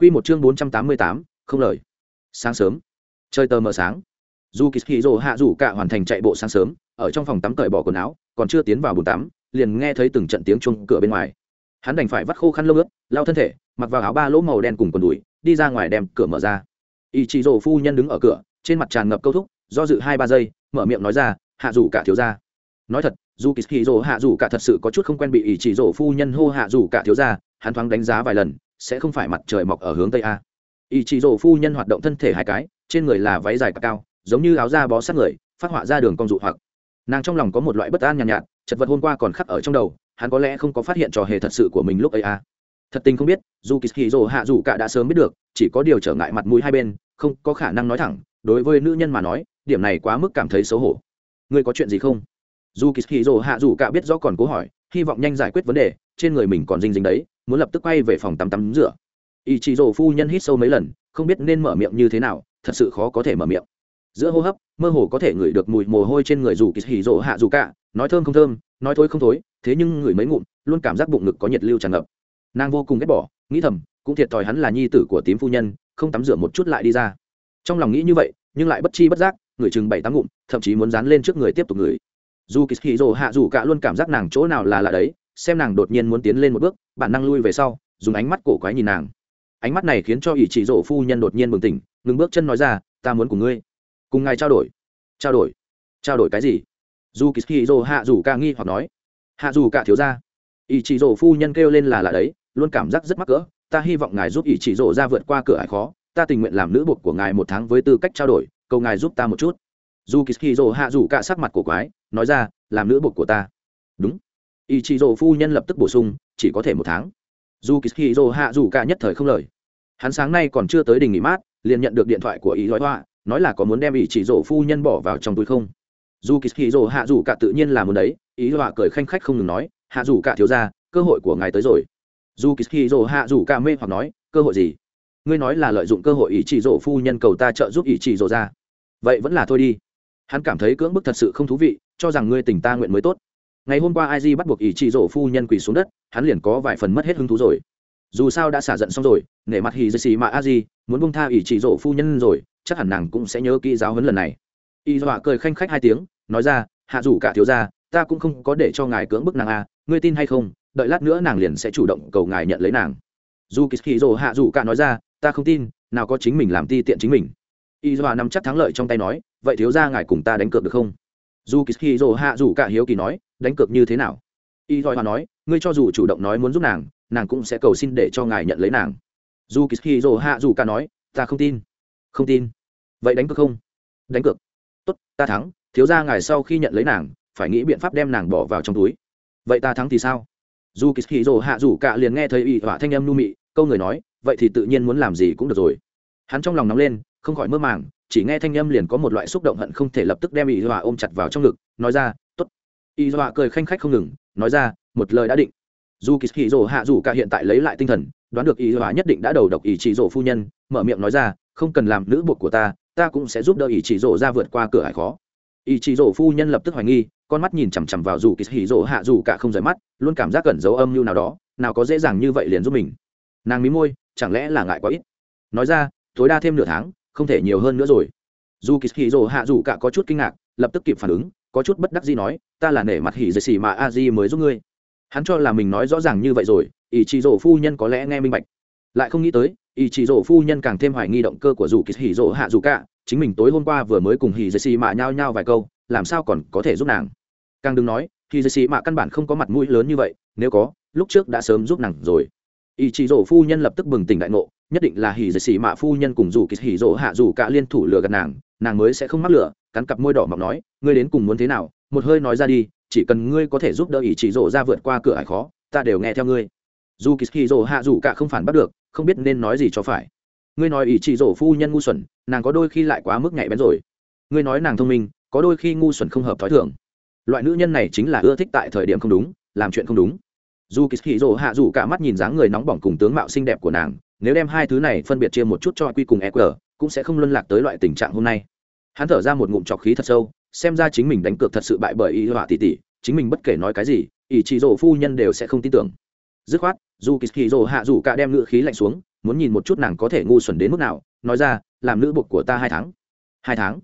Quy một chương bốn trăm tám mươi tám, không lời. Sáng sớm. Trời tờ mờ sáng. Zu Kishiro hạ rủ cả hoàn thành chạy bộ sáng sớm, ở trong phòng tắm cởi bỏ quần áo, còn chưa tiến vào bồn tắm, liền nghe thấy từng trận tiếng chuông cửa bên ngoài. Hắn đành phải vắt khô khăn lông ướt, lau thân thể, mặc vào áo ba lỗ màu đen cùng quần đùi, đi ra ngoài đem cửa mở ra. Ichizo phu nhân đứng ở cửa, trên mặt tràn ngập câu thúc, do dự hai ba giây, mở miệng nói ra, hạ rủ cả thiếu gia. Nói thật Zu Kishiro hạ rủ cả thật sự có chút không quen bị Ichizo phu nhân hô hạ rủ cả thiếu gia, hắn thoáng đánh giá vài lần sẽ không phải mặt trời mọc ở hướng tây a. Ý chị rồ phu nhân hoạt động thân thể hai cái trên người là váy dài cao giống như áo da bó sát người phát họa ra đường cong dụ hoặc. Nàng trong lòng có một loại bất an nhàn nhạt, nhạt chật vật hôm qua còn khắc ở trong đầu hắn có lẽ không có phát hiện trò hề thật sự của mình lúc ấy a. thật tình không biết dù kỳ kỳ rồ hạ dù cả đã sớm biết được chỉ có điều trở ngại mặt mũi hai bên không có khả năng nói thẳng đối với nữ nhân mà nói điểm này quá mức cảm thấy xấu hổ. Ngươi có chuyện gì không? Dù kỳ kỳ rồ hạ dù cả biết rõ còn cố hỏi hy vọng nhanh giải quyết vấn đề trên người mình còn dinh dính đấy muốn lập tức quay về phòng tắm tắm rửa. Ý chị rổ phu nhân hít sâu mấy lần, không biết nên mở miệng như thế nào, thật sự khó có thể mở miệng. Giữa hô hấp, mơ hồ có thể ngửi được mùi mồ hôi trên người dù kỳ hỉ rổ hạ dù cả, nói thơm không thơm, nói thối không thối, thế nhưng ngửi mấy ngụm, luôn cảm giác bụng ngực có nhiệt lưu tràn ngập. Nàng vô cùng ghét bỏ, nghĩ thầm, cũng thiệt thòi hắn là nhi tử của tím phu nhân, không tắm rửa một chút lại đi ra. Trong lòng nghĩ như vậy, nhưng lại bất chi bất giác người chừng bảy tám ngụm, thậm chí muốn dán lên trước người tiếp tục ngửi. Dù kỳ hỉ rộ hạ dù cả luôn cảm giác nàng chỗ nào là lạ đấy xem nàng đột nhiên muốn tiến lên một bước, bản năng lui về sau, dùng ánh mắt cổ quái nhìn nàng. Ánh mắt này khiến cho ỷ chỉ rộ phu nhân đột nhiên bừng tỉnh, ngừng bước chân nói ra, ta muốn cùng ngươi, cùng ngài trao đổi. Trao đổi? Trao đổi cái gì? Dù kỳ dô hạ dù ca nghi hoặc nói. Hạ dù cả thiếu ra ỷ chỉ rổ phu nhân kêu lên là là đấy, luôn cảm giác rất mắc cỡ. Ta hy vọng ngài giúp ỷ chỉ rổ ra vượt qua cửa ải khó. Ta tình nguyện làm nữ bột của ngài một tháng với tư cách trao đổi, cầu ngài giúp ta một chút. Dù kỳ dô hạ dù cả sắc mặt cổ quái, nói ra, làm nữ bột của ta. Đúng ý chỉ rồ phu nhân lập tức bổ sung, chỉ có thể một tháng. Dù kỳ dô hạ dù cả nhất thời không lời. Hắn sáng nay còn chưa tới đình nghỉ mát, liền nhận được điện thoại của ý nói hoa nói là có muốn đem ý chỉ rồ phu nhân bỏ vào trong túi không. Dù kỳ hì rồ hạ dù cả tự nhiên là muốn đấy ý họa cười khanh khách không ngừng nói, hạ dù cả thiếu ra cơ hội của ngài tới rồi. Dù kỳ hì rồ hạ dù cả mê hoặc nói, cơ hội gì? Ngươi nói là lợi dụng cơ hội ý chỉ rồ phu nhân cầu ta trợ giúp ý chỉ rồ ra. Vậy vẫn là thôi đi. Hắn cảm thấy cưỡng bức thật sự không thú vị, cho rằng ngươi tỉnh ta nguyện mới tốt ngày hôm qua ai bắt buộc ý chỉ rổ phu nhân quỳ xuống đất hắn liền có vài phần mất hết hứng thú rồi. Dù sao đã xả giận xong rồi nể mặt hì dây xì mà a di muốn bông tha ý chỉ rổ phu nhân rồi chắc hẳn nàng cũng sẽ nhớ kỹ giáo huấn lần này. Y dọa cười khanh khách hai tiếng nói ra hạ dù cả thiếu gia ta cũng không có để cho ngài cưỡng bức nàng a à, ngươi tin hay không đợi lát nữa nàng liền sẽ chủ động cầu ngài nhận lấy nàng. Dù kỳ kỳ hạ dù cả nói ra ta không tin nào có chính mình làm ti tiện chính mình. Y dọa nắm chắc thắng lợi trong tay nói vậy thiếu gia ngài cùng ta đánh cược được không? Dù kỳ kỳ hạ dù cả hiếu kỳ nói đánh cược như thế nào? Y dọa nói, ngươi cho dù chủ động nói muốn giúp nàng nàng cũng sẽ cầu xin để cho ngài nhận lấy nàng. Dù kỳ kỳ rồ hạ dù cả nói, ta không tin. Không tin. Vậy đánh cược không? Đánh cược. Tốt, ta thắng. Thiếu ra ngài sau khi nhận lấy nàng, phải nghĩ biện pháp đem nàng bỏ vào trong túi. Vậy ta thắng thì sao? Dù kỳ hì rồ hạ rủ cả liền nghe thấy y họa thanh âm nu mị, câu người nói, vậy thì tự nhiên muốn làm gì cũng được rồi. Hắn trong lòng nóng lên, không khỏi mơ màng, chỉ nghe thanh âm liền có một loại xúc động hận không thể lập tức đem y họa ôm chặt vào trong ngực, nói ra y dọa cười khanh khách không ngừng, nói ra, một lời đã định. Dù kỳ hì dỗ hạ dù cả hiện tại lấy lại tinh thần, đoán được y dọa nhất định đã đầu độc ý chỉ dỗ phu nhân, mở miệng nói ra, không cần làm nữ buộc của ta ta cũng sẽ giúp đỡ ý chỉ rổ ra vượt qua cửa hải khó. Ý chỉ rổ phu nhân lập tức hoài nghi, con mắt nhìn chằm chằm vào dù kỳ hỉ dỗ hạ dù cả không rời mắt, luôn cảm giác cẩn dấu âm mưu nào đó, nào có dễ dàng như vậy liền giúp mình. Nàng mí môi, chẳng lẽ là ngại quá ít? Nói ra, tối đa thêm nửa tháng, không thể nhiều hơn nữa rồi. Dù kỳ hỉ dỗ hạ dù cả có chút kinh ngạc, lập tức kịp phản ứng có chút bất đắc gì nói, ta là nể mặt hỉ dây xì mà a di mới giúp ngươi. Hắn cho là mình nói rõ ràng như vậy rồi, ý chỉ rổ phu nhân có lẽ nghe minh bạch. Lại không nghĩ tới, ý chỉ rổ phu nhân càng thêm hoài nghi động cơ của dù kỳ hỉ rổ hạ dù cả, chính mình tối hôm qua vừa mới cùng hỉ dây xì mạ nhao nhao vài câu, làm sao còn có thể giúp nàng? Càng đừng nói, hỉ dây xì mạ căn bản không có mặt mũi lớn như vậy, nếu có, lúc trước đã sớm giúp nàng rồi. Ý chỉ rổ phu nhân lập tức bừng tỉnh đại ngộ, nhất định là hỉ dây xì mạ phu nhân cùng dù kỳ hỉ rổ hạ dù cả liên thủ lừa gạt nàng nàng mới sẽ không mắc lửa cắn cặp môi đỏ mọc nói, ngươi đến cùng muốn thế nào? Một hơi nói ra đi, chỉ cần ngươi có thể giúp đỡ ý chỉ rổ ra vượt qua cửa ải khó, ta đều nghe theo ngươi. Dù kỳ hì rổ hạ dù cả không phản bắt được, không biết nên nói gì cho phải. Ngươi nói ý chỉ rổ phu nhân ngu xuẩn, nàng có đôi khi lại quá mức nhạy bén rồi. Ngươi nói nàng thông minh, có đôi khi ngu xuẩn không hợp t h ó i thường. Loại nữ nhân này chính là ưa thích tại thời điểm không đúng, làm chuyện không đúng. Dù kỳ hì rổ hạ dù cả mắt nhìn dáng người nóng bỏng cùng tướng mạo xinh đẹp của nàng, nếu đem hai thứ này phân biệt chia một chút cho quy cùng e q, cũng sẽ không luân lạc tới loại tình trạng hôm nay hắn thở ra một ngụm trọc khí thật sâu, xem ra chính mình đánh cược thật sự bại bởi y họa tỷ tỷ, chính mình bất kể nói cái gì, ỷ chỉ rổ phu nhân đều sẽ không tin tưởng. Dứt khoát, dù kỳ kỳ rổ hạ dù cả đem ngựa khí lạnh xuống, muốn nhìn một chút nàng có thể ngu xuẩn đến mức nào, nói ra, làm nữ bột của ta hai tháng. Hai tháng?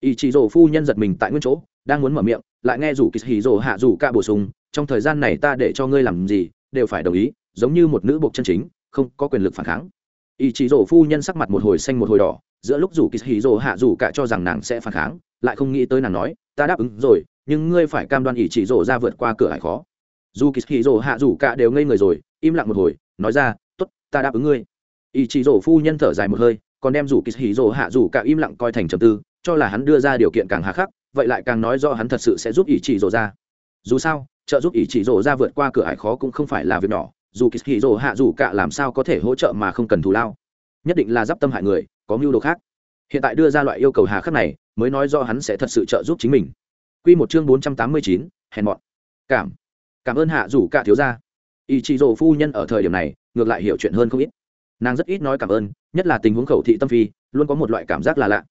Ý chị rổ phu nhân giật mình tại nguyên chỗ, đang muốn mở miệng, lại nghe rủ kỳ kỳ rổ hạ rủ cả bổ sung, trong thời gian này ta để cho ngươi làm gì, đều phải đồng ý, giống như một nữ bột chân chính, không có quyền lực phản kháng. Ý chị rổ phu nhân sắc mặt một hồi xanh một hồi đỏ giữa lúc rủ kỳ hì rổ hạ rủ cả cho rằng nàng sẽ phản kháng, lại không nghĩ tới nàng nói, ta đáp ứng rồi, nhưng ngươi phải cam đoan ý chỉ rổ ra vượt qua cửa hải khó. Dù kỳ hì rổ hạ rủ cả đều ngây người rồi, im lặng một hồi, nói ra t ố t ta đáp ứng ngươi. Ý chỉ rổ phu nhân thở dài một hơi, còn đem rủ kỳ hì rổ hạ rủ cả im lặng coi thành trầm tư, cho là hắn đưa ra điều kiện càng hà khắc, vậy lại càng nói do hắn thật sự sẽ giúp ý chỉ rổ ra. Dù sao, trợ giúp ý chỉ rổ ra vượt qua cửa hải khó cũng không phải là việc nhỏ, dù kỳ hì rổ hạ rủ cả làm sao có thể hỗ trợ mà không cần thù lao. Nhất định là d i p tâm hại người có mưu đồ khác. Hiện tại đưa ra loại yêu cầu hà khắc này, mới nói do hắn sẽ thật sự trợ giúp chính mình. Q một chương bốn trăm tám mươi chín, hèn mọn. Cảm. Cảm ơn hạ rủ cả thiếu gia. Ý chị rổ phu nhân ở thời điểm này, ngược lại hiểu chuyện hơn không ít. Nàng rất ít nói cảm ơn, nhất là tình huống khẩu thị tâm phi, luôn có một loại cảm giác là lạ.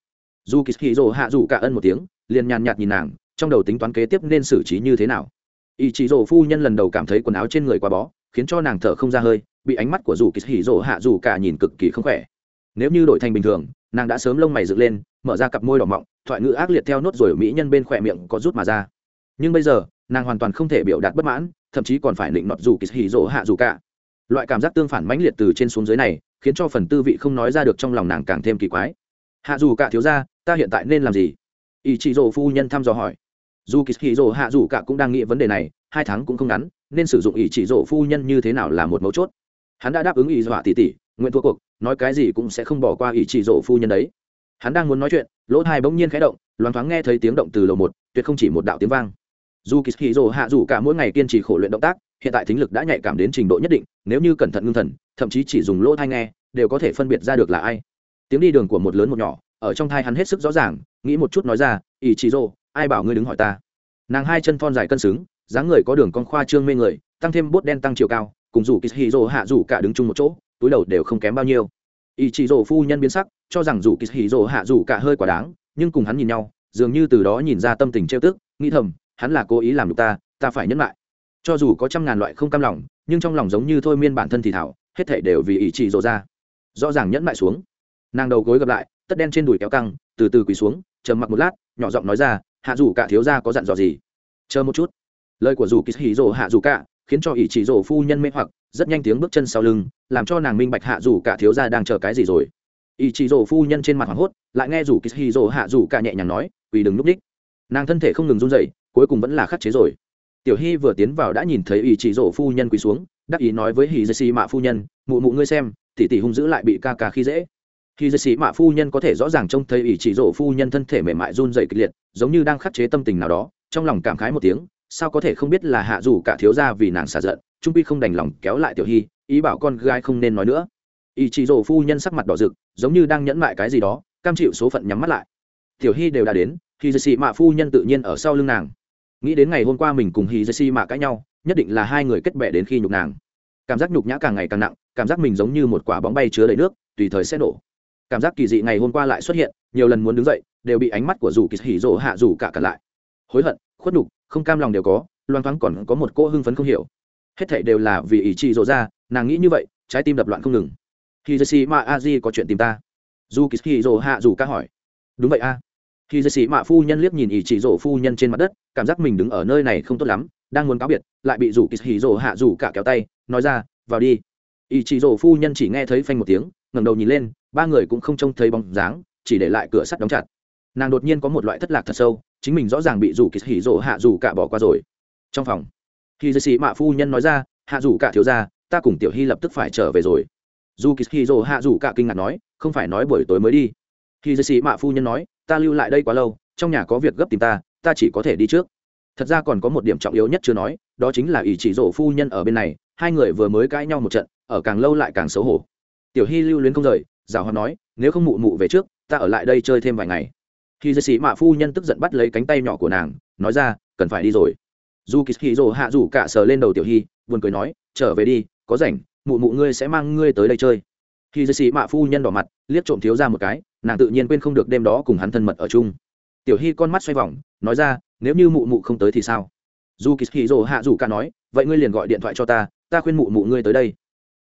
Dù kỳ hì rổ hạ rủ cả ân một tiếng, liền nhàn nhạt nhìn nàng, trong đầu tính toán kế tiếp nên xử trí như thế nào. Ý chị rổ phu nhân lần đầu cảm thấy quần áo trên người quá bó, khiến cho nàng thở không ra hơi, bị ánh mắt của dù kỳ rổ hạ rủ cả nhìn cực kỳ không khỏe nếu như đổi thành bình thường, nàng đã sớm lông mày dựng lên, mở ra cặp môi đỏ mọng, thoại ngữ ác liệt theo nốt rồi mỹ nhân bên khỏe miệng có rút mà ra. Nhưng bây giờ, nàng hoàn toàn không thể biểu đạt bất mãn, thậm chí còn phải định nọt dù kỳ hỉ rỗ hạ dù cả. Loại cảm giác tương phản mãnh liệt từ trên xuống dưới này, khiến cho phần tư vị không nói ra được trong lòng nàng càng thêm kỳ quái. Hạ dù cả thiếu ra ta hiện tại nên làm gì? Ý chị rỗ phu nhân thăm dò hỏi. Dù kỳ hỉ rỗ hạ dù cả cũng đang nghĩ vấn đề này, hai tháng cũng không ngắn, nên sử dụng ý chỉ rỗ phu nhân như thế nào là một mấu chốt. Hắn đã đáp ứng ý dọa tỷ tỷ nguyện thua cuộc, nói cái gì cũng sẽ không bỏ qua ý chỉ rổ phu nhân đấy. Hắn đang muốn nói chuyện, lỗ thai bỗng nhiên khẽ động, loáng thoáng nghe thấy tiếng động từ lầu một, tuyệt không chỉ một đạo tiếng vang. Dù kỳ hì rồ hạ dù cả mỗi ngày kiên trì khổ luyện động tác, hiện tại thính lực đã nhạy cảm đến trình độ nhất định, nếu như cẩn thận ngưng thần, thậm chí chỉ dùng lỗ thai nghe, đều có thể phân biệt ra được là ai. Tiếng đi đường của một lớn một nhỏ, ở trong thai hắn hết sức rõ ràng, nghĩ một chút nói ra, ý chí rồ ai bảo ngươi đứng hỏi ta? Nàng hai chân thon dài cân xứng, dáng người có đường con khoa trương mê người, tăng thêm bốt đen tăng chiều cao, cùng dù kỳ hì rồ hạ dù cả đứng chung một chỗ túi đầu đều không kém bao nhiêu. Ý chỉ rồ phu nhân biến sắc, cho rằng dù kỳ hì rồ hạ dù cả hơi quá đáng, nhưng cùng hắn nhìn nhau, dường như từ đó nhìn ra tâm tình trêu tức, nghĩ thầm, hắn là cố ý làm được ta ta phải nhẫn lại. Cho dù có trăm ngàn loại không cam lòng, nhưng trong lòng giống như thôi miên bản thân thì thảo, hết thể đều vì ý chỉ rồ ra. Rõ ràng nhẫn lại xuống. Nàng đầu gối gặp lại, tất đen trên đùi kéo căng, từ từ quỳ xuống, trầm mặc một lát, nhỏ giọng nói ra, hạ dù cả thiếu gia có dặn dò gì? Chờ một chút. Lời của dù kỳ hì rồ hạ dù cả khiến cho ý chỉ rồ phu nhân mê hoặc rất nhanh tiếng bước chân sau lưng, làm cho nàng minh bạch hạ dù cả thiếu gia đang chờ cái gì rồi. Ý chỉ rổ phu nhân trên mặt hoảng hốt, lại nghe rủ kỳ hì rổ hạ dù cả nhẹ nhàng nói vì đừng núp đích. Nàng thân thể không ngừng run dậy cuối cùng vẫn là khắc chế rồi. Tiểu hy vừa tiến vào đã nhìn thấy ý chỉ rổ phu nhân quỳ xuống, đắc ý nói với hì dê xì mạ phu nhân, mụ mụ ngươi xem, tỷ tỷ hung dữ lại bị ca ca khi dễ. Hi dê xì mạ phu nhân có thể rõ ràng trông thấy ý chỉ rổ phu nhân thân thể mềm mại run dậy kịch liệt, giống như đang khắc chế tâm tình nào đó, trong lòng cảm khái một tiếng, sao có thể không biết là hạ dù cả thiếu gia vì nàng xả giận trung quy không đành lòng kéo lại tiểu hy, ý bảo con gái không nên nói nữa. Ý chỉ rổ phu nhân sắc mặt đỏ rực, giống như đang nhẫn mại cái gì đó, cam chịu số phận nhắm mắt lại. Tiểu hy đều đã đến thì dì xì mạ phu nhân tự nhiên ở sau lưng nàng. Nghĩ đến ngày hôm qua mình cùng hì dì xì mạ cãi nhau, nhất định là hai người kết bệ đến khi nhục nàng. Cảm giác nhục nhã càng ngày càng nặng, cảm giác mình giống như một quả bóng bay chứa đầy nước, tùy thời sẽ nổ. Cảm giác kỳ dị ngày hôm qua lại xuất hiện, nhiều lần muốn đứng dậy, đều bị ánh mắt của rủ kỳ hỉ rỗ hạ rủ cả cả lại. Hối hận, khuất nhục, không cam lòng đều có, loang thoáng còn có một cô hưng phấn không hiểu hết thảy đều là vì ý chí rộ ra, nàng nghĩ như vậy, trái tim đập loạn không ngừng. Khi jesse ma a di có chuyện tìm ta. Dù kỳ rộ hạ dù ca hỏi. Đúng vậy a. Khi jesse mạ phu nhân liếc nhìn ý chí rộ phu nhân trên mặt đất, cảm giác mình đứng ở nơi này không tốt lắm, đang muốn cáo biệt, lại bị dù kỳ rộ hạ dù cả kéo tay, nói ra, vào đi. Ý chí rộ phu nhân chỉ nghe thấy phanh một tiếng, ngẩng đầu nhìn lên, ba người cũng không trông thấy bóng dáng, chỉ để lại cửa sắt đóng chặt. Nàng đột nhiên có một loại thất lạc thật sâu, chính mình rõ ràng bị dù kỳ hỉ rộ hạ rủ cả bỏ qua rồi. Trong phòng khi dây sĩ mạ phu nhân nói ra, hạ dù cả thiếu ra ta cùng tiểu hy lập tức phải trở về rồi. Dù kỳ hỉ rộ hạ dù cả kinh ngạc nói, không phải nói buổi tối mới đi. Khi dây sĩ mạ phu nhân nói, ta lưu lại đây quá lâu, trong nhà có việc gấp tìm ta ta chỉ có thể đi trước. Thật ra còn có một điểm trọng yếu nhất chưa nói, đó chính là ý chỉ dỗ phu nhân ở bên này, hai người vừa mới cãi nhau một trận, ở càng lâu lại càng xấu hổ. Tiểu hy lưu luyến không rời, giảo hoa nói, nếu không mụ mụ về trước, ta ở lại đây chơi thêm vài ngày. Khi dây sĩ mạ phu nhân tức giận bắt lấy cánh tay nhỏ của nàng, nói ra, cần phải đi rồi dù kỳ hì rồ hạ rủ cả sờ lên đầu tiểu hy buồn cười nói, trở về đi, có rảnh, mụ mụ ngươi sẽ mang ngươi tới đây chơi. Khi dây sĩ mạ phu nhân đỏ mặt, liếc trộm thiếu ra một cái, nàng tự nhiên quên không được đêm đó cùng hắn thân mật ở chung. Tiểu hy con mắt xoay vòng, nói ra, nếu như mụ mụ không tới thì sao? Dù kỳ hì rồ hạ rủ cả nói, vậy ngươi liền gọi điện thoại cho ta ta khuyên mụ mụ ngươi tới đây.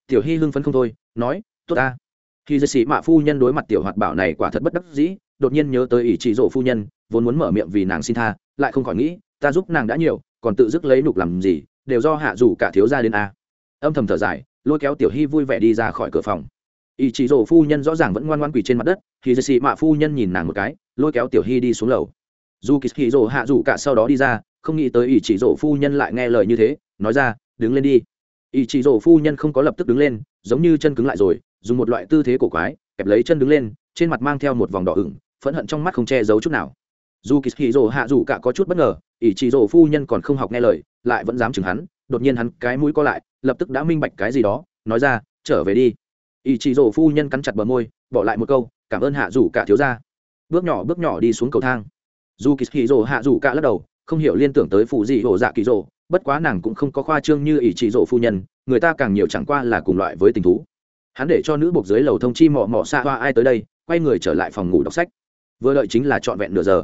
Tiểu hy hưng phấn không thôi, nói, tốt ta. Khi dây sĩ mạ phu nhân đối mặt tiểu hoạt bảo này quả thật bất đắc dĩ, đột nhiên nhớ tới ỷ chỉ rộ phu nhân, vốn muốn mở miệng vì nàng xin tha, lại không khỏi nghĩ, ta giúp nàng đã nhiều còn tự dứt lấy nục làm gì, đều do hạ dù cả thiếu gia đến a. Âm thầm thở dài, lôi kéo tiểu hy vui vẻ đi ra khỏi cửa phòng. Ý chí rổ phu nhân rõ ràng vẫn ngoan ngoan quỳ trên mặt đất thì dì xì mạ phu nhân nhìn nàng một cái, lôi kéo tiểu hy đi xuống lầu. Dù kỳ hì rổ hạ rủ cả sau đó đi ra, không nghĩ tới ý chí rổ phu nhân lại nghe lời như thế, nói ra, đứng lên đi. Ý chí rổ phu nhân không có lập tức đứng lên, giống như chân cứng lại rồi, dùng một loại tư thế cổ quái, kẹp lấy chân đứng lên, trên mặt mang theo một vòng đỏ ửng, phẫn hận trong mắt không che giấu chút nào dù kỳ hì rồ hạ dù cả có chút bất ngờ, ỷ chị rồ phu nhân còn không học nghe lời, lại vẫn dám chừng hắn, đột nhiên hắn cái mũi co lại, lập tức đã minh bạch cái gì đó, nói ra, trở về đi. Ỷ chị rồ phu nhân cắn chặt bờ môi, bỏ lại một câu, cảm ơn hạ dù cả thiếu ra bước nhỏ bước nhỏ đi xuống cầu thang. Dù kỳ hì rồ hạ dù cả lắc đầu, không hiểu liên tưởng tới phụ gì hồ dạ kỳ rồ, bất quá nàng cũng không có khoa trương như ỷ chị rồ phu nhân, người ta càng nhiều chẳng qua là cùng loại với tình thú. Hắn để cho nữ buộc dưới lầu thông chi mò mò xa hoa ai tới đây, quay người trở lại phòng ngủ đọc sách. Vừa đợi chính là trọn vẹn nửa giờ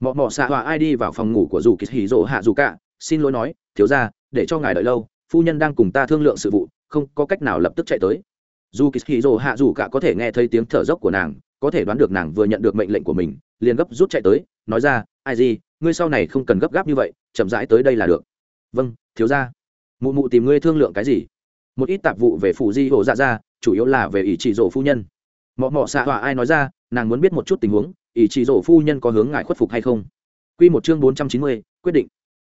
mọ mọ xạ Hòa ai đi vào phòng ngủ của dù kỳ hì rỗ hạ dù cả, xin lỗi nói, thiếu ra để cho ngài đợi lâu, phu nhân đang cùng ta thương lượng sự vụ, không có cách nào lập tức chạy tới. Dù kỳ hì rỗ hạ dù cả có thể nghe thấy tiếng thở dốc của nàng, có thể đoán được nàng vừa nhận được mệnh lệnh của mình, liền gấp rút chạy tới, nói ra, ai gì, ngươi sau này không cần gấp gáp như vậy, chậm rãi tới đây là được. Vâng thiếu ra mụ mụ tìm ngươi thương lượng cái gì? Một ít tạp vụ về phủ di hồ dạ ra, chủ yếu là về ỷ chỉ rổ phu nhân. Mọ mọ xạ họa ai nói ra, nàng muốn biết một chút tình huống ý chỉ rổ phu nhân có hướng ngại khuất phục hay không? Q một chương bốn trăm chín mươi, quyết định.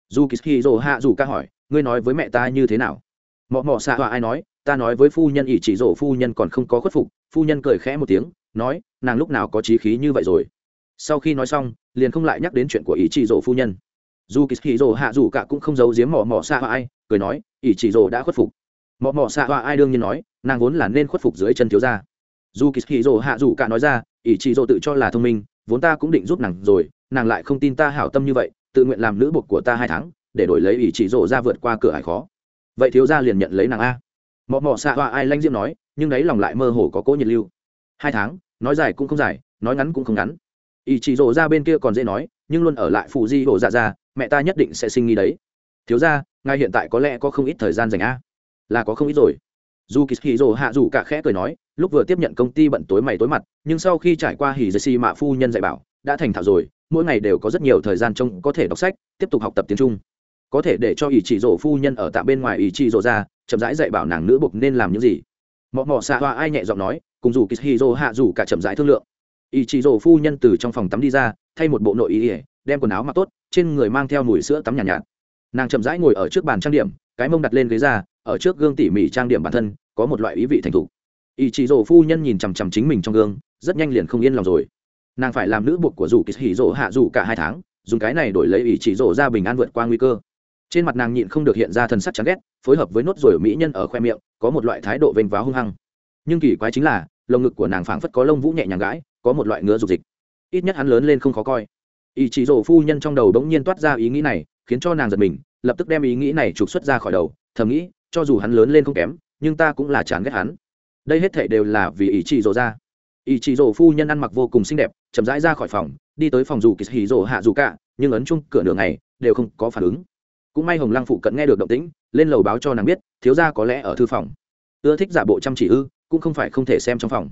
Dù kỳ rổ hạ dù ca hỏi, ngươi nói với mẹ ta như thế nào? Mọ mọ xạ họa ai nói, ta nói với phu nhân ý chỉ rổ phu nhân còn không có khuất phục. Phu nhân cười khẽ một tiếng, nói, nàng lúc nào có trí khí như vậy rồi? Sau khi nói xong, liền không lại nhắc đến chuyện của ý chỉ rổ phu nhân. Dù kỳ rổ hạ dù cả cũng không giấu giếm mỏ mỏ xạ họa ai, cười nói ý chỉ rổ đã khuất phục. Mọ mọ xạ họa ai đương nhiên nói, nàng vốn là nên khuất phục dưới chân thiếu gia. Dù kỳ hì hạ dù cả nói ra ý chỉ rổ tự cho là thông minh vốn ta cũng định giúp nàng rồi, nàng lại không tin ta hảo tâm như vậy, tự nguyện làm nữ bột của ta hai tháng, để đổi lấy ỷ chỉ rộ ra vượt qua cửa hải khó. Vậy thiếu gia liền nhận lấy nàng a. Mọ mọ xạ hoa ai lanh diễm nói, nhưng đấy lòng lại mơ hồ có cỗ nhiệt lưu. Hai tháng, nói dài cũng không dài, nói ngắn cũng không ngắn. Ỷ chỉ rộ ra bên kia còn dễ nói, nhưng luôn ở lại phụ di hồ dạ ra, mẹ ta nhất định sẽ sinh nghi đấy. Thiếu gia, ngài hiện tại có lẽ có không ít thời gian dành a. Là có không ít rồi dù kỳ hì dồ hạ dù cả khẽ cười nói lúc vừa tiếp nhận công ty bận tối mày tối mặt nhưng sau khi trải qua hì dây xì mạ phu nhân dạy bảo đã thành thạo rồi mỗi ngày đều có rất nhiều thời gian trông có thể đọc sách tiếp tục học tập tiếng trung. Có thể để cho ý chị rổ phu nhân ở tạm bên ngoài ý chị rổ ra chậm rãi dạy bảo nàng nữ buộc nên làm những gì. Mọ mọ xạ hoa ai nhẹ giọng nói cùng dù kỳ hì rồ hạ dù cả chậm rãi thương lượng. Ý chị rổ phu nhân từ trong phòng tắm đi ra thay một bộ nội ý ỉa đem quần áo mặc tốt trên người mang theo mùi sữa tắm nhàn nhạt, nhạt. Nàng chậm rãi ngồi ở trước bàn trang điểm cái mông đặt lên ghế ra ở trước gương tỉ mỉ trang điểm bản thân, có một loại ý vị thành thục. Ý chị rổ phu nhân nhìn chằm chằm chính mình trong gương, rất nhanh liền không yên lòng rồi. Nàng phải làm nữ buộc của dù kỳ hỉ rổ hạ dù cả hai tháng, dùng cái này đổi lấy ý chị rổ ra bình an vượt qua nguy cơ. Trên mặt nàng nhịn không được hiện ra thần sắc chán ghét, phối hợp với nốt ruồi mỹ nhân ở khoe miệng, có một loại thái độ vênh váo hung hăng. Nhưng kỳ quái chính là, lồng ngực của nàng phảng phất có lông vũ nhẹ nhàng gãi, có một loại ngứa dục dịch. Ít nhất hắn lớn lên không khó coi. Ý chị rổ phu nhân trong đầu bỗng nhiên toát ra ý nghĩ này, khiến cho nàng giật mình, lập tức đem ý nghĩ này trục xuất ra khỏi đầu, thầm nghĩ cho dù hắn lớn lên không kém, nhưng ta cũng là chán ghét hắn. Đây hết thể đều là vì ý chị rồ ra. Ý chị rồ phu nhân ăn mặc vô cùng xinh đẹp, chậm rãi ra khỏi phòng, đi tới phòng dù kỳ hì rồ hạ dù cả, nhưng ấn chung cửa nửa ngày, đều không có phản ứng. Cũng may hồng lăng phụ cận nghe được động tĩnh, lên lầu báo cho nàng biết, thiếu gia có lẽ ở thư phòng. Ưa thích giả bộ chăm chỉ ư, cũng không phải không thể xem trong phòng.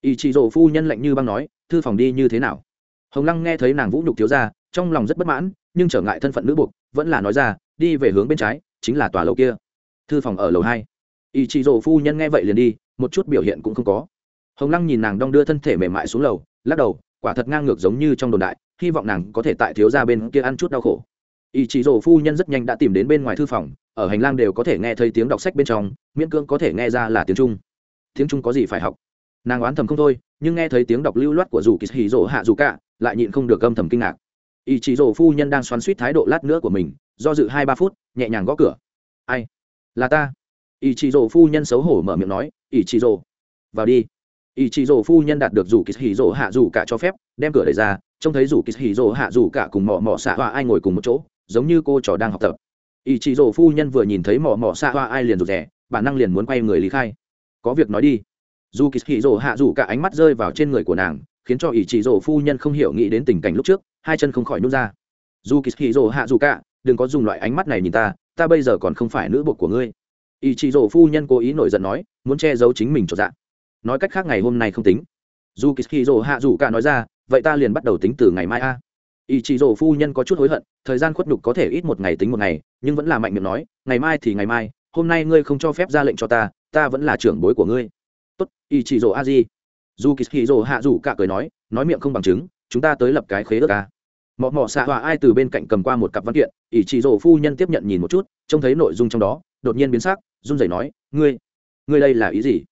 Ý chị rồ phu nhân lạnh như băng nói, thư phòng đi như thế nào? Hồng lăng nghe thấy nàng vũ nhục thiếu gia, trong lòng rất bất mãn, nhưng trở ngại thân phận nữ buộc, vẫn là nói ra, đi về hướng bên trái, chính là tòa lầu kia thư phòng ở lầu hai. Ý chị rổ phu nhân nghe vậy liền đi, một chút biểu hiện cũng không có. Hồng lăng nhìn nàng đong đưa thân thể mềm mại xuống lầu, lắc đầu, quả thật ngang ngược giống như trong đồn đại, hy vọng nàng có thể tại thiếu ra bên kia ăn chút đau khổ. Ý chị rổ phu nhân rất nhanh đã tìm đến bên ngoài thư phòng, ở hành lang đều có thể nghe thấy tiếng đọc sách bên trong, miễn cưỡng có thể nghe ra là tiếng trung. Tiếng trung có gì phải học? Nàng oán thầm không thôi, nhưng nghe thấy tiếng đọc lưu loát của dù kỳ hì rổ hạ dù cả, lại nhịn không được âm thầm kinh ngạc. Ý chị rổ phu nhân đang xoắn suýt thái độ lát nữa của mình, do dự hai ba phút, nhẹ nhàng gõ cửa. Ai? Là ta. Ý chị rổ phu nhân xấu hổ mở miệng nói ý chị rổ vào đi. Ý chị rổ phu nhân đạt được rủ kỳ hì rổ hạ rủ cả cho phép, đem cửa đẩy ra, trông thấy rủ kỳ hì rổ hạ rủ cả cùng mỏ mỏ xạ hoa ai ngồi cùng một chỗ, giống như cô trò đang học tập. Ý chị rổ phu nhân vừa nhìn thấy mỏ mỏ xạ hoa ai liền rụt rẻ bản năng liền muốn quay người lý khai. Có việc nói đi. Dù kỳ hì rổ hạ rủ cả ánh mắt rơi vào trên người của nàng, khiến cho ý chị rổ phu nhân không hiểu nghĩ đến tình cảnh lúc trước, hai chân không khỏi nút ra. Dù kỳ hì rổ hạ rủ cả, đừng có dùng loại ánh mắt này nhìn ta ta bây giờ còn không phải nữ bột của ngươi. Ý chị rổ phu nhân cố ý nổi giận nói, muốn che giấu chính mình cho dạ. Nói cách khác ngày hôm nay không tính. Dù kỳ rồ hạ rủ cả nói ra, vậy ta liền bắt đầu tính từ ngày mai a. Ý chị rổ phu nhân có chút hối hận, thời gian khuất nhục có thể ít một ngày tính một ngày, nhưng vẫn là mạnh miệng nói, ngày mai thì ngày mai, hôm nay ngươi không cho phép ra lệnh cho ta ta vẫn là trưởng bối của ngươi. Tốt ý chị rổ a di dù kỳ rồ hạ rủ cả cười nói nói miệng không bằng chứng, chúng ta tới lập cái khế ước a mọ mọ xạ hòa ai từ bên cạnh cầm qua một cặp văn kiện, ỷ chị rổ phu nhân tiếp nhận nhìn một chút, trông thấy nội dung trong đó, đột nhiên biến sắc, run rẩy nói, ngươi ngươi đây là ý gì?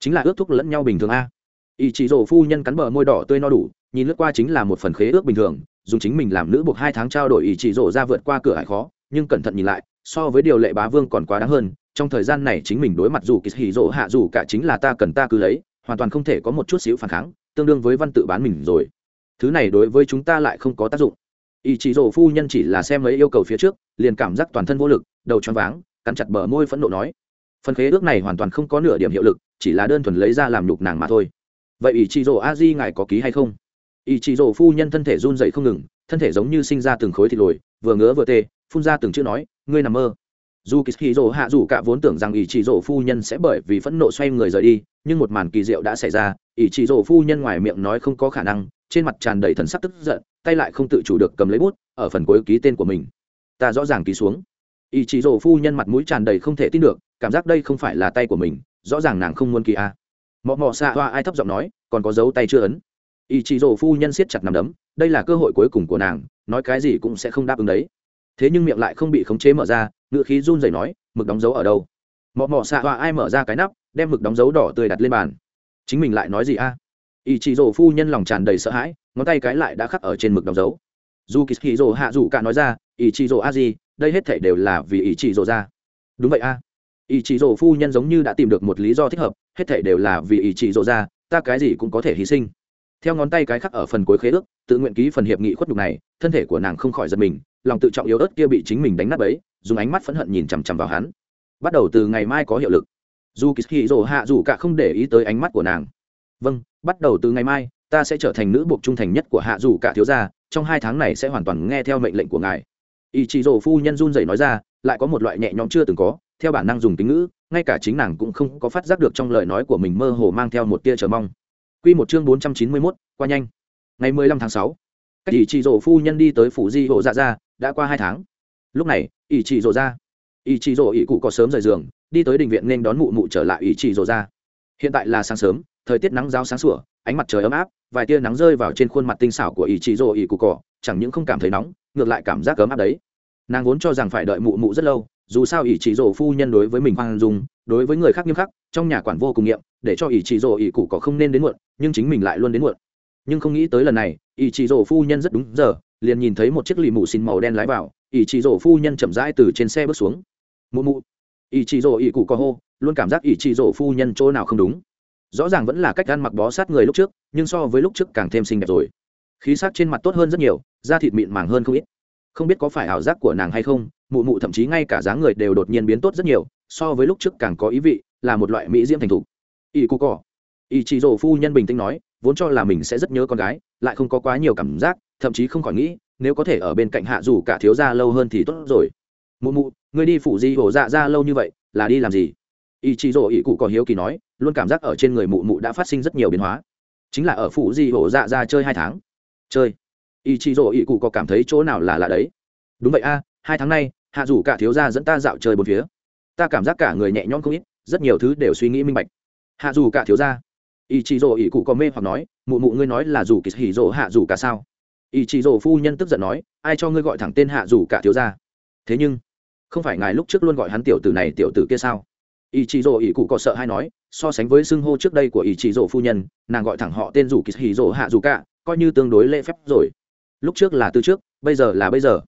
Chính là ước thúc lẫn nhau bình thường a. Ỷ chị rổ phu nhân cắn bờ môi đỏ tươi no đủ, nhìn lướt qua chính là một phần khế ước bình thường, dùng chính mình làm nữ buộc hai tháng trao đổi ỷ chị rổ ra vượt qua cửa hải khó, nhưng cẩn thận nhìn lại, so với điều lệ bá vương còn quá đáng hơn, trong thời gian này chính mình đối mặt dù kỳ hỉ rỗ hạ dù cả chính là ta cần ta cứ lấy, hoàn toàn không thể có một chút xíu phản kháng, tương đương với văn tự bán mình rồi thứ này đối với chúng ta lại không có tác dụng. Ý chỉ rổ phu nhân chỉ là xem lấy yêu cầu phía trước, liền cảm giác toàn thân vô lực, đầu choáng váng, cắn chặt bờ môi phẫn nộ nói. Phần khế ước này hoàn toàn không có nửa điểm hiệu lực, chỉ là đơn thuần lấy ra làm nhục nàng mà thôi. Vậy ý chỉ rổ a di ngài có ký hay không? Ý chỉ rổ phu nhân thân thể run dậy không ngừng, thân thể giống như sinh ra từng khối thịt lồi, vừa ngứa vừa tê, phun ra từng chữ nói, ngươi nằm mơ. Dù kỳ rổ hạ dù cả vốn tưởng rằng ý chỉ rổ phu nhân sẽ bởi vì phẫn nộ xoay người rời đi, nhưng một màn kỳ diệu đã xảy ra, ý chỉ rổ phu nhân ngoài miệng nói không có khả năng trên mặt tràn đầy thần sắc tức giận, tay lại không tự chủ được cầm lấy bút, ở phần cuối ký tên của mình. Ta rõ ràng ký xuống. Ý chí rổ phu nhân mặt mũi tràn đầy không thể tin được, cảm giác đây không phải là tay của mình, rõ ràng nàng không muốn ký a. À. mọ mọ xạ hoa ai thấp giọng nói, còn có dấu tay chưa ấn? Ý chí rổ phu nhân siết chặt nằm đấm, đây là cơ hội cuối cùng của nàng, nói cái gì cũng sẽ không đáp ứng đấy. Thế nhưng miệng lại không bị khống chế mở ra, ngựa khí run rẩy nói, mực đóng dấu ở đâu? Mọ mọ xạ hoa ai mở ra cái nắp, đem mực đóng dấu đỏ tươi đặt lên bàn. Chính mình lại nói gì a? Ý chị rổ phu nhân lòng tràn đầy sợ hãi, ngón tay cái lại đã khắc ở trên mực đóng dấu. Dù kỳ hì rổ hạ dù cả nói ra, ý chị rổ a gì đây hết thể đều là vì ý chị rổ ra. Đúng vậy a. Ý chị rổ phu nhân giống như đã tìm được một lý do thích hợp, hết thể đều là vì ý chị rổ ra, ta cái gì cũng có thể hy sinh. Theo ngón tay cái khắc ở phần cuối khế ước, tự nguyện ký phần hiệp nghị khuất nhục này, thân thể của nàng không khỏi giật mình, lòng tự trọng yếu ớt kia bị chính mình đánh nát ấy dùng ánh mắt phẫn hận nhìn chằm chằm vào hắn. Bắt đầu từ ngày mai có hiệu lực. Dù kỳ hì rổ hạ dù cả không để ý tới ánh mắt của nàng. Vâng bắt đầu từ ngày mai ta sẽ trở thành nữ buộc trung thành nhất của hạ dù cả thiếu gia trong hai tháng này sẽ hoàn toàn nghe theo mệnh lệnh của ngài ý chị rổ phu nhân run rẩy nói ra lại có một loại nhẹ nhõm chưa từng có theo bản năng dùng tính ngữ ngay cả chính nàng cũng không có phát giác được trong lời nói của mình mơ hồ mang theo một tia chờ mong Quy một chương bốn trăm chín mươi 491, qua nhanh. Ngày mười lăm tháng sáu, cách ý chị rổ phu nhân đi tới phủ di hộ dạ ra, đã qua hai tháng. Lúc này, ý chị rổ ra, ý chị rổ ý cụ có sớm rời giường, đi tới đình viện nên đón mụ mụ trở lại ý chị rổ ra. Hiện tại là sáng sớm, thời tiết nắng giáo sáng sủa, ánh mặt trời ấm áp, vài tia nắng rơi vào trên khuôn mặt tinh xảo của ý chị rồ ý cụ cỏ chẳng những không cảm thấy nóng, ngược lại cảm giác ấm áp đấy. Nàng vốn cho rằng phải đợi mụ mụ rất lâu, dù sao ý chị rồ phu nhân đối với mình hoang dung, đối với người khác nghiêm khắc, trong nhà quản vô cùng nghiệm, để cho ý chị rồ ý cụ cỏ không nên đến muộn, nhưng chính mình lại luôn đến muộn. Nhưng không nghĩ tới lần này ý chị rồ phu nhân rất đúng giờ, liền nhìn thấy một chiếc lì mụ xin màu đen lái vào ý chị rồ phu nhân chậm rãi từ trên xe bước xuống. Mụ mụ. Ý chị rồ ý cụ cỏ hô, luôn cảm giác ý chị rồ phu nhân chỗ nào không đúng rõ ràng vẫn là cách ăn mặc bó sát người lúc trước, nhưng so với lúc trước càng thêm xinh đẹp rồi. Khí sắc trên mặt tốt hơn rất nhiều, da thịt mịn màng hơn không ít. Không biết có phải ảo giác của nàng hay không, mụ mụ thậm chí ngay cả dáng người đều đột nhiên biến tốt rất nhiều, so với lúc trước càng có ý vị, là một loại mỹ diễm thành thục. Y cu cỏ y chị rổ phu nhân bình tĩnh nói, vốn cho là mình sẽ rất nhớ con gái, lại không có quá nhiều cảm giác, thậm chí không khỏi nghĩ, nếu có thể ở bên cạnh hạ dù cả thiếu gia lâu hơn thì tốt rồi. Mụ mụ người đi phụ di hổ dạ ra lâu như vậy, là đi làm gì? Y chí rổ y cụ có hiếu kỳ nói, luôn cảm giác ở trên người mụ mụ đã phát sinh rất nhiều biến hóa. Chính là ở phụ di hổ dạ ra chơi hai tháng. Chơi. Y chí rổ y cụ có cảm thấy chỗ nào là lạ đấy? Đúng vậy a, hai tháng nay, hạ rủ cả thiếu gia dẫn ta dạo chơi bốn phía. Ta cảm giác cả người nhẹ nhõm không ít, rất nhiều thứ đều suy nghĩ minh bạch. Hạ dù cả thiếu gia. Y chí rổ y cụ có mê hoặc nói, mụ mụ ngươi nói là dù kỳ hỉ rổ hạ dù cả sao? Y chí rổ phu nhân tức giận nói, ai cho ngươi gọi thẳng tên hạ dù cả thiếu gia? Thế nhưng, không phải ngài lúc trước luôn gọi hắn tiểu tử này tiểu tử kia sao? Ý chị rồ ý cụ có sợ hay nói, so sánh với xưng hô trước đây của ý chị rồ phu nhân, nàng gọi thẳng họ tên rủ kỳ hì rồ hạ dù cả, coi như tương đối lễ phép rồi. Lúc trước là từ trước, bây giờ là bây giờ.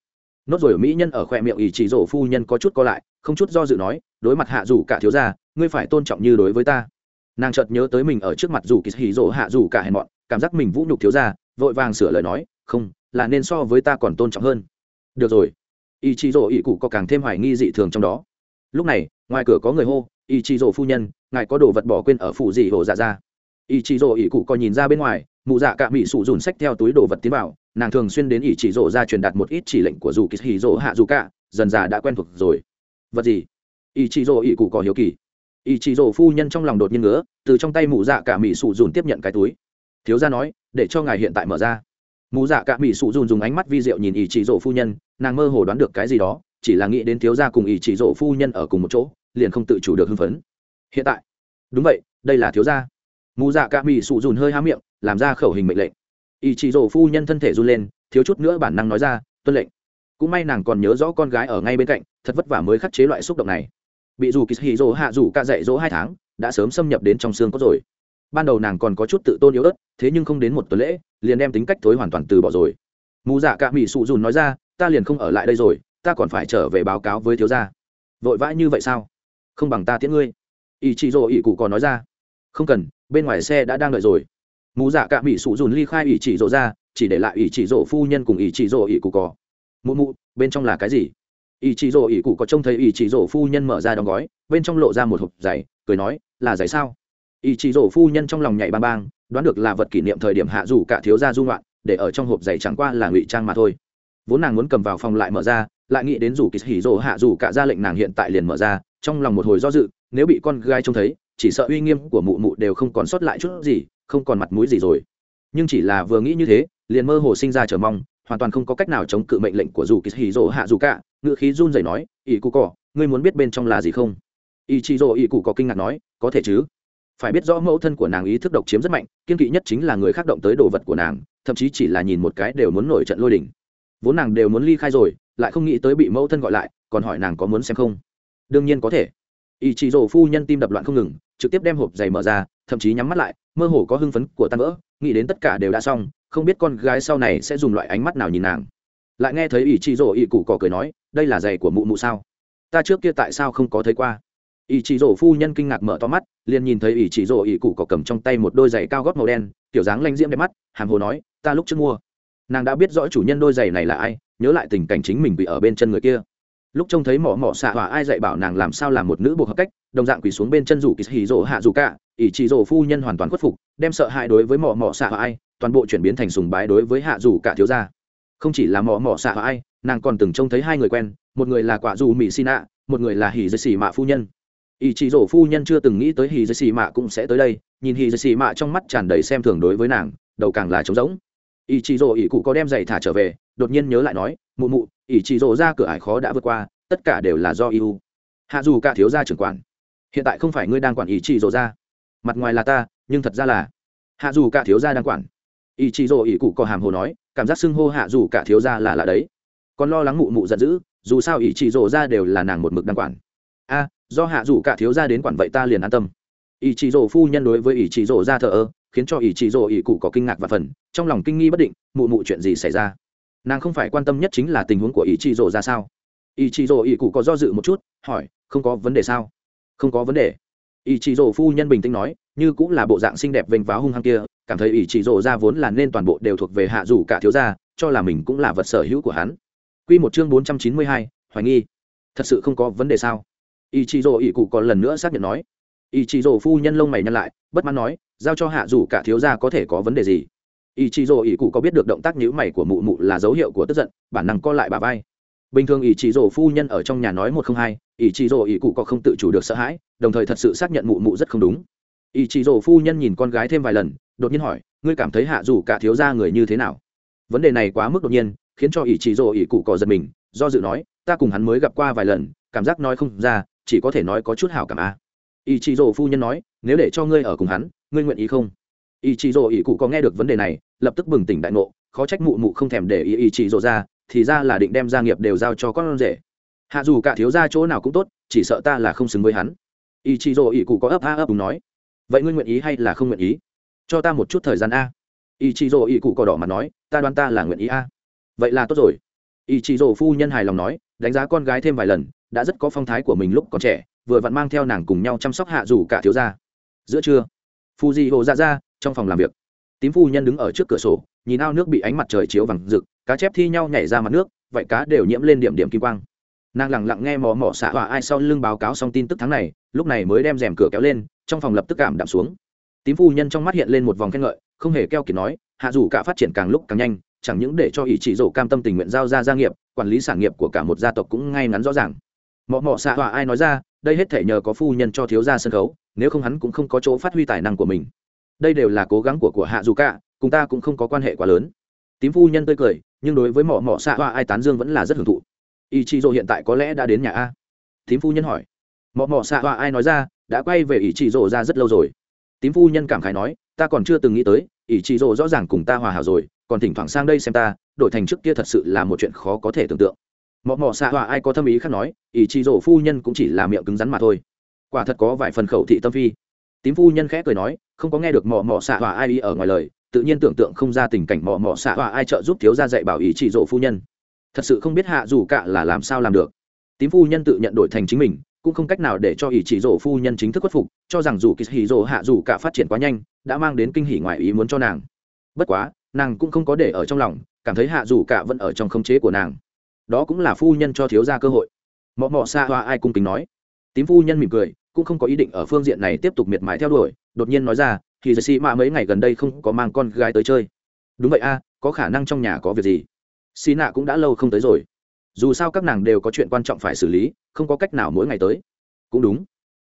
Nốt rồi mỹ nhân ở khoe miệng ý chị rồ phu nhân có chút co lại, không chút do dự nói, đối mặt hạ dù cả thiếu gia, ngươi phải tôn trọng như đối với ta. Nàng chợt nhớ tới mình ở trước mặt dù kỳ hì rồ hạ dù cả hèn mọn, cảm giác mình vũ nhục thiếu gia, vội vàng sửa lời nói, không, là nên so với ta còn tôn trọng hơn. Được rồi. Ý chị rồ ý cụ có càng thêm hoài nghi dị thường trong đó. Lúc này ngoài cửa có người hô ý chị rổ phu nhân, ngài có đồ vật bỏ quên ở phủ dị hồ dạ ra. Ý chị rổ ý cụ coi nhìn ra bên ngoài, mụ dạ cạ mỹ sụ dùn sách theo túi đồ vật tiến vào, nàng thường xuyên đến ý chị rổ ra truyền đạt một ít chỉ lệnh của dù kỳ hì rổ hạ dù cạ, dần già đã quen thuộc rồi. Vật gì? Ý chị rổ ý cụ có hiếu kỳ. Ý chị rổ phu nhân trong lòng đột nhiên ngứa, từ trong tay mụ dạ cả mỹ sụ dùn tiếp nhận cái túi. Thiếu gia nói, để cho ngài hiện tại mở ra. Mụ dạ cả mỹ sụ dùn dùng ánh mắt vi diệu nhìn ý chị rổ phu nhân, nàng mơ hồ đoán được cái gì đó, chỉ là nghĩ đến thiếu gia cùng ý chị rổ phu nhân ở cùng một chỗ liền không tự chủ được hưng phấn. Hiện tại, đúng vậy, đây là thiếu gia. Mù dạ cả mỹ sụ dùn hơi há miệng, làm ra khẩu hình mệnh lệnh. Ý chị rổ phu nhân thân thể run lên, thiếu chút nữa bản năng nói ra, tuân lệnh. Cũng may nàng còn nhớ rõ con gái ở ngay bên cạnh, thật vất vả mới khắc chế loại xúc động này. Bị dù kỳ hì rỗ hạ rủ ca dạy dỗ hai tháng, đã sớm xâm nhập đến trong xương có rồi. Ban đầu nàng còn có chút tự tôn yếu ớt, thế nhưng không đến một tuần lễ, liền đem tính cách thối hoàn toàn từ bỏ rồi. Mù dạ cả mỹ sụ dùn nói ra, ta liền không ở lại đây rồi, ta còn phải trở về báo cáo với thiếu gia. Vội vã như vậy sao? Không bằng ta tiễn ngươi. Ý chị rỗ ý cụ còn nói ra. Không cần, bên ngoài xe đã đang đợi rồi. Mù dạ cả mỹ sụ dùn ly khai ý chị rỗ ra, chỉ để lại ý chị rỗ phu nhân cùng ý chị rỗ ý cụ cò mụ mụ, bên trong là cái gì? Ý chị rỗ ý cụ có trông thấy ý chị rỗ phu nhân mở ra đóng gói, bên trong lộ ra một hộp giày, cười nói, là giày sao? Ý chị rỗ phu nhân trong lòng nhảy bang bang, đoán được là vật kỷ niệm thời điểm hạ dù cả thiếu gia dung loạn để ở trong hộp giày chẳng qua là ngụy trang mà thôi. Vốn nàng muốn cầm vào phòng lại mở ra, lại nghĩ đến dù kỳ hỉ rỗ hạ dù cả ra lệnh nàng hiện tại liền mở ra trong lòng một hồi do dự, nếu bị con gái trông thấy, chỉ sợ uy nghiêm của mụ mụ đều không còn sót lại chút gì, không còn mặt mũi gì rồi. Nhưng chỉ là vừa nghĩ như thế, liền mơ hồ sinh ra chờ mong, hoàn toàn không có cách nào chống cự mệnh lệnh của dù kỳ hì rỗ hạ dù cả ngựa khí run rẩy nói ỷ cụ cỏ ngươi muốn biết bên trong là gì không? Ỷ chị rỗ ỷ cụ có kinh ngạc nói, có thể chứ. Phải biết rõ mẫu thân của nàng ý thức độc chiếm rất mạnh, kiên kỵ nhất chính là người khác động tới đồ vật của nàng, thậm chí chỉ là nhìn một cái đều muốn nổi trận lôi đình. vốn nàng đều muốn ly khai rồi, lại không nghĩ tới bị mẫu thân gọi lại, còn hỏi nàng có muốn xem không? Đương nhiên có thể. Ý chị rổ phu nhân tim đập loạn không ngừng, trực tiếp đem hộp giày mở ra, thậm chí nhắm mắt lại, mơ hồ có hưng phấn của tan vỡ, nghĩ đến tất cả đều đã xong, không biết con gái sau này sẽ dùng loại ánh mắt nào nhìn nàng. Lại nghe thấy ý chị rổ ý cụ cỏ cười nói, đây là giày của mụ mụ sao? Ta trước kia tại sao không có thấy qua? Ý chị rổ phu nhân kinh ngạc mở to mắt, liền nhìn thấy ý chị rổ ý cụ cỏ cầm trong tay một đôi giày cao gót màu đen, kiểu dáng lanh diễm đẹp mắt, hàm hồ nói, ta lúc trước mua. Nàng đã biết rõ chủ nhân đôi giày này là ai, nhớ lại tình cảnh chính mình bị ở bên chân người kia lúc trông thấy mỏ mỏ xạ hỏa ai dạy bảo nàng làm sao làm một nữ buộc hợp cách, đồng dạng quỳ xuống bên chân rủ kỳ hì rỗ hạ rủ cả, ỷ trị rỗ phu nhân hoàn toàn khuất phục, đem sợ hãi đối với mỏ mỏ xạ hỏa ai, toàn bộ chuyển biến thành sùng bái đối với hạ rủ cả thiếu gia. Không chỉ là mỏ mỏ xạ hỏa ai, nàng còn từng trông thấy hai người quen, một người là quả dù mỹ xin ạ một người là hì dây xì mạ phu nhân. Ỷ trị rỗ phu nhân chưa từng nghĩ tới hì dây xì mạ cũng sẽ tới đây, nhìn hì dây xì mạ trong mắt tràn đầy xem thường đối với nàng, đầu càng là trống rỗng. Ỷ trị rỗ ỷ cụ có đem giày thả trở về đột nhiên nhớ lại nói, mụ mụ, ỷ chị rộ ra cửa ải khó đã vượt qua, tất cả đều là do ưu hạ dù cả thiếu gia trưởng quản. Hiện tại không phải ngươi đang quản ỷ chị rộ ra. Mặt ngoài là ta, nhưng thật ra là hạ dù cả thiếu gia đang quản. Ỷ chị rộ ỷ cụ có hàm hồ nói, cảm giác xưng hô hạ dù cả thiếu gia là là đấy. Còn lo lắng mụ mụ giận dữ, dù sao ỷ chị rộ ra đều là nàng một mực đang quản. A, do hạ dù cả thiếu gia đến quản vậy ta liền an tâm. Ỷ chị rộ phu nhân đối với ỷ chị rộ ra thờ ơ, khiến cho ỷ chị rộ ỷ cụ có kinh ngạc và phần, trong lòng kinh nghi bất định, mụ mụ chuyện gì xảy ra? Nàng không phải quan tâm nhất chính là tình huống của ý chị rồ ra sao ý chị rồ ý cụ có do dự một chút hỏi không có vấn đề sao không có vấn đề ý chị rồ phu nhân bình tĩnh nói như cũng là bộ dạng xinh đẹp vênh váo hung hăng kia cảm thấy ý chị rồ ra vốn là nên toàn bộ đều thuộc về hạ dù cả thiếu gia cho là mình cũng là vật sở hữu của hắn Quy một chương bốn trăm chín mươi hai, hoài nghi. Thật sự không có vấn đề sao? ý chị rồ ý cụ còn lần nữa xác nhận nói. ý chị rồ phu nhân lông mày nhăn lại, bất mãn nói, giao cho hạ dù cả thiếu gia có thể có vấn đề gì? Ý chí rồ ý cụ có biết được động tác nhíu mày của mụ mụ là dấu hiệu của tức giận, bản năng co lại bà vai. Bình thường ý chí rồ phu nhân ở trong nhà nói một không hai, ý chí rồ ý cụ có không tự chủ được sợ hãi, đồng thời thật sự xác nhận mụ mụ rất không đúng. ý chí rồ phu nhân nhìn con gái thêm vài lần, đột nhiên hỏi, ngươi cảm thấy hạ dù cả thiếu gia người như thế nào? Vấn đề này quá mức đột nhiên, khiến cho ý chí rồ ý cụ có giật mình, do dự nói, ta cùng hắn mới gặp qua vài lần, cảm giác nói không ra, chỉ có thể nói có chút hảo cảm a. ý chí rồ phu nhân nói, nếu để cho ngươi ở cùng hắn, ngươi nguyện ý không? Ý Chỉ rồ ý cụ có nghe được vấn đề này, lập tức bừng tỉnh đại ngộ, khó trách mụ mụ không thèm để ý ý Chỉ rồ ra, thì ra là định đem gia nghiệp đều giao cho con rể. Hạ dù cả thiếu gia chỗ nào cũng tốt, chỉ sợ ta là không xứng với hắn. ý Chỉ rồ ý cụ có ấp a ấp đúng nói, vậy ngươi nguyện ý hay là không nguyện ý? Cho ta một chút thời gian a. ý Chỉ rồ ý cụ có đỏ mặt nói, ta đoán ta là nguyện ý a. Vậy là tốt rồi ý chị rồ phu nhân hài lòng nói đánh giá con gái thêm vài lần đã rất có phong thái của mình lúc còn trẻ vừa vặn mang theo nàng cùng nhau chăm sóc hạ dù cả thiếu gia giữa trưa phu di hồ ra ra trong phòng làm việc. Tím phu nhân đứng ở trước cửa sổ, nhìn ao nước bị ánh mặt trời chiếu vàng rực, cá chép thi nhau nhảy ra mặt nước vậy cá đều nhiễm lên điểm điểm kim quang. Nàng lẳng lặng nghe mò mò xạ hỏa ai sau lưng báo cáo xong tin tức tháng này, lúc này mới đem rèm cửa kéo lên, trong phòng lập tức cảm đạm xuống. Tím phu nhân trong mắt hiện lên một vòng khen ngợi, không hề keo kiệt nói, hạ dù cả phát triển càng lúc càng nhanh, chẳng những để cho ý chỉ rổ cam tâm tình nguyện giao ra gia nghiệp, quản lý sản nghiệp của cả một gia tộc cũng ngay ngắn rõ ràng. Mọ mọ xạ họa ai nói ra, đây hết thể nhờ có phu nhân cho thiếu gia sân khấu, nếu không hắn cũng không có chỗ phát huy tài năng của mình đây đều là cố gắng của của hạ dù cả, cùng ta cũng không có quan hệ quá lớn. Tím phu nhân tươi cười, nhưng đối với mỏ mỏ xạ hoa ai tán dương vẫn là rất hưởng thụ. Ý chị dỗ hiện tại có lẽ đã đến nhà a. Tím phu nhân hỏi. Mỏ mỏ xạ hoa ai nói ra, đã quay về ý chị dỗ ra rất lâu rồi. Tím phu nhân cảm khái nói, ta còn chưa từng nghĩ tới ý chị dỗ rõ ràng cùng ta hòa hảo rồi, còn thỉnh thoảng sang đây xem ta, đổi thành trước kia thật sự là một chuyện khó có thể tưởng tượng. Mọ mọ xạ hòa ai có tâm ý khác nói ý chị dỗ phu nhân cũng chỉ là miệng cứng rắn mà thôi. Quả thật có vài phần khẩu thị tâm phi tím phu nhân khẽ cười nói, không có nghe được mò mò xạ hòa ai ý ở ngoài lời, tự nhiên tưởng tượng không ra tình cảnh mò mò xạ hòa ai trợ giúp thiếu gia dạy bảo ý chị rồ phu nhân. Thật sự không biết hạ dù cả là làm sao làm được. Tím phu nhân tự nhận đổi thành chính mình, cũng không cách nào để cho ý chỉ rổ phu nhân chính thức khuất phục, cho rằng dù kỳ hì rổ hạ dù cả phát triển quá nhanh, đã mang đến kinh hỉ ngoài ý muốn cho nàng. Bất quá, nàng cũng không có để ở trong lòng, cảm thấy hạ dù cả vẫn ở trong khống chế của nàng. Đó cũng là phu nhân cho thiếu gia cơ hội. Mọ mọ xa hoa ai cung kính nói. Tím phu nhân mỉm cười cũng không có ý định ở phương diện này tiếp tục miệt mài theo đuổi, đột nhiên nói ra, thì dì xì mạ mấy ngày gần đây không có mang con gái tới chơi. Đúng vậy a, có khả năng trong nhà có việc gì? Xì nạ cũng đã lâu không tới rồi. Dù sao các nàng đều có chuyện quan trọng phải xử lý, không có cách nào mỗi ngày tới. Cũng đúng.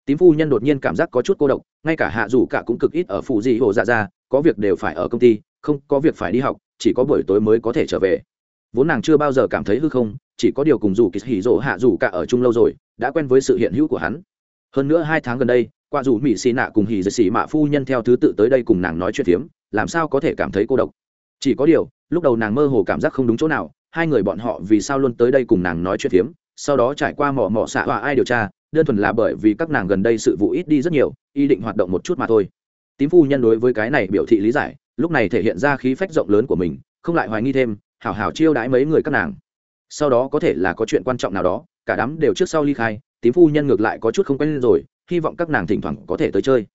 Tím phu nhân đột nhiên cảm giác có chút cô độc, ngay cả hạ dù cả cũng cực ít ở phụ dị hồ dạ ra, có việc đều phải ở công ty, không, có việc phải đi học, chỉ có buổi tối mới có thể trở về. Vốn nàng chưa bao giờ cảm thấy hư không, chỉ có điều cùng dù kỳ hỉ rỗ hạ dù cả ở chung lâu rồi, đã quen với sự hiện hữu của hắn hơn nữa hai tháng gần đây qua dù mỹ xì nạ cùng hỉ dệt xì mạ phu nhân theo thứ tự tới đây cùng nàng nói chuyện phiếm, làm sao có thể cảm thấy cô độc? Chỉ có điều, lúc đầu nàng mơ hồ cảm giác không đúng chỗ nào, hai người bọn họ vì sao luôn tới đây cùng nàng nói chuyện phiếm, sau đó trải qua mỏ mỏ xạ hòa ai điều tra, đơn thuần là bởi vì các nàng gần đây sự vụ ít đi rất nhiều, ý định hoạt động một chút mà thôi. Tím phu nhân đối với cái này biểu thị lý giải, lúc này thể hiện ra khí phách rộng lớn của mình, không lại hoài nghi thêm, hảo hảo chiêu đãi mấy người các nàng. Sau đó có thể là có chuyện quan trọng nào đó, cả đám đều trước sau ly khai tím phu nhân ngược lại có chút không quen rồi, hy vọng các nàng thỉnh thoảng có thể tới chơi.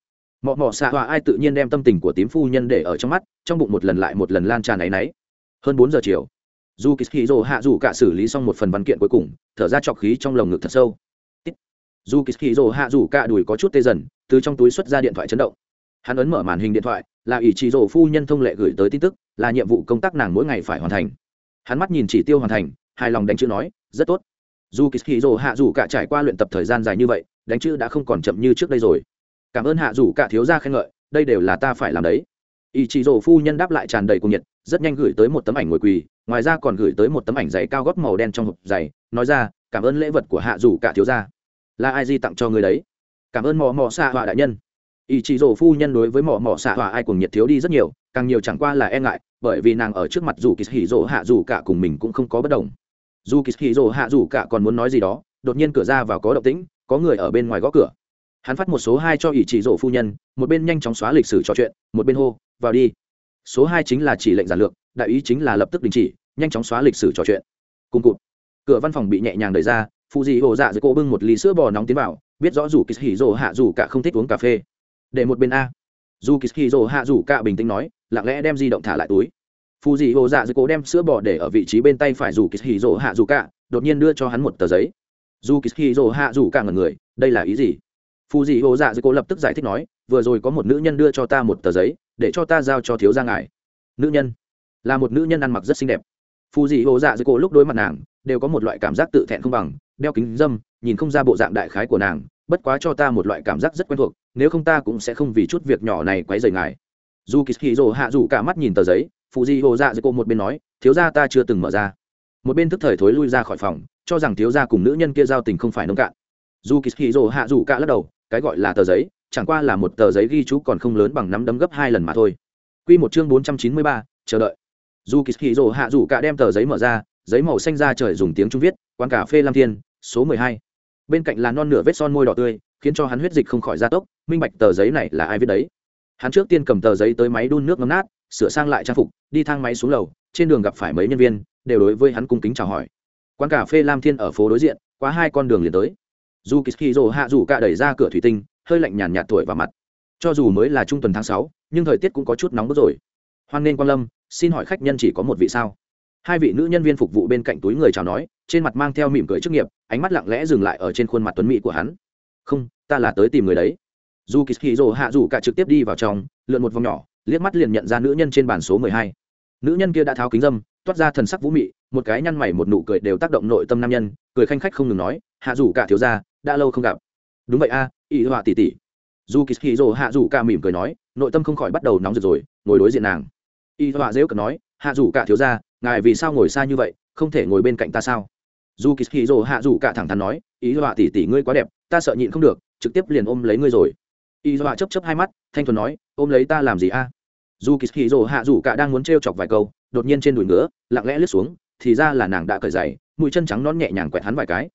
Mọ mọ xạ hòa ai tự nhiên đem tâm tình của tím phu nhân để ở trong mắt, trong bụng một lần lại một lần lan tràn áy náy. Hơn bốn giờ chiều dù kỳ hì rồ hạ dù cả xử lý xong một phần văn kiện cuối cùng, thở ra trọc khí trong lồng ngực thật sâu. Dù kỳ hì rồ hạ dù cả đùi có chút tê dần, từ trong túi xuất ra điện thoại chấn động. Hắn ấn mở màn hình điện thoại, là ỷ chỉ rồ phu nhân thông lệ gửi tới tin tức, là nhiệm vụ công tác nàng mỗi ngày phải hoàn thành. Hắn mắt nhìn chỉ tiêu hoàn thành, hài lòng đánh chữ nói, rất tốt dù kỳ hì rồ hạ dù cả trải qua luyện tập thời gian dài như vậy, đánh chữ đã không còn chậm như trước đây rồi. Cảm ơn hạ dù cả thiếu gia khen ngợi, đây đều là ta phải làm đấy. Ý chị rồ phu nhân đáp lại tràn đầy cuồng nhiệt, rất nhanh gửi tới một tấm ảnh ngồi quỳ, ngoài ra còn gửi tới một tấm ảnh giày cao gót màu đen trong hộp giày, nói ra, cảm ơn lễ vật của hạ dù cả thiếu gia. Là ai di tặng cho người đấy? Cảm ơn mò mò xạ họa đại nhân. Ý chị rồ phu nhân đối với mò mò xạ họa ai cuồng nhiệt thiếu đi rất nhiều, càng nhiều chẳng qua là e ngại, bởi vì nàng ở trước mặt dù kỳ hỉ rồ hạ dù cả cùng mình cũng không có bất đồng dù kỳ hì rồ hạ dù cả còn muốn nói gì đó, đột nhiên cửa ra vào có động tĩnh, có người ở bên ngoài gõ cửa. Hắn phát một số hai cho ỷ chỉ rộ phu nhân, một bên nhanh chóng xóa lịch sử trò chuyện, một bên hô, vào đi. Số hai chính là chỉ lệnh giản lược, đại ý chính là lập tức đình chỉ, nhanh chóng xóa lịch sử trò chuyện. Cùng cụt. Cửa văn phòng bị nhẹ nhàng đẩy ra phụ dị hồ dạ dưới cô bưng một ly sữa bò nóng tiến vào, biết rõ dù kỳ hì rồ hạ dù cả không thích uống cà phê. Để một bên a. Dù kỳ hì rồ hạ dù cả bình tĩnh nói, lặng lẽ đem di động thả lại túi. Phù dị hồ dạ dư cố đem sữa bò để ở vị trí bên tay phải dù kỳ hỉ hạ dù cả, đột nhiên đưa cho hắn một tờ giấy. Dù kỳ hỉ hạ dù cả ngần người, đây là ý gì? Phù dị hồ dạ dư cố lập tức giải thích nói, vừa rồi có một nữ nhân đưa cho ta một tờ giấy, để cho ta giao cho thiếu gia ngài. Nữ nhân? Là một nữ nhân ăn mặc rất xinh đẹp. Phù dị hồ dạ dư cố lúc đối mặt nàng, đều có một loại cảm giác tự thẹn không bằng, đeo kính dâm, nhìn không ra bộ dạng đại khái của nàng, bất quá cho ta một loại cảm giác rất quen thuộc, nếu không ta cũng sẽ không vì chút việc nhỏ này quấy rầy ngài dù kỳ hì rồ hạ dù cả mắt nhìn tờ giấy phụ di hồ dạ dưới cô một bên nói thiếu gia ta chưa từng mở ra một bên thức thời thối lui ra khỏi phòng cho rằng thiếu gia cùng nữ nhân kia giao tình không phải nông cạn dù kỳ hì rồ hạ dù cả lắc đầu cái gọi là tờ giấy chẳng qua là một tờ giấy ghi chú còn không lớn bằng nắm đấm gấp hai lần mà thôi Quy một chương bốn trăm chín mươi ba, chờ đợi. Dù rồ hạ rủ cả đem tờ giấy mở ra, giấy màu xanh ra trời dùng tiếng Trung viết, quán cà phê Lam Thiên, số mười hai. Bên cạnh là non nửa vết son môi đỏ tươi, khiến cho hắn huyết dịch không khỏi gia tốc, minh bạch tờ giấy này là ai viết đấy. Hắn trước tiên cầm tờ giấy tới máy đun nước ngấm nát, sửa sang lại trang phục, đi thang máy xuống lầu, trên đường gặp phải mấy nhân viên, đều đối với hắn cung kính chào hỏi. Quán cà phê Lam Thiên ở phố đối diện, qua hai con đường liền tới. Dù kỳ dỗ hạ dù cả đẩy ra cửa thủy tinh hơi lạnh nhàn nhạt tuổi vào mặt. Cho dù mới là trung tuần tháng sáu nhưng thời tiết cũng có chút nóng bức rồi. Hoan nghênh quan lâm xin hỏi khách nhân chỉ có một vị sao? Hai vị nữ nhân viên phục vụ bên cạnh túi người chào nói trên mặt mang theo mỉm cười chức nghiệp ánh mắt lặng lẽ dừng lại ở trên khuôn mặt tuấn mỹ của hắn. Không ta là tới tìm người đấy dù kỳ rồ hạ dù cả trực tiếp đi vào trong, lượn một vòng nhỏ, liếc mắt liền nhận ra nữ nhân trên bàn số mười hai. Nữ nhân kia đã tháo kính dâm, toát ra thần sắc vũ mị, một cái nhăn mày một nụ cười đều tác động nội tâm nam nhân, cười khanh khách không ngừng nói, hạ dù cả thiếu gia, đã lâu không gặp. Đúng vậy a, y họa tỉ tỉ dù kỳ hì rồ hạ dù cả mỉm cười nói, nội tâm không khỏi bắt đầu nóng rực rồi, ngồi đối diện nàng. Y họa dễ cận nói, hạ dù cả thiếu ra ngài vì sao ngồi xa như vậy, không thể ngồi bên cạnh ta sao? Dù kỳ hì rồ hạ dù cả thẳng thắn nói ý họa tỉ tỉ ngươi quá đẹp, ta sợ nhịn không được, trực tiếp liền ôm lấy ngươi rồi y dọa chấp chấp hai mắt, thanh thuần nói, ôm lấy ta làm gì a? Dù kỳ kỳ rồ hạ dù cả đang muốn t chọc vài câu, đột nhiên trên đùi ngứa, lặng lẽ lướt xuống, thì ra là nàng đã cởi giày, mũi chân trắng nón nhẹ nhàng quẹt hắn vài cái.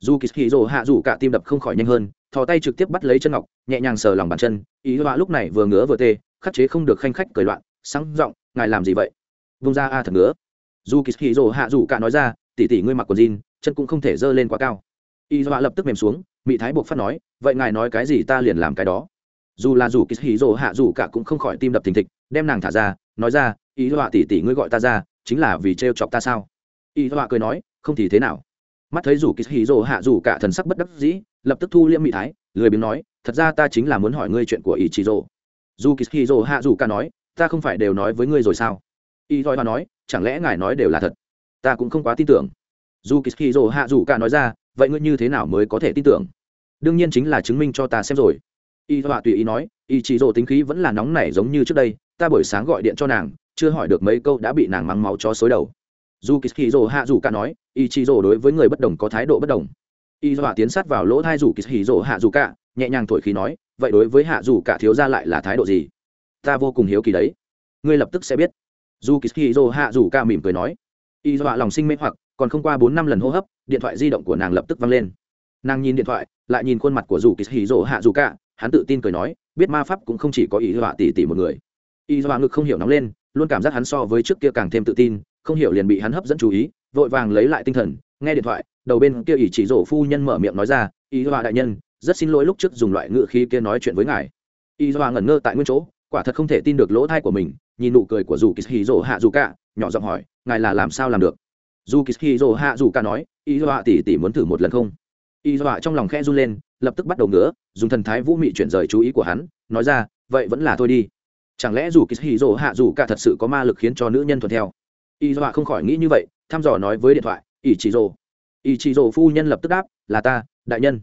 Dù kỳ kỳ rồ hạ dù cả tim đập không khỏi nhanh hơn, thò tay trực tiếp bắt lấy chân ngọc, nhẹ nhàng sờ lòng bàn chân ý họa lúc này vừa ngứa vừa tê, khắc chế không được khanh khách cởi loạn, sáng giọng, ngài làm gì vậy? Vung ra a thật ngứa. Dù kỳ kỳ rồ hạ dù cả nói ra tỉ tỉ ngươi mặc quần jean, chân cũng không thể dơ lên quá cao. Y dọa lập tức mềm xuống mỹ thái buộc phát nói, vậy ngài nói cái gì ta liền làm cái đó. Dù là dù kỳ hì rồ hạ dù cả cũng không khỏi tim đập thình thịch, đem nàng thả ra, nói ra, ý họa tỉ tỉ ngươi gọi ta ra, chính là vì trêu chọc ta sao? Ý họa cười nói, không thì thế nào. Mắt thấy dù kỳ hì rồ hạ dù cả thần sắc bất đắc dĩ, lập tức thu liễm mỹ thái, lười biếng nói, thật ra ta chính là muốn hỏi ngươi chuyện của ý chí rồ dù kỳ hì rồ hạ dù cả nói, ta không phải đều nói với ngươi rồi sao? Ý họa nói, chẳng lẽ ngài nói đều là thật? Ta cũng không quá tin tưởng. Dù kỳ hì rồ hạ dù cả nói ra, vậy ngươi như thế nào mới có thể tin tưởng? Đương nhiên chính là chứng minh cho ta xem rồi. Y họa tùy ý nói, y chỉ rồ tính khí vẫn là nóng nảy giống như trước đây, ta buổi sáng gọi điện cho nàng, chưa hỏi được mấy câu đã bị nàng mắng máu chó xối đầu. Dù kỳ rồ hạ dù cả nói, y chỉ rồ đối với người bất đồng có thái độ bất đồng. Y họa tiến sát vào lỗ thai dù kỳ rồ hạ dù cả, nhẹ nhàng thổi khí nói, vậy đối với hạ dù cả thiếu ra lại là thái độ gì? Ta vô cùng hiếu kỳ đấy. Ngươi lập tức sẽ biết. Dù kỳ rồ hạ dù cả mỉm cười nói. Y họa lòng sinh mê hoặc, còn không qua bốn năm lần hô hấp, điện thoại di động của nàng lập tức văng lên. Nàng nhìn điện thoại lại nhìn khuôn mặt của dù kỳ hì rỗ hạ dù cả, hắn tự tin cười nói, biết ma pháp cũng không chỉ có ý họa tỷ tỷ một người. Y họa ngực không hiểu nóng lên, luôn cảm giác hắn so với trước kia càng thêm tự tin, không hiểu liền bị hắn hấp dẫn chú ý, vội vàng lấy lại tinh thần, nghe điện thoại, đầu bên kia ỷ chỉ rổ phu nhân mở miệng nói ra y họa đại nhân, rất xin lỗi lúc trước dùng loại ngựa khí kia nói chuyện với ngài. Y họa ngẩn ngơ tại nguyên chỗ, quả thật không thể tin được lỗ thai của mình, nhìn nụ cười của dù kỳ hì rỗ hạ dù cả, nhỏ giọng hỏi, ngài là làm sao làm được? Dù kỳ hì rỗ hạ dù cả nói y họa tỷ tỷ muốn thử một lần không? Y dọa trong lòng khe run lên, lập tức bắt đầu ngứa dùng thần thái vũ mị chuyển rời chú ý của hắn, nói ra, vậy vẫn là thôi đi. Chẳng lẽ dù kỳ hì rỗ hạ dù cả thật sự có ma lực khiến cho nữ nhân thuận theo? Y dọa không khỏi nghĩ như vậy, thăm dò nói với điện thoại y chỉ rồ y chỉ rồ phu nhân lập tức đáp, là ta, đại nhân.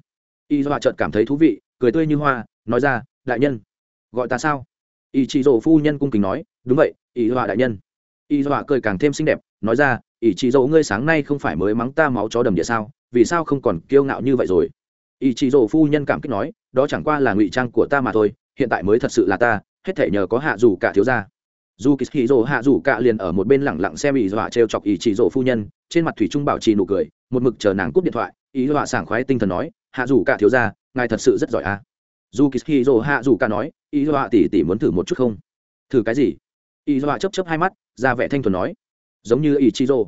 Y dọa chợt cảm thấy thú vị, cười tươi như hoa, nói ra, đại nhân. Gọi ta sao? Y chỉ rồ phu nhân cung kính nói, đúng vậy, y dọa đại nhân. Y dọa cười càng thêm xinh đẹp, nói ra ỷ chị dỗ ngươi sáng nay không phải mới mắng ta máu chó đầm địa sao? Vì sao không còn kiêu ngạo như vậy rồi? Ý chị rổ phu nhân cảm kích nói, đó chẳng qua là ngụy trang của ta mà thôi, hiện tại mới thật sự là ta, hết thể nhờ có hạ dù cả thiếu gia. Dù kỳ hì hạ dù cả liền ở một bên lẳng lặng xem ý dọa trêu chọc ý chị rổ phu nhân, trên mặt thủy trung bảo trì nụ cười, một mực chờ nàng cúp điện thoại ý dọa sảng khoái tinh thần nói, hạ dù cả thiếu gia, ngài thật sự rất giỏi à dù kỳ hì hạ dù cả nói ý dọa tỉ tỉ muốn thử một chút không? Thử cái gì? Ý dọa chấp chấp hai mắt, ra vẻ thanh thuần nói, giống như ý chị rô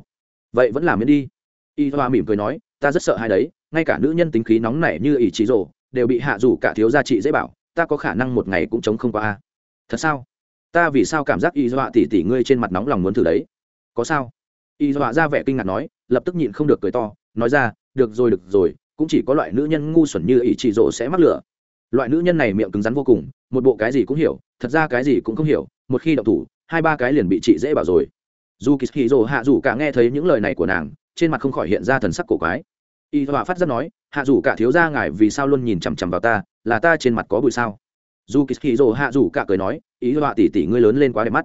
vậy vẫn làm miễn đi. Ý dọa mỉm cười nói ta rất sợ hai đấy, ngay cả nữ nhân tính khí nóng nảy như ý trí rồ, đều bị hạ dù cả thiếu gia trị dễ bảo, ta có khả năng một ngày cũng chống không qua a. Thật sao? Ta vì sao cảm giác y Dọa tỉ tỉ ngươi trên mặt nóng lòng muốn thử đấy? Có sao? Y Dọa ra vẻ kinh ngạc nói, lập tức nhịn không được cười to, nói ra, được rồi được rồi, cũng chỉ có loại nữ nhân ngu xuẩn như ý chỉ rộ sẽ mắc lửa. Loại nữ nhân này miệng cứng rắn vô cùng, một bộ cái gì cũng hiểu, thật ra cái gì cũng không hiểu, một khi đậu thủ, hai ba cái liền bị chị dễ bảo rồi. Dù kỳ hì rồ hạ dù cả nghe thấy những lời này của nàng trên mặt không khỏi hiện ra thần sắc cổ quái. Y họa phát giác nói, hạ dù cả thiếu gia ngài vì sao luôn nhìn chằm chằm vào ta, là ta trên mặt có bụi sao? Dù kỳ hì rồ hạ dù cả cười nói y họa tỉ tỉ ngươi lớn lên quá đẹp mắt.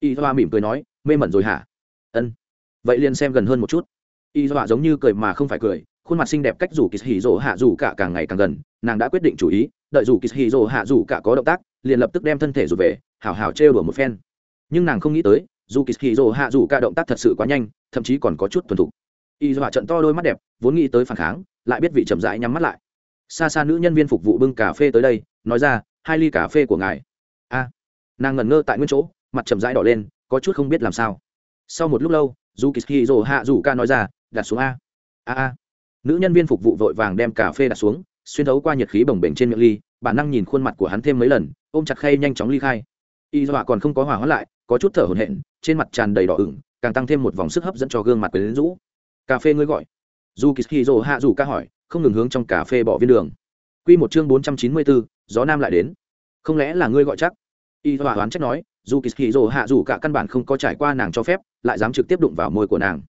Y họa mỉm cười nói, mê mẩn rồi hả? Ân. Vậy liền xem gần hơn một chút. Y họa giống như cười mà không phải cười, khuôn mặt xinh đẹp cách dù kỳ hì rồ hạ dù cả càng ngày càng gần, nàng đã quyết định chủ ý, đợi dù kỳ hì rồ hạ dù cả có động tác, liền lập tức đem thân thể rụt về hảo hảo trêu đùa một phen. Nhưng nàng không nghĩ tới, dù kỳ hì rồ hạ dù cả động tác thật sự quá nhanh, thậm chí còn có chút thuần thục y dọa trận to đôi mắt đẹp, vốn nghĩ tới phản kháng, lại biết vị chậm rãi nhắm mắt lại. Xa xa nữ nhân viên phục vụ bưng cà phê tới đây, nói ra, hai ly cà phê của ngài. A. Nàng ngẩn ngơ tại nguyên chỗ, mặt chậm rãi đỏ lên, có chút không biết làm sao. Sau một lúc lâu dù kỳ hì rồ hạ dù ca nói ra, đặt xuống a. A a. Nữ nhân viên phục vụ vội vàng đem cà phê đặt xuống, xuyên thấu qua nhiệt khí bồng bềnh trên miệng ly, bản năng nhìn khuôn mặt của hắn thêm mấy lần, ôm chặt khay nhanh chóng ly khai. Y dọa còn không có hỏa hóa lại, có chút thở hổn hển, trên mặt tràn đầy đỏ ửng, càng tăng thêm một vòng sức hấp dẫn cho gương mặt quyến rũ cà phê ngươi gọi. Dù kỳ rồ hạ dù ca hỏi, không ngừng hướng trong cà phê bỏ viên đường. Q một chương bốn trăm chín mươi bốn gió nam lại đến. Không lẽ là ngươi gọi chắc? Y hỏa hoán trách nói dù kỳ rồ hạ dù cả căn bản không có trải qua nàng cho phép, lại dám trực tiếp đụng vào môi của nàng.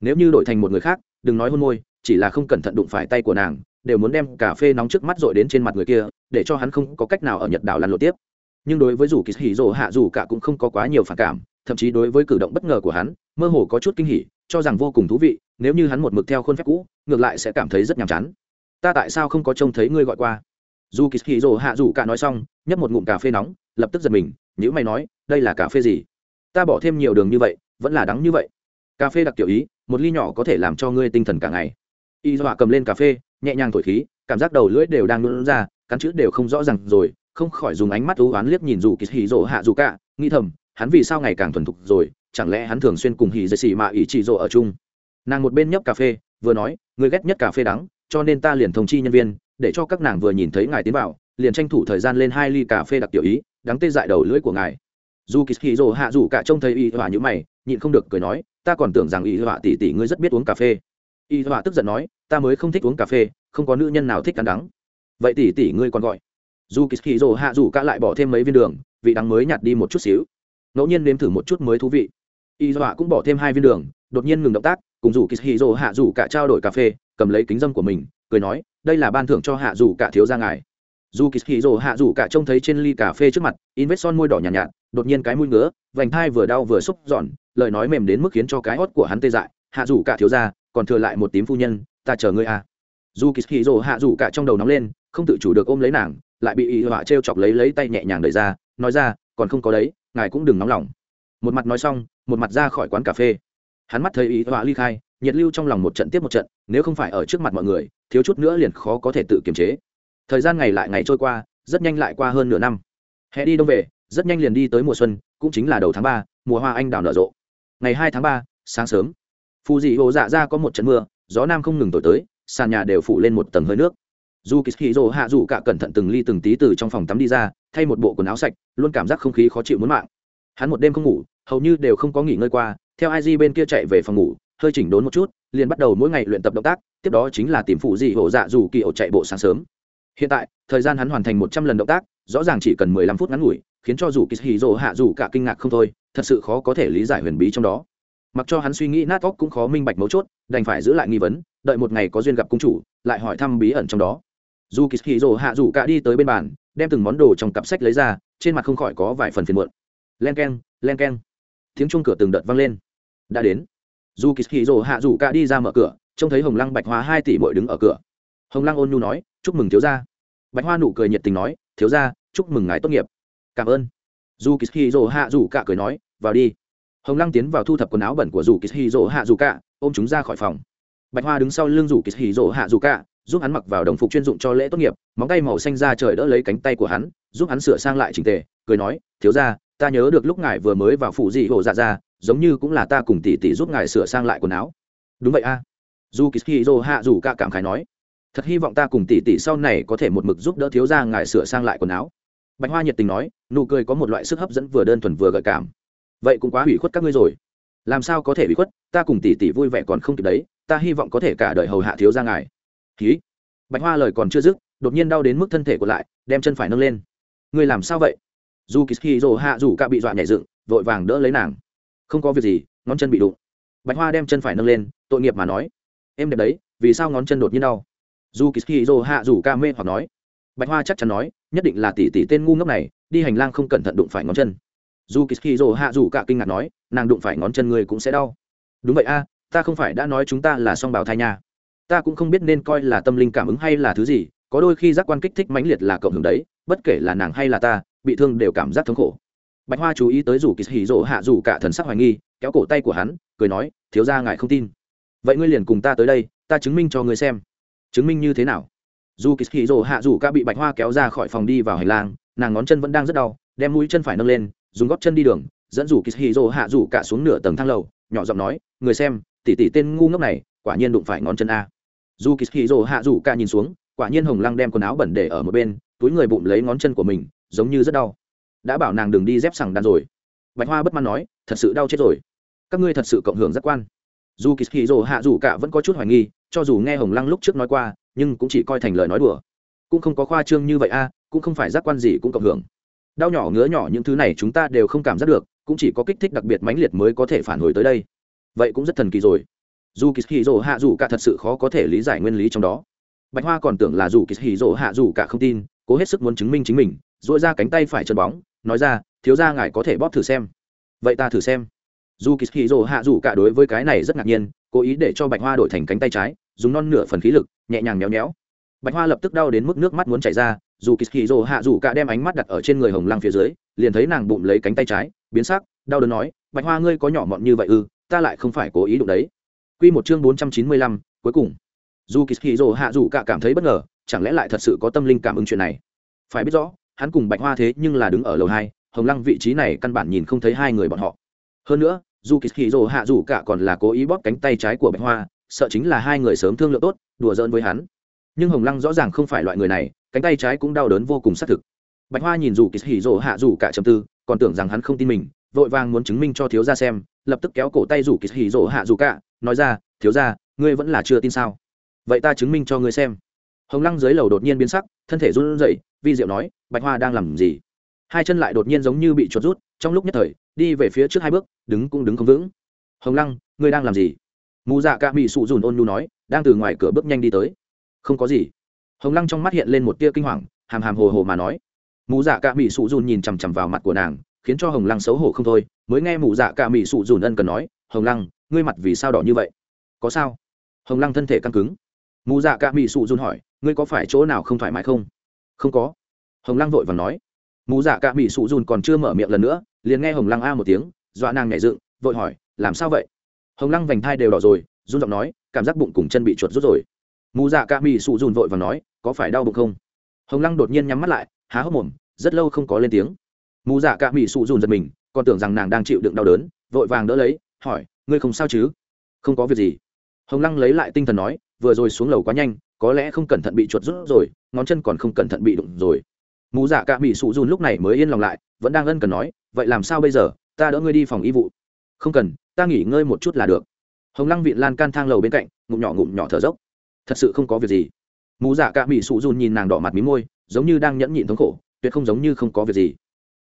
Nếu như đổi thành một người khác, đừng nói hôn môi, chỉ là không cẩn thận đụng phải tay của nàng, đều muốn đem cà phê nóng trước mắt dội đến trên mặt người kia, để cho hắn không có cách nào ở nhật đảo lăn lộ tiếp. Nhưng đối với dù kỳ hỉ rồ hạ dù cả cũng không có quá nhiều phản cảm, thậm chí đối với cử động bất ngờ của hắn, mơ hồ có chút kinh hỉ cho rằng vô cùng thú vị, nếu như hắn một mực theo khuôn phép cũ, ngược lại sẽ cảm thấy rất nhàm chán. Ta tại sao không có trông thấy ngươi gọi qua? Dù kỳ hì rồ hạ dù cả nói xong, nhấp một ngụm cà phê nóng, lập tức giật mình nhữ mày nói, đây là cà phê gì? Ta bỏ thêm nhiều đường như vậy, vẫn là đắng như vậy. Cà phê đặc tiểu ý, một ly nhỏ có thể làm cho ngươi tinh thần cả ngày. Y dọa cầm lên cà phê, nhẹ nhàng thổi khí, cảm giác đầu lưỡi đều đang nôn ra, cắn chữ đều không rõ r à n g rồi, không khỏi dùng ánh mắt thú oán liếc nhìn dù kỳ hì rỗ hạ dù cả, nghĩ thầm, hắn vì sao ngày càng thuần thục rồi chẳng lẽ hắn thường xuyên cùng hỉ dây xì mạ ỷ chỉ rộ ở chung? Nàng một bên nhấp cà phê, vừa nói người ghét nhất cà phê đắng, cho nên ta liền thông chi nhân viên, để cho các nàng vừa nhìn thấy ngài tiến vào, liền tranh thủ thời gian lên hai ly cà phê đặc tiểu ý, đắng tê dại đầu lưỡi của ngài. Dù kỳ hì rỗ hạ dù cả trông thấy y họa như mày, nhịn không được cười nói, ta còn tưởng rằng y họa tỉ tỉ ngươi rất biết uống cà phê. Y họa tức giận nói, ta mới không thích uống cà phê, không có nữ nhân nào thích ăn đắng. Vậy tỉ tỉ ngươi còn gọi. Dù kỳ hì rồ hạ dù cả lại bỏ thêm mấy viên đường, vị đắng mới nhạt đi một chút xíu. Ngẫu nhiên nếm thử một chút mới thú vị y dọa cũng bỏ thêm hai viên đường đột nhiên ngừng động tác cùng rủ kỳ hì rồ hạ rủ cả trao đổi cà phê cầm lấy kính dâm của mình cười nói đây là ban thưởng cho hạ rủ cả thiếu ra ngài. Dù kỳ hì rồ hạ rủ cả trông thấy trên ly cà phê trước mặt in vết son môi đỏ nhàn nhạt, nhạt đột nhiên cái mũi ngứa vành thai vừa đau vừa xúc giòn lời nói mềm đến mức khiến cho cái hót của hắn tê dại hạ rủ cả thiếu ra còn thừa lại một tím phu nhân ta chờ ngươi à. Dù kỳ hì rồ hạ rủ cả trong đầu nóng lên không tự chủ được ôm lấy nàng lại bị y họa t chọc lấy lấy tay nhẹ nhàng đẩy ra nói ra còn không có đấy ngài cũng đừng nóng lòng. Một mặt nói xong một mặt ra khỏi quán cà phê. Hắn mắt thấy ý họa ly khai, nhiệt lưu trong lòng một trận tiếp một trận, nếu không phải ở trước mặt mọi người, thiếu chút nữa liền khó có thể tự kiềm chế. Thời gian ngày lại ngày trôi qua, rất nhanh lại qua hơn nửa năm. Hè đi đông về, rất nhanh liền đi tới mùa xuân, cũng chính là đầu tháng ba, mùa hoa anh đào nở rộ. Ngày hai tháng ba, sáng sớm phù dị hồ dạ ra có một trận mưa, gió nam không ngừng thổi tới, sàn nhà đều phủ lên một tầng hơi nước. Dù kỳ hì rồ hạ dù cả cẩn thận từng ly từng tí từ trong phòng tắm đi ra, thay một bộ quần áo sạch, luôn cảm giác không khí khó chịu muốn mạng hắn một đêm không ngủ, hầu như đều không có nghỉ ngơi qua, theo ai bên kia chạy về phòng ngủ, hơi chỉnh đốn một chút, liền bắt đầu mỗi ngày luyện tập động tác, tiếp đó chính là tìm phụ dị hổ dạ dù kỳ ổ chạy bộ sáng sớm. Hiện tại, thời gian hắn hoàn thành một trăm lần động tác, rõ ràng chỉ cần mười lăm phút ngắn ngủi, khiến cho dù kỳ hì rồ hạ dù cả kinh ngạc không thôi, thật sự khó có thể lý giải huyền bí trong đó. Mặc cho hắn suy nghĩ nát óc cũng khó minh bạch mấu chốt, đành phải giữ lại nghi vấn, đợi một ngày có duyên gặp cung chủ, lại hỏi thăm bí ẩn trong đó. Dù kỳ hì rồ hạ dù cả đi tới bên bàn, đem từng món đồ trong cặp sách lấy ra, trên mặt không khỏi có vài phần phiền muộn len k e n len k e n tiếng chung cửa từng đợt vang lên. Đã đến. Dù kỳ hì rồ hạ dù cả đi ra mở cửa, trông thấy hồng lăng bạch hoa hai tỷ bội đứng ở cửa. Hồng lăng ôn nhu nói, chúc mừng thiếu gia. Bạch hoa nụ cười nhiệt tình nói, thiếu gia, chúc mừng ngài tốt nghiệp. Cảm ơn. Dù kỳ hì rồ hạ dù cả cười nói, vào đi. Hồng lăng tiến vào thu thập quần áo bẩn của dù kỳ hì rồ hạ dù cả, ôm chúng ra khỏi phòng. Bạch hoa đứng sau lưng dù kỳ hì rồ hạ dù cả, giúp hắn mặc vào đồng phục chuyên dụng cho lễ tốt nghiệp, móng tay màu xanh ra trời đỡ lấy cánh tay của hắn, giúp hắn sửa sang lại trình tề, cười nói, thiếu ra ta nhớ được lúc ngài vừa mới vào phủ dị hồ dạ ra, giống như cũng là ta cùng tỷ tỷ giúp ngài sửa sang lại quần áo. Đúng vậy a. Dù kỳ dô hạ dù cả cảm khái nói, thật hy vọng ta cùng tỷ tỷ sau này có thể một mực giúp đỡ thiếu ra ngài sửa sang lại quần áo. Bạch hoa nhiệt tình nói, nụ cười có một loại sức hấp dẫn vừa đơn thuần vừa gợi cảm. Vậy cũng quá hủy khuất các ngươi rồi. Làm sao có thể hủy khuất? Ta cùng tỷ tỷ vui vẻ còn không kịp đấy, ta hy vọng có thể cả đời hầu hạ thiếu ra ngài. Ký bạch hoa lời còn chưa dứt, đột nhiên đau đến mức thân thể của lại, đem chân phải nâng lên. Người làm sao vậy? Dù kỳ hì rồ hạ rủ cả bị dọa nhảy dựng, vội vàng đỡ lấy nàng. Không có việc gì, ngón chân bị đụng. Bạch hoa đem chân phải nâng lên, tội nghiệp mà nói, em đẹp đấy, vì sao ngón chân đột nhiên đau? Dù kỳ hì rồ hạ rủ ca mê hoặc nói. Bạch hoa chắc chắn nói, nhất định là tỷ tỷ tên ngu ngốc này, đi hành lang không cẩn thận đụng phải ngón chân. Dù kỳ hì rồ hạ rủ cả kinh ngạc nói, nàng đụng phải ngón chân người cũng sẽ đau. Đúng vậy a, ta không phải đã nói chúng ta là song bào thai nha. Ta cũng không biết nên coi là tâm linh cảm ứng hay là thứ gì, có đôi khi giác quan kích thích mãnh liệt là cộng hưởng đấy, bất kể là nàng hay là ta bị thương đều cảm giác thống khổ. Bạch hoa chú ý tới rủ kỳ hỉ rỗ hạ rủ cả thần sắc hoài nghi, kéo cổ tay của hắn, cười nói, thiếu ra ngài không tin. Vậy ngươi liền cùng ta tới đây, ta chứng minh cho ngươi xem. Chứng minh như thế nào? Dù kỳ hỉ rỗ hạ rủ cả bị bạch hoa kéo ra khỏi phòng đi vào hành lang, nàng ngón chân vẫn đang rất đau, đem mũi chân phải nâng lên, dùng góp chân đi đường, dẫn rủ kỳ hỉ rỗ hạ rủ cả xuống nửa tầng thang lầu, nhỏ giọng nói, người xem tỉ tỉ tên ngu ngốc này, quả nhiên đụng phải ngón chân a. Dù kỳ hì rỗ hạ rủ cả nhìn xuống, quả nhiên hồng lăng đem quần áo bẩn để ở một bên, túi người bụng lấy ngón chân của mình giống như rất đau. Đã bảo nàng đừng đi dép sằng đan rồi. Bạch hoa bất mãn nói, thật sự đau chết rồi. Các ngươi thật sự cộng hưởng giác quan. Dù kỳ hì rồ hạ dù cả vẫn có chút hoài nghi, cho dù nghe hồng lăng lúc trước nói qua, nhưng cũng chỉ coi thành lời nói đùa. Cũng không có khoa trương như vậy a, cũng không phải giác quan gì cũng cộng hưởng. Đau nhỏ ngứa nhỏ những thứ này chúng ta đều không cảm giác được, cũng chỉ có kích thích đặc biệt mãnh liệt mới có thể phản hồi tới đây. Vậy cũng rất thần kỳ rồi. Dù kỳ hì rồ hạ dù cả thật sự khó có thể lý giải nguyên lý trong đó. Bạch hoa còn tưởng là dù kỳ hì rồ hạ dù cả không tin, cố hết sức muốn chứng minh chính mình dội ra cánh tay phải chân bóng nói ra thiếu ra ngài có thể bóp thử xem. Vậy ta thử xem. Dù kỳ hì hạ dù cả đối với cái này rất ngạc nhiên cố ý để cho bạch hoa đổi thành cánh tay trái dùng non nửa phần khí lực nhẹ nhàng méo méo. Bạch hoa lập tức đau đến mức nước mắt muốn chảy ra dù kỳ hì hạ dù cả đem ánh mắt đặt ở trên người hồng lăng phía dưới liền thấy nàng bụng lấy cánh tay trái biến sắc đau đớn nói bạch hoa ngươi có nhỏ mọn như vậy ư ta lại không phải cố ý đụng đấy. Quy một chương bốn trăm chín mươi lăm, cuối cùng. Dù kỳ hì hạ dù cả cảm thấy bất ngờ chẳng lẽ lại thật sự có tâm linh cảm ứng chuyện này? Phải biết rõ hắn cùng bạch hoa thế nhưng là đứng ở lầu hai, hồng lăng vị trí này căn bản nhìn không thấy hai người bọn họ. Hơn nữa, dù kỳ hì rỗ hạ dù cả còn là cố ý bóp cánh tay trái của bạch hoa, sợ chính là hai người sớm thương lượng tốt, đùa giỡn với hắn. Nhưng hồng lăng rõ ràng không phải loại người này, cánh tay trái cũng đau đớn vô cùng xác thực. Bạch hoa nhìn dù kỳ hì rỗ hạ dù cả trầm tư, còn tưởng rằng hắn không tin mình, vội vàng muốn chứng minh cho thiếu gia xem, lập tức kéo cổ tay rủ kỳ hì rỗ hạ dù cả, nói ra, thiếu gia, ngươi vẫn là chưa tin sao? Vậy ta chứng minh cho ngươi xem. Hồng lăng dưới lầu đột nhiên biến sắc thân thể run rẩy, vi diệu nói, bạch hoa đang làm gì? Hai chân lại đột nhiên giống như bị chuột rút, trong lúc nhất thời, đi về phía trước hai bước, đứng cũng đứng không vững. Hồng lăng, ngươi đang làm gì? Mù dạ ca bị sụ dùn ôn nhu nói, đang từ ngoài cửa bước nhanh đi tới. Không có gì. Hồng lăng trong mắt hiện lên một tia kinh hoàng, hàm hàm hồ hồ mà nói. Mù dạ ca bị sụ dùn nhìn chằm chằm vào mặt của nàng, khiến cho hồng lăng xấu hổ không thôi, mới nghe mù dạ ca bị sụ dùn ân cần nói, hồng lăng, ngươi mặt vì sao đỏ như vậy? Có sao? Hồng lăng thân thể căng cứng. Mù dạ ca mỹ sụ dùn hỏi ngươi có phải chỗ nào không thoải mái không? Không có. Hồng lăng vội và nói. Mù dạ ca mỹ sụ dùn còn chưa mở miệng lần nữa, liền nghe hồng lăng a một tiếng, dọa nàng nhảy dựng, vội hỏi, làm sao vậy? Hồng lăng vành thai đều đỏ rồi, run giọng nói, cảm giác bụng cùng chân bị chuột rút rồi. Mù dạ ca mỹ sụ dùn vội và nói, có phải đau bụng không? Hồng lăng đột nhiên nhắm mắt lại, há hốc mồm, rất lâu không có lên tiếng. Mù dạ ca mỹ sụ dùn giật mình, còn tưởng rằng nàng đang chịu đựng đau đớn, vội vàng đỡ lấy, hỏi, ngươi không sao chứ? Không có việc gì. Hồng lăng lấy lại tinh thần nói, vừa rồi xuống lầu quá nhanh có lẽ không cẩn thận bị chuột rút rồi, ngón chân còn không cẩn thận bị đụng rồi. Mù dạ cả bị sụ dùn lúc này mới yên lòng lại, vẫn đang ân cần nói, vậy làm sao bây giờ? Ta đỡ ngươi đi phòng y vụ. Không cần, ta nghỉ ngơi một chút là được. Hồng lăng vịn lan can thang lầu bên cạnh, ngụm nhỏ ngụm nhỏ thở dốc. Thật sự không có việc gì. Mù dạ cả bị sụ dùn nhìn nàng đỏ mặt mí môi, giống như đang nhẫn nhịn thống khổ, tuyệt không giống như không có việc gì.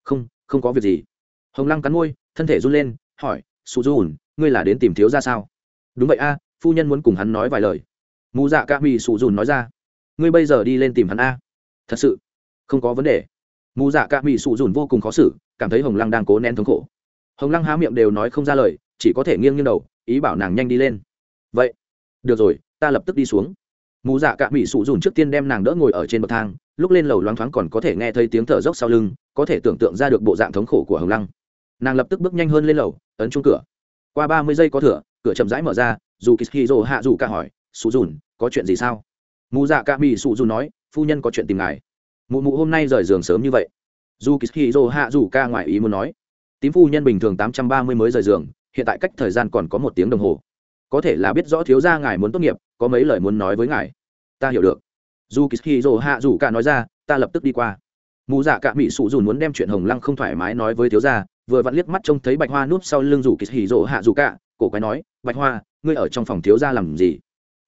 Không không có việc gì. Hồng lăng cắn môi, thân thể run lên, hỏi, sụ dùn ngươi là đến tìm thiếu ra sao? Đúng vậy a, phu nhân muốn cùng hắn nói vài lời mù dạ ca mì sụ dùn nói ra. Ngươi bây giờ đi lên tìm hắn a. Thật sự, không có vấn đề. Mù dạ ca mì sụ dùn vô cùng khó xử, cảm thấy hồng lăng đang cố nén thống khổ. Hồng lăng há miệng đều nói không ra lời, chỉ có thể nghiêng nghiêng đầu, ý bảo nàng nhanh đi lên. Vậy, được rồi, ta lập tức đi xuống. Mù dạ cả mỹ sụ dùn trước tiên đem nàng đỡ ngồi ở trên bậc thang, lúc lên lầu loáng thoáng còn có thể nghe thấy tiếng thở dốc sau lưng, có thể tưởng tượng ra được bộ dạng thống khổ của hồng lăng. Nàng lập tức bước nhanh hơn lên lầu, ấn chung cửa. Qua ba mươi giây có thửa cửa chậm rãi mở ra, dù kishiro hạ dù cả hỏi sụ dùn, có chuyện gì sao? Mụ dạ cả mỹ sụ dùn nói, phu nhân có chuyện tìm ngài. Mụ mụ hôm nay rời giường sớm như vậy. Dù kishiro hạ dù ca ngoài ý muốn nói, tím phu nhân bình thường tám trăm ba mươi mới rời giường, hiện tại cách thời gian còn có một tiếng đồng hồ. Có thể là biết rõ thiếu gia ngài muốn tốt nghiệp, có mấy lời muốn nói với ngài. Ta hiểu được. Dù kishiro hạ dù ca nói ra, ta lập tức đi qua. Mụ dạ cả mỹ sụ dùn muốn đem chuyện hồng lăng không thoải mái nói với thiếu gia, vừa vặn liếc mắt trông thấy bạch hoa núp sau lưng rủ kỳ hỉ rộ hạ dù cả cổ quái nói, bạch hoa, ngươi ở trong phòng thiếu gia làm gì?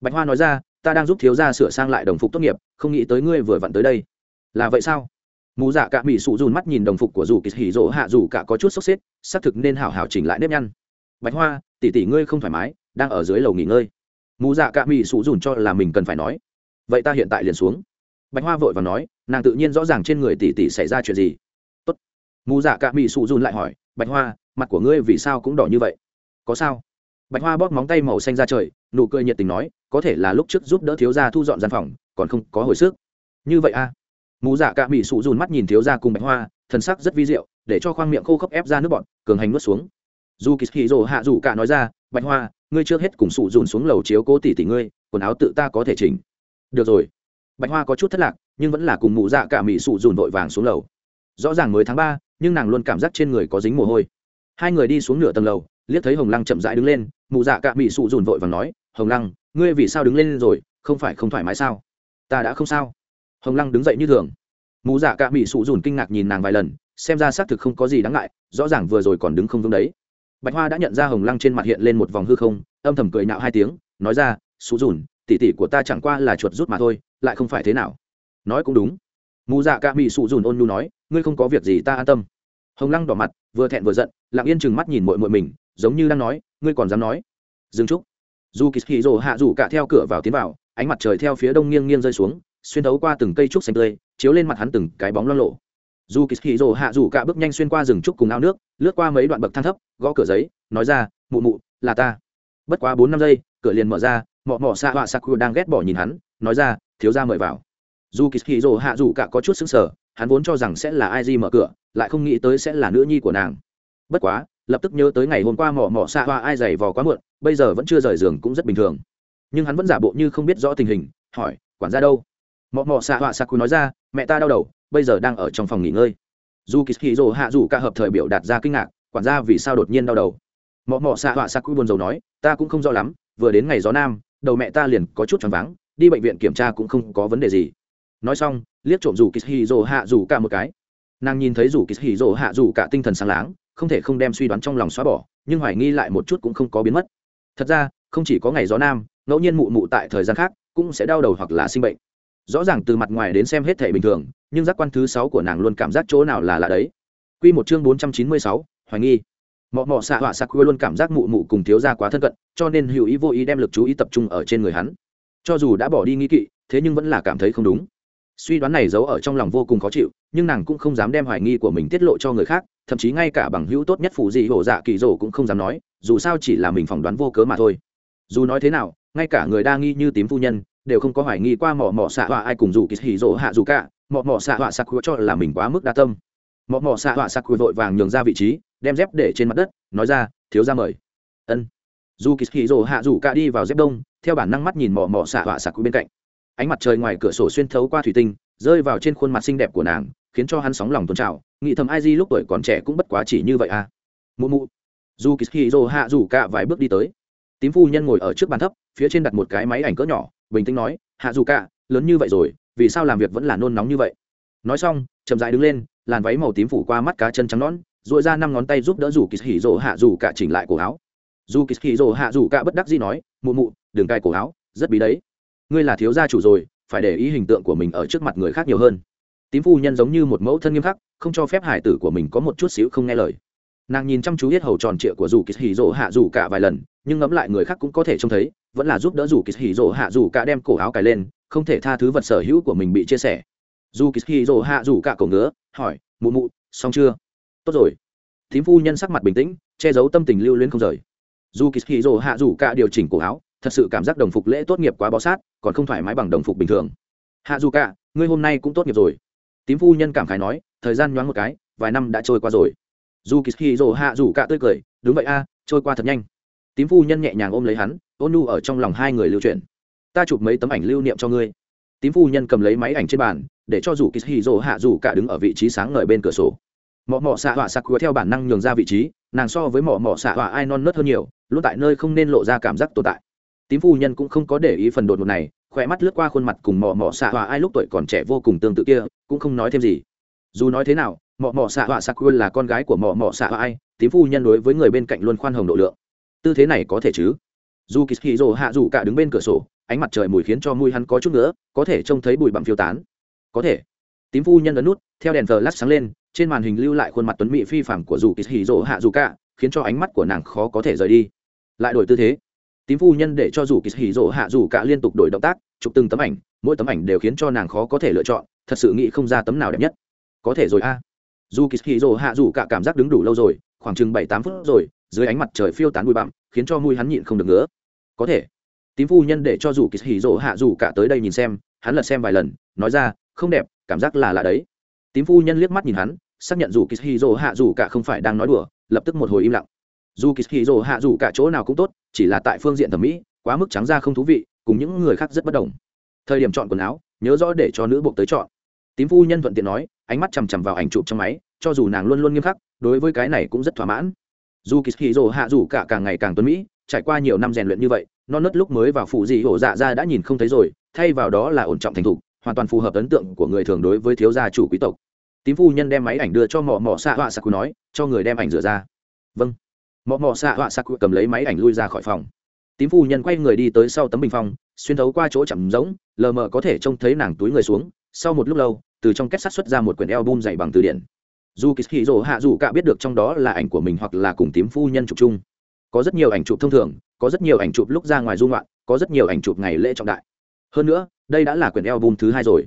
Bạch hoa nói ra, ta đang giúp thiếu gia sửa sang lại đồng phục tốt nghiệp, không nghĩ tới ngươi vừa vặn tới đây. Là vậy sao? Mù dạ cả mỹ sụ dùn mắt nhìn đồng phục của dù kỳ hỉ rộ hạ, dù cả có chút sốc xếp xác thực nên hảo hảo chỉnh lại nếp nhăn. Bạch hoa, tỷ tỷ ngươi không thoải mái, đang ở dưới lầu nghỉ ngơi. Mù dạ cả mỹ sụ dùn cho là mình cần phải nói. Vậy ta hiện tại liền xuống. Bạch hoa vội và nói, nàng tự nhiên rõ ràng trên người tỷ tỷ xảy ra chuyện gì. Tốt. Mù dạ cả mỹ sụ dùn lại hỏi, bạch hoa, mặt của ngươi vì sao cũng đỏ như vậy? Có sao. Bạch hoa bóp móng tay màu xanh ra trời, nụ cười nhiệt tình nói có thể là lúc trước giúp đỡ thiếu gia thu dọn gian phòng, còn không có hồi sức. Như vậy a à? mù dạ cạ mỹ sụ dùn mắt nhìn thiếu gia cùng bạch hoa, thần sắc rất vi diệu, để cho khoang miệng khô khốc ép ra nước bọn, cường hành nuốt xuống. Dù kỳ hì rồ hạ dù cả nói ra, bạch hoa, ngươi trước hết cùng sụ dùn xuống lầu chiếu cố tỷ tỷ ngươi, quần áo tự ta có thể chỉnh. Được rồi. Bạch hoa có chút thất lạc, nhưng vẫn là cùng mụ dạ cả mỹ sụ dùn vội vàng xuống lầu. Rõ ràng mới tháng ba, nhưng nàng luôn cảm giác trên người có dính mồ hôi. Hai người đi xuống nửa tầng lầu, liếc thấy hồng lăng chậm rãi đứng lên mụ dạ cả mỹ sụ dùn vội vàng nói hồng lăng, ngươi vì sao đứng lên rồi, không phải không thoải mái sao? Ta đã không sao. Hồng lăng đứng dậy như thường. Mụ dạ cả mỹ sụ dùn kinh ngạc nhìn nàng vài lần, xem ra xác thực không có gì đáng ngại, rõ ràng vừa rồi còn đứng không vững đấy. Bạch hoa đã nhận ra hồng lăng trên mặt hiện lên một vòng hư không, âm thầm cười nạo hai tiếng, nói ra, sụ dùn tỉ tỉ của ta chẳng qua là chuột rút mà thôi, lại không phải thế nào. Nói cũng đúng. Mù dạ Cả mỹ sụ dùn ôn nhu nói, ngươi không có việc gì ta an tâm. Hồng lăng đỏ mặt, vừa thẹn vừa giận, lặng yên chừng mắt nhìn mội mội mình, giống như đang nói, ngươi còn dám nói? Dừng trúc dù kỳ hì rồ hạ rủ cả theo cửa vào tiến vào, ánh mặt trời theo phía đông nghiêng nghiêng rơi xuống, xuyên thấu qua từng cây trúc xanh tươi, chiếu lên mặt hắn từng cái bóng lo lộ. Dù kỳ hì rồ hạ rủ cả bước nhanh xuyên qua rừng trúc cùng ao nước, lướt qua mấy đoạn bậc thang thấp, gõ cửa giấy, nói ra, mụ mụ, là ta. Bất quá bốn năm giây, cửa liền mở ra, mọ mọ xạ họa saku đang ghét bỏ nhìn hắn, nói ra, thiếu ra mời vào. Dù kỳ hì rồ hạ rủ cả có chút xứng sở hắn vốn cho rằng sẽ là ai di mở cửa, lại không nghĩ tới sẽ là nữ nhi của nàng. Bất quá lập tức nhớ tới ngày hôm qua mỏ mỏ xạ hoa ai giày vò quá muộn, bây giờ vẫn chưa rời giường cũng rất bình thường. Nhưng hắn vẫn giả bộ như không biết rõ tình hình, hỏi, quản gia đâu? Mỏ mỏ xạ hoa saku nói ra, mẹ ta đau đầu, bây giờ đang ở trong phòng nghỉ ngơi. Dù kỳ hì rồ hạ dù cả hợp thời biểu đạt ra kinh ngạc, quản gia vì sao đột nhiên đau đầu? Mỏ mỏ xạ hoa saku buồn rầu nói, ta cũng không rõ lắm, vừa đến ngày gió nam, đầu mẹ ta liền có chút choáng váng, đi bệnh viện kiểm tra cũng không có vấn đề gì. Nói xong, liếc trộm dù kỳ hì rồ hạ dù cả một cái nàng nhìn thấy dù kỳ hỉ rồ hạ rủ cả tinh thần sáng láng, không thể không đem suy đoán trong lòng xóa bỏ, nhưng hoài nghi lại một chút cũng không có biến mất. Thật ra, không chỉ có ngày gió nam, ngẫu nhiên mụ mụ tại thời gian khác cũng sẽ đau đầu hoặc là sinh bệnh. Rõ ràng từ mặt ngoài đến xem hết thể bình thường, nhưng giác quan thứ sáu của nàng luôn cảm giác chỗ nào là lạ đấy. Q một chương bốn trăm chín mươi sáu, hoài nghi. Mọ mọ xạ họa sạc khuya luôn cảm giác mụ mụ cùng thiếu gia quá thân cận, cho nên hữu ý vô ý đem lực chú ý tập trung ở trên người hắn. Cho dù đã bỏ đi nghi kỵ, thế nhưng vẫn là cảm thấy không đúng suy đoán này giấu ở trong lòng vô cùng khó chịu, nhưng nàng cũng không dám đem hoài nghi của mình tiết lộ cho người khác, thậm chí ngay cả bằng hữu tốt nhất phụ dị hổ dạ kỳ rổ cũng không dám nói, dù sao chỉ là mình phỏng đoán vô cớ mà thôi. Dù nói thế nào, ngay cả người đa nghi như tím phu nhân, đều không có hoài nghi qua mỏ mỏ xạ họa ai cùng dù kỳ hỉ rổ hạ dù cả mỏ mỏ xạ họa sặc cho là mình quá mức đa tâm. Mỏ mỏ xạ họa sặc vội vàng nhường ra vị trí, đem dép để trên mặt đất, nói ra, thiếu ra mời. Ân. Dù kỳ hỉ rổ hạ dù cả đi vào dép đông, theo bản năng mắt nhìn mỏ mỏ xạ họa sặc bên cạnh ánh mặt trời ngoài cửa sổ xuyên thấu qua thủy tinh, rơi vào trên khuôn mặt xinh đẹp của nàng, khiến cho hắn sóng lòng tôn trào. Nghĩ thầm ai di lúc tuổi còn trẻ cũng bất quá chỉ như vậy à. Mụ mụ. Dù kỳ dô hạ dù cả vài bước đi tới. Tím phu nhân ngồi ở trước bàn thấp, phía trên đặt một cái máy ảnh cỡ nhỏ, bình tĩnh nói, hạ dù cả lớn như vậy rồi, vì sao làm việc vẫn là nôn nóng như vậy? Nói xong, chậm dại đứng lên, làn váy màu tím phủ qua mắt cá chân trắng nón dội ra năm ngón tay giúp đỡ dù kỳ hỉ rỗ hạ dù cả chỉnh lại cổ áo. Dù kỳ hỉ rỗ hạ dù cả bất đắc gì nói, mụ mụ đừng cai cổ áo, rất bí đấy ngươi là thiếu gia chủ rồi, phải để ý hình tượng của mình ở trước mặt người khác nhiều hơn. Tím phu nhân giống như một mẫu thân nghiêm khắc, không cho phép hải tử của mình có một chút xíu không nghe lời. Nàng nhìn chăm chú hết hầu tròn trịa của dù kỳ hì rỗ hạ dù cả vài lần, nhưng ngẫm lại người khác cũng có thể trông thấy, vẫn là giúp đỡ dù kỳ hì rỗ hạ dù cả đem cổ áo cài lên, không thể tha thứ vật sở hữu của mình bị chia sẻ. Dù kỳ hì rỗ hạ dù cả cổ ngứa, hỏi, mụ mụ, xong chưa? Tốt rồi. Tím phu nhân sắc mặt bình tĩnh, che giấu tâm tình lưu luyến không rời. Dù kỳ hì rỗ hạ dù cả điều chỉnh cổ áo thật sự cảm giác đồng phục lễ tốt nghiệp quá bó sát, còn không thoải mái bằng đồng phục bình thường. Hạ dù cả, ngươi hôm nay cũng tốt nghiệp rồi. Tím phu nhân cảm khái nói, thời gian nhoáng một cái, vài năm đã trôi qua rồi. Dù kỳ hì rồ hạ dù cả tươi cười, đúng vậy a, trôi qua thật nhanh. Tím phu nhân nhẹ nhàng ôm lấy hắn, ôn nu ở trong lòng hai người lưu truyền ta chụp mấy tấm ảnh lưu niệm cho ngươi. Tím phu nhân cầm lấy máy ảnh trên bàn, để cho dù kỳ hì rồ hạ dù cả đứng ở vị trí sáng ngời bên cửa sổ. Mọ mọ xạ họa sặc theo bản năng nhường ra vị trí, nàng so với mọ mọ xạ họa ai non nớt hơn nhiều, luôn tại nơi không nên lộ ra cảm giác tồn tại tím phu nhân cũng không có để ý phần đột ngột này khỏe mắt lướt qua khuôn mặt cùng mò mò xạ Hòa ai lúc tuổi còn trẻ vô cùng tương tự kia, cũng không nói thêm gì. Dù nói thế nào mò mò xạ họa sắc quên là con gái của mò mò xạ Hòa ai, tím phu nhân đối với người bên cạnh luôn khoan hồng độ lượng. Tư thế này có thể chứ? Dù kỳ hì rồ hạ dù cả đứng bên cửa sổ, ánh mặt trời mùi khiến cho mùi hắn có chút nữa có thể trông thấy bụi bặm phiêu tán. Có thể. Tím phu nhân ấn nút, theo đèn thờ lát sáng lên, trên màn hình lưu lại khuôn mặt tuấn mỹ phi phạm của dù kỳ hì rồ hạ dù cả, khiến cho ánh mắt của nàng khó có thể rời đi. Lại đổi tư thế tím phu nhân để cho dù kỳ hỉ rộ hạ dù cả liên tục đổi động tác, chụp từng tấm ảnh, mỗi tấm ảnh đều khiến cho nàng khó có thể lựa chọn, thật sự nghĩ không ra tấm nào đẹp nhất. Có thể rồi a. Dù kỳ hỉ rộ hạ dù cả cảm giác đứng đủ lâu rồi, khoảng chừng bảy tám phút rồi, dưới ánh mặt trời phiêu tán bụi bặm, khiến cho mùi hắn nhịn không được nữa có thể. Tím phu nhân để cho dù kỳ hỉ rộ hạ dù cả tới đây nhìn xem, hắn lật xem vài lần, nói ra, không đẹp, cảm giác là lạ đấy. Tím phu nhân liếc mắt nhìn hắn, xác nhận dù kỳ hỉ rộ hạ dù cả không phải đang nói đùa, lập tức một hồi im lặng dù kỳ hì hạ dù cả chỗ nào cũng tốt, chỉ là tại phương diện thẩm mỹ, quá mức trắng ra không thú vị, cùng những người khác rất bất đồng. Thời điểm chọn quần áo, nhớ rõ để cho nữ buộc tới chọn. Tím phu nhân thuận tiện nói, ánh mắt chằm chằm vào ảnh chụp trong máy, cho dù nàng luôn luôn nghiêm khắc, đối với cái này cũng rất thỏa mãn. Dù kỳ hì rồ hạ dù cả càng ngày càng tuấn mỹ, trải qua nhiều năm rèn luyện như vậy non nớt lúc mới vào phụ dị hổ dạ ra đã nhìn không thấy rồi, thay vào đó là ổn trọng thành thục, hoàn toàn phù hợp ấn tượng của người thường đối với thiếu gia chủ quý tộc. Tím phu nhân đem máy ảnh đưa cho mỏ mỏ xạ họa sạc nói, cho người đem ảnh rửa ra. Vâng mọ mọ xạ họa sạc cầm lấy máy ảnh lui ra khỏi phòng. Tím phu nhân quay người đi tới sau tấm bình phong xuyên thấu qua chỗ chậm rỗng lờ mờ có thể trông thấy nàng túi người xuống sau một lúc lâu từ trong kết sắt xuất ra một quyển album dày bằng từ điển. Dù kỳ hì rỗ hạ dù cả biết được trong đó là ảnh của mình hoặc là cùng tím phu nhân chụp chung. Có rất nhiều ảnh chụp thông thường có rất nhiều ảnh chụp lúc ra ngoài dung ngoạn, có rất nhiều ảnh chụp ngày lễ trọng đại. Hơn nữa đây đã là quyển album thứ hai rồi.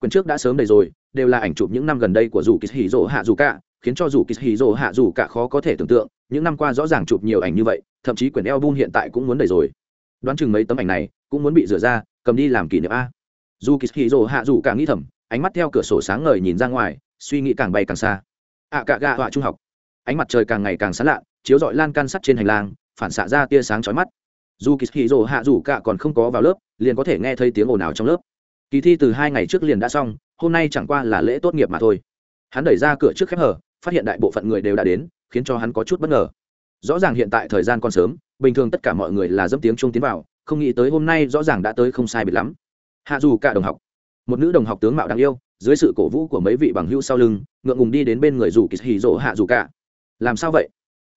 Quyển trước đã sớm đầy rồi đều là ảnh chụp những năm gần đây của dù kỳ rỗ hạ dù cả khiến cho dù kỳ rỗ hạ dù cả khó có thể tưởng tượng những năm qua rõ ràng chụp nhiều ảnh như vậy thậm chí quyển album hiện tại cũng muốn đầy rồi. Đoán chừng mấy tấm ảnh này cũng muốn bị rửa ra cầm đi làm kỷ niệm a. Dù kỳ hạ dù cả nghĩ thầm ánh mắt theo cửa sổ sáng ngời nhìn ra ngoài suy nghĩ càng bay càng xa. Ạ à, cả gà họa trung học. Ánh mặt trời càng ngày càng sáng lạ chiếu dọi lan can sắt trên hành lang phản xạ ra tia sáng chói mắt. Dù kỳ hì rồ hạ dù cả còn không có vào lớp liền có thể nghe thấy tiếng ồn ào trong lớp. Kỳ thi từ hai ngày trước liền đã xong hôm nay chẳng qua là lễ tốt nghiệp mà thôi. Hắn đẩy ra cửa trước khép hở phát hiện đại bộ phận người đều đã đến khiến cho hắn có chút bất ngờ. Rõ ràng hiện tại thời gian còn sớm, bình thường tất cả mọi người là dẫm tiếng chung tiến vào, không nghĩ tới hôm nay rõ ràng đã tới không sai biệt lắm. Hạ dù cả đồng học. Một nữ đồng học tướng mạo đáng yêu, dưới sự cổ vũ của mấy vị bằng hữu sau lưng, ngượng ngùng đi đến bên người dù kỳ hì dỗ hạ dù cả. Làm sao vậy?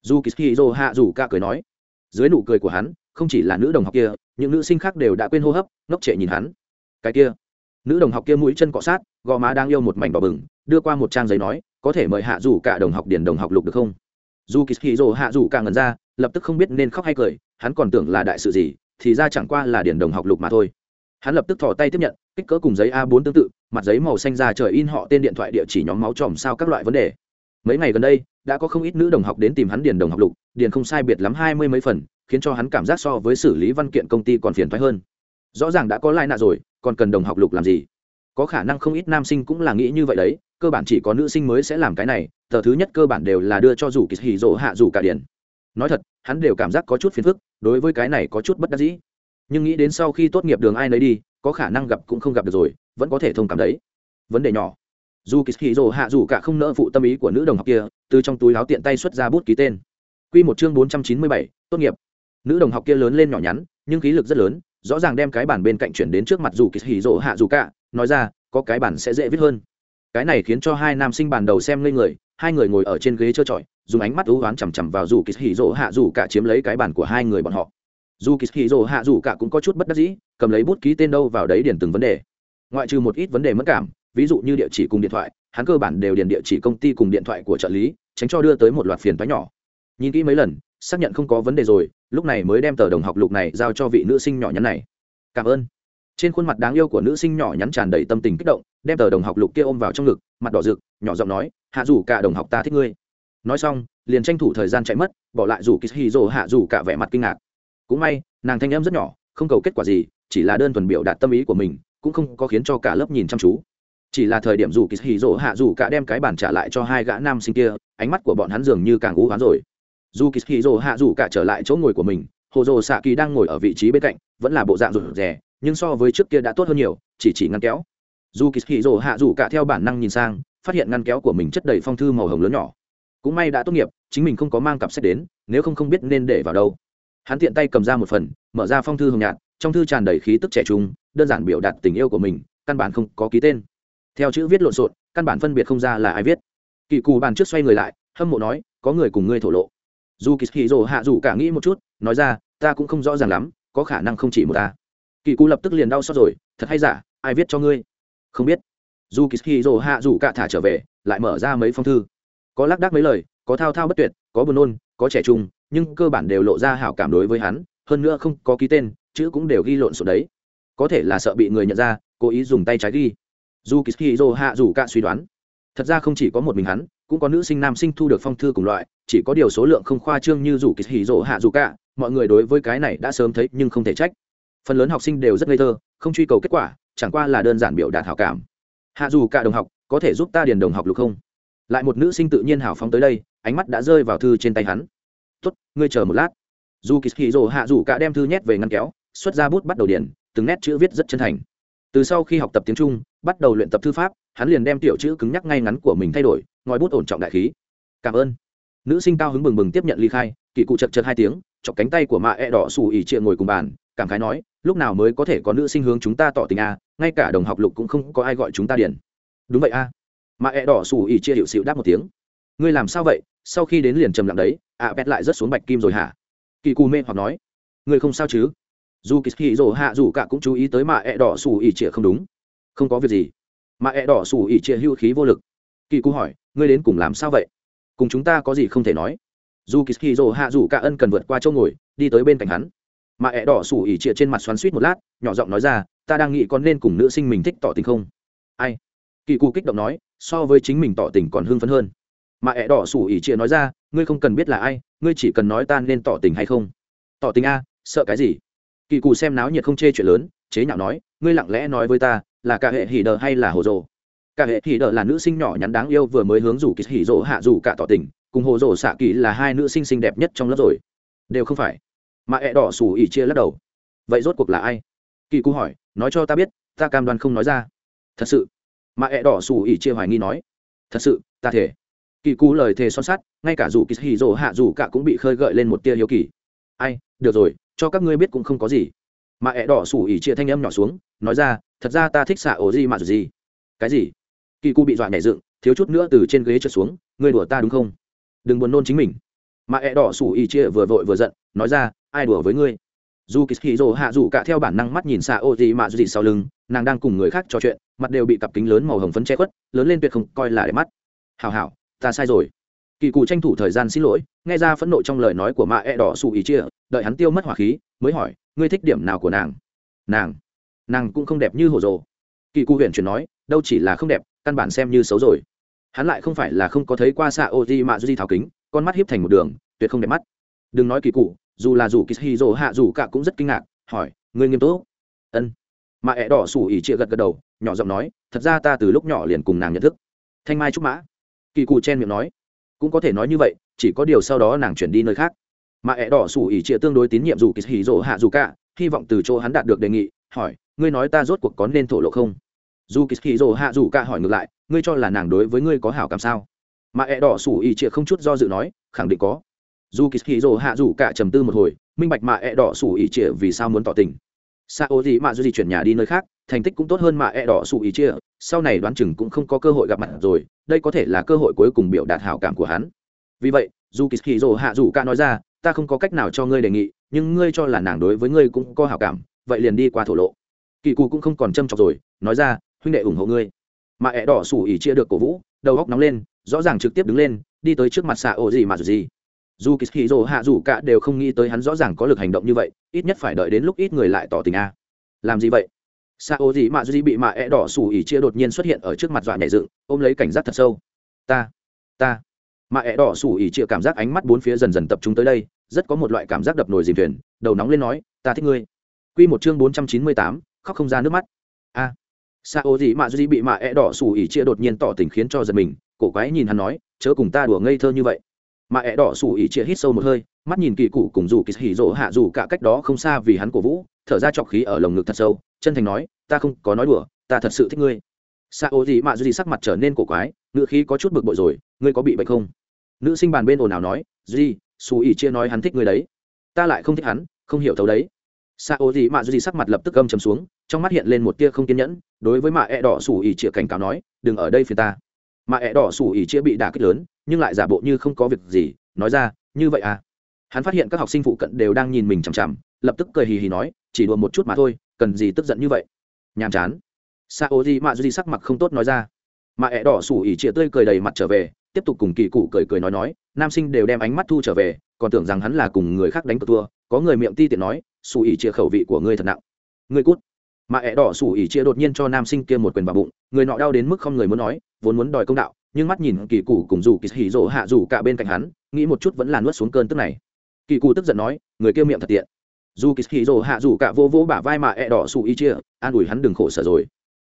Dù kỳ hì dỗ hạ dù cả cười nói. Dưới nụ cười của hắn, không chỉ là nữ đồng học kia, những nữ sinh khác đều đã quên hô hấp, ngốc trệ nhìn hắn. Cái kia. Nữ đồng học kia mũi chân cọ sát, gò má đang yêu một mảnh đỏ bừng, đưa qua một trang giấy nói, có thể mời hạ dù cả đồng học điển đồng học lục được không? Dù kỳ hì rồ hạ dù cả ngần ra, lập tức không biết nên khóc hay cười, hắn còn tưởng là đại sự gì, thì ra chẳng qua là điển đồng học lục mà thôi. Hắn lập tức thò tay tiếp nhận, kích cỡ cùng giấy a 4 tương tự, mặt giấy màu xanh ra trời in họ tên điện thoại địa chỉ nhóm máu tròm sao các loại vấn đề. Mấy ngày gần đây, đã có không ít nữ đồng học đến tìm hắn điền đồng học lục điền không sai biệt lắm hai mươi mấy phần, khiến cho hắn cảm giác so với xử lý văn kiện công ty còn phiền thoái hơn. Rõ ràng đã có lai nạ rồi, còn cần đồng học lục làm gì? Có khả năng không ít nam sinh cũng là nghĩ như vậy đấy cơ bản chỉ có nữ sinh mới sẽ làm cái này, tờ thứ nhất cơ bản đều là đưa cho dù kỳ hì rỗ hạ dù cả điền nói thật, hắn đều cảm giác có chút phiền phức, đối với cái này có chút bất đắc dĩ. Nhưng nghĩ đến sau khi tốt nghiệp đường ai nấy đi, có khả năng gặp cũng không gặp được rồi, vẫn có thể thông cảm đấy. Vấn đề nhỏ. Dù kỳ hì rỗ hạ dù cả không nỡ phụ tâm ý của nữ đồng học kia, từ trong túi láo tiện tay xuất ra bút ký tên. Q một chương bốn trăm chín mươi bảy, tốt nghiệp. Nữ đồng học kia lớn lên nhỏ nhắn, nhưng khí lực rất lớn, rõ ràng đem cái bản bên cạnh chuyển đến trước mặt dù kỳ hì rỗ hạ dù cả, nói ra, có cái bản sẽ dễ viết hơn cái này khiến cho hai nam sinh bàn đầu xem lên người, hai người ngồi ở trên ghế trơ trọi, dùng ánh mắt ưu oán chằm chằm vào dù kỳ hì rồ hạ dù cả chiếm lấy cái bản của hai người bọn họ. Dù kỳ hì rồ hạ dù cả cũng có chút bất đắc dĩ, cầm lấy bút ký tên đâu vào đấy điền từng vấn đề. Ngoại trừ một ít vấn đề mất cảm, ví dụ như địa chỉ cùng điện thoại, hắn cơ bản đều điền địa chỉ công ty cùng điện thoại của trợ lý, tránh cho đưa tới một loạt phiền toái nhỏ. Nhìn kỹ mấy lần, xác nhận không có vấn đề rồi, lúc này mới đem tờ đồng học lục này giao cho vị nữ sinh nhỏ nhắn này. Cảm ơn. Trên khuôn mặt đáng yêu của nữ sinh nhỏ nhắn tràn đầy tâm tình kích động đem tờ đồng học lục kia ôm vào trong ngực, mặt đỏ rực, nhỏ giọng nói, hạ dù cả đồng học ta thích ngươi. Nói xong, liền tranh thủ thời gian chạy mất, bỏ lại dù kỳ rồ hạ dù cả vẻ mặt kinh ngạc. Cũng may, nàng thanh em rất nhỏ, không cầu kết quả gì, chỉ là đơn thuần biểu đạt tâm ý của mình, cũng không có khiến cho cả lớp nhìn chăm chú. Chỉ là thời điểm dù kỳ hì dỗ hạ dù cả đem cái bàn trả lại cho hai gã nam sinh kia, ánh mắt của bọn hắn dường như càng ú hoán rồi. Dù kỳ hì dỗ hạ dù cả trở lại chỗ ngồi của mình hồ dồ xạ kỳ đang ngồi ở vị trí bên cạnh, vẫn là bộ dạng rụt rè, nhưng so với trước kia đã tốt hơn nhiều, chỉ chỉ ngăn kéo dù kỳ hì rồ hạ dù cả theo bản năng nhìn sang, phát hiện ngăn kéo của mình chất đầy phong thư màu hồng lớn nhỏ. Cũng may đã tốt nghiệp, chính mình không có mang cặp sách đến, nếu không không biết nên để vào đâu. Hắn tiện tay cầm ra một phần, mở ra phong thư hồng nhạt, trong thư tràn đầy khí tức trẻ trung, đơn giản biểu đạt tình yêu của mình, căn bản không có ký tên. Theo chữ viết lộn xộn, căn bản phân biệt không ra là ai viết. Kỳ cù bàn trước xoay người lại, hâm mộ nói, có người cùng ngươi thổ lộ. Dù kỳ hì rồ hạ dù cả nghĩ một chút, nói ra, ta cũng không rõ ràng lắm, có khả năng không chỉ một ta. Kỳ cù lập tức liền đau xót rồi, thật hay giả, ai viết cho ngươi? Không biết. Dù kỳ hì rồ hạ dù cả thả trở về, lại mở ra mấy phong thư. Có lác đác mấy lời, có thao thao bất tuyệt, có buồn nôn, có trẻ trung, nhưng cơ bản đều lộ ra hảo cảm đối với hắn, hơn nữa không có ký tên, chữ cũng đều ghi lộn sổ đấy. Có thể là sợ bị người nhận ra, cố ý dùng tay trái ghi. Dù kishiro hạ dù cả suy đoán, thật ra không chỉ có một mình hắn, cũng có nữ sinh nam sinh thu được phong thư cùng loại, chỉ có điều số lượng không khoa trương như dù kishiro hạ dù cả, mọi người đối với cái này đã sớm thấy nhưng không thể trách. Phần lớn học sinh đều rất ngây thơ, không truy cầu kết quả chẳng qua là đơn giản biểu đạt hảo cảm. Hạ dù cả đồng học, có thể giúp ta điền đồng học lục không? Lại một nữ sinh tự nhiên hào phóng tới đây, ánh mắt đã rơi vào thư trên tay hắn. Tốt, ngươi chờ một lát. Dù kishiro hạ dù cả đem thư nhét về ngăn kéo, xuất ra bút bắt đầu điền, từng nét chữ viết rất chân thành. Từ sau khi học tập tiếng trung, bắt đầu luyện tập thư pháp, hắn liền đem tiểu chữ cứng nhắc ngay ngắn của mình thay đổi, ngòi bút ổn trọng đại khí. Cảm ơn. Nữ sinh cao hứng bừng bừng tiếp nhận ly khai, kỳ cụ chật chật hai tiếng, chọc cánh tay của mạ e đỏ xù ỉ trịa ngồi cùng bàn, cảm khái nói lúc nào mới có thể có nữ sinh hướng chúng ta tỏ tình a ngay cả đồng học lục cũng không có ai gọi chúng ta điền. Đúng vậy a mà ẹ đỏ xù ỉ chia hiệu xịu đáp một tiếng. Ngươi làm sao vậy? Sau khi đến liền trầm lặng đấy ạ à, pet lại rất xuống bạch kim rồi hả? Kỳ cù mê hoặc nói. Ngươi không sao chứ? Dù kỳ hì rồ hạ dù cả cũng chú ý tới mà ẹ đỏ xù ỉ chia không đúng. Không có việc gì. Mà ẹ đỏ xù ỉ chia hưu khí vô lực. Kỳ cù hỏi ngươi đến cùng làm sao vậy? Cùng chúng ta có gì không thể nói? Dù kỳ hì rồ hạ dù cả ân cần vượt qua chỗ ngồi đi tới bên cạnh hắn mà ẹ đỏ sủ ỉ trịa trên mặt xoắn suýt một lát, nhỏ giọng nói ra, ta đang nghĩ con nên cùng nữ sinh mình thích tỏ tình không? Ai? Kỳ cụ kích động nói, so với chính mình tỏ tình còn hưng phấn hơn. Mà ẹ đỏ sủ ỉ trịa nói ra, ngươi không cần biết là ai, ngươi chỉ cần nói ta nên tỏ tình hay không? Tỏ tình a, sợ cái gì? Kỳ cụ xem náo nhiệt không chê chuyện lớn, chế nhạo nói, ngươi lặng lẽ nói với ta, là cả hệ hỉ đờ hay là hồ rồ? Cả hệ hỉ đờ là nữ sinh nhỏ nhắn đáng yêu vừa mới hướng rủ kỳ hỉ rỗ hạ rủ cả tỏ tình, cùng hồ rồ xạ kỳ là hai nữ sinh xinh đẹp nhất trong lớp rồi. Đều không phải mà ẹ đỏ xù ỉ chia lắc đầu. Vậy rốt cuộc là ai? Kỳ cụ hỏi, nói cho ta biết, ta cam đoan không nói ra. Thật sự. Mà ẹ đỏ xù ỉ chia hoài nghi nói, thật sự, ta thể kỳ cụ lời thề son sắt, ngay cả dù kỳ hì rỗ hạ dù cả cũng bị khơi gợi lên một tia hiếu kỳ. Ai, được rồi, cho các ngươi biết cũng không có gì. Mà ẹ đỏ xù ỉ chia thanh âm nhỏ xuống, nói ra, thật ra ta thích xạ ổ gì mà dù gì. Cái gì? Kỳ cụ bị dọa nhảy dựng, thiếu chút nữa từ trên ghế trượt xuống, ngươi đùa ta đúng không? Đừng buồn nôn chính mình. Mà ẹ đỏ xù ỉ chia vừa vội vừa giận, nói ra ai đùa với ngươi? Dù kỳ hì rồ hạ dù cả theo bản năng mắt nhìn xạ ô gì mà dù gì sau lưng, nàng đang cùng người khác trò chuyện, mặt đều bị cặp kính lớn màu hồng phấn che khuất, lớn lên tuyệt không, coi là để mắt. Hào hào ta sai rồi. Kỳ cụ tranh thủ thời gian xin lỗi, nghe ra phẫn nộ trong lời nói của mạ e đỏ xù ý chia, đợi hắn tiêu mất hỏa khí, mới hỏi, ngươi thích điểm nào của nàng? Nàng nàng cũng không đẹp như hồ rồ. Kỳ cụ huyện chuyển nói, đâu chỉ là không đẹp, căn bản xem như xấu rồi. Hắn lại không phải là không có thấy qua xạ ô di mạ di tháo kính, con mắt hiếp thành một đường, tuyệt không đẹp mắt. Đừng nói kỳ cụ dù là dù kishiro hạ dù cả cũng rất kinh ngạc, hỏi, ngươi nghiêm túc? Ân. Mà ẹ đỏ xù ỉ chia gật gật đầu, nhỏ giọng nói, thật ra ta từ lúc nhỏ liền cùng nàng nhận thức. Thanh mai trúc mã. Kỳ cụ chen miệng nói, cũng có thể nói như vậy, chỉ có điều sau đó nàng chuyển đi nơi khác. Mà ẹ đỏ sủ ỉ trịa tương đối tín nhiệm dù kishiro hạ dù cả, hy vọng từ chỗ hắn đạt được đề nghị, hỏi, ngươi nói ta rốt cuộc có nên thổ lộ không? Dù kishiro hạ dù cả hỏi ngược lại, ngươi cho là nàng đối với ngươi có hảo cảm sao? Mà ẹ đỏ sủ ỉ trịa không chút do dự nói, khẳng định có dù kỳ hì rồ hạ dù cả trầm tư một hồi, minh bạch mà ẹ đỏ sủ ỉ trịa vì sao muốn tỏ tình. Xa ô gì mà dù gì chuyển nhà đi nơi khác, thành tích cũng tốt hơn mà ẹ đỏ sủ ỉ trịa sau này đoán chừng cũng không có cơ hội gặp mặt rồi, đây có thể là cơ hội cuối cùng biểu đạt hảo cảm của hắn. Vì vậy, dù kỳ kỳ rồ hạ dù ca nói ra, ta không có cách nào cho ngươi đề nghị, nhưng ngươi cho là nàng đối với ngươi cũng có hảo cảm, vậy liền đi qua thổ lộ. Kỳ cụ cũng không còn châm trọc rồi, nói ra, huynh đệ ủng hộ ngươi. Mà ẹ đỏ sủ ỉ chia được cổ vũ, đầu góc nóng lên, rõ ràng trực tiếp đứng lên, đi tới trước mặt xạ ổ gì mà dù gì dù kỳ hì rồ hạ dù cả đều không nghĩ tới hắn rõ ràng có lực hành động như vậy, ít nhất phải đợi đến lúc ít người lại tỏ tình a. Làm gì vậy? Xa ô gì mạ duy bị mạ é đỏ xù ỉ chia đột nhiên xuất hiện ở trước mặt dọa nhảy dựng, ôm lấy cảnh giác thật sâu. Ta ta. Mạ é đỏ xù ỉ chia cảm giác ánh mắt bốn phía dần dần tập trung tới đây, rất có một loại cảm giác đập nồi dìm thuyền, đầu nóng lên nói, ta thích ngươi. Q một chương bốn trăm chín mươi tám, khóc không ra nước mắt. A. À. a ô gì mạ duy bị mạ é đỏ xù ỉ chia đột nhiên tỏ tình khiến cho giật mình, cổ quái nhìn hắn nói, chớ cùng ta đùa ngây thơ như vậy mà ẹ đỏ xù ỉ chia hít sâu một hơi, mắt nhìn kỳ cụ cùng dù kỳ hỉ rỗ hạ dù cả cách đó không xa vì hắn cổ vũ, thở ra trọc khí ở lồng ngực thật sâu, chân thành nói, ta không có nói đùa, ta thật sự thích ngươi. Xa ô gì mạ duy sắc mặt trở nên cổ quái, ngữ khí có chút bực bội rồi, ngươi có bị bệnh không? Nữ sinh bàn bên ồn ào nói duy xù ỉ chia nói hắn thích ngươi đấy. Ta lại không thích hắn, không hiểu thấu đấy. Xa ô gì mạ duy sắc mặt lập tức gâm chấm xuống, trong mắt hiện lên một tia không kiên nhẫn, đối với mạ ẹ đỏ xù ỉ chia cảnh cáo nói, đừng ở đây phía ta mà ẹ đỏ xù ỉ chia bị đả kích lớn, nhưng lại giả bộ như không có việc gì, nói ra, như vậy à? Hắn phát hiện các học sinh phụ cận đều đang nhìn mình chằm chằm, lập tức cười hì hì nói, chỉ đùa một chút mà thôi, cần gì tức giận như vậy? Nhàm chán. Sa ô di mạ di sắc mặt không tốt nói ra. Mà ẹ đỏ sủ ỉ chĩa tươi cười đầy mặt trở về, tiếp tục cùng kỳ cụ cười cười nói nói, nam sinh đều đem ánh mắt thu trở về, còn tưởng rằng hắn là cùng người khác đánh cờ thua, có người miệng ti tiện nói, sủ ỉ chĩa khẩu vị của ngươi thật nặng. Ngươi cút mà ẹ đỏ sủ ỉ chia đột nhiên cho nam sinh kia một quyền vào bụng, người nọ đau đến mức không người muốn nói, vốn muốn đòi công đạo, nhưng mắt nhìn kỳ cụ cùng dù kỳ hỉ rỗ hạ dù cả bên cạnh hắn, nghĩ một chút vẫn là nuốt xuống cơn tức này. Kỳ cụ tức giận nói, người kia miệng thật tiện. Dù kỳ hỉ rỗ hạ dù cả vô vô bả vai mà ẹ đỏ sủ ỉ chia, an ủi hắn đừng khổ sở rồi.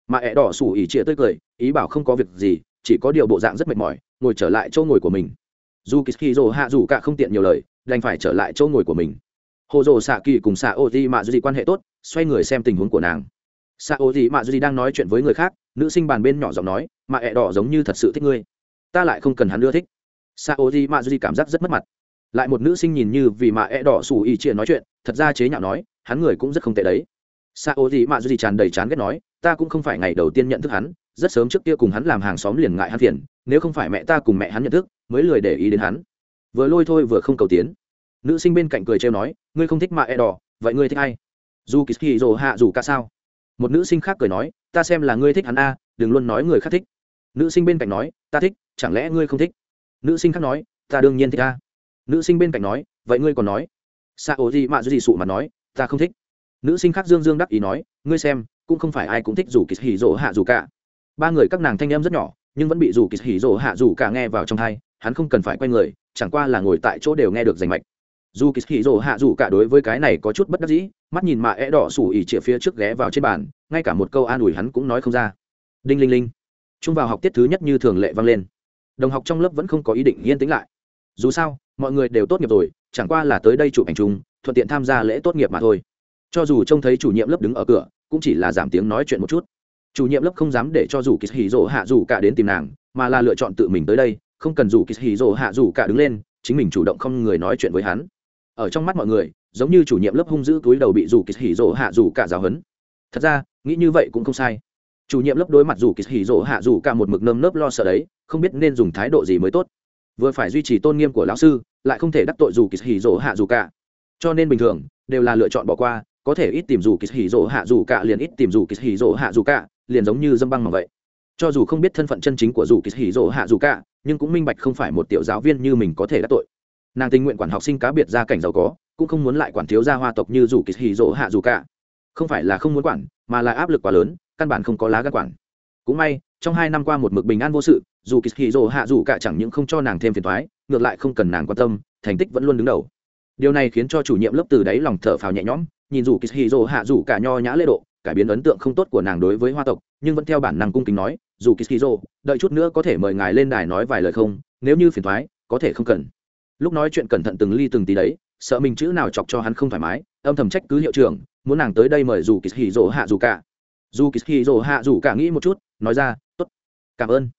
Mà ẹ đỏ sủ ỉ chia tươi cười, ý bảo không có việc gì, chỉ có điều bộ dạng rất mệt mỏi, ngồi trở lại chỗ ngồi của mình. Dù kỳ hỉ rỗ hạ dù cả không tiện nhiều lời, đành phải trở lại chỗ ngồi của mình. Hồ rồ xạ kỳ cùng xạ ô di mạ gì quan hệ tốt xoay người xem tình huống của nàng. Xạ ô di mạ duy đang nói chuyện với người khác, nữ sinh bàn bên nhỏ giọng nói, mà ẹ đỏ giống như thật sự thích ngươi. Ta lại không cần hắn ưa thích. Xạ ô di mạ duy cảm giác rất mất mặt. Lại một nữ sinh nhìn như vì mà e đỏ xù ý chia nói chuyện, thật ra chế nhạo nói, hắn người cũng rất không tệ đấy. Sa ô gì mạ gì tràn đầy chán ghét nói, ta cũng không phải ngày đầu tiên nhận thức hắn, rất sớm trước kia cùng hắn làm hàng xóm liền ngại hắn phiền, nếu không phải mẹ ta cùng mẹ hắn nhận thức, mới lười để ý đến hắn. Vừa lôi thôi vừa không cầu tiến. Nữ sinh bên cạnh cười trêu nói, ngươi không thích mạ e đỏ, vậy ngươi thích ai? Dù kỳ kỳ rồ hạ dù cả sao? Một nữ sinh khác cười nói, ta xem là ngươi thích hắn a, đừng luôn nói người khác thích. Nữ sinh bên cạnh nói, ta thích, chẳng lẽ ngươi không thích? Nữ sinh khác nói, ta đương nhiên thích a. Nữ sinh bên cạnh nói, vậy ngươi còn nói? Sa ô gì mạ gì sụ mà nói, ta không thích. Nữ sinh khác dương dương đắc ý nói, ngươi xem, cũng không phải ai cũng thích dù kỳ hì rỗ hạ dù cả. Ba người các nàng thanh em rất nhỏ, nhưng vẫn bị dù kỳ hì rỗ hạ dù cả nghe vào trong thai hắn không cần phải quay người, chẳng qua là ngồi tại chỗ đều nghe được rành mạch dù kỳ hì rỗ hạ dù cả đối với cái này có chút bất đắc dĩ, mắt nhìn mà é đỏ sủ ỉ chĩa phía trước ghé vào trên bàn, ngay cả một câu an ủi hắn cũng nói không ra. Đinh linh linh. Trung vào học tiết thứ nhất như thường lệ vang lên. Đồng học trong lớp vẫn không có ý định yên tĩnh lại. Dù sao, mọi người đều tốt nghiệp rồi, chẳng qua là tới đây chụp ảnh chung, thuận tiện tham gia lễ tốt nghiệp mà thôi. Cho dù trông thấy chủ nhiệm lớp đứng ở cửa, cũng chỉ là giảm tiếng nói chuyện một chút. Chủ nhiệm lớp không dám để cho dù kỳ hì rỗ hạ dù cả đến tìm nàng, mà là lựa chọn tự mình tới đây, không cần dù kỳ hì rỗ hạ dù cả đứng lên, chính mình chủ động không người nói chuyện với hắn ở trong mắt mọi người, giống như chủ nhiệm lớp hung dữ túi đầu bị dù kỳ hỉ rỗ hạ dù cả giáo hấn. Thật ra, nghĩ như vậy cũng không sai. Chủ nhiệm lớp đối mặt dù kỳ hỉ rỗ hạ dù cả một mực nơm nớp lo sợ đấy, không biết nên dùng thái độ gì mới tốt. Vừa phải duy trì tôn nghiêm của lão sư, lại không thể đắc tội dù kỳ hỉ rỗ hạ dù cả. Cho nên bình thường, đều là lựa chọn bỏ qua, có thể ít tìm dù kỳ hỉ rỗ hạ dù cả, liền ít tìm dù kỳ hỉ rỗ hạ dù cả, liền giống như dâm băng mà vậy. Cho dù không biết thân phận chân chính của dù kỳ hỉ rỗ hạ dù cả, nhưng cũng minh bạch không phải một tiểu giáo viên như mình có thể đắc tội nàng tình nguyện quản học sinh cá biệt gia cảnh giàu có, cũng không muốn lại quản thiếu gia hoa tộc như dù kỳ hì rỗ hạ dù cả. Không phải là không muốn quản, mà là áp lực quá lớn, căn bản không có lá gác quản. Cũng may, trong hai năm qua một mực bình an vô sự, dù kỳ hì rỗ hạ dù cả chẳng những không cho nàng thêm phiền thoái ngược lại không cần nàng quan tâm, thành tích vẫn luôn đứng đầu. Điều này khiến cho chủ nhiệm lớp từ đáy lòng thở phào nhẹ nhõm, nhìn dù kỳ hì rỗ hạ dù cả nho nhã lễ độ, cải biến ấn tượng không tốt của nàng đối với hoa tộc, nhưng vẫn theo bản năng cung kính nói, dù kỳ hì rỗ, đợi chút nữa có thể mời ngài lên đài nói vài lời không, nếu như phiền thoái có thể không cần lúc nói chuyện cẩn thận từng ly từng tí đấy, sợ mình chữ nào chọc cho hắn không thoải mái, âm thầm trách cứ hiệu trưởng, muốn nàng tới đây mời dù kỳ hì rỗ hạ dù cả. Dù kỳ hì rỗ hạ dù cả nghĩ một chút, nói ra t ố t cảm ơn.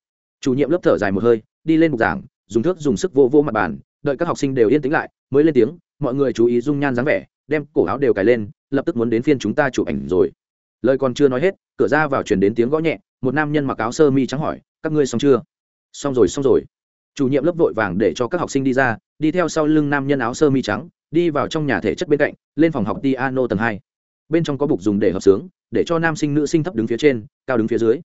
Chủ nhiệm lớp thở dài một hơi, đi lên bục giảng, dùng thước, dùng sức vô vô mặt bàn, đợi các học sinh đều yên tĩnh lại, mới lên tiếng, mọi người chú ý dung nhan dáng vẻ, đem cổ áo đều cài lên, lập tức muốn đến phiên chúng ta chụp ảnh rồi. Lời còn chưa nói hết, cửa ra vào chuyển đến tiếng gõ nhẹ, một nam nhân mặc áo sơ mi trắng hỏi, các ngươi xong chưa? Xong rồi xong rồi chủ nhiệm lớp vội vàng để cho các học sinh đi ra, đi theo sau lưng nam nhân áo sơ mi trắng, đi vào trong nhà thể chất bên cạnh, lên phòng học piano tầng hai. Bên trong có bục dùng để hợp sướng, để cho nam sinh nữ sinh thấp đứng phía trên, cao đứng phía dưới.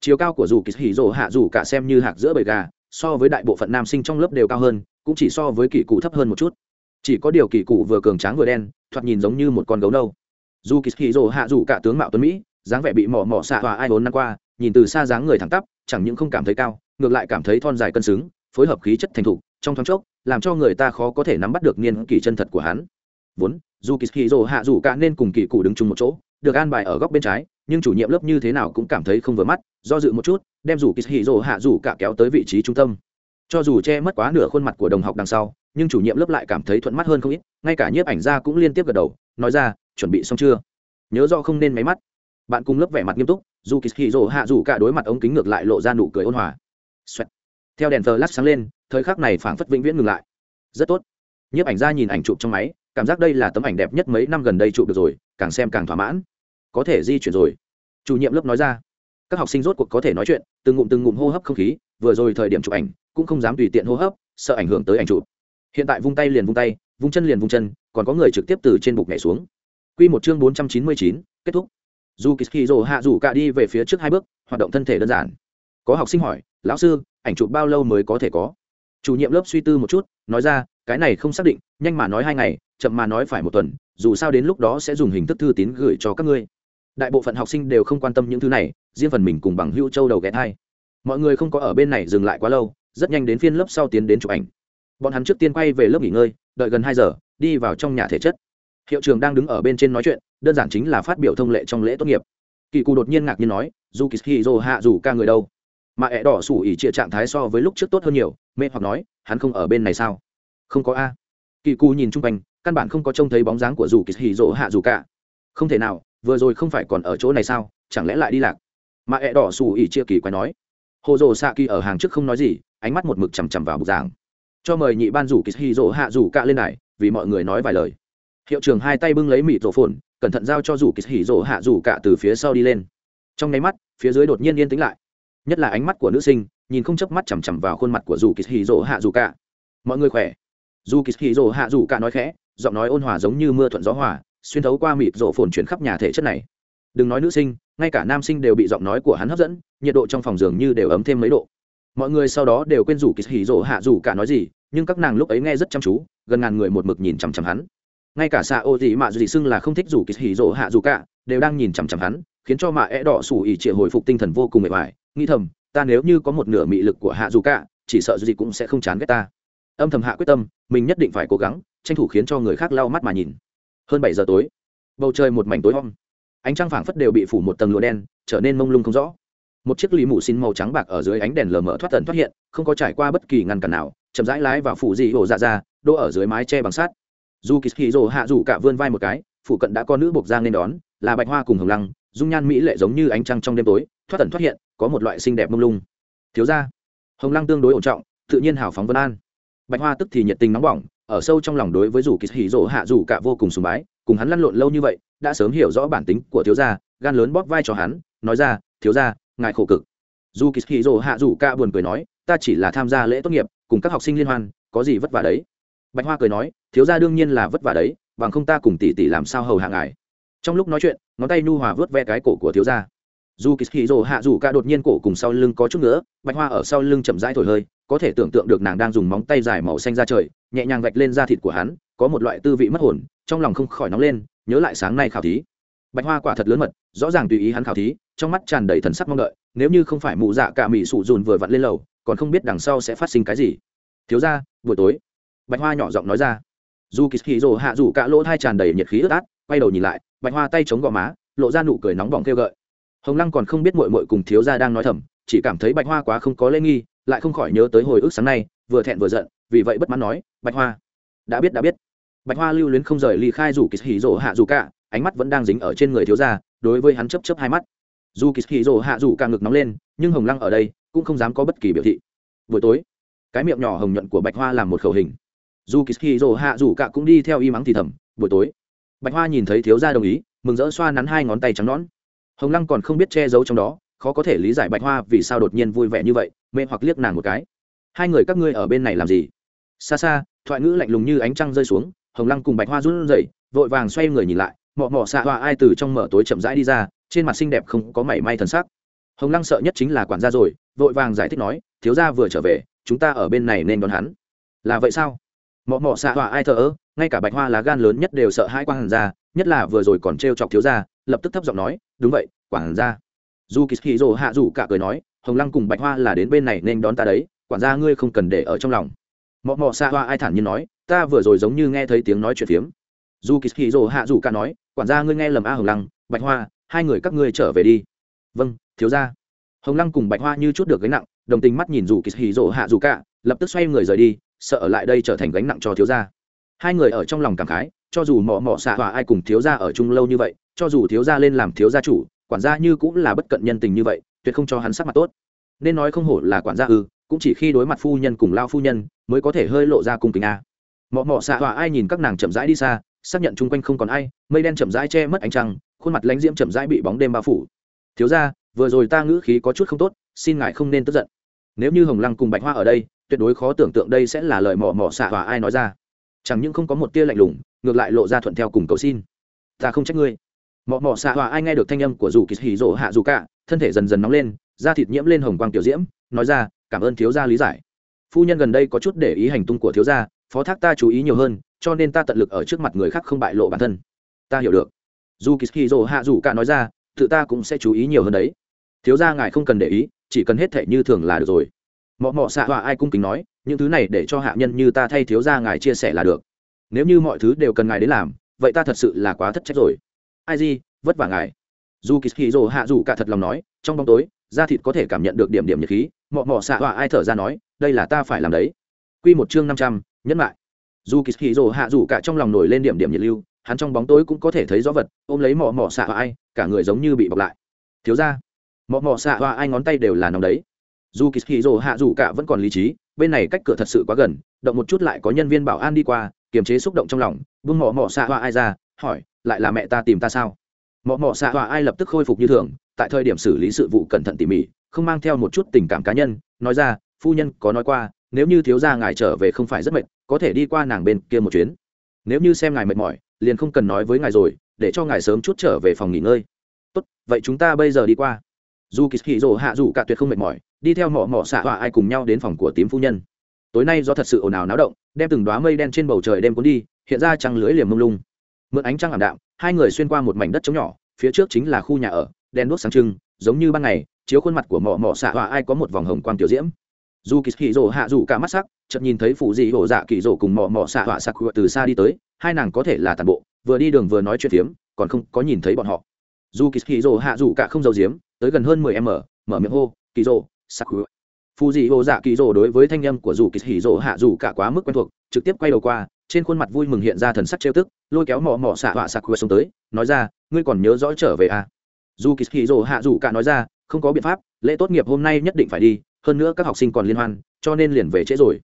Chiều cao của dù kỳ hỉ rồ hạ dù cả xem như hạc giữa bầy gà, so với đại bộ phận nam sinh trong lớp đều cao hơn, cũng chỉ so với kỳ cụ thấp hơn một chút. Chỉ có điều kỳ cụ vừa cường tráng vừa đen, thoạt nhìn giống như một con gấu nâu. Dù kỳ hỉ rồ hạ dù cả tướng mạo tuấn mỹ, dáng vẻ bị mỏ mỏ xạ hòa ai vốn năm qua, nhìn từ xa dáng người thẳng tắp, chẳng những không cảm thấy cao, ngược lại cảm thấy thon dài cân xứng phối hợp khí chất thành thục trong thoáng chốc làm cho người ta khó có thể nắm bắt được niên kỷ chân thật của hắn. Vốn dù kỳ hì rồ hạ dù cả nên cùng kỳ cụ đứng chung một chỗ được an bài ở góc bên trái nhưng chủ nhiệm lớp như thế nào cũng cảm thấy không vừa mắt do dự một chút đem dù kỳ hì rồ hạ dù cả kéo tới vị trí trung tâm. Cho dù che mất quá nửa khuôn mặt của đồng học đằng sau nhưng chủ nhiệm lớp lại cảm thấy thuận mắt hơn không ít ngay cả nhiếp ảnh gia cũng liên tiếp gật đầu nói ra chuẩn bị xong chưa? Nhớ do không nên máy mắt. Bạn cùng lớp vẻ mặt nghiêm túc dù kỳ hì rồ hạ dù cả đối mặt ống kính ngược lại lộ ra nụ cười ôn hòa, xoẹt theo đèn thờ lát sáng lên, thời khắc này phảng phất vĩnh viễn ngừng lại. Rất tốt. Nhiếp ảnh gia nhìn ảnh chụp trong máy, cảm giác đây là tấm ảnh đẹp nhất mấy năm gần đây chụp được rồi, càng xem càng thỏa mãn. Có thể di chuyển rồi. Chủ nhiệm lớp nói ra. Các học sinh rốt cuộc có thể nói chuyện, từng ngụm từng ngụm hô hấp không khí, vừa rồi thời điểm chụp ảnh, cũng không dám tùy tiện hô hấp, sợ ảnh hưởng tới ảnh chụp. Hiện tại vung tay liền vung tay, vung chân liền vung chân, còn có người trực tiếp từ trên bục nhảy xuống. Q một chương bốn trăm chín mươi chín, kết thúc. Dù kỳ hạ dù cả đi về phía trước hai bước, hoạt động thân thể đơn giản. Có học sinh hỏi, lão sư ảnh chụp bao lâu mới có thể có. Chủ nhiệm lớp suy tư một chút, nói ra, cái này không xác định, nhanh mà nói hai ngày, chậm mà nói phải một tuần, dù sao đến lúc đó sẽ dùng hình thức thư tín gửi cho các ngươi. Đại bộ phận học sinh đều không quan tâm những thứ này, riêng phần mình cùng bằng hữu châu đầu ghé thai. Mọi người không có ở bên này dừng lại quá lâu, rất nhanh đến phiên lớp sau tiến đến chụp ảnh. Bọn hắn trước tiên quay về lớp nghỉ ngơi, đợi gần hai giờ, đi vào trong nhà thể chất. Hiệu trường đang đứng ở bên trên nói chuyện, đơn giản chính là phát biểu thông lệ trong lễ tốt nghiệp. Kỳ cụ đột nhiên ngạc nhiên nói dù kỳ hì dô hạ dù ca người đâu? Mà ẹ đỏ sủ ỉ chia trạng thái so với lúc trước tốt hơn nhiều, mê hoặc nói, hắn không ở bên này sao? Không có a. Kỳ cù nhìn chung quanh, căn bản không có trông thấy bóng dáng của dù kỳ hì dô hạ dù cả. Không thể nào, vừa rồi không phải còn ở chỗ này sao? Chẳng lẽ lại đi lạc? Mà ẹ đỏ sủ ỉ chia kỳ quái nói. Hồ dồ xạ kỳ ở hàng trước không nói gì, ánh mắt một mực chằm chằm vào bục giảng. Cho mời nhị ban rủ kỳ hì rỗ hạ rủ cạ lên này, vì mọi người nói vài lời. Hiệu trưởng hai tay bưng lấy mịt rổ phồn, cẩn thận giao cho rủ kỳ hì rỗ hạ rủ cạ từ phía sau đi lên. Trong nháy mắt, phía dưới đột nhiên yên tĩnh lại nhất là ánh mắt của nữ sinh, nhìn không chớp mắt chằm chằm vào khuôn mặt của dù kỳ hì rỗ hạ dù cả mọi người khỏe? Dù kỳ hì rỗ hạ dù cả nói khẽ, giọng nói ôn hòa giống như mưa thuận gió hòa, xuyên thấu qua mịt rổ phồn chuyển khắp nhà thể chất này. Đừng nói nữ sinh, ngay cả nam sinh đều bị giọng nói của hắn hấp dẫn, nhiệt độ trong phòng giường như đều ấm thêm mấy độ. Mọi người sau đó đều quên rủ kỳ hì rỗ hạ dù cả nói gì, nhưng các nàng lúc ấy nghe rất chăm chú, gần ngàn người một mực nhìn chằm chằm hắn. Ngay cả xạ ô dị mạ dị xưng là không thích rủ kỳ hì rỗ hạ dù cả đều đang nhìn chằm chằm hắn, khiến cho mạ é đỏ sủ ỉ trịa hồi phục tinh thần vô cùng mệt mỏi nghĩ thầm, ta nếu như có một nửa mị lực của hạ dù cả, chỉ sợ gì cũng sẽ không chán ghét ta. Âm thầm hạ quyết tâm, mình nhất định phải cố gắng, tranh thủ khiến cho người khác lau mắt mà nhìn. Hơn bảy giờ tối, bầu trời một mảnh tối om. Ánh trăng phảng phất đều bị phủ một tầng lụa đen, trở nên mông lung không rõ. Một chiếc lì mù xin màu trắng bạc ở dưới ánh đèn lờ mờ thoát tần thoát hiện, không có trải qua bất kỳ ngăn cản nào, chậm rãi lái vào phủ dị hồ dạ ra đỗ ở dưới mái che bằng sắt. Dù kỳ hì rồ hạ rủ cả vươn vai một cái phụ cận đã có nữ buộc giang nên đón, là bạch hoa cùng hồng lăng, dung nhan mỹ lệ giống như ánh trăng trong đêm tối, thoát tần thoát hiện có một loại xinh đẹp mông lung. Thiếu ra hồng lăng tương đối ổn trọng, tự nhiên hào phóng vân an. Bạch hoa tức thì nhiệt tình nóng bỏng, ở sâu trong lòng đối với dù kỳ hỉ rồ hạ rủ cả vô cùng sùng bái, cùng hắn lăn lộn lâu như vậy, đã sớm hiểu rõ bản tính của thiếu gia, gan lớn bóp vai cho hắn, nói ra, thiếu gia, ngài khổ cực. Dù kỳ hỉ rồ hạ rủ cả buồn cười nói, ta chỉ là tham gia lễ tốt nghiệp, cùng các học sinh liên hoan, có gì vất vả đấy? Bạch hoa cười nói, thiếu gia đương nhiên là vất vả đấy, bằng không ta cùng tỷ tỷ làm sao hầu hạ ngài. Trong lúc nói chuyện, ngón tay nu hòa vớt ve cái cổ của thiếu gia dù kỳ hì rồ hạ rủ cả đột nhiên cổ cùng sau lưng có chút nữa bạch hoa ở sau lưng chậm rãi thổi hơi, có thể tưởng tượng được nàng đang dùng móng tay dài màu xanh ra trời, nhẹ nhàng vạch lên da thịt của hắn, có một loại tư vị mất hồn, trong lòng không khỏi nóng lên, nhớ lại sáng nay khảo thí. Bạch hoa quả thật lớn mật, rõ ràng tùy ý hắn khảo thí, trong mắt tràn đầy thần sắc mong đợi, nếu như không phải mụ dạ cả mỹ sụ dùn vừa vặn lên lầu, còn không biết đằng sau sẽ phát sinh cái gì. Thiếu ra buổi tối. Bạch hoa nhỏ giọng nói ra. Dù kỳ hì rồ hạ rủ cả lỗ thai tràn đầy nhiệt khí ướt át, quay đầu nhìn lại, bạch hoa tay chống gò má, lộ ra nụ cười nóng bỏng kêu gợi hồng lăng còn không biết mội mội cùng thiếu gia đang nói thầm, chỉ cảm thấy bạch hoa quá không có lễ nghi, lại không khỏi nhớ tới hồi ức sáng nay, vừa thẹn vừa giận, vì vậy bất mãn nói, bạch hoa, đã biết đã biết. Bạch hoa lưu luyến không rời ly khai dù kỳ hì rồ hạ dù cả, ánh mắt vẫn đang dính ở trên người thiếu gia, đối với hắn chấp chấp hai mắt. Dù kỳ hì rồ hạ dù cả ngực nóng lên, nhưng hồng lăng ở đây cũng không dám có bất kỳ biểu thị. Buổi tối, cái miệng nhỏ hồng nhuận của bạch hoa làm một khẩu hình. Dù kỳ hì rồ hạ dù cả cũng đi theo y mắng thì thầm, buổi tối. Bạch hoa nhìn thấy thiếu gia đồng ý, mừng rỡ xoa nắn hai ngón tay trắng nõn hồng lăng còn không biết che giấu trong đó, khó có thể lý giải bạch hoa vì sao đột nhiên vui vẻ như vậy, mê hoặc liếc nàng một cái. Hai người các ngươi ở bên này làm gì? Xa xa, thoại ngữ lạnh lùng như ánh trăng rơi xuống, hồng lăng cùng bạch hoa run rẩy, vội vàng xoay người nhìn lại, mọ mọ xạ hoa ai từ trong mở tối chậm rãi đi ra, trên mặt xinh đẹp không có mảy may thần sắc. Hồng lăng sợ nhất chính là quản gia rồi, vội vàng giải thích nói, thiếu gia vừa trở về, chúng ta ở bên này nên đón hắn. Là vậy sao? Mọ mọ xạ hoa ai thờ ơ, ngay cả bạch hoa lá gan lớn nhất đều sợ hai quan gia nhất là vừa rồi còn t chọc thiếu gia lập tức thấp giọng nói, đúng vậy, quản gia. Dù kỳ hì rồ hạ rủ cả cười nói, hồng lăng cùng bạch hoa là đến bên này nên đón ta đấy, quản gia ngươi không cần để ở trong lòng. Mọ mọ xa hoa ai thản nhiên nói, ta vừa rồi giống như nghe thấy tiếng nói chuyện phiếm. Dù kỳ hì rồ hạ rủ cả nói, quản gia ngươi nghe lầm a hồng lăng, bạch hoa, hai người các ngươi trở về đi. Vâng thiếu gia. Hồng lăng cùng bạch hoa như chút được gánh nặng, đồng tình mắt nhìn dù kỳ hì rồ hạ rủ cả, lập tức xoay người rời đi, sợ ở lại đây trở thành gánh nặng cho thiếu gia. Hai người ở trong lòng cảm khái, cho dù mọ mọ xạ hòa ai cùng thiếu gia ở chung lâu như vậy cho dù thiếu gia lên làm thiếu gia chủ, quản gia như cũng là bất cận nhân tình như vậy, tuyệt không cho hắn sắc mặt tốt. Nên nói không hổ là quản gia ư, cũng chỉ khi đối mặt phu nhân cùng lao phu nhân, mới có thể hơi lộ ra cung kính a. Mọ mọ xạ hòa ai nhìn các nàng chậm rãi đi xa, xác nhận chung quanh không còn ai, mây đen chậm rãi che mất ánh trăng, khuôn mặt lãnh diễm chậm rãi bị bóng đêm bao phủ. Thiếu gia, vừa rồi ta ngữ khí có chút không tốt, xin ngài không nên tức giận. Nếu như hồng lăng cùng bạch hoa ở đây, tuyệt đối khó tưởng tượng đây sẽ là lời mỏ mỏ xạ hòa ai nói ra. Chẳng những không có một tia lạnh lùng, ngược lại lộ ra thuận theo cùng cầu xin. Ta không trách ngươi mọ mọ xạ hòa ai nghe được thanh âm của dù kỳ hì rỗ hạ dù cả, thân thể dần dần nóng lên, da thịt nhiễm lên hồng quang tiểu diễm, nói ra, cảm ơn thiếu gia lý giải. Phu nhân gần đây có chút để ý hành tung của thiếu gia, phó thác ta chú ý nhiều hơn, cho nên ta tận lực ở trước mặt người khác không bại lộ bản thân. Ta hiểu được. Dù kỳ hì rỗ hạ dù cả nói ra, tự ta cũng sẽ chú ý nhiều hơn đấy. Thiếu gia ngài không cần để ý, chỉ cần hết thể như thường là được rồi. Mọ mọ xạ hòa ai cung kính nói, những thứ này để cho hạ nhân như ta thay thiếu gia ngài chia sẻ là được. Nếu như mọi thứ đều cần ngài đến làm, vậy ta thật sự là quá thất trách rồi ai gì vất vả ngài. Dù kỳ hì rồ hạ dù cả thật lòng nói, trong bóng tối, da thịt có thể cảm nhận được điểm điểm nhiệt khí. Mọ mọ xạ họa ai thở ra nói, đây là ta phải làm đấy. Q một chương năm trăm, nhẫn lại dù kỳ hì rồ hạ dù cả trong lòng nổi lên điểm điểm nhiệt lưu, hắn trong bóng tối cũng có thể thấy rõ vật, ôm lấy mọ mọ xạ họa ai, cả người giống như bị bọc lại. Thiếu ra mọ mọ xạ họa ai ngón tay đều là nóng đấy. Dù kỳ hì rồ hạ dù cả vẫn còn lý trí, bên này cách cửa thật sự quá gần, động một chút lại có nhân viên bảo an đi qua, kiềm chế xúc động trong lòng, buông mỏ mỏ xạ hoa ai ra, hỏi lại là mẹ ta tìm ta sao? Mọ mọ xạ họa ai lập tức khôi phục như thường, tại thời điểm xử lý sự vụ cẩn thận tỉ mỉ, không mang theo một chút tình cảm cá nhân, nói ra, phu nhân, có nói qua, nếu như thiếu gia ngài trở về không phải rất mệt, có thể đi qua nàng bên kia một chuyến. Nếu như xem ngài mệt mỏi, liền không cần nói với ngài rồi, để cho ngài sớm chút trở về phòng nghỉ ngơi. Tốt, vậy chúng ta bây giờ đi qua. Dù kỳ kỳ rồ hạ dù cả tuyệt không mệt mỏi, đi theo mỏ mỏ xạ họa ai cùng nhau đến phòng của tím phu nhân. Tối nay do thật sự ồn ào náo động, đem từng đoá mây đen trên bầu trời đem cuốn đi, hiện ra trăng lưới liềm mông lung mượn ánh trăng ảm đạm, hai người xuyên qua một mảnh đất trống nhỏ, phía trước chính là khu nhà ở đen đuốc sáng trưng, giống như ban ngày, chiếu khuôn mặt của mỏ mỏ xạ hòa ai có một vòng hồng quang tiểu diễm. Dù kỳ hì rồ hạ dù cả mắt sắc, chợt nhìn thấy phụ dị hổ dạ kỳ rồ cùng mỏ mỏ xạ họa sặc từ xa đi tới, hai nàng có thể là tàn bộ, vừa đi đường vừa nói chuyện phiếm, còn không có nhìn thấy bọn họ. Dù kỳ hì rồ hạ dù cả không giấu diếm tới gần hơn mười m mở miệng hô, kỳ rồ sặc Phù dị ô dạ kỳ rồ đối với thanh âm của dù kỳ hỉ rồ hạ dù cả quá mức quen thuộc, trực tiếp quay đầu qua, trên khuôn mặt vui mừng hiện ra thần sắc trêu tức, lôi kéo mỏ mỏ xạ họa sặc xuống tới, nói ra, ngươi còn nhớ rõ trở về à? Dù kỳ hỉ rồ hạ dù cả nói ra, không có biện pháp, lễ tốt nghiệp hôm nay nhất định phải đi, hơn nữa các học sinh còn liên hoan, cho nên liền về trễ rồi.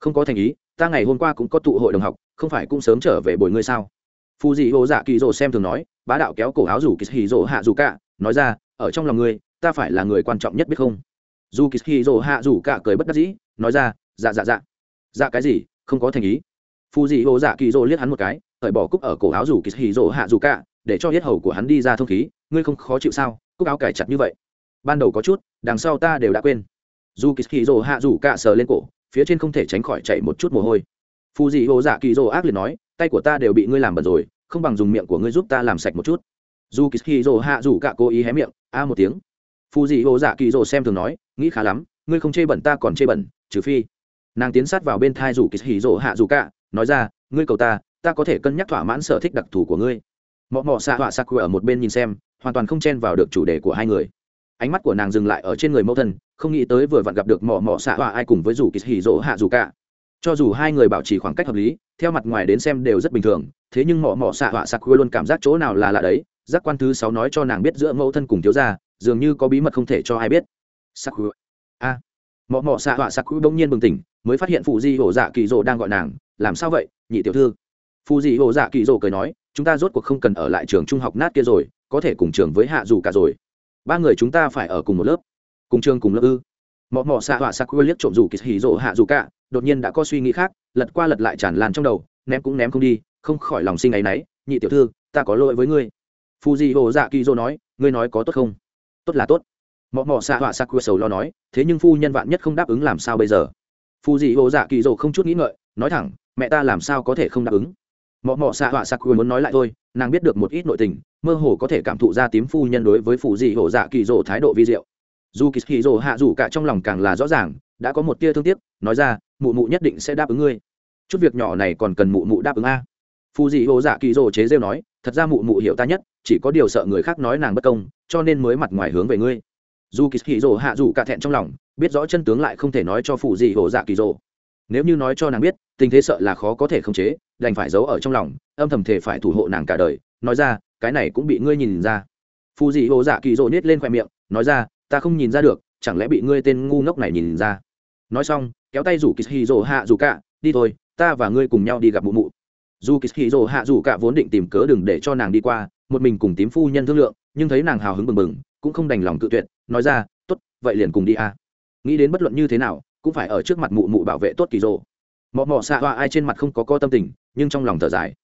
Không có thành ý, ta ngày hôm qua cũng có tụ hội đồng học, không phải cũng sớm trở về bồi ngươi sao? Phù dị ô dạ kỳ rồ xem thường nói, bá đạo kéo cổ áo rủ kỳ hỉ rồ hạ dù cả, nói ra, ở trong lòng ngươi, ta phải là người quan trọng nhất biết không? Dù kỳ hì rồ hạ dù cả cười bất đắc dĩ, nói ra dạ dạ dạ. Dạ cái gì? Không có thành ý. Phù dị hồ dạ kỳ rồ liếc hắn một cái cởi bỏ cúc ở cổ áo rủ kỳ hì rồ hạ dù cả, để cho hết hầu của hắn đi ra thông khí. Ngươi không khó chịu sao? Cúc áo cải chặt như vậy. Ban đầu có chút, đằng sau ta đều đã quên. Dù kỳ hì rồ hạ rủ cả sờ lên cổ, phía trên không thể tránh khỏi chạy một chút mồ hôi. Phù dị hồ dạ kỳ rồ ác liệt nói, tay của ta đều bị ngươi làm bẩn rồi, không bằng dùng miệng của ngươi giúp ta làm sạch một chút. Dù kỳ hì rồ hạ rủ cả cố ý hé miệng, a một tiếng. Phù dị hồ dạ kỳ rồ xem thường nói nghĩ khá lắm, ngươi không chê bẩn ta còn chê bẩn, trừ phi. Nàng tiến sát vào bên thai rủ kỳ hì rỗ hạ rủ cả, nói ra, ngươi cầu ta ta có thể cân nhắc thỏa mãn sở thích đặc thù của ngươi. Mọ mọ xạ họa sặc ở một bên nhìn xem, hoàn toàn không chen vào được chủ đề của hai người. Ánh mắt của nàng dừng lại ở trên người mẫu thân, không nghĩ tới vừa vặn gặp được mỏ mỏ xạ họa ai cùng với rủ kỳ hỉ rỗ hạ dù cả. Cho dù hai người bảo trì khoảng cách hợp lý, theo mặt ngoài đến xem đều rất bình thường, thế nhưng mỏ mỏ xạ họa sặc luôn cảm giác chỗ nào là lạ đấy, giác quan thứ sáu nói cho nàng biết giữa mẫu thân cùng thiếu gia, dường như có bí mật không thể cho ai biết sắc a. Mọ mọ xạ họa sặc bỗng nhiên bừng tỉnh, mới phát hiện phụ di hổ dạ kỳ rỗ đang gọi nàng. Làm sao vậy, nhị tiểu thư? Phụ di hổ dạ kỳ rỗ cười nói, chúng ta rốt cuộc không cần ở lại trường trung học nát kia rồi, có thể cùng trường với hạ dù cả rồi. Ba người chúng ta phải ở cùng một lớp. Cùng trường cùng lớp ư. Mọ mọ xạ họa sặc liếc trộm dù kỳ hì rỗ hạ dù cả, đột nhiên đã có suy nghĩ khác, lật qua lật lại tràn lan trong đầu, ném cũng ném không đi, không khỏi lòng sinh ấy náy, nhị tiểu thư, ta có lỗi với ngươi. Phù di hồ dạ kỳ dô nói, ngươi nói có tốt không? Tốt là tốt mọ mọ xạ họa sặc sầu lo nói, thế nhưng phu nhân vạn nhất không đáp ứng làm sao bây giờ? Phù dị hồ dạ kỳ dô không chút nghĩ ngợi, nói thẳng, mẹ ta làm sao có thể không đáp ứng? Mọ mọ xạ họa sặc muốn nói lại thôi, nàng biết được một ít nội tình, mơ hồ có thể cảm thụ ra tím phu nhân đối với Phu dị hồ dạ kỳ rỗ thái độ vi diệu. Dù kỳ kỳ rỗ hạ dù cả trong lòng càng là rõ ràng, đã có một tia thương tiếc, nói ra, mụ mụ nhất định sẽ đáp ứng ngươi. Chút việc nhỏ này còn cần mụ mụ đáp ứng a. Phù dị hồ dạ kỳ rỗ chế rêu nói, thật ra mụ mụ hiểu ta nhất, chỉ có điều sợ người khác nói nàng bất công, cho nên mới mặt ngoài hướng về ngươi dù kỳ hì rỗ hạ dù cả thẹn trong lòng, biết rõ chân tướng lại không thể nói cho phụ gì hổ dạ kỳ rỗ nếu như nói cho nàng biết, tình thế sợ là khó có thể khống chế, đành phải giấu ở trong lòng, âm thầm thể phải thủ hộ nàng cả đời. Nói ra, cái này cũng bị ngươi nhìn ra. Phụ dị hồ dạ kỳ rỗ nết lên khoe miệng, nói ra, ta không nhìn ra được, chẳng lẽ bị ngươi tên ngu ngốc này nhìn ra? Nói xong, kéo tay rủ kỳ hì rỗ hạ rủ cả, đi thôi, ta và ngươi cùng nhau đi gặp mụ mụ. Dù kỳ hì rỗ hạ rủ cả vốn định tìm cớ đừng để cho nàng đi qua, một mình cùng tím phu nhân thương lượng, nhưng thấy nàng hào hứng bừng bừng cũng không đành lòng tự tuyệt, nói ra, tốt, vậy liền cùng đi a. Nghĩ đến bất luận như thế nào, cũng phải ở trước mặt mụ mụ bảo vệ tốt kỳ rồ mọ mọ xạ hoa ai trên mặt không có co tâm tình, nhưng trong lòng thở dài.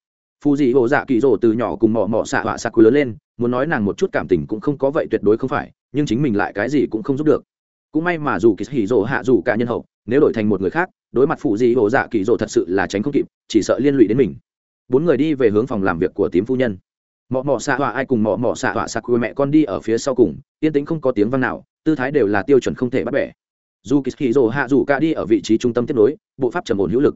Phù dị hồ dạ kỳ rồ từ nhỏ cùng mọ mọ xạ họa xạ quý lớn lên, muốn nói nàng một chút cảm tình cũng không có vậy tuyệt đối không phải, nhưng chính mình lại cái gì cũng không giúp được. Cũng may mà dù kỳ hỉ rồ hạ dù cả nhân hậu, nếu đổi thành một người khác, đối mặt Phù dị hồ dạ kỳ rồ thật sự là tránh không kịp, chỉ sợ liên lụy đến mình. Bốn người đi về hướng phòng làm việc của tím phu nhân mọ mọ xạ họa ai cùng mọ mọ xạ họa sặc quê mẹ con đi ở phía sau cùng, yên tĩnh không có tiếng văn nào, tư thái đều là tiêu chuẩn không thể bắt bẻ. Dù kỳ hỉ hạ dù cả đi ở vị trí trung tâm tiếp nối, bộ pháp trầm ổn hữu lực.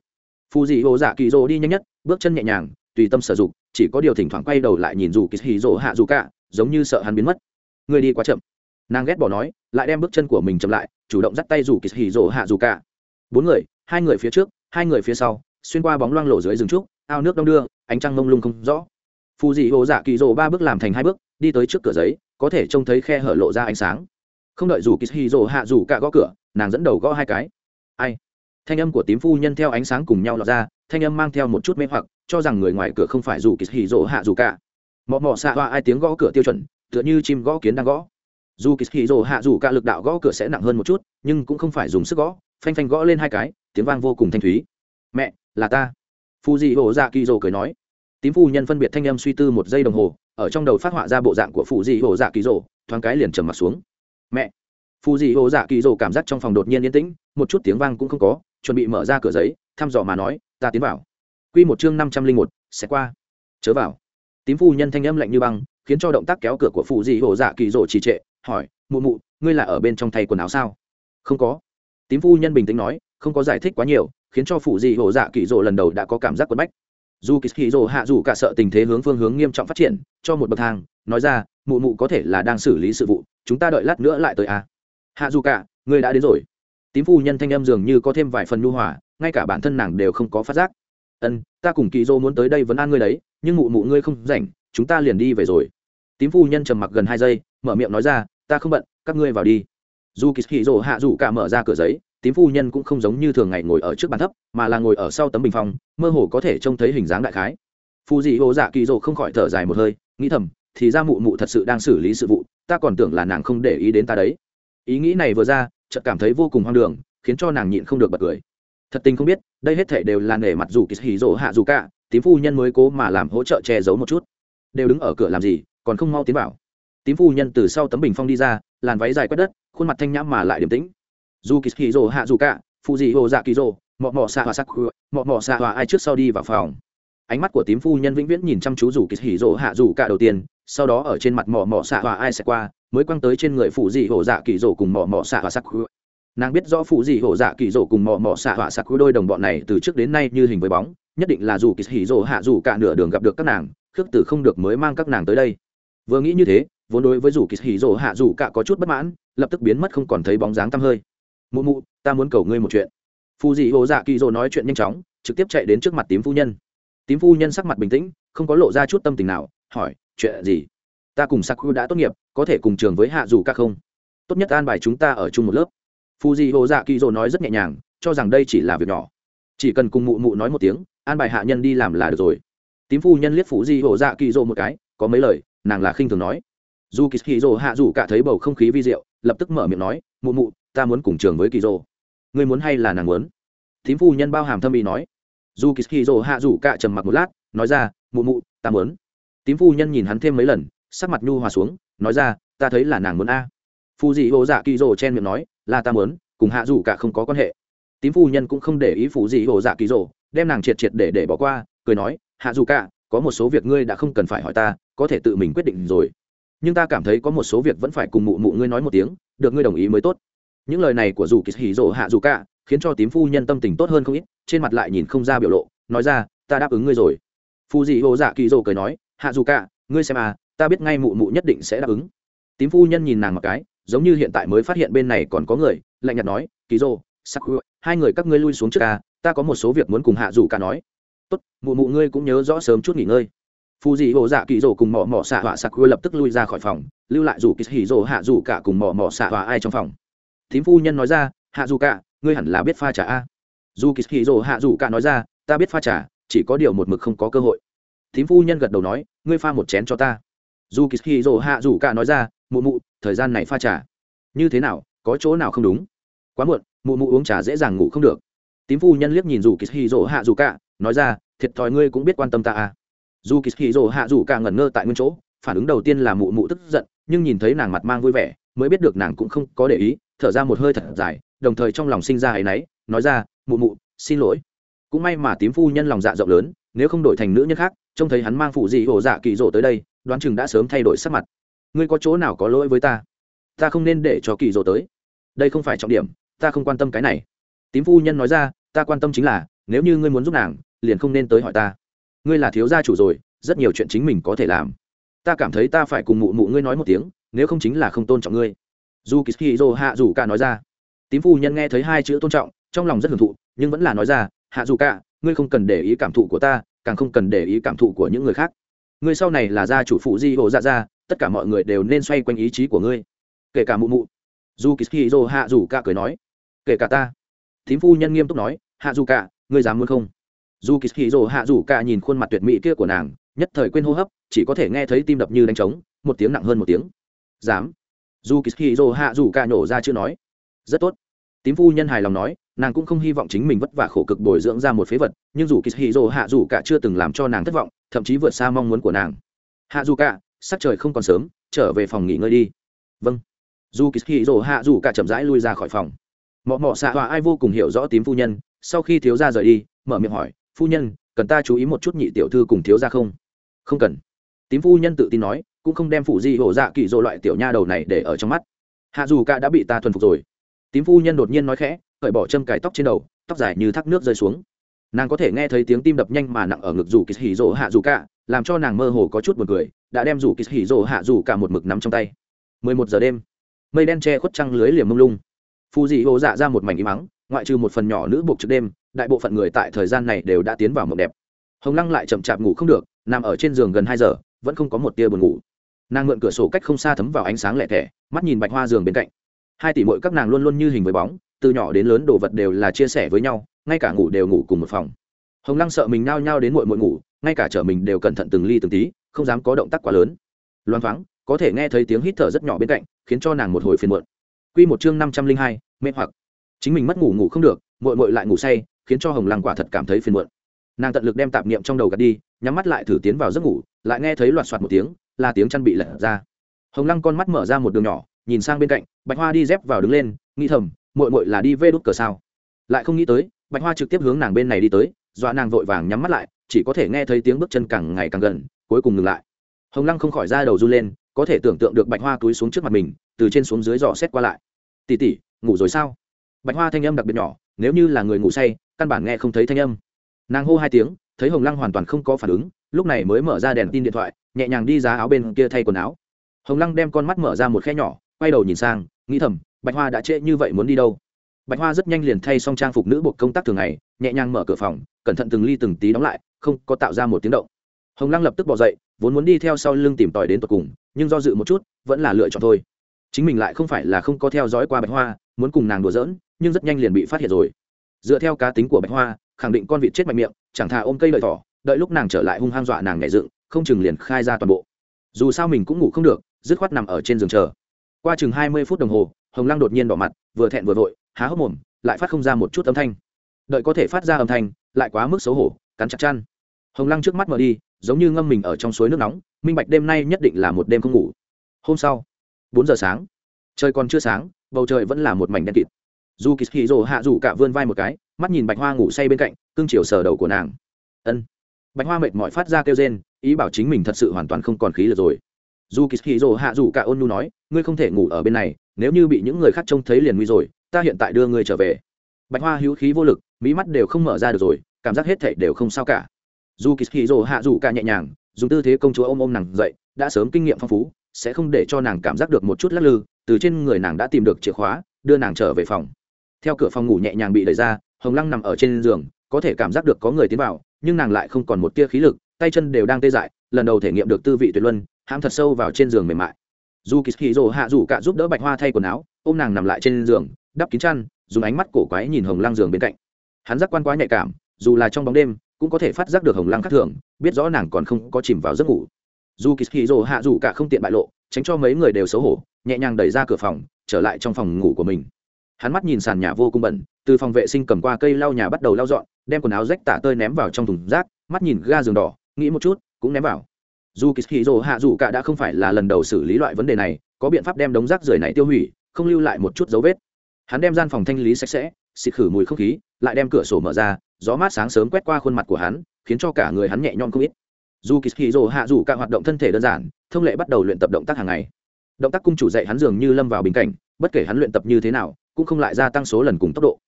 Phù dị hồ dạ kỳ rỗ đi nhanh nhất, bước chân nhẹ nhàng, tùy tâm sử dụng, chỉ có điều thỉnh thoảng quay đầu lại nhìn dù kỳ hì hạ dù cả, giống như sợ hắn biến mất. Người đi quá chậm. Nàng ghét bỏ nói, lại đem bước chân của mình chậm lại, chủ động dắt tay dù kỳ hì hạ dù cả. Bốn người, hai người phía trước, hai người phía sau, xuyên qua bóng loang lổ dưới rừng trúc, ao nước đông đưa, ánh trăng mông lung không rõ phù dị hồ dạ kỳ rồ ba bước làm thành hai bước, đi tới trước cửa giấy, có thể trông thấy khe hở lộ ra ánh sáng. Không đợi dù kỳ hì rồ hạ dù cả gõ cửa, nàng dẫn đầu gõ hai cái. Ai? Thanh âm của tím phu nhân theo ánh sáng cùng nhau lọt ra, thanh âm mang theo một chút mê hoặc, cho rằng người ngoài cửa không phải dù kỳ hì rồ hạ dù cả. Mọ mọ xạ hoa ai tiếng gõ cửa tiêu chuẩn, tựa như chim gõ kiến đang gõ. Dù kỳ hì rồ hạ dù cả lực đạo gõ cửa sẽ nặng hơn một chút, nhưng cũng không phải dùng sức gõ, phanh phanh gõ lên hai cái, tiếng vang vô cùng thanh thúy. Mẹ, là ta. Phu dị hồ dạ kỳ rồ cười nói tím phu nhân phân biệt thanh âm suy tư một giây đồng hồ, ở trong đầu phát họa ra bộ dạng của phụ dị hồ dạ kỳ rỗ thoáng cái liền trầm mặt xuống. Mẹ! Phụ dị hồ dạ kỳ rỗ cảm giác trong phòng đột nhiên yên tĩnh, một chút tiếng vang cũng không có, chuẩn bị mở ra cửa giấy, thăm dò mà nói, ta tiến vào. Quy một chương năm trăm linh một, sẽ qua. Chớ vào. Tím phu nhân thanh âm lạnh như băng, khiến cho động tác kéo cửa của phụ dị hồ dạ kỳ rỗ trì trệ, hỏi, mụ mụ, ngươi là ở bên trong thay quần áo sao? Không có. Tím phu nhân bình tĩnh nói, không có giải thích quá nhiều, khiến cho phụ dị hồ dạ kỳ rỗ lần đầu đã có cảm giác quất bách dù kỳ kỳ rỗ hạ dù cả sợ tình thế hướng phương hướng nghiêm trọng phát triển, cho một bậc thang, nói ra, mụ mụ có thể là đang xử lý sự vụ, chúng ta đợi lát nữa lại tới à. hạ dù cả, ngươi đã đến rồi. Tím phu nhân thanh âm dường như có thêm vài phần nhu hòa, ngay cả bản thân nàng đều không có phát giác. Ân, ta cùng kỳ dô muốn tới đây vẫn an ngươi đấy, nhưng mụ mụ ngươi không rảnh, chúng ta liền đi về rồi. Tím phu nhân trầm mặc gần hai giây, mở miệng nói ra, ta không bận, các ngươi vào đi. Dù kỳ hì hạ dù cả mở ra cửa giấy tím phu nhân cũng không giống như thường ngày ngồi ở trước bàn thấp, mà là ngồi ở sau tấm bình phong, mơ hồ có thể trông thấy hình dáng đại khái. Phù dị ô dạ kỳ rồ không khỏi thở dài một hơi, nghĩ thầm, thì ra mụ mụ thật sự đang xử lý sự vụ, ta còn tưởng là nàng không để ý đến ta đấy. Ý nghĩ này vừa ra, chợt cảm thấy vô cùng hoang đường, khiến cho nàng nhịn không được bật cười. Thật tình không biết, đây hết thể đều là nể mặt dù kỳ hì dỗ hạ dù cả, tím phu nhân mới cố mà làm hỗ trợ che giấu một chút. Đều đứng ở cửa làm gì, còn không mau tiến vào. Tím phu nhân từ sau tấm bình phong đi ra, làn váy dài quét đất, khuôn mặt thanh nhãm mà lại điềm tĩnh dù kỳ hì rỗ hạ dù cả phụ dị hồ dạ kỳ rỗ mọ mọ xạ hòa sắc mọ mọ xạ hòa ai trước sau đi vào phòng. Ánh mắt của tím phu nhân vĩnh viễn nhìn chăm chú dù kỳ hì rỗ hạ dù cả đầu tiên, sau đó ở trên mặt mọ mọ xạ hòa ai sẽ qua, mới quăng tới trên người phụ dị hồ dạ kỳ rỗ cùng mọ mọ xạ hòa sắc nàng biết rõ phụ dị hồ dạ kỳ rổ cùng mọ mọ xạ sắc sạc đôi đồng bọn này từ trước đến nay như hình với bóng, nhất định là dù kỳ hỉ rổ hạ dù cả nửa đường gặp được các nàng, khước tử không được mới mang các nàng tới đây. Vừa nghĩ như thế, vốn đối với dù kỳ hỉ rổ hạ dù cả có chút bất mãn, lập tức biến mất không còn thấy bóng dáng tăm hơi mụ mụ, ta muốn cầu ngươi một chuyện. Phù dị hồ dạ kỳ dỗ nói chuyện nhanh chóng, trực tiếp chạy đến trước mặt tím phu nhân. Tím phu nhân sắc mặt bình tĩnh, không có lộ ra chút tâm tình nào, hỏi, chuyện gì? Ta cùng sakura đã tốt nghiệp, có thể cùng trường với hạ dù cả không? Tốt nhất an bài chúng ta ở chung một lớp. Phù dị hồ dạ kỳ dỗ nói rất nhẹ nhàng, cho rằng đây chỉ là việc nhỏ. Chỉ cần cùng mụ mụ nói một tiếng, an bài hạ nhân đi làm là được rồi. Tím phu nhân liếc phù dị hồ dạ kỳ dỗ một cái, có mấy lời, nàng là khinh thường nói. Dù kỳ dỗ hạ dù cả thấy bầu không khí vi diệu, lập tức mở miệng nói, mụ mụ ta muốn cùng trường với kỳ dỗ ngươi muốn hay là nàng muốn? Thím phu nhân bao hàm thâm ý nói. Dù kỳ kỳ hạ rủ cạ trầm mặc một lát, nói ra, mụ mụ, ta muốn. Tím phu nhân nhìn hắn thêm mấy lần, sắc mặt nhu hòa xuống, nói ra, ta thấy là nàng muốn a. Phu dị hồ dạ kỳ dỗ chen miệng nói, là ta muốn, cùng hạ rủ cả không có quan hệ. Tím phu nhân cũng không để ý phụ dị hồ dạ kỳ rồ đem nàng triệt triệt để để bỏ qua, cười nói, hạ dù cả, có một số việc ngươi đã không cần phải hỏi ta, có thể tự mình quyết định rồi. Nhưng ta cảm thấy có một số việc vẫn phải cùng mụ mụ ngươi nói một tiếng, được ngươi đồng ý mới tốt những lời này của dù kỳ hỉ rộ hạ dù cả khiến cho tím phu nhân tâm tình tốt hơn không ít, trên mặt lại nhìn không ra biểu lộ, nói ra, ta đáp ứng ngươi rồi. Phu dị hồ dạ kỳ rộ cười nói, hạ dù cả, ngươi xem à ta biết ngay mụ mụ nhất định sẽ đáp ứng. Tím phu nhân nhìn nàng một cái, giống như hiện tại mới phát hiện bên này còn có người, lạnh nhạt nói, kỳ rộ sắc hai người các ngươi lui xuống trước ca ta có một số việc muốn cùng hạ dù cả nói. Tốt, mụ mụ ngươi cũng nhớ rõ sớm chút nghỉ ngơi. Phù dị hồ dạ kỳ rồ cùng mỏ mỏ xạ họa sặc lập tức lui ra khỏi phòng, lưu lại dù kỳ hỉ hạ dù cả cùng mỏ mỏ xạ họa ai trong phòng thím phu nhân nói ra, hạ dù cả, ngươi hẳn là biết pha trà a. Dù kỳ hì rồ hạ dù cả nói ra, ta biết pha trà, chỉ có điều một mực không có cơ hội. Thím phu nhân gật đầu nói, ngươi pha một chén cho ta. Dù kỳ hì rồ hạ dù cả nói ra, mụ mụ, thời gian này pha trà. Như thế nào? Có chỗ nào không đúng? Quá muộn, mụ mụ uống trà dễ dàng ngủ không được. Tím phu nhân liếc nhìn dù kỳ hì rỗ hạ dù cả, nói ra, thiệt thòi ngươi cũng biết quan tâm ta à dù kỳ hì rỗ hạ dù cả ngẩn ngơ tại nguyên chỗ, phản ứng đầu tiên là mụ mụ tức giận, nhưng nhìn thấy nàng mặt mang vui vẻ, mới biết được nàng cũng không có để ý thở ra một hơi thật dài, đồng thời trong lòng sinh ra áy náy, nói ra, mụ mụ, xin lỗi. Cũng may mà tím phu nhân lòng dạ rộng lớn, nếu không đổi thành nữ nhân khác, trông thấy hắn mang phụ gì hổ dạ kỳ rỗ tới đây, đoán chừng đã sớm thay đổi sắc mặt. Ngươi có chỗ nào có lỗi với ta? Ta không nên để cho kỳ rỗ tới. Đây không phải trọng điểm, ta không quan tâm cái này. Tím phu nhân nói ra, ta quan tâm chính là, nếu như ngươi muốn giúp nàng, liền không nên tới hỏi ta. Ngươi là thiếu gia chủ rồi, rất nhiều chuyện chính mình có thể làm. Ta cảm thấy ta phải cùng mụ mụ ngươi nói một tiếng, nếu không chính là không tôn trọng ngươi dù kỳ dô hạ dù cả nói ra. Tím phu nhân nghe thấy hai chữ tôn trọng, trong lòng rất hưởng thụ, nhưng vẫn là nói ra hạ dù cả ngươi không cần để ý cảm thụ của ta, càng không cần để ý cảm thụ của những người khác. Ngươi sau này là gia chủ phụ di hồ dạ ra tất cả mọi người đều nên xoay quanh ý chí của ngươi. Kể cả mụ mụ. Dù kỳ dô hạ dù cả cười nói. Kể cả ta. Tím phu nhân nghiêm túc nói hạ dù cả ngươi dám muốn không? Dù kỳ hì hạ dù cả nhìn khuôn mặt tuyệt mỹ kia của nàng, nhất thời quên hô hấp, chỉ có thể nghe thấy tim đập như đánh trống, một tiếng nặng hơn một tiếng. Dám dù kỳ hì hạ dù cả nhổ ra chưa nói, rất tốt. Tím phu nhân hài lòng nói, nàng cũng không hy vọng chính mình vất vả khổ cực bồi dưỡng ra một phế vật, nhưng dù kỳ hì dô hạ dù cả chưa từng làm cho nàng thất vọng, thậm chí vượt xa mong muốn của nàng. Hạ dù cả sắc trời không còn sớm, trở về phòng nghỉ ngơi đi. Vâng. Dù kỳ hì dô hạ dù cả chậm rãi lui ra khỏi phòng. Mọ mọ xạ hòa ai vô cùng hiểu rõ tím phu nhân, sau khi thiếu gia rời đi, mở miệng hỏi, phu nhân, cần ta chú ý một chút nhị tiểu thư cùng thiếu gia không? Không cần. Tím phu nhân tự tin nói cũng không đem phụ di hổ dạ kỳ dỗ loại tiểu nha đầu này để ở trong mắt. Hạ dù cả đã bị ta thuần phục rồi. Tím phu nhân đột nhiên nói khẽ, cởi bỏ châm cài tóc trên đầu, tóc dài như thác nước rơi xuống. Nàng có thể nghe thấy tiếng tim đập nhanh mà nặng ở ngực dù kỳ hỉ rỗ hạ dù cả, làm cho nàng mơ hồ có chút một người đã đem dù kỳ hỉ rỗ hạ dù cả một mực nắm trong tay. 11 giờ đêm, mây đen che khuất trăng lưới liềm mông lung. Phù dị hồ dạ ra một mảnh im mắng ngoại trừ một phần nhỏ nữ buộc trước đêm, đại bộ phận người tại thời gian này đều đã tiến vào mộng đẹp. Hồng lăng lại chậm chạp ngủ không được, nằm ở trên giường gần hai giờ, vẫn không có một tia buồn ngủ nàng mượn cửa sổ cách không xa thấm vào ánh sáng lẹ thẻ, mắt nhìn bạch hoa giường bên cạnh. Hai tỷ mội các nàng luôn luôn như hình với bóng, từ nhỏ đến lớn đồ vật đều là chia sẻ với nhau, ngay cả ngủ đều ngủ cùng một phòng. Hồng lăng sợ mình nao nhao đến muội muội ngủ, ngay cả chở mình đều cẩn thận từng ly từng tí, không dám có động tác quá lớn. Loan thoáng, có thể nghe thấy tiếng hít thở rất nhỏ bên cạnh, khiến cho nàng một hồi phiền muộn. Quy một chương năm trăm linh hai, mê hoặc. Chính mình mất ngủ ngủ không được, muội muội lại ngủ say, khiến cho hồng lăng quả thật cảm thấy phiền muộn. Nàng tận lực đem tạp niệm trong đầu gạt đi, nhắm mắt lại thử tiến vào giấc ngủ, lại nghe thấy loạt soạt một tiếng là tiếng chăn bị lật ra. Hồng lăng con mắt mở ra một đường nhỏ, nhìn sang bên cạnh, bạch hoa đi dép vào đứng lên, nghĩ thầm, muội muội là đi vê đút cờ sao? Lại không nghĩ tới, bạch hoa trực tiếp hướng nàng bên này đi tới, dọa nàng vội vàng nhắm mắt lại, chỉ có thể nghe thấy tiếng bước chân càng ngày càng gần, cuối cùng ngừng lại. Hồng lăng không khỏi ra đầu run lên, có thể tưởng tượng được bạch hoa túi xuống trước mặt mình, từ trên xuống dưới dò xét qua lại. Tỉ tỉ ngủ rồi sao? Bạch hoa thanh âm đặc biệt nhỏ, nếu như là người ngủ say, căn bản nghe không thấy thanh âm. Nàng hô hai tiếng thấy hồng lăng hoàn toàn không có phản ứng, lúc này mới mở ra đèn tin điện thoại, nhẹ nhàng đi giá áo bên kia thay quần áo. Hồng lăng đem con mắt mở ra một khe nhỏ, quay đầu nhìn sang, nghĩ thầm, bạch hoa đã trễ như vậy muốn đi đâu? Bạch hoa rất nhanh liền thay xong trang phục nữ buộc công tác thường ngày, nhẹ nhàng mở cửa phòng, cẩn thận từng ly từng tí đóng lại, không có tạo ra một tiếng động. Hồng lăng lập tức bỏ dậy, vốn muốn đi theo sau lưng tìm tòi đến tột cùng, nhưng do dự một chút, vẫn là lựa chọn thôi. Chính mình lại không phải là không có theo dõi qua bạch hoa, muốn cùng nàng đùa giỡn, nhưng rất nhanh liền bị phát hiện rồi. Dựa theo cá tính của bạch hoa, khẳng định con vịt chết mạnh miệng chẳng thà ôm cây lợi thỏ, đợi lúc nàng trở lại hung hăng dọa nàng nhẹ dựng, không chừng liền khai ra toàn bộ. Dù sao mình cũng ngủ không được, dứt khoát nằm ở trên giường chờ. Qua chừng hai mươi phút đồng hồ, hồng lăng đột nhiên đỏ mặt, vừa thẹn vừa vội, há hốc mồm, lại phát không ra một chút âm thanh. Đợi có thể phát ra âm thanh, lại quá mức xấu hổ, cắn chặt chăn. Hồng lăng trước mắt mở đi, giống như ngâm mình ở trong suối nước nóng, minh bạch đêm nay nhất định là một đêm không ngủ. Hôm sau, bốn giờ sáng, trời còn chưa sáng, bầu trời vẫn là một mảnh đen kịt. Dù kỳ hì rồ hạ rủ cả vươn vai một cái, mắt nhìn bạch hoa ngủ say bên cạnh cương chiều sờ đầu của nàng. Ân. Bạch hoa mệt mỏi phát ra kêu rên, ý bảo chính mình thật sự hoàn toàn không còn khí được rồi. Dù kỳ hì rồ hạ dù cả ôn nu nói, ngươi không thể ngủ ở bên này, nếu như bị những người khác trông thấy liền nguy rồi, ta hiện tại đưa ngươi trở về. Bạch hoa hữu khí vô lực mỹ mắt đều không mở ra được rồi, cảm giác hết thảy đều không sao cả. Dù kỳ hì rồ hạ dù cả nhẹ nhàng, dùng tư thế công chúa ôm ôm nàng dậy, đã sớm kinh nghiệm phong phú, sẽ không để cho nàng cảm giác được một chút lắc lư, từ trên người nàng đã tìm được chìa khóa, đưa nàng trở về phòng. Theo cửa phòng ngủ nhẹ nhàng bị đẩy ra, hồng lăng nằm ở trên giường có thể cảm giác được có người tiến vào, nhưng nàng lại không còn một tia khí lực, tay chân đều đang tê dại, lần đầu thể nghiệm được tư vị tuyệt luân, hãm thật sâu vào trên giường mềm mại. Dù kỳ hì rồ hạ rủ cả giúp đỡ bạch hoa thay quần áo, ôm nàng nằm lại trên giường, đắp kín chăn, dùng ánh mắt cổ quái nhìn hồng lăng giường bên cạnh. Hắn giác quan quá nhạy cảm, dù là trong bóng đêm, cũng có thể phát giác được hồng lăng khác thường, biết rõ nàng còn không có chìm vào giấc ngủ. Dù kỳ hì rồ hạ rủ cả không tiện bại lộ, tránh cho mấy người đều xấu hổ, nhẹ nhàng đẩy ra cửa phòng, trở lại trong phòng ngủ của mình hắn mắt nhìn sàn nhà vô cùng bẩn, từ phòng vệ sinh cầm qua cây lau nhà bắt đầu lau dọn, đem quần áo rách tả tơi ném vào trong thùng rác, mắt nhìn ga giường đỏ, nghĩ một chút, cũng ném vào. Dù kỳ hì rồ hạ dù cả đã không phải là lần đầu xử lý loại vấn đề này, có biện pháp đem đống rác rưởi này tiêu hủy, không lưu lại một chút dấu vết. Hắn đem gian phòng thanh lý sạch sẽ, xịt khử mùi không khí, lại đem cửa sổ mở ra, gió mát sáng sớm quét qua khuôn mặt của hắn, khiến cho cả người hắn nhẹ nhõm không ít. Dù kỳ hì rồ hạ dù cả hoạt động thân thể đơn giản, thông lệ bắt đầu luyện tập động tác hàng ngày. Động tác cung chủ dạy hắn dường như lâm vào bình cảnh, bất kể hắn luyện tập như thế nào cũng không lại gia tăng số lần cùng tốc độ.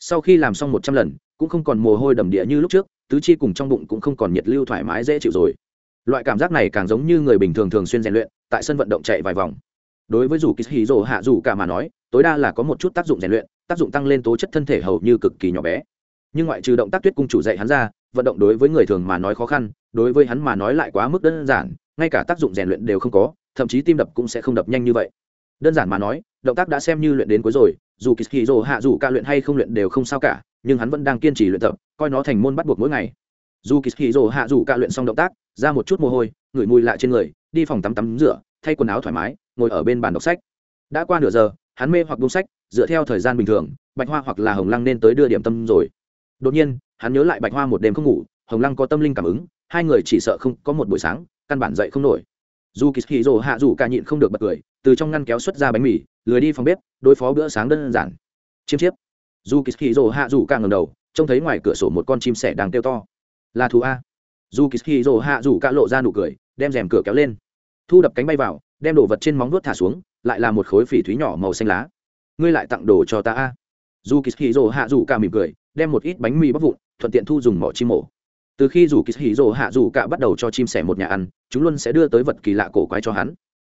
Sau khi làm xong một trăm lần, cũng không còn mồ hôi đầm địa như lúc trước, tứ chi cùng trong bụng cũng không còn nhiệt lưu thoải mái dễ chịu rồi. Loại cảm giác này càng giống như người bình thường thường xuyên rèn luyện, tại sân vận động chạy vài vòng. Đối với dù kỳ hì rồ hạ dù cả mà nói, tối đa là có một chút tác dụng rèn luyện, tác dụng tăng lên tố chất thân thể hầu như cực kỳ nhỏ bé. Nhưng ngoại trừ động tác tuyết cung chủ dạy hắn ra, vận động đối với người thường mà nói khó khăn, đối với hắn mà nói lại quá mức đơn giản, ngay cả tác dụng rèn luyện đều không có, thậm chí tim đập cũng sẽ không đập nhanh như vậy. Đơn giản mà nói, động tác đã xem như luyện đến cuối rồi dù kỳ hì hạ dù ca luyện hay không luyện đều không sao cả, nhưng hắn vẫn đang kiên trì luyện tập, coi nó thành môn bắt buộc mỗi ngày. Dù kỳ hì hạ dù ca luyện xong động tác, ra một chút mồ hôi, ngửi mùi lạ trên người, đi phòng tắm tắm rửa, thay quần áo thoải mái, ngồi ở bên bàn đọc sách. Đã qua nửa giờ, hắn mê hoặc đúng sách, dựa theo thời gian bình thường, bạch hoa hoặc là hồng lăng nên tới đưa điểm tâm rồi. Đột nhiên, hắn nhớ lại bạch hoa một đêm không ngủ, hồng lăng có tâm linh cảm ứng, hai người chỉ sợ không có một buổi sáng, căn bản dậy không nổi. Dù kỳ hì hạ dù cả nhịn không được bật cười, từ trong ngăn kéo xuất ra bánh mì lười đi phòng bếp, đối phó bữa sáng đơn giản. Chiêm chiếp. Dù kỳ hì rồ hạ dù càng ngầm đầu, trông thấy ngoài cửa sổ một con chim sẻ đang kêu to. Là thú a. Dù kỳ hì rồ hạ dù cả lộ ra nụ cười, đem rèm cửa kéo lên. Thu đập cánh bay vào, đem đồ vật trên móng vuốt thả xuống, lại là một khối phỉ thúy nhỏ màu xanh lá. Ngươi lại tặng đồ cho ta a. Dù kỳ hì rồ hạ dù cả mỉm cười, đem một ít bánh mì bắp vụn, thuận tiện thu dùng mỏ chim mổ. Từ khi dù kỳ hì rồ hạ dù cả bắt đầu cho chim sẻ một nhà ăn, chúng luôn sẽ đưa tới vật kỳ lạ cổ quái cho hắn.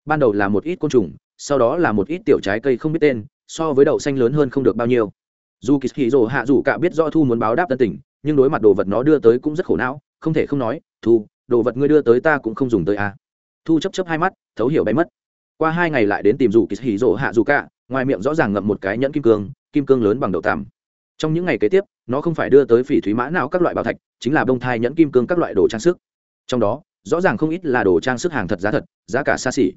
Ban đầu là một ít côn trùng sau đó là một ít tiểu trái cây không biết tên, so với đậu xanh lớn hơn không được bao nhiêu. Dù kỳ hì rồ hạ dù cả biết do thu muốn báo đáp tân tình, nhưng đối mặt đồ vật nó đưa tới cũng rất khổ não, không thể không nói, thu, đồ vật ngươi đưa tới ta cũng không dùng tới à? thu chấp chấp hai mắt, thấu hiểu bay mất. Qua hai ngày lại đến tìm dù kỳ hì rồ hạ dù cả, ngoài miệng rõ ràng ngậm một cái nhẫn kim cương kim cương lớn bằng đậu tằm. Trong những ngày kế tiếp, nó không phải đưa tới phỉ thúy mã não các loại bảo thạch, chính là bông thai nhẫn kim cương các loại đồ trang sức. Trong đó, rõ ràng không ít là đồ trang sức hàng thật giá thật, giá cả xa xỉ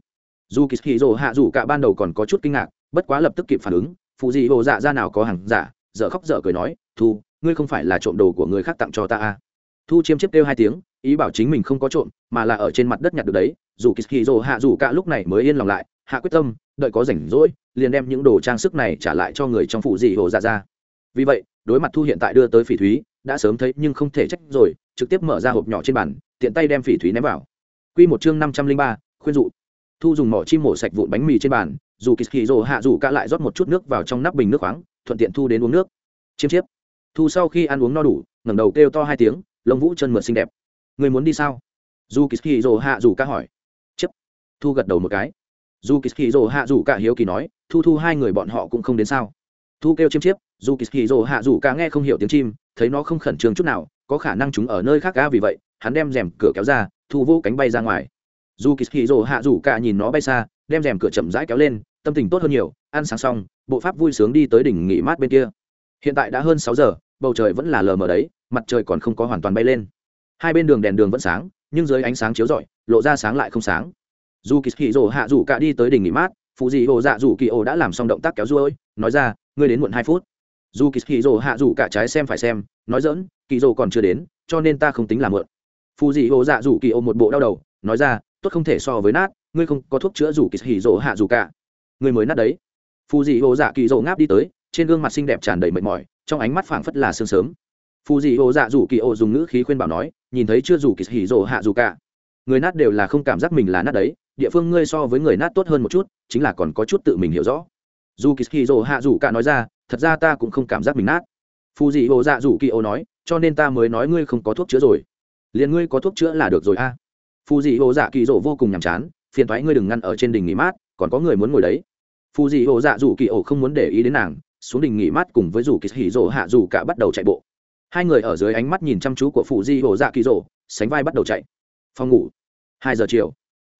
dù kỳ hì rồ hạ dù cả ban đầu còn có chút kinh ngạc, bất quá lập tức kịp phản ứng phụ dị hồ dạ ra nào có hàng giả, dở khóc dở cười nói, thu, ngươi không phải là trộm đồ của người khác tặng cho ta à. thu chiêm chiếc kêu hai tiếng, ý bảo chính mình không có trộm, mà là ở trên mặt đất nhặt được đấy. Dù kỳ hì rồ hạ dù cả lúc này mới yên lòng lại, hạ quyết tâm, đợi có rảnh rỗi, liền đem những đồ trang sức này trả lại cho người trong phụ dị hồ dạ ra vì vậy, đối mặt thu hiện tại đưa tới phỉ thúy, đã sớm thấy nhưng không thể trách rồi, trực tiếp mở ra hộp nhỏ trên bàn, tiện tay đem phỉ thúy ném vào. Q một chương năm trăm linh ba, khuyên dụ thu dùng mỏ chim mổ sạch vụn bánh mì trên bàn, dù kỳ kỳ rồ hạ dù cả lại rót một chút nước vào trong nắp bình nước khoáng, thuận tiện thu đến uống nước. Chiêm chiếp. Thu sau khi ăn uống no đủ, ngẩng đầu kêu to hai tiếng, lông vũ chân mượt xinh đẹp. Người muốn đi sao? Dù kỳ kỳ rồ hạ dù cả hỏi. Chiếp. Thu gật đầu một cái. Dù kỳ kỳ rồ hạ dù cả hiếu kỳ nói, thu thu hai người bọn họ cũng không đến sao. Thu kêu chiêm chiếp, dù kỳ kỳ rồ hạ dù cả nghe không hiểu tiếng chim, thấy nó không khẩn trương chút nào, có khả năng chúng ở nơi khác ga vì vậy, hắn đem rèm cửa kéo ra, thu vô cánh bay ra ngoài dù kỳ kỳ rồ hạ rủ cả nhìn nó bay xa, đem rèm cửa chậm rãi kéo lên, tâm tình tốt hơn nhiều, ăn sáng xong, bộ pháp vui sướng đi tới đỉnh nghỉ mát bên kia. Hiện tại đã hơn sáu giờ, bầu trời vẫn là lờ mờ đấy, mặt trời còn không có hoàn toàn bay lên. Hai bên đường đèn đường vẫn sáng, nhưng dưới ánh sáng chiếu rọi, lộ ra sáng lại không sáng. Dù kỳ hì rồ hạ rủ cả đi tới đỉnh nghỉ mát phụ dị hồ dạ dù kỳ ô đã làm xong động tác kéo ruôi, nói ra, ngươi đến muộn hai phút. Dù kỳ hì rồ hạ rủ cả trái xem phải xem, nói dỡn kỳ rồ còn chưa đến, cho nên ta không tính là mượn phụ dị hồ dạ dù kỳ ô một bộ đau đầu, nói ra tốt không thể so với nát, ngươi không có thuốc chữa dù kỳ hỉ rồ hạ dù cả. Ngươi mới nát đấy. Phù dị hồ dạ kỳ rồ ngáp đi tới, trên gương mặt xinh đẹp tràn đầy mệt mỏi, trong ánh mắt phảng phất là sương sớm. Phù dị hồ dạ dù kỳ ô dùng ngữ khí khuyên bảo nói, nhìn thấy chưa rủ kỳ hỉ rồ hạ dù cả. Người nát đều là không cảm giác mình là nát đấy, địa phương ngươi so với người nát tốt hơn một chút, chính là còn có chút tự mình hiểu rõ. Dù kỳ hỉ rồ hạ dù cả nói ra, thật ra ta cũng không cảm giác mình nát. Phù dị hồ dạ dù kỳ ô nói, cho nên ta mới nói ngươi không có thuốc chữa rồi. Liền ngươi có thuốc chữa là được rồi a. à phù dị hồ dạ kỳ rỗ vô cùng nhàm chán, phiền thoái ngươi đừng ngăn ở trên đỉnh nghỉ mát, còn có người muốn ngồi đấy. Phù dị hồ dạ dù kỳ ổ không muốn để ý đến nàng, xuống đỉnh nghỉ mát cùng với dù kỳ hỉ rỗ hạ dù cả bắt đầu chạy bộ. Hai người ở dưới ánh mắt nhìn chăm chú của Phù Dị hồ dạ kỳ rỗ sánh vai bắt đầu chạy. Phòng ngủ, hai giờ chiều.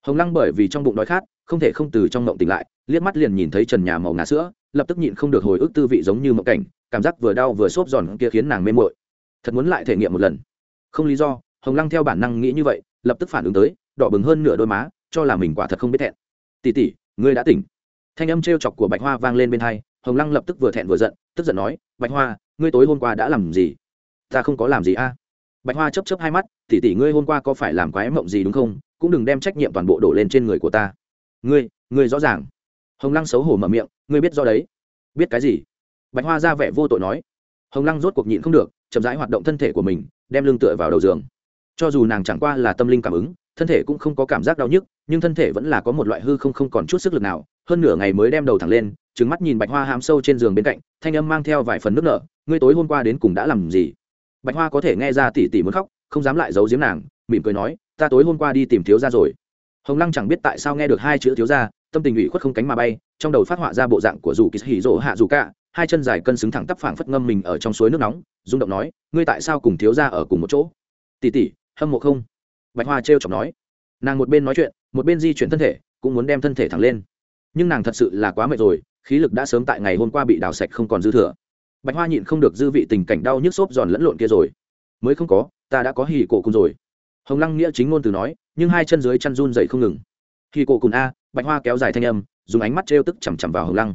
Hồng lăng bởi vì trong bụng đói khát, không thể không từ trong mộng tỉnh lại, liếc mắt liền nhìn thấy trần nhà màu ngà sữa, lập tức nhịn không được hồi ức tư vị giống như mộng cảnh, cảm giác vừa đau vừa xốp giòn kia khiến nàng mê mội thật muốn lại thể nghiệm một lần. Không lý do, hồng lăng theo bản năng nghĩ như vậy lập tức phản ứng tới, đỏ bừng hơn nửa đôi má, cho là mình quả thật không biết thẹn. Tỉ tỉ ngươi đã tỉnh. Thanh âm t chọc của bạch hoa vang lên bên hai, hồng lăng lập tức vừa thẹn vừa giận, tức giận nói, bạch hoa, ngươi tối hôm qua đã làm gì? Ta không có làm gì a. Bạch hoa chấp chấp hai mắt tỉ tỉ ngươi hôm qua có phải làm quái mộng gì đúng không? Cũng đừng đem trách nhiệm toàn bộ đổ lên trên người của ta. Ngươi ngươi rõ ràng. Hồng lăng xấu hổ mở miệng, ngươi biết do đấy. Biết cái gì? Bạch hoa ra vẻ vô tội nói. Hồng lăng rốt cuộc nhịn không được, chậm rãi hoạt động thân thể của mình, đem lưng tựa vào đầu giường cho dù nàng chẳng qua là tâm linh cảm ứng, thân thể cũng không có cảm giác đau nhức, nhưng thân thể vẫn là có một loại hư không không còn chút sức lực nào. Hơn nửa ngày mới đem đầu thẳng lên trứng mắt nhìn bạch hoa hám sâu trên giường bên cạnh, thanh âm mang theo vài phần nước nở, ngươi tối hôm qua đến cùng đã làm gì? Bạch hoa có thể nghe ra tỉ tỉ muốn khóc, không dám lại giấu giếm nàng, mỉm cười nói, ta tối hôm qua đi tìm thiếu gia rồi. Hồng lăng chẳng biết tại sao nghe được hai chữ thiếu gia, tâm tình ủy khuất không cánh mà bay, trong đầu phát họa ra bộ dạng của dù kỳ hỉ rỗ hạ dù cả hai chân dài cân xứng thẳng tắp phảng phất ngâm mình ở trong suối nước nóng, rung động nói, ngươi tại sao cùng thiếu gia ở cùng một chỗ? Tỉ tỉ hâm mộ không? Bạch hoa trêu chọc nói. Nàng một bên nói chuyện, một bên di chuyển thân thể, cũng muốn đem thân thể thẳng lên. Nhưng nàng thật sự là quá mệt rồi, khí lực đã sớm tại ngày hôm qua bị đào sạch không còn dư thừa. Bạch hoa nhịn không được dư vị tình cảnh đau nhức xốp giòn lẫn lộn kia rồi. Mới không có, ta đã có hỉ cổ cùng rồi. Hồng lăng nghĩa chính ngôn từ nói, nhưng hai chân dưới chăn run dậy không ngừng. Hỉ cổ cùng a, bạch hoa kéo dài thanh âm, dùng ánh mắt trêu tức chằm chằm vào hồng lăng.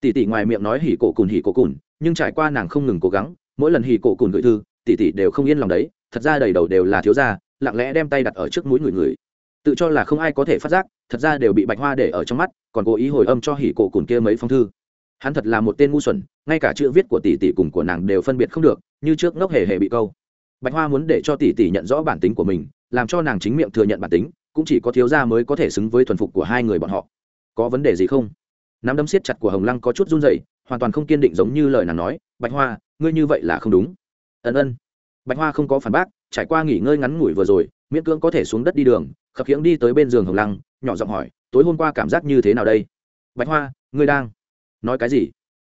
Tỷ tỷ ngoài miệng nói hỉ cổ cùn hỉ cổ cùn nhưng trải qua nàng không ngừng cố gắng, mỗi lần hỉ cổ cùn gửi thư, tỷ tỷ đều không yên lòng đấy thật ra đầy đầu đều là thiếu gia, lặng lẽ đem tay đặt ở trước mũi người người. Tự cho là không ai có thể phát giác, thật ra đều bị bạch hoa để ở trong mắt, còn cố ý hồi âm cho hỉ cổ cùn kia mấy phong thư. Hắn thật là một tên ngu xuẩn, ngay cả chữ viết của tỷ tỷ cùng của nàng đều phân biệt không được, như trước ngốc hề hề bị câu. Bạch hoa muốn để cho tỷ tỷ nhận rõ bản tính của mình, làm cho nàng chính miệng thừa nhận bản tính, cũng chỉ có thiếu gia mới có thể xứng với thuần phục của hai người bọn họ. Có vấn đề gì không? Nắm đấm siết chặt của hồng lăng có chút run rẩy, hoàn toàn không kiên định giống như lời nàng nói, bạch hoa, ngươi như vậy là không đúng. Ân ân bạch hoa không có phản bác, trải qua nghỉ ngơi ngắn ngủi vừa rồi, miễn cưỡng có thể xuống đất đi đường, khập khiễng đi tới bên giường hồng lăng, nhỏ giọng hỏi, tối hôm qua cảm giác như thế nào đây? Bạch hoa, ngươi đang nói cái gì?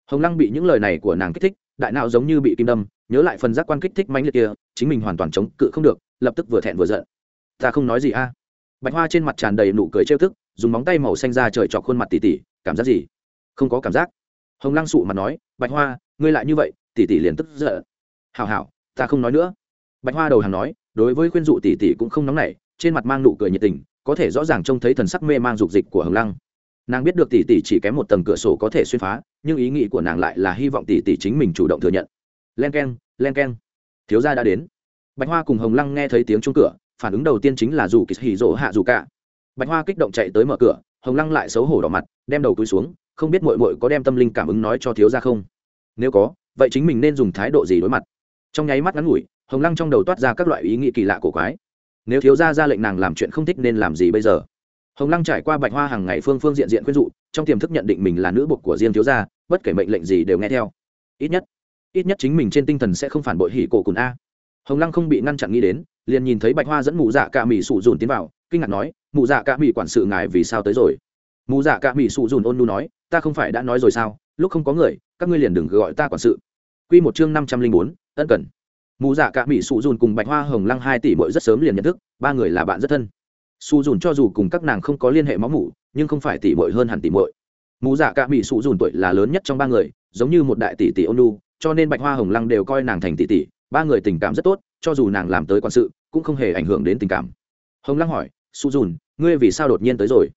Hồng lăng bị những lời này của nàng kích thích, đại não giống như bị kim đâm, nhớ lại phần giác quan kích thích mãnh liệt kia, chính mình hoàn toàn chống cự không được, lập tức vừa thẹn vừa giận. Ta không nói gì a. Bạch hoa trên mặt tràn đầy nụ cười trêu thức dùng móng tay màu xanh ra trời chọc khuôn mặt tỉ tỉ, cảm giác gì? Không có cảm giác. Hồng lăng sụ mặt nói, bạch hoa, ngươi lại như vậy, tỉ tỉ liền tức giận. Hảo hảo ta không nói nữa. Bạch hoa đầu hàng nói, đối với khuyên dụ Tỷ Tỷ cũng không nóng nảy, trên mặt mang nụ cười nhiệt tình, có thể rõ ràng trông thấy thần sắc mê mang dục dịch của hồng lăng. Nàng biết được tỷ tỷ chỉ kém một tầng cửa sổ có thể xuyên phá, nhưng ý nghĩ của nàng lại là hy vọng tỷ tỷ chính mình chủ động thừa nhận. Len k e n len k e n thiếu gia đã đến. Bạch hoa cùng hồng lăng nghe thấy tiếng chung cửa, phản ứng đầu tiên chính là dù kỳ hỉ rỗ hạ dù cả. Bạch hoa kích động chạy tới mở cửa, hồng lăng lại xấu hổ đỏ mặt, đem đầu túi xuống, không biết mội mội có đem tâm linh cảm ứng nói cho thiếu gia không. Nếu có, vậy chính mình nên dùng thái độ gì đối mặt? Trong nháy mắt ngắn ngủi, hồng lăng trong đầu toát ra các loại ý nghĩ kỳ lạ của quái. Nếu thiếu gia ra lệnh nàng làm chuyện không thích nên làm gì bây giờ? Hồng lăng trải qua bạch hoa hàng ngày phương phương diện diện khuyên dụ, trong tiềm thức nhận định mình là nữ bục của riêng thiếu gia, bất kể mệnh lệnh gì đều nghe theo. Ít nhất ít nhất chính mình trên tinh thần sẽ không phản bội hỉ cổ cùn a. Hồng lăng không bị ngăn chặn nghĩ đến, liền nhìn thấy bạch hoa dẫn mụ dạ cả mỹ sụ dùn tiến vào, kinh ngạc nói, mụ dạ cả mỹ quản sự ngài vì sao tới rồi? Mụ dạ cả mỹ sụ dùn ôn nu nói, ta không phải đã nói rồi sao, lúc không có người, các ngươi liền đừng gọi ta quản sự. Quy một chương năm trăm linh bốn ân cần. Mù dạ Cả mỹ sụ dùn cùng bạch hoa hồng lăng hai tỷ bội rất sớm liền nhận thức, ba người là bạn rất thân. Su dùn cho dù cùng các nàng không có liên hệ máu mủ, nhưng không phải tỷ bội hơn hẳn tỷ bội mù dạ Cả mỹ sụ dùn tuổi là lớn nhất trong ba người, giống như một đại tỷ tỷ ôn nu, cho nên bạch hoa hồng lăng đều coi nàng thành tỷ tỷ, ba người tình cảm rất tốt, cho dù nàng làm tới quan sự, cũng không hề ảnh hưởng đến tình cảm. Hồng lăng hỏi su dùn, ngươi vì sao đột nhiên tới rồi?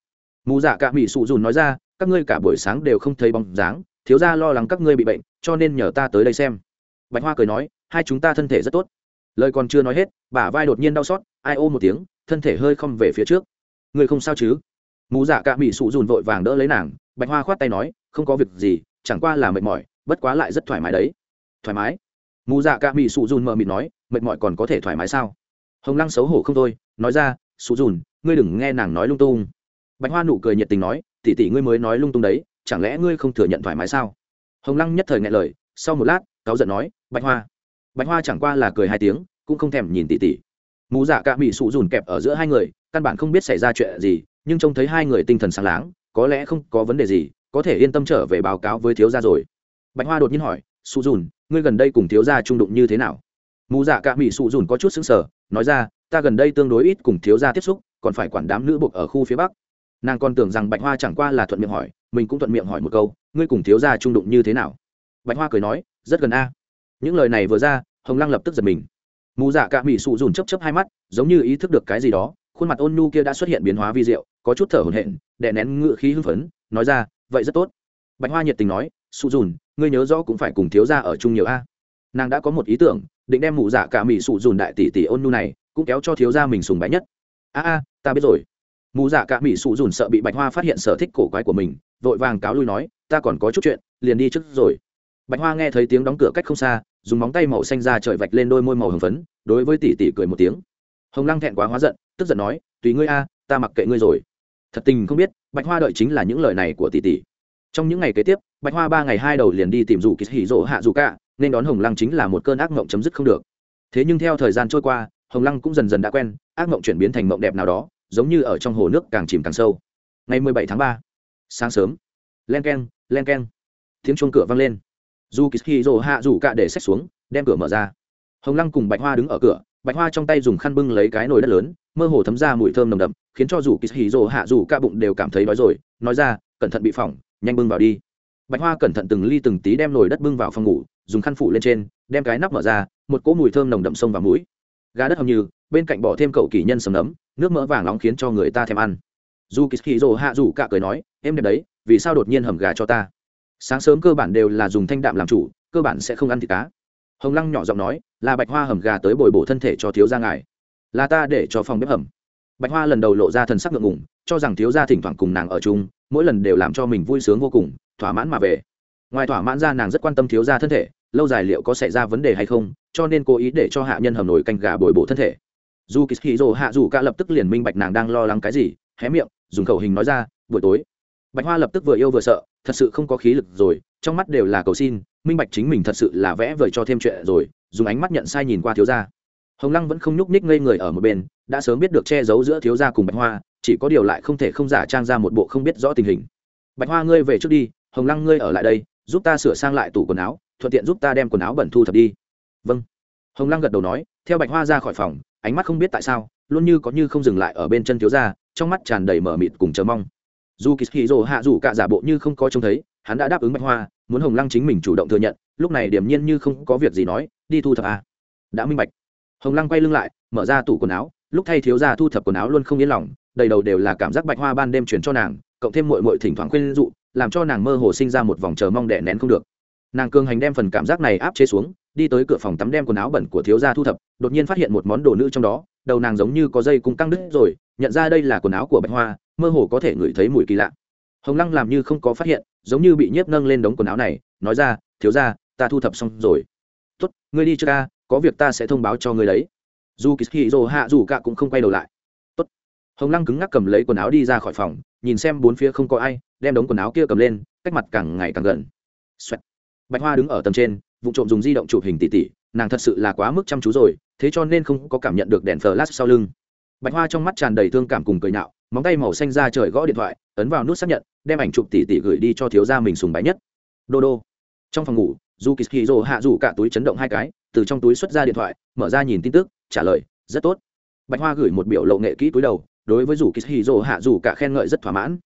Mù dạ Cả mỹ su dùn nói ra, các ngươi cả buổi sáng đều không thấy bóng dáng, thiếu ra lo lắng các ngươi bị bệnh, cho nên nhờ ta tới đây xem bạch hoa cười nói, hai chúng ta thân thể rất tốt. Lời còn chưa nói hết, bả vai đột nhiên đau xót, ai ô một tiếng, thân thể hơi không về phía trước. Người không sao chứ? Mù dạ cạ mỹ sụ dùn vội vàng đỡ lấy nàng, bạch hoa khoát tay nói, không có việc gì, chẳng qua là mệt mỏi, bất quá lại rất thoải mái đấy. Thoải mái? Mù dạ cạ mỹ sụ dùn mờ mịt nói, mệt mỏi còn có thể thoải mái sao? Hồng lăng xấu hổ không thôi, nói ra, sụ dùn, ngươi đừng nghe nàng nói lung tung. Bạch hoa nụ cười nhiệt tình nói tỉ tỉ ngươi mới nói lung tung đấy, chẳng lẽ ngươi không thừa nhận thoải mái sao? Hồng lăng nhất thời nghe lời, sau một lát cáu giận nói, bạch hoa. Bạch hoa chẳng qua là cười hai tiếng, cũng không thèm nhìn tỉ tỉ. Mù dạ cạ mỹ sụ dùn kẹp ở giữa hai người, căn bản không biết xảy ra chuyện gì, nhưng trông thấy hai người tinh thần sáng láng, có lẽ không có vấn đề gì, có thể yên tâm trở về báo cáo với thiếu gia rồi. Bạch hoa đột nhiên hỏi, sụ dùn, ngươi gần đây cùng thiếu gia trung đụng như thế nào? Mù dạ cả mỹ sụ dùn có chút xứng sở nói ra, ta gần đây tương đối ít cùng thiếu gia tiếp xúc, còn phải quản đám nữ buộc ở khu phía bắc. Nàng còn tưởng rằng bạch hoa chẳng qua là thuận miệng hỏi, mình cũng thuận miệng hỏi một câu, ngươi cùng thiếu gia trung đụng như thế nào? Bạch hoa cười nói rất gần a. Những lời này vừa ra, hồng lăng lập tức giật mình. Mù dạ cả mỹ sụ dùn chấp chấp hai mắt, giống như ý thức được cái gì đó, khuôn mặt ôn nhu kia đã xuất hiện biến hóa vi diệu, có chút thở hổn hển, đè nén ngựa khí hưng phấn, nói ra, vậy rất tốt. Bạch hoa nhiệt tình nói, sụ dùn, ngươi nhớ rõ cũng phải cùng thiếu gia ở chung nhiều a. Nàng đã có một ý tưởng, định đem mụ dạ cả mỹ sụ dùn đại tỷ tỷ ôn nu này, cũng kéo cho thiếu gia mình sùng bái nhất. A a, ta biết rồi. Mù dạ cả mỹ sụ dùn sợ bị bạch hoa phát hiện sở thích cổ quái của mình, vội vàng cáo lui nói, ta còn có chút chuyện, liền đi trước rồi bạch hoa nghe thấy tiếng đóng cửa cách không xa, dùng móng tay màu xanh ra trời vạch lên đôi môi màu hồng phấn, đối với tỷ tỷ cười một tiếng. Hồng lăng thẹn quá hóa giận, tức giận nói, tùy ngươi a, ta mặc kệ ngươi rồi. Thật tình không biết, bạch hoa đợi chính là những lời này của tỷ tỷ. Trong những ngày kế tiếp, bạch hoa ba ngày hai đầu liền đi tìm dù kỳ hỉ rỗ hạ dù cả nên đón hồng lăng chính là một cơn ác mộng chấm dứt không được. Thế nhưng theo thời gian trôi qua, hồng lăng cũng dần dần đã quen, ác mộng chuyển biến thành mộng đẹp nào đó, giống như ở trong hồ nước càng chìm càng sâu. Ngày mười bảy tháng ba, sáng sớm. Len k e n len k e n tiếng chuông cửa vang lên dù kỳ hỉ rồ hạ rủ cả để xách xuống, đem cửa mở ra. Hồng lăng cùng bạch hoa đứng ở cửa, bạch hoa trong tay dùng khăn bưng lấy cái nồi đất lớn, mơ hồ thấm ra mùi thơm nồng đậm, khiến cho dù kỳ hỉ rồ hạ rủ cả bụng đều cảm thấy đói rồi, nói ra, cẩn thận bị phỏng, nhanh bưng vào đi. Bạch hoa cẩn thận từng ly từng tí đem nồi đất bưng vào phòng ngủ, dùng khăn phủ lên trên, đem cái nắp mở ra, một cỗ mùi thơm nồng đậm sông vào mũi. Gà đất hầm như bên cạnh bỏ thêm cậu kỳ nhân sầm nấm, nước mỡ vàng nóng khiến cho người ta thèm ăn. Dù kỳ kỳ rồ hạ rủ cả cười nói, em đẹp đấy, vì sao đột nhiên hầm gà cho ta? Sáng sớm cơ bản đều là dùng thanh đạm làm chủ, cơ bản sẽ không ăn thịt cá. Hồng lăng nhỏ giọng nói, là bạch hoa hầm gà tới bồi bổ thân thể cho thiếu gia ngài. Là ta để cho phòng bếp hầm. Bạch hoa lần đầu lộ ra thần sắc ngượng ngùng, cho rằng thiếu gia thỉnh thoảng cùng nàng ở chung, mỗi lần đều làm cho mình vui sướng vô cùng, thỏa mãn mà về. Ngoài thỏa mãn ra nàng rất quan tâm thiếu gia thân thể, lâu dài liệu có xảy ra vấn đề hay không, cho nên cố ý để cho hạ nhân hầm nổi canh gà bồi bổ thân thể. Dù kỳ hì rồ hạ dù cả lập tức liền minh bạch nàng đang lo lắng cái gì, hé miệng, dùng khẩu hình nói ra, buổi tối bạch hoa lập tức vừa yêu vừa sợ, thật sự không có khí lực rồi, trong mắt đều là cầu xin, minh bạch chính mình thật sự là vẽ vời cho thêm chuyện rồi, dùng ánh mắt nhận sai nhìn qua thiếu gia. Hồng lăng vẫn không nhúc nhích ngây người ở một bên, đã sớm biết được che giấu giữa thiếu gia cùng bạch hoa, chỉ có điều lại không thể không giả trang ra một bộ không biết rõ tình hình. Bạch hoa ngươi về trước đi, hồng lăng ngươi ở lại đây, giúp ta sửa sang lại tủ quần áo, thuận tiện giúp ta đem quần áo bẩn thu thập đi. Vâng. Hồng lăng gật đầu nói, theo bạch hoa ra khỏi phòng, ánh mắt không biết tại sao, luôn như có như không dừng lại ở bên chân thiếu gia, trong mắt tràn đầy mở mịt cùng chờ mong dù kỳ hì rồ hạ dù cả giả bộ như không có trông thấy, hắn đã đáp ứng bạch hoa, muốn hồng lăng chính mình chủ động thừa nhận, lúc này điểm nhiên như không có việc gì nói, đi thu thập à. đã minh bạch hồng lăng quay lưng lại, mở ra tủ quần áo, lúc thay thiếu gia thu thập quần áo luôn không yên lòng, đầy đầu đều là cảm giác bạch hoa ban đêm chuyển cho nàng, cộng thêm mội mội thỉnh thoảng khuyên dụ, làm cho nàng mơ hồ sinh ra một vòng chờ mong đẻ nén không được nàng cường hành đem phần cảm giác này áp chế xuống, đi tới cửa phòng tắm đem quần áo bẩn của thiếu gia thu thập, đột nhiên phát hiện một món đồ nữ trong đó, đầu nàng giống như có dây cung căng đứt rồi, nhận ra đây là quần áo của bạch hoa mơ hồ có thể ngửi thấy mùi kỳ lạ. Hồng lăng làm như không có phát hiện, giống như bị nhiếp nâng lên đống quần áo này, nói ra, thiếu ra ta thu thập xong rồi. Tốt, ngươi đi trước ca có việc ta sẽ thông báo cho ngươi đấy. Dù kỳ hì dồ hạ dù cả cũng không quay đầu lại. Tốt. Hồng lăng cứng ngắc cầm lấy quần áo đi ra khỏi phòng, nhìn xem bốn phía không có ai, đem đống quần áo kia cầm lên, cách mặt càng ngày càng gần. Xoẹt. bạch hoa đứng ở tầng trên, vụ trộm dùng di động chụp hình tỉ tỉ, nàng thật sự là quá mức chăm chú rồi, thế cho nên không có cảm nhận được đèn flash sau lưng bạch hoa trong mắt tràn đầy thương cảm cùng cười nhạo, móng tay màu xanh ra trời gõ điện thoại, ấn vào nút xác nhận, đem ảnh chụp tỉ tỉ gửi đi cho thiếu gia mình sùng bái nhất. Đô đô trong phòng ngủ dù kỳ hì rồ hạ rủ cả túi chấn động hai cái, từ trong túi xuất ra điện thoại, mở ra nhìn tin tức, trả lời, rất tốt. Bạch hoa gửi một biểu lộ nghệ kỹ túi đầu, đối với dù kỳ hì rồ hạ rủ cả khen ngợi rất thỏa mãn.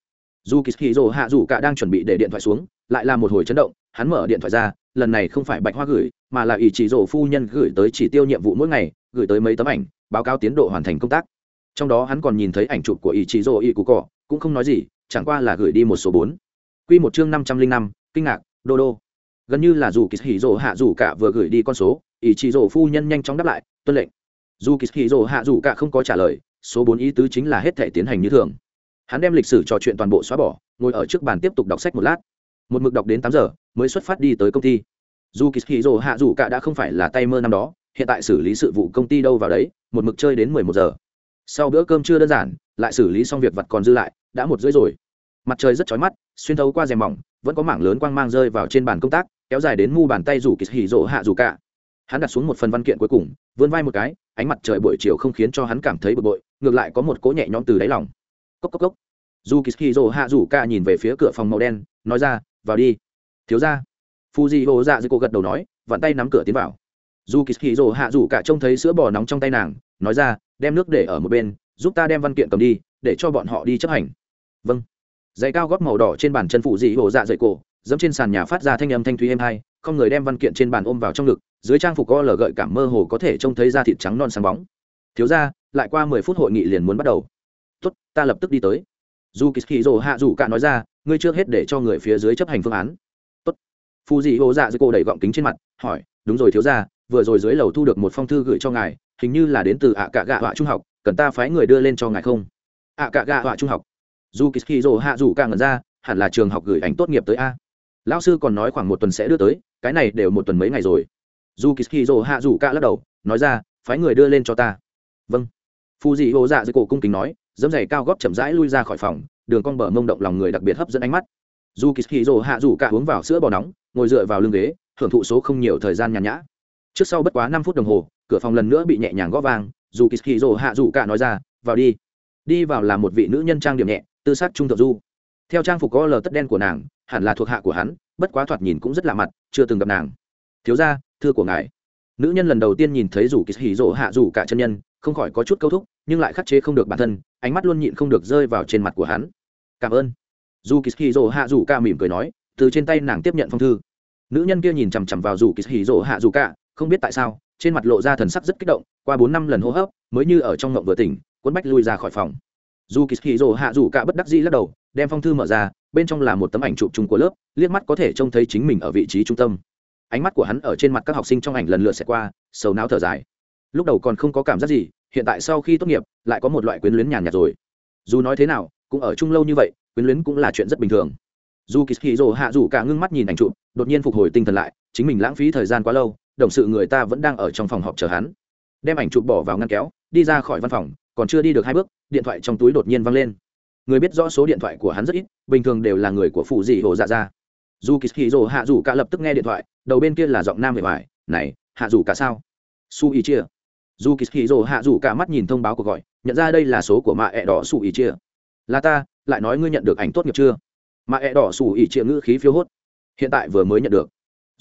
Dù kỳ hì rồ hạ rủ cả đang chuẩn bị để điện thoại xuống, lại là một hồi chấn động, hắn mở điện thoại ra, lần này không phải bạch hoa gửi, mà là ý chỉ rồ phu nhân gửi tới chỉ tiêu nhiệm vụ mỗi ngày, gửi tới mấy tấm ảnh, báo cáo tiến độ hoàn thành công tác trong đó hắn còn nhìn thấy ảnh chụp của ý chí rồ ý cụ cỏ cũng không nói gì, chẳng qua là gửi đi một số bốn. Q một chương năm trăm linh năm, kinh ngạc đô đô gần như là dù kỳ hì rồ hạ dù cả vừa gửi đi con số ý chí rồ phu nhân nhanh chóng đáp lại, tuân lệnh. Dù kỳ hì rồ hạ dù cả không có trả lời, số bốn ý tứ chính là hết thể tiến hành như thường. Hắn đem lịch sử trò chuyện toàn bộ xóa bỏ, ngồi ở trước bàn tiếp tục đọc sách một lát. Một mực đọc đến tám giờ, mới xuất phát đi tới công ty. Dù kỳ hì rồ hạ dù cả đã không phải là tay mơ năm đó, hiện tại xử lý sự vụ công ty đâu vào đấy, một mực chơi đến mười một giờ sau bữa cơm chưa đơn giản, lại xử lý xong việc vặt còn dư lại, đã một rưỡi rồi. Mặt trời rất chói mắt, xuyên thấu qua rèm mỏng, vẫn có mảng lớn quang mang rơi vào trên bàn công tác, kéo dài đến mu bàn tay rủ kỳ hỉ rộ hạ rủ cả. Hắn đặt xuống một phần văn kiện cuối cùng, vươn vai một cái, ánh mặt trời buổi chiều không khiến cho hắn cảm thấy bực bội, ngược lại có một cỗ nhẹ nhõm từ đáy lòng. Cốc cốc cốc. Dù kỳ hỉ rộ hạ rủ cả nhìn về phía cửa phòng màu đen, nói ra, vào đi. Thiếu ra phu di hô dạ dưới cô gật đầu nói, vặn tay nắm cửa tiến vào. Dù kỳ hỉ rộ hạ rủ cả trông thấy sữa bò nóng trong tay nàng, nói ra đem nước để ở một bên, giúp ta đem văn kiện cầm đi, để cho bọn họ đi chấp hành. Vâng. Giày cao gót màu đỏ trên bàn chân phụ dị hổ dạ dày cổ, dẫm trên sàn nhà phát ra thanh âm thanh thúy êm hai không người đem văn kiện trên bàn ôm vào trong ngực, dưới trang phục co lờ gợi cảm mơ hồ có thể trông thấy da thịt trắng non sáng bóng. Thiếu ra lại qua mười phút hội nghị liền muốn bắt đầu. Tốt, ta lập tức đi tới. Dù kỳ kỳ rồ hạ rủ cả nói ra, ngươi trước hết để cho người phía dưới chấp hành phương án. Tốt. Phù dị hồ dạ dày cổ đẩy gọng kính trên mặt, hỏi, đúng rồi thiếu ra vừa rồi dưới lầu thu được một phong thư gửi cho ngài, hình như là đến từ ạ cạ gạ họa trung học, cần ta phái người đưa lên cho ngài không? ạ cạ gạ họa trung học. Dù kỳ hì rồ hạ rủ cả ngẩn ra, hẳn là trường học gửi ảnh tốt nghiệp tới a. Lão sư còn nói khoảng một tuần sẽ đưa tới, cái này đều một tuần mấy ngày rồi. Dù kỳ hì rồ hạ rủ cả lắc đầu, nói ra, phái người đưa lên cho ta. Vâng. Phù dị ô dạ dưới cổ cung kính nói dẫm giày cao góp chậm rãi lui ra khỏi phòng, đường con bờ mông động lòng người đặc biệt hấp dẫn ánh mắt. Dù kỳ hì rồ hạ rủ cả uống vào sữa bò nóng, ngồi dựa vào lưng ghế, hưởng thụ số không nhiều thời gian nhàn nhã trước sau bất quá năm phút đồng hồ, cửa phòng lần nữa bị nhẹ nhàng gõ vang, dù kỳ hì rồ hạ dù cả nói ra, vào đi. Đi vào là một vị nữ nhân trang điểm nhẹ, tư sát trung thượng du. Theo trang phục có lờ tất đen của nàng, hẳn là thuộc hạ của hắn, bất quá thoạt nhìn cũng rất lạ mặt, chưa từng gặp nàng. Thiếu ra thưa của ngài. Nữ nhân lần đầu tiên nhìn thấy rủ kỳ hì rỗ hạ rủ cả chân nhân, không khỏi có chút câu thúc, nhưng lại khắc chế không được bản thân, ánh mắt luôn nhịn không được rơi vào trên mặt của hắn. Cảm ơn. Dù kỳ hì rỗ hạ rủ cả mỉm cười nói, từ trên tay nàng tiếp nhận phong thư. Nữ nhân kia nhìn chằm chằm vào rủ kỳ hì rỗ hạ rủ cả không biết tại sao, trên mặt lộ ra thần sắc rất kích động, qua bốn năm lần hô hấp, mới như ở trong ngộng vừa tỉnh quấn bách lui ra khỏi phòng. Dù kỳ hì rồ hạ dù cả bất đắc dĩ lắc đầu, đem phong thư mở ra, bên trong là một tấm ảnh chụp chung của lớp, liếc mắt có thể trông thấy chính mình ở vị trí trung tâm. Ánh mắt của hắn ở trên mặt các học sinh trong ảnh lần lượt sẽ qua, sầu não thở dài. Lúc đầu còn không có cảm giác gì, hiện tại sau khi tốt nghiệp, lại có một loại quyến luyến nhàn nhạt rồi. Dù nói thế nào, cũng ở chung lâu như vậy, quyến luyến cũng là chuyện rất bình thường. Dù kỳ hì rồ hạ dù cả ngưng mắt nhìn ảnh chụp, đột nhiên phục hồi tinh thần lại, chính mình lãng phí thời gian quá lâu đồng sự người ta vẫn đang ở trong phòng họp chờ hắn. Đem ảnh chụp bỏ vào ngăn kéo, đi ra khỏi văn phòng, còn chưa đi được hai bước, điện thoại trong túi đột nhiên văng lên. Người biết rõ số điện thoại của hắn rất ít, bình thường đều là người của phụ dị hồ dạ ra dù kỳ hì hạ dù cả lập tức nghe điện thoại, đầu bên kia là giọng nam về ngoài, này, hạ dù cả sao? Su ý chia dù kỳ hì hạ dù cả mắt nhìn thông báo của gọi, nhận ra đây là số của mạ ẹ đỏ su ý chia là ta, lại nói ngươi nhận được ảnh tốt nghiệp chưa? Mạ ẹ đỏ su ý chia ngữ khí phiếu hốt. Hiện tại vừa mới nhận được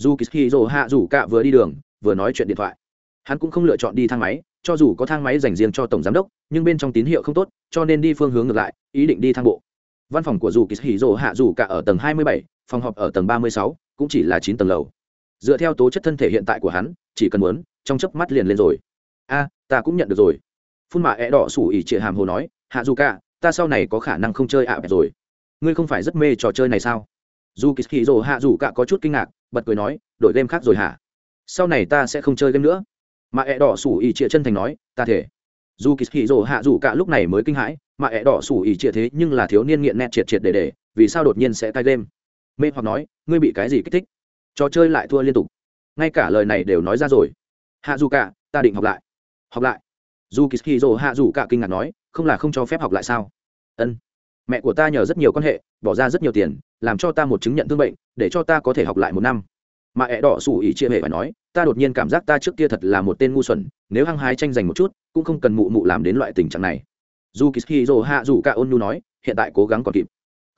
dù kỳ dỗ hạ dù cả vừa đi đường vừa nói chuyện điện thoại. Hắn cũng không lựa chọn đi thang máy cho dù có thang máy dành riêng cho tổng giám đốc nhưng bên trong tín hiệu không tốt cho nên đi phương hướng ngược lại ý định đi thang bộ. Văn phòng của dù kỳ dỗ hạ dù cả ở tầng 27, phòng họp ở tầng 36, cũng chỉ là chín tầng lầu. Dựa theo tố chất thân thể hiện tại của hắn chỉ cần muốn trong chớp mắt liền lên rồi. A ta cũng nhận được rồi. Phun mạ é đỏ sủ ỉ trịa hàm hồ nói hạ dù cả ta sau này có khả năng không chơi ạ à rồi. Ngươi không phải rất mê trò chơi này sao? Dù kỳ hì hạ dù cả có chút kinh ngạc bật cười nói, đổi game khác rồi hả? Sau này ta sẽ không chơi game nữa. Mà ẹ đỏ sủ ỉ trịa chân thành nói, ta thể. Dù kỳ hì rồ hạ dù cả lúc này mới kinh hãi mà ẹ đỏ sủ ỉ trịa thế nhưng là thiếu niên nghiện nét triệt triệt để để, vì sao đột nhiên sẽ cai game? Mê hoặc nói, ngươi bị cái gì kích thích? Trò chơi lại thua liên tục. Ngay cả lời này đều nói ra rồi. Hạ dù cả, ta định học lại. Học lại. Dù kỳ hì rồ hạ dù cả kinh ngạc nói, không là không cho phép học lại sao? Ân. Mẹ của ta nhờ rất nhiều quan hệ, bỏ ra rất nhiều tiền làm cho ta một chứng nhận thương bệnh, để cho ta có thể học lại một năm. Mà ẹ đỏ xù ỉ chia hệ phải nói, ta đột nhiên cảm giác ta trước kia thật là một tên ngu xuẩn, nếu hăng hái tranh giành một chút, cũng không cần mụ mụ làm đến loại tình trạng này. Dù kỳ dô hạ dù cả ôn nhu nói, hiện tại cố gắng còn kịp.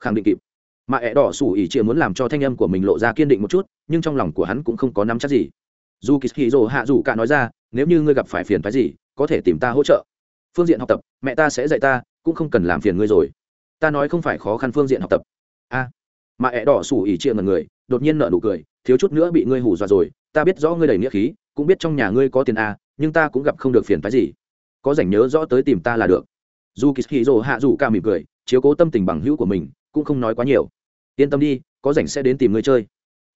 Khẳng định kịp. Mà ẹ đỏ xù ỉ chia muốn làm cho thanh âm của mình lộ ra kiên định một chút, nhưng trong lòng của hắn cũng không có nắm chắc gì. Dù kỳ dô hạ dù cả nói ra, nếu như ngươi gặp phải phiền phái gì, có thể tìm ta hỗ trợ. Phương diện học tập, mẹ ta sẽ dạy ta, cũng không cần làm phiền ngươi rồi. Ta nói không phải khó khăn phương diện học tập mà ẹ đỏ sủ ỉ chia ngần người, đột nhiên nợ nụ cười, thiếu chút nữa bị ngươi hù dọa rồi, ta biết rõ ngươi đầy nghĩa khí, cũng biết trong nhà ngươi có tiền a nhưng ta cũng gặp không được phiền phái gì. Có rảnh nhớ rõ tới tìm ta là được. Dù kỳ hì rồ hạ dù ca mỉm cười, chiếu cố tâm tình bằng hữu của mình, cũng không nói quá nhiều. Yên tâm đi, có rảnh sẽ đến tìm ngươi chơi.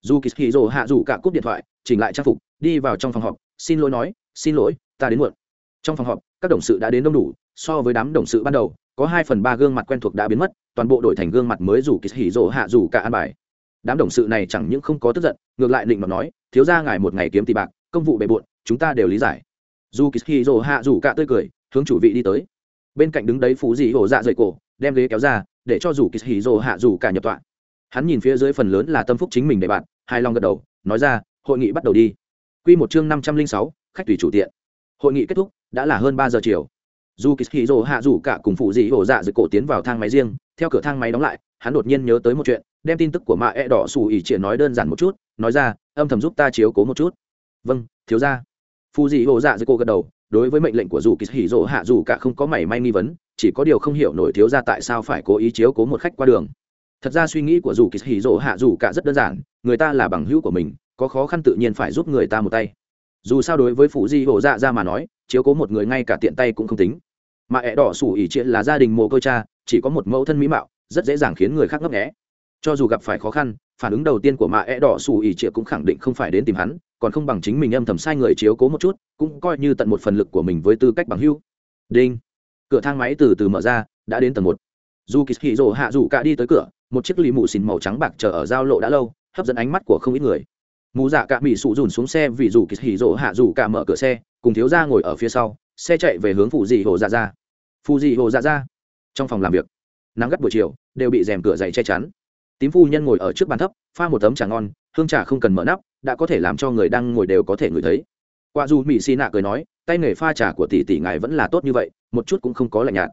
Dù kỳ hì rồ hạ dù cả cúp điện thoại, chỉnh lại trang phục, đi vào trong phòng họp, xin lỗi nói, xin lỗi, ta đến muộn. Trong phòng họp, các đồng sự đã đến đông đủ, so với đám đồng sự ban đầu có hai phần ba gương mặt quen thuộc đã biến mất, toàn bộ đổi thành gương mặt mới dù kỳ hỉ rỗ hạ dù cả an bài. Đám đồng sự này chẳng những không có tức giận, ngược lại định mà nói, thiếu ra ngài một ngày kiếm tỷ bạc, công vụ bề bộn, chúng ta đều lý giải. Dù kỳ hỉ rỗ hạ dù cả tươi cười, hướng chủ vị đi tới. Bên cạnh đứng đấy phú dị hổ dạ dậy cổ, đem ghế kéo ra, để cho dù kỳ hỉ rỗ hạ dù cả nhập tọa. Hắn nhìn phía dưới phần lớn là tâm phúc chính mình để bạn hai long gật đầu, nói ra, hội nghị bắt đầu đi. Quy một chương năm trăm linh sáu, khách tùy chủ tiện. Hội nghị kết thúc, đã là hơn ba giờ chiều dù kỳ hì rồ hạ rủ cả cùng phụ dị hổ dạ dự cổ tiến vào thang máy riêng, theo cửa thang máy đóng lại, hắn đột nhiên nhớ tới một chuyện, đem tin tức của mạ e đỏ xù ỉ triển nói đơn giản một chút, nói ra, âm thầm giúp ta chiếu cố một chút. Vâng thiếu ra phụ dị hổ dạ dự cổ gật đầu, đối với mệnh lệnh của dù kỳ hì rồ hạ rủ cả không có mảy may nghi vấn, chỉ có điều không hiểu nổi thiếu ra tại sao phải cố ý chiếu cố một khách qua đường. Thật ra suy nghĩ của dù kỳ hì rồ hạ rủ cả rất đơn giản, người ta là bằng hữu của mình, có khó khăn tự nhiên phải giúp người ta một tay. Dù sao đối với phụ di hộ dạ ra mà nói, chiếu cố một người ngay cả tiện tay cũng không tính mà ẹ đỏ sủ ỉ triệt là gia đình mồ côi cha, chỉ có một mẫu thân mỹ mạo, rất dễ dàng khiến người khác ngấp nghẽ cho dù gặp phải khó khăn, phản ứng đầu tiên của mạ ẹ đỏ sủ ỉ triệt cũng khẳng định không phải đến tìm hắn, còn không bằng chính mình âm thầm sai người chiếu cố một chút, cũng coi như tận một phần lực của mình với tư cách bằng hưu đinh. Cửa thang máy từ từ mở ra, đã đến tầng một. Dù kỳ hì rồ hạ dù cả đi tới cửa, một chiếc lì mù xìn màu trắng bạc chờ ở giao lộ đã lâu, hấp dẫn ánh mắt của không ít người. Mù dạ cả mỹ sụ dùn xuống xe vì dù kỳ hì rồ hạ dù cả mở cửa xe, cùng thiếu ra ngồi ở phía sau, xe chạy về hướng phụ dị hồ dạ ra Phu dị hồ dạ ra trong phòng làm việc, nắng gắt buổi chiều, đều bị rèm cửa dày che chắn. Tím phu nhân ngồi ở trước bàn thấp, pha một tấm trà ngon, hương trà không cần mở nắp, đã có thể làm cho người đang ngồi đều có thể ngửi thấy. Qua dù mỹ xì nạ cười nói, tay nghề pha trà của tỷ tỷ ngài vẫn là tốt như vậy, một chút cũng không có lạnh nhạt.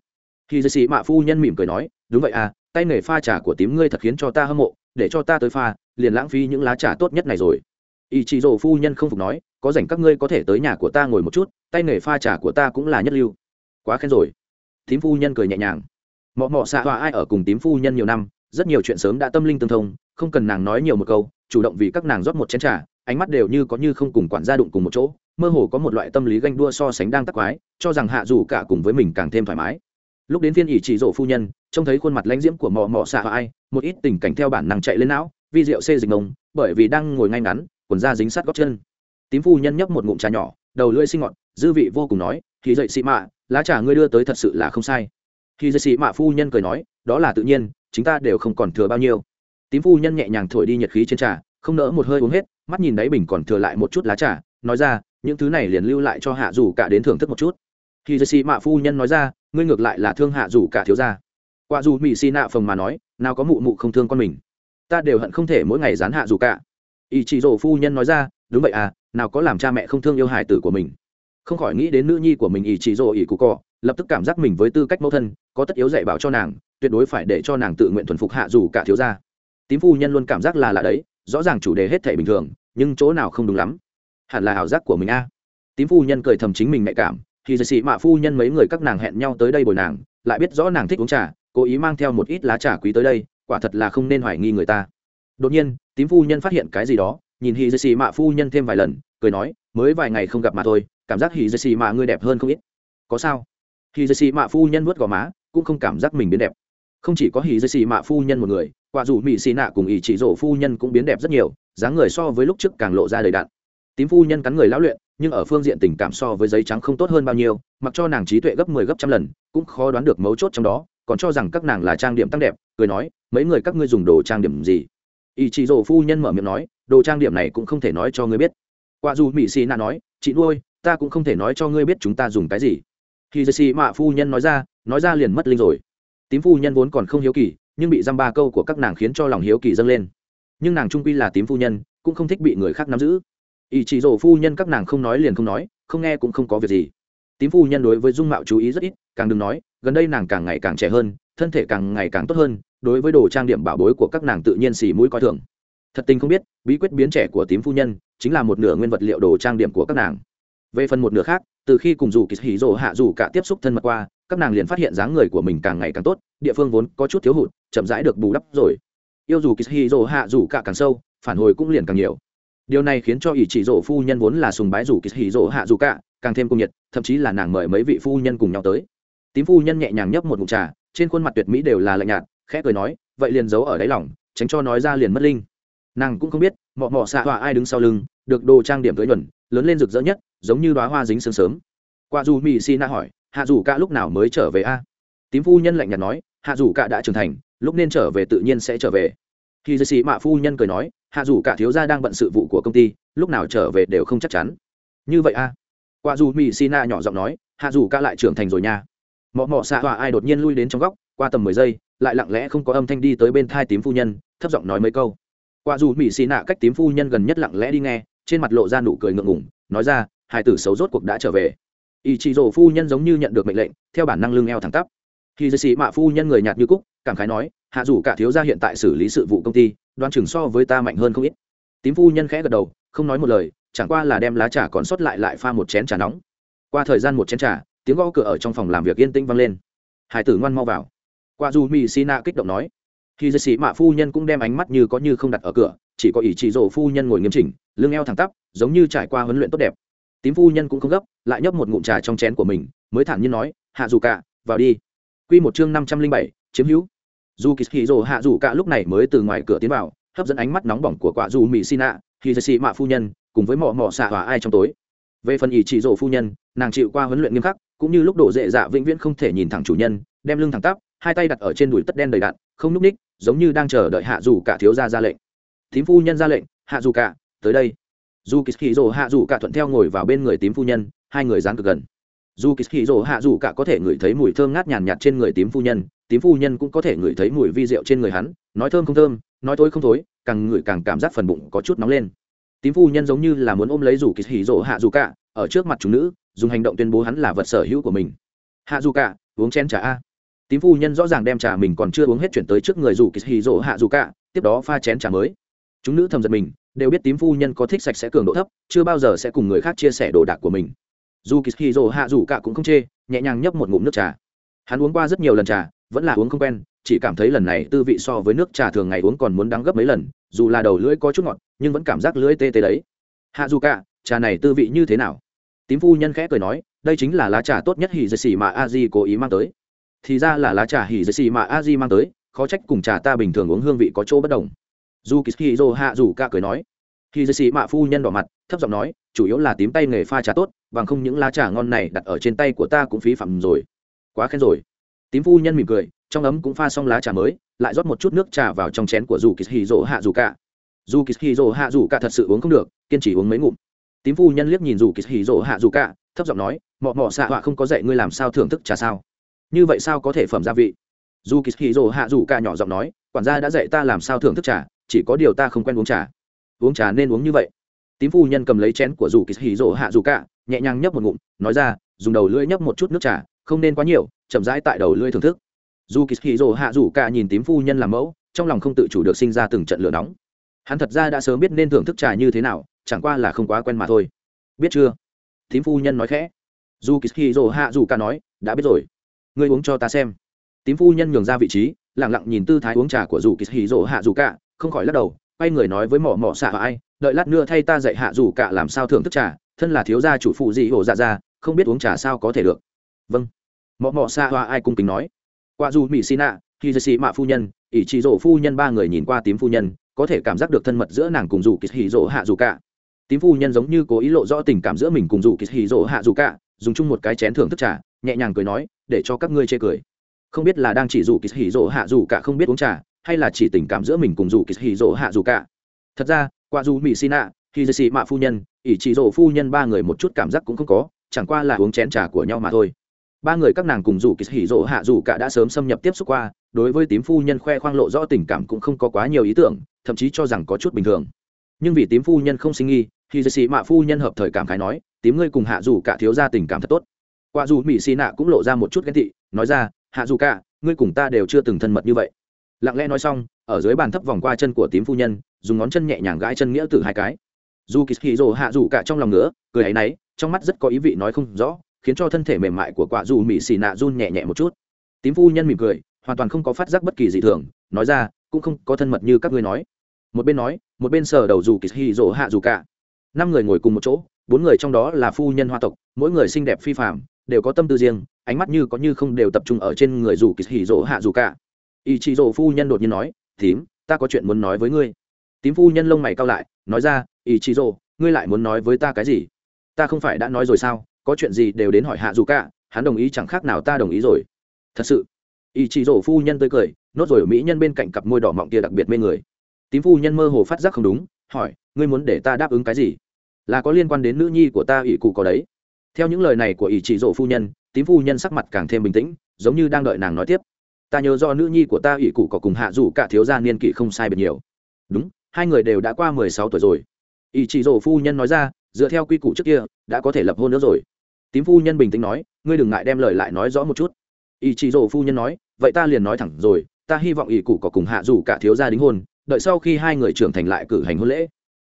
Khi dư xì mạ phu nhân mỉm cười nói, đúng vậy à tay nghề pha trà của tím ngươi thật khiến cho ta hâm mộ, để cho ta tới pha, liền lãng phí những lá trà tốt nhất này rồi. Ý chị rồ phu nhân không phục nói, có rảnh các ngươi có thể tới nhà của ta ngồi một chút, tay nghề pha trà của ta cũng là nhất lưu. Quá khen rồi tím phu nhân cười nhẹ nhàng. Mọ mọ xạ hòa ai ở cùng tím phu nhân nhiều năm, rất nhiều chuyện sớm đã tâm linh tương thông, không cần nàng nói nhiều một câu, chủ động vì các nàng rót một chén trà, ánh mắt đều như có như không cùng quản gia đụng cùng một chỗ, mơ hồ có một loại tâm lý ganh đua so sánh đang tắc quái, cho rằng hạ dù cả cùng với mình càng thêm thoải mái. Lúc đến phiên ỷ chỉ rổ phu nhân, trông thấy khuôn mặt lãnh diễm của mọ mọ xạ và ai, một ít tình cảnh theo bản năng chạy lên não, vi rượu xê dịch mông, bởi vì đang ngồi ngay ngắn, quần da dính sát góc chân. Tím phu nhân nhấp một ngụm trà nhỏ, đầu lưỡi sinh ngọt, dư vị vô cùng nói thì dậy xị mạ, lá trà ngươi đưa tới thật sự là không sai. Khi dậy xị mạ phu nhân cười nói, đó là tự nhiên, chúng ta đều không còn thừa bao nhiêu. Tím phu nhân nhẹ nhàng thổi đi nhiệt khí trên trà, không nỡ một hơi uống hết, mắt nhìn đáy bình còn thừa lại một chút lá trà, nói ra, những thứ này liền lưu lại cho hạ dù cả đến thưởng thức một chút. Khi dậy xị mạ phu nhân nói ra, ngươi ngược lại là thương hạ dù cả thiếu gia. Quả dù mỹ xì nạ phồng mà nói, nào có mụ mụ không thương con mình. Ta đều hận không thể mỗi ngày dán hạ dù cả. Ý chị rổ phu nhân nói ra, đúng vậy à nào có làm cha mẹ không thương yêu hài tử của mình không khỏi nghĩ đến nữ nhi của mình ý chị rổ ý cụ cọ lập tức cảm giác mình với tư cách mẫu thân, có tất yếu dạy bảo cho nàng, tuyệt đối phải để cho nàng tự nguyện thuần phục hạ dù cả thiếu gia. Tím phu nhân luôn cảm giác là lạ đấy, rõ ràng chủ đề hết thể bình thường, nhưng chỗ nào không đúng lắm. Hẳn là ảo giác của mình a. À. tím phu nhân cười thầm chính mình nhạy cảm, thì dì sĩ mạ phu nhân mấy người các nàng hẹn nhau tới đây bồi nàng, lại biết rõ nàng thích uống trà, cố ý mang theo một ít lá trà quý tới đây, quả thật là không nên hoài nghi người ta. Đột nhiên, tím phu nhân phát hiện cái gì đó, nhìn hì dì xì mạ phu nhân thêm vài lần, cười nói, mới vài ngày không gặp mà thôi cảm giác hì dây xì mạ ngươi đẹp hơn không ít. Có sao? Hì dây xì mạ phu nhân vớt gò má, cũng không cảm giác mình biến đẹp. Không chỉ có hì dây xì mạ phu nhân một người, quả dù mỹ xì nạ cùng ý chỉ rổ phu nhân cũng biến đẹp rất nhiều, dáng người so với lúc trước càng lộ ra đầy đạn tím phu nhân cắn người lão luyện, nhưng ở phương diện tình cảm so với giấy trắng không tốt hơn bao nhiêu, mặc cho nàng trí tuệ gấp mười 10 gấp trăm lần, cũng khó đoán được mấu chốt trong đó, còn cho rằng các nàng là trang điểm tăng đẹp, cười nói, mấy người các ngươi dùng đồ trang điểm gì? Ý chị rổ phu nhân mở miệng nói, đồ trang điểm này cũng không thể nói cho ngươi biết. Quả dù mỹ xì nạ nói, chị nuôi ta cũng không thể nói cho ngươi biết chúng ta dùng cái gì. Khi dì xì mạ phu nhân nói ra nói ra liền mất linh rồi. Tím phu nhân vốn còn không hiếu kỳ, nhưng bị dăm ba câu của các nàng khiến cho lòng hiếu kỳ dâng lên. Nhưng nàng trung quy là tím phu nhân, cũng không thích bị người khác nắm giữ. Ý chỉ rổ phu nhân các nàng không nói liền không nói, không nghe cũng không có việc gì. Tím phu nhân đối với dung mạo chú ý rất ít, càng đừng nói, gần đây nàng càng ngày càng trẻ hơn, thân thể càng ngày càng tốt hơn, đối với đồ trang điểm bảo bối của các nàng tự nhiên xì mũi coi thường. Thật tình không biết, bí quyết biến trẻ của tím phu nhân chính là một nửa nguyên vật liệu đồ trang điểm của các nàng về phần một nửa khác, từ khi cùng dù kỳ hỉ rộ hạ dù cả tiếp xúc thân mật qua, các nàng liền phát hiện dáng người của mình càng ngày càng tốt, địa phương vốn có chút thiếu hụt, chậm rãi được bù đắp rồi. Yêu dù kỳ hỉ rộ hạ dù cả càng sâu, phản hồi cũng liền càng nhiều. Điều này khiến cho ỷ chỉ rộ phu nhân vốn là sùng bái dù kỳ hỉ rộ hạ dù cả, càng thêm cung nhiệt, thậm chí là nàng mời mấy vị phu nhân cùng nhau tới. Tím phu nhân nhẹ nhàng nhấp một mụn trà, trên khuôn mặt tuyệt mỹ đều là lạnh nhạt, khẽ cười nói, vậy liền giấu ở đáy lòng, tránh cho nói ra liền mất linh. Nàng cũng không biết, mọ mọ xạ họa ai đứng sau lưng, được đồ trang điểm tới nhuần, lớn lên rực rỡ nhất giống như đoá hoa dính sương sớm. Qua dù mỹ si na hỏi, hạ dù cả lúc nào mới trở về a? Tím phu nhân lạnh nhạt nói, hạ dù cả đã trưởng thành, lúc nên trở về tự nhiên sẽ trở về. Khi dư sĩ mạ phu nhân cười nói, hạ dù cả thiếu gia đang bận sự vụ của công ty, lúc nào trở về đều không chắc chắn. Như vậy a? Qua dù mỹ si na nhỏ giọng nói, hạ dù cả lại trưởng thành rồi nha. Mọ mọ xạ Hòa ai đột nhiên lui đến trong góc, qua tầm mười giây, lại lặng lẽ không có âm thanh đi tới bên thai tím phu nhân, thấp giọng nói mấy câu. Qua dù mỹ xì nạ cách tím phu nhân gần nhất lặng lẽ đi nghe, trên mặt lộ ra nụ cười ngượng ngủng nói ra hai tử xấu rốt cuộc đã trở về. Ý chị rổ phu nhân giống như nhận được mệnh lệnh, theo bản năng lưng eo thẳng tắp. Khi dây sĩ mạ phu nhân người nhạt như cúc, cảm khái nói, hạ dù cả thiếu gia hiện tại xử lý sự vụ công ty đoan chừng so với ta mạnh hơn không ít. Tím phu nhân khẽ gật đầu, không nói một lời, chẳng qua là đem lá trà còn sót lại lại pha một chén trà nóng. Qua thời gian một chén trà, tiếng gõ cửa ở trong phòng làm việc yên tĩnh vang lên. Hải tử ngoan mau vào. Qua dù mỹ xì nạ kích động nói. Khi dây sĩ mạ phu nhân cũng đem ánh mắt như có như không đặt ở cửa, chỉ có ý chị rổ phu nhân ngồi nghiêm chỉnh, lưng eo thẳng tắp, giống như trải qua huấn luyện tốt đẹp tím phu nhân cũng không gấp, lại nhấp một ngụm trà trong chén của mình, mới thản nhiên nói, hạ dù cả, vào đi. Q một chương năm trăm linh bảy, chiếm hữu. Dù kỳ hì rồ hạ dù cả lúc này mới từ ngoài cửa tiến vào, hấp dẫn ánh mắt nóng bỏng của quả dù mỹ xin ạ khi dây xì mạ phu nhân, cùng với mỏ mỏ xạ hòa ai trong tối. Về phần ý chỉ rồ phu nhân, nàng chịu qua huấn luyện nghiêm khắc, cũng như lúc đổ dễ dạ vĩnh viễn không thể nhìn thẳng chủ nhân, đem lưng thẳng tắp, hai tay đặt ở trên đùi tất đen đầy đạn không núp ních giống như đang chờ đợi hạ dù cả thiếu gia ra lệnh. Thím phu nhân ra lệnh, hạ dù cả, tới đây dù kỳ hì hạ dù cả thuận theo ngồi vào bên người tím phu nhân, hai người dán cực gần. Dù kỳ hì hạ dù cả có thể ngửi thấy mùi thơm ngát nhàn nhạt trên người tím phu nhân, tím phu nhân cũng có thể ngửi thấy mùi vi rượu trên người hắn, nói thơm không thơm, nói thối không thối, càng ngửi càng cảm giác phần bụng có chút nóng lên. Tím phu nhân giống như là muốn ôm lấy dù kỳ hì hạ dù cả ở trước mặt chúng nữ, dùng hành động tuyên bố hắn là vật sở hữu của mình. Hạ dù cả uống chén trà a. Tím phu nhân rõ ràng đem trà mình còn chưa uống hết chuyển tới trước người dù kỳ dỗ hạ dù cả tiếp đó pha chén trà mới. Chúng nữ thầm giật mình đều biết tím phu nhân có thích sạch sẽ cường độ thấp, chưa bao giờ sẽ cùng người khác chia sẻ đồ đạc của mình. Dù kỳ hì hạ dù cả cũng không chê, nhẹ nhàng nhấp một ngụm nước trà. Hắn uống qua rất nhiều lần trà, vẫn là uống không quen, chỉ cảm thấy lần này tư vị so với nước trà thường ngày uống còn muốn đắng gấp mấy lần, dù là đầu lưỡi có chút ngọt, nhưng vẫn cảm giác lưỡi tê tê đấy. Hạ dù cả trà này tư vị như thế nào? Tím phu nhân khẽ cười nói, đây chính là lá trà tốt nhất hỉ dây xỉ mà a di cố ý mang tới. Thì ra là lá trà hỉ dây xỉ mà a di mang tới, khó trách cùng trà ta bình thường uống hương vị có chỗ bất đồng dù kỳ dô hạ dù ca cười nói. Khi dây xì mạ phu nhân đỏ mặt, thấp giọng nói, chủ yếu là tím tay nghề pha trà tốt, bằng không những lá trà ngon này đặt ở trên tay của ta cũng phí phạm rồi. Quá khen rồi. Tím phu nhân mỉm cười, trong ấm cũng pha xong lá trà mới, lại rót một chút nước trà vào trong chén của dù kỳ hì hạ dù ca dù kỳ hì hạ dù ca thật sự uống không được, kiên trì uống mấy ngụm. Tím phu nhân liếc nhìn dù kỳ hì hạ dù ca thấp giọng nói, mọ mọ xạ họa không có dạy ngươi làm sao thưởng thức trà sao? Như vậy sao có thể phẩm gia vị? Dù kỳ hì hạ dù ca nhỏ giọng nói, quản gia đã dạy ta làm sao thưởng thức trà chỉ có điều ta không quen uống trà. Uống trà nên uống như vậy. Tím phu nhân cầm lấy chén của dù kỳ hì rỗ hạ dù cả nhẹ nhàng nhấp một ngụm, nói ra, dùng đầu lưỡi nhấp một chút nước trà, không nên quá nhiều, chậm rãi tại đầu lưỡi thưởng thức. Dù kỳ hì rỗ hạ dù cả nhìn tím phu nhân làm mẫu, trong lòng không tự chủ được sinh ra từng trận lửa nóng. Hắn thật ra đã sớm biết nên thưởng thức trà như thế nào, chẳng qua là không quá quen mà thôi. Biết chưa? Tím phu nhân nói khẽ. Dù kỳ hì rỗ hạ dù cả nói, đã biết rồi. Ngươi uống cho ta xem. Tím phu nhân nhường ra vị trí lẳng lặng nhìn tư thái uống trà của dù kỳ hì rỗ hạ dù cả không khỏi lắc đầu, quay người nói với mỏ mỏ xạ ai, đợi lát nữa thay ta dạy hạ dù cả làm sao thưởng thức trà, thân là thiếu gia chủ phụ gì hổ dạ ra, không biết uống trà sao có thể được. Vâng. Mỏ mỏ xạ hoa ai cung kính nói. Qua dù mỹ xin ạ khi dì xì mạ phu nhân, ỷ trị rỗ phu nhân ba người nhìn qua tím phu nhân, có thể cảm giác được thân mật giữa nàng cùng dù kỳ hì rỗ hạ dù cả. Tím phu nhân giống như cố ý lộ rõ tình cảm giữa mình cùng dù kỳ hì rỗ hạ dù cả, dùng chung một cái chén thưởng thức trà, nhẹ nhàng cười nói, để cho các ngươi chê cười. Không biết là đang chỉ dù kỳ hỉ rỗ hạ dù cả không biết uống trà hay là chỉ tình cảm giữa mình cùng dù kỳ hỉ dỗ hạ dù cả? Thật ra, qua dù mỹ xin ạ khi dì xì mạ phu nhân, ỷ chỉ dỗ phu nhân ba người một chút cảm giác cũng không có, chẳng qua là uống chén trà của nhau mà thôi. Ba người các nàng cùng dù kỳ hỉ dỗ hạ dù cả đã sớm xâm nhập tiếp xúc qua, đối với tím phu nhân khoe khoang lộ rõ tình cảm cũng không có quá nhiều ý tưởng, thậm chí cho rằng có chút bình thường. Nhưng vì tím phu nhân không sinh nghi thì dì xì mạ phu nhân hợp thời cảm khái nói, tím ngươi cùng hạ dù cả thiếu ra tình cảm thật tốt. Qua dù mỹ xì nạ cũng lộ ra một chút ghen tị, nói ra, hạ dù cả, ngươi cùng ta đều chưa từng thân mật như vậy lặng lẽ nói xong, ở dưới bàn thấp vòng qua chân của tím phu nhân, dùng ngón chân nhẹ nhàng gãi chân nghĩa tử hai cái. Dù kỳ hì rồ hạ dù cả trong lòng nữa cười áy náy trong mắt rất có ý vị nói không rõ, khiến cho thân thể mềm mại của quả dù mỹ xì nạ run nhẹ nhẹ một chút. Tím phu nhân mỉm cười, hoàn toàn không có phát giác bất kỳ gì thường, nói ra, cũng không có thân mật như các ngươi nói. Một bên nói, một bên sờ đầu dù kỳ hì rồ hạ dù cả. Năm người ngồi cùng một chỗ, bốn người trong đó là phu nhân hoa tộc, mỗi người xinh đẹp phi phạm đều có tâm tư riêng, ánh mắt như có như không đều tập trung ở trên người dù kỳ hì rỗ hạ dù cả ý chị rổ phu nhân đột nhiên nói tím ta có chuyện muốn nói với ngươi. Tím phu nhân lông mày cao lại nói ra ý chị rổ, ngươi lại muốn nói với ta cái gì? Ta không phải đã nói rồi sao? Có chuyện gì đều đến hỏi hạ dù cả hắn đồng ý chẳng khác nào ta đồng ý rồi. Thật sự ý chị rổ phu nhân tươi cười nốt rồi mỹ nhân bên cạnh cặp môi đỏ mọng kia đặc biệt mê người. Tím phu nhân mơ hồ phát giác không đúng hỏi ngươi muốn để ta đáp ứng cái gì? Là có liên quan đến nữ nhi của ta ỷ cụ có đấy. Theo những lời này của ỷ chỉ rộ phu nhân tím phu nhân sắc mặt càng thêm bình tĩnh giống như đang đợi nàng nói tiếp ta nhớ do nữ nhi của ta ỷ cụ có cùng hạ dù cả thiếu gia niên kỷ không sai biệt nhiều. Đúng, hai người đều đã qua mười sáu tuổi rồi. Ỷ chỉ rổ phu nhân nói ra, dựa theo quy củ trước kia, đã có thể lập hôn nữa rồi. Tím phu nhân bình tĩnh nói, ngươi đừng ngại đem lời lại nói rõ một chút. Ỷ chỉ rổ phu nhân nói, vậy ta liền nói thẳng rồi, ta hy vọng ỷ cụ có cùng hạ dù cả thiếu gia đính hôn, đợi sau khi hai người trưởng thành lại cử hành hôn lễ.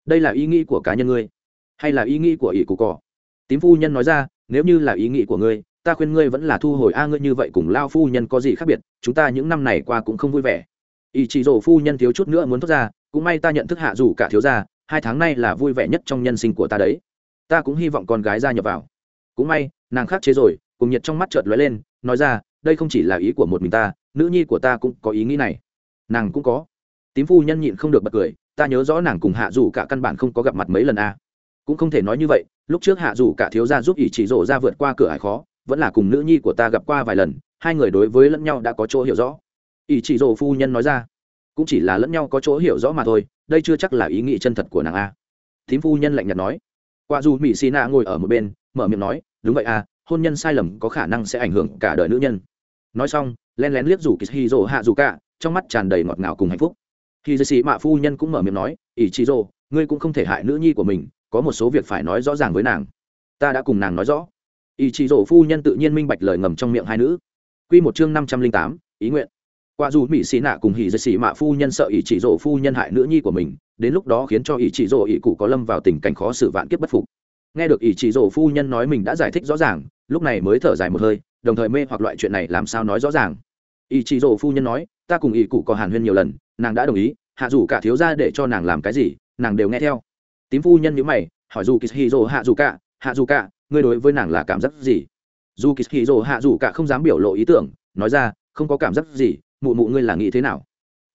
Đây là ý nghĩ của cá nhân ngươi, hay là ý nghĩ của ỷ cụ cỏ? Tím phu nhân nói ra, nếu như là ý nghĩ của ngươi ta khuyên ngươi vẫn là thu hồi a ngươi như vậy cùng lao phu nhân có gì khác biệt, chúng ta những năm này qua cũng không vui vẻ. Ý chỉ rổ phu nhân thiếu chút nữa muốn thoát ra, cũng may ta nhận thức hạ dù cả thiếu gia, hai tháng nay là vui vẻ nhất trong nhân sinh của ta đấy. Ta cũng hy vọng con gái gia nhập vào. Cũng may, nàng khắc chế rồi, cùng nhiệt trong mắt chợt lóe lên, nói ra, đây không chỉ là ý của một mình ta, nữ nhi của ta cũng có ý nghĩ này. Nàng cũng có. Tím phu nhân nhịn không được bật cười, ta nhớ rõ nàng cùng hạ dù cả căn bản không có gặp mặt mấy lần a. Cũng không thể nói như vậy, lúc trước hạ dù cả thiếu gia giúp ỷ chỉ rổ ra vượt qua cửa hải khó vẫn là cùng nữ nhi của ta gặp qua vài lần, hai người đối với lẫn nhau đã có chỗ hiểu rõ. Ý chị rồ phu nhân nói ra, cũng chỉ là lẫn nhau có chỗ hiểu rõ mà thôi, đây chưa chắc là ý nghĩ chân thật của nàng a. Thím phu nhân lạnh nhạt nói. Qua dù mỹ xì nạ ngồi ở một bên, mở miệng nói, đúng vậy a, hôn nhân sai lầm có khả năng sẽ ảnh hưởng cả đời nữ nhân. Nói xong len lén liếc rủ kỳ rồ hạ dù cả, trong mắt tràn đầy ngọt ngào cùng hạnh phúc. Khi dây xì mạ phu nhân cũng mở miệng nói ỷ chị rồ, ngươi cũng không thể hại nữ nhi của mình, có một số việc phải nói rõ ràng với nàng. Ta đã cùng nàng nói rõ ý chị rổ phu nhân tự nhiên minh bạch lời ngầm trong miệng hai nữ. Q một chương năm trăm linh tám, ý nguyện. Qua dù mỹ xì nạ cùng hỉ dây xì mạ phu nhân sợ ý chị rổ phu nhân hại nữ nhi của mình, đến lúc đó khiến cho ý chị rổ ý cụ có lâm vào tình cảnh khó xử vạn kiếp bất phục. Nghe được ý chị rổ phu nhân nói mình đã giải thích rõ ràng, lúc này mới thở dài một hơi, đồng thời mê hoặc loại chuyện này làm sao nói rõ ràng. Ý chị rổ phu nhân nói, ta cùng ý cụ có hàn huyên nhiều lần, nàng đã đồng ý, hạ dù cả thiếu ra để cho nàng làm cái gì, nàng đều nghe theo. Tím phu nhân nhữ mày, hỏi dù kỳ xì rổ hạ dù cả, hạ dù cả ngươi đối với nàng là cảm giác gì? Dù Dỗ hạ dù cả không dám biểu lộ ý tưởng nói ra không có cảm giác gì mụ mụ ngươi là nghĩ thế nào?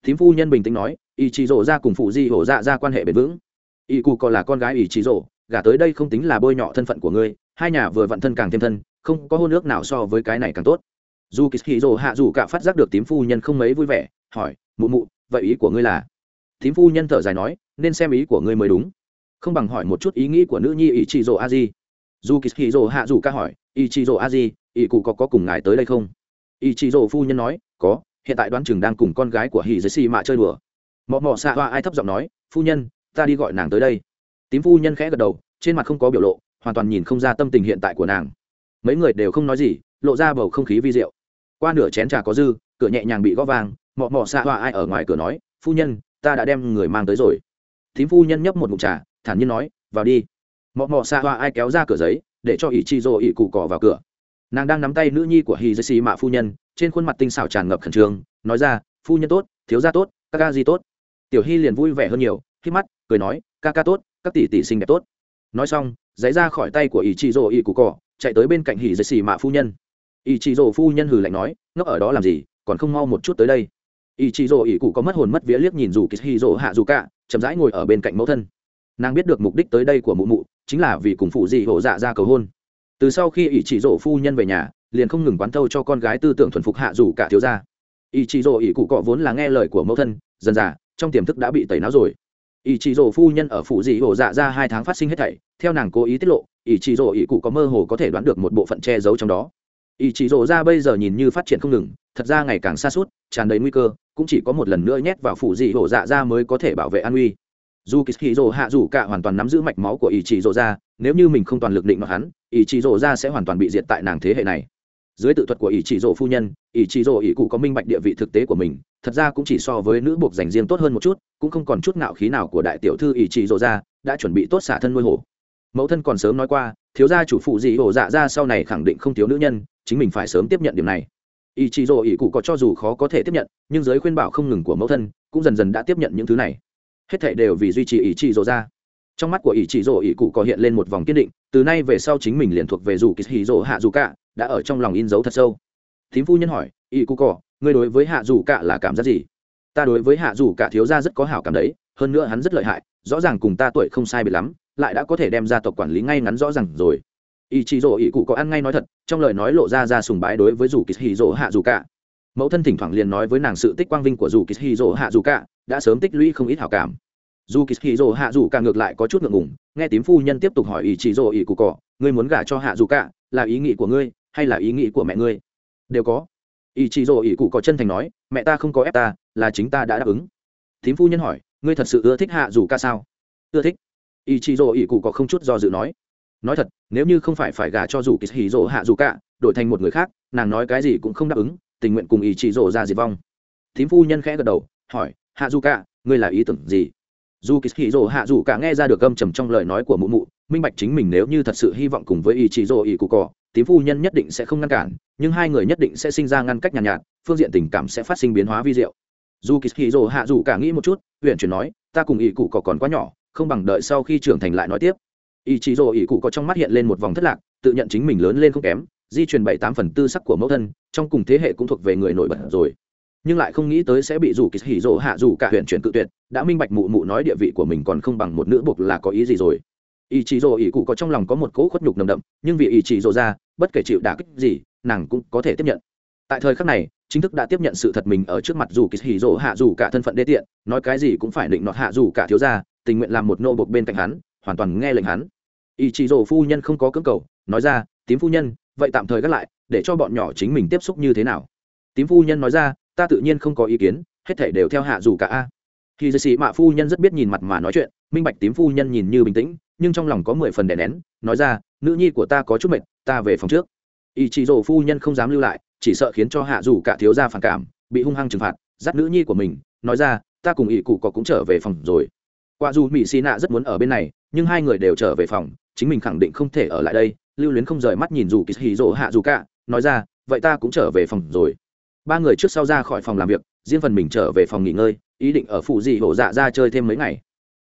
Thím phu nhân bình tĩnh nói ý chí Dỗ ra cùng phụ di hổ dạ ra quan hệ bền vững. Ý cụ còn là con gái ý chí Dỗ, gả tới đây không tính là bôi nhọ thân phận của ngươi hai nhà vừa vặn thân càng thêm thân không có hôn ước nào so với cái này càng tốt. Dù Dỗ hạ dù cả phát giác được tím phu nhân không mấy vui vẻ hỏi mụ mụ vậy ý của ngươi là? Tím phu nhân thở dài nói nên xem ý của ngươi mới đúng. Không bằng hỏi một chút ý nghĩ của nữ nhi ý chị Dỗ a di dù kỳ hì rồ hạ dù ca hỏi ý chị rồ a di ý cụ có, có cùng ngài tới đây không? Ý chị rồ phu nhân nói có hiện tại đoán chừng đang cùng con gái của hì dây xì mạ chơi đùa. Mọ mọ xạ hoa ai thấp giọng nói phu nhân ta đi gọi nàng tới đây. Tím phu nhân khẽ gật đầu trên mặt không có biểu lộ hoàn toàn nhìn không ra tâm tình hiện tại của nàng. Mấy người đều không nói gì lộ ra bầu không khí vi diệu. Qua nửa chén trà có dư cửa nhẹ nhàng bị gõ vàng mọ mọ xạ hoa ai ở ngoài cửa nói phu nhân ta đã đem người mang tới rồi. Tím phu nhân nhấp một mụn trà thản nhiên nói vào đi mọ mọ xạ hoa ai kéo ra cửa giấy, để cho ỷ chị rô ỷ cụ cỏ vào cửa. Nàng đang nắm tay nữ nhi của hi dây xì mạ phu nhân, trên khuôn mặt tinh xảo tràn ngập khẩn trương, nói ra, phu nhân tốt, thiếu gia tốt, các ca di tốt. Tiểu Hi liền vui vẻ hơn nhiều khi mắt, cười nói, ca ca tốt, các tỷ tỷ xinh đẹp tốt. Nói xong giấy ra khỏi tay của ỷ chị rồ ỷ cụ cỏ, chạy tới bên cạnh hỉ dây xì mạ phu nhân. Ỷ chị rồ phu nhân hừ lạnh nói, ngốc ở đó làm gì, còn không mau một chút tới đây. Ỷ chị rồ ỷ cụ có mất hồn mất vía liếc nhìn dù kỳ hì rồ hạ dù cả, chậm rãi ngồi ở bên cạnh mẫu thân nàng biết được mục đích tới đây của mụ mụ, chính là vì cùng phụ dị hổ dạ ra cầu hôn. Từ sau khi ỷ chị rồ phu nhân về nhà, liền không ngừng quán thâu cho con gái tư tưởng thuần phục hạ dù cả thiếu gia. Ỷ chị rồ ỷ cụ cọ vốn là nghe lời của mẫu thân, dần dà, trong tiềm thức đã bị tẩy não rồi. Ỷ chị rồ phu nhân ở phụ dị hổ dạ ra hai tháng phát sinh hết thảy, theo nàng cố ý tiết lộ, ỷ chị rồ ỷ cụ có mơ hồ có thể đoán được một bộ phận che giấu trong đó. Ỷ chị rồ ra bây giờ nhìn như phát triển không ngừng, thật ra ngày càng xa suốt, tràn đầy nguy cơ, cũng chỉ có một lần nữa nhét vào phụ dị hổ dạ ra mới có thể bảo vệ an uy dù kỳ hì rồ hạ dù cả hoàn toàn nắm giữ mạch máu của ý chí rồ ra, nếu như mình không toàn lực định mặc hắn ý chí rồ ra sẽ hoàn toàn bị diệt tại nàng thế hệ này. Dưới tự thuật của ý chỉ Dỗ phu nhân ý chỉ dỗ ý cụ có minh bạch địa vị thực tế của mình, thật ra cũng chỉ so với nữ buộc dành riêng tốt hơn một chút, cũng không còn chút ngạo khí nào của đại tiểu thư ý chỉ Dỗ ra, đã chuẩn bị tốt xả thân nuôi hổ. Mẫu thân còn sớm nói qua, thiếu gia chủ phụ dị hổ dạ ra sau này khẳng định không thiếu nữ nhân, chính mình phải sớm tiếp nhận điểm này. Ý chỉ dỗ ý cụ có cho dù khó có thể tiếp nhận, nhưng giới khuyên bảo không ngừng của mẫu thân cũng dần dần đã tiếp nhận những thứ này hết thảy đều vì duy trì ý chí rồ ra. Trong mắt của ý chí rồ ý cụ có hiện lên một vòng kiên định, từ nay về sau chính mình liền thuộc về dù kỳ hì rồ hạ dù cả, đã ở trong lòng in dấu thật sâu. Thím phu nhân hỏi, ý cụ cỏ, ngươi đối với hạ dù cả là cảm giác gì? Ta đối với hạ dù cả thiếu gia rất có hảo cảm đấy, hơn nữa hắn rất lợi hại, rõ ràng cùng ta tuổi không sai biệt lắm, lại đã có thể đem ra tộc quản lý ngay ngắn rõ ràng rồi. Ý chí rỗ ý cụ có ăn ngay nói thật, trong lời nói lộ ra ra sùng bái đối với dù kỳ hì hạ dù cả. Mẫu thân thỉnh thoảng liền nói với nàng sự tích quang vinh của dù kỳ hì rỗ hạ dù cả đã sớm tích lũy không ít hảo cảm. Dù kỳ hì hạ dù cả ngược lại có chút ngượng ngùng, nghe tím phu nhân tiếp tục hỏi ý chị rỗ ý cụ cỏ ngươi muốn gả cho hạ dù cả, là ý nghĩ của ngươi hay là ý nghĩ của mẹ ngươi? Đều có. Ý chị rỗ ý cụ cỏ chân thành nói, mẹ ta không có ép ta, là chính ta đã đáp ứng. Tím phu nhân hỏi, ngươi thật sự ưa thích hạ dù ca sao? Ưa thích. Ý chị rỗ ý cụ cỏ không chút do dự nói nói thật, nếu như không phải phải gả cho dù kỳ hì hạ dù cả, đổi thành một người khác, nàng nói cái gì cũng không đáp ứng, tình nguyện cùng ý chị rỗ ra diệt vong. Tím phu nhân khẽ gật đầu, hỏi hạ dù cả ngươi là ý tưởng gì? Dù kỳ hì dỗ hạ dù cả nghe ra được gâm trầm trong lời nói của mụ mụ minh bạch chính mình nếu như thật sự hy vọng cùng với ý chí dỗ ý cụ cỏ tím phu nhân nhất định sẽ không ngăn cản nhưng hai người nhất định sẽ sinh ra ngăn cách nhàn nhạt, nhạt phương diện tình cảm sẽ phát sinh biến hóa vi diệu. Dù kỳ hì dỗ hạ dù cả nghĩ một chút huyện chuyển nói ta cùng ý cụ cỏ còn quá nhỏ không bằng đợi sau khi trưởng thành lại nói tiếp. Ý chí dỗ ý cụ Cỏ trong mắt hiện lên một vòng thất lạc tự nhận chính mình lớn lên không kém di truyền bảy tám phần tư sắc của mẫu thân trong cùng thế hệ cũng thuộc về người nổi bật rồi nhưng lại không nghĩ tới sẽ bị rủ kỳ hỉ rộ hạ rủ cả huyện chuyển cự tuyệt, đã minh bạch mụ mụ nói địa vị của mình còn không bằng một nữ buộc là có ý gì rồi. Ý chí rộ ý cụ có trong lòng có một cỗ khuất nhục nồng đậm, nhưng vì ý chí rộ ra, bất kể chịu đả kích gì, nàng cũng có thể tiếp nhận. Tại thời khắc này, chính thức đã tiếp nhận sự thật mình ở trước mặt dù kỳ hỉ rộ hạ dù cả thân phận đê tiện, nói cái gì cũng phải định nọt hạ dù cả thiếu gia, tình nguyện làm một nô bộc bên cạnh hắn, hoàn toàn nghe lệnh hắn. Ý chí rộ phu nhân không có cưỡng cầu, nói ra, tím phu nhân, vậy tạm thời gác lại, để cho bọn nhỏ chính mình tiếp xúc như thế nào? Tím phu nhân nói ra ta tự nhiên không có ý kiến, hết thể đều theo hạ dù cả a. Khi dây sĩ mạ phu nhân rất biết nhìn mặt mà nói chuyện, minh bạch tím phu nhân nhìn như bình tĩnh, nhưng trong lòng có mười phần đè nén, nói ra, nữ nhi của ta có chút mệt, ta về phòng trước. Ý chị rổ phu nhân không dám lưu lại, chỉ sợ khiến cho hạ dù cả thiếu gia phản cảm, bị hung hăng trừng phạt, dắt nữ nhi của mình, nói ra, ta cùng ỷ cụ có cũng trở về phòng rồi. Quả dù mỹ xì nạ rất muốn ở bên này, nhưng hai người đều trở về phòng, chính mình khẳng định không thể ở lại đây, lưu luyến không rời mắt nhìn dù kỳ hì rỗ hạ dù cả nói ra, vậy ta cũng trở về phòng rồi ba người trước sau ra khỏi phòng làm việc, riêng phần mình trở về phòng nghỉ ngơi, ý định ở phụ dị hổ dạ ra chơi thêm mấy ngày.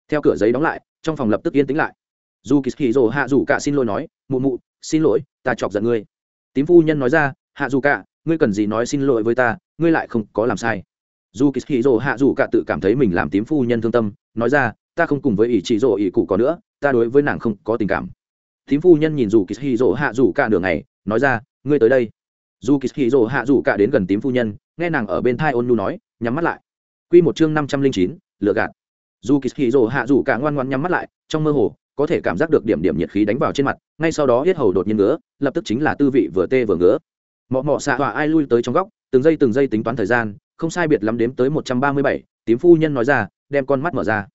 Theo cửa giấy đóng lại, trong phòng lập tức yên tĩnh lại. Dù kỳ hì hạ dù cả xin lỗi nói, mụ mụ, xin lỗi, ta chọc giận ngươi. Tím phu nhân nói ra, hạ dù cả, ngươi cần gì nói xin lỗi với ta, ngươi lại không có làm sai. Dù kỳ hì hạ dù cả tự cảm thấy mình làm tím phu nhân thương tâm, nói ra, ta không cùng với ỷ chị rỗ ỷ cụ có nữa, ta đối với nàng không có tình cảm. Tím phu nhân nhìn dù kỳ hì hạ dù cả đường này nói ra, ngươi tới đây dù kỳ hì hạ dù cả đến gần tím phu nhân, nghe nàng ở bên thai ôn nhu nói, nhắm mắt lại. Q một chương năm trăm linh chín, lựa gạt. Dù kỳ hì hạ dù cả ngoan ngoan nhắm mắt lại, trong mơ hồ, có thể cảm giác được điểm điểm nhiệt khí đánh vào trên mặt, ngay sau đó yết hầu đột nhiên ngứa, lập tức chính là tư vị vừa tê vừa ngứa. Mọ mọ xạ họa ai lui tới trong góc, từng giây từng giây tính toán thời gian, không sai biệt lắm đếm tới một trăm ba mươi bảy, tím phu nhân nói ra, đem con mắt mở ra.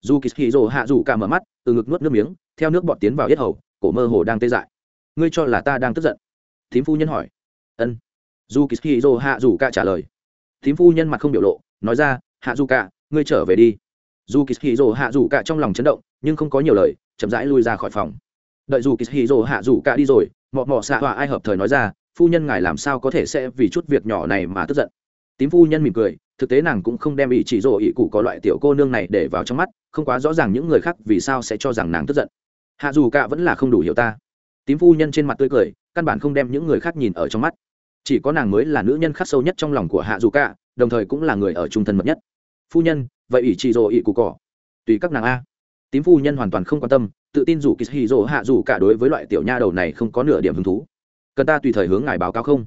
Dù kỳ hì rồ hạ dù cả mở mắt, từ ngực nuốt nước miếng, theo nước bọt tiến vào yết hầu, cổ mơ hồ đang tê dại. Ngươi cho là ta đang tức giận? Tím phu nhân hỏi ân. Dù kỳ hì hạ dù ca trả lời. Tím phu nhân mặt không biểu lộ, nói ra hạ dù ca ngươi trở về đi. Dù kỳ hì hạ dù ca trong lòng chấn động, nhưng không có nhiều lời, chậm rãi lui ra khỏi phòng. Đợi dù kỳ hì hạ dù ca đi rồi, mọ mọ xạ hòa ai hợp thời nói ra, phu nhân ngài làm sao có thể sẽ vì chút việc nhỏ này mà tức giận? Tím phu nhân mỉm cười, thực tế nàng cũng không đem ý chỉ rồ ý cụ có loại tiểu cô nương này để vào trong mắt, không quá rõ ràng những người khác vì sao sẽ cho rằng nàng tức giận. Hạ dù cả vẫn là không đủ hiểu ta. Tím phu nhân trên mặt tươi cười, căn bản không đem những người khác nhìn ở trong mắt chỉ có nàng mới là nữ nhân khắc sâu nhất trong lòng của hạ dù cả, đồng thời cũng là người ở trung thân mật nhất. Phu nhân, vậy ỷ chị rồ ỷ cụ cỏ. Tùy các nàng a. Tím phu nhân hoàn toàn không quan tâm, tự tin dù kỳ hì rồ hạ dù cả đối với loại tiểu nha đầu này không có nửa điểm hứng thú. Cần ta tùy thời hướng ngài báo cáo không?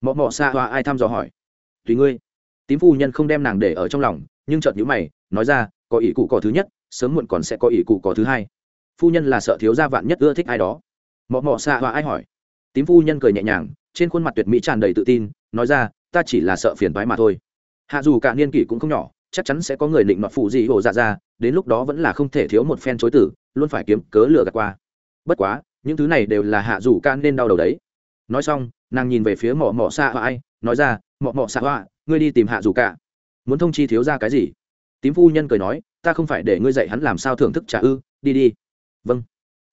Mọ mọ xa hoa ai thăm dò hỏi. Tùy ngươi. Tím phu nhân không đem nàng để ở trong lòng, nhưng chợt nhữ mày, nói ra, có ỷ cụ cỏ thứ nhất, sớm muộn còn sẽ có ỷ cụ cỏ thứ hai. Phu nhân là sợ thiếu gia vạn nhất ưa thích ai đó. Mọ mọ xa hoa ai hỏi. Tím phu nhân cười nhẹ nhàng trên khuôn mặt tuyệt mỹ tràn đầy tự tin, nói ra, ta chỉ là sợ phiền thoái mà thôi. Hạ dù cả niên kỷ cũng không nhỏ, chắc chắn sẽ có người định nọt phụ gì hồ dạ ra, đến lúc đó vẫn là không thể thiếu một phen chối tử, luôn phải kiếm cớ lừa gạt qua. Bất quá, những thứ này đều là hạ dù ca nên đau đầu đấy. Nói xong, nàng nhìn về phía mỏ mỏ xa hoa ai, nói ra mỏ mỏ xa hoa, ngươi đi tìm hạ dù cả. Muốn thông chi thiếu ra cái gì? Tím phu nhân cười nói, ta không phải để ngươi dạy hắn làm sao thưởng thức trả ư, đi đi. Vâng.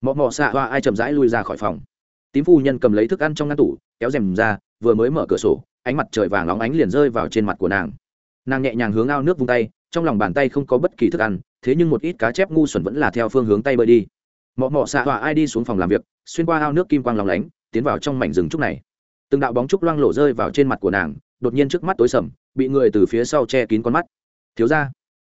Mỏ mỏ xạ hoa ai chậm rãi lui ra khỏi phòng tím phu nhân cầm lấy thức ăn trong ngăn tủ, kéo rèm ra, vừa mới mở cửa sổ, ánh mặt trời vàng óng ánh liền rơi vào trên mặt của nàng. Nàng nhẹ nhàng hướng ao nước vung tay, trong lòng bàn tay không có bất kỳ thức ăn, thế nhưng một ít cá chép ngu xuẩn vẫn là theo phương hướng tay bơi đi. Mọ mọ xạ họa ai đi xuống phòng làm việc, xuyên qua ao nước kim quang lòng lánh, tiến vào trong mảnh rừng trúc này. Từng đạo bóng trúc loang lộ rơi vào trên mặt của nàng, đột nhiên trước mắt tối sầm, bị người từ phía sau che kín con mắt. Thiếu ra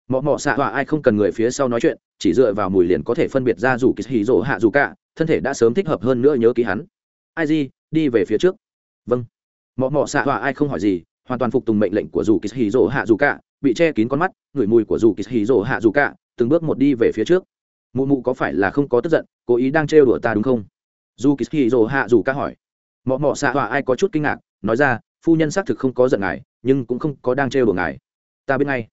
mọ mọ xạ họa ai không cần người phía sau nói chuyện, chỉ dựa vào mùi liền có thể phân biệt ra dù kỳ hì rỗ hạ dù cả thân thể đã sớm thích hợp hơn nữa nhớ ký hắn. Ai gì đi về phía trước. Vâng. Mọ mọ xạ họa ai không hỏi gì, hoàn toàn phục tùng mệnh lệnh của dù kỳ hì rỗ hạ dù cả, bị che kín con mắt, ngửi mùi của dù kỳ hì rỗ hạ dù cả, từng bước một đi về phía trước. Mụ mụ có phải là không có tức giận, cố ý đang trêu đùa ta đúng không? Dù kỳ hì rỗ hạ dù cả hỏi. Mọ mọ xạ họa ai có chút kinh ngạc, nói ra, phu nhân xác thực không có giận ngài, nhưng cũng không có đang trêu đùa ngài. Ta biết ngay.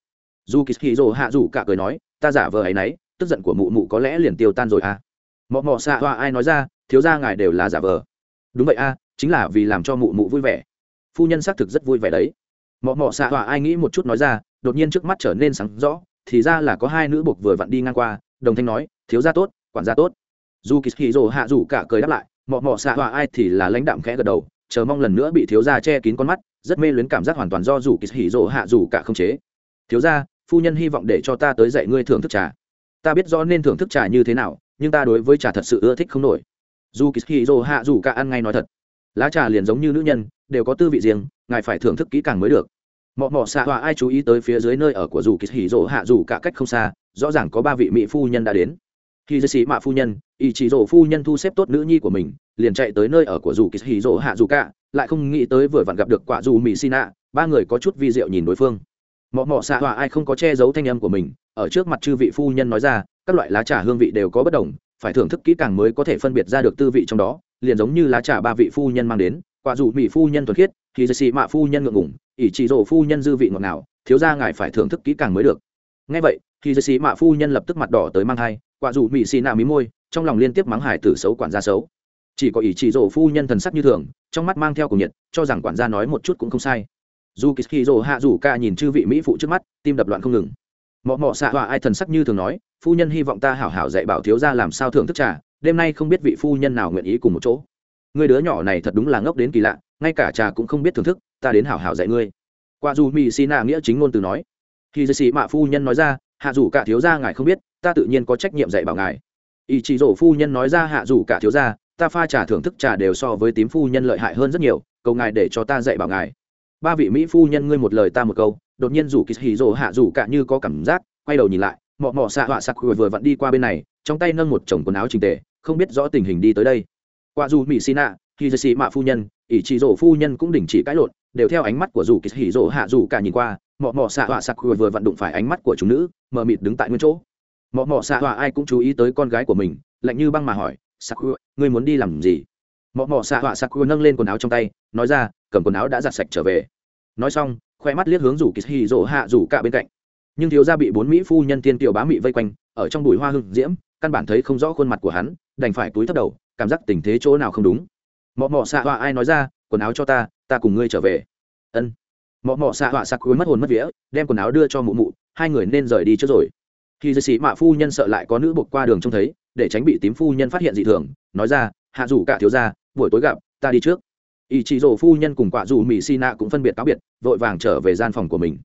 Dù kỳ hì rỗ hạ dù cả cười nói, ta giả vờ ấy nấy, tức giận của mụ mụ có lẽ liền tiêu tan rồi à mọ mọ xạ họa ai nói ra thiếu ra ngài đều là giả vờ. Đúng vậy a à, chính là vì làm cho mụ mụ vui vẻ. Phu nhân xác thực rất vui vẻ đấy. Mọ mọ xạ họa ai nghĩ một chút nói ra đột nhiên trước mắt trở nên sáng rõ thì ra là có hai nữ buộc vừa vặn đi ngang qua đồng thanh nói thiếu gia tốt quản gia tốt. Dù kỳ hì rồ hạ rủ cả cười đáp lại mọ mọ xạ họa ai thì là lãnh đạm khẽ gật đầu chờ mong lần nữa bị thiếu gia che kín con mắt rất mê luyến cảm giác hoàn toàn do dù kỳ hì rồ hạ rủ cả không chế. Thiếu gia phu nhân hy vọng để cho ta tới dạy ngươi thưởng thức trà. Ta biết rõ nên thưởng thức trà như thế nào nhưng ta đối với trà thật sự ưa thích không nổi. Dù kỳ hì hạ rủ cả ăn ngay nói thật, lá trà liền giống như nữ nhân, đều có tư vị riêng, ngài phải thưởng thức kỹ càng mới được. Mọ mọ xạ hòa ai chú ý tới phía dưới nơi ở của dù kỳ hạ dù cả cách không xa, rõ ràng có ba vị mỹ phu nhân đã đến. Khi dư sĩ mạ phu nhân ý chỉ rỗ phu nhân thu xếp tốt nữ nhi của mình, liền chạy tới nơi ở của dù kỳ hạ dù cả, lại không nghĩ tới vừa vặn gặp được quả dù mỹ xin ạ ba người có chút vi diệu nhìn đối phương mọ mọ xạ họa ai không có che giấu thanh âm của mình ở trước mặt chư vị phu nhân nói ra các loại lá trà hương vị đều có bất đồng phải thưởng thức kỹ càng mới có thể phân biệt ra được tư vị trong đó liền giống như lá trà ba vị phu nhân mang đến quả dù mỹ phu nhân thuần khiết thì dư sĩ mạ phu nhân ngượng ngủng ỷ chỉ rộ phu nhân dư vị ngọt ngào, thiếu ra ngài phải thưởng thức kỹ càng mới được. Ngay vậy thì dư sĩ mạ phu nhân lập tức mặt đỏ tới mang thai quả dù mỹ xì nạ mí môi trong lòng liên tiếp mắng hải tử xấu quản gia xấu. Chỉ có ỷ chỉ rộ phu nhân thần sắc như thường trong mắt mang theo cùng nhiệt cho rằng quản gia nói một chút cũng không sai dù kỳ rổ hạ rủ ca nhìn chư vị mỹ phụ trước mắt, tim đập loạn không ngừng. Mọ mọ xạ họa ai thần sắc như thường nói, phu nhân hy vọng ta hảo hảo dạy bảo thiếu ra làm sao thưởng thức trà, đêm nay không biết vị phu nhân nào nguyện ý cùng một chỗ. Người đứa nhỏ này thật đúng là ngốc đến kỳ lạ, ngay cả trà cũng không biết thưởng thức, ta đến hảo hảo dạy ngươi. Qua dù mỹ xì nạ nghĩa chính ngôn từ nói. Khi dư sĩ mạ phu nhân nói ra, hạ dù cả thiếu gia ngài không biết, ta tự nhiên có trách nhiệm dạy bảo ngài. Ý chỉ rổ phu nhân nói ra, hạ dù cả thiếu gia, ta pha trà thưởng thức trà đều so với tím phu nhân lợi hại hơn rất nhiều, cầu ngài để cho ta dạy bảo ngài ba vị mỹ phu nhân ngươi một lời ta một câu, đột nhiên rủ kỳ hì rồ hạ rủ cả như có cảm giác, quay đầu nhìn lại, mọ mọ xạ họa sặc vừa vặn đi qua bên này, trong tay nâng một chồng quần áo trình tề, không biết rõ tình hình đi tới đây. Qua dù mỹ xì nạ khi dư xì mạ phu nhân, ỷ chỉ rổ phu nhân cũng đình chỉ cãi lộn, đều theo ánh mắt của dù kỳ hì rổ hạ dù cả nhìn qua, mọ mọ xạ họa sặc vừa vặn đụng phải ánh mắt của chúng nữ, mờ mịt đứng tại nguyên chỗ. Mọ mọ xạ họa ai cũng chú ý tới con gái của mình, lạnh như băng mà hỏi, sặc ngươi muốn đi làm gì? Mọ mọ xạ họa sặc nâng lên quần áo trong tay, nói ra cầm quần áo đã giặt sạch trở về. Nói xong, khoe mắt liếc hướng rủ kỳ hì rỗ hạ rủ cả bên cạnh. Nhưng thiếu gia bị bốn mỹ phu nhân tiên tiểu bá mị vây quanh, ở trong bụi hoa hưng diễm, căn bản thấy không rõ khuôn mặt của hắn, đành phải túi thấp đầu, cảm giác tình thế chỗ nào không đúng. Mọ mọ xạ họa ai nói ra, quần áo cho ta ta cùng ngươi trở về. Ân. Mọ mọ xạ họa sặc cuối mất hồn mất vía, đem quần áo đưa cho mụ mụ, hai người nên rời đi trước rồi. Khi dư sĩ mạ phu nhân sợ lại có nữ buộc qua đường trông thấy, để tránh bị tím phu nhân phát hiện dị thường, nói ra, hạ rủ cả thiếu gia, buổi tối gặp, ta đi trước ý chị rổ phu nhân cùng quả dù mỹ si nạ cũng phân biệt cáo biệt, vội vàng trở về gian phòng của mình.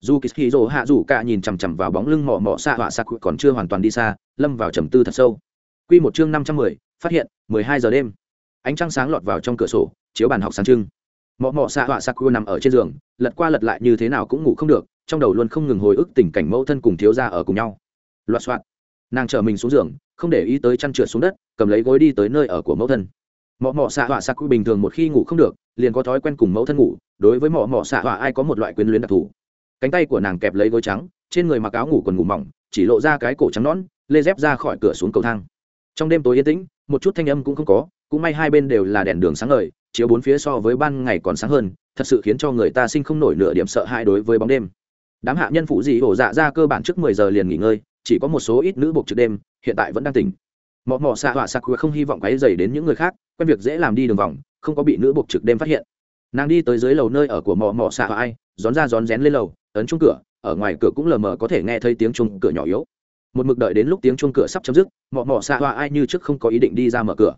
Dù kỳ rổ hạ rủ cả nhìn chằm chằm vào bóng lưng mỏ mỏ xạ họa sạc còn chưa hoàn toàn đi xa, lâm vào trầm tư thật sâu. Q một chương năm trăm mười, phát hiện, mười hai giờ đêm. Ánh trăng sáng lọt vào trong cửa sổ, chiếu bàn học sáng trưng. Mọ mọ xạ họa sặc nằm ở trên giường, lật qua lật lại như thế nào cũng ngủ không được, trong đầu luôn không ngừng hồi ức tình cảnh mẫu thân cùng thiếu gia ở cùng nhau. Loạt soạn. Nàng chở mình xuống giường, không để ý tới chăn trượt xuống đất, cầm lấy gối đi tới nơi ở của mẫu thân mọ mọ xạ họa sặc bình thường một khi ngủ không được, liền có thói quen cùng mẫu thân ngủ, đối với mọ mọ xạ họa ai có một loại quyến luyến đặc thù. Cánh tay của nàng kẹp lấy gối trắng, trên người mặc áo ngủ còn ngủ mỏng, chỉ lộ ra cái cổ trắng nón lê dép ra khỏi cửa xuống cầu thang. Trong đêm tối yên tĩnh, một chút thanh âm cũng không có, cũng may hai bên đều là đèn đường sáng ngời, chiếu bốn phía so với ban ngày còn sáng hơn, thật sự khiến cho người ta sinh không nổi nửa điểm sợ hãi đối với bóng đêm. Đám hạ nhân phụ dị hổ dạ ra cơ bản trước mười giờ liền nghỉ ngơi, chỉ có một số ít nữ buộc trước đêm, hiện tại vẫn đang tỉnh. Mọ mọ xạ họa sặc không hy vọng quáy dày đến những người khác quen việc dễ làm đi đường vòng, không có bị nữ buộc trực đêm phát hiện. Nàng đi tới dưới lầu nơi ở của mọ mọ xạ ai rón ra rón rén lên lầu, ấn chung cửa, ở ngoài cửa cũng lờ mờ có thể nghe thấy tiếng chung cửa nhỏ yếu. Một mực đợi đến lúc tiếng chung cửa sắp chấm dứt mọ mọ xạ họa ai như trước không có ý định đi ra mở cửa.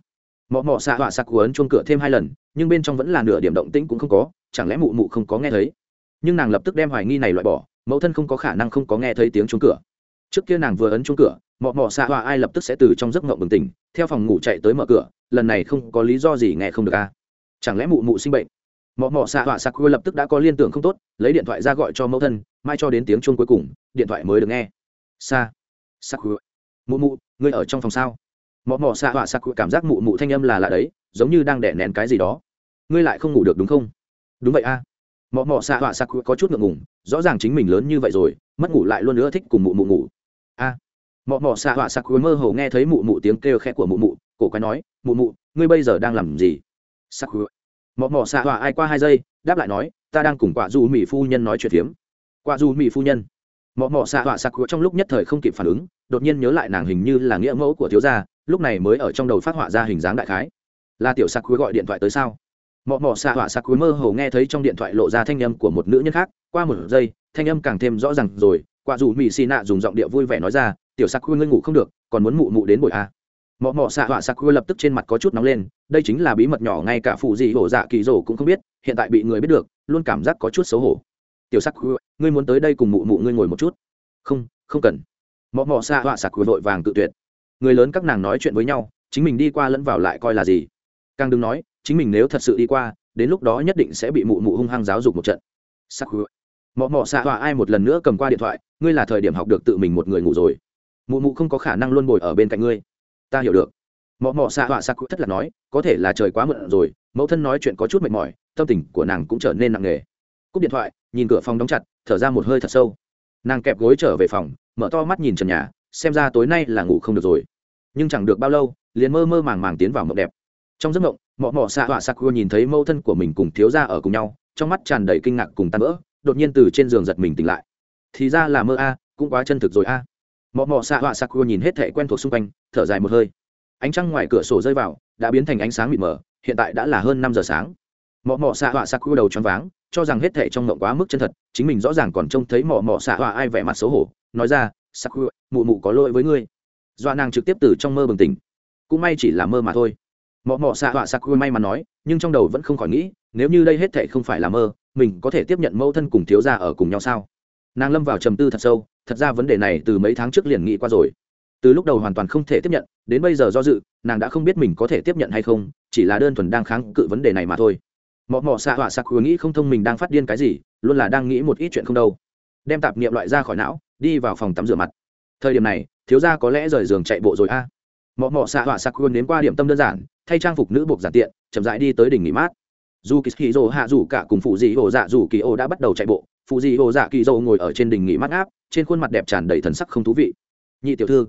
Mọ mọ xạ họa sặc ấn chung cửa thêm hai lần, nhưng bên trong vẫn là nửa điểm động tĩnh cũng không có, chẳng lẽ mụ mụ không có nghe thấy? Nhưng nàng lập tức đem hoài nghi này loại bỏ, mẫu thân không có khả năng không có nghe thấy tiếng chung cửa trước kia nàng vừa ấn chung cửa, mọ mọ xạ họa ai lập tức sẽ từ trong giấc ngộng bừng tỉnh, theo phòng ngủ chạy tới mở cửa, lần này không có lý do gì nghe không được a. À? chẳng lẽ mụ mụ sinh bệnh? Mọ mọ xạ hòa sạc quê lập tức đã có liên tưởng không tốt, lấy điện thoại ra gọi cho mẫu thân, mai cho đến tiếng chuông cuối cùng, điện thoại mới được nghe. Xa sắc mụ mụ, ngươi ở trong phòng sao? Mọ mọ xạ hòa sạc quê cảm giác mụ mụ thanh âm là lạ đấy, giống như đang đẻ nén cái gì đó. Ngươi lại không ngủ được đúng không? Đúng vậy a. À. mọ mọ xạ họa quê có chút ngượng ngùng, rõ ràng chính mình lớn như vậy rồi, mất ngủ lại luôn nữa thích cùng mụ mụ ngủ a. À. mọ mọ xạ họa sặc mơ hồ nghe thấy mụ mụ tiếng kêu khẽ của mụ mụ, cổ quái nói, mụ mụ, ngươi bây giờ đang làm gì? Sặc cuối mọ mọ xạ họa ai qua hai giây, đáp lại nói, ta đang cùng quả du mỹ phu nhân nói chuyện phiếm. Quả du mỹ phu nhân. Mọ mọ xạ họa sặc trong lúc nhất thời không kịp phản ứng, đột nhiên nhớ lại nàng hình như là nghĩa mẫu của thiếu gia, lúc này mới ở trong đầu phát họa ra hình dáng đại khái. Là tiểu sặc cuối gọi điện thoại tới sao? Mọ mọ xạ họa sặc cuối mơ hồ nghe thấy trong điện thoại lộ ra thanh âm của một nữ nhân khác, qua một giây, thanh âm càng thêm rõ ràng rồi quả dù mỹ xì nạ dùng giọng điệu vui vẻ nói ra, tiểu sắc khuya ngươi ngủ không được, còn muốn mụ mụ đến buổi a. À. mọ mọ xạ họa sắc khuya lập tức trên mặt có chút nóng lên, đây chính là bí mật nhỏ, ngay cả phụ gì hổ dạ kỳ rổ cũng không biết, hiện tại bị người biết được, luôn cảm giác có chút xấu hổ. Tiểu sắc ngươi muốn tới đây cùng mụ mụ ngươi ngồi một chút? Không không cần. Mọ mọ xạ họa sặc vội vàng tự tuyệt. Người lớn các nàng nói chuyện với nhau, chính mình đi qua lẫn vào lại coi là gì? Càng đừng nói, chính mình nếu thật sự đi qua, đến lúc đó nhất định sẽ bị mụ mụ hung hăng giáo dục một trận. Sắc mọ mọ xạ họa ai một lần nữa cầm qua điện thoại ngươi là thời điểm học được tự mình một người ngủ rồi. Mụ mụ không có khả năng luôn bồi ở bên cạnh ngươi. Ta hiểu được. Mọ mọ xạ họa sắc thất là nói, có thể là trời quá mượn rồi, mẫu thân nói chuyện có chút mệt mỏi, tâm tình của nàng cũng trở nên nặng nề. Cúp điện thoại, nhìn cửa phòng đóng chặt, thở ra một hơi thật sâu. Nàng kẹp gối trở về phòng, mở to mắt nhìn trần nhà, xem ra tối nay là ngủ không được rồi. Nhưng chẳng được bao lâu, liền mơ mơ màng màng tiến vào mộng đẹp. Trong giấc mộng, mọ mọ xạ họa sakura nhìn thấy Mẫu thân của mình cùng thiếu gia ở cùng nhau, trong mắt tràn đầy kinh ngạc cùng tan vỡ, đột nhiên từ trên giường giật mình tỉnh lại thì ra là mơ a, cũng quá chân thực rồi a. À. mọ mọ xạ họa sakura nhìn hết thẻ quen thuộc xung quanh, thở dài một hơi. Ánh trăng ngoài cửa sổ rơi vào, đã biến thành ánh sáng mịt mờ, hiện tại đã là hơn năm giờ sáng. Mọ mọ xạ họa sakura đầu choáng váng, cho rằng hết thẻ trong mộng quá mức chân thật, chính mình rõ ràng còn trông thấy mọ mọ xạ họa ai vẻ mặt xấu hổ, nói ra sakura mụ mụ có lỗi với ngươi. Doa nàng trực tiếp từ trong mơ bừng tỉnh. Cũng may chỉ là mơ mà thôi. Mọ mọ xạ họa sakura may mà nói, nhưng trong đầu vẫn không khỏi nghĩ, nếu như đây hết thệ không phải là mơ, mình có thể tiếp nhận mẫu thân cùng thiếu gia ở cùng nhau sao? Nàng lâm vào trầm tư thật sâu, thật ra vấn đề này từ mấy tháng trước liền nghĩ qua rồi. Từ lúc đầu hoàn toàn không thể tiếp nhận, đến bây giờ do dự, nàng đã không biết mình có thể tiếp nhận hay không, chỉ là đơn thuần đang kháng cự vấn đề này mà thôi. Mọ mọ xạ họa sakura nghĩ không thông mình đang phát điên cái gì, luôn là đang nghĩ một ít chuyện không đâu. Đem tạp niệm loại ra khỏi não, đi vào phòng tắm rửa mặt. Thời điểm này, thiếu gia có lẽ rời giường chạy bộ rồi a. À. mọ mọ xạ họa sakura đến qua điểm tâm đơn giản, thay trang phục nữ buộc giản tiện, chậm rãi đi tới đỉnh nghỉ mát. Dù kỳ dỗ hạ dù cả cùng phụ dị ổ dạ dù kỳ ô đã bắt đầu chạy bộ phụ dị hồ dạ kỳ dỗ ngồi ở trên đỉnh nghỉ mát áp trên khuôn mặt đẹp tràn đầy thần sắc không thú vị. Nhị tiểu thư.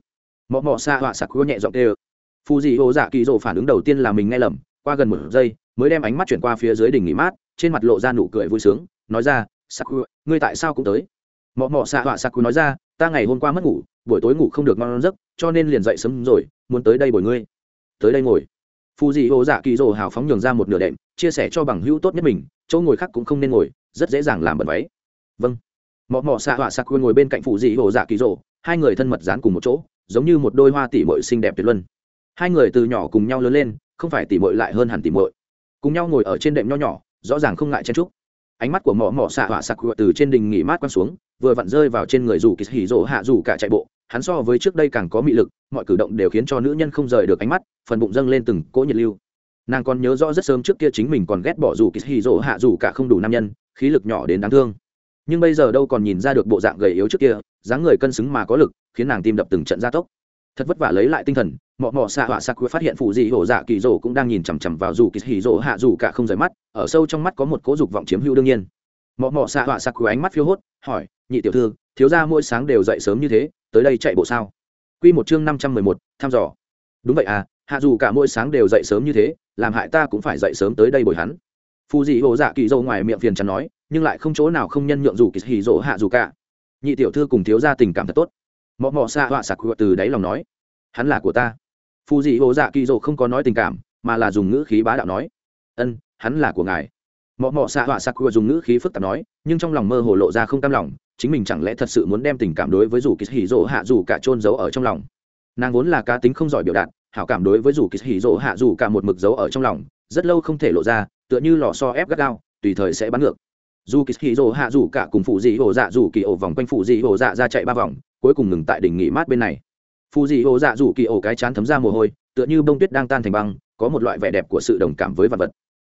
Mọ mọ xa họa sakura nhẹ giọng tê phù dị ô dạ kỳ rộ phản ứng đầu tiên là mình nghe lầm, qua gần một giây, mới đem ánh mắt chuyển qua phía dưới đỉnh nghỉ mát, trên mặt lộ ra nụ cười vui sướng, nói ra sặc saku ngươi tại sao cũng tới? Mọ mọ xa họa saku nói ra, ta ngày hôm qua mất ngủ, buổi tối ngủ không được ngon giấc, cho nên liền dậy sớm rồi, muốn tới đây bồi ngươi. Tới đây ngồi. Phù dị ô dạ kỳ rồ hào phóng nhường ra một nửa đệm, chia sẻ cho bằng hữu tốt nhất mình, chỗ ngồi khác cũng không nên ngồi, rất dễ dàng làm bẩn váy vâng. Mọ mọ xạ họa saku ngồi bên cạnh phụ dị hồ dạ kỳ rộ hai người thân mật dán cùng một chỗ, giống như một đôi hoa tỉ mội xinh đẹp tuyệt luân. Hai người từ nhỏ cùng nhau lớn lên, không phải tỉ mội lại hơn hẳn tỉ mội cùng nhau ngồi ở trên đệm nho nhỏ, rõ ràng không ngại chen trúc ánh mắt của mỏ mỏ xạ họa sặc từ trên đình nghỉ mát quăng xuống, vừa vặn rơi vào trên người dù kỳ hỉ rỗ hạ dù cả chạy bộ. Hắn so với trước đây càng có mị lực, mọi cử động đều khiến cho nữ nhân không rời được ánh mắt, phần bụng dâng lên từng cỗ nhiệt lưu. Nàng còn nhớ rõ rất sớm trước kia chính mình còn ghét bỏ dù kỳ hỉ rỗ hạ dù cả không đủ nam nhân, khí lực nhỏ đến đáng thương nhưng bây giờ đâu còn nhìn ra được bộ dạng gầy yếu trước kia, dáng người cân xứng mà có lực, khiến nàng tim đập từng trận gia tốc. Thật vất vả lấy lại tinh thần, mọ mọ xạ họa sặc phát hiện phụ dị hổ dạ kỳ rổ cũng đang nhìn chằm chằm vào dù kỳ hỉ rổ hạ dù cả không rời mắt, ở sâu trong mắt có một cố dục vọng chiếm hữu đương nhiên. Mọ mọ xạ họa sặc ánh mắt phiêu hốt, hỏi, nhị tiểu thư, thiếu gia mỗi sáng đều dậy sớm như thế, tới đây chạy bộ sao? Quy một chương năm trăm mười một, thăm dò. Đúng vậy à hạ dù cả mỗi sáng đều dậy sớm như thế, làm hại ta cũng phải dậy sớm tới đây bồi hắn. Phù dị hồ dạ kỳ dâu ngoài miệng phiền chắn nói nhưng lại không chỗ nào không nhân nhượng dù kỳ hỉ rỗ hạ dù cả. Nhị tiểu thư cùng thiếu gia tình cảm thật tốt. Mọ mọ xạ họa sặc từ đáy lòng nói, hắn là của ta. Phù dị ô dạ kỳ dỗ không có nói tình cảm, mà là dùng ngữ khí bá đạo nói, ân, hắn là của ngài. Mọ mọ xạ họa sặc dùng ngữ khí phức tạp nói, nhưng trong lòng mơ hồ lộ ra không cam lòng, chính mình chẳng lẽ thật sự muốn đem tình cảm đối với dù kỳ hỉ rỗ hạ dù cả trôn giấu ở trong lòng? Nàng vốn là cá tính không giỏi biểu đạt, hảo cảm đối với dù kỳ hỉ rỗ hạ dù cả một mực giấu ở trong lòng, rất lâu không thể lộ ra, tựa như lò so ép gắt gao, tùy thời sẽ bắn ngược dù kỳ hì rỗ hạ dù cả cùng phụ dị hồ dạ dù kỳ ổ vòng quanh phụ dị hồ dạ ra chạy ba vòng, cuối cùng ngừng tại đỉnh nghỉ mát bên này. Phụ dị hồ dạ dù kỳ ổ cái chán thấm ra mồ hôi, tựa như bông tuyết đang tan thành băng, có một loại vẻ đẹp của sự đồng cảm với vật vật.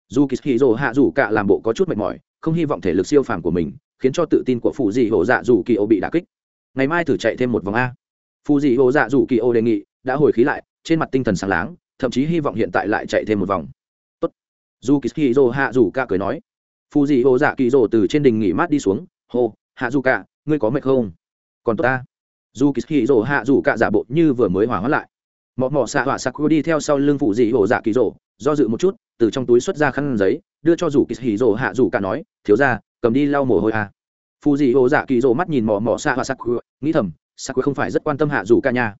Dù kỳ hì rồ hạ dù cả làm bộ có chút mệt mỏi, không hy vọng thể lực siêu phàm của mình, khiến cho tự tin của phụ dị hồ dạ dù kỳ ổ bị đà kích. Ngày mai thử chạy thêm một vòng a. Phụ dị hồ dạ dù kỳ ổ đề nghị, đã hồi khí lại, trên mặt tinh thần sáng láng, thậm chí hy vọng hiện tại lại chạy thêm một vòng. Tốt. Dù kỳ hì rồ hạ dù cả cười nói phù dị hồ dạ kỳ rồ từ trên đình nghỉ mát đi xuống. Hô hạ dù cả, ngươi có mệt không? Còn tốt ta. Dù kỳ kỳ rồ, hạ dù cả giả bộ như vừa mới hỏa hoãn lại. Mọ mọ xạ họa sạc đi theo sau lưng phụ dị hồ dạ kỳ rồ, do dự một chút, từ trong túi xuất ra khăn giấy, đưa cho dù kỳ kỳ rồ, hạ dù cả nói, thiếu ra cầm đi lau mồ hôi à. Phù dị hồ dạ kỳ rồ mắt nhìn mọ mọ xạ họa sạc nghĩ thầm, sạc không phải rất quan tâm hạ dù cả nhà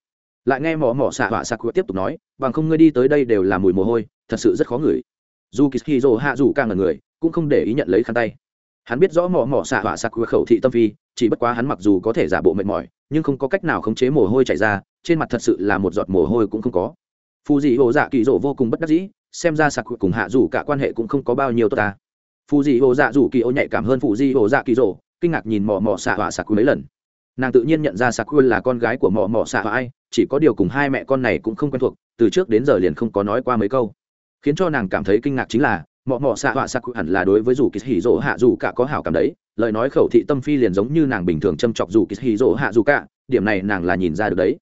lại nghe mọ mọ xạ họa sạc tiếp tục nói, bằng không ngươi đi tới đây đều là mùi mồ hôi, thật sự rất khó ngửi. Dù kỳ hì rồ, hạ dù cả ngần người cũng không để ý nhận lấy khăn tay. Hắn biết rõ mỏ mỏ xạ hỏa sặc khẩu thị tâm phi chỉ bất quá hắn mặc dù có thể giả bộ mệt mỏi nhưng không có cách nào khống chế mồ hôi chảy ra trên mặt thật sự là một giọt mồ hôi cũng không có. Phù dị hồ dạ kỳ dỗ vô cùng bất đắc dĩ xem ra sặc cùng hạ dù cả quan hệ cũng không có bao nhiêu tốt ta. Phù dị hồ dạ dù kỳ ô nhạy cảm hơn phù dị hồ dạ kỳ dỗ, kinh ngạc nhìn mỏ mỏ xạ hỏa sặc mấy lần. Nàng tự nhiên nhận ra sặc là con gái của mỏ mỏ xạ hỏa ai chỉ có điều cùng hai mẹ con này cũng không quen thuộc từ trước đến giờ liền không có nói qua mấy câu. Khiến cho nàng cảm thấy kinh ngạc chính là mọ mọ xạ họa sạc hẳn là đối với dù kỳ hỉ rỗ hạ dù cả có hảo cảm đấy. Lời nói khẩu thị tâm phi liền giống như nàng bình thường châm chọc dù kỳ hỉ rỗ hạ dù cả. Điểm này nàng là nhìn ra được đấy.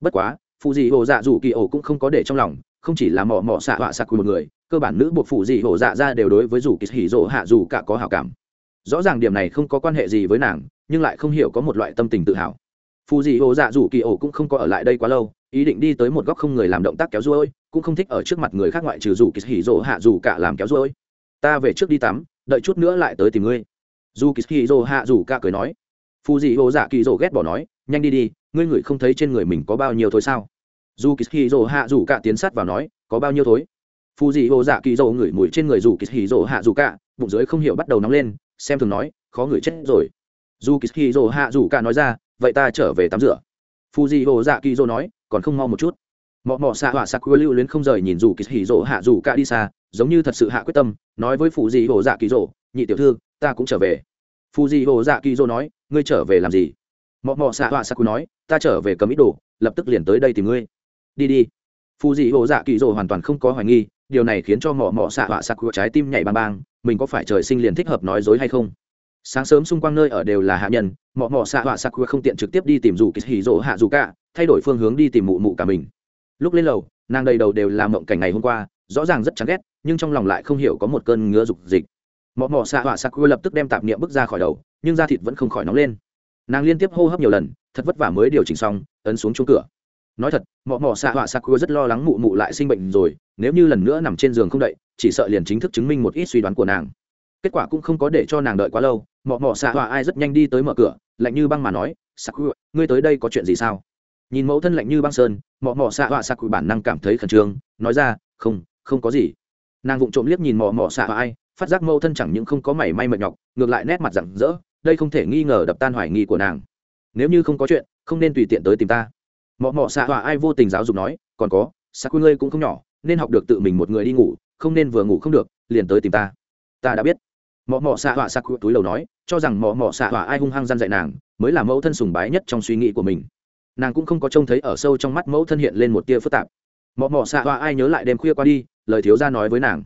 Bất quá phụ dị hồ dạ dù kỳ ổ cũng không có để trong lòng. Không chỉ là mọ mọ xạ họa sạc một người, cơ bản nữ buộc phụ dị hồ dạ ra đều đối với dù kỳ hỉ rỗ hạ dù cả có hảo cảm. Rõ ràng điểm này không có quan hệ gì với nàng, nhưng lại không hiểu có một loại tâm tình tự hào phù dị ô dạ dù kỳ ổ cũng không có ở lại đây quá lâu, ý định đi tới một góc không người làm động tác kéo ruôi, cũng không thích ở trước mặt người khác ngoại trừ dù kỳ hỉ rỗ hạ dù cả làm kéo ruôi. Ta về trước đi tắm, đợi chút nữa lại tới tìm ngươi. Dù kỳ hỉ rỗ hạ dù cả cười nói. Phù dị ô dạ kỳ rỗ ghét bỏ nói, nhanh đi đi, ngươi ngửi không thấy trên người mình có bao nhiêu thôi sao? Dù kỳ hỉ rỗ hạ dù cả tiến sát vào nói, có bao nhiêu thối? Phù dị ô dạ kỳ rỗ ngửi mùi trên người dù kỳ hỉ rỗ hạ dù cả, bụng dưới không hiểu bắt đầu nóng lên, xem thường nói, khó ngửi chết rồi. Dù kỳ hỉ rỗ hạ dù cả nói ra vậy ta trở về tắm rửa. Phù dị hồ dạ kỳ dô nói còn không mau một chút. Mọ mọ xạ họa sạc lưu luyến không rời nhìn dù kỳ hỉ dỗ hạ dù cả đi xa giống như thật sự hạ quyết tâm nói với Phù dị hồ dạ kỳ Dỗ, nhị tiểu thư ta cũng trở về. Phù dị hồ dạ kỳ dô nói ngươi trở về làm gì? Mọ mọ xạ họa Saku nói ta trở về cầm ít đồ lập tức liền tới đây tìm ngươi. Đi đi. Phù dị hồ dạ kỳ dô hoàn toàn không có hoài nghi điều này khiến cho mọ mọ xạ họa Saku trái tim nhảy bang bang mình có phải trời sinh liền thích hợp nói dối hay không? Sáng sớm xung quanh nơi ở đều là hạ nhân, mọ mọ xạ họa sạc không tiện trực tiếp đi tìm dù kỳ hỉ rỗ hạ dù cả, thay đổi phương hướng đi tìm mụ mụ cả mình. Lúc lên lầu, nàng đầy đầu đều là mộng cảnh ngày hôm qua, rõ ràng rất chán ghét, nhưng trong lòng lại không hiểu có một cơn ngứa dục dịch. Mọ mọ xạ họa sạc lập tức đem tạp niệm bước ra khỏi đầu, nhưng da thịt vẫn không khỏi nóng lên. Nàng liên tiếp hô hấp nhiều lần, thật vất vả mới điều chỉnh xong, ấn xuống chung cửa. Nói thật, mọ mọ xạ họa Sắc cua rất lo lắng mụ mụ lại sinh bệnh rồi, nếu như lần nữa nằm trên giường không đậy, chỉ sợ liền chính thức chứng minh một ít suy đoán của nàng. Kết quả cũng không có để cho nàng đợi quá lâu mọ mọ xạ họa ai rất nhanh đi tới mở cửa, lạnh như băng mà nói xạ ngươi tới đây có chuyện gì sao? Nhìn mẫu thân lạnh như băng sơn, mọ mọ xạ họa xạ cua bản năng cảm thấy khẩn trương, nói ra, không không có gì. Nàng vụng trộm liếc nhìn mọ mọ xạ họa ai, phát giác mẫu thân chẳng những không có mảy may mệt nhọc, ngược lại nét mặt rặng rỡ, đây không thể nghi ngờ đập tan hoài nghi của nàng. Nếu như không có chuyện, không nên tùy tiện tới tìm ta. Mọ mọ xạ họa ai vô tình giáo dục nói, còn có xạ quy ngươi cũng không nhỏ, nên học được tự mình một người đi ngủ, không nên vừa ngủ không được, liền tới tìm ta. Ta đã biết mọ mọ xạ họa sặc túi lầu nói, cho rằng mọ mọ xạ họa ai hung hăng gian dạy nàng, mới là mẫu thân sùng bái nhất trong suy nghĩ của mình. Nàng cũng không có trông thấy ở sâu trong mắt mẫu thân hiện lên một tia phức tạp. Mọ mọ xạ họa ai nhớ lại đêm khuya qua đi, lời thiếu ra nói với nàng.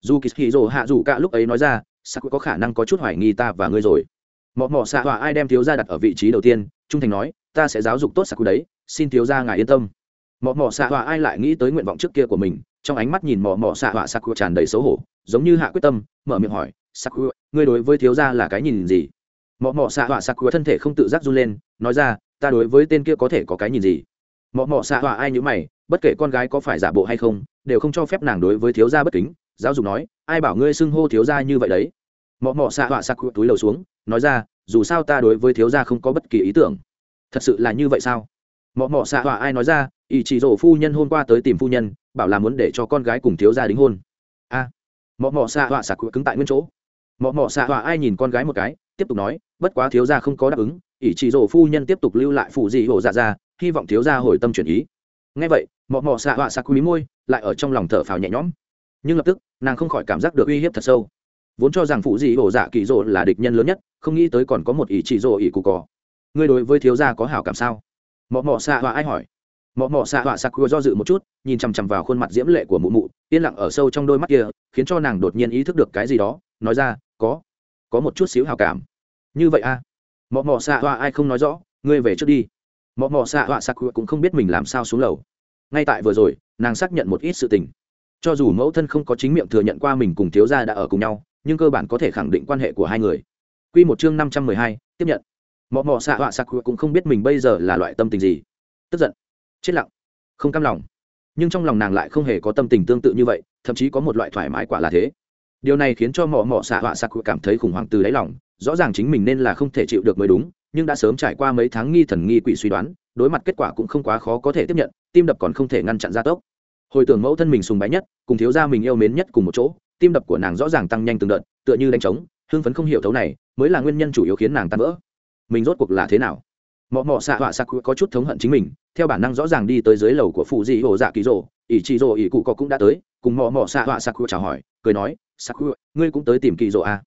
Dù kỳ hì rồ hạ dù cả lúc ấy nói ra sặc có khả năng có chút hoài nghi ta và ngươi rồi. Mọ mọ xạ họa ai đem thiếu ra đặt ở vị trí đầu tiên, trung thành nói, ta sẽ giáo dục tốt sạc đấy, xin thiếu ra ngài yên tâm. Mọ mọ xạ họa ai lại nghĩ tới nguyện vọng trước kia của mình, trong ánh mắt nhìn mọ mọ xạ họa sạc tràn đầy xấu hổ, giống như hạ quyết tâm, mở miệng hỏi sạc ngươi đối với thiếu gia là cái nhìn gì? Mọ mọ xạ họa Sakura thân thể không tự giác run lên nói ra ta đối với tên kia có thể có cái nhìn gì? Mọ mọ xạ họa ai như mày bất kể con gái có phải giả bộ hay không đều không cho phép nàng đối với thiếu gia bất kính. Giáo dục nói ai bảo ngươi xưng hô thiếu gia như vậy đấy? Mọ mọ xạ họa Sakura túi lầu xuống nói ra dù sao ta đối với thiếu gia không có bất kỳ ý tưởng. Thật sự là như vậy sao? Mọ mọ xạ họa ai nói ra ý chỉ rổ phu nhân hôm qua tới tìm phu nhân bảo là muốn để cho con gái cùng thiếu gia đính hôn. A. À, mọ mọ xạ họa sạc cứng tại nguyên chỗ mọ mọ xạ họa ai nhìn con gái một cái, tiếp tục nói, bất quá thiếu gia không có đáp ứng ý chỉ rổ phu nhân tiếp tục lưu lại phụ dị hổ dạ ra, hy vọng thiếu gia hồi tâm chuyển ý. Ngay vậy, mọ mọ xạ họa sạc quý môi, lại ở trong lòng thở phào nhẹ nhõm. Nhưng lập tức, nàng không khỏi cảm giác được uy hiếp thật sâu. Vốn cho rằng phụ dị hổ dạ kỳ rổ là địch nhân lớn nhất, không nghĩ tới còn có một ý chỉ rổ ý cụ cò. Ngươi đối với thiếu gia có hảo cảm sao? Mọ mọ xạ họa ai hỏi. Mọ mọ xạ họa sạc cua do dự một chút, nhìn chằm chằm vào khuôn mặt diễm lệ của mụ mụ, yên lặng ở sâu trong đôi mắt kia, khiến cho nàng đột nhiên ý thức được cái gì đó, nói ra có có một chút xíu hào cảm. Như vậy a à? mọ mọ xạ họa ai không nói rõ ngươi về trước đi. Mọ mọ xạ họa sạc cũng không biết mình làm sao xuống lầu. Ngay tại vừa rồi nàng xác nhận một ít sự tình. Cho dù mẫu thân không có chính miệng thừa nhận qua mình cùng thiếu gia đã ở cùng nhau nhưng cơ bản có thể khẳng định quan hệ của hai người. Quy một chương năm trăm mười hai, tiếp nhận. Mọ mọ xạ họa sặc cũng không biết mình bây giờ là loại tâm tình gì. Tức giận chết lặng không cam lòng. Nhưng trong lòng nàng lại không hề có tâm tình tương tự như vậy thậm chí có một loại thoải mái quả là thế điều này khiến cho mọ mọ xạ họa sạc cảm thấy khủng hoảng từ đáy lòng, rõ ràng chính mình nên là không thể chịu được mới đúng, nhưng đã sớm trải qua mấy tháng nghi thần nghi quỷ suy đoán, đối mặt kết quả cũng không quá khó có thể tiếp nhận, tim đập còn không thể ngăn chặn gia tốc. Hồi tưởng mẫu thân mình sùng bái nhất, cùng thiếu gia mình yêu mến nhất cùng một chỗ, tim đập của nàng rõ ràng tăng nhanh từng đợt, tựa như đánh trống, hưng phấn không hiểu thấu này, mới là nguyên nhân chủ yếu khiến nàng tan vỡ. Mình rốt cuộc là thế nào? Mọ mọ xạ họa sạc có chút thống hận chính mình, theo bản năng rõ ràng đi tới dưới lầu của phụ dị hồ dạ kỳ rồ ỷ chị rồ ỷ cụ có cũng đã tới, cùng mọ mọ xạ họa sạc chào hỏi, cười nói sạc ngươi cũng tới tìm kỳ rồ à?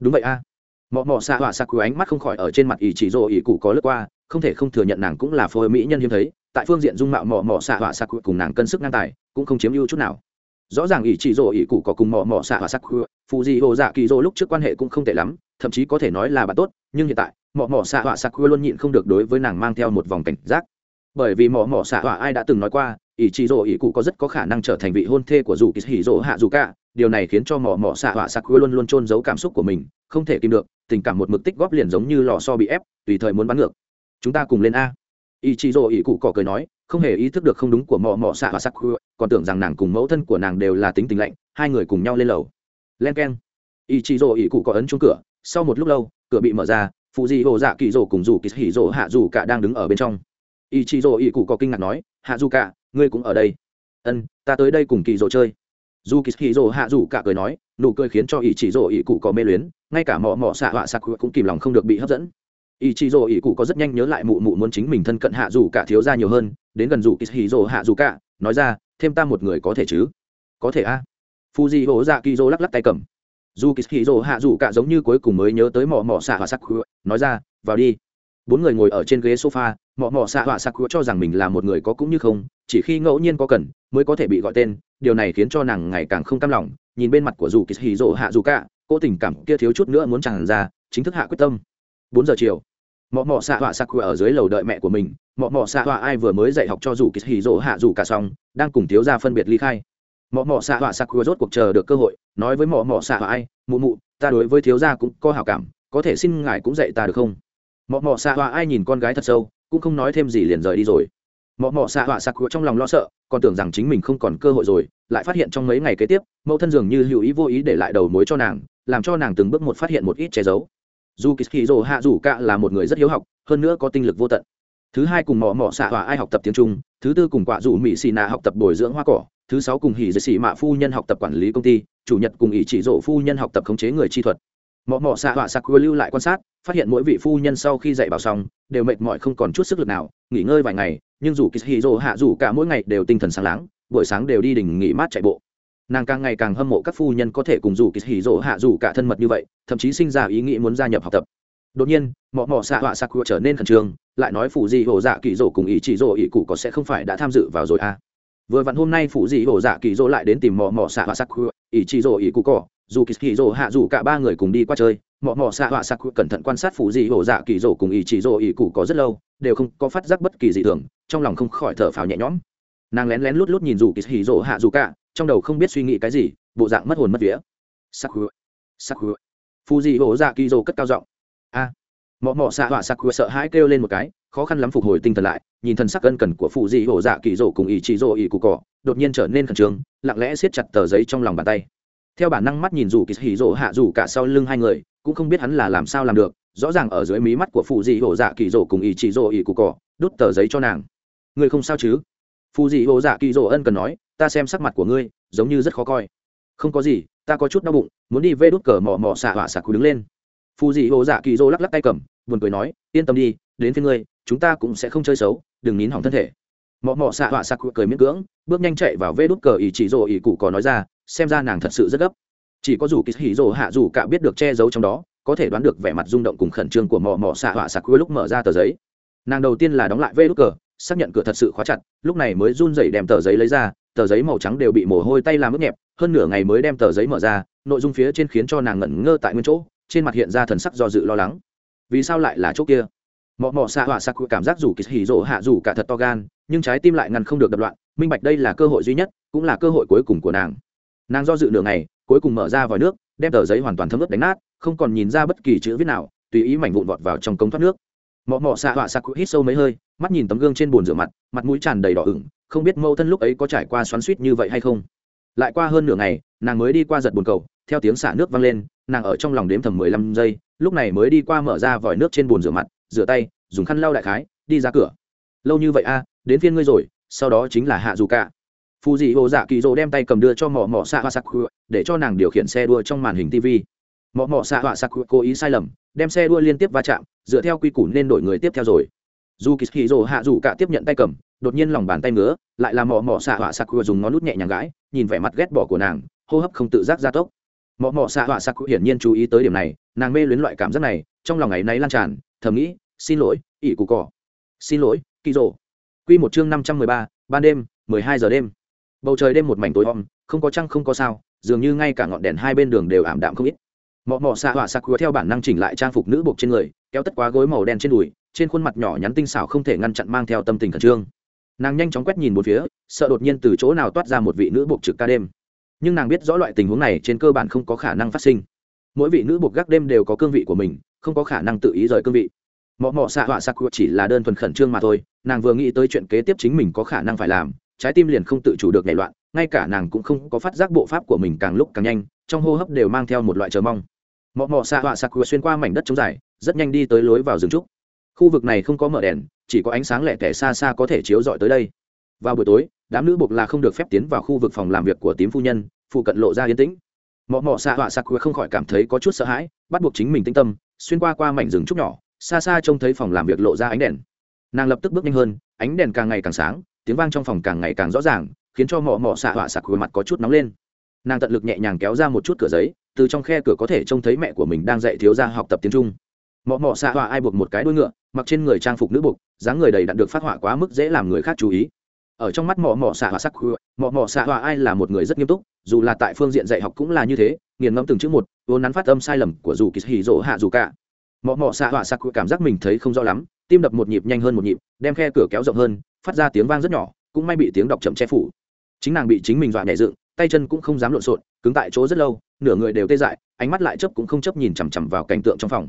đúng vậy à. mọ mọ xạ họa sạc ánh mắt không khỏi ở trên mặt ỷ chị rồ ỷ cụ có lướt qua, không thể không thừa nhận nàng cũng là phôi mỹ nhân hiếm thấy, tại phương diện dung mạo mọ mọ xạ họa sạc cùng nàng cân sức ngang tài, cũng không chiếm ưu chút nào rõ ràng ỷ chị rồ ỷ cụ có cùng mọ mọ xạ họa sạc phù dị hồ dạ kỳ rồ lúc trước quan hệ cũng không tệ lắm, thậm chí có thể nói là bạn tốt, nhưng hiện tại mọ mọ xạ họa sạc luôn nhịn không được đối với nàng mang theo một vòng cảnh giác bởi vì mọ mọ xạ họa ai đã từng nói qua ỷ chị rỗ ỷ cụ có rất có khả năng trở thành vị hôn thê của dù kỳ hỉ rỗ hạ dù cả. Điều này khiến cho mỏ mỏ xạ họa sạc luôn luôn trôn giấu cảm xúc của mình, không thể kìm được, tình cảm một mực tích góp liền giống như lò so bị ép, tùy thời muốn bắn ngược. Chúng ta cùng lên a. Ỷ chị rỗ ỷ cụ cỏ cười nói, không hề ý thức được không đúng của mỏ mỏ xạ họa sạc còn tưởng rằng nàng cùng mẫu thân của nàng đều là tính tình lạnh, hai người cùng nhau lên lầu. Len k e n ỷ chị rỗ ỷ cụ có ấn chung cửa, sau một lúc lâu, cửa bị mở ra phụ di hồ dạ kỳ rỗ cùng dù kỳ hỉ rỗ hạ dù cả đang đứng ở bên trong. Ý chị rỗ ý cụ có kinh ngạc nói, hạ dù cả ngươi cũng ở đây. Ân, ta tới đây cùng kỳ dỗ chơi. Dù kỳ kỳ dỗ hạ dù cả cười nói, nụ cười khiến cho ý chỉ dỗ ý cụ có mê luyến, ngay cả mọ mọ xạ họa sạc cũng kìm lòng không được bị hấp dẫn. Ý chỉ dỗ ý cụ có rất nhanh nhớ lại mụ mụ muốn chính mình thân cận hạ dù cả thiếu ra nhiều hơn, đến gần dù kỳ kỳ dỗ hạ dù cả, nói ra, thêm ta một người có thể chứ? Có thể a. Phu di hổ dạ kỳ dỗ lắc lắc tay cầm. Dù kỳ kỳ dỗ hạ dù cả giống như cuối cùng mới nhớ tới mỏ mỏ xạ họa sạc nói ra, vào đi. Bốn người ngồi ở trên ghế sofa mỏ mỏ xạ họa sạc cho rằng mình là một người có cũng như không chỉ khi ngẫu nhiên có cần mới có thể bị gọi tên, điều này khiến cho nàng ngày càng không cam lòng, nhìn bên mặt của dù kỳ hì rồ hạ dù cả cô tình cảm kia thiếu chút nữa muốn tràn ra, chính thức hạ quyết tâm. Bốn giờ chiều, mọ mọ xạ họa sắc ở dưới lầu đợi mẹ của mình, mọ mọ xạ họa ai vừa mới dạy học cho dù kỳ hì rỗ hạ dù cả xong, đang cùng thiếu ra phân biệt ly khai. Mọ mọ xạ họa sắc rốt cuộc chờ được cơ hội, nói với mọ mọ xạ họa ai, mụ mụ, ta đối với thiếu gia cũng có hảo cảm, có thể xin ngài cũng dạy ta được không? Mọ mọ xạ họa ai nhìn con gái thật sâu, cũng không nói thêm gì liền rời đi rồi mọ mọ xạ họa sặc trong lòng lo sợ, còn tưởng rằng chính mình không còn cơ hội rồi, lại phát hiện trong mấy ngày kế tiếp, mẫu thân dường như hữu ý vô ý để lại đầu mối cho nàng, làm cho nàng từng bước một phát hiện một ít che giấu. Dù kỳ dỗ hạ dù cạ là một người rất hiếu học, hơn nữa có tinh lực vô tận. Thứ hai cùng mỏ mỏ xạ họa ai học tập tiếng trung, thứ tư cùng quả dù mỹ xì nạ học tập bồi dưỡng hoa cỏ, thứ sáu cùng hỉ dạy xì mạ phu nhân học tập quản lý công ty, chủ nhật cùng ỷ chỉ dỗ phu nhân học tập khống chế người chi thuật. Mỏ mỏ xạ họa sặc lưu lại quan sát phát hiện mỗi vị phu nhân sau khi dạy bảo xong, đều mệt mỏi không còn chút sức lực nào, nghỉ ngơi vài ngày, nhưng dù Kishiro hạ dù cả mỗi ngày đều tinh thần sáng láng, buổi sáng đều đi đỉnh nghỉ mát chạy bộ. Nàng càng ngày càng hâm mộ các phu nhân có thể cùng dù Kishiro hạ dù cả thân mật như vậy, thậm chí sinh ra ý nghĩ muốn gia nhập học tập. Đột nhiên, mọ mọ xạ họa Sakura trở nên khẩn trương, lại nói phụ di hổ dạ kỳ dỗ cùng ý chỉ dỗ ý cụ có sẽ không phải đã tham dự vào rồi à? Vừa vặn hôm nay phụ di hổ dạ kỳ dỗ lại đến tìm mọ mọ xạ họa sặc ý chỉ dỗ ý cụ cỏ dù kỳ kỳ dỗ hạ dù cả ba người cùng đi qua chơi, mọ mọ xạ họa sặc cẩn thận quan sát phụ dị hổ dạ kỳ dỗ cùng ý chỉ dỗ ý cụ có rất lâu, đều không có phát giác bất kỳ gì thường, trong lòng không khỏi thở phào nhẹ nhõm. Nàng lén lén lút lút nhìn dù kỳ hỉ dỗ hạ dù cả, trong đầu không biết suy nghĩ cái gì, bộ dạng mất hồn mất vía. Sắc hứa sắc hứa phù dị hổ dạ kỳ dỗ cất cao giọng. A. Mọ mọ xạ họa sắc hứa sợ hãi kêu lên một cái, khó khăn lắm phục hồi tinh thần lại, nhìn thần sắc ân cần của phụ dị hổ dạ kỳ dỗ cùng ý chỉ dỗ ý cụ cỏ đột nhiên trở nên khẩn trương, lặng lẽ siết chặt tờ giấy trong lòng bàn tay theo bản năng mắt nhìn dù kỳ hỉ rỗ hạ dù cả sau lưng hai người, cũng không biết hắn là làm sao làm được, rõ ràng ở dưới mí mắt của phụ dị hổ dạ kỳ rỗ cùng ý chỉ rỗ ý cụ cỏ, đút tờ giấy cho nàng. Người không sao chứ? Phù dị hồ dạ kỳ rỗ ân cần nói, ta xem sắc mặt của ngươi, giống như rất khó coi. Không có gì, ta có chút đau bụng, muốn đi vê đút cờ mò mò xạ hỏa xạ cú đứng lên. Phù dị hồ dạ kỳ rỗ lắc lắc tay cầm, buồn cười nói, yên tâm đi, đến phía ngươi, chúng ta cũng sẽ không chơi xấu, đừng nín hỏng thân thể. Mò mò xạ hỏa xạ cụ cười miễn cưỡng, bước nhanh chạy vào vê đút cờ ý chỉ dỗ ý cụ có nói ra xem ra nàng thật sự rất gấp. Chỉ có dù kỳ hỉ rồ hạ dù cả biết được che giấu trong đó, có thể đoán được vẻ mặt rung động cùng khẩn trương của mò mò xạ hỏa sạc quê lúc mở ra tờ giấy. Nàng đầu tiên là đóng lại vê đốt cờ, xác nhận cửa thật sự khóa chặt, lúc này mới run rẩy đem tờ giấy lấy ra, tờ giấy màu trắng đều bị mồ hôi tay làm ướt nhẹp, hơn nửa ngày mới đem tờ giấy mở ra, nội dung phía trên khiến cho nàng ngẩn ngơ tại nguyên chỗ, trên mặt hiện ra thần sắc do dự lo lắng. Vì sao lại là chỗ kia? Mọ mọ xạ họa sặc cảm giác dù kỳ hỉ rỗ hạ dù cả thật to gan, nhưng trái tim lại ngăn không được đập loạn, minh bạch đây là cơ hội duy nhất, cũng là cơ hội cuối cùng của nàng nàng do dự nửa ngày, cuối cùng mở ra vòi nước, đem tờ giấy hoàn toàn thấm ướt đánh nát, không còn nhìn ra bất kỳ chữ viết nào, tùy ý mảnh vụn vọt vào trong cống thoát nước. Mọ mọ xạ họa sặc hít sâu mấy hơi, mắt nhìn tấm gương trên bồn rửa mặt mặt mũi tràn đầy đỏ ửng, không biết mâu thân lúc ấy có trải qua xoắn suýt như vậy hay không. Lại qua hơn nửa ngày, nàng mới đi qua giật bồn cầu, theo tiếng xả nước vang lên, nàng ở trong lòng đếm thầm mười lăm giây, lúc này mới đi qua mở ra vòi nước trên bồn rửa mặt, rửa tay, dùng khăn lau đại khái, đi ra cửa. Lâu như vậy a, đến phiên ngươi rồi, sau đó chính là hạ dù cả phù dị hồ dạ kỳ dỗ đem tay cầm đưa cho mỏ mỏ xạ hoa sắc để cho nàng điều khiển xe đua trong màn hình tv mỏ mỏ xạ hoa sắc cố ý sai lầm, đem xe đua liên tiếp va chạm, dựa theo quy củ nên đổi người tiếp theo rồi. Dù kỳ hì dỗ hạ dù cả tiếp nhận tay cầm, đột nhiên lòng bàn tay ngứa, lại là mỏ mỏ xạ họa sạc dùng ngón nút nhẹ nhàng gãi, nhìn vẻ mặt ghét bỏ của nàng, hô hấp không tự giác gia tốc. Mỏ mỏ xạ họa sạc hiển nhiên chú ý tới điểm này, nàng mê luyến loại cảm giác này, trong lòng ấy náy lan tràn, thầm nghĩ, xin lỗi, ỷ cụ cỏ. Xin lỗi, kỳ dỗ. Quy một chương năm trăm mười ba, ban đêm, mười hai giờ đêm bầu trời đêm một mảnh tối om, không có trăng, không có sao, dường như ngay cả ngọn đèn hai bên đường đều ảm đạm không ít. Mọ mọ xạ họa sạc theo bản năng chỉnh lại trang phục nữ buộc trên người, kéo tất quá gối màu đen trên đùi, trên khuôn mặt nhỏ nhắn tinh xảo không thể ngăn chặn mang theo tâm tình khẩn trương. Nàng nhanh chóng quét nhìn một phía, sợ đột nhiên từ chỗ nào toát ra một vị nữ buộc trực ca đêm. Nhưng nàng biết rõ loại tình huống này trên cơ bản không có khả năng phát sinh. Mỗi vị nữ buộc gác đêm đều có cương vị của mình, không có khả năng tự ý rời cương vị. Mọ mọ xạ họa sạc chỉ là đơn thuần khẩn trương mà thôi, nàng vừa nghĩ tới chuyện kế tiếp chính mình có khả năng phải làm trái tim liền không tự chủ được nảy loạn, ngay cả nàng cũng không có phát giác bộ pháp của mình càng lúc càng nhanh, trong hô hấp đều mang theo một loại chờ mong. Mọ mọ xạ họa sạc xuyên qua mảnh đất trống dài, rất nhanh đi tới lối vào rừng trúc. Khu vực này không có mở đèn, chỉ có ánh sáng lẻ tẻ xa xa có thể chiếu rọi tới đây. Vào buổi tối, đám nữ buộc là không được phép tiến vào khu vực phòng làm việc của tím phu nhân, phụ cận lộ ra yên tĩnh. Mọ mọ xạ họa sạc không khỏi cảm thấy có chút sợ hãi, bắt buộc chính mình tĩnh tâm, xuyên qua qua mảnh rừng trúc nhỏ, xa xa trông thấy phòng làm việc lộ ra ánh đèn. Nàng lập tức bước nhanh hơn, ánh đèn càng ngày càng sáng tiếng vang trong phòng càng ngày càng rõ ràng, khiến cho mọ mọ xạ họa khuôn mặt có chút nóng lên. Nàng tận lực nhẹ nhàng kéo ra một chút cửa giấy, từ trong khe cửa có thể trông thấy mẹ của mình đang dạy thiếu gia học tập tiếng trung. Mọ mọ xạ họa ai buộc một cái đuôi ngựa, mặc trên người trang phục nữ buộc, dáng người đầy đặn được phát họa quá mức dễ làm người khác chú ý. Ở trong mắt mọ mọ xạ họa sắc mọ mọ xạ họa ai là một người rất nghiêm túc, dù là tại phương diện dạy học cũng là như thế, nghiền ngẫm từng chữ một vốn nắn phát âm sai lầm của dù kỳ hì dỗ hạ dù cả. Mọ mọ xạ họa sắc cảm giác mình thấy không rõ lắm, tim đập một nhịp nhanh hơn một nhịp, đem khe cửa kéo rộng hơn phát ra tiếng vang rất nhỏ, cũng may bị tiếng đọc chậm che phủ. Chính nàng bị chính mình dọa nhảy dựng, tay chân cũng không dám lộn xộn, cứng tại chỗ rất lâu, nửa người đều tê dại, ánh mắt lại chấp cũng không chấp nhìn chằm chằm vào cảnh tượng trong phòng.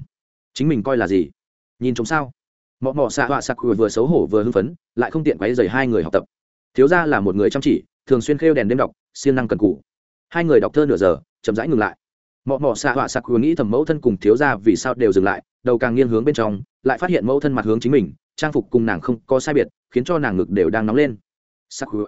Chính mình coi là gì? Nhìn trông sao? Mọ mọ xạ họa sặc vừa xấu hổ vừa hưng phấn, lại không tiện quấy dày hai người học tập. Thiếu gia là một người chăm chỉ, thường xuyên khêu đèn đêm đọc, siêng năng cần cù. Hai người đọc thơ nửa giờ, chậm rãi ngừng lại. Mọ mọ xạ họa sặc vừa nghĩ thầm mẫu thân cùng thiếu gia vì sao đều dừng lại, đầu càng nghiêng hướng bên trong, lại phát hiện mẫu thân mặt hướng chính mình trang phục cùng nàng không có sai biệt, khiến cho nàng ngực đều đang nóng lên. Sắc hứa.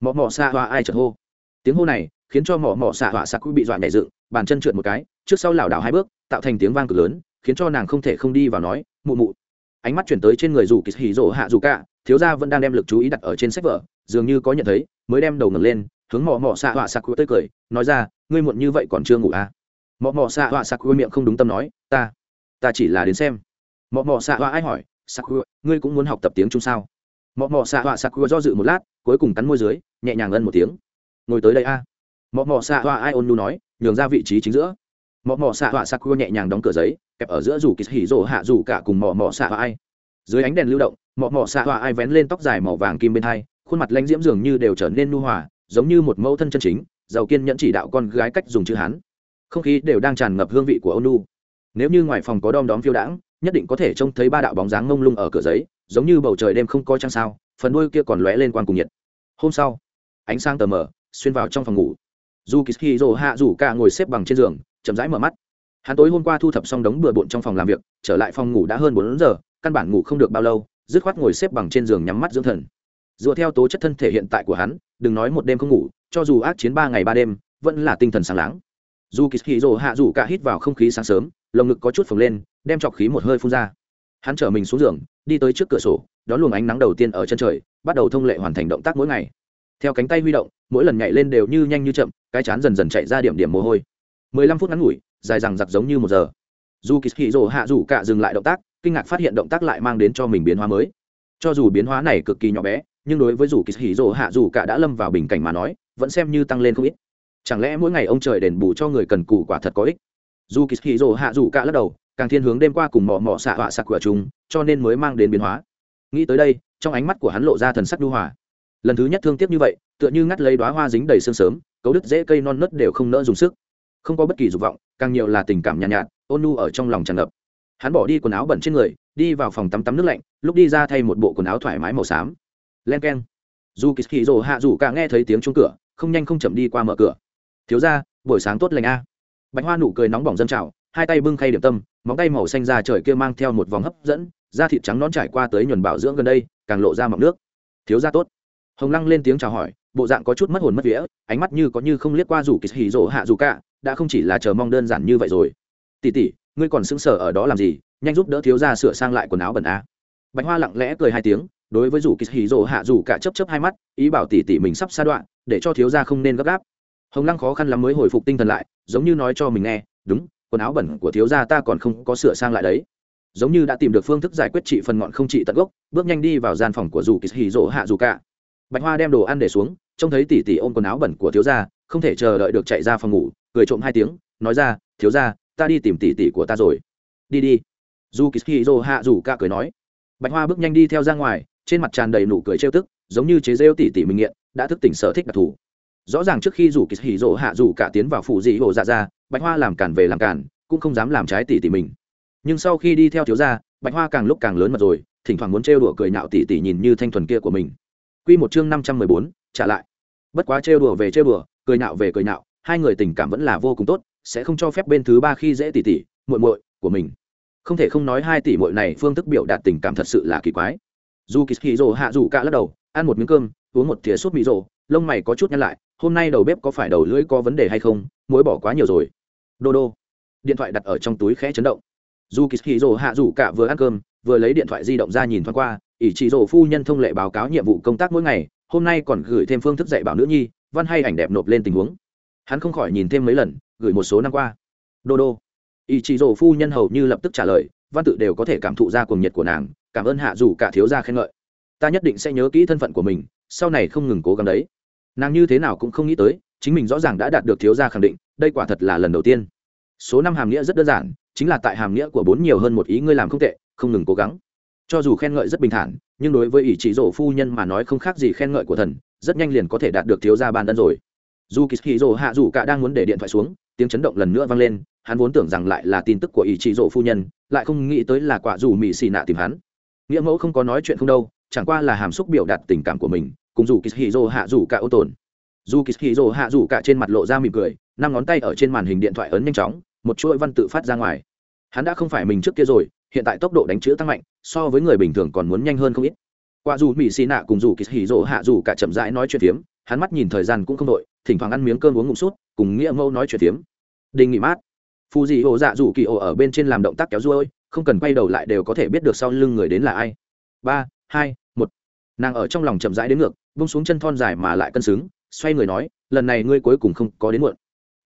Mọ mọ xạ hoa ai chợt hô. Tiếng hô này khiến cho mọ mọ xạ hoa sắc hứa bị dọa nhảy dựng, bàn chân trượt một cái, trước sau lảo đảo hai bước, tạo thành tiếng vang cực lớn, khiến cho nàng không thể không đi vào nói, mụ mụ. Ánh mắt chuyển tới trên người dù kỳ hỉ rỗ hạ dù cả, thiếu gia vẫn đang đem lực chú ý đặt ở trên sách vở, dường như có nhận thấy, mới đem đầu ngẩng lên, hướng mọ mọ xạ họa sặc tươi cười, nói ra, ngươi muộn như vậy còn chưa ngủ à? Mọ mọ xạ họa sặc miệng không đúng tâm nói, ta ta chỉ là đến xem. Mọ mọ xạ họa ai hỏi sakura, ngươi cũng muốn học tập tiếng trung sao? Mọ mọ xạ họa Sakura do dự một lát, cuối cùng cắn môi dưới, nhẹ nhàng ân một tiếng. Ngồi tới đây a. À. mọ mọ xạ họa ai ôn nu nói, nhường ra vị trí chính giữa. Mọ mọ xạ họa Sakura nhẹ nhàng đóng cửa giấy, kẹp ở giữa rủ kỳ hỉ rỗ hạ rủ cả cùng mọ mọ xạ họa ai. Dưới ánh đèn lưu động, mọ mọ xạ họa ai vén lên tóc dài màu vàng kim bên hai, khuôn mặt lãnh diễm dường như đều trở nên nu hòa, giống như một mẫu thân chân chính, giàu kiên nhẫn chỉ đạo con gái cách dùng chữ hán. Không khí đều đang tràn ngập hương vị của ônu nếu như ngoài phòng có đom đóm phiêu đãng nhất định có thể trông thấy ba đạo bóng dáng ngông lung ở cửa giấy, giống như bầu trời đêm không có trăng sao, phần đuôi kia còn lóe lên quan cùng nhiệt. Hôm sau, ánh sáng tờ mờ, xuyên vào trong phòng ngủ. Dù kỳ rồ hạ rủ cả ngồi xếp bằng trên giường, chậm rãi mở mắt. Hắn tối hôm qua thu thập xong đống bừa bộn trong phòng làm việc, trở lại phòng ngủ đã hơn bốn giờ, căn bản ngủ không được bao lâu, dứt khoát ngồi xếp bằng trên giường nhắm mắt dưỡng thần. Dựa theo tố chất thân thể hiện tại của hắn, đừng nói một đêm không ngủ, cho dù ác chiến ba ngày ba đêm, vẫn là tinh thần sáng láng. Dù kỳ hì rồ hạ rủ cả hít vào không khí sáng sớm, lồng ngực có chút phồng lên đem trọc khí một hơi phun ra. Hắn chở mình xuống giường, đi tới trước cửa sổ, đón luồng ánh nắng đầu tiên ở chân trời, bắt đầu thông lệ hoàn thành động tác mỗi ngày. Theo cánh tay huy động, mỗi lần nhảy lên đều như nhanh như chậm, cái chán dần dần chạy ra điểm điểm mồ hôi. Mười lăm phút ngắn ngủi, dài rằng giặc giống như một giờ. Dù kỳ hì rồ hạ rủ cả dừng lại động tác, kinh ngạc phát hiện động tác lại mang đến cho mình biến hóa mới. Cho dù biến hóa này cực kỳ nhỏ bé, nhưng đối với dù kỳ hì rồ hạ rủ cả đã lâm vào bình cảnh mà nói, vẫn xem như tăng lên không ít. Chẳng lẽ mỗi ngày ông trời đền bù cho người cần cù quả thật có ích? Dù kỳ hì rồ hạ rủ cả lắc đầu càng thiên hướng đêm qua cùng mò mò xạ họa sạc của chúng cho nên mới mang đến biến hóa. Nghĩ tới đây trong ánh mắt của hắn lộ ra thần sắc đu hòa. Lần thứ nhất thương tiếc như vậy tựa như ngắt lấy đoá hoa dính đầy sương sớm cấu đứt dễ cây non nớt đều không nỡ dùng sức. Không có bất kỳ dục vọng càng nhiều là tình cảm nhàn nhạt, nhạt ôn nu ở trong lòng tràn ngập. Hắn bỏ đi quần áo bẩn trên người đi vào phòng tắm tắm nước lạnh lúc đi ra thay một bộ quần áo thoải mái màu xám. Len k e n dù kỳ hì rồ hạ dù cả nghe thấy tiếng chung cửa không nhanh không chậm đi qua mở cửa. Thiếu ra buổi sáng tốt lành a. Bạch hoa nụ cười nóng bỏng dân trào hai tay bưng khay điểm tâm, móng tay màu xanh ra trời kia mang theo một vòng hấp dẫn, da thịt trắng nón trải qua tới nhuần bảo dưỡng gần đây, càng lộ ra mọng nước. Thiếu da tốt. Hồng lăng lên tiếng chào hỏi, bộ dạng có chút mất hồn mất vía, ánh mắt như có như không liếc qua rủ kỳ hì rỗ hạ dù cả, đã không chỉ là chờ mong đơn giản như vậy rồi. Tỉ tỉ ngươi còn sững sờ ở đó làm gì? Nhanh giúp đỡ thiếu gia sửa sang lại quần áo bẩn á. bạch hoa lặng lẽ cười hai tiếng, đối với rủ kỳ hì rỗ hạ dù cả chấp chấp hai mắt, ý bảo tỉ tỉ mình sắp xa đoạn, để cho thiếu gia không nên gấp gáp. Hồng lăng khó khăn lắm mới hồi phục tinh thần lại, giống như nói cho mình nghe, đúng quần áo bẩn của thiếu gia ta còn không có sửa sang lại đấy. Giống như đã tìm được phương thức giải quyết trị phần ngọn không trị tận gốc, bước nhanh đi vào gian phòng của dù kỳ hì rỗ hạ dù cả. Bạch hoa đem đồ ăn để xuống, trông thấy tỉ tỉ ôm quần áo bẩn của thiếu gia, không thể chờ đợi được chạy ra phòng ngủ, cười trộm hai tiếng, nói ra, thiếu gia, ta đi tìm tỉ tỉ của ta rồi. Đi đi. Dù kỳ hì rỗ hạ dù cả cười nói. Bạch hoa bước nhanh đi theo ra ngoài, trên mặt tràn đầy nụ cười trêu tức, giống như chế rêu tỉ tỉ mình nghiện, đã thức tỉnh sở thích đặc thù. Rõ ràng trước khi rủ kỳ hỉ rỗ hạ rủ cả tiến vào phủ dị hồ dạ ra bạch hoa làm cản về làm cản cũng không dám làm trái tỷ tỷ mình. Nhưng sau khi đi theo thiếu gia, bạch hoa càng lúc càng lớn mật rồi, thỉnh thoảng muốn trêu đùa cười nhạo tỷ tỷ nhìn như thanh thuần kia của mình. Quy một chương năm trăm mười bốn, trả lại. Bất quá trêu đùa về trêu đùa, cười nhạo về cười nhạo, hai người tình cảm vẫn là vô cùng tốt, sẽ không cho phép bên thứ ba khi dễ tỷ tỷ, muội muội của mình. Không thể không nói hai tỷ muội này phương thức biểu đạt tình cảm thật sự là kỳ quái. Dù kỳ hạ dù cả lắc đầu, ăn một miếng cơm, uống một thìa súp mì rồ lông mày có chút nhăn lại, hôm nay đầu bếp có phải đầu lưỡi có vấn đề hay không, muối bỏ quá nhiều rồi đô đô. Điện thoại đặt ở trong túi khẽ chấn động. Dù kỳ hì rồ hạ rủ cả vừa ăn cơm, vừa lấy điện thoại di động ra nhìn thoáng qua, ỷ chỉ rồ phu nhân thông lệ báo cáo nhiệm vụ công tác mỗi ngày, hôm nay còn gửi thêm phương thức dạy bảo nữ nhi, văn hay ảnh đẹp nộp lên tình huống. Hắn không khỏi nhìn thêm mấy lần, gửi một số năm qua. Đô đô. Ỷ chỉ rồ phu nhân hầu như lập tức trả lời, văn tự đều có thể cảm thụ ra cuồng nhiệt của nàng, cảm ơn hạ rủ cả thiếu gia khen ngợi. Ta nhất định sẽ nhớ kỹ thân phận của mình, sau này không ngừng cố gắng đấy. Nàng như thế nào cũng không nghĩ tới, chính mình rõ ràng đã đạt được thiếu gia khẳng định đây quả thật là lần đầu tiên. Số năm hàm nghĩa rất đơn giản, chính là tại hàm nghĩa của bốn nhiều hơn một ý ngươi làm không tệ, không ngừng cố gắng. Cho dù khen ngợi rất bình thản, nhưng đối với ý chỉ rổ phu nhân mà nói không khác gì khen ngợi của thần, rất nhanh liền có thể đạt được thiếu gia ban ân rồi. Dù kỳ rổ hạ dù cả đang muốn để điện thoại xuống, tiếng chấn động lần nữa vang lên, hắn vốn tưởng rằng lại là tin tức của ý chỉ rổ phu nhân, lại không nghĩ tới là quả dù mỹ xì nạ tìm hắn. Nghĩa mẫu không có nói chuyện không đâu, chẳng qua là hàm xúc biểu đạt tình cảm của mình, cùng dù kỳ hạ dù cả ô tồn. Dù kỳ hạ dù cả trên mặt lộ ra mỉm cười năm ngón tay ở trên màn hình điện thoại ấn nhanh chóng, một chuỗi văn tự phát ra ngoài. Hắn đã không phải mình trước kia rồi, hiện tại tốc độ đánh chữ tăng mạnh, so với người bình thường còn muốn nhanh hơn không ít. Qua dù mỹ xì nạ cùng dù kỳ hỉ rộ hạ dù cả chậm rãi nói chuyện phiếm, hắn mắt nhìn thời gian cũng không đội thỉnh thoảng ăn miếng cơm uống ngụm sút cùng nghĩa mâu nói chuyện phiếm. Đình nghỉ mát. Phù dị hộ dạ dù kỳ ổ ở bên trên làm động tác kéo ruôi, không cần quay đầu lại đều có thể biết được sau lưng người đến là ai. Ba, hai, một. Nàng ở trong lòng chậm rãi đến ngược bung xuống chân thon dài mà lại cân xứng, xoay người nói, lần này ngươi cuối cùng không có đến muộn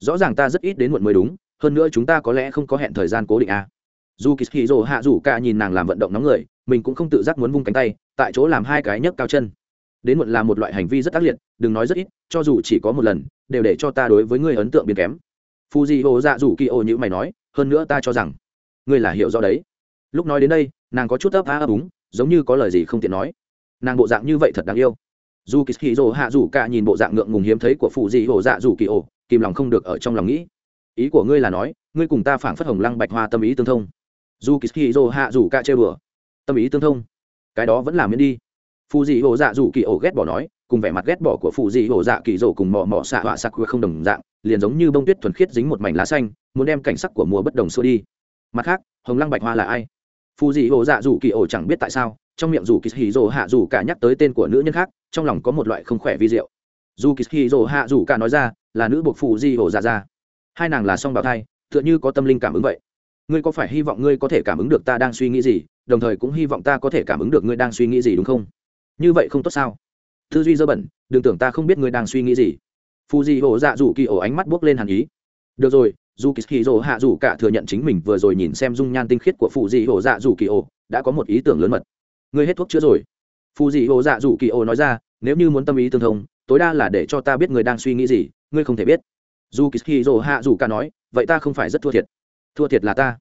rõ ràng ta rất ít đến muộn mới đúng, hơn nữa chúng ta có lẽ không có hẹn thời gian cố định à. dù kỳ hì rồ hạ rủ cả nhìn nàng làm vận động nóng người, mình cũng không tự giác muốn vung cánh tay, tại chỗ làm hai cái nhấc cao chân. Đến muộn là một loại hành vi rất ác liệt, đừng nói rất ít, cho dù chỉ có một lần, đều để cho ta đối với ngươi ấn tượng biến kém. Phu di ô dạ rủ kỳ ô như mày nói, hơn nữa ta cho rằng, ngươi là hiểu rõ đấy. Lúc nói đến đây, nàng có chút ấp á ấp úng, giống như có lời gì không tiện nói. Nàng bộ dạng như vậy thật đáng yêu. Dù kỳ hì rồ hạ rủ cả nhìn bộ dạng ngượng ngùng hiếm thấy của phụ dị hồ dạ rủ kỳ ổ kìm lòng không được ở trong lòng nghĩ. Ý của ngươi là nói, ngươi cùng ta phảng phất hồng lăng bạch hoa tâm ý tương thông. Dù kỳ hì hạ rủ cả chơi bừa tâm ý tương thông, cái đó vẫn làm miễn đi. Phù dị hồ dạ rủ kỳ ổ ghét bỏ nói, cùng vẻ mặt ghét bỏ của phù dị hồ dạ kỳ dỗ cùng mò mò xạ họa sặc không đồng dạng, liền giống như bông tuyết thuần khiết dính một mảnh lá xanh, muốn đem cảnh sắc của mùa bất đồng xua đi. Mặt khác, hồng lăng bạch hoa là ai? Phù dị hồ dạ dù kỳ ổ chẳng biết tại sao, trong miệng dù kỳ hì hạ dù cả nhắc tới tên của nữ nhân khác, trong lòng có một loại không khỏe vi diệu dù kỳ hì rồ hạ dù cả nói ra, là nữ buộc phù di hồ dạ. Ra hai nàng là song bào thai, tựa như có tâm linh cảm ứng vậy. Ngươi có phải hy vọng ngươi có thể cảm ứng được ta đang suy nghĩ gì, đồng thời cũng hy vọng ta có thể cảm ứng được ngươi đang suy nghĩ gì đúng không? Như vậy không tốt sao? Tư duy dơ bẩn, đừng tưởng ta không biết ngươi đang suy nghĩ gì. Phù di hồ dạ dù kỳ ổ ánh mắt buốc lên hàn ý. Được rồi, dù kỳ hì rồ hạ dù cả thừa nhận chính mình vừa rồi nhìn xem dung nhan tinh khiết của phụ di hồ dạ dù kỳ ổ, đã có một ý tưởng lớn mật. Ngươi hết thuốc chữa rồi. Phụ di hồ dạ dù kỳ ổ nói ra, nếu như muốn tâm ý tương thông tối đa là để cho ta biết người đang suy nghĩ gì, ngươi không thể biết. Dù kỳ hạ dù cả nói, vậy ta không phải rất thua thiệt. Thua thiệt là ta.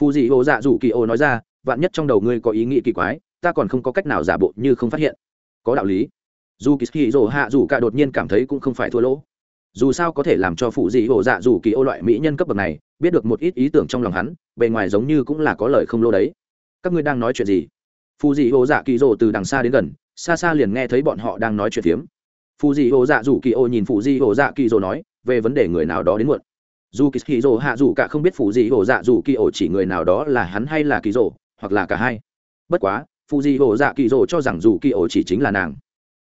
Phụ dị hồ dạ dù kỳ ô nói ra, vạn nhất trong đầu ngươi có ý nghĩ kỳ quái, ta còn không có cách nào giả bộ như không phát hiện. Có đạo lý. Dù kỳ hạ dù cả đột nhiên cảm thấy cũng không phải thua lỗ. Dù sao có thể làm cho phụ dị hồ dạ dù kỳ ô loại mỹ nhân cấp bậc này, biết được một ít ý tưởng trong lòng hắn, bề ngoài giống như cũng là có lời không lô đấy. Các ngươi đang nói chuyện gì? Phụ dị hồ dạ kỳ rồ từ đằng xa đến gần, xa xa liền nghe thấy bọn họ đang nói chuyện phiếm phụ dị ô dạ dù kỳ ô nhìn phụ dị ô dạ kỳ rồ nói, về vấn đề người nào đó đến muộn. Dù kỳ kỳ rồ hạ dù cả không biết phụ dị ô dạ dù kỳ ô chỉ người nào đó là hắn hay là kỳ rồ hoặc là cả hai. Bất quá phụ dị ô dạ kỳ rồ cho rằng dù kỳ ô chỉ chính là nàng.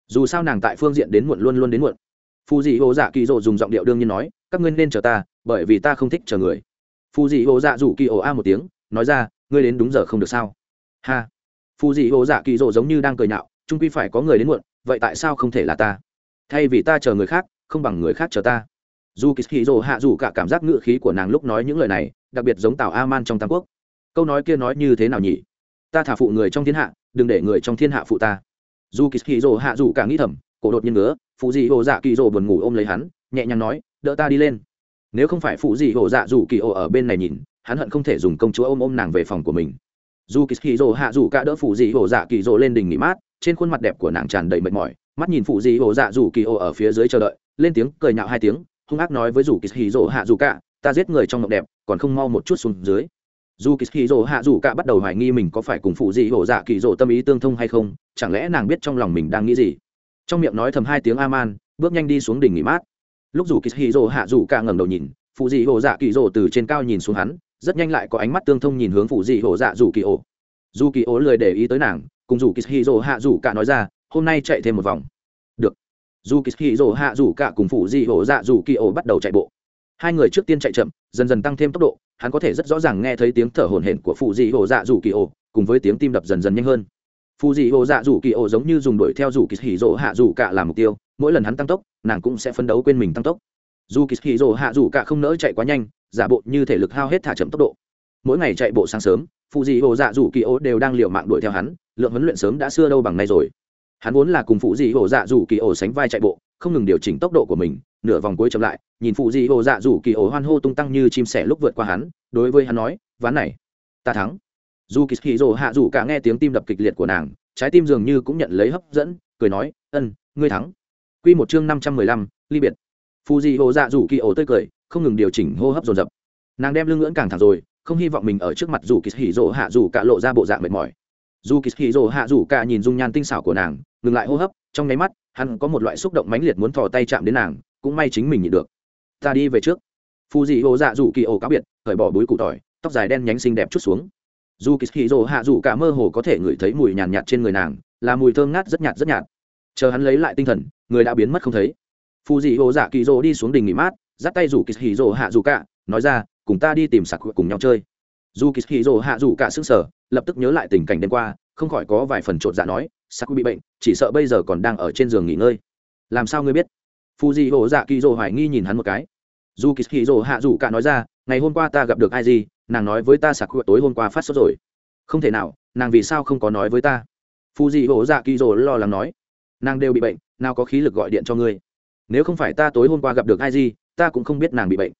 Dù sao nàng tại phương diện đến muộn luôn luôn đến muộn. Phù dị ô dạ kỳ rồ dùng giọng điệu đương nhiên nói, các ngươi nên chờ ta, bởi vì ta không thích chờ người. Phù dị ô dạ dù kỳ ô a một tiếng, nói ra, ngươi đến đúng giờ không được sao? Ha. Phù dị ô dạ kỳ rồ giống như đang cười nhạo, trung quy phải có người đến muộn, vậy tại sao không thể là ta? Thay vì ta chờ người khác, không bằng người khác chờ ta. Dù kỳ hì dồ hạ dù cả cảm giác ngự khí của nàng lúc nói những lời này, đặc biệt giống tào a man trong tam quốc. Câu nói kia nói như thế nào nhỉ? Ta thả phụ người trong thiên hạ, đừng để người trong thiên hạ phụ ta. Dù kỳ hì dồ hạ dù cả nghĩ thầm, cổ đột nhiên ngứa phụ dị hồ dạ kỳ dồ buồn ngủ ôm lấy hắn, nhẹ nhàng nói, đỡ ta đi lên. Nếu không phải phụ dị hồ dạ dù kỳ ô ở bên này nhìn, hắn hận không thể dùng công chúa ôm ôm nàng về phòng của mình. Dù kỳ hì hạ dù cả đỡ phụ dị hồ dạ kỳ dồ lên đỉnh nghỉ mát trên khuôn mặt đẹp của nàng tràn đầy mệt mỏi, mắt nhìn phụ dị hồ dạ dù kỳ ô ở phía dưới chờ đợi, lên tiếng cười nhạo hai tiếng, hung ác nói với dù kỳ hì rồ hạ dù cả, ta giết người trong mộng đẹp, còn không mau một chút xuống dưới. Dù kỳ hì rồ hạ dù cả bắt đầu hoài nghi mình có phải cùng phụ dị hồ dạ kỳ rồ tâm ý tương thông hay không, chẳng lẽ nàng biết trong lòng mình đang nghĩ gì? Trong miệng nói thầm hai tiếng aman bước nhanh đi xuống đỉnh nghỉ mát. Lúc dù kỳ hì rồ hạ dù cả ngẩng đầu nhìn, phụ dị hồ dạ kỳ rồ từ trên cao nhìn xuống hắn, rất nhanh lại có ánh mắt tương thông nhìn hướng phụ dị hồ dạ dù kỳ ổ dù kỳ ổ lười để ý tới nàng cùng dù kishiro hạ dù cả nói ra, hôm nay chạy thêm một vòng. Được. Dù kishiro hạ dù cả cùng phụ di hồ dạ dù kỳ ổ bắt đầu chạy bộ. Hai người trước tiên chạy chậm, dần dần tăng thêm tốc độ, hắn có thể rất rõ ràng nghe thấy tiếng thở hổn hển của phụ di hồ dạ dù kỳ ổ cùng với tiếng tim đập dần dần nhanh hơn. Phụ di hồ dạ dù kỳ ổ giống như dùng đuổi theo dù kishiro hạ dù cả làm mục tiêu, mỗi lần hắn tăng tốc, nàng cũng sẽ phấn đấu quên mình tăng tốc. Dù kishiro hạ dù cả không nỡ chạy quá nhanh, giả bộ như thể lực hao hết thả chậm tốc độ. Mỗi ngày chạy bộ sáng sớm Phụ dị hồ dạ dù kỳ ô đều đang liều mạng đuổi theo hắn, lượng huấn luyện sớm đã xưa đâu bằng nay rồi. Hắn vốn là cùng phụ dị hồ dạ dù kỳ ô sánh vai chạy bộ, không ngừng điều chỉnh tốc độ của mình, nửa vòng cuối chậm lại, nhìn phụ dị hồ dạ dù kỳ ô hoan hô tung tăng như chim sẻ lúc vượt qua hắn, đối với hắn nói, ván này, ta thắng. Dù kỳ hì hạ dù cả nghe tiếng tim đập kịch liệt của nàng, trái tim dường như cũng nhận lấy hấp dẫn, cười nói, ân, ngươi thắng. Q một chương năm trăm mười lăm, ly biệt. Phù dị hồ dạ dù kỳ ổ tươi cười, không ngừng điều chỉnh hô hấp dồn dập. Nàng đem lưng ngưỡng càng thẳng rồi không hy vọng mình ở trước mặt dù kỳ hỉ rỗ hạ dù cả lộ ra bộ dạng mệt mỏi. Dù kỳ hỉ rỗ hạ dù cả nhìn dung nhan tinh xảo của nàng ngừng lại hô hấp trong nháy mắt hắn có một loại xúc động mãnh liệt muốn thò tay chạm đến nàng cũng may chính mình nhịn được. Ta đi về trước. Phù dị hồ dạ dù kỳ ổ cáo biệt khởi bỏ búi cụ tỏi tóc dài đen nhánh xinh đẹp chút xuống. Dù kỳ hỉ rỗ hạ dù cả mơ hồ có thể ngửi thấy mùi nhàn nhạt, trên người nàng là mùi thơm ngát rất nhạt rất nhạt. Chờ hắn lấy lại tinh thần người đã biến mất không thấy. Phù dị hồ dạ kỳ rỗ đi xuống đình nghỉ mát dắt tay rủ kỳ hỉ rỗ hạ dù cả nói ra cùng ta đi tìm sạc cùng nhau chơi. Dù kỳ hì rồ hạ dù cả xương sở, lập tức nhớ lại tình cảnh đêm qua, không khỏi có vài phần chột dạ nói, sạc bị bệnh, chỉ sợ bây giờ còn đang ở trên giường nghỉ ngơi. Làm sao ngươi biết? Phu di hồ dạ kỳ rồ hoài nghi nhìn hắn một cái. Dù kỳ hì rồ hạ dù cả nói ra, ngày hôm qua ta gặp được ai gì, nàng nói với ta sạc tối hôm qua phát sốt rồi. Không thể nào, nàng vì sao không có nói với ta? Phu di hồ dạ kỳ rồ lo lắng nói. Nàng đều bị bệnh, nào có khí lực gọi điện cho ngươi. Nếu không phải ta tối hôm qua gặp được ai gì, ta cũng không biết nàng bị bệnh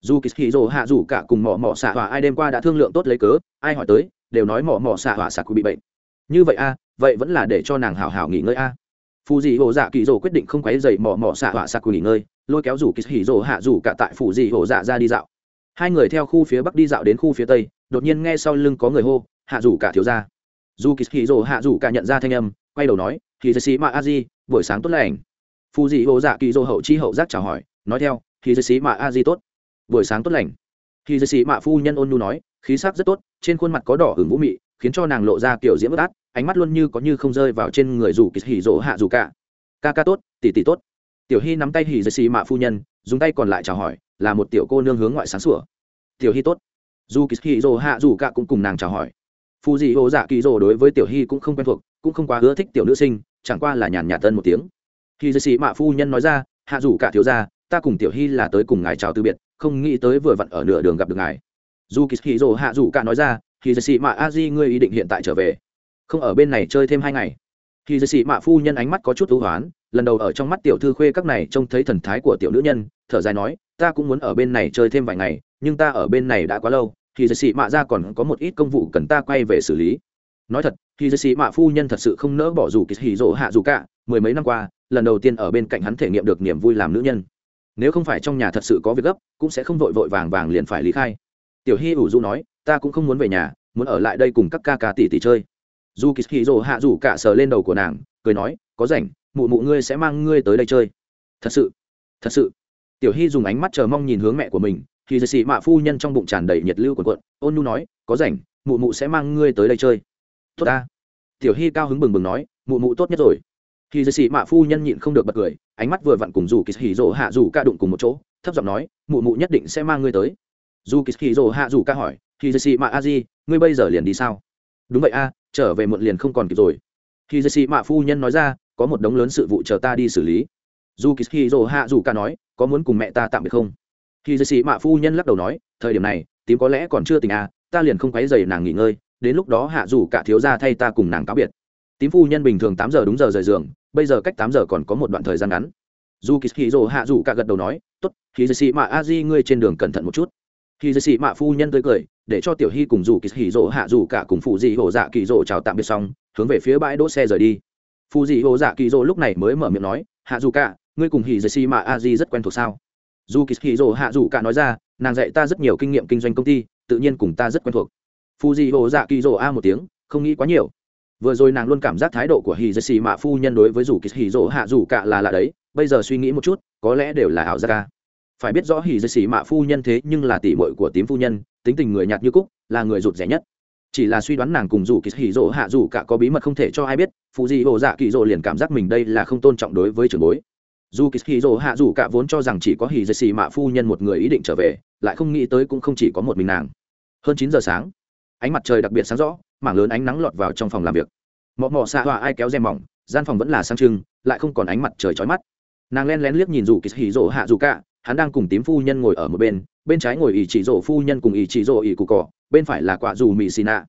dù kỳ hì rồ hạ rủ cả cùng mỏ mỏ xạ hỏa ai đêm qua đã thương lượng tốt lấy cớ, ai hỏi tới, đều nói mỏ mỏ xạ hỏa xạ cụ bị bệnh. Như vậy a, vậy vẫn là để cho nàng hảo hảo nghỉ ngơi a. Phù dị hồ dạ kỳ rồ quyết định không quấy dậy mỏ mỏ xạ hỏa xạ cụ nghỉ ngơi, lôi kéo rủ kỳ hì rồ hạ rủ cả tại phù dị hồ dạ ra đi dạo. Hai người theo khu phía bắc đi dạo đến khu phía tây, đột nhiên nghe sau lưng có người hô, hạ rủ cả thiếu ra dù kỳ hì rồ hạ rủ cả nhận ra thanh âm, quay đầu nói thì dì sĩ mạ a di, buổi sáng tốt lành. Phù dị hồ dạ kỳ rồ hậu chi hậu giác chào hỏi, nói theo thì dì sĩ mạ a di tốt buổi sáng tốt lành. Khi dì sĩ mạ phu nhân ôn nhu nói, khí sắc rất tốt, trên khuôn mặt có đỏ hưởng vũ mị, khiến cho nàng lộ ra kiểu diễm bất át, ánh mắt luôn như có như không rơi vào trên người dù kỳ hỉ rỗ hạ dù cả. Ca ca tốt, tỷ tỷ tốt. Tiểu hy nắm tay hỉ dì sĩ mạ phu nhân, dùng tay còn lại chào hỏi, là một tiểu cô nương hướng ngoại sáng sủa. Tiểu hy tốt. Dù kỳ hỉ rỗ hạ dù cả cũng cùng nàng chào hỏi. Phù dị hồ dạ kỳ rỗ đối với tiểu hy cũng không quen thuộc, cũng không quá ưa thích tiểu nữ sinh, chẳng qua là nhàn nhạt tân một tiếng. Khi dì sĩ mạ phu nhân nói ra, hạ dù cả thiếu ra ta cùng tiểu hy là tới cùng ngài chào từ biệt không nghĩ tới vừa vặn ở nửa đường gặp được ngài. Dù kỳ hì rồ hạ dù cả nói ra thì dì xì mạ a di ngươi ý định hiện tại trở về? Không ở bên này chơi thêm hai ngày. Thì dì xì mạ phu nhân ánh mắt có chút ưu hoán, lần đầu ở trong mắt tiểu thư khuê các này trông thấy thần thái của tiểu nữ nhân, thở dài nói, ta cũng muốn ở bên này chơi thêm vài ngày, nhưng ta ở bên này đã quá lâu thì dì xì mạ ra còn có một ít công vụ cần ta quay về xử lý. Nói thật thì dì xì mạ phu nhân thật sự không nỡ bỏ dù kỳ hì rồ hạ dù cả, mười mấy năm qua, lần đầu tiên ở bên cạnh hắn thể nghiệm được niềm vui làm nữ nhân nếu không phải trong nhà thật sự có việc gấp, cũng sẽ không vội vội vàng vàng liền phải lý khai. Tiểu hy ủ du nói, ta cũng không muốn về nhà, muốn ở lại đây cùng các ca ca tỷ tỷ chơi. Dù kỳ hì rồ hạ rủ cả sờ lên đầu của nàng, cười nói, có rảnh, mụ mụ ngươi sẽ mang ngươi tới đây chơi. Thật sự thật sự. Tiểu hy dùng ánh mắt chờ mong nhìn hướng mẹ của mình, thì dì xì mạ phu nhân trong bụng tràn đầy nhiệt lưu của quận ôn nu nói, có rảnh, mụ mụ sẽ mang ngươi tới đây chơi. Tốt ta. Tiểu hy cao hứng bừng bừng nói, mụ mụ tốt nhất rồi khi dì xị mạ phu nhân nhịn không được bật cười, ánh mắt vừa vặn cùng dù kỳ hì rỗ hạ dù ca đụng cùng một chỗ, thấp giọng nói, mụ mụ nhất định sẽ mang ngươi tới. Dù kỳ hì rỗ hạ dù ca hỏi, khi dì xị mạ a di, ngươi bây giờ liền đi sao? Đúng vậy a, trở về muộn liền không còn kịp rồi. Khi dì xị mạ phu nhân nói ra, có một đống lớn sự vụ chờ ta đi xử lý. Dù kỳ hì rỗ hạ dù ca nói, có muốn cùng mẹ ta tạm biệt không? Khi dì xị mạ phu nhân lắc đầu nói, thời điểm này, tím có lẽ còn chưa tình à ta liền không quấy dày nàng nghỉ ngơi, đến lúc đó hạ dù cả thiếu gia thay ta cùng nàng cáo biệt tím phu nhân bình thường tám giờ đúng giờ rời giường, bây giờ cách tám giờ còn có một đoạn thời gian ngắn. Dù kỳ hì dồ hạ dù cả gật đầu nói, tốt khi dì xì mạ a di, ngươi trên đường cẩn thận một chút. Khi dì xì mạ phu nhân tươi cười, để cho tiểu hy cùng dù kỳ hì dồ hạ dù cả cùng phụ dị hồ dạ kỳ dỗ chào tạm biệt xong, hướng về phía bãi đỗ xe rời đi. Phụ dị hồ dạ kỳ dỗ lúc này mới mở miệng nói, hạ dù cả, ngươi cùng hì dì xì mạ a di rất quen thuộc sao? Dù kỳ hì dồ hạ dù cả nói ra, nàng dạy ta rất nhiều kinh nghiệm kinh doanh công ty, tự nhiên cùng ta rất quen thuộc. Phụ dị hồ dạ kỳ dỗ a một tiếng, không nghĩ quá nhiều vừa rồi nàng luôn cảm giác thái độ của hì dê xì mạ phu nhân đối với dù kỳ hì dỗ hạ dù cả là lạ đấy, bây giờ suy nghĩ một chút, có lẽ đều là ảo gia ca à. phải biết rõ hì dê xì mạ phu nhân thế nhưng là tỷ mội của tím phu nhân, tính tình người nhạt như cúc, là người rụt rẻ nhất. Chỉ là suy đoán nàng cùng dù kỳ hì dỗ hạ dù cả có bí mật không thể cho ai biết phụ dị hồ dạ kỳ dỗ liền cảm giác mình đây là không tôn trọng đối với trường bối. Dù kỳ hì dỗ hạ dù cả vốn cho rằng chỉ có hì dê xì mạ phu nhân một người ý định trở về, lại không nghĩ tới cũng không chỉ có một mình nàng. Hơn chín giờ sáng, ánh mặt trời đặc biệt sáng rõ mảng lớn ánh nắng lọt vào trong phòng làm việc. Mọ mọ xạ hòa ai kéo rèm mỏng, gian phòng vẫn là sang trưng, lại không còn ánh mặt trời chói mắt. Nàng len lén liếc nhìn dù kỳ hỉ rỗ hạ dù cả, hắn đang cùng tím phu nhân ngồi ở một bên bên trái ngồi ỷ chỉ rỗ phu nhân cùng ỷ chỉ rỗ ỷ cụ cỏ, bên phải là quả dù mì xì nạ.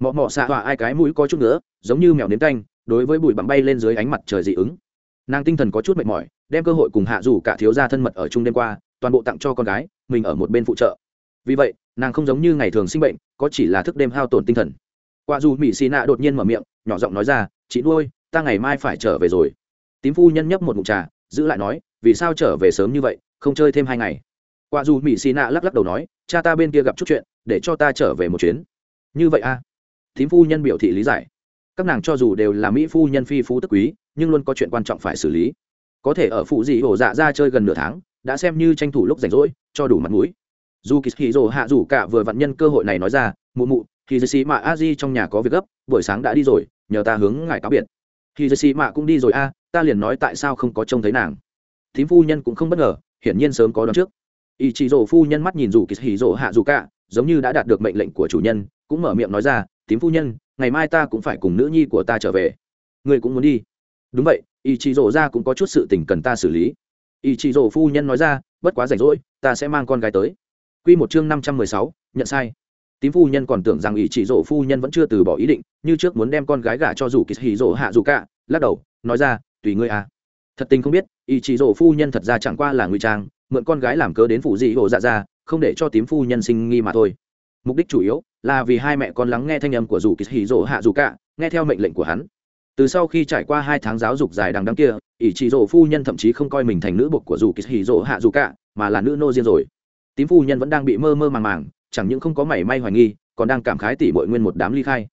Mọ mọ xạ hòa ai cái mũi có chút nữa giống như mèo nếm canh, đối với bụi bặm bay lên dưới ánh mặt trời dị ứng. Nàng tinh thần có chút mệt mỏi, đem cơ hội cùng hạ dù cả thiếu gia thân mật ở chung đêm qua, toàn bộ tặng cho con gái, mình ở một bên phụ trợ. Vì vậy, nàng không giống như ngày thường sinh bệnh, có chỉ là thức đêm hao tổn tinh thần quả dù mỹ xì nạ đột nhiên mở miệng, nhỏ giọng nói ra, chị nuôi, ta ngày mai phải trở về rồi. Tím phu nhân nhấp một mụn trà, giữ lại nói, vì sao trở về sớm như vậy, không chơi thêm hai ngày? Quả dù mỹ xì nạ lắc lắc đầu nói, cha ta bên kia gặp chút chuyện, để cho ta trở về một chuyến. Như vậy a à? tím phu nhân biểu thị lý giải. Các nàng cho dù đều là mỹ phu nhân phi phú tức quý, nhưng luôn có chuyện quan trọng phải xử lý. Có thể ở phụ dị ổ dạ ra chơi gần nửa tháng, đã xem như tranh thủ lúc rảnh rỗi, cho đủ mặt mũi. Dù kỳ hì rồ hạ rủ cả vừa vặn nhân cơ hội này nói ra, mụ mụ thì dì xì mạ a di trong nhà có việc gấp, buổi sáng đã đi rồi, nhờ ta hướng ngài cáo biệt. Thì dì xì mạ cũng đi rồi a, ta liền nói tại sao không có trông thấy nàng. Thím phu nhân cũng không bất ngờ, hiển nhiên sớm có đón trước. Ý chị rổ phu nhân mắt nhìn rủ kỳ hỉ rổ hạ rủ cả, giống như đã đạt được mệnh lệnh của chủ nhân, cũng mở miệng nói ra, thím phu nhân, ngày mai ta cũng phải cùng nữ nhi của ta trở về. Người cũng muốn đi. Đúng vậy ý chị rổ ra cũng có chút sự tình cần ta xử lý. Ý chị rổ phu nhân nói ra, bất quá rảnh rỗi, ta sẽ mang con gái tới. Quy một chương năm trăm mười sáu, nhận sai tím phu nhân còn tưởng rằng ý chỉ rổ phu nhân vẫn chưa từ bỏ ý định, như trước muốn đem con gái gả cho dù kỳ hì rổ hạ dù cả, lắc đầu, nói ra, tùy ngươi à. Thật tình không biết ý chỉ rổ phu nhân thật ra chẳng qua là ngụy trang, mượn con gái làm cớ đến phụ dị hồ dạ ra, không để cho tím phu nhân sinh nghi mà thôi. Mục đích chủ yếu là vì hai mẹ con lắng nghe thanh âm của dù kỳ hì rổ hạ dù cả, nghe theo mệnh lệnh của hắn. Từ sau khi trải qua hai tháng giáo dục dài đằng đằng kia, ỷ chỉ rổ phu nhân thậm chí không coi mình thành nữ bột của dù kỳ hì rổ hạ dù cả, mà là nữ nô riêng rồi. Tím phu nhân vẫn đang bị mơ mơ màng màng chẳng những không có mảy may hoài nghi, còn đang cảm khái tỉ mọi nguyên một đám ly khai.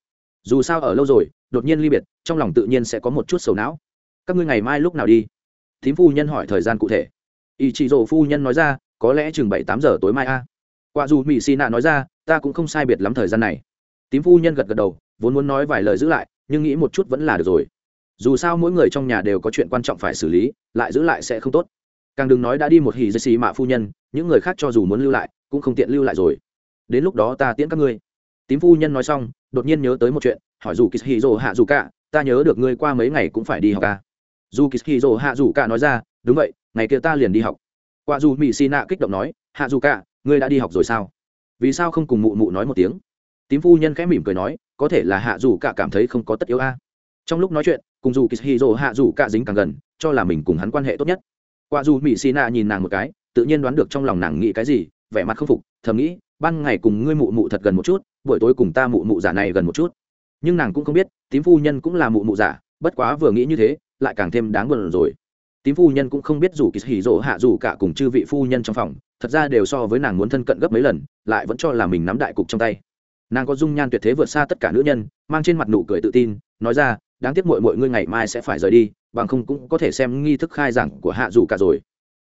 Dù sao ở lâu rồi, đột nhiên ly biệt, trong lòng tự nhiên sẽ có một chút sầu não. Các ngươi ngày mai lúc nào đi? Thím phu nhân hỏi thời gian cụ thể. Ý chị rồ phu nhân nói ra, có lẽ chừng bảy, tám giờ tối mai a. À. quả dù mỹ xì nạ nói ra, ta cũng không sai biệt lắm thời gian này. Tím phu nhân gật gật đầu, vốn muốn nói vài lời giữ lại, nhưng nghĩ một chút vẫn là được rồi. Dù sao mỗi người trong nhà đều có chuyện quan trọng phải xử lý, lại giữ lại sẽ không tốt. Càng đừng nói đã đi một hì dây xì mạ phu nhân, những người khác cho dù muốn lưu lại, cũng không tiện lưu lại rồi đến lúc đó ta tiễn các ngươi. Tím phu nhân nói xong, đột nhiên nhớ tới một chuyện, hỏi dù kỳ hì hạ dù cả, ta nhớ được ngươi qua mấy ngày cũng phải đi học ca dù kỳ hì hạ dù cả nói ra, đúng vậy, ngày kia ta liền đi học. Qua dù mỹ xì nạ kích động nói, hạ dù cả, ngươi đã đi học rồi sao? Vì sao không cùng mụ mụ nói một tiếng? Tím phu nhân khẽ mỉm cười nói, có thể là hạ dù cả cảm thấy không có tất yếu a. Trong lúc nói chuyện, cùng dù kishiro hạ dù cả dính càng gần, cho là mình cùng hắn quan hệ tốt nhất. Qua dù mỹ xì nạ nhìn nàng một cái, tự nhiên đoán được trong lòng nàng nghĩ cái gì, vẻ mặt không phục, thầm nghĩ ban ngày cùng ngươi mụ mụ thật gần một chút, buổi tối cùng ta mụ mụ giả này gần một chút. Nhưng nàng cũng không biết, tím phu nhân cũng là mụ mụ giả, bất quá vừa nghĩ như thế, lại càng thêm đáng buồn rồi. Tím phu nhân cũng không biết dù kỳ hỉ rỗ hạ dù cả cùng chư vị phu nhân trong phòng, thật ra đều so với nàng muốn thân cận gấp mấy lần, lại vẫn cho là mình nắm đại cục trong tay. Nàng có dung nhan tuyệt thế vượt xa tất cả nữ nhân, mang trên mặt nụ cười tự tin, nói ra, đáng tiếc mội mội ngươi ngày mai sẽ phải rời đi, bằng không cũng có thể xem nghi thức khai giảng của hạ dù cả rồi.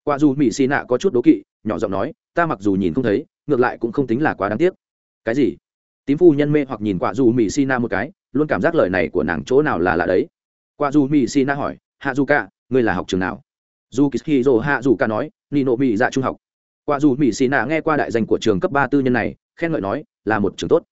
Qua dù mỹ xì nạ có chút đố kỵ, nhỏ giọng nói ta mặc dù nhìn không thấy, ngược lại cũng không tính là quá đáng tiếc. Cái gì? Tím phu nhân mê hoặc nhìn quả dù mỹ xì na một cái, luôn cảm giác lời này của nàng chỗ nào là lạ đấy. Quả dù mỹ xì na hỏi, hạ dù ca, ngươi là học trường nào? Dù kỳ dô hạ dù ca nói, nino nộ mỹ dạ trung học. Quả dù mỹ xì na nghe qua đại danh của trường cấp ba tư nhân này, khen ngợi nói, là một trường tốt.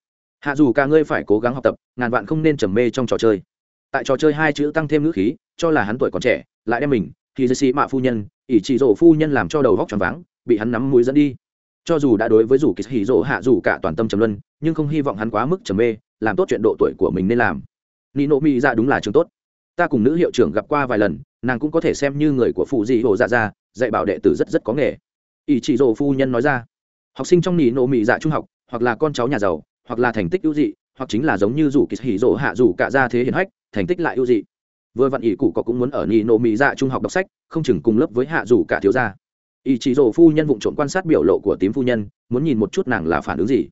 Hạ dù ca, ngươi phải cố gắng học tập, ngàn vạn không nên trầm mê trong trò chơi. Tại trò chơi hai chữ tăng thêm ngữ khí, cho là hắn tuổi còn trẻ, lại đem mình thì dư sĩ mạ phu nhân ỷ chỉ rổ phu nhân làm cho đầu góc tròn váng bị hắn nắm mũi dẫn đi. Cho dù đã đối với rủ kỳ hỉ rỗ hạ rủ cả toàn tâm trầm luân, nhưng không hy vọng hắn quá mức trầm mê, làm tốt chuyện độ tuổi của mình nên làm. Nị nộ mỹ ra dạ đúng là trường tốt. Ta cùng nữ hiệu trưởng gặp qua vài lần, nàng cũng có thể xem như người của phụ dị hồ dạ ra dạy bảo đệ tử rất rất có nghề. Ý chỉ rộ phu nhân nói ra, học sinh trong nị nộ mỹ dạ trung học, hoặc là con cháu nhà giàu, hoặc là thành tích ưu dị, hoặc chính là giống như rủ kỳ hỉ rỗ hạ rủ cả ra thế hiển hách, thành tích lại ưu dị. Vừa vặn ỷ cụ có cũng muốn ở nị nộ mỹ dạ trung học đọc sách, không chừng cùng lớp với hạ rủ cả thiếu gia ý chỉ rồ phu nhân vụng trộm quan sát biểu lộ của tím phu nhân, muốn nhìn một chút nàng là phản ứng gì.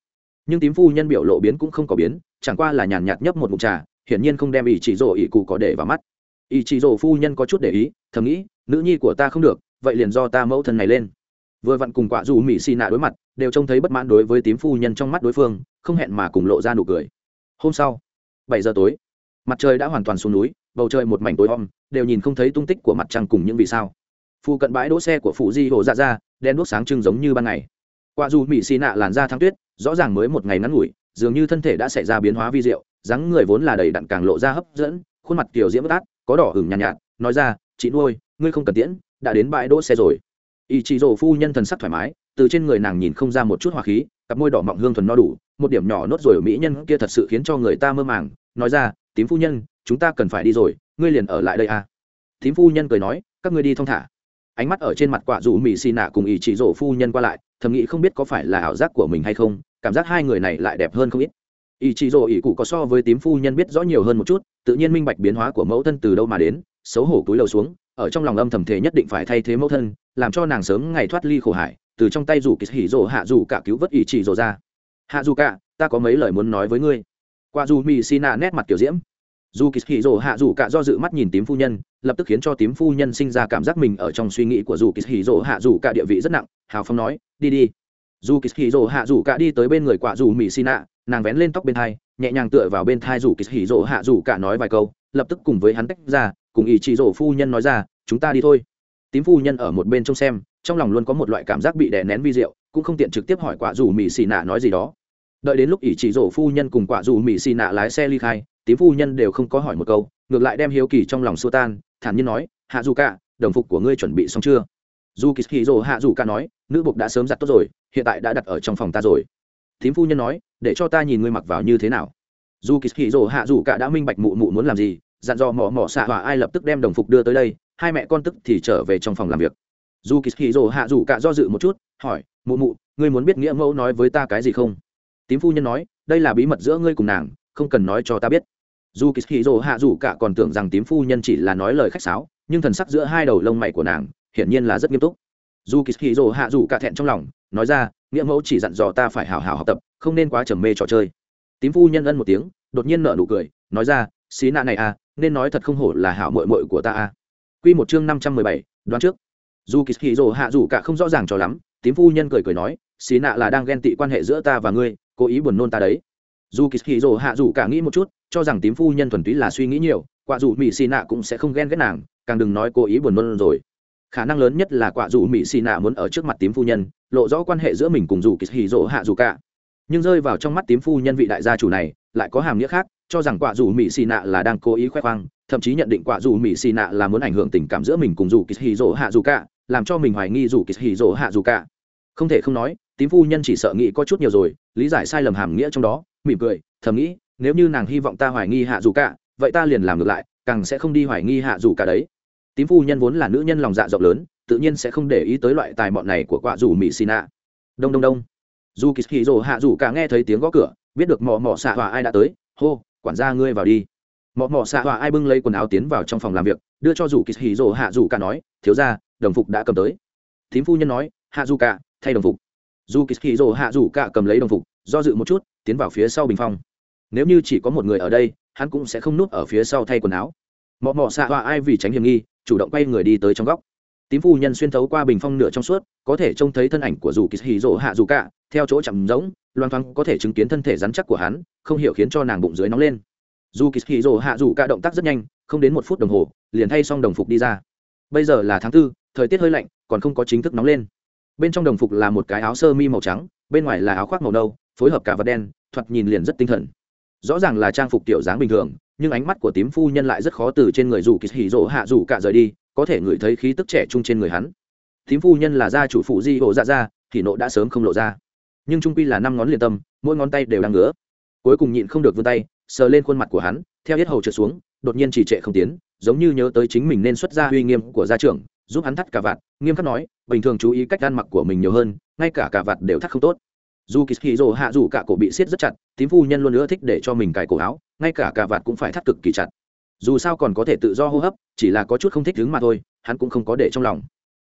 Nhưng tím phu nhân biểu lộ biến cũng không có biến, chẳng qua là nhàn nhạt nhấp một mụn trà, hiển nhiên không đem ý chỉ rồ ý cụ có để vào mắt. Ý chỉ rồ phu nhân có chút để ý, thầm nghĩ, nữ nhi của ta không được, vậy liền do ta mẫu thân này lên. Vừa vặn cùng quả dù mỹ xì nạ đối mặt, đều trông thấy bất mãn đối với tím phu nhân trong mắt đối phương, không hẹn mà cùng lộ ra nụ cười. Hôm sau, bảy giờ tối, mặt trời đã hoàn toàn xuống núi, bầu trời một mảnh tối om, đều nhìn không thấy tung tích của mặt trăng cùng những vì sao phụ cận bãi đỗ xe của phụ di hồ dạ ra đen đuốc sáng trưng giống như ban ngày. Qua dù mỹ xì nạ làn da thắng tuyết rõ ràng mới một ngày ngắn ngủi dường như thân thể đã xảy ra biến hóa vi diệu dáng người vốn là đầy đặn càng lộ ra hấp dẫn khuôn mặt kiểu diễm bất át có đỏ hửng nhàn nhạt, nhạt nói ra chị nuôi ngươi không cần tiễn đã đến bãi đỗ xe rồi. Ý chị rổ phu nhân thần sắc thoải mái từ trên người nàng nhìn không ra một chút hỏa khí cặp môi đỏ mọng hương thuần no đủ một điểm nhỏ nốt rồi ở mỹ nhân kia thật sự khiến cho người ta mơ màng nói ra tím phu nhân chúng ta cần phải đi rồi ngươi liền ở lại đây à. Tím phu nhân cười nói các ngươi đi thong thả ánh mắt ở trên mặt quả dù mỹ xì nạ cùng ý chỉ rổ phu nhân qua lại, thầm nghĩ không biết có phải là ảo giác của mình hay không, cảm giác hai người này lại đẹp hơn không ít. Ý chỉ rổ ý cụ có so với tím phu nhân biết rõ nhiều hơn một chút, tự nhiên minh bạch biến hóa của mẫu thân từ đâu mà đến, xấu hổ túi lầu xuống, ở trong lòng âm thầm thể nhất định phải thay thế mẫu thân, làm cho nàng sớm ngày thoát ly khổ hải, từ trong tay rủ kỳ hỉ rổ hạ dù cả cứu vớt ý chỉ rổ ra. Hạ dù cả, ta có mấy lời muốn nói với ngươi. Qua dù mỹ xì nạ nét mặt kiểu diễm dù kỳ hì rồ hạ dù cả do dự mắt nhìn tím phu nhân, lập tức khiến cho tím phu nhân sinh ra cảm giác mình ở trong suy nghĩ của dù kỳ hì rồ hạ dù cả địa vị rất nặng, hào phong nói, đi đi. Dù kỳ hì rồ hạ dù cả đi tới bên người quả dù mỹ xin nạ nàng vén lên tóc bên thai, nhẹ nhàng tựa vào bên thai dù kỳ hì rồ hạ dù cả nói vài câu, lập tức cùng với hắn tách ra, cùng ý chị rồ phu nhân nói ra, chúng ta đi thôi. Tím phu nhân ở một bên trông xem, trong lòng luôn có một loại cảm giác bị đè nén vi diệu, cũng không tiện trực tiếp hỏi quả dù mỹ xì nạ nói gì đó. Đợi đến lúc ỷ chỉ rổ phu nhân cùng quả dù mỹ xì nạ lái xe ly khai tím phu nhân đều không có hỏi một câu, ngược lại đem hiếu kỳ trong lòng xua tan, thản nhiên nói, hạ dù cả, đồng phục của ngươi chuẩn bị xong chưa? Dù kỳ hì dồ hạ dù cả nói, nữ bục đã sớm giặt tốt rồi, hiện tại đã đặt ở trong phòng ta rồi. Tím phu nhân nói, để cho ta nhìn ngươi mặc vào như thế nào. Dù kỳ hì dồ hạ dù cả đã minh bạch mụ mụ muốn làm gì, dặn dò mỏ mỏ xạ hỏa ai lập tức đem đồng phục đưa tới đây, hai mẹ con tức thì trở về trong phòng làm việc. Dù kỳ hì dồ hạ dù cả do dự một chút, hỏi, mụ mụ, ngươi muốn biết nghĩa mẫu nói với ta cái gì không? Tím phu nhân nói, đây là bí mật giữa ngươi cùng nàng, không cần nói cho ta biết dù kỳ hì rồ hạ dù cả còn tưởng rằng tím phu nhân chỉ là nói lời khách sáo, nhưng thần sắc giữa hai đầu lông mày của nàng hiển nhiên là rất nghiêm túc. Dù kỳ hì rồ hạ dù cả thẹn trong lòng, nói ra, nghĩa mẫu chỉ dặn dò ta phải hào hào học tập, không nên quá trầm mê trò chơi. Tím phu nhân ân một tiếng, đột nhiên nở nụ cười, nói ra, xí nạ này à nên nói thật không hổ là hảo mội mội của ta à. Q một chương năm trăm mười bảy, đoán trước. Dù kỳ hì rồ hạ dù cả không rõ ràng cho lắm, tím phu nhân cười cười nói, xí nạ là đang ghen tị quan hệ giữa ta và ngươi, cố ý buồn nôn ta đấy. Dù kỳ hì rồ hạ dù cả nghĩ một chút cho rằng tím phu nhân thuần túy là suy nghĩ nhiều, quả dù mỹ xì nạ cũng sẽ không ghen ghét nàng, càng đừng nói cố ý buồn nôn rồi. Khả năng lớn nhất là quả dù mỹ xì nạ muốn ở trước mặt tím phu nhân, lộ rõ quan hệ giữa mình cùng dù kỳ hì rồ hạ dù cả. Nhưng rơi vào trong mắt tím phu nhân vị đại gia chủ này, lại có hàm nghĩa khác, cho rằng quả dù mỹ xì nạ là đang cố ý khoe khoang, thậm chí nhận định quả dù mỹ xì nạ là muốn ảnh hưởng tình cảm giữa mình cùng dù kỳ hì rồ hạ dù cả, làm cho mình hoài nghi dù kỳ hì rồ hạ dù cả. Không thể không nói, tím phu nhân chỉ sợ nghĩ có chút nhiều rồi, lý giải sai lầm hàm nghĩa trong đó, mỉm cười, thầm nghĩ nếu như nàng hy vọng ta hoài nghi hạ dù cả, vậy ta liền làm ngược lại, càng sẽ không đi hoài nghi hạ dù cả đấy. Tím phu nhân vốn là nữ nhân lòng dạ rộng lớn, tự nhiên sẽ không để ý tới loại tài mọn này của quả dù mỹ xì nạ. Đông đông đông. Dù kỳ hì rồ hạ dù cả nghe thấy tiếng gõ cửa, biết được mò mò xạ hòa ai đã tới, hô, quản gia ngươi vào đi. Mò mò xạ hòa ai bưng lấy quần áo tiến vào trong phòng làm việc, đưa cho dù kỳ hì rồ hạ dù cả nói, thiếu ra đồng phục đã cầm tới. Thím phu nhân nói, hạ dù cả, thay đồng phục. Dù kỳ hì rồ hạ dù cả cầm lấy đồng phục, do dự một chút, tiến vào phía sau bình phong nếu như chỉ có một người ở đây, hắn cũng sẽ không núp ở phía sau thay quần áo. Mọ mọ xạ hoa ai vì tránh hiểm nghi, chủ động quay người đi tới trong góc. Tím phu nhân xuyên thấu qua bình phong nửa trong suốt, có thể trông thấy thân ảnh của dù kỳ hì rỗ hạ dù cả, theo chỗ chậm rỗng loan thoáng có thể chứng kiến thân thể rắn chắc của hắn, không hiểu khiến cho nàng bụng dưới nóng lên. Dù kỳ hì rỗ hạ dù cả động tác rất nhanh, không đến một phút đồng hồ, liền thay xong đồng phục đi ra. Bây giờ là tháng tư, thời tiết hơi lạnh, còn không có chính thức nóng lên. Bên trong đồng phục là một cái áo sơ mi màu trắng, bên ngoài là áo khoác màu nâu, phối hợp cả vật đen, thoạt nhìn liền rất tinh thần rõ ràng là trang phục tiểu dáng bình thường, nhưng ánh mắt của tím phu nhân lại rất khó từ trên người dù kỳ hỉ rỗ hạ dù cả rời đi, có thể ngửi thấy khí tức trẻ trung trên người hắn. Tím phu nhân là gia chủ phụ di hộ dạ ra thì nộ đã sớm không lộ ra. Nhưng trung pi là năm ngón liền tâm, mỗi ngón tay đều đang ngứa. Cuối cùng nhịn không được vươn tay, sờ lên khuôn mặt của hắn, theo hết hầu trượt xuống, đột nhiên chỉ trệ không tiến, giống như nhớ tới chính mình nên xuất ra uy nghiêm của gia trưởng, giúp hắn thắt cả vạt, nghiêm khắc nói, bình thường chú ý cách ăn mặc của mình nhiều hơn, ngay cả cả vạt đều thắt không tốt dù kỳ hì rồ hạ dù cả cổ bị siết rất chặt, tím phu nhân luôn nữa thích để cho mình cài cổ áo, ngay cả cà vạt cũng phải thắt cực kỳ chặt. Dù sao còn có thể tự do hô hấp, chỉ là có chút không thích đứng mà thôi, hắn cũng không có để trong lòng.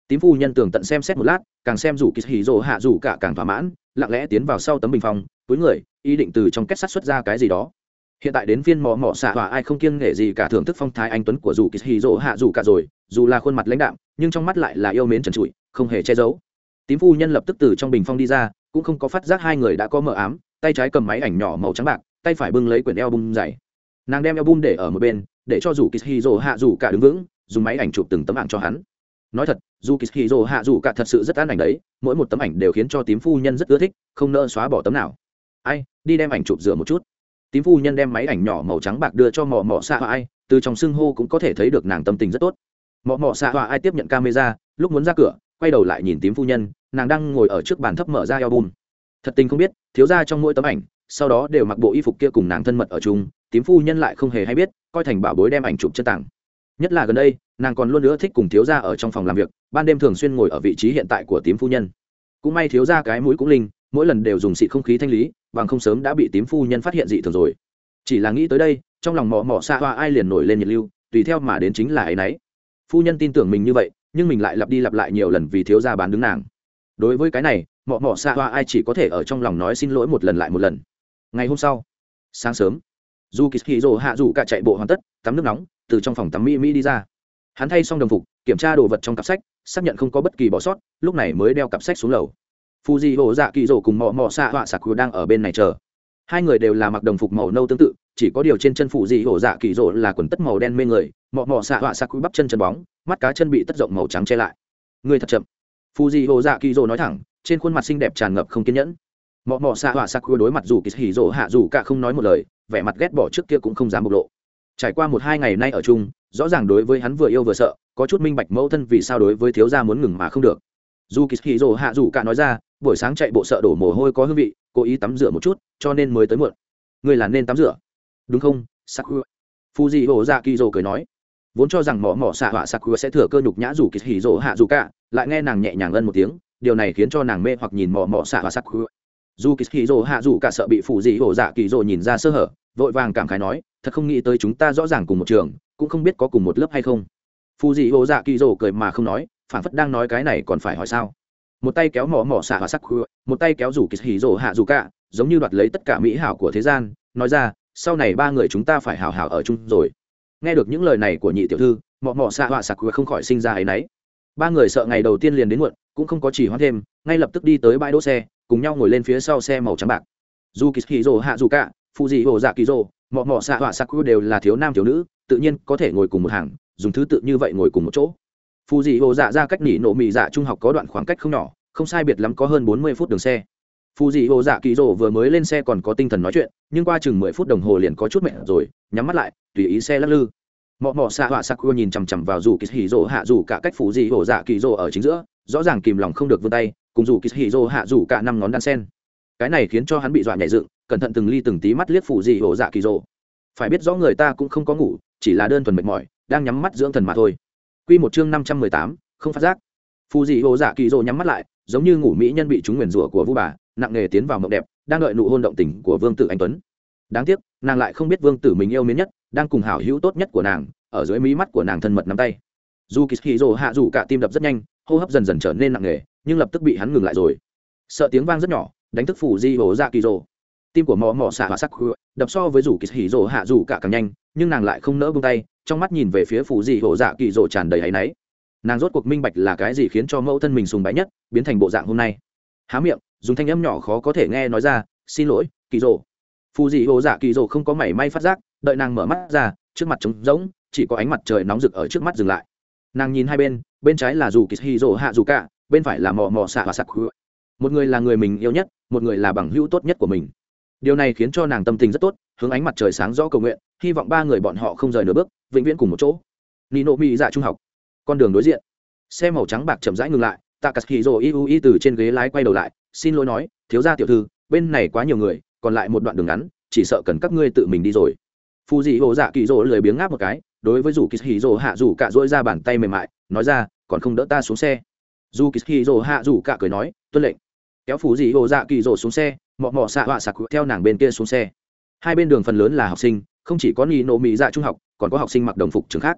Tím phu nhân tường tận xem xét một lát, càng xem Dù kỳ hì rồ hạ dù cả càng thỏa mãn, lặng lẽ tiến vào sau tấm bình phong túi người, ý định từ trong kết sắt xuất ra cái gì đó. Hiện tại đến phiên mò mò xạ hỏa ai không kiêng nghệ gì cả thưởng thức phong thái anh tuấn của dù kỳ hì rồ hạ dù cả rồi, dù là khuôn mặt lãnh đạm, nhưng trong mắt lại là yêu mến trần trụi, không hề che giấu. Tím phu nhân lập tức từ trong bình phong đi ra cũng không có phát giác hai người đã có mờ ám, tay trái cầm máy ảnh nhỏ màu trắng bạc, tay phải bưng lấy quyển eo bung dày. Nàng đem eo bung để ở một bên, để cho dù kishiro hạ dù cả đứng vững, dùng máy ảnh chụp từng tấm ảnh cho hắn. Nói thật dù kishiro hạ dù cả thật sự rất an ảnh đấy, mỗi một tấm ảnh đều khiến cho tím phu nhân rất ưa thích, không nỡ xóa bỏ tấm nào. Ai, đi đem ảnh chụp rửa một chút. Tím phu nhân đem máy ảnh nhỏ màu trắng bạc đưa cho mò mò xạ ai, từ trong xưng hô cũng có thể thấy được nàng tâm tình rất tốt. Mọ mọ xạ ai tiếp nhận camera, lúc muốn ra cửa, quay đầu lại nhìn tím phu nhân nàng đang ngồi ở trước bàn thấp mở ra album. Thật tình không biết, thiếu ra trong mỗi tấm ảnh, sau đó đều mặc bộ y phục kia cùng nàng thân mật ở chung, tím phu nhân lại không hề hay biết, coi thành bảo bối đem ảnh chụp chân tặng nhất là gần đây, nàng còn luôn nữa thích cùng thiếu gia ở trong phòng làm việc, ban đêm thường xuyên ngồi ở vị trí hiện tại của tím phu nhân. Cũng may thiếu gia cái mũi cũng linh, mỗi lần đều dùng xịt không khí thanh lý, bằng không sớm đã bị tím phu nhân phát hiện dị thường rồi. Chỉ là nghĩ tới đây, trong lòng mò mò xa hoa ai liền nổi lên nhiệt lưu, tùy theo mà đến chính là ấy nấy. Phu nhân tin tưởng mình như vậy, nhưng mình lại lặp đi lặp lại nhiều lần vì thiếu gia bán đứng nàng đối với cái này, mọ mọ xạ hoa ai chỉ có thể ở trong lòng nói xin lỗi một lần lại một lần. Ngày hôm sau, sáng sớm dù kỳ hì rồ hạ dù cả chạy bộ hoàn tất, tắm nước nóng, từ trong phòng tắm mỹ mỹ đi ra. Hắn thay xong đồng phục, kiểm tra đồ vật trong cặp sách, xác nhận không có bất kỳ bỏ sót, lúc này mới đeo cặp sách xuống lầu. Phu di hồ dạ kỳ rồ cùng mọ mọ xạ họa sạc đang ở bên này chờ. Hai người đều là mặc đồng phục màu nâu tương tự, chỉ có điều trên chân phụ dị hồ dạ kỳ rồ là quần tất màu đen mê người, mọ mọ xạ họa sạc bắp chân chân bóng, mắt cá chân bị tất rộng màu trắng che lại. Người thật chậm phù dị hồ dạ kỳ rồ nói thẳng, trên khuôn mặt xinh đẹp tràn ngập không kiên nhẫn. Mọ mọ xạ hỏa Sakura đối mặt dù kỳ hỉ rỗ hạ dù cả không nói một lời, vẻ mặt ghét bỏ trước kia cũng không dám bộc lộ. Trải qua một hai ngày nay ở chung, rõ ràng đối với hắn vừa yêu vừa sợ, có chút minh bạch mẫu thân vì sao đối với thiếu gia muốn ngừng mà không được. Dù kỳ hì rồ hạ dù cả nói ra, buổi sáng chạy bộ sợ đổ mồ hôi có hương vị, cố ý tắm rửa một chút, cho nên mới tới muộn. Người là nên tắm rửa. Đúng không sắc phu dị hồ dạ kỳ rồ cười nói. Vốn cho rằng mỏ mỏ xạ họa Sakura sẽ thừa cơ nhục nhã dù kỳ hì rồ hạ dù cả lại nghe nàng nhẹ nhàng ân một tiếng, điều này khiến cho nàng mê hoặc nhìn mò mò xạ họa sạc dù kỳ hì rồ hạ dù cả sợ bị phụ dị hổ dạ kỳ rồ nhìn ra sơ hở, vội vàng cảm khái nói, thật không nghĩ tới chúng ta rõ ràng cùng một trường, cũng không biết có cùng một lớp hay không. Phù dị hổ dạ kỳ rồ cười mà không nói, phản phất đang nói cái này còn phải hỏi sao. Một tay kéo mỏ mỏ xạ và sắc một tay kéo rủ kỳ hì rồ hạ dù cả, giống như đoạt lấy tất cả mỹ hảo của thế gian, nói ra, sau này ba người chúng ta phải hảo hảo ở chung rồi. Nghe được những lời này của nhị tiểu thư mỏ mỏ xạ họa khứa không khỏi sinh ra áy náy ba người sợ ngày đầu tiên liền đến muộn, cũng không có chỉ hoãn thêm, ngay lập tức đi tới bãi đỗ xe, cùng nhau ngồi lên phía sau xe màu trắng bạc. Dù kỳ kỳ rồ hạ dù cả phụ dị hồ dạ kỳ rồ mỏ mọ xạ họa sắc đều là thiếu nam thiếu nữ, tự nhiên có thể ngồi cùng một hàng, dùng thứ tự như vậy ngồi cùng một chỗ. Phụ dị hồ dạ ra cách nỉ nổ mị dạ trung học có đoạn khoảng cách không nhỏ, không sai biệt lắm có hơn bốn mươi phút đường xe. Phụ dị hồ dạ kỳ rồ vừa mới lên xe còn có tinh thần nói chuyện, nhưng qua chừng mười phút đồng hồ liền có chút mệt rồi, nhắm mắt lại, tùy ý xe lắc lư mọ mọ xạ họa sakura nhìn chằm chằm vào dù kỳ hì rổ hạ dù cả cách phủ dị hổ dạ kỳ rổ ở chính giữa rõ ràng kìm lòng không được vươn tay cùng dù kỳ hì rổ hạ dù cả năm ngón đan sen cái này khiến cho hắn bị dọa nhảy dựng cẩn thận từng ly từng tí mắt liếc phủ dị hổ dạ kỳ rổ phải biết rõ người ta cũng không có ngủ chỉ là đơn thuần mệt mỏi đang nhắm mắt dưỡng thần mà thôi Quy một chương năm trăm mười tám, không phát giác. Phù dị hồ dạ kỳ rồ nhắm mắt lại, giống như ngủ mỹ nhân bị chúng nguyền rủa của vu bà, nặng nề tiến vào mộng đẹp, đang đợi nụ hôn động tình của Vương tử anh tuấn. Đáng tiếc, nàng lại không biết Vương tử mình yêu mến nhất, đang cùng hảo hữu tốt nhất của nàng, ở dưới mí mắt của nàng thân mật nắm tay. Dù Kishiro hạ dù cả tim đập rất nhanh, hô hấp dần dần trở nên nặng nề, nhưng lập tức bị hắn ngừng lại rồi. Sợ tiếng vang rất nhỏ, đánh thức phủ Di hồ dạ kỳ rồ. Tim của mò mò xạ và sắc đập so với rủ rồ hạ dù cả càng nhanh, nhưng nàng lại không nỡ buông tay, trong mắt nhìn về phía phủ di hồ dạ kỳ Rồ tràn đầy áy náy nàng rốt cuộc minh bạch là cái gì khiến cho mẫu thân mình sùng bái nhất biến thành bộ dạng hôm nay há miệng dùng thanh âm nhỏ khó có thể nghe nói ra xin lỗi kỳ Rồ. phù dị hồ dạ kỳ Rồ không có mảy may phát giác đợi nàng mở mắt ra, trước mặt trống rỗng, chỉ có ánh mặt trời nóng rực ở trước mắt dừng lại. Nàng nhìn hai bên bên trái là dù kỳ hì rỗ hạ dù cả bên phải là mò mò xạ và sặc một người là người mình yêu nhất, một người là bằng hữu tốt nhất của mình. Điều này khiến cho nàng tâm tình rất tốt, hướng ánh mặt trời sáng rõ cầu nguyện, hy vọng ba người bọn họ không rời nửa bước, vĩnh viễn cùng một chỗ. Nino mỹ dạ trung học. Con đường đối diện. Xe màu trắng bạc chậm rãi ngừng lại tạ cắt kỳ rồ y u y từ trên ghế lái quay đầu lại, xin lỗi nói, thiếu gia tiểu thư, bên này quá nhiều người, còn lại một đoạn đường ngắn, chỉ sợ cần các ngươi tự mình đi rồi phù dị hồ dạ kỳ Dỗ lười biếng ngáp một cái, đối với dù kỳ hì rồ hạ dù cả dỗi ra bàn tay mềm mại, nói ra, còn không đỡ ta xuống xe. Dù kỳ hì rồ hạ dù cả cười nói, tuân lệnh. Kéo phù dị hồ dạ kỳ Dỗ xuống xe, mọ mọ xạ họa sạc theo nàng bên kia xuống xe. Hai bên đường phần lớn là học sinh, không chỉ có nghi nộ mỹ dạ trung học, còn có học sinh mặc đồng phục trường khác.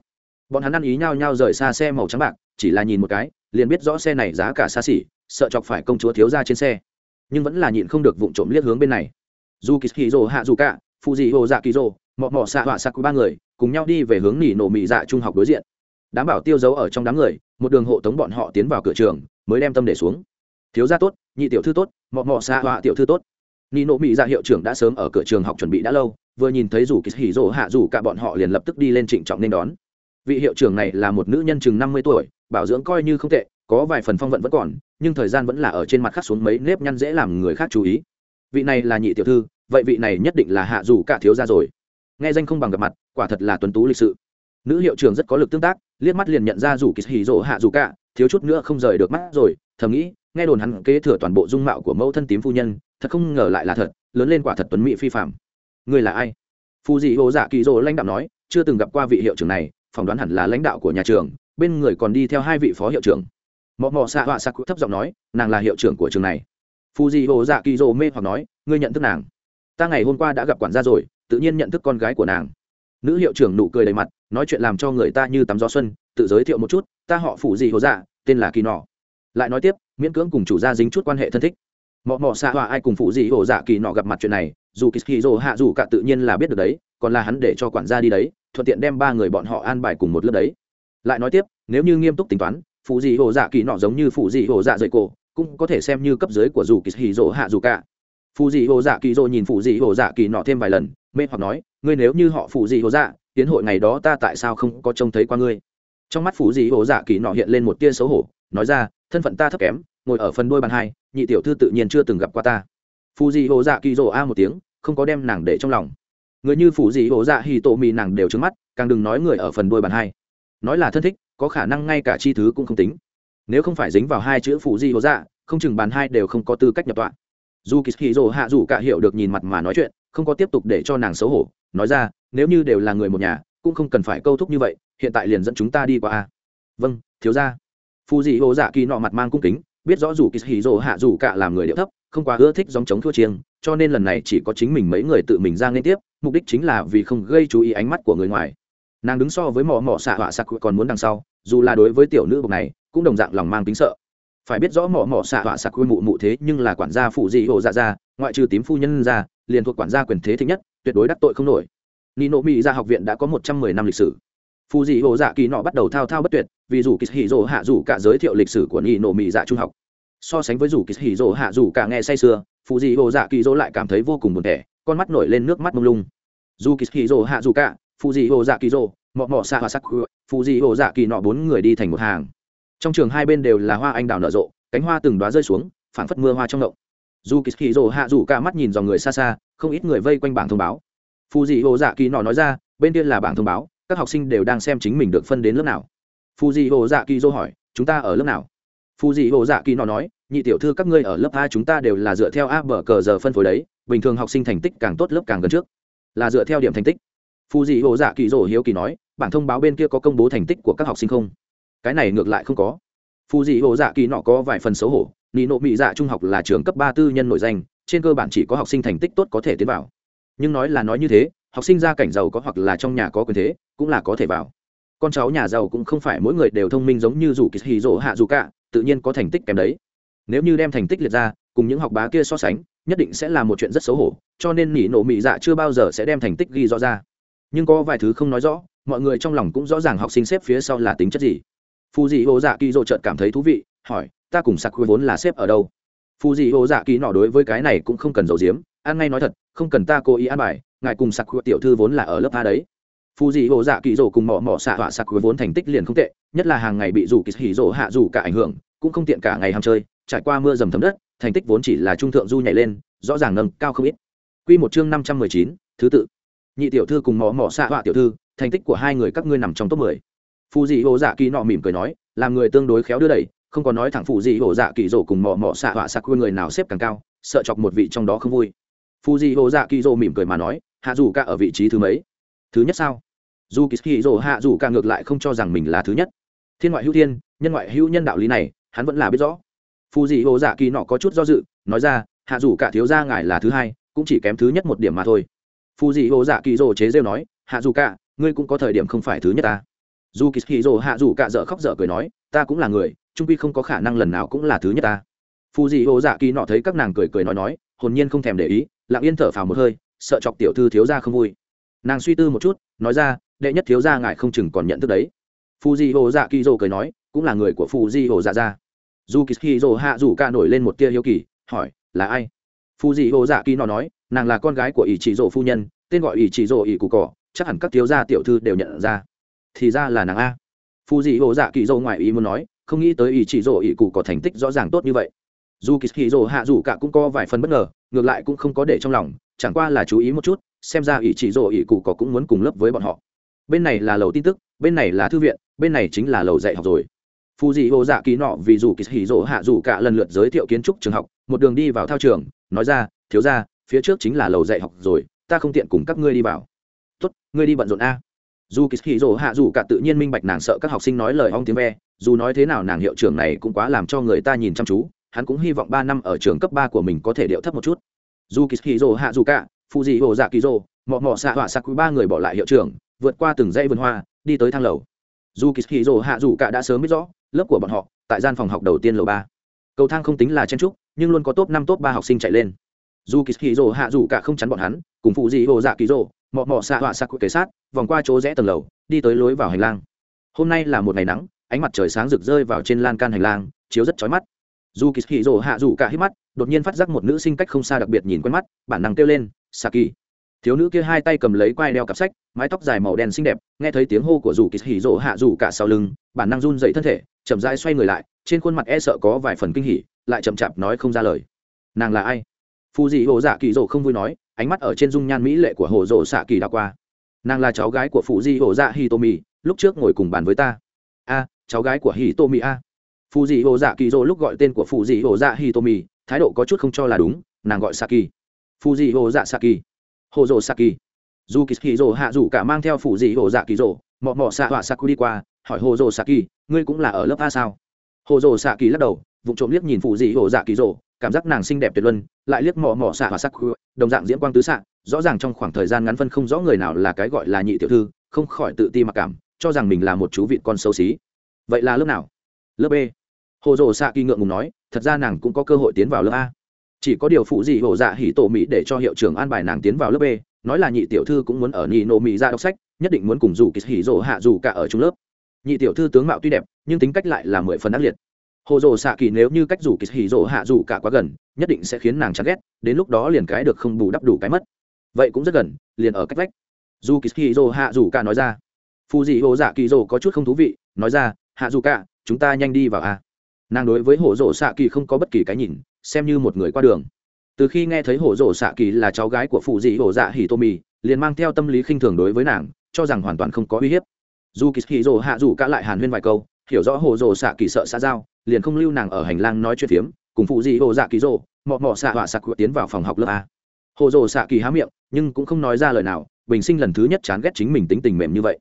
Bọn hắn ăn ý nhau nhau rời xa xe màu trắng bạc, chỉ là nhìn một cái, liền biết rõ xe này giá cả xa xỉ, sợ chọc phải công chúa thiếu ra trên xe. Nhưng vẫn là nhịn không được vụng trộm liếc hướng bên này. Dù kỳ hì rồ hạ dù cả phụ dị hồ dạ kỳ rồ mọ mọ xạ họa sạc ba người cùng nhau đi về hướng nỉ nổ mị dạ trung học đối diện. Đảm bảo tiêu dấu ở trong đám người, một đường hộ tống bọn họ tiến vào cửa trường, mới đem tâm để xuống. Thiếu gia tốt, nhị tiểu thư tốt, mọ mọ xạ họa tiểu thư tốt. Nỉ nổ mị dạ hiệu trưởng đã sớm ở cửa trường học chuẩn bị đã lâu, vừa nhìn thấy rủ kỳ hỉ rỗ hạ rủ cả bọn họ liền lập tức đi lên trịnh trọng nên đón. Vị hiệu trưởng này là một nữ nhân chừng năm mươi tuổi, bảo dưỡng coi như không tệ, có vài phần phong vận vẫn còn, nhưng thời gian vẫn là ở trên mặt khắc xuống mấy nếp nhăn dễ làm người khác chú ý. Vị này là nhị tiểu thư, vậy vị này nhất định là hạ dù cả thiếu gia rồi nghe danh không bằng gặp mặt, quả thật là tuấn tú lịch sự. Nữ hiệu trưởng rất có lực tương tác, liếc mắt liền nhận ra rủ kỳ hỉ rỗ hạ rủ cả, thiếu chút nữa không rời được mắt rồi, thầm nghĩ, nghe đồn hắn kế thừa toàn bộ dung mạo của mẫu thân tím phu nhân, thật không ngờ lại là thật, lớn lên quả thật tuấn mỹ phi phạm người là ai? Phù dị hồ dạ kỳ rồ lãnh đạo nói, chưa từng gặp qua vị hiệu trưởng này, phỏng đoán hẳn là lãnh đạo của nhà trường, bên người còn đi theo hai vị phó hiệu trưởng. Mọ mọ xạ họa sắc thấp giọng nói, nàng là hiệu trưởng của trường này. Phù dị hồ dạ kỳ rồ mê hoặc nói, ngươi nhận thức nàng. Ta ngày hôm qua đã gặp quản gia rồi tự nhiên nhận thức con gái của nàng. Nữ hiệu trưởng nụ cười đầy mặt, nói chuyện làm cho người ta như tắm gió xuân, tự giới thiệu một chút, ta họ phủ gì hồ dạ tên là kỳ nọ. Lại nói tiếp, miễn cưỡng cùng chủ gia dính chút quan hệ thân thích. Mọ mọ xạ hòa ai cùng phụ dị hồ dạ kỳ nọ gặp mặt chuyện này, dù kỳ kishiro hạ dù cả tự nhiên là biết được đấy, còn là hắn để cho quản gia đi đấy, thuận tiện đem ba người bọn họ an bài cùng một lớp đấy. Lại nói tiếp, nếu như nghiêm túc tính toán phụ dị hồ dạ kỳ nọ giống như phụ dị hồ dạ dày cổ, cũng có thể xem như cấp dưới của dù kỳ kishiro hạ dù cả phụ dị hồ dạ kỳ dỗ nhìn phụ dị hồ dạ kỳ nọ thêm vài lần, mê hoặc nói, ngươi nếu như họ phụ dị hồ dạ tiến hội ngày đó ta tại sao không có trông thấy qua ngươi? Trong mắt phụ dị hồ dạ kỳ nọ hiện lên một tia xấu hổ, nói ra, thân phận ta thấp kém, ngồi ở phần đôi bàn hai, nhị tiểu thư tự nhiên chưa từng gặp qua ta. Phụ dị hồ dạ kỳ dỗ a một tiếng, không có đem nàng để trong lòng. Người như phụ dị hồ dạ hì tổ mì nàng đều trứng mắt, càng đừng nói người ở phần đôi bàn hai. Nói là thân thích, có khả năng ngay cả chi thứ cũng không tính. Nếu không phải dính vào hai chữ phụ dị hồ dạ không chừng bàn hai đều không có tư cách nhập tọa dù kỳ hì hạ dù cả hiểu được nhìn mặt mà nói chuyện, không có tiếp tục để cho nàng xấu hổ, nói ra, nếu như đều là người một nhà, cũng không cần phải câu thúc như vậy, hiện tại liền dẫn chúng ta đi qua a. Vâng thiếu ra phù dị hồ dạ kỳ nọ mặt mang cung kính, biết rõ dù kỳ hì hạ dù cả làm người điệu thấp, không quá ưa thích dòng chống thua chiêng, cho nên lần này chỉ có chính mình mấy người tự mình ra liên tiếp, mục đích chính là vì không gây chú ý ánh mắt của người ngoài. Nàng đứng so với mỏ mỏ xạ họa sặc còn muốn đằng sau, dù là đối với tiểu nữ bục này, cũng đồng dạng lòng mang tính sợ phải biết rõ mỏ mỏ xạ họa sặc quy mụ mụ thế nhưng là quản gia phụ dị hộ dạ ra ngoại trừ tím phu nhân ra, liền thuộc quản gia quyền thế thích nhất, tuyệt đối đắc tội không nổi. Nino mỹ ra học viện đã có một trăm mười năm lịch sử. Phụ dị hộ dạ kỳ nọ bắt đầu thao thao bất tuyệt, vì dù kỳ hì rỗ hạ dù cả giới thiệu lịch sử của nino mỹ dạ trung học. So sánh với dù kỳ hì rỗ hạ dù cả nghe say sưa, phụ dị hộ dạ kỳ rỗ lại cảm thấy vô cùng buồn tẻ, con mắt nổi lên nước mắt mông lung. Dù kỳ hì rỗ hạ dù cả, phụ dị hộ dạ kỳ rỗ mọ mọ xạ họa sắc phụ dị hộ dạ kỳ nọ bốn người đi thành một hàng trong trường hai bên đều là hoa anh đào nở rộ, cánh hoa từng đoá rơi xuống, phảng phất mưa hoa trong động. Dù kỳ kỳ rồ hạ rủ cả mắt nhìn dòng người xa xa, không ít người vây quanh bảng thông báo. Phù dị hồ dạ kỳ nọ nói ra, bên kia là bảng thông báo, các học sinh đều đang xem chính mình được phân đến lớp nào. Phù dị hồ dạ kỳ dô hỏi, chúng ta ở lớp nào? Phù dị hồ dạ kỳ nọ nói, nhị tiểu thư các ngươi ở lớp a chúng ta đều là dựa theo a bờ cờ giờ phân phối đấy, bình thường học sinh thành tích càng tốt lớp càng gần trước. Là dựa theo điểm thành tích. Phù dị hồ dạ kỳ dô hiếu kỳ nói, bảng thông báo bên kia có công bố thành tích của các học sinh không? Cái này ngược lại không có. Phù dị hồ dạ kỳ nọ có vài phần xấu hổ, nị nộ mỹ dạ trung học là trường cấp ba tư nhân nổi danh, trên cơ bản chỉ có học sinh thành tích tốt có thể tiến vào. Nhưng nói là nói như thế, học sinh gia cảnh giàu có hoặc là trong nhà có quyền thế, cũng là có thể vào. Con cháu nhà giàu cũng không phải mỗi người đều thông minh giống như dù kỳ hì rỗ hạ dù cả, tự nhiên có thành tích kèm đấy. Nếu như đem thành tích liệt ra, cùng những học bá kia so sánh, nhất định sẽ là một chuyện rất xấu hổ, cho nên nỉ nộ mỹ dạ chưa bao giờ sẽ đem thành tích ghi rõ ra. Nhưng có vài thứ không nói rõ, mọi người trong lòng cũng rõ ràng học sinh xếp phía sau là tính chất gì phù dị ô dạ kỳ dỗ trợt cảm thấy thú vị, hỏi, ta cùng sạc khuya vốn là xếp ở đâu? Phù dị ô dạ kỳ nọ đối với cái này cũng không cần giấu giếm, ăn ngay nói thật, không cần ta cố ý ăn bài, ngài cùng sạc khuya tiểu thư vốn là ở lớp a đấy. Phù dị ô dạ kỳ dỗ cùng mỏ mỏ xạ họa sạc khuya vốn thành tích liền không tệ, nhất là hàng ngày bị rủ kỳ hỉ dỗ hạ rủ cả ảnh hưởng, cũng không tiện cả ngày ham chơi, trải qua mưa dầm thấm đất, thành tích vốn chỉ là trung thượng du nhảy lên, rõ ràng nâng cao không ít. Quy một chương năm trăm mười chín, thứ tự. Nhị tiểu thư cùng mỏ mỏ xạ họa tiểu thư, thành tích của hai người các ngươi nằm trong top mười phù dị hồ dạ kỳ nọ mỉm cười nói, làm người tương đối khéo đưa đẩy, không có nói thẳng phù dị hồ dạ kỳ rổ cùng mò mò xạ họa sạc quê người nào xếp càng cao, sợ chọc một vị trong đó không vui. Phù dị hồ dạ kỳ rổ mỉm cười mà nói, hạ dù cả ở vị trí thứ mấy? Thứ nhất sao? Dù kỳ kỳ rổ hạ dù cả ngược lại không cho rằng mình là thứ nhất. Thiên ngoại hữu thiên, nhân ngoại hữu nhân đạo lý này, hắn vẫn là biết rõ. Phù dị hồ dạ kỳ nọ có chút do dự, nói ra, hạ dù cả thiếu gia ngài là thứ hai, cũng chỉ kém thứ nhất một điểm mà thôi. Phù dị hồ dạ kỳ rổ chế rêu nói, hạ dù cả, ngươi cũng có thời điểm không phải thứ nhất ta dù kỳ hì rồ hạ dù cạ dở khóc dở cười nói, ta cũng là người, trung quy không có khả năng lần nào cũng là thứ nhất ta. Phù dị hồ dạ kỳ nọ thấy các nàng cười cười nói nói, hồn nhiên không thèm để ý, lặng yên thở phào một hơi, sợ chọc tiểu thư thiếu ra không vui. Nàng suy tư một chút, nói ra, đệ nhất thiếu gia ngài không chừng còn nhận thức đấy. Phù dị hồ dạ kỳ rồ cười nói, cũng là người của phù dị hồ dạ ra. Dù kỳ hì rồ hạ dù cạ nổi lên một tia hiếu kỳ, hỏi, là ai? Phù dị hồ dạ kỳ nọ nói, nàng là con gái của ỷ chỉ rồ phu nhân, tên gọi ỷ chỉ rồ ỷ cụ cỏ chắc hẳn các thiếu gia tiểu thư đều nhận ra thì ra là nàng a. Phù dị hồ dạ kỳ dỗ ngoài ý muốn nói, không nghĩ tới ý chỉ dỗ ý cụ có thành tích rõ ràng tốt như vậy. Dù kỳ hì dỗ hạ dù cả cũng có vài phần bất ngờ, ngược lại cũng không có để trong lòng, chẳng qua là chú ý một chút, xem ra ý chỉ dỗ ý cụ có cũng muốn cùng lớp với bọn họ. Bên này là lầu tin tức, bên này là thư viện, bên này chính là lầu dạy học rồi. Phù dị hồ dạ kỳ nọ vì dù kỳ hì dỗ hạ dù cả lần lượt giới thiệu kiến trúc trường học, một đường đi vào thao trường, nói ra, thiếu ra phía trước chính là lầu dạy học rồi, ta không tiện cùng các ngươi đi vào. Tốt, ngươi đi bận rộn a dù kỳ hì rỗ hạ dù cả tự nhiên minh bạch nàng sợ các học sinh nói lời ong tiếng ve, dù nói thế nào nàng hiệu trưởng này cũng quá làm cho người ta nhìn chăm chú, hắn cũng hy vọng ba năm ở trường cấp ba của mình có thể điệu thấp một chút. Dù kỳ hì rỗ hạ dù cả phụ dị hồ dạ kỳ rỗ mọ mọ xạ họa sạc quý ba người bỏ lại hiệu trưởng, vượt qua từng dãy vườn hoa, đi tới thang lầu. Dù kỳ hì rỗ hạ dù cả đã sớm biết rõ, lớp của bọn họ tại gian phòng học đầu tiên lầu ba. Cầu thang không tính là chen trúc nhưng luôn có top năm, top ba học sinh chạy lên. Dù kỳ hì rồ hạ dù cả không chắn bọn hắn, cùng phụ dị hồ dạ kỳ rồ mọ mọ xạ họa sạc kể sát, vòng qua chỗ rẽ tầng lầu, đi tới lối vào hành lang. Hôm nay là một ngày nắng, ánh mặt trời sáng rực rơi vào trên lan can hành lang, chiếu rất chói mắt. Dù kỳ hì rồ hạ dù cả hít mắt, đột nhiên phát giác một nữ sinh cách không xa đặc biệt nhìn quen mắt, bản năng kêu lên saki thiếu nữ kia hai tay cầm lấy quai đeo cặp sách, mái tóc dài màu đen xinh đẹp, nghe thấy tiếng hô của dù kỳ hì rồ hạ dù cả sau lưng, bản năng run dậy thân thể, chậm rãi xoay người lại, trên khuôn mặt e sợ có vài phần kinh hỉ, lại chậm chạp nói không ra lời. Nàng là ai? Phù dị hồ dạ kỳ rồ không vui nói ánh mắt ở trên dung nhan mỹ lệ của hồ rồ xạ kỳ đã qua. Nàng là cháu gái của phụ di hồ dạ hitomi, lúc trước ngồi cùng bàn với ta. A, cháu gái của hitomi a. Phụ di hồ dạ kỳ rồ lúc gọi tên của phụ di hồ dạ hitomi, thái độ có chút không cho là đúng, nàng gọi saki. Phụ di hồ dạ saki. Hồ rồ kỳ dù kỳ kỳ rồ hạ rủ cả mang theo phụ di hồ dạ kỳ rồ mọ mọ xạ họa saku đi qua, hỏi hồ rồ kỳ ngươi cũng là ở lớp a sao? Hồ rồ kỳ lắc đầu vụ trộm liếc nhìn phụ di hồ dạ kỳ rồ cảm giác nàng xinh đẹp tuyệt luân, lại liếc mò mò xạ và sắc đồng dạng diễm quang tứ xạ, rõ ràng trong khoảng thời gian ngắn phân không rõ người nào là cái gọi là nhị tiểu thư, không khỏi tự ti mặc cảm, cho rằng mình là một chú vịt con xấu xí. Vậy là lớp nào? Lớp b. Hồ dồ xạ kỳ ngượng ngùng nói, thật ra nàng cũng có cơ hội tiến vào lớp a. Chỉ có điều phụ gì hổ dạ hỉ tổ mỹ để cho hiệu trưởng an bài nàng tiến vào lớp b, nói là nhị tiểu thư cũng muốn ở nhị nộ mỹ ra đọc sách, nhất định muốn cùng dù kỳ hỉ rộ hạ dù cả ở chung lớp. Nhị tiểu thư tướng mạo tuy đẹp, nhưng tính cách lại là mười phần ác liệt hồ dồ xạ kỳ nếu như cách rủ kỳ hì rồ hạ dù cả quá gần, nhất định sẽ khiến nàng chán ghét, đến lúc đó liền cái được không bù đắp đủ cái mất. Vậy cũng rất gần, liền ở cách vách. Dù kỳ hì rồ hạ dù cả nói ra. Phù dị hồ dạ kỳ rồ có chút không thú vị, nói ra, hạ dù cả, chúng ta nhanh đi vào a. Nàng đối với hồ dồ xạ kỳ không có bất kỳ cái nhìn, xem như một người qua đường. Từ khi nghe thấy hồ dồ xạ kỳ là cháu gái của phụ dị hồ dạ hì tô mì, liền mang theo tâm lý khinh thường đối với nàng, cho rằng hoàn toàn không có uy hiếp. Dù kỳ hì rồ hạ dù cả lại hàn huyên vài câu hiểu rõ hồ rồ xạ kỳ sợ xa giao, liền không lưu nàng ở hành lang nói chuyện phiếm, cùng phụ dị hồ dạ kỳ rồ, mọ mọ xạ họa sạc tiến vào phòng học lớp a. Hồ rồ xạ kỳ há miệng, nhưng cũng không nói ra lời nào, bình sinh lần thứ nhất chán ghét chính mình tính tình mềm như vậy.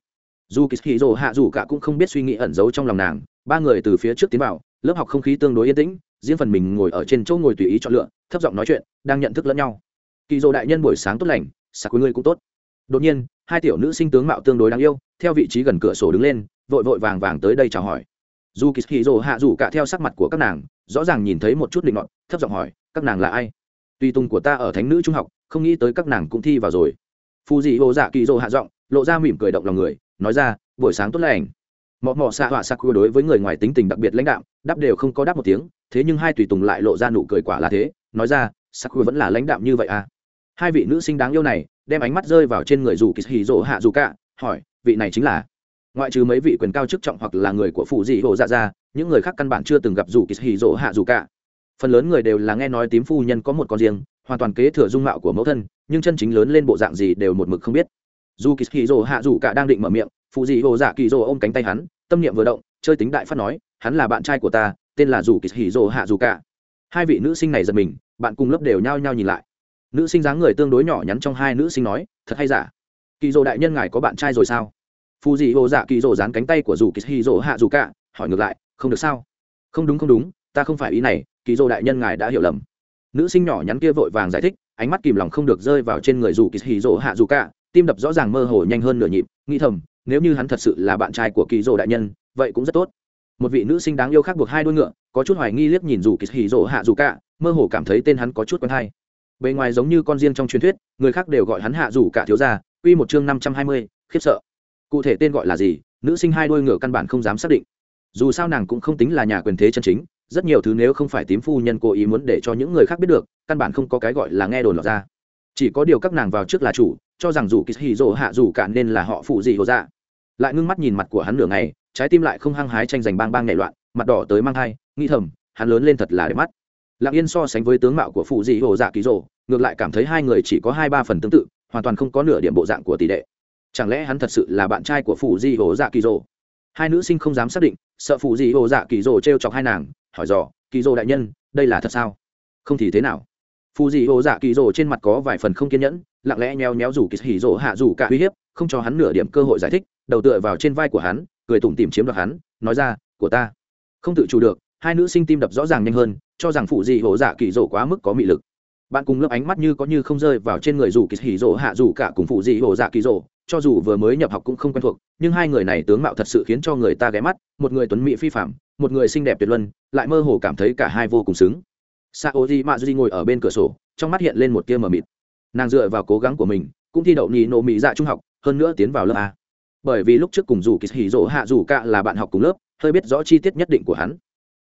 Dù kỳ hì rồ hạ dù cả cũng không biết suy nghĩ ẩn giấu trong lòng nàng, ba người từ phía trước tiến vào, lớp học không khí tương đối yên tĩnh, riêng phần mình ngồi ở trên chỗ ngồi tùy ý chọn lựa, thấp giọng nói chuyện, đang nhận thức lẫn nhau. Kỳ dồ đại nhân buổi sáng tốt lành, sạc của ngươi cũng tốt. Đột nhiên, hai tiểu nữ sinh tướng mạo tương đối đáng yêu, theo vị trí gần cửa sổ đứng lên vội vội vàng vàng tới đây chào hỏi. Dù kỳ hì rồ hạ dù cả theo sắc mặt của các nàng, rõ ràng nhìn thấy một chút định ngọn thấp giọng hỏi, các nàng là ai? Tùy tùng của ta ở thánh nữ trung học, không nghĩ tới các nàng cũng thi vào rồi. Phù dị hồ dạ kỳ rồ hạ giọng, lộ ra mỉm cười động lòng người, nói ra, buổi sáng tốt lành. Mọ mọ xạ họa sắc đối với người ngoài tính tình đặc biệt lãnh đạm, đáp đều không có đáp một tiếng, thế nhưng hai tùy tùng lại lộ ra nụ cười quả là thế, nói ra sắc vẫn là lãnh đạm như vậy à? Hai vị nữ sinh đáng yêu này, đem ánh mắt rơi vào trên người dù kỳ hì rồ hạ dù cả, hỏi, vị này chính là? Ngoại trừ mấy vị quyền cao chức trọng hoặc là người của phụ dị hồ dạ ra, những người khác căn bản chưa từng gặp dù kỳ hì dỗ hạ dù cả. Phần lớn người đều là nghe nói tím phu nhân có một con riêng, hoàn toàn kế thừa dung mạo của mẫu thân, nhưng chân chính lớn lên bộ dạng gì đều một mực không biết. Dù kỳ hì dỗ hạ dù cả đang định mở miệng phụ dị hồ dạ kỳ dỗ ôm cánh tay hắn, tâm niệm vừa động, chơi tính đại phát nói, hắn là bạn trai của ta, tên là dù kỳ hì dỗ hạ dù cả. Hai vị nữ sinh này giật mình, bạn cùng lớp đều nhao nhao nhìn lại. Nữ sinh dáng người tương đối nhỏ nhắn trong hai nữ sinh nói, thật hay giả? Kỳ dỗ đại nhân ngài có bạn trai rồi sao? Phù dị hồ dạ kỳ rồ dán cánh tay của dù kỳ hì rồ hạ dù cả, hỏi ngược lại, không được sao? Không đúng không đúng, ta không phải ý này, kỳ rồ đại nhân ngài đã hiểu lầm. Nữ sinh nhỏ nhắn kia vội vàng giải thích, ánh mắt kìm lòng không được rơi vào trên người dù kỳ hì rồ hạ dù cả, tim đập rõ ràng mơ hồ nhanh hơn nửa nhịp, nghĩ thầm, nếu như hắn thật sự là bạn trai của kỳ rồ đại nhân, vậy cũng rất tốt. Một vị nữ sinh đáng yêu khác buộc hai đuôi ngựa, có chút hoài nghi liếc nhìn dù kỳ hì rồ hạ dù cả, mơ hồ cảm thấy tên hắn có chút quen hay. Bề ngoài giống như con riêng trong truyền thuyết, người khác đều gọi hắn hạ dù cả thiếu gia, quy một chương năm trăm hai mươi, khiếp sợ cụ thể tên gọi là gì, nữ sinh hai đôi ngựa căn bản không dám xác định. Dù sao nàng cũng không tính là nhà quyền thế chân chính, rất nhiều thứ nếu không phải tím phu nhân cố ý muốn để cho những người khác biết được, căn bản không có cái gọi là nghe đồn lọt ra. Chỉ có điều các nàng vào trước là chủ, cho rằng dù kỳ hì hạ dù cả nên là họ phụ gì hồ dạ. Lại ngưng mắt nhìn mặt của hắn nửa ngày, trái tim lại không hăng hái tranh giành bang bang nảy loạn, mặt đỏ tới mang thai nghi thầm, hắn lớn lên thật là đẹp mắt. Lặng yên so sánh với tướng mạo của phụ dị hồ dạ kỳ rồ ngược lại cảm thấy hai người chỉ có hai ba phần tương tự, hoàn toàn không có nửa điểm bộ dạng của tỷ đệ chẳng lẽ hắn thật sự là bạn trai của phụ di hồ dạ kỳ rồ hai nữ sinh không dám xác định, sợ phụ di hồ dạ kỳ rồ t r e o chọc hai nàng, hỏi dò kỳ rồ đại nhân, đây là thật sao? Không thì thế nào. Phụ di hồ dạ kỳ rồ trên mặt có vài phần không kiên nhẫn, lặng lẽ nheo nhéo rủ kỳ hỉ rồ hạ rủ cả uy hiếp, không cho hắn nửa điểm cơ hội giải thích, đầu tựa vào trên vai của hắn, cười tủm tìm chiếm đoạt hắn, nói ra, của ta. Không tự chủ được, hai nữ sinh tim đập rõ ràng nhanh hơn, cho rằng phụ di hồ dạ kỳ rồ quá mức có mị lực. Bạn cùng lớp ánh mắt như có như không rơi vào trên người rủ kỳ hỉ rồ hạ rủ cả cùng phụ di hồ dạ kỳ rồ cho dù vừa mới nhập học cũng không quen thuộc, nhưng hai người này tướng mạo thật sự khiến cho người ta ghé mắt, một người tuấn mỹ phi phạm một người xinh đẹp tuyệt luân, lại mơ hồ cảm thấy cả hai vô cùng xứng. Sa ô di mạ ngồi ở bên cửa sổ, trong mắt hiện lên một tia mờ mịt. Nàng dựa vào cố gắng của mình, cũng thi đậu nhì nộ mỹ dạ trung học, hơn nữa tiến vào lớp a. Bởi vì lúc trước cùng dù kỳ hỉ rỗ hạ dù cả là bạn học cùng lớp, hơi biết rõ chi tiết nhất định của hắn.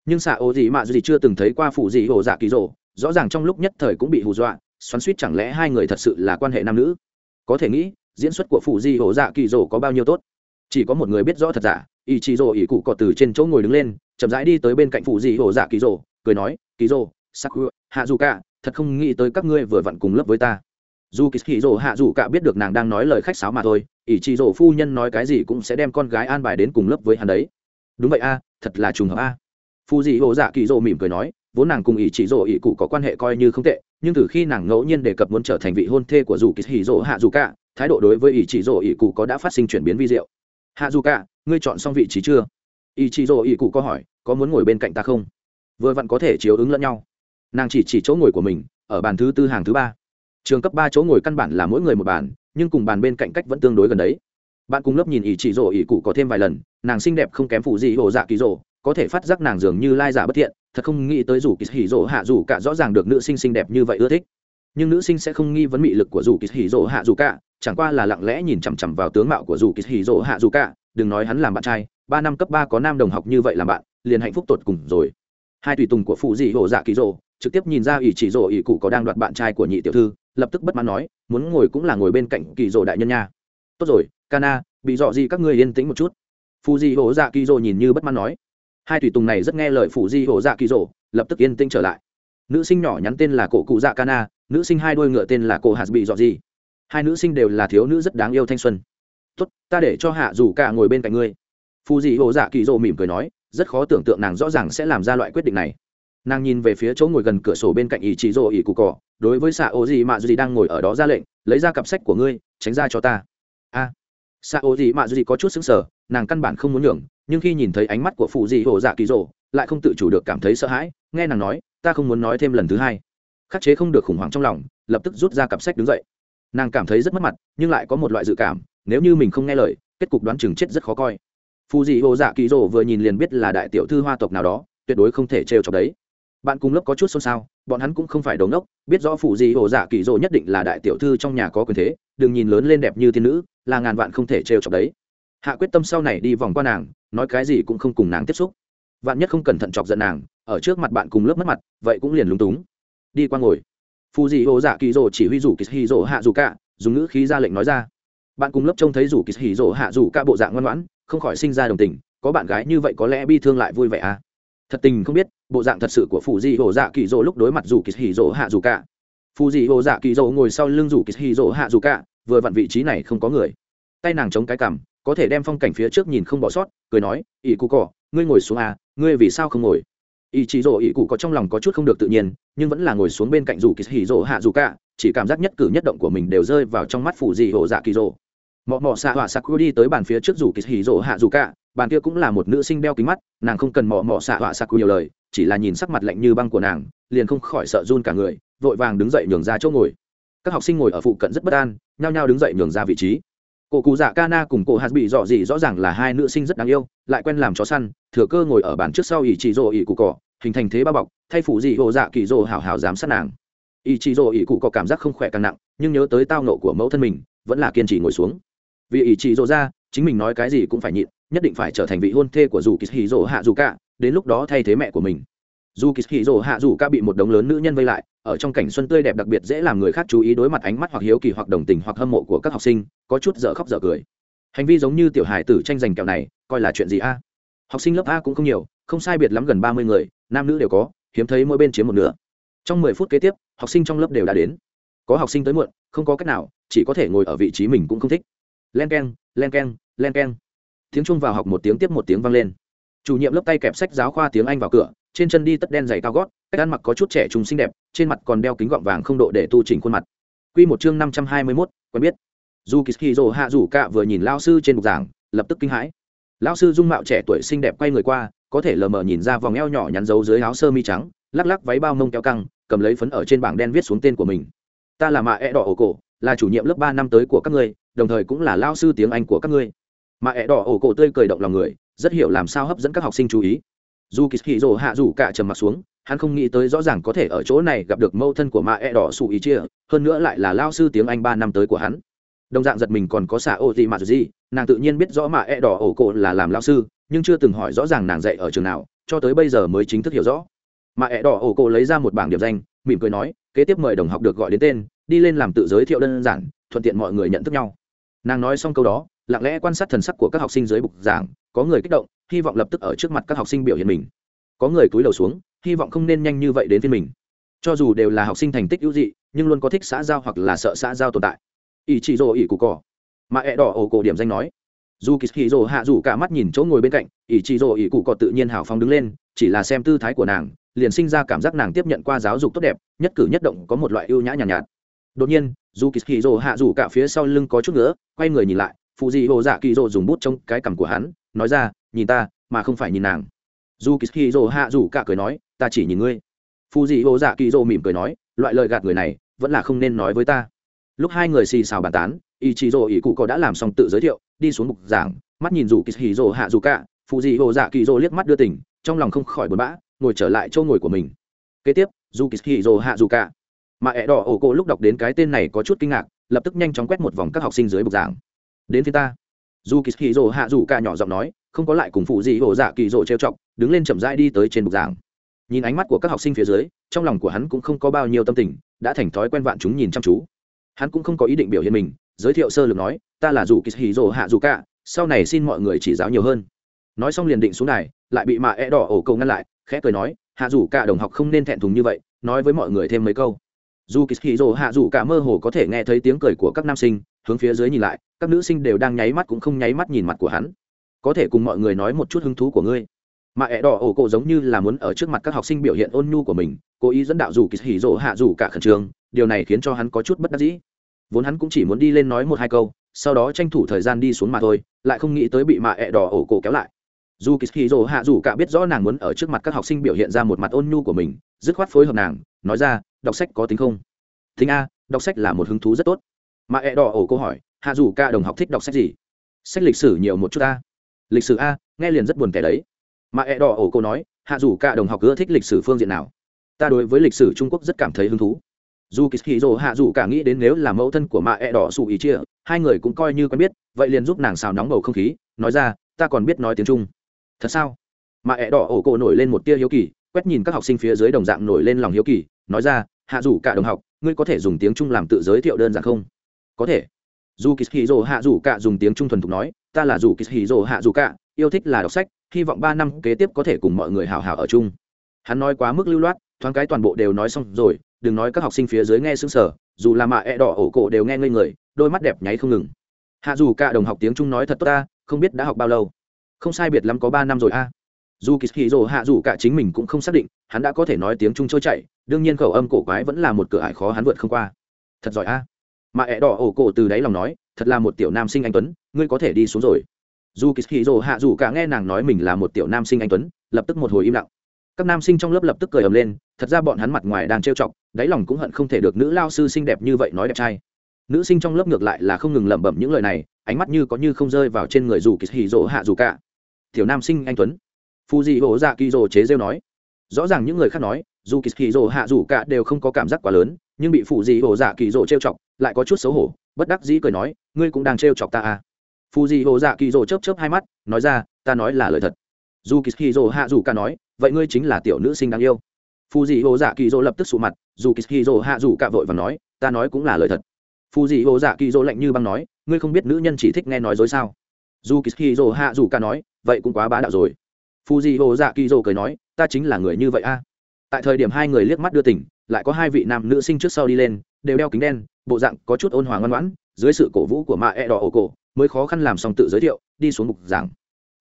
Nhưng xạ ô gì mạ chưa từng thấy qua phụ gì hồ dạ kỳ rỗ rõ ràng trong lúc nhất thời cũng bị hù dọa, xoắn suýt chẳng lẽ hai người thật sự là quan hệ nam nữ? Có thể nghĩ diễn xuất của phụ di hồ dạ kỳ rổ có bao nhiêu tốt? Chỉ có một người biết rõ thật giả ý chí rổ ý cụ cọ từ trên chỗ ngồi đứng lên, chậm rãi đi tới bên cạnh phụ di hồ dạ kỳ rổ cười nói kỳ rổ sakura hạ dù cả thật không nghĩ tới các ngươi vừa vặn cùng lớp với ta. Dù kỳ hì hạ dù cả biết được nàng đang nói lời khách sáo mà thôi ý chị rổ phu nhân nói cái gì cũng sẽ đem con gái an bài đến cùng lớp với hắn đấy. Đúng vậy a, thật là trùng hợp a. Phụ di hồ dạ kỳ rổ mỉm cười nói, vốn nàng cùng ý chị rổ ý cụ có quan hệ coi như không tệ, nhưng từ khi nàng ngẫu nhiên đề cập muốn trở thành vị hôn thê của dù kỳ hì hạ dù cả thái độ đối với ý chí rỗ ý cụ có đã phát sinh chuyển biến vi diệu. Hạ dù cả ngươi chọn xong vị trí chưa? Ý chí rỗ ý cụ có hỏi, có muốn ngồi bên cạnh ta không? Vừa vặn có thể chiếu ứng lẫn nhau. Nàng chỉ chỉ chỗ ngồi của mình, ở bàn thứ tư hàng thứ ba. Trường cấp ba chỗ ngồi căn bản là mỗi người một bàn, nhưng cùng bàn bên cạnh cách vẫn tương đối gần đấy. Bạn cùng lớp nhìn ý chỉ rổ ý cụ có thêm vài lần, nàng xinh đẹp không kém phụ gì hồ dạ kỳ rổ có thể phát giác nàng dường như lai giả bất thiện, thật không nghĩ tới rủ kỳ hỉ rổ hạ dù cả rõ ràng được nữ sinh xinh đẹp như vậy ưa thích. Nhưng nữ sinh sẽ không nghi vấn mị lực của rủ kỳ hỉ rổ hạ dù cả chẳng qua là lặng lẽ nhìn chằm chằm vào tướng mạo của dù kỳ hì dỗ hạ dù cả đừng nói hắn làm bạn trai ba năm cấp ba có nam đồng học như vậy làm bạn liền hạnh phúc tột cùng rồi. Hai tùy tùng của phụ dị hồ dạ kỳ dỗ trực tiếp nhìn ra ỷ chỉ dỗ ỷ cụ có đang đoạt bạn trai của nhị tiểu thư lập tức bất mãn nói muốn ngồi cũng là ngồi bên cạnh kỳ dỗ đại nhân nha. Tốt rồi Kana, bị dọ gì các ngươi yên tĩnh một chút. Phụ dị hổ dạ kỳ dỗ nhìn như bất mãn nói. Hai tùy tùng này rất nghe lời phụ dị hổ dạ kỳ dỗ lập tức yên tĩnh trở lại. Nữ sinh nhỏ nhắn tên là cổ cụ dạ Kana, nữ sinh hai đôi ngựa tên là cổ hạt bị dọ gì? Hai nữ sinh đều là thiếu nữ rất đáng yêu thanh xuân. Tốt ta để cho hạ dù cả ngồi bên cạnh ngươi. Phù dị hồ dạ kỳ dỗ mỉm cười nói rất khó tưởng tượng nàng rõ ràng sẽ làm ra loại quyết định này. Nàng nhìn về phía chỗ ngồi gần cửa sổ bên cạnh ý chị dỗ ý cụ cỏ đối với xạ ô dị mạ dị đang ngồi ở đó ra lệnh lấy ra cặp sách của ngươi tránh ra cho ta. A. À, xạ ô dị mạ dị có chút xứng sở nàng căn bản không muốn nhường nhưng khi nhìn thấy ánh mắt của phù dị hồ dạ kỳ dỗ lại không tự chủ được cảm thấy sợ hãi nghe nàng nói ta không muốn nói thêm lần thứ hai. Khắc chế không được khủng hoảng trong lòng lập tức rút ra cặp sách đứng dậy nàng cảm thấy rất mất mặt, nhưng lại có một loại dự cảm, nếu như mình không nghe lời, kết cục đoán chừng chết rất khó coi. Phù dị hồ dạ kỳ rô vừa nhìn liền biết là đại tiểu thư hoa tộc nào đó, tuyệt đối không thể trêu chọc đấy. Bạn cùng lớp có chút xôn xao, bọn hắn cũng không phải đầu ngốc, biết rõ Phù Dị hồ dạ kỳ rỗ nhất định là đại tiểu thư trong nhà có quyền thế, đừng nhìn lớn lên đẹp như thiên nữ, là ngàn vạn không thể trêu chọc đấy. Hạ quyết tâm sau này đi vòng qua nàng, nói cái gì cũng không cùng nàng tiếp xúc. Vạn nhất không cẩn thận chọc giận nàng, ở trước mặt bạn cùng lớp mất mặt, vậy cũng liền lúng túng. Đi qua ngồi phù dị hồ dạ kỳ rỗ chỉ huy rủ kỳ hì rỗ hạ dù cả, dùng ngữ khí ra lệnh nói ra. Bạn cùng lớp trông thấy rủ kỳ hì rỗ hạ dù cả bộ dạng ngoan ngoãn, không khỏi sinh ra đồng tình, có bạn gái như vậy có lẽ bi thương lại vui vẻ à? Thật tình không biết, bộ dạng thật sự của Phù Dị hồ dạ kỳ dỗ lúc đối mặt rủ kỳ hì dỗ hạ dù cả. Phù Dị hồ dạ kỳ dỗ ngồi sau lưng rủ kỳ hì dỗ hạ dù cả, vừa vặn vị trí này không có người. Tay nàng chống cái cằm, có thể đem phong cảnh phía trước nhìn không bỏ sót, cười nói, ỷ cụ cỏ, ngươi ngồi xuống à ngươi vì sao không ngồi? Ý chỉ rổ ý cụ có trong lòng có chút không được tự nhiên, nhưng vẫn là ngồi xuống bên cạnh dù kỳ hì rổ hạ dù cả chỉ cảm giác nhất cử nhất động của mình đều rơi vào trong mắt phủ dị hồ dạ kỳ rổ mọ mọ xạ họa sạc đi tới bàn phía trước dù kỳ hì rổ hạ dù cả bàn kia cũng là một nữ sinh đeo kính mắt, nàng không cần mọ mọ xạ họa sạc nhiều lời, chỉ là nhìn sắc mặt lạnh như băng của nàng, liền không khỏi sợ run cả người, vội vàng đứng dậy nhường ra chỗ ngồi. Các học sinh ngồi ở phụ cận rất bất an, nhao nhao đứng dậy nhường ra vị trí cổ cụ dạ kana cùng cổ hạt bị dọ gì rõ ràng là hai nữ sinh rất đáng yêu, lại quen làm chó săn, thừa cơ ngồi ở bàn trước sau ỷ chỉ rồ ỷ cụ cỏ hình thành thế bao bọc, thay phủ dị hồ dạ kỳ rồ hào hào dám sát nàng. Ỷ chỉ rồ ỷ cụ có cảm giác không khỏe càng nặng, nhưng nhớ tới tao nộ của mẫu thân mình, vẫn là kiên trì ngồi xuống. Vì ỷ chỉ rồ ra, chính mình nói cái gì cũng phải nhịn, nhất định phải trở thành vị hôn thê của dù kỳ hì rỗ hạ dù cả đến lúc đó thay thế mẹ của mình dù kỳ hì rỗ hạ dù ca bị một đống lớn nữ nhân vây lại, ở trong cảnh xuân tươi đẹp đặc biệt dễ làm người khác chú ý đối mặt ánh mắt hoặc hiếu kỳ hoặc đồng tình hoặc hâm mộ của các học sinh, có chút dở khóc dở cười. Hành vi giống như tiểu hải tử tranh giành kẹo này, coi là chuyện gì a? Học sinh lớp a cũng không nhiều, không sai biệt lắm gần ba mươi người, nam nữ đều có, hiếm thấy mỗi bên chiếm một nửa. Trong mười phút kế tiếp, học sinh trong lớp đều đã đến. Có học sinh tới muộn, không có cách nào, chỉ có thể ngồi ở vị trí mình cũng không thích. Len k e n len k e n len k e n tiếng chuông vào học một tiếng tiếp một tiếng vang lên. Chủ nhiệm lớp tay kẹp sách giáo khoa tiếng anh vào cửa trên chân đi tất đen dày cao gót, cách ăn mặc có chút trẻ trung xinh đẹp, trên mặt còn đeo kính gọng vàng không độ để tu chỉnh khuôn mặt. Q một chương năm trăm hai mươi mốt, quen biết. Dù kỳ dỗ hạ rủ cạ vừa nhìn lao sư trên bục giảng, lập tức kinh hãi. Lao sư dung mạo trẻ tuổi xinh đẹp quay người qua, có thể lờ mờ nhìn ra vòng eo nhỏ nhắn dấu dưới áo sơ mi trắng, lắc lắc váy bao mông kéo căng, cầm lấy phấn ở trên bảng đen viết xuống tên của mình. Ta là mạ e đỏ ổ cổ, là chủ nhiệm lớp ba năm tới của các ngươi, đồng thời cũng là lao sư tiếng anh của các ngươi. Mạ ẹ đỏ ổ cổ tươi cười động lòng người, rất hiểu làm sao hấp dẫn các học sinh chú ý dù kỳ hì rồ hạ rủ cả trầm mặt xuống, hắn không nghĩ tới rõ ràng có thể ở chỗ này gặp được mâu thân của mạ e đỏ sụ ý chia, hơn nữa lại là lao sư tiếng anh ba năm tới của hắn. Đồng dạng giật mình còn có xả ô gì mà gì nàng tự nhiên biết rõ mạ e đỏ ổ cổ là làm lao sư, nhưng chưa từng hỏi rõ ràng nàng dạy ở trường nào, cho tới bây giờ mới chính thức hiểu rõ. Mạ e đỏ ổ cổ lấy ra một bảng điểm danh, mỉm cười nói, kế tiếp mời đồng học được gọi đến tên, đi lên làm tự giới thiệu đơn giản, thuận tiện mọi người nhận thức nhau. Nàng nói xong câu đó, lặng lẽ quan sát thần sắc của các học sinh dưới bục giảng có người kích động hy vọng lập tức ở trước mặt các học sinh biểu hiện mình. Có người cúi đầu xuống hy vọng không nên nhanh như vậy đến phiên mình. Cho dù đều là học sinh thành tích ưu dị nhưng luôn có thích xã giao hoặc là sợ xã giao tồn tại. Ỷ chị rồ ỷ cụ cỏ mà ẹ đỏ ổ cổ điểm danh nói. Dù kỳ hì rồ hạ rủ cả mắt nhìn chỗ ngồi bên cạnh ỷ chị rồ ỷ cụ cỏ tự nhiên hào phóng đứng lên chỉ là xem tư thái của nàng liền sinh ra cảm giác nàng tiếp nhận qua giáo dục tốt đẹp nhất cử nhất động có một loại ưu nhã nhàn nhạt, nhạt. Đột nhiên dù kỳ hì rồ hạ rủ cả phía sau lưng có chút nữa quay người nhìn lại phụ dị hồ dạ kỳ rồ dùng bút trong cái cằm của hắn nói ra, nhìn ta, mà không phải nhìn nàng. Dù kỳ hì hạ dù cả cười nói, ta chỉ nhìn ngươi. Phù dị ô dạ kỳ dỗ mỉm cười nói, loại lời gạt người này, vẫn là không nên nói với ta. Lúc hai người xì xào bàn tán ý chí dỗ ý cụ có đã làm xong tự giới thiệu, đi xuống mục giảng, mắt nhìn dù kỳ hì hạ dù cả phù dị ô dạ kỳ dỗ liếc mắt đưa tỉnh trong lòng không khỏi buồn bã, ngồi trở lại chỗ ngồi của mình. Kế tiếp dù kỳ hì hạ dù cả. Mà ẹ đỏ ổ cô lúc đọc đến cái tên này có chút kinh ngạc, lập tức nhanh chóng quét một vòng các học sinh dưới bục giảng. Đến phía ta dù kỳ kỳ rồ hạ dù cả nhỏ giọng nói, không có lại cùng phụ gì hổ dạ kỳ rồ trêu chọc, đứng lên chậm rãi đi tới trên bục giảng. Nhìn ánh mắt của các học sinh phía dưới, trong lòng của hắn cũng không có bao nhiêu tâm tình, đã thành thói quen vạn chúng nhìn chăm chú. Hắn cũng không có ý định biểu hiện mình, giới thiệu sơ lược nói, ta là dù kỳ hì rồ hạ dù cả, sau này xin mọi người chỉ giáo nhiều hơn. Nói xong liền định xuống này lại bị mạ e đỏ ổ cầu ngăn lại, khẽ cười nói, hạ dù cả đồng học không nên thẹn thùng như vậy, nói với mọi người thêm mấy câu. Dù kỳ hì rồ hạ dù cả mơ hồ có thể nghe thấy tiếng cười của các nam sinh, hướng phía dưới nhìn lại các nữ sinh đều đang nháy mắt cũng không nháy mắt nhìn mặt của hắn. Có thể cùng mọi người nói một chút hứng thú của ngươi. Mà ẹ đỏ ổ cổ giống như là muốn ở trước mặt các học sinh biểu hiện ôn nhu của mình, cố ý dẫn đạo dù kỳ hỉ rộ hạ dù cả khẩn trương, điều này khiến cho hắn có chút bất đắc dĩ. Vốn hắn cũng chỉ muốn đi lên nói một hai câu, sau đó tranh thủ thời gian đi xuống mà thôi, lại không nghĩ tới bị mạ ẹ đỏ ổ cổ kéo lại. Dù kỳ hỉ rộ hạ dù cả biết rõ nàng muốn ở trước mặt các học sinh biểu hiện ra một mặt ôn nhu của mình, dứt khoát phối hợp nàng, nói ra, đọc sách có tính không? Thính a, đọc sách là một hứng thú rất tốt. Mạ ẹ đỏ ổ cô hỏi hạ dù ca đồng học thích đọc sách gì? Sách lịch sử nhiều một chút ta lịch sử a, nghe liền rất buồn kẻ đấy. Mà e đỏ ổ cô nói, hạ dù cả đồng học ưa thích lịch sử phương diện nào? Ta đối với lịch sử trung quốc rất cảm thấy hứng thú. Dù kỳ dỗ hạ dù cả nghĩ đến nếu là mẫu thân của mạ ẹ đỏ sụ ý chia, hai người cũng coi như quen biết, vậy liền giúp nàng xào nóng bầu không khí, nói ra, ta còn biết nói tiếng trung. Thật sao? Mạ ẹ đỏ ổ cổ nổi lên một tia hiếu kỳ, quét nhìn các học sinh phía dưới đồng dạng nổi lên lòng hiếu kỳ, nói ra, hạ dù cả đồng học, ngươi có thể dùng tiếng trung làm tự giới thiệu đơn giản không? Có thể dù kỳ hì dồ hạ dù cả dùng tiếng trung thuần thục nói, ta là dù kỳ hì dồ hạ dù cả yêu thích là đọc sách, hy vọng ba năm kế tiếp có thể cùng mọi người hào hào ở chung. Hắn nói quá mức lưu loát, thoáng cái toàn bộ đều nói xong rồi, đừng nói các học sinh phía dưới nghe xứng sở dù là mạ e đỏ ổ cổ đều nghe ngây người, đôi mắt đẹp nháy không ngừng. Hạ dù cả đồng học tiếng trung nói thật tốt ta, không biết đã học bao lâu. Không sai biệt lắm có ba năm rồi a. Dù kỳ hì dồ hạ dù cả chính mình cũng không xác định, hắn đã có thể nói tiếng trung trôi chảy, đương nhiên khẩu âm cổ quái vẫn là một cửa ải khó hắn vượt không qua. Thật giỏi a mà ẹ đỏ ổ cổ từ đáy lòng nói, thật là một tiểu nam sinh anh tuấn, ngươi có thể đi xuống rồi. Dù kỳ hì rồ hạ dù cả nghe nàng nói mình là một tiểu nam sinh anh tuấn, lập tức một hồi im lặng. Các nam sinh trong lớp lập tức cười ầm lên, thật ra bọn hắn mặt ngoài đang trêu chọc, đáy lòng cũng hận không thể được nữ lao sư xinh đẹp như vậy nói đẹp trai. Nữ sinh trong lớp ngược lại là không ngừng lẩm bẩm những lời này, ánh mắt như có như không rơi vào trên người dù kỳ hì rồ hạ dù cả. Tiểu nam sinh anh tuấn. Phu dị hổ dạ kỳ rồ chế rêu nói. Rõ ràng những người khác nói, dù kỳ hì rồ hạ dù cả đều không có cảm giác quá lớn nhưng bị phụ dị hồ dạ kỳ rồ trêu chọc, lại có chút xấu hổ, bất đắc dĩ cười nói, ngươi cũng đang trêu chọc ta à? Phụ dị hồ dạ kỳ rồ chớp chớp hai mắt, nói ra, ta nói là lời thật. Dù kỳ hì rồ hạ dù ca nói, vậy ngươi chính là tiểu nữ sinh đáng yêu. Phụ dị hồ dạ kỳ rồ lập tức sụ mặt, dù kỳ hì rồ hạ dù ca vội và nói, ta nói cũng là lời thật. Phụ dị hồ dạ kỳ rồ lạnh như băng nói, ngươi không biết nữ nhân chỉ thích nghe nói dối sao? Dù kỳ hì hạ dù ca nói, vậy cũng quá bá đạo rồi. Phụ dị hồ dạ kỳ rồ cười nói, ta chính là người như vậy a tại thời điểm hai người liếc mắt đưa tỉnh lại có hai vị nam nữ sinh trước sau đi lên, đều đeo kính đen, bộ dạng có chút ôn hòa ngoan ngoãn, dưới sự cổ vũ của mạ e đỏ ổ cổ, mới khó khăn làm xong tự giới thiệu, đi xuống mục giảng.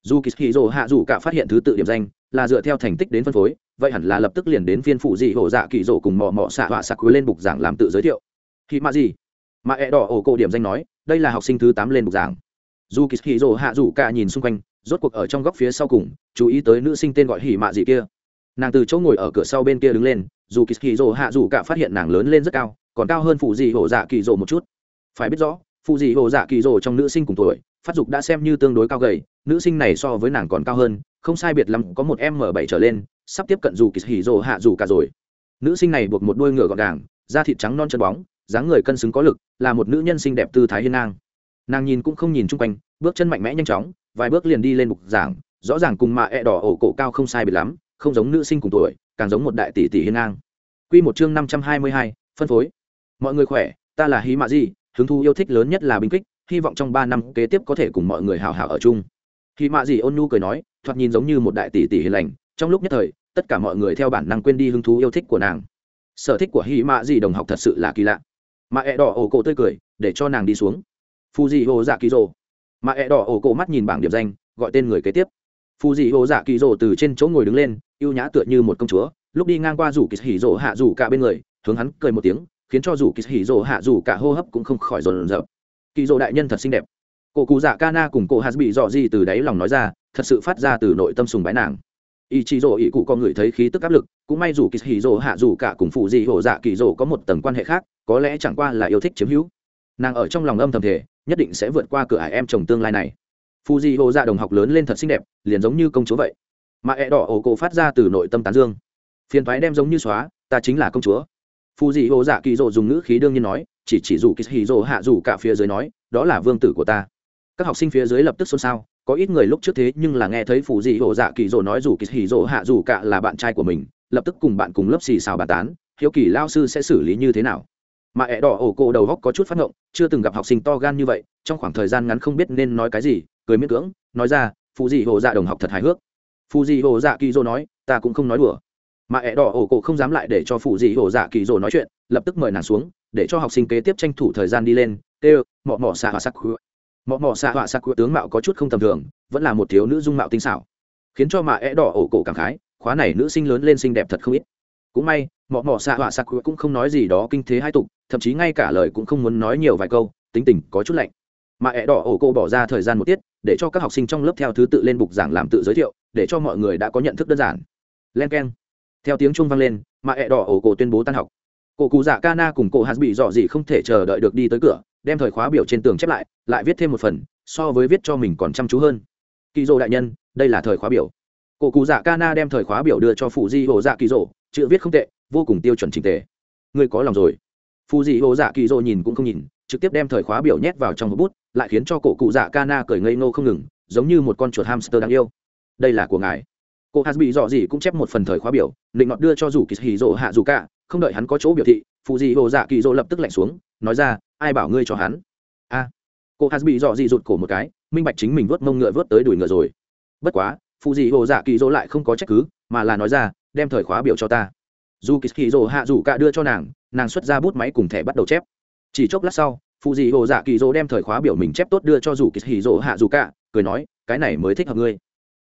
Dù kỳ kỳ rồ hạ dù cả phát hiện thứ tự điểm danh, là dựa theo thành tích đến phân phối, vậy hẳn là lập tức liền đến phiên phụ dị hổ dạ kỳ rồ cùng mò mò xạ họa sạc cuối lên mục giảng làm tự giới thiệu. Khi mạ gì mạ e đỏ ổ cổ điểm danh nói, đây là học sinh thứ tám lên mục giảng. Dù kỳ hì rồ hạ dù cả nhìn xung quanh, rốt cuộc ở trong góc phía sau cùng, chú ý tới nữ sinh tên gọi hỉ mạ gì kia nàng từ chỗ ngồi ở cửa sau bên kia đứng lên, dù kỳ hì rồ hạ dù cả phát hiện nàng lớn lên rất cao, còn cao hơn phụ dị hổ dạ kỳ rồ một chút. Phải biết rõ, phụ dị hổ dạ kỳ rồ trong nữ sinh cùng tuổi, phát dục đã xem như tương đối cao gầy, nữ sinh này so với nàng còn cao hơn, không sai biệt lắm có một m bảy trở lên, sắp tiếp cận dù kỳ hỉ rồ hạ dù cả rồi. Nữ sinh này buộc một đôi ngựa gọn gàng, da thịt trắng non chân bóng, dáng người cân xứng có lực, là một nữ nhân xinh đẹp tư thái hiên ngang. Nàng nhìn cũng không nhìn chung quanh, bước chân mạnh mẽ nhanh chóng, vài bước liền đi lên bục giảng, rõ ràng cùng mạ e đỏ ổ cổ cao không sai biệt lắm không giống nữ sinh cùng tuổi càng giống một đại tỷ tỷ hiên ngang Quy một chương năm trăm hai mươi hai, phân phối. Mọi người khỏe, ta là Hí Mạ Di, hứng thú yêu thích lớn nhất là binh kích, hy vọng trong ba năm kế tiếp có thể cùng mọi người hào hào ở chung. Hí Mạ Di ôn nhu cười nói, thoạt nhìn giống như một đại tỷ tỷ hiền lành, trong lúc nhất thời, tất cả mọi người theo bản năng quên đi hứng thú yêu thích của nàng. Sở thích của Hí Mạ Di đồng học thật sự là kỳ lạ. mà ẹ e đỏ ổ cổ tươi cười, để cho nàng đi xuống. Fuji Hồ Dạ Kỳ rồ mà ẹ đỏ ổ cổ mắt nhìn bảng điểm danh, gọi tên người kế tiếp. Fuji Hồ Dạ Kỳ rồ từ trên chỗ ngồi đứng lên, yêu nhã tựa như một công chúa, lúc đi ngang qua rủ kỳ hỉ rỗ hạ rủ cả bên người hướng hắn cười một tiếng khiến cho rủ kỳ hỉ rỗ hạ rủ cả hô hấp cũng không khỏi rộn rợp kỳ rỗ đại nhân thật xinh đẹp. Cổ cụ dạ kana cùng cổ hạt bị dọ gì từ đáy lòng nói ra thật sự phát ra từ nội tâm sùng bái nàng. Ý chí rỗ ý cụ con người thấy khí tức áp lực cũng may rủ kỳ hỉ rỗ hạ rủ cả cùng phụ gì hổ dạ kỳ rỗ có một tầng quan hệ khác có lẽ chẳng qua là yêu thích chiếm hữu. Nàng ở trong lòng âm thầm thể nhất định sẽ vượt qua cửa ải em chồng tương lai này. Phụ gì hổ dạ đồng học lớn lên thật xinh đẹp liền giống như công chúa vậy mà ẹ đỏ ổ cổ phát ra từ nội tâm tán dương. Phiền thoái đem giống như xóa, ta chính là công chúa. Phù dị hồ dạ kỳ dỗ dùng ngữ khí đương nhiên nói, chỉ chỉ dù kỳ hì rộ hạ dù cả phía dưới nói, đó là vương tử của ta. Các học sinh phía dưới lập tức xôn xao, có ít người lúc trước thế nhưng là nghe thấy phù dị hồ dạ kỳ dỗ nói dù kỳ hì rộ hạ dù cả là bạn trai của mình, lập tức cùng bạn cùng lớp xì xào bàn tán, hiếu kỳ lao sư sẽ xử lý như thế nào. Mà ẹ đỏ ổ cổ đầu góc có chút phát ngộng, chưa từng gặp học sinh to gan như vậy, trong khoảng thời gian ngắn không biết nên nói cái gì, cười miễn cưỡng, nói ra phù dị hồ dạ đồng học thật hài hước phù dị hồ dạ kỳ dô nói, ta cũng không nói đùa. Mà ẹ đỏ ổ cổ không dám lại để cho phù dị hổ dạ kỳ dô nói chuyện, lập tức mời nàng xuống, để cho học sinh kế tiếp tranh thủ thời gian đi lên. Tê mọ mọ xạ hòa sắc khứa mọ mọ xạ hòa sắc khứa tướng mạo có chút không tầm thường, vẫn là một thiếu nữ dung mạo tinh xảo. Khiến cho mà ẹ đỏ ổ cổ cảm khái, khóa này nữ sinh lớn lên xinh đẹp thật không ít. Cũng may, mọ mọ xạ hòa sắc khứa cũng không nói gì đó kinh thế hai tục, thậm chí ngay cả lời cũng không muốn nói nhiều vài câu, tính tình có chút lạnh. Mà ẹ đỏ ổ cổ bỏ ra thời gian một tiết, để cho các học sinh trong lớp theo thứ tự lên bục giảng làm tự giới thiệu để cho mọi người đã có nhận thức đơn giản. Len k e n theo tiếng trung vang lên, mà ẹ đỏ ổ cổ tuyên bố tan học. Cổ cụ dạ ca na cùng cổ hạt bị dọ gì không thể chờ đợi được đi tới cửa, đem thời khóa biểu trên tường chép lại lại viết thêm một phần, so với viết cho mình còn chăm chú hơn. Kỳ dỗ đại nhân, đây là thời khóa biểu. Cổ cụ dạ ca na đem thời khóa biểu đưa cho phụ di hồ dạ kỳ dỗ, chữ viết không tệ, vô cùng tiêu chuẩn trình tề. Người có lòng rồi. Phụ di hồ dạ kỳ dỗ nhìn cũng không nhìn, trực tiếp đem thời khóa biểu nhét vào trong hộp bút, lại khiến cho cổ cụ dạ ca na cười ngây ngô không ngừng, giống như một con chuột hamster đáng yêu đây là của ngài. Cô hát bị dọ gì cũng chép một phần thời khóa biểu, định ngọt đưa cho dù kỳ hì dỗ hạ dù cả, không đợi hắn có chỗ biểu thị phụ dị hồ dạ kỳ dỗ lập tức lạnh xuống, nói ra, ai bảo ngươi cho hắn? A. Cô hát bị dọ gì rụt cổ một cái, minh bạch chính mình vớt mông ngựa vớt tới đuổi ngựa rồi. Bất quá phụ dị hồ dạ kỳ dỗ lại không có trách cứ, mà là nói ra, đem thời khóa biểu cho ta. Dù kỳ hì dỗ hạ dù cả đưa cho nàng nàng xuất ra bút máy cùng thẻ bắt đầu chép. Chỉ chốc lát sau phụ dị hồ dạ kỳ dỗ đem thời khóa biểu mình chép tốt đưa cho dù kỳ hì dỗ hạ dù cả, cười nói, cái này mới thích hợp ngươi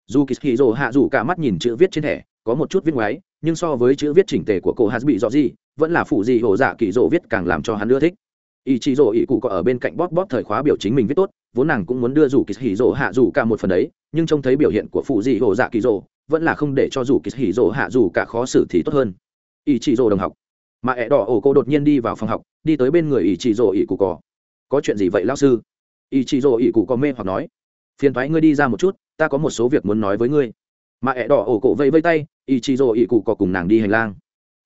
dù kỳ hì rồ hạ dù cả mắt nhìn chữ viết trên thẻ, có một chút viết ngoái nhưng so với chữ viết chỉnh tề của cô hát bị dọ gì, vẫn là phụ gì hồ dạ kỳ rồ viết càng làm cho hắn ưa thích. Ý chí rồ ý cụ có ở bên cạnh bóp bóp thời khóa biểu chính mình viết tốt, vốn nàng cũng muốn đưa dù kỳ hì rồ hạ dù cả một phần đấy, nhưng trông thấy biểu hiện của phụ gì hồ dạ kỳ rồ vẫn là không để cho dù kỳ hì rồ hạ dù cả khó xử thì tốt hơn. Ý chí rồ đồng học. Mà ẹ đỏ ổ cô đột nhiên đi vào phòng học, đi tới bên người ý chí rồ ý cụ có. Có chuyện gì vậy, lão sư? Ý chí rồ ý cụ có mê hoặc nói phiền thoái ngươi đi ra một chút, ta có một số việc muốn nói với ngươi. Mà ẹ đỏ ổ cổ vây vây tay ý chí rồ ý cụ có cùng nàng đi hành lang.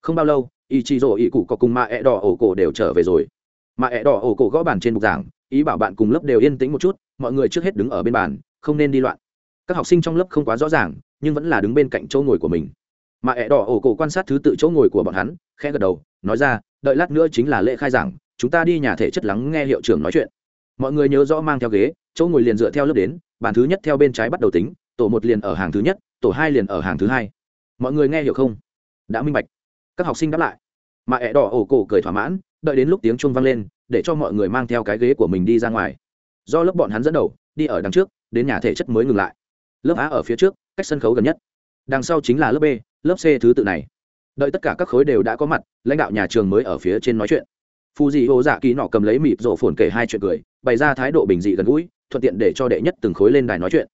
Không bao lâu ý chí rồ ý cụ có cùng mà ẹ đỏ ổ cổ đều trở về rồi. Mà ẹ đỏ ổ cổ gõ bàn trên bục giảng, ý bảo bạn cùng lớp đều yên tĩnh một chút, mọi người trước hết đứng ở bên bàn, không nên đi loạn. Các học sinh trong lớp không quá rõ ràng, nhưng vẫn là đứng bên cạnh chỗ ngồi của mình. Mà ẹ đỏ ổ cổ quan sát thứ tự chỗ ngồi của bọn hắn, khẽ gật đầu, nói ra, đợi lát nữa chính là lễ khai giảng, chúng ta đi nhà thể chất lắng nghe hiệu trưởng nói chuyện. Mọi người nhớ rõ mang theo ghế chỗ ngồi liền dựa theo lớp đến, bàn thứ nhất theo bên trái bắt đầu tính, tổ một liền ở hàng thứ nhất, tổ hai liền ở hàng thứ hai. Mọi người nghe hiểu không? Đã minh bạch. Các học sinh đáp lại. Mà ẹ đỏ ổ cổ cười thỏa mãn, đợi đến lúc tiếng chuông vang lên, để cho mọi người mang theo cái ghế của mình đi ra ngoài. Do lớp bọn hắn dẫn đầu, đi ở đằng trước, đến nhà thể chất mới ngừng lại. Lớp a ở phía trước, cách sân khấu gần nhất. Đằng sau chính là lớp b, lớp c thứ tự này. Đợi tất cả các khối đều đã có mặt, lãnh đạo nhà trường mới ở phía trên nói chuyện. Phù dị hồ dạ kỳ nọ cầm lấy mịp rổ phồn kể hai chuyện cười, bày ra thái độ bình dị gần gũi thuận tiện để cho đệ nhất từng khối lên đài nói chuyện.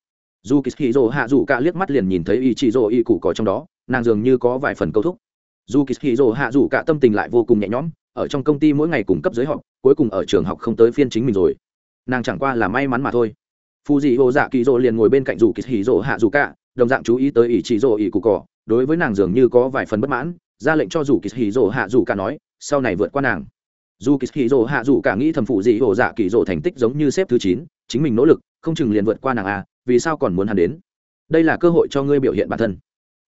Dù kỳ hì hạ dù cả liếc mắt liền nhìn thấy ý chị dỗ y cụ có trong đó, nàng dường như có vài phần câu thúc. Dù kỳ hì hạ dù cả tâm tình lại vô cùng nhẹ nhõm, ở trong công ty mỗi ngày cung cấp giới họp, cuối cùng ở trường học không tới phiên chính mình rồi. Nàng chẳng qua là may mắn mà thôi. Phù dị hồ dạ kỳ dỗ liền ngồi bên cạnh dù kỳ hì hạ dù cả đồng dạng chú ý tới ý chỉ dỗ y cụ cỏ đối với nàng dường như có vài phần bất mãn, ra lệnh cho dù kỳ hì hạ dù cả nói, sau này vượt qua nàng dù kỳ dỗ hạ dù cả nghĩ thầm phụ dị hồ dạ kỳ dỗ thành tích giống như xếp thứ chín chính mình nỗ lực không chừng liền vượt qua nàng a, vì sao còn muốn hắn đến? Đây là cơ hội cho ngươi biểu hiện bản thân.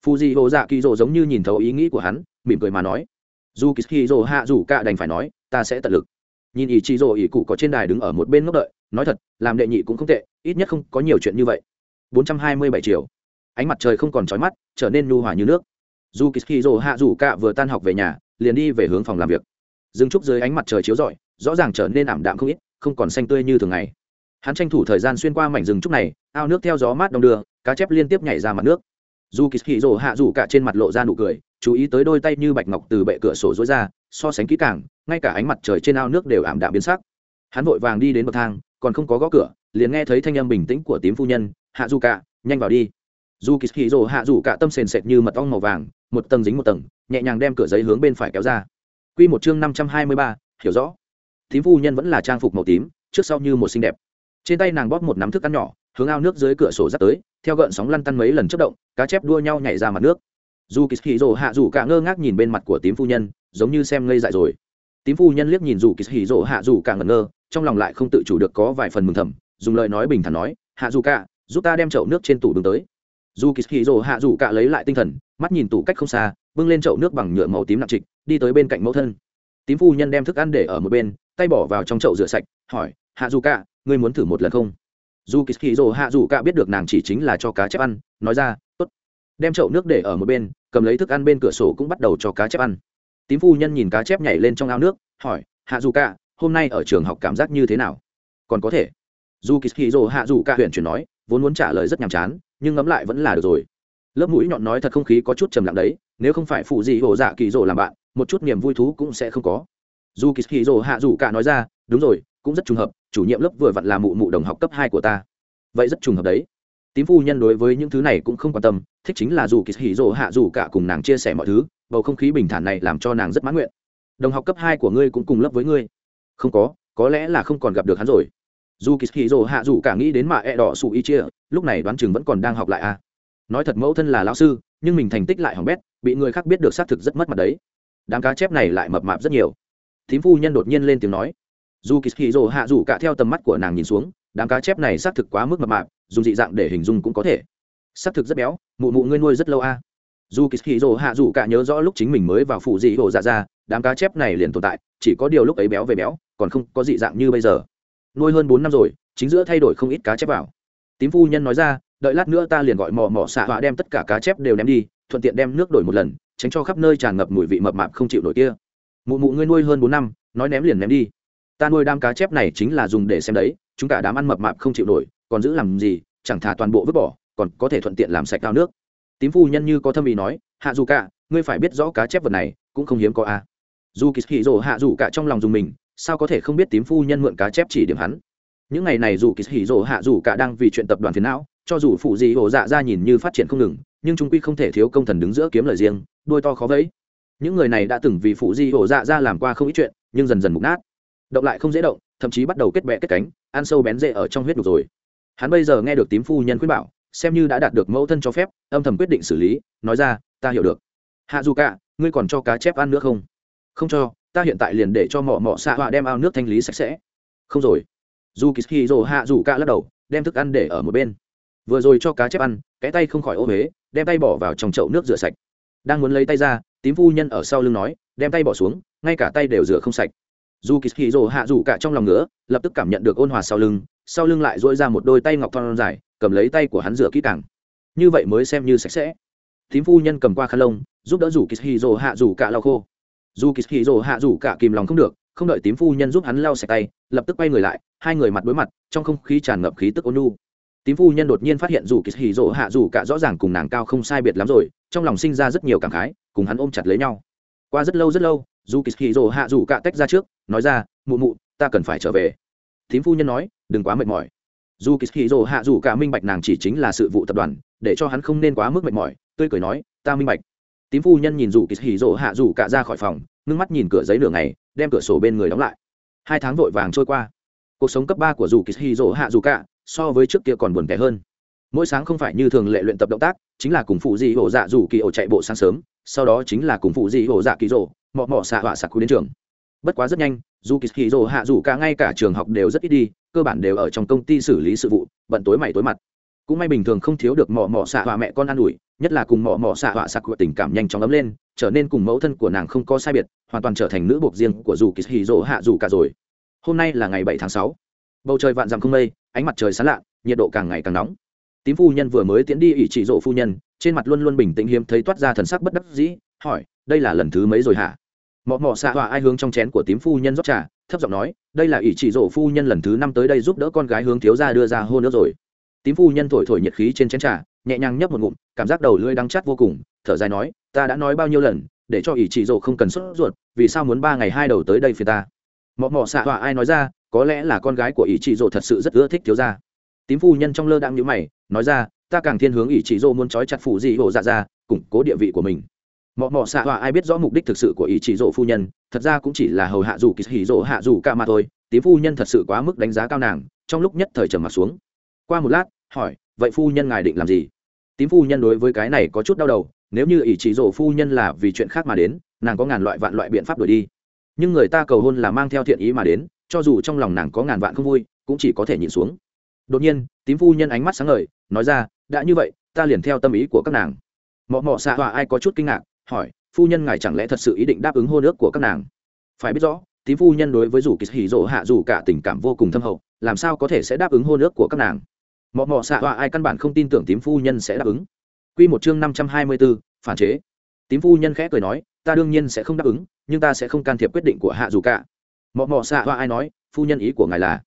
Phù dị hồ dạ kỳ dỗ giống như nhìn thấu ý nghĩ của hắn mỉm cười mà nói. Dù kỳ dỗ hạ dù cả đành phải nói ta sẽ tận lực. Nhìn ý chị dỗ ý cụ có trên đài đứng ở một bên ngốc đợi nói thật làm đệ nhị cũng không tệ ít nhất không có nhiều chuyện như vậy. 427 triệu. Ánh mặt trời không còn trói mắt trở nên nhu hòa như nước. Dù kỳ dỗ hạ dù cả vừa tan học về nhà liền đi về hướng phòng làm việc dừng trúc dưới ánh mặt trời chiếu rọi, rõ ràng trở nên ảm đạm không ít, không còn xanh tươi như thường ngày. Hắn tranh thủ thời gian xuyên qua mảnh rừng trúc này, ao nước theo gió mát đông đưa, cá chép liên tiếp nhảy ra mặt nước. Dù kỳ rỗ hạ rủ cả trên mặt lộ ra nụ cười, chú ý tới đôi tay như bạch ngọc từ bệ cửa sổ rối ra, so sánh kỹ càng, ngay cả ánh mặt trời trên ao nước đều ảm đạm biến sắc. Hắn vội vàng đi đến bậc thang, còn không có gõ cửa, liền nghe thấy thanh âm bình tĩnh của tím phu nhân, hạ rủ cả, nhanh vào đi. Dù kỳ hì rồ hạ rủ cả tâm sền sệt như mật ong màu vàng, một tầng dính một tầng, nhẹ nhàng đem cửa giấy hướng bên phải kéo ra quy một chương năm trăm hai mươi ba, hiểu rõ. Tím phu nhân vẫn là trang phục màu tím, trước sau như một xinh đẹp. Trên tay nàng bóp một nắm thức ăn nhỏ, hướng ao nước dưới cửa sổ dắt tới, theo gợn sóng lăn tăn mấy lần chớp động, cá chép đua nhau nhảy ra mặt nước. Dù Kishiro hạ dù cả ngơ ngác nhìn bên mặt của tím phu nhân, giống như xem ngây dại rồi. Tím phu nhân liếc nhìn dù Kishiro hạ dù cả ngẩn ngơ, trong lòng lại không tự chủ được có vài phần mừng thầm, dùng lời nói bình thản nói, hạ dù cả, giúp ta đem chậu nước trên tủ đứng tới dù kỳ hì rồ hạ dù cả lấy lại tinh thần, mắt nhìn tủ cách không xa, bưng lên chậu nước bằng nhựa màu tím nặng trịch, đi tới bên cạnh mẫu thân. Tím phu nhân đem thức ăn để ở một bên, tay bỏ vào trong chậu rửa sạch, hỏi, hạ dù cả, ngươi muốn thử một lần không? Dù kỳ hì rồ hạ dù cả biết được nàng chỉ chính là cho cá chép ăn, nói ra, tốt. Đem chậu nước để ở một bên, cầm lấy thức ăn bên cửa sổ cũng bắt đầu cho cá chép ăn. Tím phu nhân nhìn cá chép nhảy lên trong ao nước, hỏi, hạ dù cả, hôm nay ở trường học cảm giác như thế nào? Còn có thể. Dù kỳ hì rồ hạ dù cả huyện chuyển nói vốn muốn trả lời rất nhàm chán, nhưng ngẫm lại vẫn là được rồi. Lớp mũi nhọn nói thật không khí có chút trầm lặng đấy, nếu không phải phụ gì hổ dạ kỳ rỗ làm bạn, một chút niềm vui thú cũng sẽ không có. Dù kỳ kỳ rỗ hạ dù cả nói ra, đúng rồi, cũng rất trùng hợp, chủ nhiệm lớp vừa vặn là mụ mụ đồng học cấp hai của ta. Vậy rất trùng hợp đấy. Tím phu nhân đối với những thứ này cũng không quan tâm, thích chính là dù kỳ hì rỗ hạ dù cả cùng nàng chia sẻ mọi thứ, bầu không khí bình thản này làm cho nàng rất mãn nguyện. Đồng học cấp hai của ngươi cũng cùng lớp với ngươi. Không có có lẽ là không còn gặp được hắn rồi dù kỳ hì rồ hạ dù cả nghĩ đến mạ e đỏ sụ y chia, lúc này đoán chừng vẫn còn đang học lại à. Nói thật mẫu thân là lão sư, nhưng mình thành tích lại hỏng bét, bị người khác biết được xác thực rất mất mặt đấy. Đám cá chép này lại mập mạp rất nhiều. Thím phu nhân đột nhiên lên tiếng nói. Dù kỳ hì rồ hạ dù cả theo tầm mắt của nàng nhìn xuống, đám cá chép này xác thực quá mức mập mạp, dùng dị dạng để hình dung cũng có thể. Xác thực rất béo, mụ mụ ngươi nuôi rất lâu à. Dù kỳ hì rồ hạ dù cả nhớ rõ lúc chính mình mới vào phụ dị hồ dạ ra, đám cá chép này liền tồn tại, chỉ có điều lúc ấy béo về béo, còn không có dị dạng như bây giờ nuôi hơn bốn năm rồi, chính giữa thay đổi không ít cá chép vào. Tím phu nhân nói ra, đợi lát nữa ta liền gọi mò mò xạ họa đem tất cả cá chép đều ném đi, thuận tiện đem nước đổi một lần, tránh cho khắp nơi tràn ngập mùi vị mập mạp không chịu nổi kia. Mụ mụ ngươi nuôi hơn bốn năm, nói ném liền ném đi. Ta nuôi đám cá chép này chính là dùng để xem đấy, chúng cả đám ăn mập mạp không chịu nổi, còn giữ làm gì, chẳng thà toàn bộ vứt bỏ, còn có thể thuận tiện làm sạch cao nước. Tím phu nhân như có thâm ý nói, hạ dù cả, ngươi phải biết rõ cá chép vật này cũng không hiếm có a. Dù kỳ hì hạ dù cả trong lòng dùng mình sao có thể không biết tím phu nhân mượn cá chép chỉ điểm hắn? Những ngày này dù kỳ hỉ rồ hạ dù cả đang vì chuyện tập đoàn phiến não, cho dù phụ gì hồ dạ ra nhìn như phát triển không ngừng, nhưng chúng quy không thể thiếu công thần đứng giữa kiếm lời riêng, đôi to khó vẫy. Những người này đã từng vì phụ di hồ dạ ra làm qua không ít chuyện, nhưng dần dần mục nát. Động lại không dễ động, thậm chí bắt đầu kết bẹ kết cánh, ăn sâu bén rễ ở trong huyết đục rồi. Hắn bây giờ nghe được tím phu nhân khuyên bảo, xem như đã đạt được mẫu thân cho phép, âm thầm quyết định xử lý, nói ra, ta hiểu được. Hạ dù cả, ngươi còn cho cá chép ăn nữa không? Không cho ta hiện tại liền để cho mỏ mỏ xạ họa đem ao nước thanh lý sạch sẽ. Không rồi. Dù kỳ hì rồ hạ dù cả lắc đầu, đem thức ăn để ở một bên. Vừa rồi cho cá chép ăn, cái tay không khỏi ô huế đem tay bỏ vào trong chậu nước rửa sạch. Đang muốn lấy tay ra, tím phu nhân ở sau lưng nói, đem tay bỏ xuống, ngay cả tay đều rửa không sạch. Dù kỳ hì rồ hạ dù cả trong lòng nữa lập tức cảm nhận được ôn hòa sau lưng sau lưng lại dỗi ra một đôi tay ngọc thon dài, cầm lấy tay của hắn rửa kỹ càng. Như vậy mới xem như sạch sẽ. Tím phu nhân cầm qua khăn lông, giúp đỡ rủ kỳ hì rồ hạ rủ cả lau khô dù kỳ hì rồ hạ rủ cả kìm lòng không được, không đợi tím phu nhân giúp hắn lau sạch tay, lập tức quay người lại, hai người mặt đối mặt, trong không khí tràn ngập khí tức ôn nu tím phu nhân đột nhiên phát hiện dù kỳ hì rồ hạ dù cả rõ ràng cùng nàng cao không sai biệt lắm rồi, trong lòng sinh ra rất nhiều cảm khái, cùng hắn ôm chặt lấy nhau. Qua rất lâu rất lâu, dù kỳ hì rồ hạ dù cả tách ra trước, nói ra, mụ mụ, ta cần phải trở về. Tím phu nhân nói, đừng quá mệt mỏi. Dù kỳ hì rồ hạ dù cả minh bạch nàng chỉ chính là sự vụ tập đoàn, để cho hắn không nên quá mức mệt mỏi, tươi cười nói, ta minh bạch tím phu nhân nhìn dù kỳ hỉ rộ hạ rủ cả ra khỏi phòng, ngưng mắt nhìn cửa giấy nửa ngày, đem cửa sổ bên người đóng lại. Hai tháng vội vàng trôi qua. Cuộc sống cấp ba của dù kỳ hỉ rộ hạ rủ cả, so với trước kia còn buồn tẻ hơn. Mỗi sáng không phải như thường lệ luyện tập động tác, chính là cùng phụ dị hổ dạ rủ kỳ ổ chạy bộ sáng sớm, sau đó chính là cùng phụ dị hổ dạ kỳ rổ mọ mọ xạ họa sạc đến trường. Bất quá rất nhanh, dù kỳ hỉ rộ hạ rủ cả ngay cả trường học đều rất ít đi, cơ bản đều ở trong công ty xử lý sự vụ, bận tối mày tối mặt cũng may bình thường không thiếu được mỏ mỏ xạ họa mẹ con ă n ủi, nhất là cùng mỏ mỏ xạ họa sạc của tình cảm nhanh chóng ấm lên, trở nên cùng mẫu thân của nàng không có sai biệt, hoàn toàn trở thành nữ buộc riêng của dù kỳ hì rỗ hạ dù cả rồi. Hôm nay là ngày bảy tháng sáu. Bầu trời vạn dặm không mây, ánh mặt trời sán lạ, nhiệt độ càng ngày càng nóng. Tím phu nhân vừa mới tiến đi ỷ trị rỗ phu nhân, trên mặt luôn luôn bình tĩnh hiếm thấy toát ra thần sắc bất đắc dĩ, hỏi, đây là lần thứ mấy rồi hả? Mọ mọ xạ họa ai hướng trong chén của tím phu nhân rót trà, thấp giọng nói, đây là ỷ trị rỗ phu nhân lần thứ năm tới đây giúp đỡ con gái hướng thiếu gia đưa ra hôn nước rồi tím phu nhân thổi thổi nhiệt khí trên chén trà, nhẹ nhàng nhấp một ngụm, cảm giác đầu lưỡi đắng chát vô cùng, thở dài nói, ta đã nói bao nhiêu lần, để cho ỷ chỉ rộ không cần sốt ruột, vì sao muốn ba ngày hai đầu tới đây phía ta? Mọ mọ xạ họa ai nói ra, có lẽ là con gái của ỷ chỉ rộ thật sự rất ưa thích thiếu gia. Tím phu nhân trong lơ đang nhíu mày, nói ra, ta càng thiên hướng ỷ chỉ rộ muốn trói chặt phụ dị hộ dạ ra, củng cố địa vị của mình. Mọ mọ xạ họa ai biết rõ mục đích thực sự của ỷ chỉ rộ phu nhân, thật ra cũng chỉ là hầu hạ dù kỳ hỉ rộ hạ dù ca mà thôi, tím phu nhân thật sự quá mức đánh giá cao nàng, trong lúc nhất thời trầm mặt xuống qua một lát, hỏi, vậy phu nhân ngài định làm gì? Tím phu nhân đối với cái này có chút đau đầu, nếu như ý chỉ rổ phu nhân là vì chuyện khác mà đến, nàng có ngàn loại vạn loại biện pháp đổi đi. Nhưng người ta cầu hôn là mang theo thiện ý mà đến, cho dù trong lòng nàng có ngàn vạn không vui, cũng chỉ có thể nhìn xuống. Đột nhiên, tím phu nhân ánh mắt sáng ngời, nói ra, đã như vậy, ta liền theo tâm ý của các nàng. Mọ mọ xạ họa ai có chút kinh ngạc, hỏi, phu nhân ngài chẳng lẽ thật sự ý định đáp ứng hôn ước của các nàng? Phải biết rõ, tím phu nhân đối với dù kỳ hỉ rỗ hạ dù cả tình cảm vô cùng thâm hậu, làm sao có thể sẽ đáp ứng hôn ước của các nàng? Mọ mọ xạ họa ai căn bản không tin tưởng tím phu nhân sẽ đáp ứng. Q một chương năm trăm hai mươi b ố phản chế. Tím phu nhân khẽ cười nói, ta đương nhiên sẽ không đáp ứng, nhưng ta sẽ không can thiệp quyết định của hạ dù cả. Mọ mọ xạ họa ai nói, phu nhân ý của ngài là.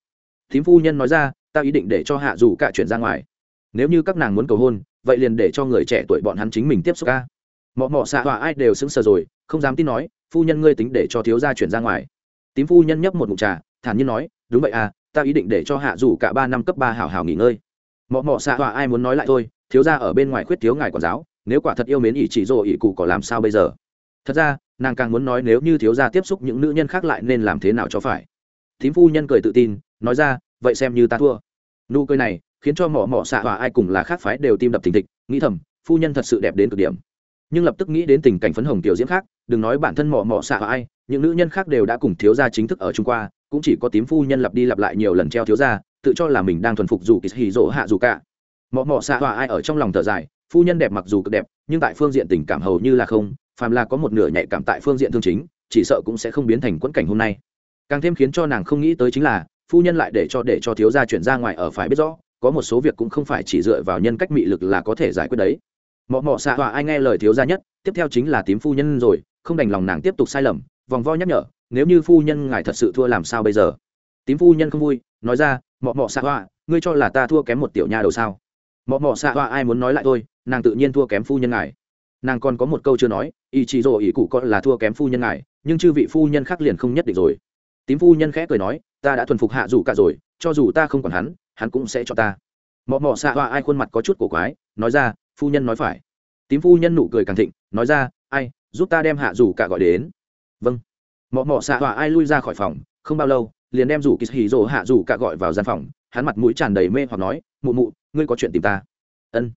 Tím phu nhân nói ra, ta ý định để cho hạ dù cả chuyển ra ngoài. Nếu như các nàng muốn cầu hôn, vậy liền để cho người trẻ tuổi bọn hắn chính mình tiếp xúc ca. Mọ mọ xạ họa ai đều sững sờ rồi, không dám tin nói, phu nhân ngươi tính để cho thiếu gia chuyển ra ngoài. Tím phu nhân nhấp một mụn trà, thản nhiên nói, đúng vậy à ta ý định để cho hạ dù cả ba năm cấp ba hảo hảo nghỉ ngơi mọ mọ xạ họa ai muốn nói lại thôi, thiếu gia ở bên ngoài khuyết thiếu ngài quản giáo, nếu quả thật yêu mến ỷ chỉ rồ ỷ cụ có làm sao bây giờ? Thật ra, nàng càng muốn nói nếu như thiếu gia tiếp xúc những nữ nhân khác lại nên làm thế nào cho phải? Thím phu nhân cười tự tin, nói ra, vậy xem như ta thua. Nụ cười này khiến cho mỏ mỏ xạ họa ai cùng là khác phái đều tim đập thình thịch, nghĩ thầm, phu nhân thật sự đẹp đến cực điểm. Nhưng lập tức nghĩ đến tình cảnh phấn hồng tiểu diễm khác, đừng nói bản thân mỏ mỏ xạ ai, những nữ nhân khác đều đã cùng thiếu gia chính thức ở trung qua, cũng chỉ có tím phu nhân lặp đi lặp lại nhiều lần treo thiếu gia tự cho là mình đang thuần phục dù kỳ hì dỗ hạ dù cả. Mọ mọ xạ ai ở trong lòng thở dài, phu nhân đẹp mặc dù cực đẹp, nhưng tại phương diện tình cảm hầu như là không, phàm là có một nửa nhạy cảm tại phương diện thương chính, chỉ sợ cũng sẽ không biến thành quẫn cảnh hôm nay. Càng thêm khiến cho nàng không nghĩ tới chính là, phu nhân lại để cho để cho thiếu gia chuyển ra ngoài ở phải biết rõ, có một số việc cũng không phải chỉ dựa vào nhân cách mị lực là có thể giải quyết đấy. Mọ mọ xạ hòa ai nghe lời thiếu gia nhất, tiếp theo chính là tím phu nhân rồi, không đành lòng nàng tiếp tục sai lầm, vòng vo nhắc nhở, nếu như phu nhân ngài thật sự thua làm sao bây giờ? Tím phu nhân không vui nói ra mọ mọ xạ hoa, ngươi cho là ta thua kém một tiểu nha đầu sao? Mọ mọ xạ hoa, ai muốn nói lại thôi nàng tự nhiên thua kém phu nhân ngài. Nàng còn có một câu chưa nói ý chỉ rồ ý cụ con là thua kém phu nhân ngài nhưng chư vị phu nhân khác liền không nhất định rồi. Tím phu nhân khẽ cười nói ta đã thuần phục hạ dù cả rồi cho dù ta không còn hắn hắn cũng sẽ cho ta. Mọ mọ xạ hoa, ai khuôn mặt có chút cổ quái nói ra phu nhân nói phải. Tím phu nhân nụ cười càng thịnh nói ra ai giúp ta đem hạ dù cả gọi đến. Vâng. Mọ mọ xạ hoa, ai lui ra khỏi phòng không bao lâu liền đem rủ kỳ hì rồ hạ rủ cả gọi vào gian phòng hắn mặt mũi tràn đầy mê hoặc nói mụ mụ ngươi có chuyện tìm ta? Ân.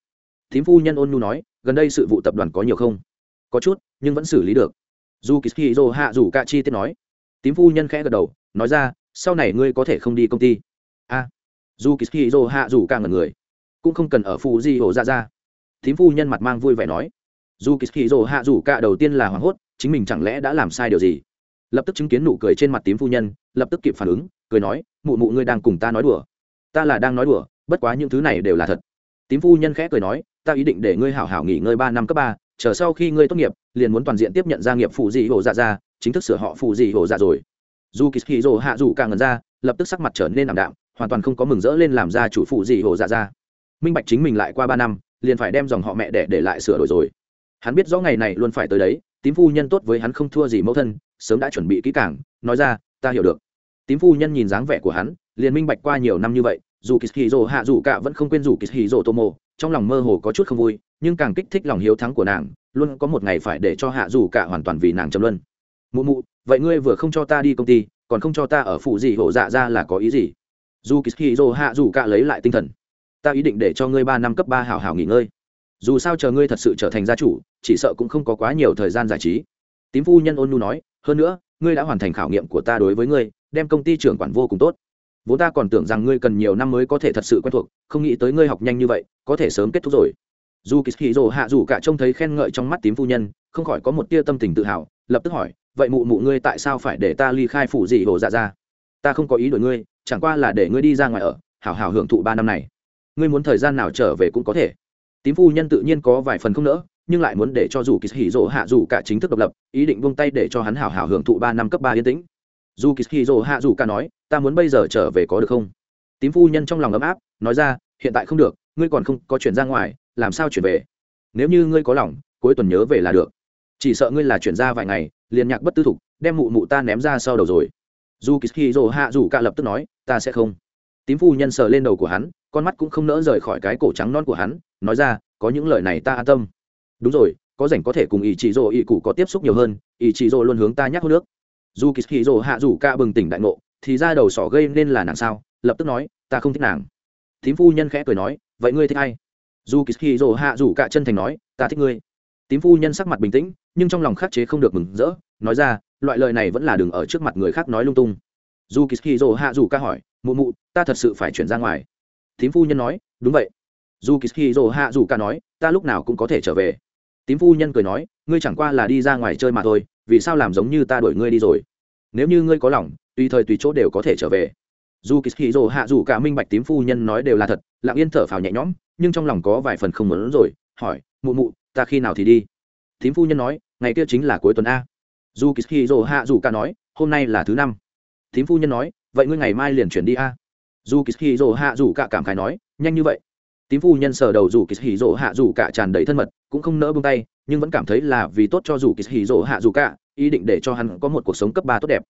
Thím phu nhân ôn nhu nói gần đây sự vụ tập đoàn có nhiều không? Có chút nhưng vẫn xử lý được. Dù kỳ hì rồ hạ rủ cả chi tiết nói. Tím phu nhân khẽ gật đầu nói ra sau này ngươi có thể không đi công ty. A. À, dù kỳ hì rồ hạ rủ cả ngần người cũng không cần ở phụ di hồ ra ra. Thím phu nhân mặt mang vui vẻ nói dù kỳ hì rồ hạ rủ cả đầu tiên là hoảng hốt chính mình chẳng lẽ đã làm sai điều gì? Lập tức chứng kiến nụ cười trên mặt tím phu nhân, lập tức kịp phản ứng, cười nói, mụ mụ ngươi đang cùng ta nói đùa. Ta là đang nói đùa, bất quá những thứ này đều là thật. Tím phu nhân khẽ cười nói, ta ý định để ngươi hảo hảo nghỉ ngơi ba năm cấp ba, chờ sau khi ngươi tốt nghiệp, liền muốn toàn diện tiếp nhận gia nghiệp phụ dị hồ dạ ra, chính thức sửa họ phụ dị hồ dạ rồi. Dù kỳ hì rồ hạ rủ cả ngần ra, lập tức sắc mặt trở nên ảm đạm, hoàn toàn không có mừng rỡ lên làm ra chủ phụ dị hồ dạ ra. Minh bạch chính mình lại qua ba năm, liền phải đem dòng họ mẹ để để lại sửa đổi rồi. Hắn biết rõ ngày này luôn phải tới đấy tím phu nhân tốt với hắn không thua gì mẫu thân, sớm đã chuẩn bị kỹ càng, nói ra, ta hiểu được. Tím phu nhân nhìn dáng vẻ của hắn, liền minh bạch qua nhiều năm như vậy, dù kỳ hì hạ dù cả vẫn không quên dù kỳ hì tô mô trong lòng mơ hồ có chút không vui, nhưng càng kích thích lòng hiếu thắng của nàng, luôn có một ngày phải để cho hạ dù cả hoàn toàn vì nàng chấm luân. Mụ mụ, vậy ngươi vừa không cho ta đi công ty, còn không cho ta ở phụ gì hổ dạ ra là có ý gì? Dù kishiro hạ dù cả lấy lại tinh thần. Ta ý định để cho ngươi ba năm cấp ba hảo hảo nghỉ ngơi dù sao chờ ngươi thật sự trở thành gia chủ, chỉ sợ cũng không có quá nhiều thời gian giải trí. Tím phu nhân ôn nu nói, hơn nữa, ngươi đã hoàn thành khảo nghiệm của ta đối với ngươi, đem công ty trưởng quản vô cùng tốt. Vốn ta còn tưởng rằng ngươi cần nhiều năm mới có thể thật sự quen thuộc, không nghĩ tới ngươi học nhanh như vậy, có thể sớm kết thúc rồi. Dù kishiro hạ dù cả trông thấy khen ngợi trong mắt tím phu nhân, không khỏi có một tia tâm tình tự hào, lập tức hỏi, vậy mụ mụ ngươi tại sao phải để ta ly khai phủ dị hồ dạ ra? Ta không có ý đổi ngươi, chẳng qua là để ngươi đi ra ngoài ở, hảo hảo hưởng thụ ba năm này. Ngươi muốn thời gian nào trở về cũng có thể tím phu nhân tự nhiên có vài phần không nỡ, nhưng lại muốn để cho dù kỳ hỉ rỗ hạ dù cả chính thức độc lập, ý định buông tay để cho hắn hảo hảo hưởng thụ ba năm cấp ba yên tĩnh. Dù kỳ hỉ rỗ hạ dù cả nói, ta muốn bây giờ trở về có được không? Tím phu nhân trong lòng ấm áp, nói ra, hiện tại không được, ngươi còn không có chuyển ra ngoài, làm sao chuyển về? Nếu như ngươi có lòng, cuối tuần nhớ về là được. Chỉ sợ ngươi là chuyển ra vài ngày, liền nhạc bất tư thục, đem mụ mụ ta ném ra sau đầu rồi. Dù kỳ hì rỗ hạ dù cả lập tức nói, ta sẽ không tím phu nhân sờ lên đầu của hắn, con mắt cũng không nỡ rời khỏi cái cổ trắng non của hắn, nói ra, có những lời này ta an tâm. Đúng rồi, có rảnh có thể cùng ý chị rồ ý cụ có tiếp xúc nhiều hơn, ý chị rồ luôn hướng ta nhắc hô nước dù kỳ hì rồ hạ rủ ca bừng tỉnh đại ngộ, thì ra đầu sỏ gây nên là nàng sao, lập tức nói, ta không thích nàng. Tím phu nhân khẽ cười nói, vậy ngươi thích ai? Dù kỳ hì rồ hạ rủ ca chân thành nói, ta thích ngươi. Tím phu nhân sắc mặt bình tĩnh, nhưng trong lòng khắc chế không được mừng rỡ, nói ra, loại lời này vẫn là đừng ở trước mặt người khác nói lung tung dù kỳ hì hạ rủ ca hỏi, mụ mụ, ta thật sự phải chuyển ra ngoài. Thím phu nhân nói, đúng vậy. Dù kỳ rồ hạ dù ca nói, ta lúc nào cũng có thể trở về. Tím phu nhân cười nói, ngươi chẳng qua là đi ra ngoài chơi mà thôi, vì sao làm giống như ta đuổi ngươi đi rồi? Nếu như ngươi có lòng, tùy thời tùy chỗ đều có thể trở về. Dù kỳ rồ hạ dù cả minh bạch tím phu nhân nói đều là thật, lặng yên thở phào nhẹ nhõm, nhưng trong lòng có vài phần không muốn rồi, hỏi, mụ mụ, ta khi nào thì đi? Tím phu nhân nói, ngày kia chính là cuối tuần a. Dù kỳ rồ hạ dù cả nói, hôm nay là thứ năm tím phu nhân nói, vậy ngươi ngày mai liền chuyển đi a. Dù kỳ rồ hạ dù cả cảm khái nói, nhanh như vậy. Tím phu nhân sờ đầu dù kỳ hì rỗ hạ dù cả tràn đầy thân mật, cũng không nỡ bông tay, nhưng vẫn cảm thấy là vì tốt cho dù kỳ hì rỗ hạ dù cả ý định để cho hắn có một cuộc sống cấp ba tốt đẹp.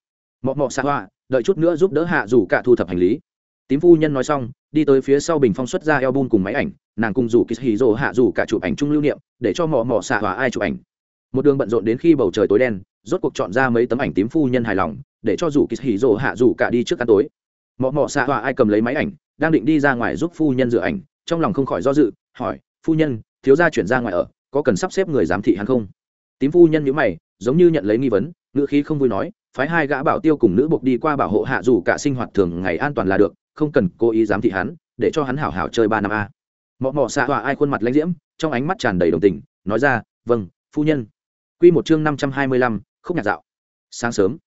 Mọ mọ xa hoa, đợi chút nữa giúp đỡ hạ dù cả thu thập hành lý. Tím phu nhân nói xong, đi tới phía sau bình phong xuất ra eo bun cùng máy ảnh, nàng cùng dù kỳ hì rỗ hạ dù cả chụp ảnh chung lưu niệm, để cho mọ mọ xạ hòa ai chụp ảnh. Một đường bận rộn đến khi bầu trời tối đen, rốt cuộc chọn ra mấy tấm ảnh tím phu nhân hài lòng để cho dù kỳ hỉ rộ hạ dù cả đi trước ăn tối. Mọ mọ xạ hòa ai cầm lấy máy ảnh, đang định đi ra ngoài giúp phu nhân rửa ảnh, trong lòng không khỏi do dự, hỏi, phu nhân, thiếu gia chuyển ra ngoài ở, có cần sắp xếp người giám thị hắn không? Tím phu nhân nhữ mày, giống như nhận lấy nghi vấn, ngữ khí không vui nói, phái hai gã bảo tiêu cùng nữ buộc đi qua bảo hộ hạ dù cả sinh hoạt thường ngày an toàn là được, không cần cố ý giám thị hắn, để cho hắn hảo hảo chơi ba năm a. Mọ mọ xạ hòa ai khuôn mặt lãnh diễm, trong ánh mắt tràn đầy đồng tình, nói ra vâng phu nhân. Q một chương năm trăm hai mươi lăm, khúc nhạc dạo. Sáng sớm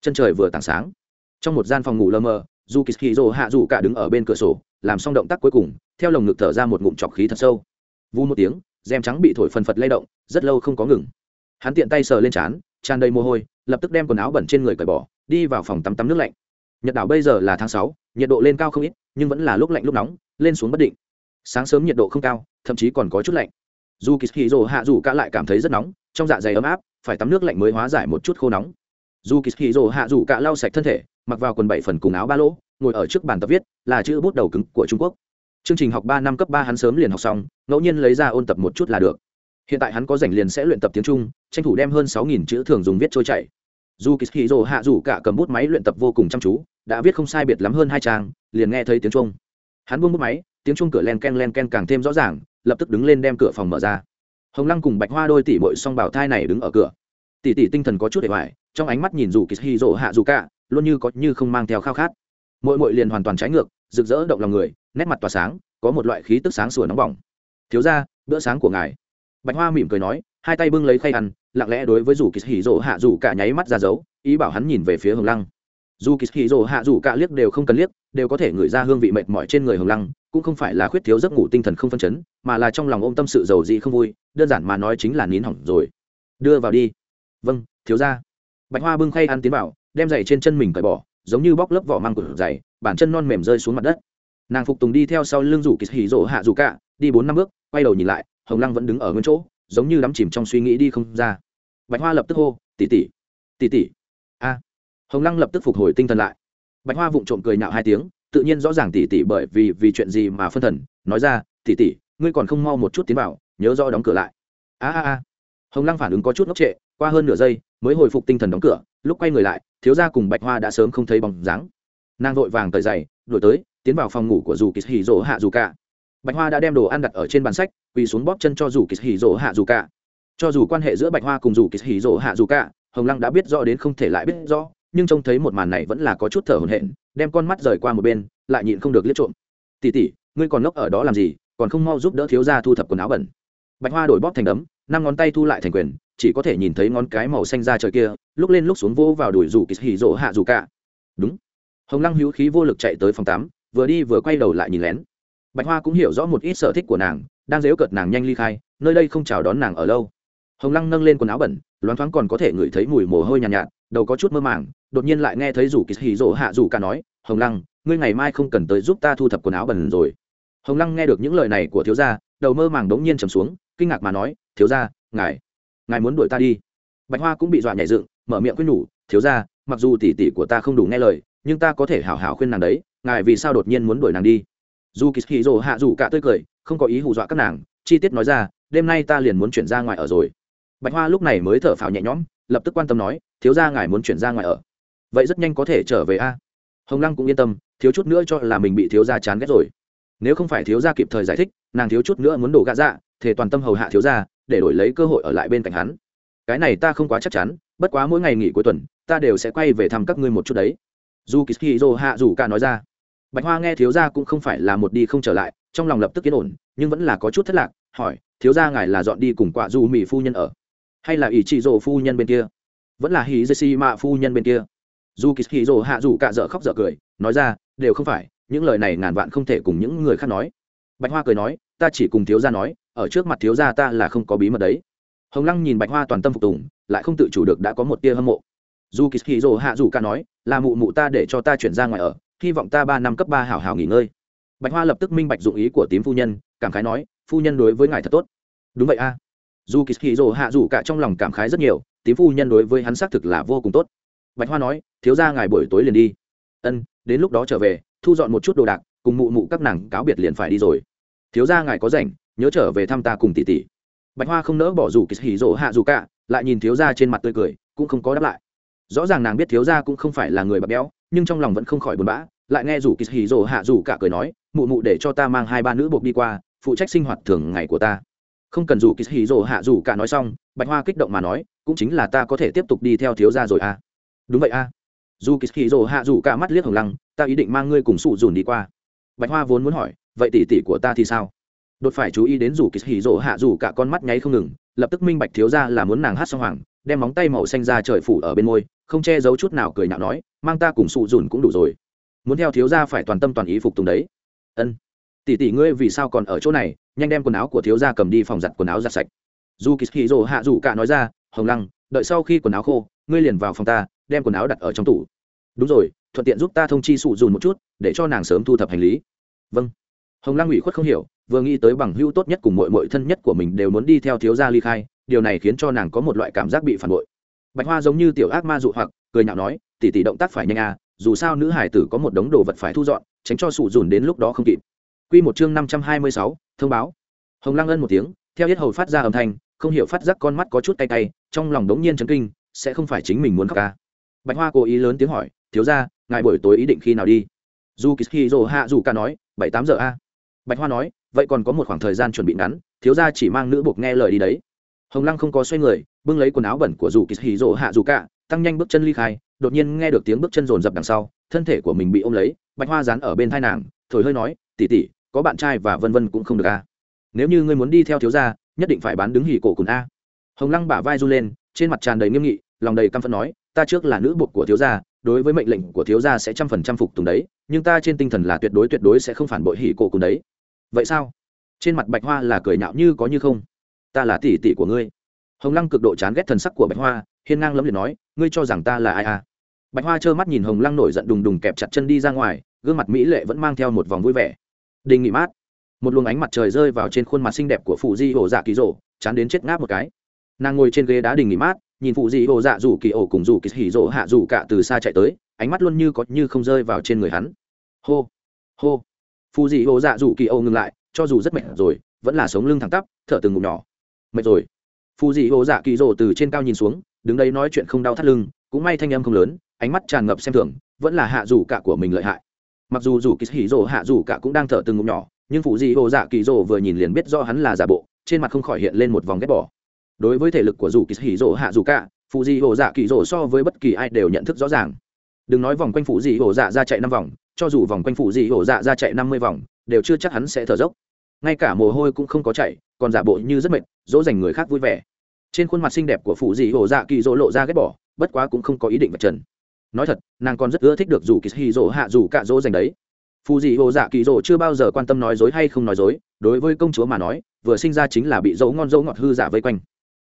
chân trời vừa tảng sáng. Trong một gian phòng ngủ lơ mơ dù kỳ hì rồ hạ dù cả đứng ở bên cửa sổ, làm xong động tác cuối cùng, theo lồng ngực thở ra một ngụm trọc khí thật sâu. Vu một tiếng, rèm trắng bị thổi phần phật lay động, rất lâu không có ngừng. Hắn tiện tay sờ lên trán, tràn đầy mồ hôi, lập tức đem quần áo bẩn trên người cởi bỏ, đi vào phòng tắm tắm nước lạnh. Nhật đảo bây giờ là tháng sáu, nhiệt độ lên cao không ít, nhưng vẫn là lúc lạnh lúc nóng, lên xuống bất định. Sáng sớm nhiệt độ không cao, thậm chí còn có chút lạnh. Dù kỳ hì rồ hạ dù cả lại cảm thấy rất nóng, trong dạ dày ấm áp, phải tắm nước lạnh mới hóa giải một chút khô nóng dù kỳ hì rồ hạ dù cả lau sạch thân thể, mặc vào quần bảy phần cùng áo ba lỗ, ngồi ở trước bàn tập viết, là chữ bút đầu cứng của trung quốc. Chương trình học ba năm cấp ba hắn sớm liền học xong, ngẫu nhiên lấy ra ôn tập một chút là được. Hiện tại hắn có rảnh liền sẽ luyện tập tiếng trung, tranh thủ đem hơn sáu nghìn chữ thường dùng viết trôi chảy. Dù kỳ rồ hạ dù cả cầm bút máy luyện tập vô cùng chăm chú, đã viết không sai biệt lắm hơn hai trang, liền nghe thấy tiếng trung. Hắn buông bút máy, tiếng trung cửa len ken len ken càng thêm rõ ràng, lập tức đứng lên đem cửa phòng mở ra. Hồng lăng cùng bạch hoa đôi tỷ mội song bảo thai này đứng ở cửa. Tỷ tỷ tinh thần có chút để hoài trong ánh mắt nhìn dù kỳ rồ hạ dù cả, luôn như có như không mang theo khao khát. Mỗi mỗi liền hoàn toàn trái ngược, rực rỡ động lòng người, nét mặt tỏa sáng, có một loại khí tức sáng sủa nóng bỏng. Thiếu ra bữa sáng của ngài. Bạch hoa mỉm cười nói, hai tay bưng lấy khay ăn, lặng lẽ đối với dù kỳ hỉ rỗ hạ dù cả nháy mắt ra dấu, ý bảo hắn nhìn về phía hồng lăng. Dù kỳ hỉ rỗ hạ dù cả liếc đều không cần liếc, đều có thể ngửi ra hương vị mệt mỏi trên người hồng lăng, cũng không phải là khuyết thiếu giấc ngủ tinh thần không phân chấn, mà là trong lòng ôm tâm sự giàu dị không vui, đơn giản mà nói chính là nín hỏng rồi. Đưa vào đi. Vâng thiếu ra bạch hoa bưng khay ăn tiến vào, đem giày trên chân mình cởi bỏ, giống như bóc lớp vỏ măng của giày bản chân non mềm rơi xuống mặt đất. Nàng phục tùng đi theo sau lưng rủ kỳ hỉ rỗ hạ rủ cả đi bốn năm bước, quay đầu nhìn lại, hồng lăng vẫn đứng ở nguyên chỗ, giống như đắm chìm trong suy nghĩ đi không ra. Bạch hoa lập tức hô tỉ tỉ tỉ tỉ a. Hồng lăng lập tức phục hồi tinh thần lại. Bạch hoa vụng trộm cười nhạo hai tiếng, tự nhiên rõ ràng tỉ tỉ bởi vì vì chuyện gì mà phân thần, nói ra tỉ tỉ ngươi còn không mau một chút tiến vào, nhớ do đóng cửa lại. A a a. Hồng lăng phản ứng có chút ngốc trệ, qua hơn nửa giây mới hồi phục tinh thần đóng cửa, lúc quay người lại, thiếu gia cùng bạch hoa đã sớm không thấy bóng dáng. Nàng vội vàng tời dày đổi tới, tiến vào phòng ngủ của dù kỳ hì rỗ hạ dù cả. Bạch hoa đã đem đồ ăn đặt ở trên bàn sách, quỳ xuống bóp chân cho dù kỳ hì rỗ hạ dù cả. Cho dù quan hệ giữa bạch hoa cùng dù kỳ hì rỗ hạ dù cả, hồng lăng đã biết rõ đến không thể lại biết rõ, nhưng trông thấy một màn này vẫn là có chút thở hổn hển, đem con mắt rời qua một bên, lại nhịn không được liếc trộm. Tỉ tỉ ngươi còn ngốc ở đó làm gì? Còn không mau giúp đỡ thiếu gia thu thập quần áo bẩn bạch hoa đổi bóp thành đấm năm ngón tay thu lại thành quyền chỉ có thể nhìn thấy ngón cái màu xanh ra trời kia lúc lên lúc xuống vô vào đuổi rủ kỳ hì rỗ hạ rủ cả. Đúng. Hồng lăng hữu khí vô lực chạy tới phòng tám vừa đi vừa quay đầu lại nhìn lén. Bạch hoa cũng hiểu rõ một ít sở thích của nàng đang dếu cợt nàng nhanh ly khai nơi đây không chào đón nàng ở lâu. Hồng lăng nâng lên quần áo bẩn loáng thoáng còn có thể ngửi thấy mùi mồ hôi nhàn nhạt, nhạt đầu có chút mơ màng đột nhiên lại nghe thấy rủ kỳ hì rỗ hạ rủ cả nói hồng lăng ngươi ngày mai không cần tới giúp ta thu thập quần áo bẩn rồi. Hồng lăng nghe được những lời này của thiếu gia đầu mơ màng đống nhiên trầm xuống kinh ngạc mà nói, thiếu gia, ngài ngài muốn đuổi ta đi? Bạch hoa cũng bị dọa nhảy dựng, mở miệng khuyên nhủ, thiếu gia, mặc dù tỷ tỷ của ta không đủ nghe lời, nhưng ta có thể hảo hảo khuyên nàng đấy, ngài vì sao đột nhiên muốn đuổi nàng đi? Dù kỳ hì rồ hạ dù cả tươi cười, không có ý hù dọa các nàng, chi tiết nói ra, đêm nay ta liền muốn chuyển ra ngoài ở rồi. Bạch hoa lúc này mới thở phào nhẹ nhõm, lập tức quan tâm nói, thiếu gia ngài muốn chuyển ra ngoài ở? Vậy rất nhanh có thể trở về a? Hồng lăng cũng yên tâm, thiếu chút nữa cho là mình bị thiếu gia chán ghét rồi. Nếu không phải thiếu gia kịp thời giải thích, nàng thiếu chút nữa muốn đổ gạ dạ thể toàn tâm hầu hạ thiếu gia, để đổi lấy cơ hội ở lại bên cạnh hắn. Cái này ta không quá chắc chắn, bất quá mỗi ngày nghỉ cuối tuần, ta đều sẽ quay về thăm các ngươi một chút đấy. Dù kỳ dô hạ dù cả nói ra. Bạch hoa nghe thiếu gia cũng không phải là một đi không trở lại, trong lòng lập tức yên ổn, nhưng vẫn là có chút thất lạc, hỏi, thiếu gia ngài là dọn đi cùng quả dù mỹ phu nhân ở? Hay là ỷ trị rồ phu nhân bên kia? Vẫn là hì dê si mạ phu nhân bên kia? Dù kỳ hì hạ dù cả dở khóc dở cười, nói ra, đều không phải, những lời này ngàn vạn không thể cùng những người khác nói. Bạch hoa cười nói, ta chỉ cùng thiếu gia nói ở trước mặt thiếu gia ta là không có bí mật đấy. Hồng lăng nhìn bạch hoa toàn tâm phục tùng, lại không tự chủ được đã có một tia hâm mộ. Dù kỳ hì hạ dù ca nói, là mụ mụ ta để cho ta chuyển ra ngoài ở, hy vọng ta ba năm cấp ba hảo hảo nghỉ ngơi. Bạch hoa lập tức minh bạch dụng ý của tím phu nhân, cảm khái nói, phu nhân đối với ngài thật tốt. Đúng vậy a. Dù kỳ hì hạ dù cả trong lòng cảm khái rất nhiều, tím phu nhân đối với hắn xác thực là vô cùng tốt. Bạch hoa nói, thiếu ra ngài buổi tối liền đi. Ân, đến lúc đó trở về, thu dọn một chút đồ đạc, cùng mụ mụ các nàng cáo biệt liền phải đi rồi. Thiếu ra ngài có rảnh nhớ trở về thăm ta cùng tỷ tỷ. Bạch hoa không nỡ bỏ dù kỳ hỉ rỗ hạ dù cả, lại nhìn thiếu gia trên mặt tươi cười, cũng không có đáp lại. Rõ ràng nàng biết thiếu gia cũng không phải là người bạc béo, nhưng trong lòng vẫn không khỏi buồn bã, lại nghe rủ kỳ hỉ rỗ hạ dù cả cười nói, mụ mụ để cho ta mang hai ba nữ buộc đi qua, phụ trách sinh hoạt thường ngày của ta. Không cần dù kỳ hỉ rỗ hạ dù cả nói xong, bạch hoa kích động mà nói, cũng chính là ta có thể tiếp tục đi theo thiếu gia rồi à. Đúng vậy à. Dù kỳ hỉ rỗ hạ dù cả mắt liếc hồng lăng, ta ý định mang ngươi cùng sụ dùn đi qua. Bạch hoa vốn muốn hỏi, vậy tỷ tỷ của ta thì sao? Đột phải chú ý đến rủ kỳ hỉ rỗ hạ rủ cả con mắt nháy không ngừng, lập tức minh bạch thiếu gia là muốn nàng hát xong hoàng, đem móng tay màu xanh ra trời phủ ở bên môi, không che giấu chút nào cười nhạo nói, mang ta cùng sụ dùn cũng đủ rồi. Muốn theo thiếu gia phải toàn tâm toàn ý phục tùng đấy. Ân. Tỷ tỷ ngươi vì sao còn ở chỗ này, nhanh đem quần áo của thiếu gia cầm đi phòng giặt quần áo giặt sạch. Dù kỳ hì rồ hạ dù cả nói ra, hồng lăng, đợi sau khi quần áo khô, ngươi liền vào phòng ta, đem quần áo đặt ở trong tủ. Đúng rồi, thuận tiện giúp ta thông chi sụ dùn một chút, để cho nàng sớm thu thập hành lý. Vâng. Hồng lăng ủy khuất không hiểu vừa nghĩ tới bằng hữu tốt nhất cùng mọi mọi thân nhất của mình đều muốn đi theo thiếu gia ly khai điều này khiến cho nàng có một loại cảm giác bị phản bội. Bạch hoa giống như tiểu ác ma dụ hoặc cười nhạo nói tỉ tỉ động tác phải nhanh à dù sao nữ hải tử có một đống đồ vật phải thu dọn tránh cho sụ dùn đến lúc đó không kịp. Quy một chương năm trăm hai mươi sáu thông báo. Hồng lăng ân một tiếng theo hết hầu phát ra âm thanh không hiểu phát giác con mắt có chút tay tay, trong lòng đống nhiên chấn kinh sẽ không phải chính mình muốn khóc ca bạch hoa cố ý lớn tiếng hỏi thiếu ra ngài buổi tối ý định khi nào đi? Dù kỳ dồ hạ dù ca nói bảy tám giờ a bạch hoa nói vậy còn có một khoảng thời gian chuẩn bị ngắn, thiếu gia chỉ mang nữ buộc nghe lời đi đấy. Hồng lăng không có xoay người, bưng lấy quần áo bẩn của dù kỳ dồ hạ dù cả, tăng nhanh bước chân ly khai, đột nhiên nghe được tiếng bước chân rồn rập đằng sau, thân thể của mình bị ôm lấy, bạch hoa dán ở bên thai nàng, thổi hơi nói tỉ tỉ có bạn trai và vân vân cũng không được a nếu như ngươi muốn đi theo thiếu gia, nhất định phải bán đứng hỉ cổ cùng a. Hồng lăng bả vai run lên, trên mặt tràn đầy nghiêm nghị, lòng đầy căm phẫn nói, ta trước là nữ buộc của thiếu gia, đối với mệnh lệnh của thiếu gia sẽ trăm phần trăm phục tùng đấy, nhưng ta trên tinh thần là tuyệt đối tuyệt đối sẽ không phản bội hỉ cổ cùng đấy vậy sao? Trên mặt bạch hoa là cười nhạo như có như không. Ta là tỷ tỷ của ngươi. Hồng lăng cực độ chán ghét thần sắc của bạch hoa, hiên ngang lấm liệt nói, ngươi cho rằng ta là ai à? Bạch hoa trơ mắt nhìn hồng lăng nổi giận đùng đùng kẹp chặt chân đi ra ngoài, gương mặt mỹ lệ vẫn mang theo một vòng vui vẻ. Đình nghỉ mát. Một luồng ánh mặt trời rơi vào trên khuôn mặt xinh đẹp của phụ di hồ dạ kỳ rổ chán đến chết ngáp một cái. Nàng ngồi trên ghế đá đình nghỉ mát, nhìn phụ di hồ dạ rủ kỳ ổ cùng rủ kỳ hỉ rỗ hạ rủ cả từ xa chạy tới, ánh mắt luôn như có như không rơi vào trên người hắn. Hô hô phụ Dị hồ dạ dù kỳ âu ngừng lại, cho dù rất mệt rồi, vẫn là sống lưng thẳng tắp, thở từng ngụm nhỏ. Mệt rồi. Phù Dị hồ dạ kỳ rồ từ trên cao nhìn xuống, đứng đây nói chuyện không đau thắt lưng, cũng may thanh âm không lớn, ánh mắt tràn ngập xem thường, vẫn là hạ dù cả của mình lợi hại. Mặc dù dù kỳ hỉ rồ hạ dù cả cũng đang thở từng ngụm nhỏ, nhưng Phù Dị hồ dạ kỳ rồ vừa nhìn liền biết do hắn là giả bộ, trên mặt không khỏi hiện lên một vòng ghét bỏ. Đối với thể lực của dù kỳ hỉ rồ hạ dù cả Phù Dị hồ dạ kỳ rồ so với bất kỳ ai đều nhận thức rõ ràng. Đừng nói vòng quanh Phù Dị hồ dạ ra chạy năm vòng cho dù vòng quanh phụ dị hồ dạ ra chạy năm mươi vòng, đều chưa chắc hắn sẽ thở dốc. Ngay cả mồ hôi cũng không có chạy còn giả bộ như rất mệt, dỗ dành người khác vui vẻ. Trên khuôn mặt xinh đẹp của phụ dị hồ dạ kỳ dỗ lộ ra ghét bỏ, bất quá cũng không có ý định vật trần. Nói thật, nàng còn rất ưa thích được dù kỳ hì dỗ hạ dù cả dỗ dành đấy. Phù dị hồ dạ kỳ dỗ chưa bao giờ quan tâm nói dối hay không nói dối, đối với công chúa mà nói, vừa sinh ra chính là bị dấu ngon dấu ngọt hư giả vây quanh.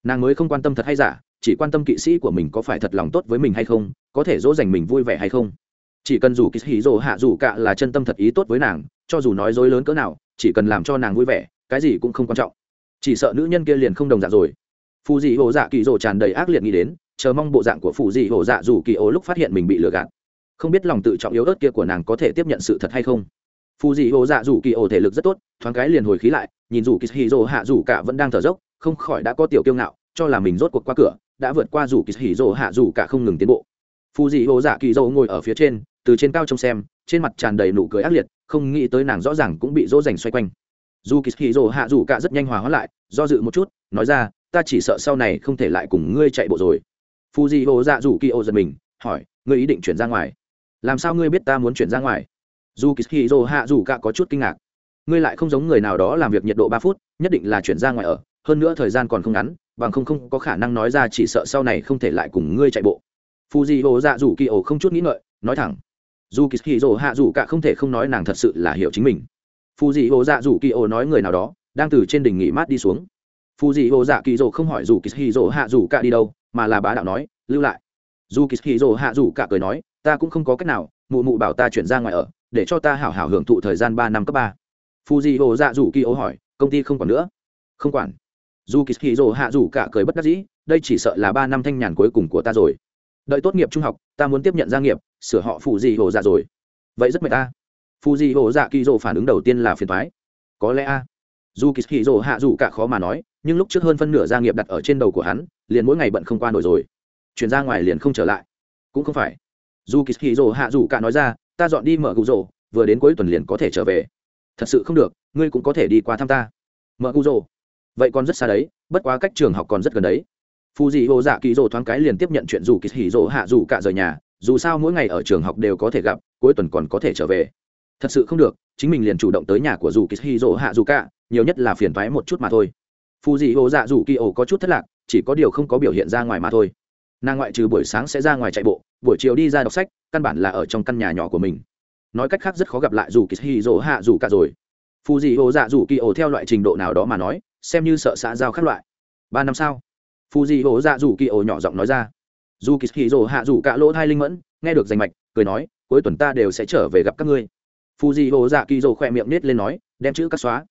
Nàng mới không quan tâm thật hay giả, chỉ quan tâm kỵ sĩ của mình có phải thật lòng tốt với mình hay không, có thể dỗ dành mình vui vẻ hay không chỉ cần dù kỳ hì hạ dù cả là chân tâm thật ý tốt với nàng, cho dù nói dối lớn cỡ nào, chỉ cần làm cho nàng vui vẻ, cái gì cũng không quan trọng. Chỉ sợ nữ nhân kia liền không đồng dạng rồi. Phù dị hồ dạ kỳ rồ tràn đầy ác liệt nghĩ đến, chờ mong bộ dạng của phù dị hồ dạ dù kỳ ố lúc phát hiện mình bị lừa gạt. Không biết lòng tự trọng yếu ớt kia của nàng có thể tiếp nhận sự thật hay không. Phù dị hồ dạ dù kỳ ổ thể lực rất tốt, thoáng cái liền hồi khí lại, nhìn dù kỳ hì rồ hạ dù cả vẫn đang thở dốc, không khỏi đã có tiểu kiêu ngạo, cho là mình rốt cuộc qua cửa, đã vượt qua dù kỳ hì rồ hạ dù cả không ngừng tiến bộ. Phù dị hồ dạ kỳ dâu ngồi ở phía trên từ trên cao trông xem, trên mặt tràn đầy nụ cười ác liệt, không nghĩ tới nàng rõ ràng cũng bị dỗ dành xoay quanh. Dù kỳ hì dỗ hạ dù cả rất nhanh hòa hóa lại, do dự một chút, nói ra, ta chỉ sợ sau này không thể lại cùng ngươi chạy bộ rồi. Phu di hô dạ dù kỳ ô giật mình, hỏi, ngươi ý định chuyển ra ngoài? Làm sao ngươi biết ta muốn chuyển ra ngoài? Dù kỳ hì dỗ hạ dù cả có chút kinh ngạc. Ngươi lại không giống người nào đó làm việc nhiệt độ ba phút, nhất định là chuyển ra ngoài ở, hơn nữa thời gian còn không ngắn, bằng không không có khả năng nói ra chỉ sợ sau này không thể lại cùng ngươi chạy bộ. Phu di hô dạ dù kỳ ô không chút nghĩ ngợi, nói thẳng dù kỳ hì rồ hạ dù cả không thể không nói nàng thật sự là hiểu chính mình. Phù dị hồ dạ dù kỳ ô nói người nào đó, đang từ trên đỉnh nghỉ mát đi xuống. Phù dị hồ dạ kỳ rồ không hỏi dù kỳ hì rồ hạ dù cả đi đâu, mà là bá đạo nói, lưu lại. Dù kỳ hì rồ hạ dù cả cười nói, ta cũng không có cách nào, mụ mụ bảo ta chuyển ra ngoài ở, để cho ta hảo hảo hưởng thụ thời gian ba năm cấp ba. Phù dị hồ dạ dù kỳ ô hỏi, công ty không còn nữa? Không quản. Dù kỳ hì rồ hạ dù cả cười bất đắc dĩ, đây chỉ sợ là ba năm thanh nhàn cuối cùng của ta rồi đợi tốt nghiệp trung học, ta muốn tiếp nhận gia nghiệp, sửa họ phù dị hồ dạ rồi. Vậy rất mệt ta. Phù dị hồ dạ kỳ dỗ phản ứng đầu tiên là phiền thoái có lẽ a. Dù kỳ kỳ dỗ hạ dù cả khó mà nói, nhưng lúc trước hơn phân nửa gia nghiệp đặt ở trên đầu của hắn, liền mỗi ngày bận không qua nổi rồi. Chuyển ra ngoài liền không trở lại. Cũng không phải. Dù kỳ kỳ dỗ hạ dù cả nói ra, ta dọn đi mở cụ rồ vừa đến cuối tuần liền có thể trở về. Thật sự không được, ngươi cũng có thể đi qua thăm ta. Mở cụ rồ vậy còn rất xa đấy, bất quá cách trường học còn rất gần đấy phù dị hồ dạ kỳ rồ thoáng cái liền tiếp nhận chuyện dù kỳ hỉ rồ hạ dù cả rời nhà, dù sao mỗi ngày ở trường học đều có thể gặp, cuối tuần còn có thể trở về. Thật sự không được, chính mình liền chủ động tới nhà của dù kỳ hỉ rồ hạ dù cả, nhiều nhất là phiền thoái một chút mà thôi. Phù dị hồ dạ dù kỳ ổ có chút thất lạc, chỉ có điều không có biểu hiện ra ngoài mà thôi. Nàng ngoại trừ buổi sáng sẽ ra ngoài chạy bộ, buổi chiều đi ra đọc sách, căn bản là ở trong căn nhà nhỏ của mình. Nói cách khác rất khó gặp lại dù kỳ hì dỗ hạ dù cả rồi. Phù dị hồ dạ dù kỳ ổ theo loại trình độ nào đó mà nói, xem như sợ xã giao khác loại. Ba năm sau phù dị hổ dạ dù kỳ ổ nhỏ giọng nói ra. Dù kỳ hì rồ hạ dù cả lỗ thai linh mẫn, nghe được danh mạch, cười nói, cuối tuần ta đều sẽ trở về gặp các ngươi. Phù dị hổ dạ kỳ rồ khỏe miệng nết lên nói, đem chữ cắt xóa.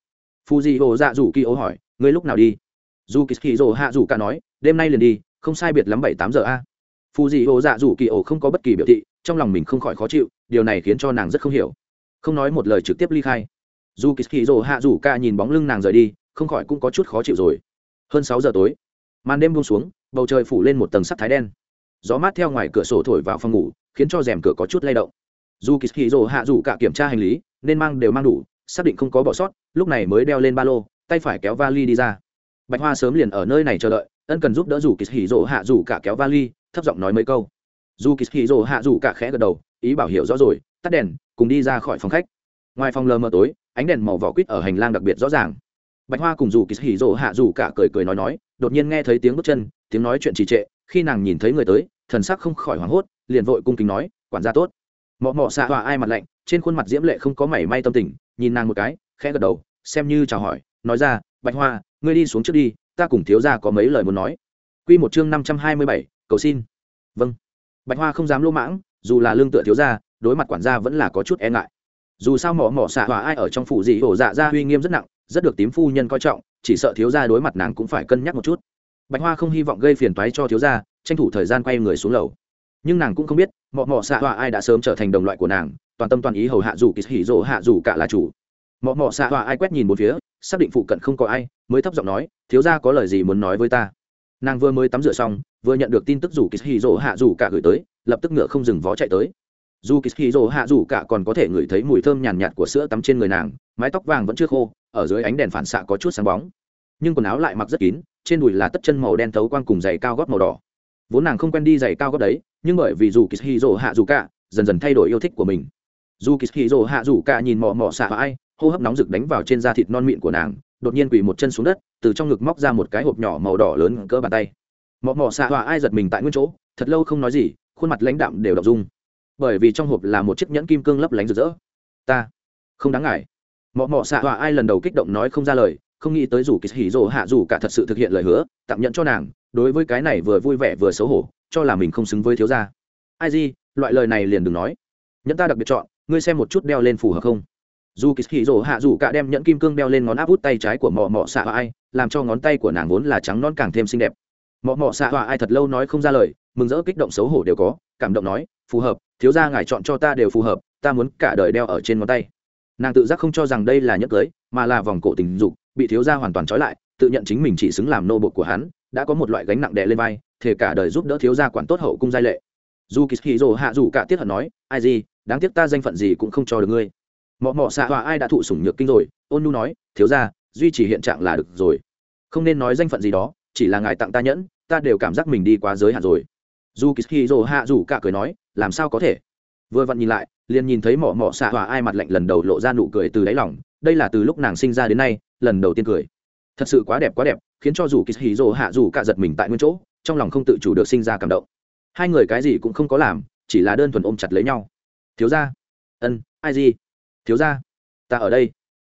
Phù dị hổ dạ dù kỳ ổ hỏi, ngươi lúc nào đi? Dù kỳ hì rồ hạ dù cả nói, đêm nay liền đi, không sai biệt lắm bảy tám giờ a. Phù dị hổ dạ dù kỳ ổ không có bất kỳ biểu thị, trong lòng mình không khỏi khó chịu, điều này khiến cho nàng rất không hiểu. Không nói một lời trực tiếp ly khai. Dù kỳ hì rồ hạ dù cả nhìn bóng lưng nàng rời đi, không khỏi cũng có chút khó chịu rồi. Hơn sáu giờ tối màn đêm buông xuống, bầu trời phủ lên một tầng sắt thái đen. Gió mát theo ngoài cửa sổ thổi vào phòng ngủ, khiến cho rèm cửa có chút lay động. Dù kỳ hì dỗ hạ dù cả kiểm tra hành lý, nên mang đều mang đủ, xác định không có bỏ sót, lúc này mới đeo lên ba lô, tay phải kéo vali đi ra. Bạch hoa sớm liền ở nơi này chờ đợi, ân cần giúp đỡ dù kỳ hì hạ dù cả kéo vali, thấp giọng nói mấy câu. Dù kỳ hì hạ dù cả khẽ gật đầu, ý bảo hiểu rõ rồi, tắt đèn, cùng đi ra khỏi phòng khách. Ngoài phòng lờ mờ tối, ánh đèn màu vỏ quýt ở hành lang đặc biệt rõ ràng. Bạch hoa cùng dù kỳ hì hạ dù cả cười cười nói nói đột nhiên nghe thấy tiếng bước chân, tiếng nói chuyện trì trệ, khi nàng nhìn thấy người tới, thần sắc không khỏi hoảng hốt, liền vội cung kính nói, quản gia tốt. Mọ mọ xạ hòa ai mặt lạnh, trên khuôn mặt diễm lệ không có mảy may tâm tình, nhìn nàng một cái, khẽ gật đầu, xem như chào hỏi, nói ra, bạch hoa, ngươi đi xuống trước đi, ta cùng thiếu gia có mấy lời muốn nói. Quy một chương năm trăm hai mươi bảy, cầu xin. Vâng. Bạch hoa không dám lỗ mãng, dù là lương tựa thiếu gia, đối mặt quản gia vẫn là có chút e ngại. Dù sao mỏ mỏ xạ hòa ai ở trong phủ dị ổ dạ ra uy nghiêm rất nặng, rất được tím phu nhân coi trọng chỉ sợ thiếu gia đối mặt nàng cũng phải cân nhắc một chút. Bạch hoa không hy vọng gây phiền toái cho thiếu gia, tranh thủ thời gian quay người xuống lầu. Nhưng nàng cũng không biết mỏ mỏ xạ hoa ai đã sớm trở thành đồng loại của nàng, toàn tâm toàn ý hầu hạ dù kỳ hỉ rỗ hạ dù cả là chủ. Mỏ mỏ xạ hoa ai quét nhìn một phía, xác định phụ cận không có ai, mới thấp giọng nói, thiếu gia có lời gì muốn nói với ta? Nàng vừa mới tắm rửa xong, vừa nhận được tin tức rủ kỳ hỉ rỗ hạ rủ cả gửi tới, lập tức ngựa không dừng vó chạy tới dù kỳ hì rồ hạ dù cả còn có thể ngửi thấy mùi thơm nhàn nhạt của sữa tắm trên người nàng, mái tóc vàng vẫn chưa khô, ở dưới ánh đèn phản xạ có chút sáng bóng. Nhưng quần áo lại mặc rất kín, trên đùi là tất chân màu đen thấu quang cùng giày cao gót màu đỏ. Vốn nàng không quen đi giày cao gót đấy, nhưng bởi vì dù kỳ hì rồ hạ dù cả, dần dần thay đổi yêu thích của mình. Dù kỳ hì rồ hạ dù cả nhìn mò mò xạ ai, hô hấp nóng rực đánh vào trên da thịt non mịn của nàng, đột nhiên quỳ một chân xuống đất, từ trong ngực móc ra một cái hộp nhỏ màu đỏ lớn cỡ bàn tay. Mọ mọ xạ hòa ai giật mình tại nguyên chỗ, thật lâu không nói gì, khuôn mặt lãnh đạm đều đọc dung bởi vì trong hộp là một chiếc nhẫn kim cương lấp lánh rực rỡ. Ta, không đáng ngại. Mọ mọ xạ họa ai lần đầu kích động nói không ra lời, không nghĩ tới dù kỳ hỉ rồ hạ dù cả thật sự thực hiện lời hứa tặng nhận cho nàng, đối với cái này vừa vui vẻ vừa xấu hổ, cho là mình không xứng với thiếu gia. Ai gì loại lời này liền đừng nói. Nhẫn ta đặc biệt chọn, ngươi xem một chút đeo lên phù hợp không? Dù kỳ hỉ rồ hạ dù cả đem nhẫn kim cương đeo lên ngón áp út tay trái của mọ mọ xạ họa ai, làm cho ngón tay của nàng vốn là trắng non càng thêm xinh đẹp. Mọ mọ xạ họa ai thật lâu nói không ra lời, mừng rỡ kích động xấu hổ đều có, cảm động nói, phù hợp thiếu gia ngài chọn cho ta đều phù hợp, ta muốn cả đời đeo ở trên ngón tay. Nàng tự giác không cho rằng đây là nhẫn cưới, mà là vòng cổ tình dục, bị thiếu gia hoàn toàn trói lại, tự nhận chính mình chỉ xứng làm nô bộc của hắn, đã có một loại gánh nặng đè lên vai thể cả đời giúp đỡ thiếu gia quản tốt hậu cung giai lệ. Dù kỳ hì hạ dù cả tiết hận nói, ai gì, đáng tiếc ta danh phận gì cũng không cho được ngươi. Mọ mọ xạ hòa ai đã thụ sủng nhược kinh rồi, ôn nu nói, thiếu gia, duy trì hiện trạng là được rồi. Không nên nói danh phận gì đó, chỉ là ngài tặng ta nhẫn, ta đều cảm giác mình đi quá giới hạn rồi dù kỳ rồ hạ dù cả cười nói, làm sao có thể? Vừa vặn nhìn lại, liền nhìn thấy mỏ mỏ xạ hòa ai mặt lạnh lần đầu lộ ra nụ cười từ đáy lòng, đây là từ lúc nàng sinh ra đến nay, lần đầu tiên cười. Thật sự quá đẹp quá đẹp, khiến cho dù kỳ rồ hạ dù cả giật mình tại nguyên chỗ, trong lòng không tự chủ được sinh ra cảm động. Hai người cái gì cũng không có làm, chỉ là đơn thuần ôm chặt lấy nhau. Thiếu ra ân, ai gì? Thiếu ra ta ở đây.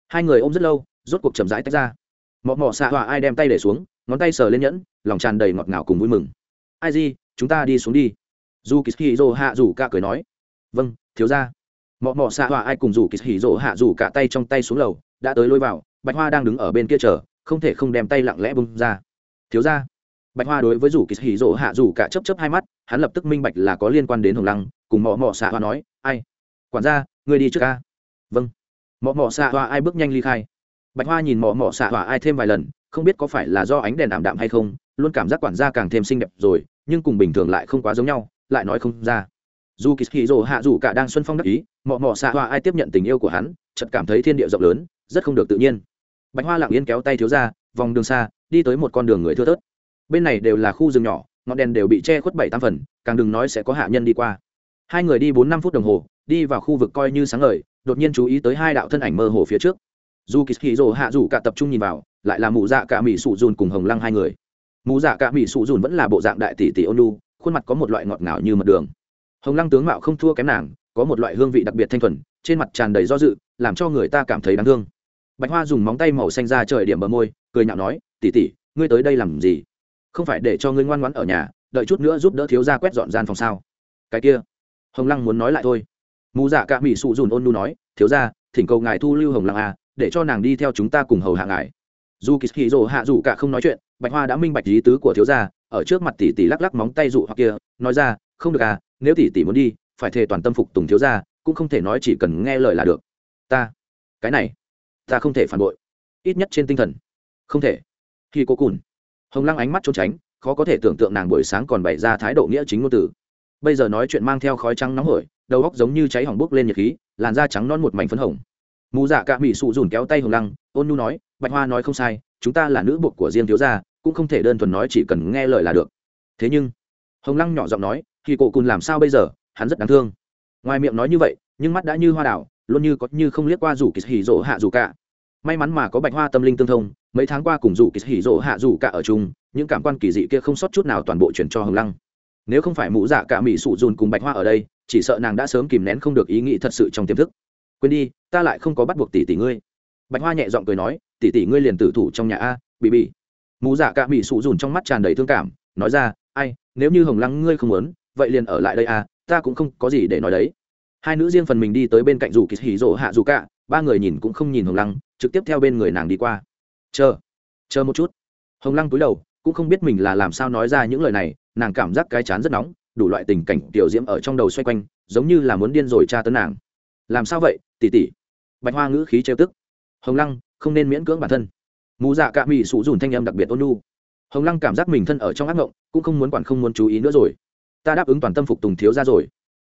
Hai người ôm rất lâu, rốt cuộc chậm rãi tách ra. Mọ mọ xạ hòa ai đem tay để xuống, ngón tay sờ lên nhẫn, lòng tràn đầy ngọt ngào cùng vui mừng. Ai gì? Chúng ta đi xuống đi. Dù kỳ hì dô hạ rủ cả cười nói. Vâng thiếu ra mọ mọ xạ hòa ai cùng dù kỳ hì dô hạ rủ cả tay trong tay xuống lầu, đã tới lôi vào, bạch hoa đang đứng ở bên kia chờ, không thể không đem tay lặng lẽ bung ra. Thiếu ra bạch hoa đối với rủ kỳ hì dô hạ rủ cả chấp chấp hai mắt, hắn lập tức minh bạch là có liên quan đến hồng lăng, cùng mọ mọ xạ hoa nói, ai? Quản gia người đi trước ca. Vâng. Mọ mọ xạ hoa ai bước nhanh ly khai. Bạch hoa nhìn mọ mọ xạ hoa ai thêm vài lần, không biết có phải là do ánh đèn ảm đạm hay không, luôn cảm giác quản gia càng thêm xinh đẹp rồi nhưng cùng bình thường lại không quá giống nhau, lại nói không ra. Dù kỳ hì rồ hạ dù cả đang xuân phong đắc ý, mọ mọ xạ hoa ai tiếp nhận tình yêu của hắn, chợt cảm thấy thiên địa rộng lớn, rất không được tự nhiên. Bạch hoa lặng yên kéo tay thiếu ra, vòng đường xa, đi tới một con đường người thưa thớt. Bên này đều là khu rừng nhỏ, ngọn đèn đều bị che khuất bảy tam phần, càng đừng nói sẽ có hạ nhân đi qua. Hai người đi bốn năm phút đồng hồ, đi vào khu vực coi như sáng ngời, đột nhiên chú ý tới hai đạo thân ảnh mơ hồ phía trước. Dù kỳ hì rồ hạ dù cả tập trung nhìn vào, lại là mụ dạ cả mỹ sụ dùn cùng hồng lăng hai người mụ dạ cả mỹ sụ dùn vẫn là bộ dạng đại tỷ tỷ ônu khuôn mặt có một loại ngọt ngào như mật đường. Hồng lăng tướng mạo không thua kém nàng, có một loại hương vị đặc biệt thanh thuần, trên mặt tràn đầy do dự, làm cho người ta cảm thấy đáng thương. Bạch hoa dùng móng tay màu xanh ra trời điểm bờ môi, cười nhạo nói, tỷ tỷ, ngươi tới đây làm gì? Không phải để cho ngươi ngoan ngoãn ở nhà, đợi chút nữa giúp đỡ thiếu gia quét dọn gian phòng sao? Cái kia, hồng lăng muốn nói lại thôi. Mù dạ cả mỹ sụ dùn ôn nu nói, thiếu gia, thỉnh cầu ngài thu lưu hồng lăng à để cho nàng đi theo chúng ta cùng hầu hạ ngài dù kỳ hì rồ hạ dù cả không nói chuyện, bạch hoa đã minh bạch lý tứ của thiếu gia, ở trước mặt tỷ tỷ lắc lắc móng tay dụ hoặc kia, nói ra, không được à nếu tỷ tỷ muốn đi, phải thề toàn tâm phục tùng thiếu gia, cũng không thể nói chỉ cần nghe lời là được. Ta, cái này, ta không thể phản bội, ít nhất trên tinh thần. Không thể. Khi cô cùn, hồng lăng ánh mắt trốn tránh, khó có thể tưởng tượng nàng buổi sáng còn bày ra thái độ nghĩa chính ngôn từ. Bây giờ nói chuyện mang theo khói trắng nóng hổi, đầu góc giống như cháy hỏng bốc lên nhiệt khí, làn da trắng non một mảnh phấn hồng. Mù dạ cả mỹ sụ dùn kéo tay hồng lăng, ôn nhu nói bạch hoa nói không sai, chúng ta là nữ buộc của riêng thiếu gia, cũng không thể đơn thuần nói chỉ cần nghe lời là được. Thế nhưng, hồng lăng nhỏ giọng nói khi cổ cùn làm sao bây giờ? Hắn rất đáng thương. Ngoài miệng nói như vậy, nhưng mắt đã như hoa đảo, luôn như có như không liếc qua rủ kỳ hỉ rỗ hạ dù cả. May mắn mà có bạch hoa tâm linh tương thông, mấy tháng qua cùng rủ kỳ hỉ rỗ hạ dù cả ở chung, những cảm quan kỳ dị kia không sót chút nào toàn bộ chuyển cho hồng lăng. Nếu không phải mũ dạ cả mỹ sụ dùn cùng bạch hoa ở đây, chỉ sợ nàng đã sớm kìm nén không được ý nghĩ thật sự trong tiềm thức. Quên đi, ta lại không có bắt buộc tỷ tỷ ngươi. Bạch hoa nhẹ giọng cười nói tỷ tỷ ngươi liền tử thủ trong nhà a bị bị mù dạ cả bị sụ dùn trong mắt tràn đầy thương cảm, nói ra, ai, nếu như hồng lăng ngươi không muốn, vậy liền ở lại đây a, ta cũng không có gì để nói đấy. Hai nữ riêng phần mình đi tới bên cạnh dù kỳ hỉ rỗ hạ dù cả, ba người nhìn cũng không nhìn hồng lăng, trực tiếp theo bên người nàng đi qua. Chờ chờ một chút. Hồng lăng cúi đầu, cũng không biết mình là làm sao nói ra những lời này, nàng cảm giác cái chán rất nóng, đủ loại tình cảnh tiểu diễm ở trong đầu xoay quanh, giống như là muốn điên rồi tra tấn nàng. Làm sao vậy tỉ tỉ bạch hoa ngữ khí trêu tức. Hồng lăng không nên miễn cưỡng bản thân. Mù dạ cạ mỹ sụ dùn thanh âm đặc biệt ôn nu hồng lăng cảm giác mình thân ở trong ác ngộng cũng không muốn quản, không muốn chú ý nữa rồi. Ta đáp ứng toàn tâm phục tùng thiếu ra rồi.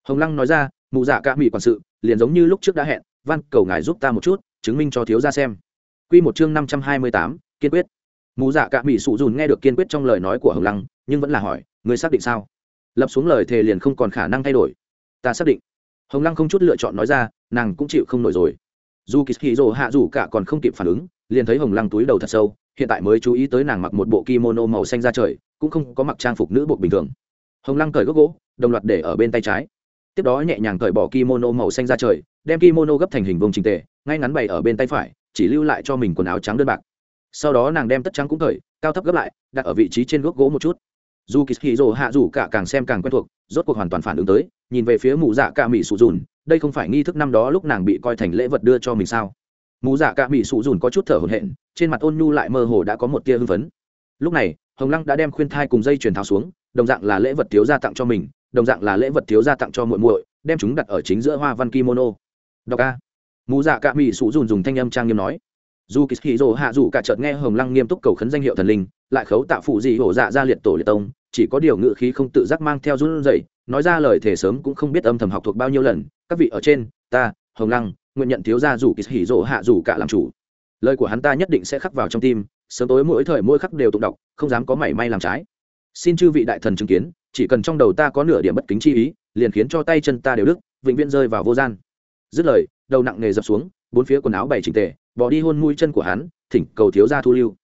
Hồng lăng nói ra mụ dạ cả mỹ quản sự, liền giống như lúc trước đã hẹn van cầu ngài giúp ta một chút, chứng minh cho thiếu gia xem. Quy một chương năm trăm hai mươi tám, kiên quyết. Mụ dạ cả mỹ sụ dùn nghe được kiên quyết trong lời nói của hồng lăng, nhưng vẫn là hỏi người xác định sao? Lập xuống lời thề liền không còn khả năng thay đổi. Ta xác định. Hồng lăng không chút lựa chọn nói ra, nàng cũng chịu không nổi rồi dù kỳ hì rồ hạ dù cả còn không kịp phản ứng, liền thấy hồng lăng túi đầu thật sâu, hiện tại mới chú ý tới nàng mặc một bộ kimono màu xanh ra trời, cũng không có mặc trang phục nữ bộ bình thường. Hồng lăng cởi gốc gỗ, đồng loạt để ở bên tay trái. Tiếp đó nhẹ nhàng cởi bỏ kimono màu xanh ra trời, đem kimono gấp thành hình vông trình tề, ngay ngắn bày ở bên tay phải, chỉ lưu lại cho mình quần áo trắng đơn bạc. Sau đó nàng đem tất trắng cũng cởi, cao thấp gấp lại, đặt ở vị trí trên gốc gỗ một chút. Dù kỳ hì rồ hạ dù cả càng xem càng quen thuộc, rốt cuộc hoàn toàn phản ứng tới, nhìn về phía mụ dạ cả mỹ sụ dùn đây không phải nghi thức năm đó lúc nàng bị coi thành lễ vật đưa cho mình sao? Mù dạ cả mỹ sụ dùn có chút thở hổn hển, trên mặt ôn nhu lại mơ hồ đã có một tia hưng phấn. Lúc này, hồng lăng đã đem khuyên thai cùng dây truyền tháo xuống, đồng dạng là lễ vật thiếu gia tặng cho mình, đồng dạng là lễ vật thiếu gia tặng cho muội muội, đem chúng đặt ở chính giữa hoa văn kimono. Đọc a. Mù dạ cả mỹ sụ dùn dùng thanh âm trang nghiêm nói. Dù kỳ hì hạ dù cả chợt nghe hồng lăng nghiêm túc cầu khấn danh hiệu thần linh, lại khấu tạo phụ gì hổ dạ ra liệt tổ liệt tông chỉ có điều ngự khí không tự giác mang theo run rẩy, nói ra lời thể sớm cũng không biết âm thầm học thuộc bao nhiêu lần, các vị ở trên, ta, hồng lăng, nguyện nhận thiếu gia rủ kỳ hỉ rộ hạ rủ cả làm chủ. Lời của hắn ta nhất định sẽ khắc vào trong tim, sớm tối mỗi thời mỗi khắc đều tụng đọc, không dám có mảy may làm trái. Xin chư vị đại thần chứng kiến, chỉ cần trong đầu ta có nửa điểm bất kính chi ý, liền khiến cho tay chân ta đều đứt, vĩnh viễn rơi vào vô gian. Dứt lời, đầu nặng nề dập xuống, bốn phía quần áo bày chỉnh tề, bỏ đi hôn mũi chân của hắn, thỉnh cầu thiếu gia thu lưu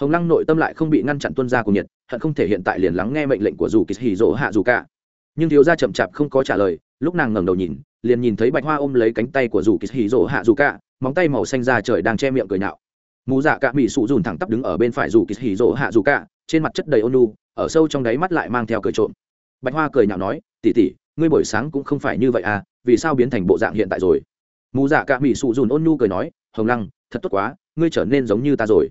hồng lăng nội tâm lại không bị ngăn chặn tuân ra của nhiệt, hận không thể hiện tại liền lắng nghe mệnh lệnh của dù kỳ hì dỗ hạ dù cả. Nhưng thiếu gia chậm chạp không có trả lời, lúc nàng ngẩng đầu nhìn, liền nhìn thấy bạch hoa ôm lấy cánh tay của dù kỳ hì dỗ hạ dù cả, móng tay màu xanh ra trời đang che miệng cười nhạo. Mù dạ cả mỹ sụ dùn thẳng tắp đứng ở bên phải dù kỳ hì dỗ hạ dù cả, trên mặt chất đầy ôn nu ở sâu trong đáy mắt lại mang theo cười trộm. Bạch hoa cười nhạo nói tỉ tỉ ngươi buổi sáng cũng không phải như vậy à vì sao biến thành bộ dạng hiện tại rồi? Mù dạ cả mỹ sụ dùn ôn nu cười nói, hồng lăng, thật tốt quá, ngươi trở nên giống như ta rồi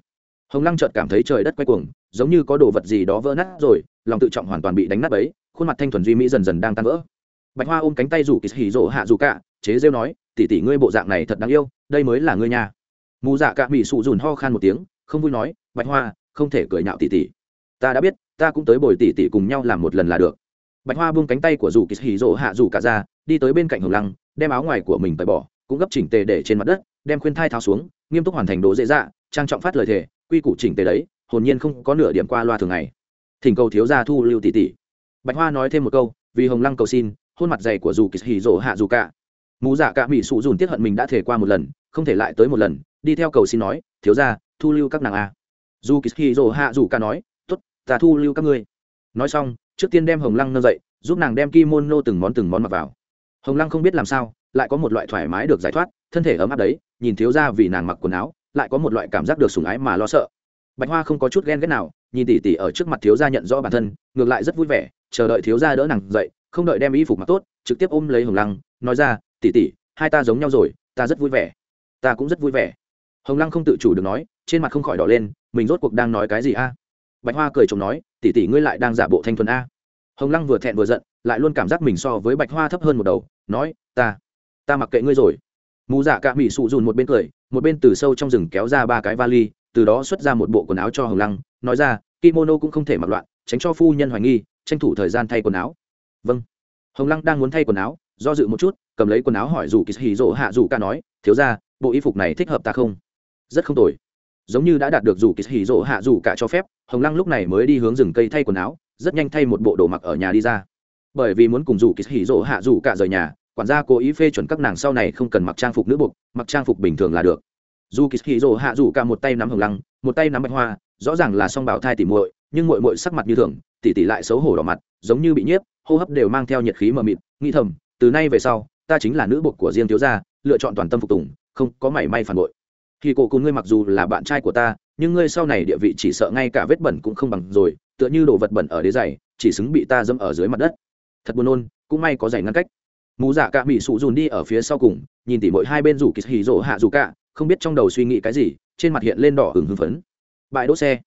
hồng lăng chợt cảm thấy trời đất quay cuồng, giống như có đồ vật gì đó vỡ nát rồi, lòng tự trọng hoàn toàn bị đánh nát ấy khuôn mặt thanh thuần duy mỹ dần dần đang tan vỡ. Bạch hoa ôm cánh tay rủ kỳ hỉ rỗ hạ Rủ cả, chế rêu nói tỉ tỉ ngươi bộ dạng này thật đáng yêu, đây mới là ngươi nhà. Mù dạ cả mỹ sụ dùn ho khan một tiếng, không vui nói, bạch hoa, không thể cười nhạo tỉ tỉ ta đã biết, ta cũng tới bồi tỉ tỉ cùng nhau làm một lần là được. Bạch hoa buông cánh tay của rủ kỳ hỉ rỗ hạ Rủ cả ra, đi tới bên cạnh hồng lăng, đem áo ngoài của mình tẩy bỏ, cũng gấp chỉnh tề để trên mặt đất, đem khuyên thai tháo xuống, nghiêm túc hoàn thành đồ dễ dạ trang trọng phát lời thề quy củ chỉnh tề đấy, hồn nhiên không có nửa điểm qua loa thường ngày. Thỉnh cầu thiếu gia thu lưu tỷ tỷ. Bạch hoa nói thêm một câu, vì hồng lăng cầu xin, hôn mặt dày của dù kỳ hỉ rỗ hạ dù cả. Mù dạ cả mỹ sụ dùn tiết hận mình đã thể qua một lần, không thể lại tới một lần, đi theo cầu xin nói, thiếu gia, thu lưu các nàng a. Dù kỳ hỉ rỗ hạ dù cả nói, tốt, ta thu lưu các ngươi. Nói xong, trước tiên đem hồng lăng nâng dậy, giúp nàng đem kimono từng món từng món mặc vào. Hồng lăng không biết làm sao, lại có một loại thoải mái được giải thoát, thân thể ấm áp đấy, nhìn thiếu gia vì nàng mặc quần áo lại có một loại cảm giác được sủng ái mà lo sợ. Bạch hoa không có chút ghen ghét nào, nhìn tỷ tỷ ở trước mặt thiếu gia nhận rõ bản thân, ngược lại rất vui vẻ, chờ đợi thiếu gia đỡ nàng dậy, không đợi đem y phục mặc tốt, trực tiếp ôm lấy hồng lăng, nói ra tỷ tỷ hai ta giống nhau rồi, ta rất vui vẻ. Ta cũng rất vui vẻ. Hồng lăng không tự chủ được nói, trên mặt không khỏi đỏ lên, mình rốt cuộc đang nói cái gì a? Bạch hoa cười chồng nói tỷ tỷ ngươi lại đang giả bộ thanh thuần a. Hồng lăng vừa thẹn vừa giận, lại luôn cảm giác mình so với bạch hoa thấp hơn một đầu, nói, ta ta mặc kệ ngươi rồi mù dạ cả mỹ sụ dùn một bên cười, một bên từ sâu trong rừng kéo ra ba cái vali, từ đó xuất ra một bộ quần áo cho hồng lăng, nói ra, kimono cũng không thể mặc loạn, tránh cho phu nhân hoài nghi, tranh thủ thời gian thay quần áo. Vâng. Hồng lăng đang muốn thay quần áo, do dự một chút, cầm lấy quần áo hỏi dù kỳ hì rỗ hạ dù ca nói, thiếu ra bộ y phục này thích hợp ta không? Rất không tồi. Giống như đã đạt được dù kỳ hì rỗ hạ dù cả cho phép, hồng lăng lúc này mới đi hướng rừng cây thay quần áo, rất nhanh thay một bộ đồ mặc ở nhà đi ra. Bởi vì muốn cùng dù kỳ hì rỗ hạ dù cả rời nhà quản gia cố ý phê chuẩn các nàng sau này không cần mặc trang phục nữ buộc, mặc trang phục bình thường là được. Dù kỳ hì hạ dù cả một tay nắm hồng lăng, một tay nắm bạch hoa, rõ ràng là song bảo thai tỉ muội, nhưng muội muội sắc mặt như thường, tỉ tỉ lại xấu hổ đỏ mặt, giống như bị nhiếp, hô hấp đều mang theo nhiệt khí mờ mịt, nghĩ thầm, từ nay về sau, ta chính là nữ bục của riêng thiếu gia, lựa chọn toàn tâm phục tùng, không có mảy may phản bội. Khi cổ cùng ngươi mặc dù là bạn trai của ta, nhưng ngươi sau này địa vị chỉ sợ ngay cả vết bẩn cũng không bằng rồi, tựa như đồ vật bẩn ở đế giày, chỉ xứng bị ta dẫm ở dưới mặt đất. Thật buồn nôn, cũng may có giày ngăn cách mù dạ cả mỹ sụ dùn đi ở phía sau cùng, nhìn tỉ mỗi hai bên rủ kỳ hì rỗ hạ dù cả, không biết trong đầu suy nghĩ cái gì, trên mặt hiện lên đỏ hừng hưng phấn. Bãi đỗ xe.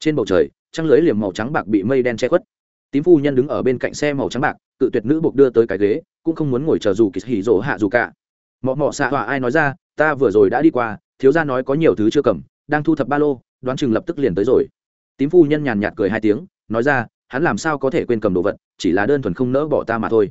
Trên bầu trời, trăng lưới liềm màu trắng bạc bị mây đen che khuất. Tím phu nhân đứng ở bên cạnh xe màu trắng bạc, cự tuyệt nữ buộc đưa tới cái ghế, cũng không muốn ngồi chờ dù kỳ hỉ rỗ hạ dù cả. Mọ mọ xạ họa ai nói ra, ta vừa rồi đã đi qua, thiếu gia nói có nhiều thứ chưa cầm, đang thu thập ba lô, đoán chừng lập tức liền tới rồi. Tím phu nhân nhàn nhạt cười hai tiếng, nói ra, hắn làm sao có thể quên cầm đồ vật, chỉ là đơn thuần không nỡ bỏ ta mà thôi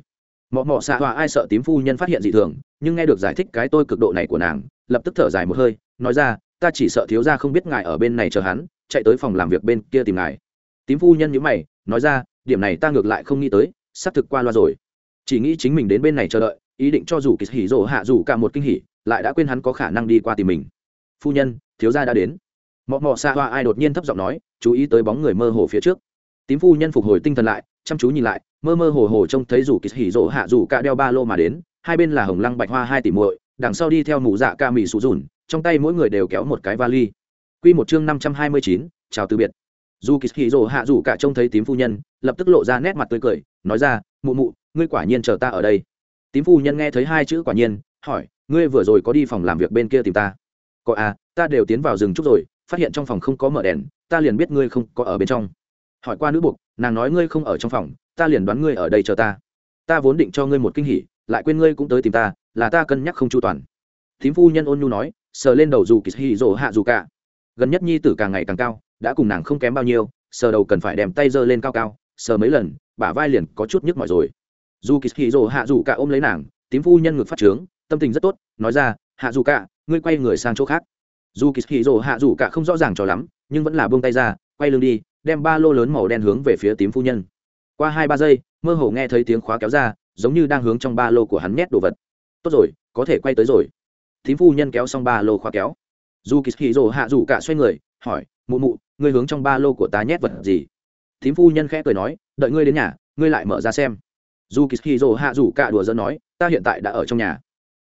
mọ mọ xạ hòa ai sợ tím phu nhân phát hiện dị thường, nhưng nghe được giải thích cái tôi cực độ này của nàng, lập tức thở dài một hơi, nói ra, ta chỉ sợ thiếu ra không biết ngài ở bên này chờ hắn, chạy tới phòng làm việc bên kia tìm ngài. Tím phu nhân nhữ mày, nói ra, điểm này ta ngược lại không nghĩ tới xác thực qua loa rồi. Chỉ nghĩ chính mình đến bên này chờ đợi, ý định cho dù kỳ hỉ rỗ hạ dù cả một kinh hỉ, lại đã quên hắn có khả năng đi qua tìm mình. Phu nhân, thiếu gia đã đến. Mọ mọ xa hoa ai đột nhiên thấp giọng nói, chú ý tới bóng người mơ hồ phía trước. Tím phu nhân phục hồi tinh thần lại, chăm chú nhìn lại mơ mơ hồ hồ trông thấy rủ kỳ hỉ rỗ hạ rủ cả đeo ba lô mà đến, hai bên là hồng lăng bạch hoa hai tỷ muội, đằng sau đi theo mụ dạ ca mì sụ dùn, trong tay mỗi người đều kéo một cái vali. Quy một chương năm trăm hai mươi chín, chào từ biệt. Dù kỳ hỉ rỗ hạ rủ cả trông thấy tím phu nhân, lập tức lộ ra nét mặt tươi cười, nói ra, mụ mụ, ngươi quả nhiên chờ ta ở đây. Tím phu nhân nghe thấy hai chữ quả nhiên, hỏi, ngươi vừa rồi có đi phòng làm việc bên kia tìm ta? Có à ta đều tiến vào rừng chút rồi, phát hiện trong phòng không có mở đèn, ta liền biết ngươi không có ở bên trong. Hỏi qua nữ buộc nàng nói ngươi không ở trong phòng, ta liền đoán ngươi ở đây chờ ta. Ta vốn định cho ngươi một kinh hỉ, lại quên ngươi cũng tới tìm ta, là ta cân nhắc không chu toàn. Thím phu nhân ôn nhu nói, sờ lên đầu dù kỳ hì rỗ hạ dù cả. Gần nhất nhi tử càng ngày càng cao, đã cùng nàng không kém bao nhiêu, sờ đầu cần phải đem tay giơ lên cao cao, sờ mấy lần, bả vai liền có chút nhức mỏi rồi. Dù kỳ hì rỗ hạ dù cả ôm lấy nàng tím phu nhân ngực phát trướng, tâm tình rất tốt, nói ra, hạ dù cả, ngươi quay người sang chỗ khác. Dù kỳ hì rỗ hạ dù cả không rõ ràng cho lắm, nhưng vẫn là buông tay ra quay lưng đi, đem ba lô lớn màu đen hướng về phía tím phu nhân. Qua hai ba giây, mơ hồ nghe thấy tiếng khóa kéo ra, giống như đang hướng trong ba lô của hắn nhét đồ vật. Tốt rồi, có thể quay tới rồi. Tím phu nhân kéo xong ba lô khóa kéo. Dù kỳ hì rồ hạ rủ cả xoay người, hỏi, mụ mụ, ngươi hướng trong ba lô của ta nhét vật gì? Tím phu nhân khẽ cười nói, đợi ngươi đến nhà, ngươi lại mở ra xem. Dù kỳ hì rồ hạ rủ cả đùa dẫn nói, ta hiện tại đã ở trong nhà.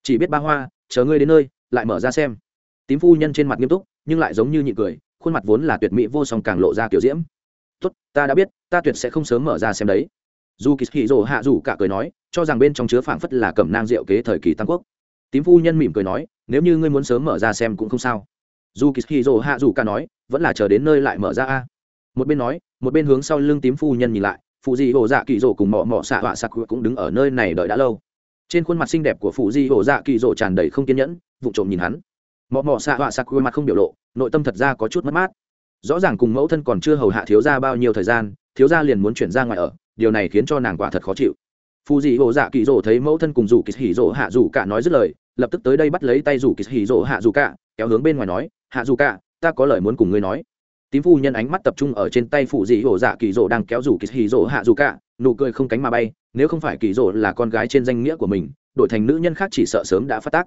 Chỉ biết ba hoa, chờ ngươi đến nơi, lại mở ra xem. Tím phu nhân trên mặt nghiêm túc, nhưng lại giống như nhị cười khuôn mặt vốn là tuyệt mỹ vô song càng lộ ra kiểu diễm. Tốt, ta đã biết, ta tuyệt sẽ không sớm mở ra xem đấy. Dù kỳ hì rồ hạ rủ cả cười nói, cho rằng bên trong chứa phảng phất là cẩm nang rượu kế thời kỳ tam quốc. Tím phu nhân mỉm cười nói, nếu như ngươi muốn sớm mở ra xem cũng không sao. Dù kỳ hì rồ hạ rủ cả nói, vẫn là chờ đến nơi lại mở ra a. Một bên nói, một bên hướng sau lưng tím phu nhân nhìn lại phụ di hồ dạ kỳ rồ cùng mọ mọ xạ họa sặc cũng đứng ở nơi này đợi đã lâu. Trên khuôn mặt xinh đẹp của phụ di hồ dạ kỳ rồ tràn đầy không kiên nhẫn vụ trộm nhìn hắn. Mọ mọ xạ họa sặc mặt không biểu lộ nội tâm thật ra có chút mất mát. Rõ ràng cùng mẫu thân còn chưa hầu hạ thiếu ra bao nhiêu thời gian, thiếu ra liền muốn chuyển ra ngoài ở, điều này khiến cho nàng quả thật khó chịu. Phù dị hồ dạ kỳ rỗ thấy mẫu thân cùng rủ kỳ hỉ rỗ hạ dù cả nói dứt lời, lập tức tới đây bắt lấy tay rủ kỳ hỉ rỗ hạ dù cả, kéo hướng bên ngoài nói, hạ dù cả, ta có lời muốn cùng ngươi nói. Tím phu nhân ánh mắt tập trung ở trên tay phụ dị hồ dạ kỳ rỗ đang kéo rủ kỳ hỉ rỗ hạ dù cả, nụ cười không cánh mà bay, nếu không phải kỳ rỗ là con gái trên danh nghĩa của mình, đổi thành nữ nhân khác chỉ sợ sớm đã phát tác.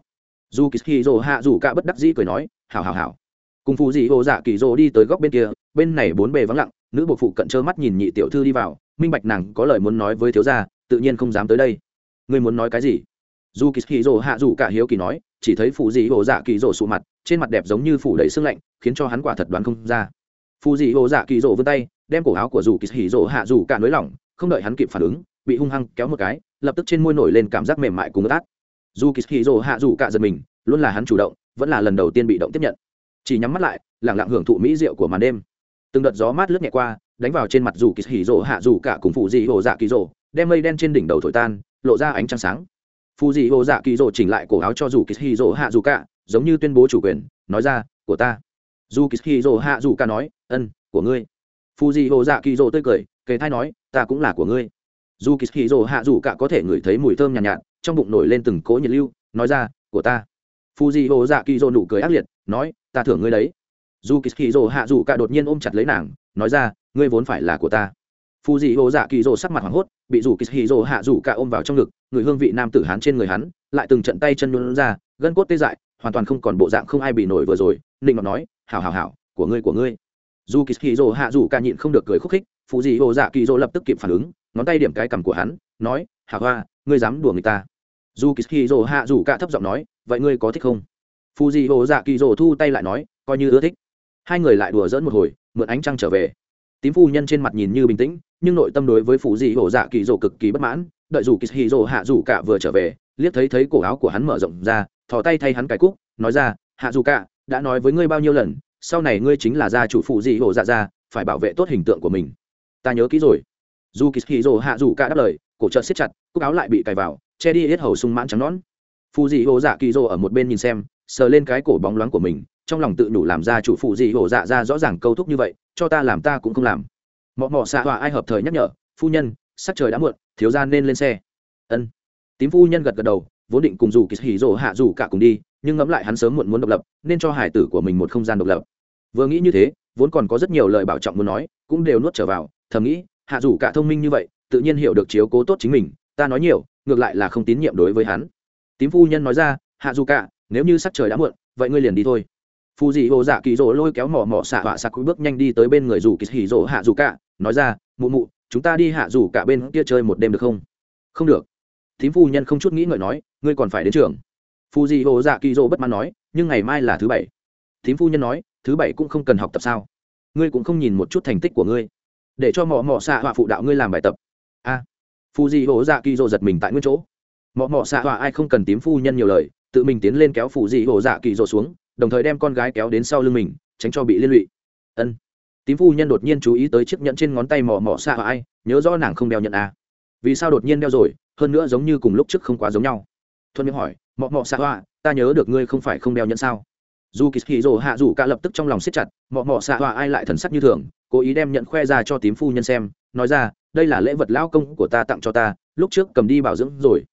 Dù kỳ hỉ rỗ hạ dù cả bất đắc dĩ cười nói, hảo hảo hảo cùng phụ dị hồ dạ kỳ Dỗ đi tới góc bên kia, bên này bốn bề vắng lặng, nữ bộ phụ cận trơ mắt nhìn nhị tiểu thư đi vào, minh bạch nàng có lời muốn nói với thiếu gia, tự nhiên không dám tới đây. Ngươi muốn nói cái gì? Dù kỳ kỳ rồ hạ dù cả hiếu kỳ nói, chỉ thấy phụ dị hồ dạ kỳ Dỗ sụ mặt, trên mặt đẹp giống như phủ đầy sương lạnh, khiến cho hắn quả thật đoán không ra. Phụ dị hồ dạ kỳ Dỗ vươn tay, đem cổ áo của dù kỳ kỳ rồ hạ dù cả nới lỏng, không đợi hắn kịp phản ứng, bị hung hăng kéo một cái, lập tức trên môi nổi lên cảm giác mềm mại cùng ướt át. Dù kỳ kỳ rồ hạ dù cả giật mình, luôn là hắn chủ động, vẫn là lần đầu tiên bị động tiếp nhận chỉ nhắm mắt lại lẳng lặng hưởng thụ mỹ rượu của màn đêm. Từng đợt gió mát lướt nhẹ qua đánh vào trên mặt dù kỳ hỉ rộ hạ dù cả cùng phụ dị hồ dạ kỳ rộ đem mây đen trên đỉnh đầu thổi tan lộ ra ánh trăng sáng. Phụ dị hồ dạ kỳ rộ chỉnh lại cổ áo cho dù kỳ hỉ rộ hạ dù cả giống như tuyên bố chủ quyền nói ra của ta. Dù kỳ hỉ rộ hạ dù cả nói ân của ngươi. Phụ dị hồ dạ kỳ rộ tươi cười kề thai nói ta cũng là của ngươi. Dù kỳ hỉ rộ hạ dù cả có thể ngửi thấy mùi thơm nhàn nhạt, nhạt trong bụng nổi lên từng cỗ nhiệt lưu nói ra của ta. Phụ dị hồ dạ kỳ rộ nụ cười ác liệt nói ta thưởng ngươi đấy. Dù kỳ kỳ rỗ hạ dù cả đột nhiên ôm chặt lấy nàng, nói ra, ngươi vốn phải là của ta. Phù dị hồ dạ kỳ rồ sắc mặt hoảng hốt, bị dù kỳ hì rồ hạ dù cả ôm vào trong ngực, người hương vị nam tử hán trên người hắn, lại từng trận tay chân luôn ra, gân cốt tê dại, hoàn toàn không còn bộ dạng không ai bị nổi vừa rồi ninh ngọc nói, hảo hảo hảo, của ngươi của ngươi. Dù kỳ hì rồ hạ dù cả nhịn không được cười khúc khích phù dị hồ dạ kỳ rồ lập tức kịp phản ứng, ngón tay điểm cái cằm của hắn, nói hạ hoa, ngươi dám đùa người ta. Dù kỳ hì rồ hạ dù cả thấp giọng nói, vậy ngươi có thích không? Phù dị hồ dạ kỳ rồ thu tay lại nói, coi như ưa thích. Hai người lại đùa dỡn một hồi, mượn ánh trăng trở về. Tím phu nhân trên mặt nhìn như bình tĩnh, nhưng nội tâm đối với Phù dị hổ dạ kỳ rồ cực kỳ bất mãn, đợi dù kỳ hì rồ hạ dù cả vừa trở về, liếc thấy thấy cổ áo của hắn mở rộng ra, thò tay thay hắn cái cúc, nói ra, hạ dù cả, đã nói với ngươi bao nhiêu lần, sau này ngươi chính là gia chủ phụ dị hổ dạ ra phải bảo vệ tốt hình tượng của mình. Ta nhớ kỹ rồi. Dù kỳ hì rồ hạ dù cả đáp lời, cổ trợ siết chặt, cúc áo lại bị cài vào, che đi hết hầu sung mãn trắng nón Phù dị hổ dạ kỳ rồ ở một bên nhìn xem sờ lên cái cổ bóng loáng của mình, trong lòng tự đủ làm ra chủ phụ gì hổ dạ ra rõ ràng câu thúc như vậy, cho ta làm ta cũng không làm. Mọ mọ xạ họa ai hợp thời nhắc nhở, phu nhân sắc trời đã muộn, thiếu ra nên lên xe. Ân. Tím phu nhân gật gật đầu, vốn định cùng dù kỳ Hỉ rỗ hạ dù cả cùng đi, nhưng ngẫm lại hắn sớm muộn muốn độc lập, nên cho hải tử của mình một không gian độc lập. Vừa nghĩ như thế, vốn còn có rất nhiều lời bảo trọng muốn nói, cũng đều nuốt trở vào, thầm nghĩ, hạ dù cả thông minh như vậy, tự nhiên hiểu được chiếu cố tốt chính mình, ta nói nhiều, ngược lại là không tín nhiệm đối với hắn. Tím phu nhân nói ra, hạ dù cả nếu như sắc trời đã muộn vậy ngươi liền đi thôi. Phù dị hồ dạ kỳ rỗ lôi kéo mỏ mỏ xạ họa sạc bước nhanh đi tới bên người dù kỳ hỉ rỗ hạ dù cả nói ra mụ mụ chúng ta đi hạ dù cả bên kia chơi một đêm được không? Không được. Thím phu nhân không chút nghĩ ngợi nói ngươi còn phải đến trường. Phù dị hồ dạ kỳ rỗ bất mãn nói nhưng ngày mai là thứ bảy. Thím phu nhân nói thứ bảy cũng không cần học tập sao? Ngươi cũng không nhìn một chút thành tích của ngươi. Để cho mỏ mỏ xạ họa phụ đạo ngươi làm bài tập. A. À, phù dị hồ dạ kỳ rỗ giật mình tại nguyên chỗ. Mỏ mỏ xạ họa ai không cần tím phu nhân nhiều lời tự mình tiến lên kéo phù dị hồ dạ kỳ rộ xuống, đồng thời đem con gái kéo đến sau lưng mình, tránh cho bị liên lụy. Ân. Tím phu nhân đột nhiên chú ý tới chiếc nhẫn trên ngón tay mò mò xạ ai, nhớ rõ nàng không đeo nhẫn à. vì sao đột nhiên đeo rồi, hơn nữa giống như cùng lúc trước không quá giống nhau. Thuận miệng hỏi mọ mọ xạ hoa ta nhớ được ngươi không phải không đeo nhẫn sao? Dù kỳ hì rồ hạ rủ cả lập tức trong lòng siết chặt mọ mọ xạ hoa ai lại thần sắc như thường, cố ý đem nhận khoe ra cho tím phu nhân xem, nói ra, đây là lễ vật lao công của ta tặng cho ta, lúc trước cầm đi bảo dưỡng rồi.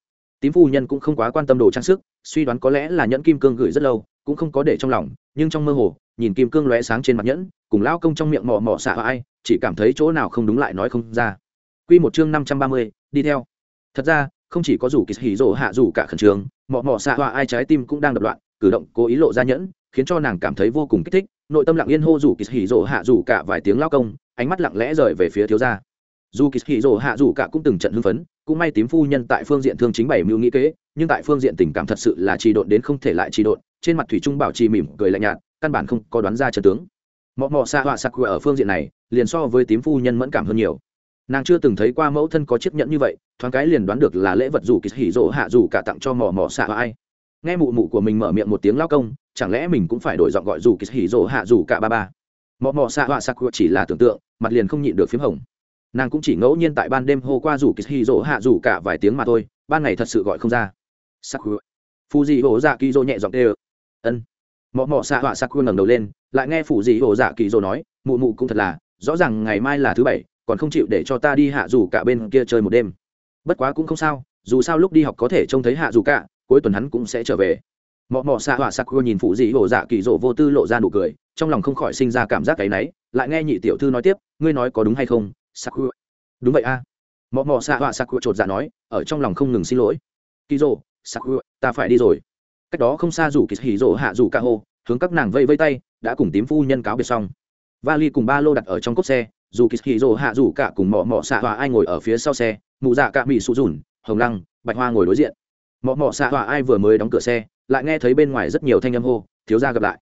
Tím phu nhân cũng không quá quan tâm đồ trang sức suy đoán có lẽ là nhẫn kim cương gửi rất lâu cũng không có để trong lòng nhưng trong mơ hồ nhìn kim cương lóe sáng trên mặt nhẫn cùng lao công trong miệng mò mò xạ ai chỉ cảm thấy chỗ nào không đúng lại nói không ra Quy một chương năm trăm ba mươi, đi theo. Thật ra, không chỉ có rủ kỳ hỉ rộ hạ rủ cả khẩn trương, mọ mọ xạ hoa ai trái tim cũng đang đập loạn, cử động cố ý lộ ra nhẫn, khiến cho nàng cảm thấy vô cùng kích thích, nội tâm lặng yên hô rủ kỳ hỉ rộ hạ rủ cả vài tiếng lao công, ánh mắt lặng lẽ rời về phía thiếu gia. Dù kỳ hỉ rồ hạ rủ cả cũng từng trận hưng phấn, cũng may tím phu nhân tại phương diện thương chính bảy mưu nghĩ kế, nhưng tại phương diện tình cảm thật sự là trì độn đến không thể lại trì độn, trên mặt thủy trung bảo trì mỉm cười lạnh nhạt căn bản không có đoán ra trận tướng. Mọ mọ xa họa sặc ở phương diện này liền so với tím phu nhân mẫn cảm hơn nhiều. Nàng chưa từng thấy qua mẫu thân có chiếc nhẫn như vậy thoáng cái liền đoán được là lễ vật dù kỳ hỉ rỗ hạ dù cả tặng cho mỏ mỏ xạ ai. Nghe mụ mụ của mình mở miệng một tiếng lao công chẳng lẽ mình cũng phải đổi giọng gọi dù kỳ hỉ rỗ hạ dù cả ba ba? Mỏ mỏ xạ họa sặc chỉ là tưởng tượng mặt liền không nhịn được phím hồng nàng cũng chỉ ngẫu nhiên tại ban đêm hô qua rủ kỳ hỉ rỗ hạ dù cả vài tiếng mà thôi, ban ngày thật sự gọi không ra. Sắc phu dị hổ dạ kỳ dỗ nhẹ giọng tê ân. Mọ mọ xạ họa sắc ngẩng đầu lên, lại nghe phủ dị hổ dạ kỳ dỗ nói, mụ mụ cũng thật là, rõ ràng ngày mai là thứ bảy, còn không chịu để cho ta đi hạ dù cả bên kia chơi một đêm. Bất quá cũng không sao, dù sao lúc đi học có thể trông thấy hạ dù cả, cuối tuần hắn cũng sẽ trở về. Mọ mọ xạ họa sắc nhìn phụ dị hổ dạ kỳ dỗ vô tư lộ ra nụ cười, trong lòng không khỏi sinh ra cảm giác cái náy, lại nghe nhị tiểu thư nói tiếp, ngươi nói có đúng hay không? Saku, đúng vậy a. À. mọ mọ xạ họa Saku chột dạ nói ở trong lòng không ngừng xin lỗi. Kỳ Saku, ta phải đi rồi. Cách đó không xa rủ kỳ hỉ hạ rủ ca hô hướng các nàng vây vây tay đã cùng tím phu nhân cáo biệt xong. Vali cùng ba lô đặt ở trong cốp xe dù kỳ hỉ hạ rủ cả cùng mọ mọ xạ hòa ai ngồi ở phía sau xe mụ dạ cả mỹ sụ dùn hồng lăng bạch hoa ngồi đối diện. Mọ mọ xạ hòa ai vừa mới đóng cửa xe lại nghe thấy bên ngoài rất nhiều thanh âm hô thiếu ra gặp lại.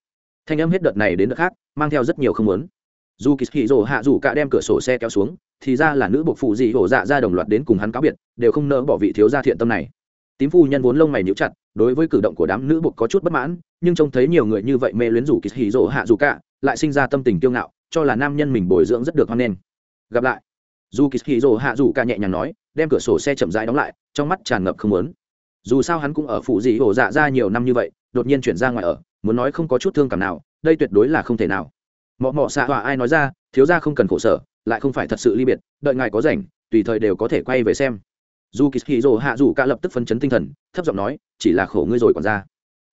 Thanh âm hết đợt này đến đợt khác mang theo rất nhiều không muốn dù kỳ hì rỗ hạ rủ cả đem cửa sổ xe kéo xuống, thì ra là nữ bộc phụ dị hổ dạ ra đồng loạt đến cùng hắn cáo biệt, đều không nỡ bỏ vị thiếu gia thiện tâm này. Tím phu nhân vốn lông mày níu chặt, đối với cử động của đám nữ bộc có chút bất mãn, nhưng trông thấy nhiều người như vậy mê luyến rủ kỳ hì rỗ hạ dù cả, lại sinh ra tâm tình kiêu ngạo, cho là nam nhân mình bồi dưỡng rất được hoan nghênh. Gặp lại. Dù kỳ hì rỗ hạ dù cả nhẹ nhàng nói, đem cửa sổ xe chậm rãi đóng lại, trong mắt tràn ngập không muốn. Dù sao hắn cũng ở phụ dị hổ dạ ra nhiều năm như vậy, đột nhiên chuyển ra ngoài ở, muốn nói không có chút thương cảm nào, đây tuyệt đối là không thể nào mọ mọ xạ họa ai nói ra, thiếu ra không cần khổ sở, lại không phải thật sự ly biệt, đợi ngài có rảnh, tùy thời đều có thể quay về xem. Dù kỳ hì rồ hạ dù cả lập tức phấn chấn tinh thần, thấp giọng nói, chỉ là khổ ngươi rồi còn ra.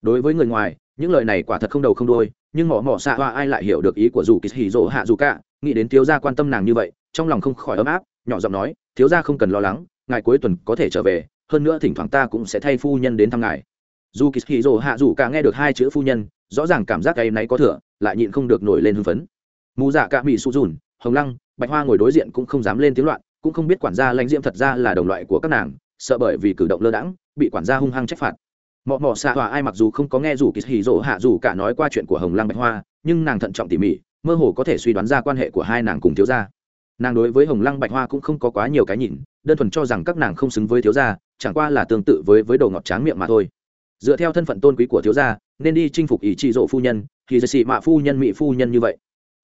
Đối với người ngoài, những lời này quả thật không đầu không đôi nhưng mỏ mỏ xạ hoa ai lại hiểu được ý của dù kỳ hì rồ hạ dù cả nghĩ đến thiếu gia quan tâm nàng như vậy, trong lòng không khỏi ấm áp, nhỏ giọng nói, thiếu gia không cần lo lắng, ngài cuối tuần có thể trở về, hơn nữa thỉnh thoảng ta cũng sẽ thay phu nhân đến thăm ngài. Dù kỳ hì rồ hạ dù cả nghe được hai chữ phu nhân, rõ ràng cảm giác cái náy có thừa lại nhịn không được nổi lên hưng phấn. Mù dạ cả bị sụ dùn, hồng lăng, bạch hoa ngồi đối diện cũng không dám lên tiếng loạn, cũng không biết quản gia lãnh diễm thật ra là đồng loại của các nàng, sợ bởi vì cử động lơ đãng, bị quản gia hung hăng trách phạt. Mọ mọ xạ hòa ai mặc dù không có nghe dù kỳ hì rỗ hạ dù cả nói qua chuyện của hồng lăng bạch hoa, nhưng nàng thận trọng tỉ mỉ, mơ hồ có thể suy đoán ra quan hệ của hai nàng cùng thiếu gia. Nàng đối với hồng lăng bạch hoa cũng không có quá nhiều cái nhìn, đơn thuần cho rằng các nàng không xứng với thiếu gia, chẳng qua là tương tự với với đồ ngọt tráng miệng mà thôi. Dựa theo thân phận tôn quý của thiếu gia, nên đi chinh phục ý trị rộ phu nhân thì giờ xị mạ phu nhân mỹ phu nhân như vậy.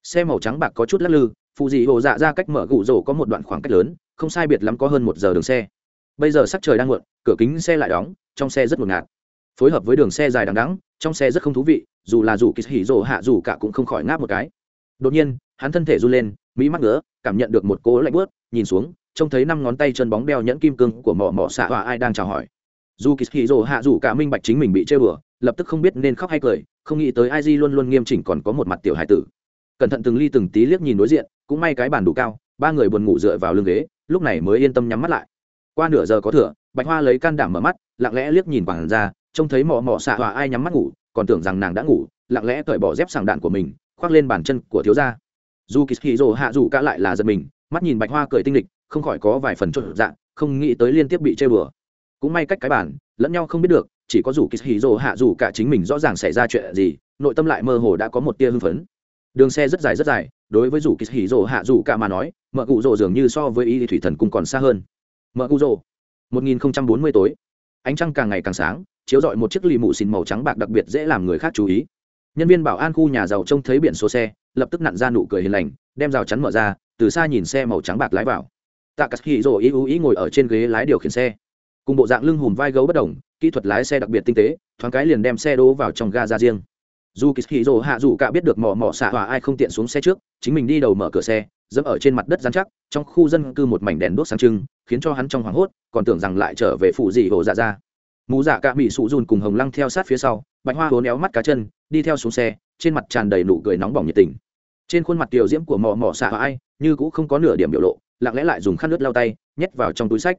Xe màu trắng bạc có chút lắc lư, phụ dị hồ dạ ra cách mở gụ rổ có một đoạn khoảng cách lớn, không sai biệt lắm có hơn một giờ đường xe. Bây giờ sắc trời đang muộn, cửa kính xe lại đóng, trong xe rất ngột ngạt. Phối hợp với đường xe dài đằng đắng trong xe rất không thú vị, dù là dù kỳ hỉ rổ hạ dù cả cũng không khỏi ngáp một cái. Đột nhiên, hắn thân thể run lên, mỹ mắt ngứa, cảm nhận được một cỗ lạnh bớt nhìn xuống, trông thấy năm ngón tay chân bóng đeo nhẫn kim cương của mỏ mỏ xạ hòa ai đang chào hỏi. Dù kỳ hỉ rổ hạ dù cả minh bạch chính mình bị chơi bừa lập tức không biết nên khóc hay cười không nghĩ tới ai di luôn luôn nghiêm chỉnh còn có một mặt tiểu hải tử. Cẩn thận từng ly từng tí liếc nhìn đối diện, cũng may cái bàn đủ cao, ba người buồn ngủ dựa vào lưng ghế, lúc này mới yên tâm nhắm mắt lại. Qua nửa giờ có thửa bạch hoa lấy can đảm mở mắt, lặng lẽ liếc nhìn quản ra trông thấy mò mò xạ hòa ai nhắm mắt ngủ, còn tưởng rằng nàng đã ngủ, lặng lẽ cởi bỏ dép sàng đạn của mình, khoác lên bàn chân của thiếu gia. Dù kỳ hì rồ hạ dù cả lại là giật mình, mắt nhìn bạch hoa cười tinh lịch, không khỏi có vài phần trộn dạng không nghĩ tới liên tiếp bị chơi bừa cũng may cách cái bản lẫn nhau không biết được chỉ có dù kỳ hì rồ hạ dù cả chính mình rõ ràng xảy ra chuyện gì, nội tâm lại mơ hồ đã có một tia hưng phấn. Đường xe rất dài rất dài, đối với dù kỳ hì rồ hạ dù cả mà nói, mợ cụ rồ dường như so với y thủy thần cung còn xa hơn. Mợ cụ rồ, một nghìn bốn mươi tối. Ánh trăng càng ngày càng sáng, chiếu rọi một chiếc lì mụ xìn màu trắng bạc đặc biệt dễ làm người khác chú ý. Nhân viên bảo an khu nhà giàu trông thấy biển số xe, lập tức nặn ra nụ cười hiền lành, đem rào chắn mở ra, từ xa nhìn xe màu trắng bạc lái vào. Tạ cắt hì rồ ý ú ý ngồi ở trên ghế lái điều khiển xe. Cùng bộ dạng lưng hùm vai gấu bất đồng kỹ thuật lái xe đặc biệt tinh tế, thoáng cái liền đem xe đỗ vào trong ga ra riêng. Dù kỳ hì rồ hạ dù cả biết được mỏ mỏ xạ hòa ai không tiện xuống xe trước, chính mình đi đầu mở cửa xe, dẫm ở trên mặt đất dán chắc, trong khu dân cư một mảnh đèn đốt sáng trưng, khiến cho hắn trong hoảng hốt, còn tưởng rằng lại trở về phụ dị hồ dạ ra. Mù dạ cả bị sụ dùn cùng hồng lăng theo sát phía sau, bạch hoa hố néo mắt cá chân, đi theo xuống xe, trên mặt tràn đầy nụ cười nóng bỏng nhiệt tình. Trên khuôn mặt tiểu diễm của mỏ mỏ xạ ai, như cũng không có nửa điểm biểu lộ, lặng lẽ lại dùng khăn nước lau tay, nhét vào trong túi sách.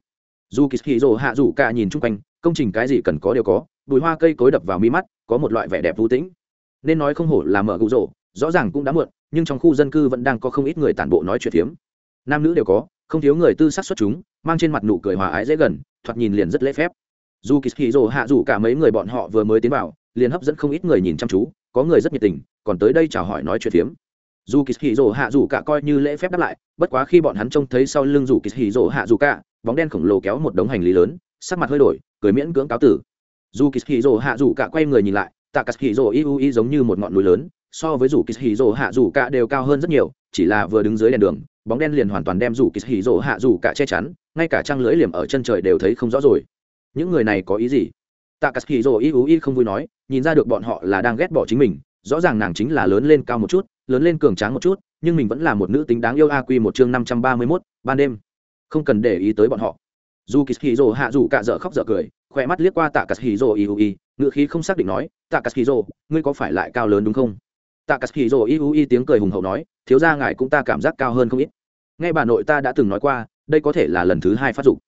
Dù kỳ hì rồ hạ rủ cả nhìn chung quanh công trình cái gì cần có đều có, bùi hoa cây cối đập vào mi mắt, có một loại vẻ đẹp thú tĩnh. Nên nói không hổ là mở gụ rỗ rõ ràng cũng đã muộn, nhưng trong khu dân cư vẫn đang có không ít người tản bộ nói chuyện phiếm. Nam nữ đều có, không thiếu người tư sắc xuất chúng, mang trên mặt nụ cười hòa ái dễ gần, thoạt nhìn liền rất lễ phép. Dù kỳ kỳ rồ hạ rủ cả mấy người bọn họ vừa mới tiến vào, liền hấp dẫn không ít người nhìn chăm chú, có người rất nhiệt tình, còn tới đây chào hỏi nói chuyện phiếm. Dù kỳ hì rồ hạ rủ cả coi như lễ phép đáp lại, bất quá khi bọn hắn trông thấy sau lưng dù kỳ hì rồ hạ rủ cả, bóng đen khổng lồ kéo một đống hành lý lớn, sắc mặt hơi đổi cười miễn cưỡng cáo tử. Dù kỳ hì rồ hạ dù cả quay người nhìn lại, tạ cả hì rồ iu i giống như một ngọn núi lớn, so với dù kỳ hì rồ hạ dù cả đều cao hơn rất nhiều, chỉ là vừa đứng dưới đèn đường, bóng đen liền hoàn toàn đem dù kỳ hì rồ hạ dù cả che chắn, ngay cả trăng lưỡi liềm ở chân trời đều thấy không rõ rồi. Những người này có ý gì? Tạ cả hì rồ iu i không vui nói, nhìn ra được bọn họ là đang ghét bỏ chính mình, rõ ràng nàng chính là lớn lên cao một chút, lớn lên cường tráng một chút, nhưng mình vẫn là một nữ tính đáng yêu a quy một chương năm trăm ba mươi mốt, ban đêm. Không cần để ý tới bọn họ dù kỳ hì rồ hạ dù cả dở khóc dở cười khỏe mắt liếc qua tạ cà hì rồ iu i ngự khí không xác định nói, tạ cà hì rồ ngươi có phải lại cao lớn đúng không? Tạ cà hì rồ iu i tiếng cười hùng hậu nói, thiếu ra ngài cũng ta cảm giác cao hơn không ít. Nghe bà nội ta đã từng nói qua, đây có thể là lần thứ hai phát dục.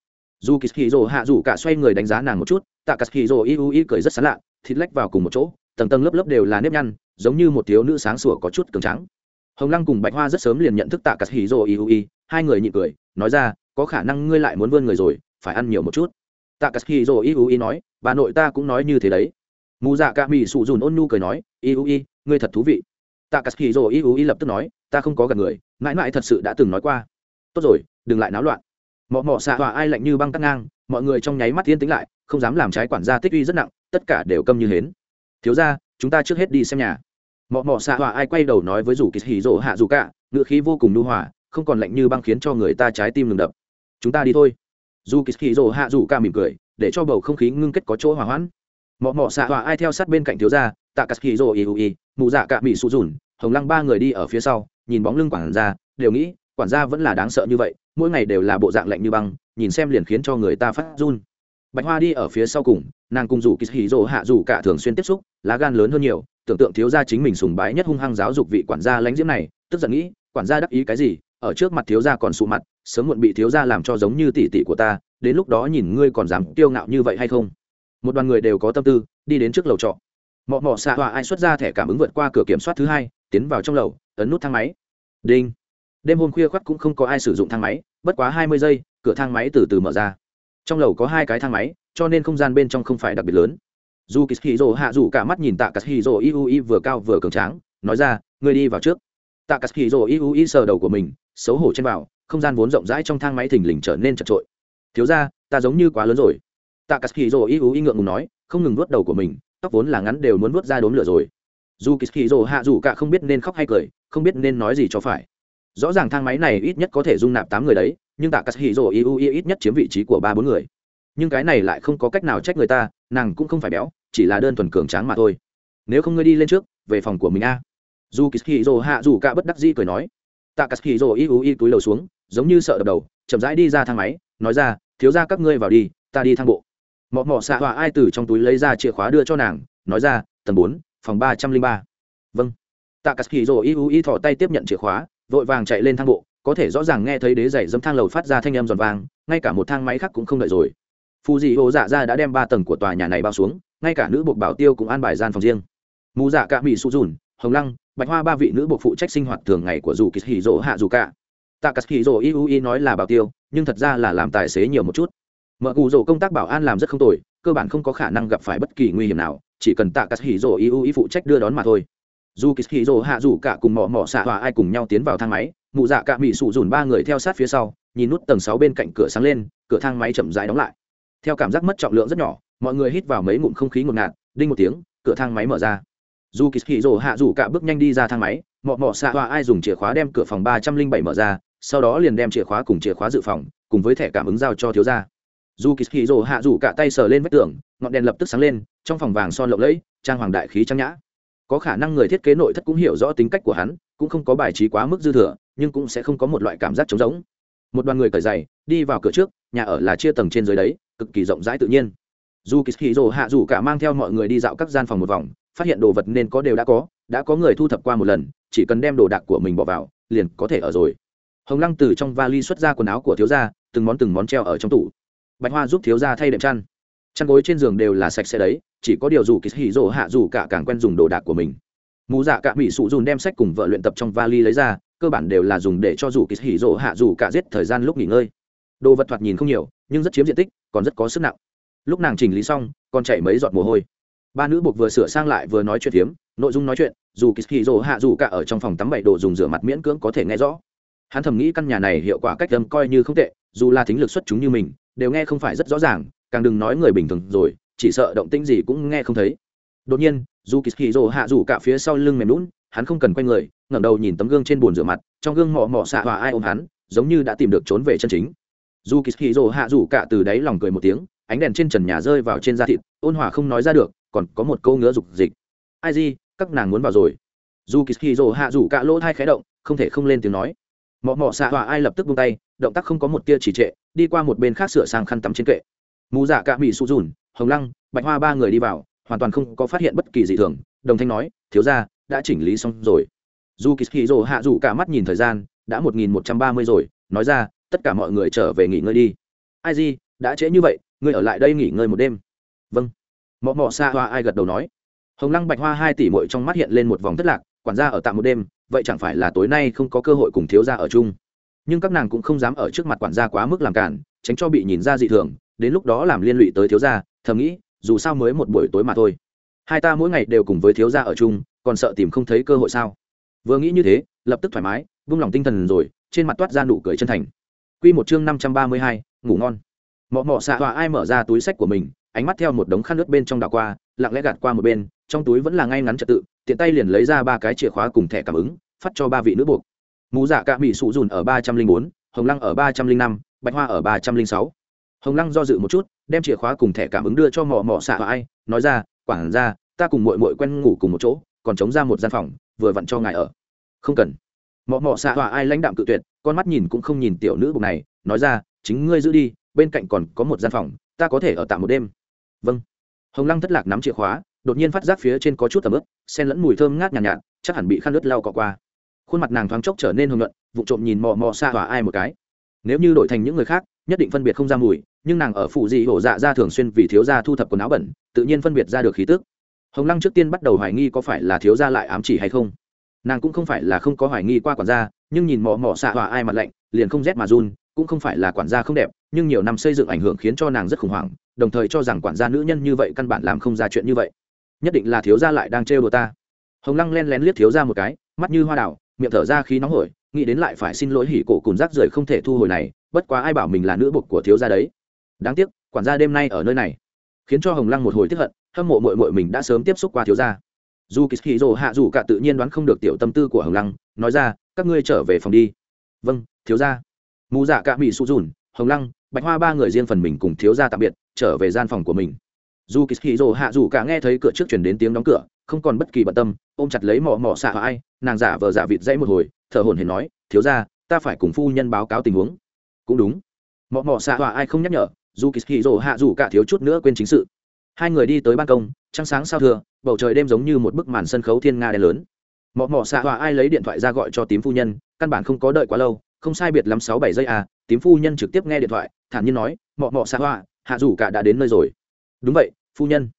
Dù kỳ hì rồ hạ dù cả xoay người đánh giá nàng một chút, tạ cà hì rồ iu i cười rất sán lạ, thịt lách vào cùng một chỗ, tầng tầng lớp lớp đều là nếp nhăn, giống như một thiếu nữ sáng sủa có chút cường trắng hồng lăng cùng bạch hoa rất sớm liền nhận thức tạ cà hì rồ iu i hai người nhị cười, nói ra, có khả năng ngươi lại muốn vươn người rồi phải ăn nhiều một chút. Tạ cả hì ý iu i nói, bà nội ta cũng nói như thế đấy. Mù dạ cả mỹ sụ dùn ôn nhu cười nói iu i ngươi thật thú vị. Tạ cả hì ý iu i lập tức nói, ta không có gặp người, mãi mãi thật sự đã từng nói qua. Tốt rồi, đừng lại náo loạn. Mọ mọ xạ hòa ai lạnh như băng cắt ngang, mọi người trong nháy mắt yên tĩnh lại, không dám làm trái quản gia tích uy rất nặng, tất cả đều câm như hến. Thiếu ra chúng ta trước hết đi xem nhà. Mọ mọ xạ hòa ai quay đầu nói với rủ kỳ hì rỗ hạ dù cả ngựa khí vô cùng nu hòa, không còn lạnh như băng khiến cho người ta trái tim ngừng đập. Chúng ta đi thôi dù kỳ kỳ rồ hạ dù ca mỉm cười, để cho bầu không khí ngưng kết có chỗ hòa hoãn mọ mọ xạ hòa ai theo sát bên cạnh thiếu gia. tạ cà kỳ rồ y y, mụ dạ cạ mỹ sụ dùn, hồng lăng ba người đi ở phía sau, nhìn bóng lưng quản gia, đều nghĩ, quản gia vẫn là đáng sợ như vậy, mỗi ngày đều là bộ dạng lạnh như băng, nhìn xem liền khiến cho người ta phát run bạch hoa đi ở phía sau cùng, nàng cùng rủ kỳ hì rỗ hạ rủ cả thường xuyên tiếp xúc, lá gan lớn hơn nhiều, tưởng tượng thiếu gia chính mình sùng bái nhất hung hăng giáo dục vị quản gia lãnh diễm này, tức giận nghĩ, quản gia đắc ý cái gì ở trước mặt thiếu gia còn sụ mặt, sớm muộn bị thiếu gia làm cho giống như tỷ tỷ của ta, đến lúc đó nhìn ngươi còn dám kiêu ngạo như vậy hay không? Một đoàn người đều có tâm tư, đi đến trước lầu trọ. Mọ mọ xạ họa ai xuất ra thẻ cảm ứng vượt qua cửa kiểm soát thứ hai, tiến vào trong lầu, ấn nút thang máy. Đinh. Đêm hôm khuya khoắt cũng không có ai sử dụng thang máy, bất quá hai mươi giây, cửa thang máy từ từ mở ra. Trong lầu có hai cái thang máy, cho nên không gian bên trong không phải đặc biệt lớn. Dù kỳ hì rồ hạ dù cả mắt nhìn tạ cà hì rồ iu i vừa cao vừa cường tráng, nói ra, ngươi đi vào trước. Tạ cà hì rồ iu i sờ đầu của mình xấu hổ trên vào, không gian vốn rộng rãi trong thang máy thình lình trở nên chật trội. Thiếu ra ta giống như quá lớn rồi. Tạ cà hì rồ iu i ngượng ngùng nói, không ngừng nuốt đầu của mình, tóc vốn là ngắn đều muốn nuốt ra đốm lửa rồi. Dù kỳ hì rồ hạ dù cả không biết nên khóc hay cười, không biết nên nói gì cho phải. Rõ ràng thang máy này ít nhất có thể dung nạp tám người đấy, nhưng tạ cà hì rồ iu i ít nhất chiếm vị trí của ba bốn người. Nhưng cái này lại không có cách nào trách người ta, nàng cũng không phải béo, chỉ là đơn thuần cường tráng mà thôi. Nếu không ngươi đi lên trước, về phòng của mình a. Dù kỳ rồ hạ dù cả bất đắc di cười nói tạ Cắt hì rồ y ú y túi đầu xuống, giống như sợ đập đầu, chậm rãi đi ra thang máy, nói ra, thiếu ra các ngươi vào đi, ta đi thang bộ. Mọ mọ xạ họa ai từ trong túi lấy ra chìa khóa đưa cho nàng, nói ra, tầng bốn, phòng ba trăm linh ba. Vâng. Tạ Cắt Khí rồ y u y thỏ tay tiếp nhận chìa khóa, vội vàng chạy lên thang bộ, có thể rõ ràng nghe thấy đế giày dẫm thang lầu phát ra thanh âm giòn vàng ngay cả một thang máy khác cũng không đợi rồi. Phù dị hồ dạ ra đã đem ba tầng của tòa nhà này bao xuống, ngay cả nữ buộc bảo tiêu cũng an bài gian phòng riêng. Mù dạ cả mỹ sụt dùn, hồng lăng bạch hoa ba vị nữ buộc phụ trách sinh hoạt thường ngày của dù kỳ hì dỗ hạ dù cả. Tạ cà hì dỗ iui nói là bảo tiêu, nhưng thật ra là làm tài xế nhiều một chút. Mở cụ dỗ công tác bảo an làm rất không tồi, cơ bản không có khả năng gặp phải bất kỳ nguy hiểm nào, chỉ cần tạ cà hì dỗ iui phụ trách đưa đón mà thôi. Dù kỳ hì dỗ hạ dù cả cùng mỏ mỏ xạ hòa ai cùng nhau tiến vào thang máy, mụ dạ cả mỹ sụ dùn ba người theo sát phía sau, nhìn nút tầng sáu bên cạnh cửa sáng lên, cửa thang máy chậm rãi đóng lại. Theo cảm giác mất trọng lượng rất nhỏ, mọi người hít vào mấy ngụm không khí ngột ngạt, đinh một tiếng, cửa thang máy mở ra dù kỳ hì rồ hạ dù cả bước nhanh đi ra thang máy, mọ mọ xạ hoa ai dùng chìa khóa đem cửa phòng ba trăm linh bảy mở ra, sau đó liền đem chìa khóa cùng chìa khóa dự phòng, cùng với thẻ cảm ứng giao cho thiếu gia. Dù kỳ hì rồ hạ dù cả tay sờ lên vách tường, ngọn đèn lập tức sáng lên, trong phòng vàng son lộng lẫy, trang hoàng đại khí trang nhã. Có khả năng người thiết kế nội thất cũng hiểu rõ tính cách của hắn, cũng không có bài trí quá mức dư thừa, nhưng cũng sẽ không có một loại cảm giác trống rỗng. Một đoàn người cởi giày, đi vào cửa trước, nhà ở là chia tầng trên dưới đấy, cực kỳ rộng rãi tự nhiên. Dù kỳ hì rồ hạ dù cả mang theo mọi người đi dạo các gian phòng một vòng phát hiện đồ vật nên có đều đã có đã có người thu thập qua một lần, chỉ cần đem đồ đạc của mình bỏ vào, liền có thể ở rồi. Hồng lăng từ trong vali xuất ra quần áo của thiếu gia, từng món từng món treo ở trong tủ. Bạch hoa giúp thiếu gia thay đệm chăn. Chăn gối trên giường đều là sạch sẽ đấy, chỉ có điều dù kỳ hỉ rộ hạ dù cả càng quen dùng đồ đạc của mình. Mù dạ cả mỹ sụ dùn đem sách cùng vợ luyện tập trong vali lấy ra, cơ bản đều là dùng để cho dù kỳ hỉ rộ hạ dù cả giết thời gian lúc nghỉ ngơi. Đồ vật thoạt nhìn không nhiều, nhưng rất chiếm diện tích, còn rất có sức nặng. Lúc nàng chỉnh lý xong, còn chảy mấy giọt mồ hôi ba nữ buộc vừa sửa sang lại vừa nói chuyện hiếm, nội dung nói chuyện dù kỳ hì hạ dù cả ở trong phòng tắm bảy đồ dùng rửa mặt miễn cưỡng có thể nghe rõ. Hắn thầm nghĩ căn nhà này hiệu quả cách âm coi như không tệ dù là thính lực xuất chúng như mình đều nghe không phải rất rõ ràng càng đừng nói người bình thường rồi chỉ sợ động tĩnh gì cũng nghe không thấy. Đột nhiên dù kỳ hì hạ dù cả phía sau lưng mềm lún hắn không cần quay người ngẩng đầu nhìn tấm gương trên bồn rửa mặt trong gương mỏ mỏ xạ hòa ai ôm hắn giống như đã tìm được trốn về chân chính. Dù kỳ dỗ hạ dù cả từ đáy lòng cười một tiếng ánh đèn trên trần nhà rơi vào trên da thịt ôn hòa không nói ra được còn có một câu ngứa dục dịch. Ai gì các nàng muốn vào rồi. Dù kỳ rồ hạ rủ cả lỗ thai khé động, không thể không lên tiếng nói. Mọ mọ xạ hòa ai lập tức buông tay, động tác không có một tia chỉ trệ, đi qua một bên khác sửa sang khăn tắm trên kệ. Mù dạ cạ mỹ sụ dùn, hồng lăng, bạch hoa ba người đi vào, hoàn toàn không có phát hiện bất kỳ gì thường. Đồng thanh nói, thiếu ra đã chỉnh lý xong rồi. Dù kỳ rồ hạ rủ cả mắt nhìn thời gian, đã một nghìn một trăm ba mươi rồi, nói ra, tất cả mọi người trở về nghỉ ngơi đi. Ai gì đã trễ như vậy, ngươi ở lại đây nghỉ ngơi một đêm. Vâng mọ mọ xa hoa ai gật đầu nói. Hồng lăng bạch hoa hai tỷ mội trong mắt hiện lên một vòng thất lạc quản gia ở tạm một đêm vậy chẳng phải là tối nay không có cơ hội cùng thiếu gia ở chung. Nhưng các nàng cũng không dám ở trước mặt quản gia quá mức làm cản tránh cho bị nhìn ra dị thường đến lúc đó làm liên lụy tới thiếu gia thầm nghĩ dù sao mới một buổi tối mà thôi. Hai ta mỗi ngày đều cùng với thiếu gia ở chung còn sợ tìm không thấy cơ hội sao? Vừa nghĩ như thế lập tức thoải mái vung lòng tinh thần rồi trên mặt toát ra nụ cười chân thành. Quy một chương năm trăm ba mươi hai, ngủ ngon. Mọ mọ xạ tọa ai mở ra túi sách của mình ánh mắt theo một đống khăn nước bên trong đảo qua, lặng lẽ gạt qua một bên, trong túi vẫn là ngay ngắn trật tự, tiện tay liền lấy ra ba cái chìa khóa cùng thẻ cảm ứng, phát cho ba vị nữ buộc. Mù dạ cạ mỹ sụ dùn ở ba trăm linh bốn, hồng lăng ở ba trăm linh năm, bạch hoa ở ba trăm linh sáu. Hồng lăng do dự một chút, đem chìa khóa cùng thẻ cảm ứng đưa cho mọ mọ xạ hòa ai, nói ra, quản ra ta cùng mội mội quen ngủ cùng một chỗ, còn chống ra một gian phòng, vừa vặn cho ngài ở. Không cần. Mọ mọ xạ hòa ai lãnh đạm cự tuyệt, con mắt nhìn cũng không nhìn tiểu nữ buộc này, nói ra, chính ngươi giữ đi, bên cạnh còn có một gian phòng, ta có thể ở tạm một đêm vâng. Hồng lăng thất lạc nắm chìa khóa đột nhiên phát giác phía trên có chút tầm ướp sen lẫn mùi thơm ngát nhàn nhạt, nhạt chắc hẳn bị khăn ướt lau cọ qua. Khuôn mặt nàng thoáng chốc trở nên hồng nhuận vụ trộm nhìn mò mò xa hòa ai một cái. Nếu như đổi thành những người khác nhất định phân biệt không ra mùi nhưng nàng ở phụ dị hổ dạ ra thường xuyên vì thiếu gia thu thập quần áo bẩn tự nhiên phân biệt ra được khí tức. Hồng lăng trước tiên bắt đầu hoài nghi có phải là thiếu gia lại ám chỉ hay không. Nàng cũng không phải là không có hoài nghi qua quản gia nhưng nhìn mò mò xạ hòa ai mặt lạnh liền không rét mà run cũng không phải là quản gia không đẹp nhưng nhiều năm xây dựng ảnh hưởng khiến cho nàng rất khủng hoảng đồng thời cho rằng quản gia nữ nhân như vậy căn bản làm không ra chuyện như vậy. Nhất định là thiếu gia lại đang trêu đùa ta. Hồng lăng len lén liếc thiếu gia một cái mắt như hoa đào, miệng thở ra khí nóng hổi nghĩ đến lại phải xin lỗi hỉ cổ cùng rác rưởi không thể thu hồi này bất quá ai bảo mình là nữ bục của thiếu gia đấy. Đáng tiếc quản gia đêm nay ở nơi này. Khiến cho hồng lăng một hồi tiếp hận hâm mộ mội mội mình đã sớm tiếp xúc qua thiếu gia. Dù kỳ hì rồ hạ dù cả tự nhiên đoán không được tiểu tâm tư của hồng lăng nói ra các ngươi trở về phòng đi. Vâng thiếu gia. Mù dạ cả mỹ su dùn hồng lăng bạch hoa ba người riêng phần mình cùng thiếu gia tạm biệt, trở về gian phòng của mình. Dù kỳ hì rồ hạ dù cả nghe thấy cửa trước chuyển đến tiếng đóng cửa, không còn bất kỳ bận tâm, ôm chặt lấy mỏ mỏ xạ ai, nàng giả vờ giả vịt dãy một hồi, thở hồn hển nói, thiếu gia, ta phải cùng phu nhân báo cáo tình huống. Cũng đúng. Mỏ mỏ xạ ai không nhắc nhở, dù kỳ hì rồ hạ dù cả thiếu chút nữa quên chính sự. Hai người đi tới ban công, trăng sáng sao thừa, bầu trời đêm giống như một bức màn sân khấu thiên nga đen lớn. Mọ mọ xạ hòa ai lấy điện thoại ra gọi cho tím phu nhân, căn bản không có đợi quá lâu, không sai biệt lắm sáu bảy giây à tím phu nhân trực tiếp nghe điện thoại thản nhiên nói mọ mọ xạ hoa, hạ dù cả đã đến nơi rồi. Đúng vậy phu nhân.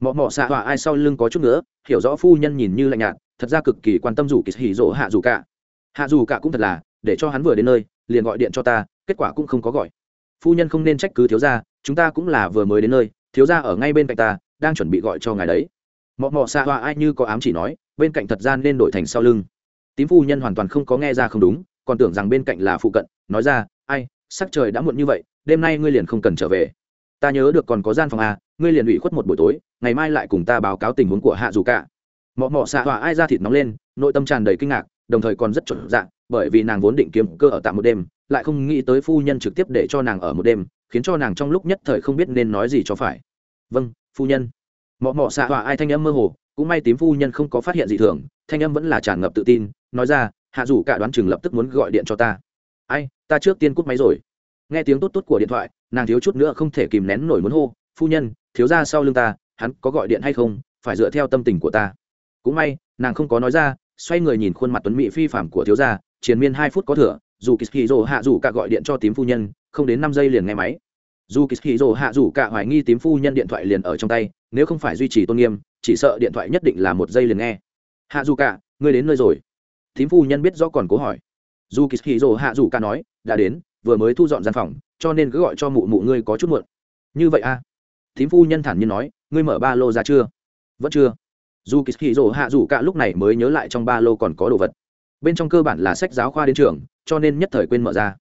Mọ mọ xạ hoa ai sau lưng có chút nữa hiểu rõ phu nhân nhìn như lạnh nhạt thật ra cực kỳ quan tâm dù kỳ hỉ rỗ hạ dù cả. Hạ dù cả cũng thật là để cho hắn vừa đến nơi liền gọi điện cho ta kết quả cũng không có gọi. Phu nhân không nên trách cứ thiếu gia chúng ta cũng là vừa mới đến nơi thiếu gia ở ngay bên cạnh ta đang chuẩn bị gọi cho ngài đấy. Mọ mọ xạ hoa ai như có ám chỉ nói bên cạnh thật ra nên đổi thành sau lưng. Tím phu nhân hoàn toàn không có nghe ra không đúng còn tưởng rằng bên cạnh là phụ cận nói ra ai sắc trời đã muộn như vậy đêm nay ngươi liền không cần trở về. Ta nhớ được còn có gian phòng à ngươi liền ủy khuất một buổi tối, ngày mai lại cùng ta báo cáo tình huống của hạ dù cả. Mọ mọ xạ hỏa ai ra thịt nóng lên, nội tâm tràn đầy kinh ngạc, đồng thời còn rất chuẩn dạng bởi vì nàng vốn định kiếm cơ ở tạm một đêm, lại không nghĩ tới phu nhân trực tiếp để cho nàng ở một đêm, khiến cho nàng trong lúc nhất thời không biết nên nói gì cho phải. Vâng phu nhân. Mọ mọ xạ hỏa ai thanh âm mơ hồ, cũng may tím phu nhân không có phát hiện gì thường, thanh âm vẫn là tràn ngập tự tin, nói ra, hạ dù cả đoán chừng lập tức muốn gọi điện cho ta. Ai, ta trước tiên cút máy rồi nghe tiếng tốt tốt của điện thoại, nàng thiếu chút nữa không thể kìm nén nổi muốn hô, phu nhân, thiếu ra sau lưng ta, hắn có gọi điện hay không? Phải dựa theo tâm tình của ta. Cũng may, nàng không có nói ra, xoay người nhìn khuôn mặt tuấn mỹ phi phạm của thiếu gia, triền miên hai phút có thừa, dù kỳ dỗ hạ dù cả gọi điện cho tím phu nhân, không đến năm giây liền nghe máy. Dù kỳ dỗ hạ dù cả hoài nghi tím phu nhân điện thoại liền ở trong tay, nếu không phải duy trì tôn nghiêm, chỉ sợ điện thoại nhất định là một giây liền nghe. Hạ dù cả, ngươi đến nơi rồi. Tím phu nhân biết rõ còn cố hỏi. Dù kỳ dỗ hạ dù cả nói, đã đến vừa mới thu dọn gian phòng, cho nên cứ gọi cho mụ mụ ngươi có chút muộn. Như vậy a à? tím phu nhân thản nhiên nói, ngươi mở ba lô ra chưa? Vẫn chưa. Dù kỳ kỳ rỗ hạ dù cả lúc này mới nhớ lại trong ba lô còn có đồ vật. Bên trong cơ bản là sách giáo khoa đến trường, cho nên nhất thời quên mở ra.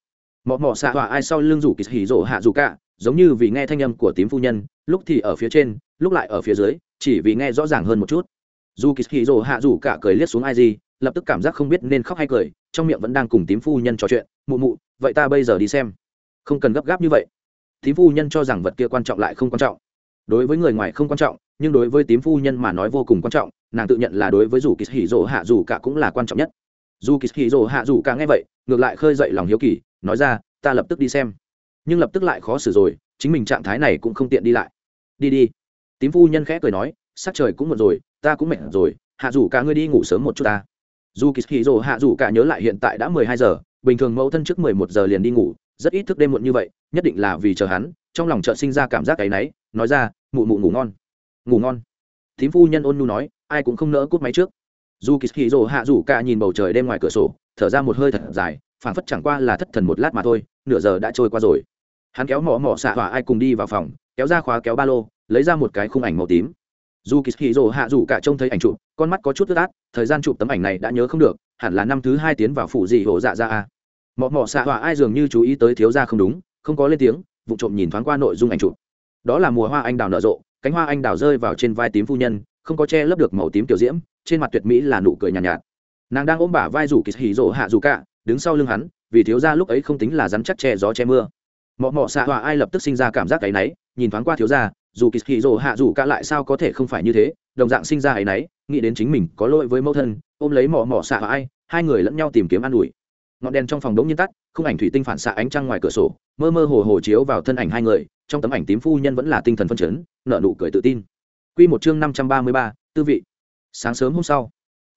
Mọ mọ xạ họa ai sau lưng rủ kỳ hì rỗ hạ dù cả, giống như vì nghe thanh âm của tím phu nhân, lúc thì ở phía trên, lúc lại ở phía dưới, chỉ vì nghe rõ ràng hơn một chút. Dù kỳ hì rỗ hạ dù cả cười liếc xuống ai gì lập tức cảm giác không biết nên khóc hay cười, trong miệng vẫn đang cùng tím phu nhân trò chuyện, mụ mụ, vậy ta bây giờ đi xem. Không cần gấp gáp như vậy. Tím phu nhân cho rằng vật kia quan trọng lại không quan trọng. Đối với người ngoài không quan trọng, nhưng đối với tím phu nhân mà nói vô cùng quan trọng, nàng tự nhận là đối với dù kỳ hỉ rỗ hạ dù cả cũng là quan trọng nhất. Dù kỳ hỉ rỗ hạ dù cả nghe vậy, ngược lại khơi dậy lòng hiếu kỳ, nói ra, ta lập tức đi xem. Nhưng lập tức lại khó xử rồi, chính mình trạng thái này cũng không tiện đi lại. Đi đi. Tím phu nhân khẽ cười nói, sắc trời cũng một rồi, ta cũng mệt rồi, hạ dù cả ngươi đi ngủ sớm một chút ta dù kỳ hỉ rỗ hạ dù cả nhớ lại hiện tại đã mười hai giờ, bình thường mẫu thân trước mười một giờ liền đi ngủ, rất ít thức đêm muộn như vậy, nhất định là vì chờ hắn, trong lòng chợt sinh ra cảm giác cái náy, nói ra, mụ mụ ngủ ngon. Ngủ ngon? Thím phu nhân ôn nhu nói, ai cũng không nỡ cút máy trước. Dù kỳ hì rồ hạ rủ cả nhìn bầu trời đêm ngoài cửa sổ, thở ra một hơi thật dài, phảng phất chẳng qua là thất thần một lát mà thôi, nửa giờ đã trôi qua rồi. Hắn kéo mỏ mỏ xạ hỏa ai cùng đi vào phòng, kéo ra khóa kéo ba lô, lấy ra một cái khung ảnh màu tím dù kỳ hì rồ hạ rủ cả trông thấy ảnh chụp con mắt có chút tức át thời gian chụp tấm ảnh này đã nhớ không được hẳn là năm thứ hai tiến vào phủ dị hổ dạ ra a. Mọ mọ xạ họa ai dường như chú ý tới thiếu ra không đúng không có lên tiếng vụ trộm nhìn thoáng qua nội dung ảnh chụp. Đó là mùa hoa anh đào nở rộ cánh hoa anh đào rơi vào trên vai tím phu nhân không có che lấp được màu tím tiểu diễm trên mặt tuyệt mỹ là nụ cười nhàn nhạt, nhạt. Nàng đang ôm bả vai rủ kỳ hỉ hạ dù cả đứng sau lưng hắn vì thiếu gia lúc ấy không tính là rắn chắc che gió che mưa. Mọ mọ xạ hòa ai lập tức sinh ra cảm giác cái náy nhìn thoáng qua thiếu gia dù kỳ hỉ rộ hạ dù cả lại sao có thể không phải như thế, đồng dạng sinh ra áy náy nghĩ đến chính mình có lỗi với mẫu thân, ôm lấy mỏ mỏ xạ và ai, hai người lẫn nhau tìm kiếm an ủi. Ngọn đèn trong phòng đống nhiên tắt khung ảnh thủy tinh phản xạ ánh trăng ngoài cửa sổ, mơ mơ hồ hồ chiếu vào thân ảnh hai người, trong tấm ảnh tím phu nhân vẫn là tinh thần phân chấn, nở nụ cười tự tin. Q một chương năm trăm ba mươi ba, tư vị. Sáng sớm hôm sau,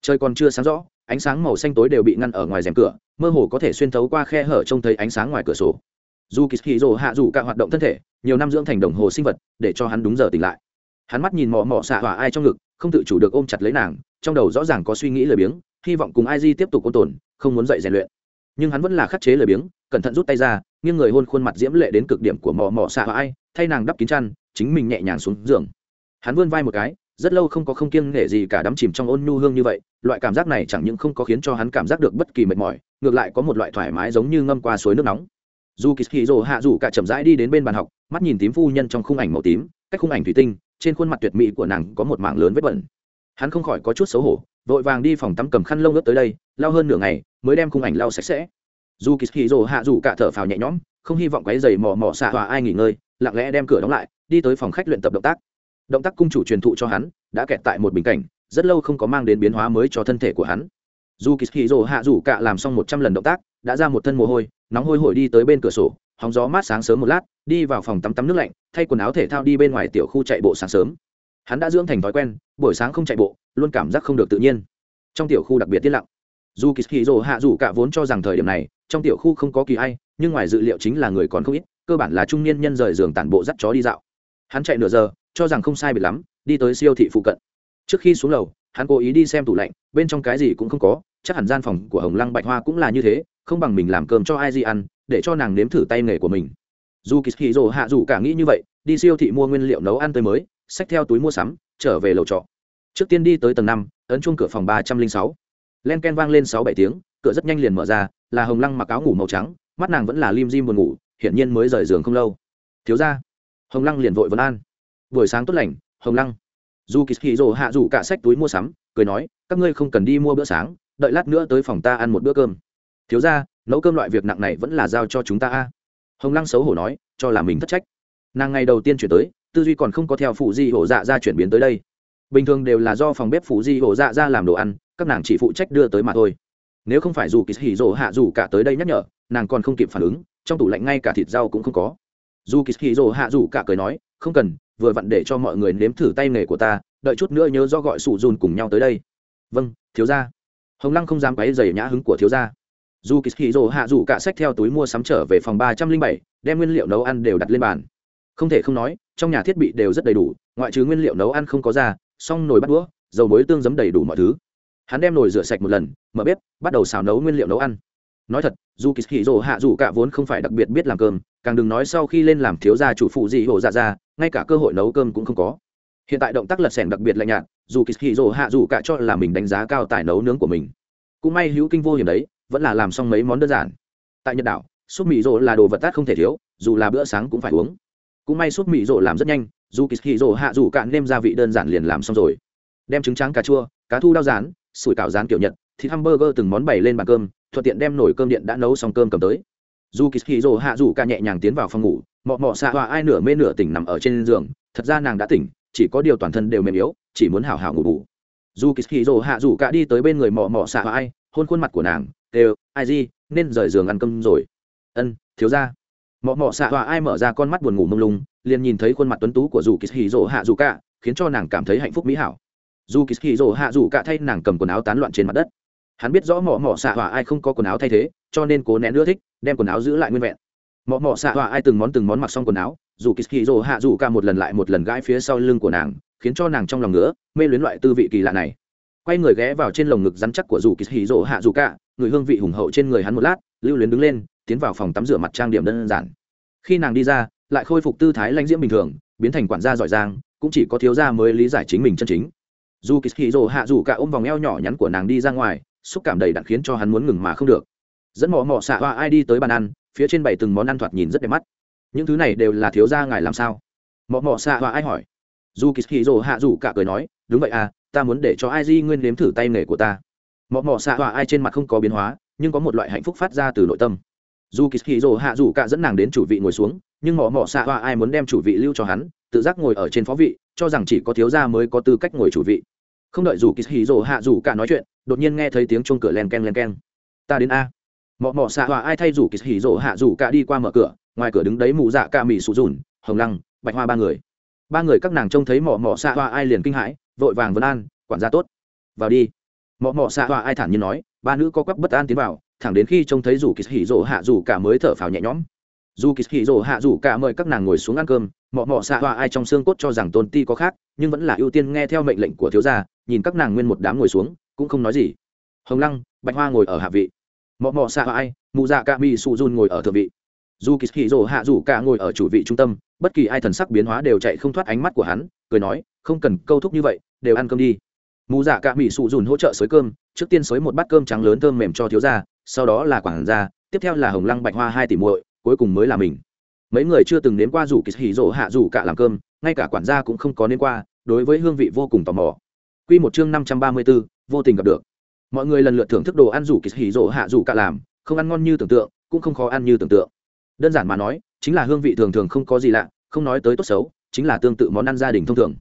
trời còn chưa sáng rõ, ánh sáng màu xanh tối đều bị ngăn ở ngoài rèm cửa, mơ hồ có thể xuyên thấu qua khe hở trông thấy ánh sáng ngoài cửa sổ dù kỳ hì rồ hạ dù cả hoạt động thân thể, nhiều năm dưỡng thành đồng hồ sinh vật, để cho hắn đúng giờ tỉnh lại. Hắn mắt nhìn mò mò xạ hỏa ai trong ngực, không tự chủ được ôm chặt lấy nàng, trong đầu rõ ràng có suy nghĩ lười biếng, hy vọng cùng ai di tiếp tục ôn tồn, không muốn dậy rèn luyện. Nhưng hắn vẫn là khắc chế lười biếng, cẩn thận rút tay ra, nghiêng người hôn khuôn mặt diễm lệ đến cực điểm của mò mò xạ ai, thay nàng đắp kín chăn, chính mình nhẹ nhàng xuống giường. Hắn vươn vai một cái, rất lâu không có không kiêng nể gì cả đắm chìm trong ôn nhu hương như vậy, loại cảm giác này chẳng những không có khiến cho hắn cảm giác được bất kỳ mệt mỏi, ngược lại có một loại thoải mái giống như ngâm qua suối nước nóng dù kỳ hì rồ hạ rủ cả chậm rãi đi đến bên bàn học, mắt nhìn tím phu nhân trong khung ảnh màu tím, cách khung ảnh thủy tinh, trên khuôn mặt tuyệt mỹ của nàng có một mảng lớn vết bẩn. Hắn không khỏi có chút xấu hổ, vội vàng đi phòng tắm cầm khăn lông ướt tới đây, lau hơn nửa ngày, mới đem khung ảnh lau sạch sẽ. Dù kỳ hì rồ hạ rủ cả thở phào nhẹ nhõm, không hy vọng cái giày mò mò xạ hòa ai nghỉ ngơi, lặng lẽ đem cửa đóng lại, đi tới phòng khách luyện tập động tác. Động tác cung chủ truyền thụ cho hắn, đã kẹt tại một bình cảnh, rất lâu không có mang đến biến hóa mới cho thân thể của hắn. Dù kỳ hì rồ hạ rủ cả làm xong một trăm lần động tác, đã ra một thân mồ hôi nóng hôi hổi đi tới bên cửa sổ, hóng gió mát sáng sớm một lát, đi vào phòng tắm tắm nước lạnh, thay quần áo thể thao đi bên ngoài tiểu khu chạy bộ sáng sớm. Hắn đã dưỡng thành thói quen, buổi sáng không chạy bộ, luôn cảm giác không được tự nhiên. Trong tiểu khu đặc biệt tiết lặng. Dù kỳ hì rồ hạ dù cả vốn cho rằng thời điểm này, trong tiểu khu không có kỳ ai, nhưng ngoài dự liệu chính là người còn không ít, cơ bản là trung niên nhân rời giường tản bộ dắt chó đi dạo. Hắn chạy nửa giờ, cho rằng không sai biệt lắm, đi tới siêu thị phụ cận. Trước khi xuống lầu, hắn cố ý đi xem tủ lạnh, bên trong cái gì cũng không có, chắc hẳn gian phòng của hồng lăng bạch hoa cũng là như thế không bằng mình làm cơm cho ai gì ăn, để cho nàng nếm thử tay nghề của mình. Dù kỳ hì rồ hạ dù cả nghĩ như vậy, đi siêu thị mua nguyên liệu nấu ăn tới mới, xách theo túi mua sắm, trở về lầu trọ. Trước tiên đi tới tầng năm, ấn chuông cửa phòng ba trăm linh sáu. Len ken vang lên sáu bảy tiếng, cửa rất nhanh liền mở ra, là hồng lăng mặc áo ngủ màu trắng, mắt nàng vẫn là lim dim buồn ngủ, hiển nhiên mới rời giường không lâu. Thiếu ra hồng lăng liền vội vấn an. Buổi sáng tốt lành, hồng lăng. Dù kỳ hì rồ hạ dù cả sách túi mua sắm, cười nói, các ngươi không cần đi mua bữa sáng, đợi lát nữa tới phòng ta ăn một bữa cơm thiếu ra, nấu cơm loại việc nặng này vẫn là giao cho chúng ta a. Hồng lăng xấu hổ nói, cho là mình thất trách. Nàng ngày đầu tiên chuyển tới, tư duy còn không có theo phụ di hổ dạ ra chuyển biến tới đây. Bình thường đều là do phòng bếp phụ di hổ dạ ra làm đồ ăn, các nàng chỉ phụ trách đưa tới mà thôi. Nếu không phải dù kỳ hỉ rổ hạ dù cả tới đây nhắc nhở, nàng còn không kịp phản ứng, trong tủ lạnh ngay cả thịt rau cũng không có. Dù kỳ hỉ rổ hạ dù cả cười nói, không cần, vừa vặn để cho mọi người nếm thử tay nghề của ta, đợi chút nữa nhớ do gọi sụ dùn cùng nhau tới đây. Vâng thiếu gia. Hồng lăng không dám quấy dày nhã hứng của thiếu gia dù kỳ hì rồ hạ dù cả sách theo túi mua sắm trở về phòng ba trăm linh bảy, đem nguyên liệu nấu ăn đều đặt lên bàn. Không thể không nói, trong nhà thiết bị đều rất đầy đủ, ngoại trừ nguyên liệu nấu ăn không có ra, xong nồi bắt đũa, dầu muối tương giấm đầy đủ mọi thứ. Hắn đem nồi rửa sạch một lần, mở bếp, bắt đầu xào nấu nguyên liệu nấu ăn. Nói thật, dù kỳ hì rồ hạ dù cả vốn không phải đặc biệt biết làm cơm, càng đừng nói sau khi lên làm thiếu gia chủ phụ gì hổ dạ ra, ngay cả cơ hội nấu cơm cũng không có. Hiện tại động tác lật sẻng đặc biệt lạnh nhạt, dù kỳ hì rồ hạ dù cả cho là mình đánh giá cao tài nấu nướng của mình. Cũng may hữu kinh vô hiểm đấy vẫn là làm xong mấy món đơn giản. Tại nhật đảo, súp mì rộ là đồ vật tát không thể thiếu, dù là bữa sáng cũng phải uống. Cũng may súp mì rộ làm rất nhanh, dù kỳ hì rộ hạ dù cạn nêm gia vị đơn giản liền làm xong rồi. Đem trứng trắng cà chua, cá thu đao rán, sủi cảo rán kiểu nhật, thịt hamburger từng món bày lên bàn cơm, thuận tiện đem nổi cơm điện đã nấu xong cơm cầm tới. Dù kỳ hì rộ hạ dù cạn nhẹ nhàng tiến vào phòng ngủ, mọ mọ xạ hòa ai nửa mê nửa tỉnh nằm ở trên giường, thật ra nàng đã tỉnh, chỉ có điều toàn thân đều mềm yếu, chỉ muốn hào hào ngủ bù. Dù kỳ hì rộ hạ dù cả đi tới bên người mọ mọ xạ hòa ai, hôn khuôn mặt của nàng đều ai gì, nên rời giường ăn cơm rồi. Ân, thiếu ra mọ mọ xạ hòa ai mở ra con mắt buồn ngủ mông lung, liền nhìn thấy khuôn mặt tuấn tú của dù kỳ hì rỗ hạ dù cả khiến cho nàng cảm thấy hạnh phúc mỹ hảo. Dù kỳ hì rỗ hạ dù cả thay nàng cầm quần áo tán loạn trên mặt đất. Hắn biết rõ mọ mọ xạ hòa ai không có quần áo thay thế, cho nên cố nén nữa thích, đem quần áo giữ lại nguyên vẹn. Mọ mọ xạ hòa ai từng món từng món mặc xong quần áo dù kỳ hì rỗ hạ dù cả một lần lại một lần gãi phía sau lưng của nàng, khiến cho nàng trong lòng nữa mê luyến loại tư vị kỳ lạ này. Quay người ghé vào trên lồng ngực rắn chắc của dù kỳ hì rỗ hạ dù cả người hương vị hùng hậu trên người hắn một lát, lưu luyến đứng lên, tiến vào phòng tắm rửa mặt trang điểm đơn giản. Khi nàng đi ra, lại khôi phục tư thái lãnh diễm bình thường, biến thành quản gia giỏi giang, cũng chỉ có thiếu gia mới lý giải chính mình chân chính. Dù kỳ hì rồ hạ dù cả ôm vòng eo nhỏ nhắn của nàng đi ra ngoài, xúc cảm đầy đặn khiến cho hắn muốn ngừng mà không được. Dẫn mò mò xạ hoa ai đi tới bàn ăn, phía trên bảy từng món ăn thoạt nhìn rất đẹp mắt. Những thứ này đều là thiếu gia ngài làm sao? Mò mò xạ hoa ai hỏi. Dù kỳ hì rồ hạ dù cả cười nói, đúng vậy à ta muốn để cho ai di nguyên nếm thử tay nghề của ta mọ mọ xạ họa ai trên mặt không có biến hóa, nhưng có một loại hạnh phúc phát ra từ nội tâm. Dù kỳ hì rồ hạ dù cả dẫn nàng đến chủ vị ngồi xuống, nhưng mọ mọ xạ họa ai muốn đem chủ vị lưu cho hắn, tự giác ngồi ở trên phó vị, cho rằng chỉ có thiếu gia mới có tư cách ngồi chủ vị. Không đợi dù kỳ hì rồ hạ dù cả nói chuyện, đột nhiên nghe thấy tiếng chuông cửa len k e n len k e n ta đến a. Mọ mọ xạ họa ai thay dù kỳ hì rồ hạ dù cả đi qua mở cửa, ngoài cửa đứng đấy mụ dạ ca mì sụ dùn, hồng lăng, bạch hoa ba người. Ba người các nàng trông thấy mọ mọ xạ họa ai liền kinh hãi, vội vàng vân an, quản gia tốt. Vào đi mọ mọ xạ họa ai thản nhiên nói, ba nữ có quắc bất an tiến vào, thẳng đến khi trông thấy dù kỳ hỉ rỗ hạ dù cả mới thở phào nhẹ nhõm. Dù kỳ hỉ rỗ hạ dù cả mời các nàng ngồi xuống ăn cơm, mọ mọ xạ họa ai trong xương cốt cho rằng tôn ti có khác, nhưng vẫn là ưu tiên nghe theo mệnh lệnh của thiếu gia, nhìn các nàng nguyên một đám ngồi xuống, cũng không nói gì. Hồng lăng, bạch hoa ngồi ở hạ vị. Mọ mọ xạ họa ai, mụ dạ ca mi su dun ngồi ở thượng vị. Dù kỳ hỉ rỗ hạ dù cả ngồi ở chủ vị trung tâm, bất kỳ ai thần sắc biến hóa đều chạy không thoát ánh mắt của hắn, cười nói, không cần câu thúc như vậy, đều ăn cơm đi mù dạ cả mỹ sụ dùn hỗ trợ xới cơm trước tiên xới một bát cơm trắng lớn thơm mềm cho thiếu gia sau đó là quản gia tiếp theo là hồng lăng bạch hoa hai tỷ muội cuối cùng mới là mình mấy người chưa từng nếm qua rủ kỳ hỉ rỗ hạ rủ cả làm cơm ngay cả quản gia cũng không có nếm qua đối với hương vị vô cùng tò mò Quy một chương năm trăm ba mươi 534, vô tình gặp được. Mọi người lần lượt thưởng thức đồ ăn rủ kỳ hỉ rỗ hạ rủ cả làm, không ăn ngon như tưởng tượng, cũng không khó ăn như tưởng tượng. Đơn giản mà nói, chính là hương vị thường thường không có gì lạ, không nói tới tốt xấu, chính là tương tự món ăn gia đình thông thường.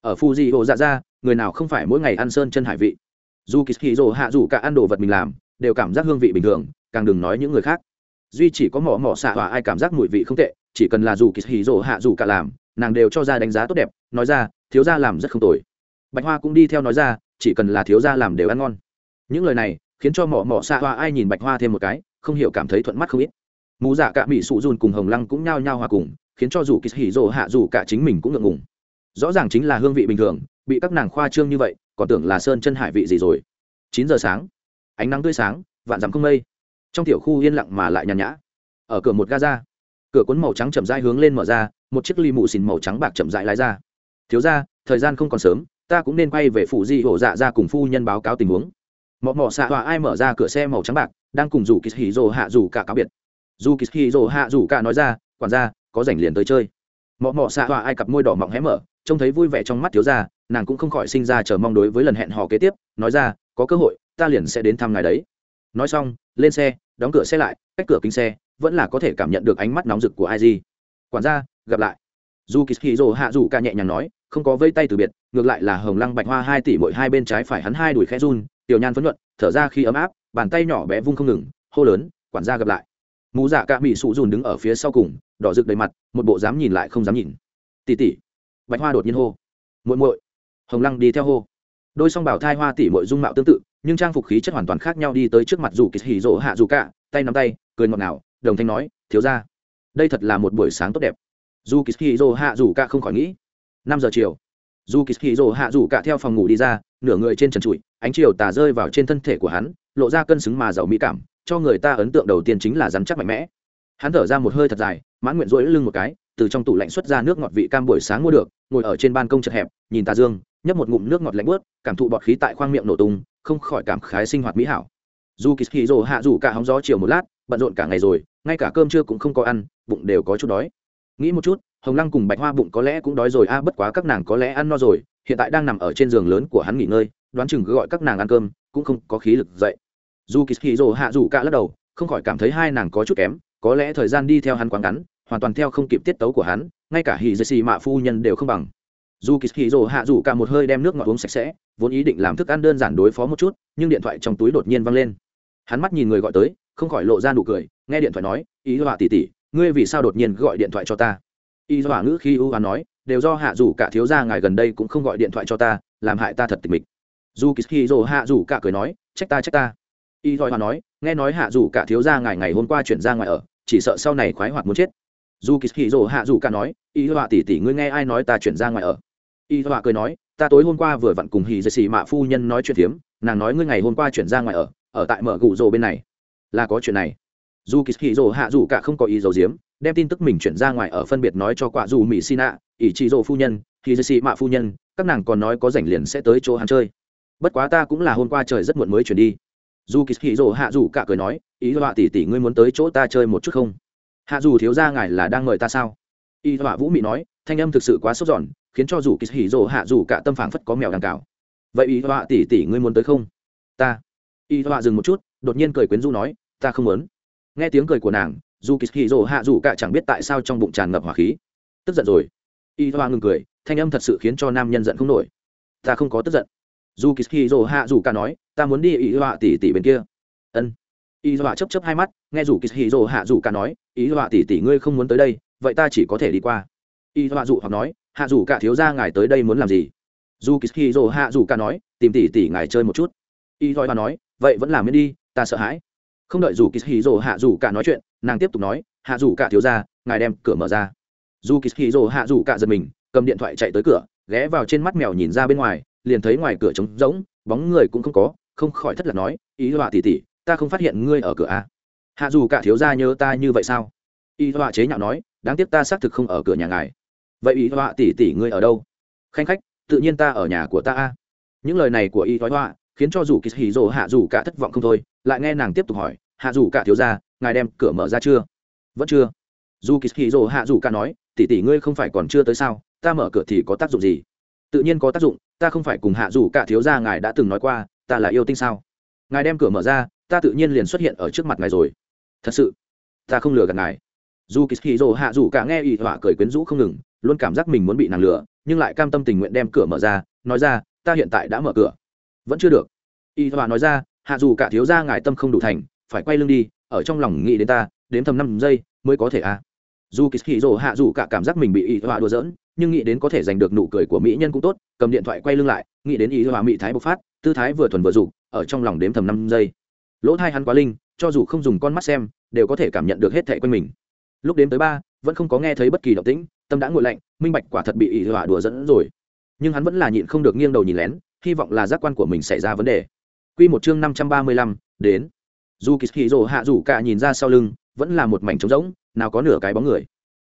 Ở Fuji Hồ dạ ra, người nào không phải mỗi ngày ăn sơn chân hải vị. Dù kỳ hì rồ hạ dù cả ăn đồ vật mình làm, đều cảm giác hương vị bình thường, càng đừng nói những người khác. Duy chỉ có mỏ mỏ xạ hỏa ai cảm giác mùi vị không tệ, chỉ cần là dù kỳ hì rồ hạ dù cả làm, nàng đều cho ra đánh giá tốt đẹp, nói ra, thiếu gia làm rất không tồi. Bạch hoa cũng đi theo nói ra, chỉ cần là thiếu gia làm đều ăn ngon. Những lời này khiến cho mỏ mỏ xạ hoa ai nhìn bạch hoa thêm một cái, không hiểu cảm thấy thuận mắt không ít. Mù dạ cả mỹ sụ dùn cùng hồng lăng cũng nhao nhao hòa cùng, khiến cho dù kỳ hì rồ hạ dù cả chính mình cũng ngượng ngùng rõ ràng chính là hương vị bình thường, bị các nàng khoa trương như vậy, còn tưởng là sơn chân hải vị gì rồi. Chín giờ sáng, ánh nắng tươi sáng, vạn dắm không mây. Trong tiểu khu yên lặng mà lại nhàn nhã. Ở cửa một gaza, cửa cuốn màu trắng chậm rãi hướng lên mở ra, một chiếc ly mụ xìn màu trắng bạc chậm rãi lái ra. Thiếu ra thời gian không còn sớm, ta cũng nên quay về phụ di hổ dạ ra cùng phu nhân báo cáo tình huống. Mọ mọ xạ hòa ai mở ra cửa xe màu trắng bạc, đang cùng rủ kỳ hì rồ hạ rủ cả cáo biệt. Dù kỳ hì rồ hạ rủ cả nói ra, quản gia, có rảnh liền tới chơi. Mọ mọ xạ hòa ai cặp môi đỏ mọng hé mở trông thấy vui vẻ trong mắt thiếu gia, nàng cũng không khỏi sinh ra chờ mong đối với lần hẹn hò kế tiếp nói ra có cơ hội ta liền sẽ đến thăm ngài đấy. Nói xong lên xe đóng cửa xe lại cách cửa kính xe vẫn là có thể cảm nhận được ánh mắt nóng rực của ai gì quản gia gặp lại. Dù kỳ hạ dù ca nhẹ nhàng nói không có vây tay từ biệt ngược lại là hồng lăng bạch hoa hai tỷ mỗi hai bên trái phải hắn hai đùi khẽ run tiểu nhan phấn nhuận thở ra khi ấm áp bàn tay nhỏ bé vung không ngừng hô lớn quản gia gặp lại. Mù dạ ca mỹ sụ dùn đứng ở phía sau cùng đỏ rực đầy mặt một bộ dám nhìn lại không dám nhìn. Tỉ tỉ bạch hoa đột nhiên hô, muội muội. Hồng lăng đi theo hô. Đôi song bảo thai hoa tỷ muội dung mạo tương tự, nhưng trang phục khí chất hoàn toàn khác nhau đi tới trước mặt dù kỳ hỉ rỗ hạ dù cả, tay nắm tay, cười ngọt ngào, đồng thanh nói, thiếu ra đây thật là một buổi sáng tốt đẹp. Dù kỳ hỉ rỗ hạ dù cả không khỏi nghĩ, năm giờ chiều, dù kỳ hỉ rỗ hạ dù cả theo phòng ngủ đi ra, nửa người trên trần trụi, ánh chiều tà rơi vào trên thân thể của hắn, lộ ra cân xứng mà giàu mỹ cảm, cho người ta ấn tượng đầu tiên chính là rắn chắc mạnh mẽ hắn thở ra một hơi thật dài, mãn nguyện rỗi lưng một cái, từ trong tủ lạnh xuất ra nước ngọt vị cam buổi sáng mua được, ngồi ở trên ban công chật hẹp, nhìn tà dương, nhấp một ngụm nước ngọt lạnh bớt cảm thụ bọt khí tại khoang miệng nổ tung, không khỏi cảm khái sinh hoạt mỹ hảo. Dù kỳ hì rồ hạ dù cả hóng gió chiều một lát, bận rộn cả ngày rồi, ngay cả cơm trưa cũng không có ăn, bụng đều có chút đói. Nghĩ một chút, hồng lăng cùng bạch hoa bụng có lẽ cũng đói rồi, a, bất quá các nàng có lẽ ăn no rồi, hiện tại đang nằm ở trên giường lớn của hắn nghỉ ngơi, đoán chừng cứ gọi các nàng ăn cơm, cũng không có khí lực dậy. Dù kỳ hì rồ hạ dù cả lắc đầu, không khỏi cảm thấy hai nàng có chút kém có lẽ thời gian đi theo hắn quá ngắn, hoàn toàn theo không kịp tiết tấu của hắn, ngay cả hì dây xì mạ phu nhân đều không bằng. Dù kỳ hì rồ hạ rủ cả một hơi đem nước ngọt uống sạch sẽ, vốn ý định làm thức ăn đơn giản đối phó một chút, nhưng điện thoại trong túi đột nhiên văng lên. Hắn mắt nhìn người gọi tới, không khỏi lộ ra nụ cười, nghe điện thoại nói, ý họa tỉ tỉ ngươi vì sao đột nhiên gọi điện thoại cho ta? Y họa ngữ khi ưu hắn nói, đều do hạ rủ cả thiếu gia ngài gần đây cũng không gọi điện thoại cho ta, làm hại ta thật tịch mịch. Dù kỳ hì rồ hạ rủ cả cười nói, trách ta trách ta y họa nói, nghe nói hạ dù cả thiếu gia ngài ngày hôm qua chuyển ra ngoài ở, chỉ sợ sau này khoái hoạt muốn chết. Dù kỳ hì dỗ hạ dù cả nói, y họa tỉ tỉ ngươi nghe ai nói ta chuyển ra ngoài ở? Y họa cười nói, ta tối hôm qua vừa vặn cùng hì dây xì mạ phu nhân nói chuyện phiếm, nàng nói ngươi ngày hôm qua chuyển ra ngoài ở ở tại mở gù rồ bên này. Là có chuyện này. Dù kỳ hì dỗ hạ dù cả không có ý dầu diếm, đem tin tức mình chuyển ra ngoài ở phân biệt nói cho quả dù mỹ xin ạ ỷ chị dỗ phu nhân hì dây xì mạ phu nhân, các nàng còn nói có rảnh liền sẽ tới chỗ hắn chơi. Bất quá ta cũng là hôm qua trời rất muộn mới chuyển đi dù kỳ hì rồ hạ dù cả cười nói, ý họa tỷ tỷ ngươi muốn tới chỗ ta chơi một chút không? Hạ dù thiếu ra ngài là đang mời ta sao? Y họa vũ mị nói, thanh âm thực sự quá sốt giòn khiến cho dù kỳ hì rồ hạ dù cả tâm phảng phất có mèo đằng cào. Vậy ý họa tỷ tỷ ngươi muốn tới không? Ta. Y họa dừng một chút, đột nhiên cười quyến rũ nói, ta không muốn. Nghe tiếng cười của nàng, dù kỳ hì rồ hạ dù cả chẳng biết tại sao trong bụng tràn ngập hỏa khí. Tức giận rồi. Y họa ngừng cười, thanh âm thật sự khiến cho nam nhân giận không nổi. Ta không có tức giận dù kỳ hỉ hạ dù cả nói, ta muốn đi ý họa tỷ tỷ bên kia. Ân. Ý họa chấp chấp hai mắt, nghe dù kỳ hỉ hạ dù cả nói ý họa tỷ tỷ ngươi không muốn tới đây, vậy ta chỉ có thể đi qua. Ý họa dụ hoặc nói, hạ dù cả thiếu gia ngài tới đây muốn làm gì? Dù kỳ dỗ hạ dù cả nói, tìm tỷ tỷ ngài chơi một chút. Ý họa nói, vậy vẫn làm miễn đi, ta sợ hãi. Không đợi dù kỳ dỗ hạ dù cả nói chuyện, nàng tiếp tục nói, hạ dù cả thiếu gia, ngài đem cửa mở ra. Dù kỳ dỗ hạ dù cả giật mình, cầm điện thoại chạy tới cửa, ghé vào trên mắt mèo nhìn ra bên ngoài liền thấy ngoài cửa trống rỗng bóng người cũng không có không khỏi thất lạc nói ý họa tỷ tỷ ta không phát hiện ngươi ở cửa à? hạ dù cả thiếu gia nhớ ta như vậy sao? Y họa chế nhạo nói đáng tiếc ta xác thực không ở cửa nhà ngài. Vậy y họa tỷ tỷ ngươi ở đâu? Khanh khách tự nhiên ta ở nhà của ta a những lời này của y họa khiến cho dù kỳ hì rồ hạ dù cả thất vọng không thôi lại nghe nàng tiếp tục hỏi hạ dù cả thiếu gia, ngài đem cửa mở ra chưa? Vẫn chưa. Dù kỳ hì rồ hạ dù cả nói tỷ tỷ ngươi không phải còn chưa tới sao? Ta mở cửa thì có tác dụng gì? Tự nhiên có tác dụng ta không phải cùng hạ dù cả thiếu gia ngài đã từng nói qua, ta là yêu tinh sao? Ngài đem cửa mở ra, ta tự nhiên liền xuất hiện ở trước mặt ngài rồi. Thật sự, ta không lừa gạt ngài. Dù kỳ hì hạ dù cả nghe y họa cười quyến rũ không ngừng, luôn cảm giác mình muốn bị nàng lừa, nhưng lại cam tâm tình nguyện đem cửa mở ra, nói ra, ta hiện tại đã mở cửa. Vẫn chưa được. Y họa nói ra, hạ dù cả thiếu gia ngài tâm không đủ thành, phải quay lưng đi, ở trong lòng nghĩ đến ta, đến thầm năm giây mới có thể à? dù kỳ hì hạ dù cả cảm giác mình bị ỷ họa đùa giỡn nhưng nghĩ đến có thể giành được nụ cười của mỹ nhân cũng tốt, cầm điện thoại quay lưng lại, nghĩ đến ý hòa mỹ thái bộc phát, tư thái vừa thuần vừa dục, ở trong lòng đếm thầm năm giây. Lỗ thai hắn quá linh, cho dù không dùng con mắt xem, đều có thể cảm nhận được hết thệ quanh mình. Lúc đến tới ba, vẫn không có nghe thấy bất kỳ động tĩnh, tâm đã ngồi lạnh, minh bạch quả thật bị ý hòa đùa dẫn rồi. Nhưng hắn vẫn là nhịn không được nghiêng đầu nhìn lén, hy vọng là giác quan của mình xảy ra vấn đề. Quy một chương năm trăm ba mươi lăm, đến. Dù kỳ rồ hạ rủ cả nhìn ra sau lưng, vẫn là một mảnh trống rỗng, nào có nửa cái bóng người.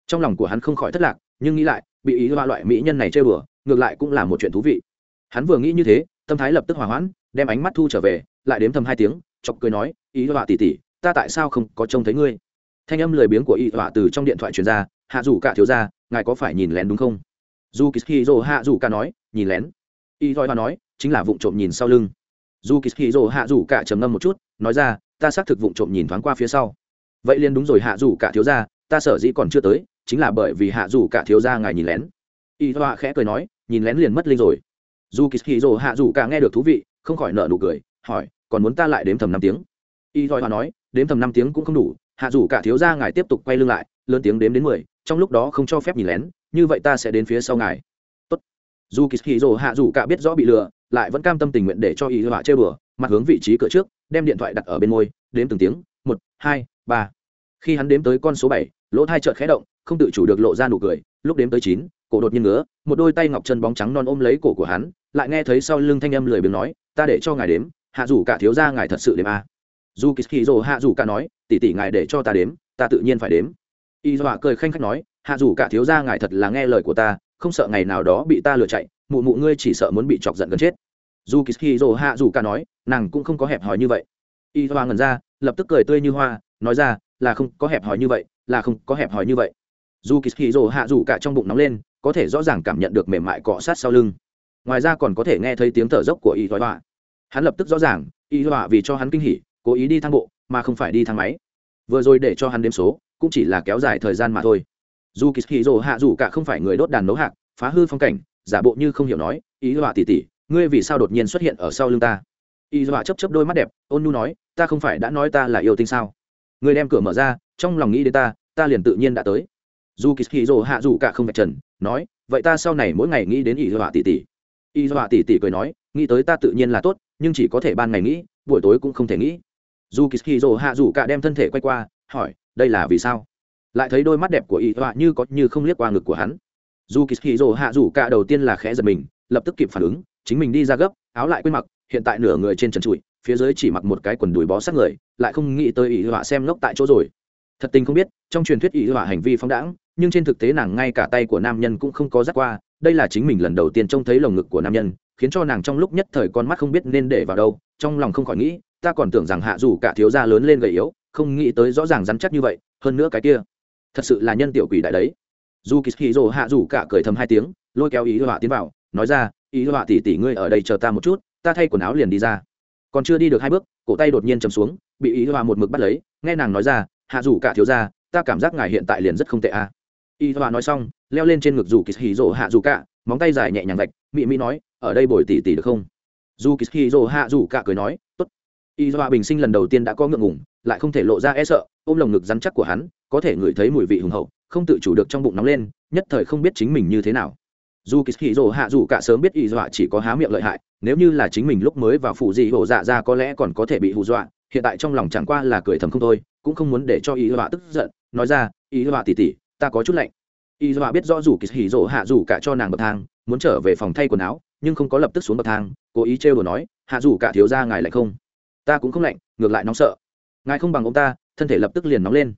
Trong lòng của hắn không khỏi thất lạc, nhưng nghĩ lại bị ý hoa loại mỹ nhân này chơi bừa ngược lại cũng là một chuyện thú vị. Hắn vừa nghĩ như thế, tâm thái lập tức hòa hoãn, đem ánh mắt thu trở về, lại đếm thầm hai tiếng, chọc cười nói, ý hoa tỉ tỉ ta tại sao không có trông thấy ngươi? Thanh âm lười biếng của ý hoa từ trong điện thoại truyền ra, hạ dù cả thiếu ra ngài có phải nhìn lén đúng không? Dù kỳ hạ dù cả nói, nhìn lén. Ý hoa nói, chính là vụ trộm nhìn sau lưng. Dù kỳ hạ dù cả trầm ngâm một chút, nói ra, ta xác thực vụ trộm nhìn thoáng qua phía sau. Vậy liền đúng rồi hạ dù cả thiếu ra ta sở dĩ còn chưa tới, chính là bởi vì hạ dù cả thiếu gia ngài nhìn lén. Y hoa khẽ cười nói, nhìn lén liền mất linh rồi. Dù kỳ hì rồ hạ dù cả nghe được thú vị, không khỏi nợ nụ cười, hỏi, còn muốn ta lại đếm thầm năm tiếng? Y hoa nói, đếm thầm năm tiếng cũng không đủ, hạ dù cả thiếu gia ngài tiếp tục quay lưng lại, lớn tiếng đếm đến mười, trong lúc đó không cho phép nhìn lén, như vậy ta sẽ đến phía sau ngài. Tốt. dù kỳ hì rồ hạ dù cả biết rõ bị lừa, lại vẫn cam tâm tình nguyện để cho y hoa chơi bừa mặt hướng vị trí cửa trước, đem điện thoại đặt ở bên môi, đếm từng tiếng, một, hai, ba. Khi hắn đếm tới con số bảy lỗ thai trợt khẽ động, không tự chủ được lộ ra nụ cười, lúc đếm tới chín, cổ đột nhiên ngứa, một đôi tay ngọc chân bóng trắng non ôm lấy cổ của hắn, lại nghe thấy sau lưng thanh âm lười biếng nói, ta để cho ngài đếm, hạ rủ cả thiếu ra ngài thật sự đếm a à. dù kỳ hạ rủ cả nói tỉ tỉ ngài để cho ta đếm, ta tự nhiên phải đếm. Y dọa cười khanh khách nói, hạ rủ cả thiếu ra ngài thật là nghe lời của ta, không sợ ngày nào đó bị ta lừa chạy, mụ mụ ngươi chỉ sợ muốn bị chọc giận gần chết. Dù kỳ hạ rủ cả nói, nàng cũng không có hẹp hòi như vậy. Y dọa ngẩn ra, lập tức cười tươi như hoa, nói ra, là không có hẹp hòi như vậy là không có hẹp hòi như vậy. Dù kỳ hì rồ hạ rủ cả trong bụng nóng lên, có thể rõ ràng cảm nhận được mềm mại cọ sát sau lưng. Ngoài ra còn có thể nghe thấy tiếng thở dốc của y thoái họa. Hắn lập tức rõ ràng, y họa vì cho hắn kinh hỉ, cố ý đi thang bộ, mà không phải đi thang máy. Vừa rồi để cho hắn đếm số, cũng chỉ là kéo dài thời gian mà thôi. Dù kỳ hì rồ hạ rủ cả không phải người đốt đàn nấu hạc, phá hư phong cảnh, giả bộ như không hiểu nói, y họa tỉ tỉ ngươi vì sao đột nhiên xuất hiện ở sau lưng ta? Y họa chấp chấp đôi mắt đẹp, ôn nu nói, ta không phải đã nói ta là yêu tinh sao? Người đem cửa mở ra, trong lòng nghĩ đến ta ta liền tự nhiên đã tới. Dù kỳ hì dồ hạ dù cả không vạch trần, nói, vậy ta sau này mỗi ngày nghĩ đến y dọa tỷ tỷ. Y dọa tỷ tỷ cười nói, nghĩ tới ta tự nhiên là tốt, nhưng chỉ có thể ban ngày nghĩ, buổi tối cũng không thể nghĩ. Dù kỳ hì dồ hạ dù cả đem thân thể quay qua, hỏi, đây là vì sao? Lại thấy đôi mắt đẹp của y dọa như có như không liếc qua ngực của hắn. Dù kỳ hì dồ hạ dù cả đầu tiên là khẽ giật mình, lập tức kịp phản ứng, chính mình đi ra gấp, áo lại quên mặc, hiện tại nửa người trên trần trụi, phía dưới chỉ mặc một cái quần đùi bó sát người, lại không nghĩ tới y dọa xem lốc tại chỗ rồi thật tình không biết, trong truyền thuyết ý họa hành vi phóng đãng, nhưng trên thực tế nàng ngay cả tay của nam nhân cũng không có dắt qua, đây là chính mình lần đầu tiên trông thấy lồng ngực của nam nhân, khiến cho nàng trong lúc nhất thời con mắt không biết nên để vào đâu, trong lòng không khỏi nghĩ, ta còn tưởng rằng hạ dù cả thiếu gia lớn lên gầy yếu, không nghĩ tới rõ ràng rắn chắc như vậy, hơn nữa cái kia, thật sự là nhân tiểu quỷ đại đấy. Dù kỳ hì rồ hạ dù cả cười thầm hai tiếng, lôi kéo ý họa tiến vào, nói ra ý họa tỉ tỉ ngươi ở đây chờ ta một chút, ta thay quần áo liền đi ra. Còn chưa đi được hai bước, cổ tay đột nhiên chầm xuống, bị ý họa một mực bắt lấy, nghe nàng nói ra hạ dù cả thiếu ra ta cảm giác ngài hiện tại liền rất không tệ a. À. Y họa nói xong, leo lên trên ngực dù kỳ hì rỗ hạ dù cả, móng tay dài nhẹ nhàng vạch, mị mỹ nói, ở đây bồi tỉ tỉ được không? Dù kỳ hì rỗ hạ dù cả cười nói, tốt. Y họa bình sinh lần đầu tiên đã có ngượng ngùng, lại không thể lộ ra e sợ, ôm lồng ngực rắn chắc của hắn, có thể ngửi thấy mùi vị hùng hậu, không tự chủ được trong bụng nóng lên, nhất thời không biết chính mình như thế nào. Dù kỳ hì rỗ hạ dù cả sớm biết Y họa chỉ có há miệng lợi hại, nếu như là chính mình lúc mới vào phủ dị hổ dạ ra có lẽ còn có thể bị hù dọa hiện tại trong lòng chẳng qua là cười thầm không thôi, cũng không muốn để cho ý họa tức giận, nói ra, ý họa tỉ tỉ ta có chút lạnh. Ý họa biết rõ rủ kỳ hỉ rỗ hạ rủ cả cho nàng bậc thang, muốn trở về phòng thay quần áo, nhưng không có lập tức xuống bậc thang, cố ý trêu đồ nói, hạ rủ cả thiếu ra ngài lạnh không? Ta cũng không lạnh, ngược lại nóng sợ. Ngài không bằng ông ta, thân thể lập tức liền nóng lên.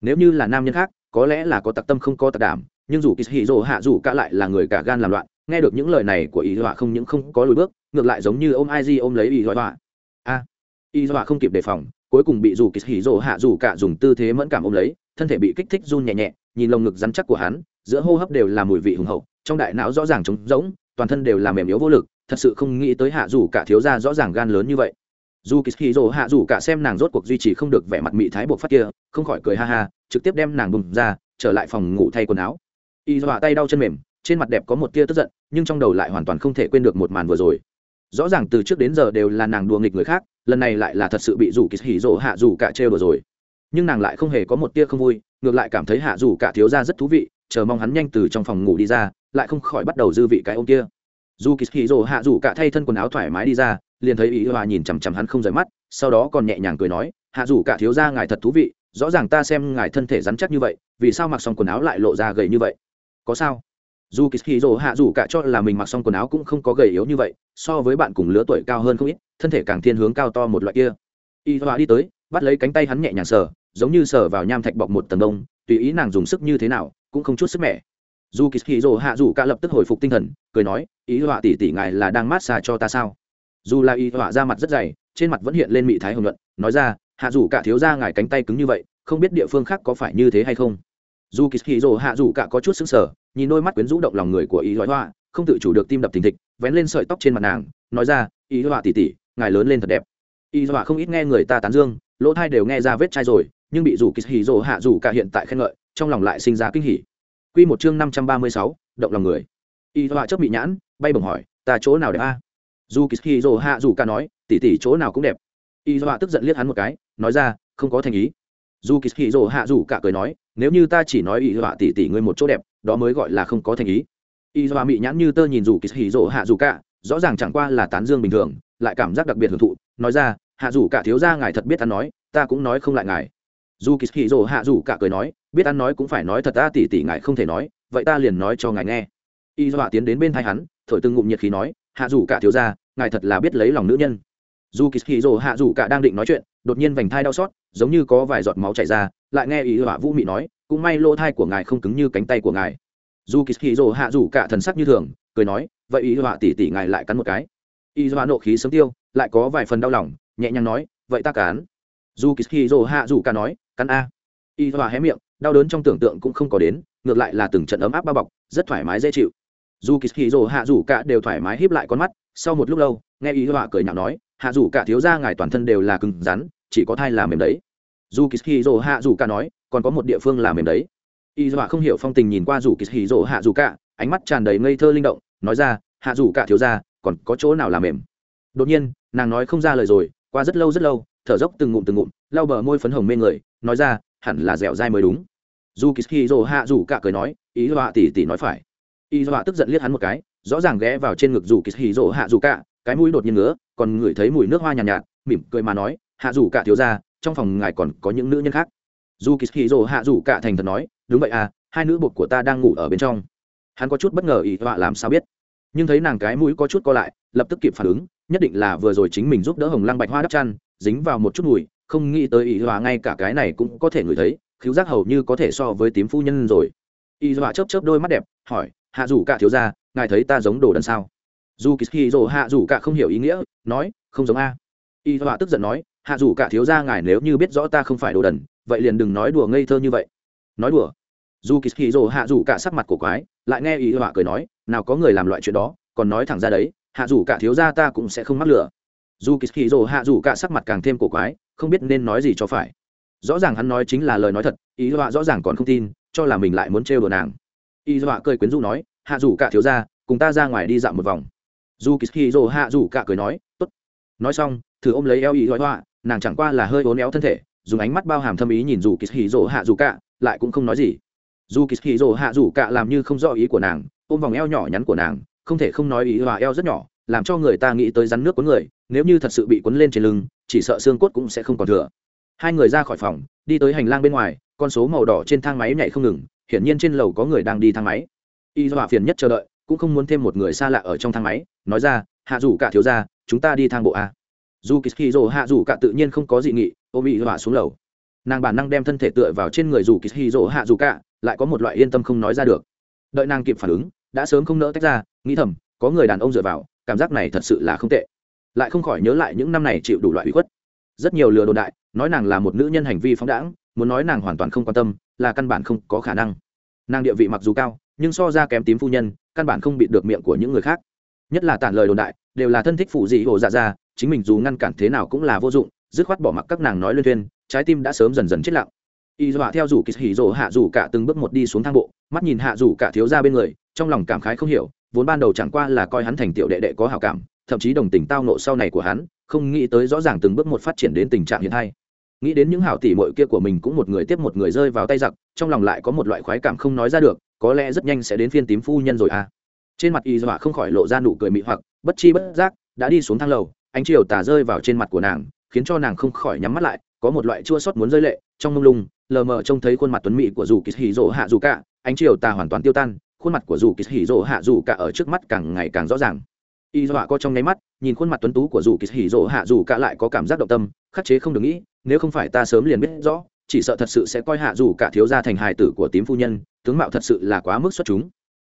Nếu như là nam nhân khác, có lẽ là có tặc tâm không có tặc đảm, nhưng dù kỳ hỉ rỗ hạ rủ cả lại là người cả gan làm loạn, nghe được những lời này của ý họa không những không có lùi bước, ngược lại giống như ôm ai di ôm lấy ý họa a y dọa không kịp đề phòng, cuối cùng bị dù kỳ hỉ rỗ hạ dù cả dùng tư thế mẫn cảm ôm lấy, thân thể bị kích thích run nhẹ nhẹ, nhìn lồng ngực rắn chắc của hắn, giữa hô hấp đều là mùi vị hùng hậu, trong đại não rõ ràng trống rỗng, toàn thân đều là mềm yếu vô lực, thật sự không nghĩ tới hạ dù cả thiếu ra rõ ràng gan lớn như vậy. Dù kỳ hỉ rỗ hạ dù cả xem nàng rốt cuộc duy trì không được vẻ mặt mị thái buộc phát kia, không khỏi cười ha ha, trực tiếp đem nàng bùng ra, trở lại phòng ngủ thay quần áo. Y dọa tay đau chân mềm, trên mặt đẹp có một tia tức giận, nhưng trong đầu lại hoàn toàn không thể quên được một màn vừa rồi. Rõ ràng từ trước đến giờ đều là nàng đùa nghịch người khác lần này lại là thật sự bị rủ kỳ hỉ rỗ hạ rủ cả trêu đùa rồi. Nhưng nàng lại không hề có một tia không vui, ngược lại cảm thấy hạ dù cả thiếu gia rất thú vị, chờ mong hắn nhanh từ trong phòng ngủ đi ra, lại không khỏi bắt đầu dư vị cái ông kia. Dù kỳ hỉ rồ hạ dù cả thay thân quần áo thoải mái đi ra, liền thấy ý hòa nhìn chằm chằm hắn không rời mắt, sau đó còn nhẹ nhàng cười nói, hạ dù cả thiếu gia ngài thật thú vị, rõ ràng ta xem ngài thân thể rắn chắc như vậy, vì sao mặc xong quần áo lại lộ ra gầy như vậy? Có sao? Dù kỳ hì rồ hạ dù cả cho là mình mặc xong quần áo cũng không có gầy yếu như vậy, so với bạn cùng lứa tuổi cao hơn không ít thân thể càng thiên hướng cao to một loại kia. Y hòa đi tới, bắt lấy cánh tay hắn nhẹ nhàng sờ, giống như sờ vào nham thạch bọc một tầng đông, tùy ý nàng dùng sức như thế nào, cũng không chút sức mẻ. Dù kỳ hì rồ hạ dù cả lập tức hồi phục tinh thần, cười nói, ý họa tỷ tỷ ngài là đang mát xà cho ta sao? Dù là ý họa ra mặt rất dày, trên mặt vẫn hiện lên mị thái hồng luận nói ra, hạ dù cả thiếu ra ngài cánh tay cứng như vậy, không biết địa phương khác có phải như thế hay không? Dù kỳ hì rồ hạ dù cả có chút xứng sở nhìn đôi mắt quyến rũ động lòng người của ý họa không tự chủ được tim đập thình thịch, vén lên sợi tóc trên mặt nàng, nói ra, ý họa tỷ tỷ ngài lớn lên thật đẹp y dọa không ít nghe người ta tán dương lỗ thai đều nghe ra vết chai rồi nhưng bị rủ kỳ hì rồ hạ rủ cả hiện tại khen ngợi trong lòng lại sinh ra kinh hỉ Quy một chương năm trăm ba mươi sáu, động lòng người. Y dọa chớp bị nhãn, bay bổng hỏi, ta chỗ nào đẹp a? Dù Kishiro hạ rủ cả nói, tỷ tỷ chỗ nào cũng đẹp. Y dọa tức giận liếc hắn một cái, nói ra, không có thành ý. Dù Kishiro hạ rủ cả cười nói, nếu như ta chỉ nói Y dọa tỷ tỷ ngươi một chỗ đẹp, đó mới gọi là không có thành ý. Y dọa mị nhãn như tơ nhìn dù Kishiro hạ rủ cả, rõ ràng chẳng qua là tán dương bình thường, lại cảm giác đặc biệt hưởng thụ, nói ra, hạ dù cả thiếu gia ngài thật biết ăn nói, ta cũng nói không lại ngài. Dù kỳ hì dồ hạ dù cả cười nói biết ăn nói cũng phải nói thật ta tỉ tỉ ngài không thể nói vậy ta liền nói cho ngài nghe. Y dọa tiến đến bên thai hắn thổi từng ngụm nhiệt khí nói hạ dù cả thiếu ra ngài thật là biết lấy lòng nữ nhân. Dù kỳ hì dồ hạ dù cả đang định nói chuyện đột nhiên vành thai đau xót giống như có vài giọt máu chảy ra lại nghe y dọa vũ mị nói cũng may lỗ thai của ngài không cứng như cánh tay của ngài. Dù kỳ hì dồ hạ dù cả thần sắc như thường cười nói vậy y dọa tỉ tỉ ngài lại cắn một cái y do nộ khí sớm tiêu, lại có vài phần đau lòng, nhẹ nhàng nói, vậy ta cán. Dù kỳ hì hạ dù ca nói cắn a. Y do hé miệng, đau đớn trong tưởng tượng cũng không có đến, ngược lại là từng trận ấm áp bao bọc, rất thoải mái dễ chịu. Dù kỳ hì hạ rủ cả đều thoải mái híp lại con mắt, sau một lúc lâu, nghe y do cười nhạo nói hạ rủ cả thiếu ra ngài toàn thân đều là cứng rắn, chỉ có thai là mềm đấy. Dù kỳ hì hạ rủ cả nói, còn có một địa phương là mềm đấy. Y do không hiểu phong tình nhìn qua dù kỳ hì hạ rủ cả ánh mắt tràn đầy ngây thơ linh động, nói ra hạ rủ cả thiếu ra còn có chỗ nào là mềm? Đột nhiên nàng nói không ra lời rồi qua rất lâu rất lâu thở dốc từng ngụm từng ngụm lau bờ môi phấn hồng mê người nói ra hẳn là dẻo dai mới đúng. Dù kỳ dỗ hạ dù cả cười nói ý dọa tỉ tỉ nói phải. Ý dọa tức giận liếc hắn một cái rõ ràng ghé vào trên ngực dù kỳ dỗ hạ dù cả cái mũi đột nhiên ngứa còn ngửi thấy mùi nước hoa nhàn nhạt, nhạt mỉm cười mà nói hạ dù cả thiếu ra trong phòng ngài còn có những nữ nhân khác. Dù kỳ dỗ hạ dù cả thành thật nói đúng vậy à hai nữ bột của ta đang ngủ ở bên trong. Hắn có chút bất ngờ ý họa làm sao biết? Nhưng thấy nàng cái mũi có chút co lại, lập tức kịp phản ứng, nhất định là vừa rồi chính mình giúp đỡ hồng lăng bạch hoa đắp chăn, dính vào một chút mùi, không nghĩ tới ý hòa ngay cả cái này cũng có thể ngửi thấy, khiếu giác hầu như có thể so với tím phu nhân rồi. Y hòa chớp chớp đôi mắt đẹp, hỏi, hạ dù cả thiếu ra ngài thấy ta giống đồ đần sao? Dù kỳ dỗ hạ dù cả không hiểu ý nghĩa, nói, không giống a. Y hòa tức giận nói, hạ dù cả thiếu ra ngài nếu như biết rõ ta không phải đồ đần, vậy liền đừng nói đùa ngây thơ như vậy. Nói đùa. Dù kỳ dỗ hạ dù cả sắc mặt của quái, lại nghe y hòa cười nói nào có người làm loại chuyện đó, còn nói thẳng ra đấy, hạ dù cả thiếu ra ta cũng sẽ không mắc lửa dù kỳ dỗ hạ dù cả sắc mặt càng thêm cổ quái, không biết nên nói gì cho phải. Rõ ràng hắn nói chính là lời nói thật, ý dọa rõ ràng còn không tin, cho là mình lại muốn trêu đồ nàng. Ý dọa cười quyến rũ nói, hạ dù cả thiếu ra cùng ta ra ngoài đi dạo một vòng. Dù kỳ dỗ hạ dù cả cười nói, tốt. Nói xong, thử ôm lấy eo ý dọa nàng chẳng qua là hơi ốn éo thân thể, dùng ánh mắt bao hàm thâm ý nhìn dù kỳ dỗ hạ dù cả, lại cũng không nói gì. Dù kỳ dỗ hạ dù cả làm như không rõ ý của nàng ôm vòng eo nhỏ nhắn của nàng, không thể không nói ý hòa eo rất nhỏ, làm cho người ta nghĩ tới rắn nước của người, nếu như thật sự bị cuốn lên trên lưng, chỉ sợ xương cốt cũng sẽ không còn thừa. Hai người ra khỏi phòng, đi tới hành lang bên ngoài, con số màu đỏ trên thang máy nhảy không ngừng, hiển nhiên trên lầu có người đang đi thang máy. Y dọa phiền nhất chờ đợi, cũng không muốn thêm một người xa lạ ở trong thang máy, nói ra, hạ dù cả thiếu ra chúng ta đi thang bộ a. Dù kỳ dỗ hạ dù cả tự nhiên không có dị nghị, ôm y dọa xuống lầu. Nàng bản năng đem thân thể tựa vào trên người dù kỳ dỗ hạ dù cả, lại có một loại yên tâm không nói ra được. Đợi nàng kịp phản ứng đã sớm không nỡ tách ra, nghĩ thầm, có người đàn ông dựa vào, cảm giác này thật sự là không tệ. Lại không khỏi nhớ lại những năm này chịu đủ loại ủy khuất. Rất nhiều lừa đồn đại, nói nàng là một nữ nhân hành vi phóng đãng, muốn nói nàng hoàn toàn không quan tâm, là căn bản không có khả năng. Nàng địa vị mặc dù cao, nhưng so ra kém tím phu nhân, căn bản không bị được miệng của những người khác. Nhất là tản lời đồn đại, đều là thân thích phụ dị hồ dạ ra, chính mình dù ngăn cản thế nào cũng là vô dụng, dứt khoát bỏ mặc các nàng nói luyên thuyên, trái tim đã sớm dần dần chết lặng y dọa theo rủ kỳ hỉ rồ hạ rủ cả từng bước một đi xuống thang bộ, mắt nhìn hạ rủ cả thiếu ra bên người, trong lòng cảm khái không hiểu, vốn ban đầu chẳng qua là coi hắn thành tiểu đệ đệ có hảo cảm, thậm chí đồng tình tao nộ sau này của hắn, không nghĩ tới rõ ràng từng bước một phát triển đến tình trạng hiện nay. Nghĩ đến những hảo tỉ mội kia của mình cũng một người tiếp một người rơi vào tay giặc, trong lòng lại có một loại khoái cảm không nói ra được, có lẽ rất nhanh sẽ đến phiên tím phu nhân rồi à. Trên mặt y dọa không khỏi lộ ra nụ cười mị hoặc, bất chi bất giác, đã đi xuống thang lầu, ánh chiều tà rơi vào trên mặt của nàng, khiến cho nàng không khỏi nhắm mắt lại có một loại chua sót muốn rơi lệ, trong mông lung, lờ mờ trông thấy khuôn mặt tuấn mỹ của dù kỳ hì rỗ hạ dù cả, ánh chiều tà hoàn toàn tiêu tan, khuôn mặt của dù kỳ hì rỗ hạ dù cả ở trước mắt càng ngày càng rõ ràng. Y dọa có trong nháy mắt, nhìn khuôn mặt tuấn tú của dù kỳ hì rỗ hạ dù cả lại có cảm giác động tâm, khắc chế không được nghĩ, nếu không phải ta sớm liền biết rõ, chỉ sợ thật sự sẽ coi hạ dù cả thiếu gia thành hài tử của tím phu nhân, tướng mạo thật sự là quá mức xuất chúng.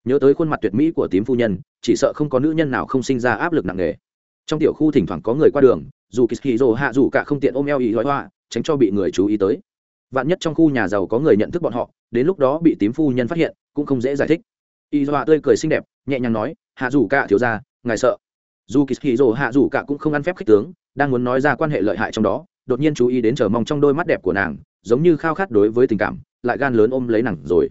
Nhớ tới khuôn mặt tuyệt mỹ của tím phu nhân, chỉ sợ không có nữ nhân nào không sinh ra áp lực nặng nề. Trong tiểu khu thỉnh thoảng có người qua đường, dù kỳ rồ hạ dù cả không tiện ôm eo ý hói hoa tránh cho bị người chú ý tới. Vạn nhất trong khu nhà giàu có người nhận thức bọn họ, đến lúc đó bị tím phu nhân phát hiện, cũng không dễ giải thích. Y dọa tươi cười xinh đẹp, nhẹ nhàng nói, hạ dù cả thiếu ra ngài sợ. Dù kỳ rồ hạ dù cả cũng không ăn phép khích tướng, đang muốn nói ra quan hệ lợi hại trong đó, đột nhiên chú ý đến chờ mong trong đôi mắt đẹp của nàng, giống như khao khát đối với tình cảm, lại gan lớn ôm lấy nàng rồi.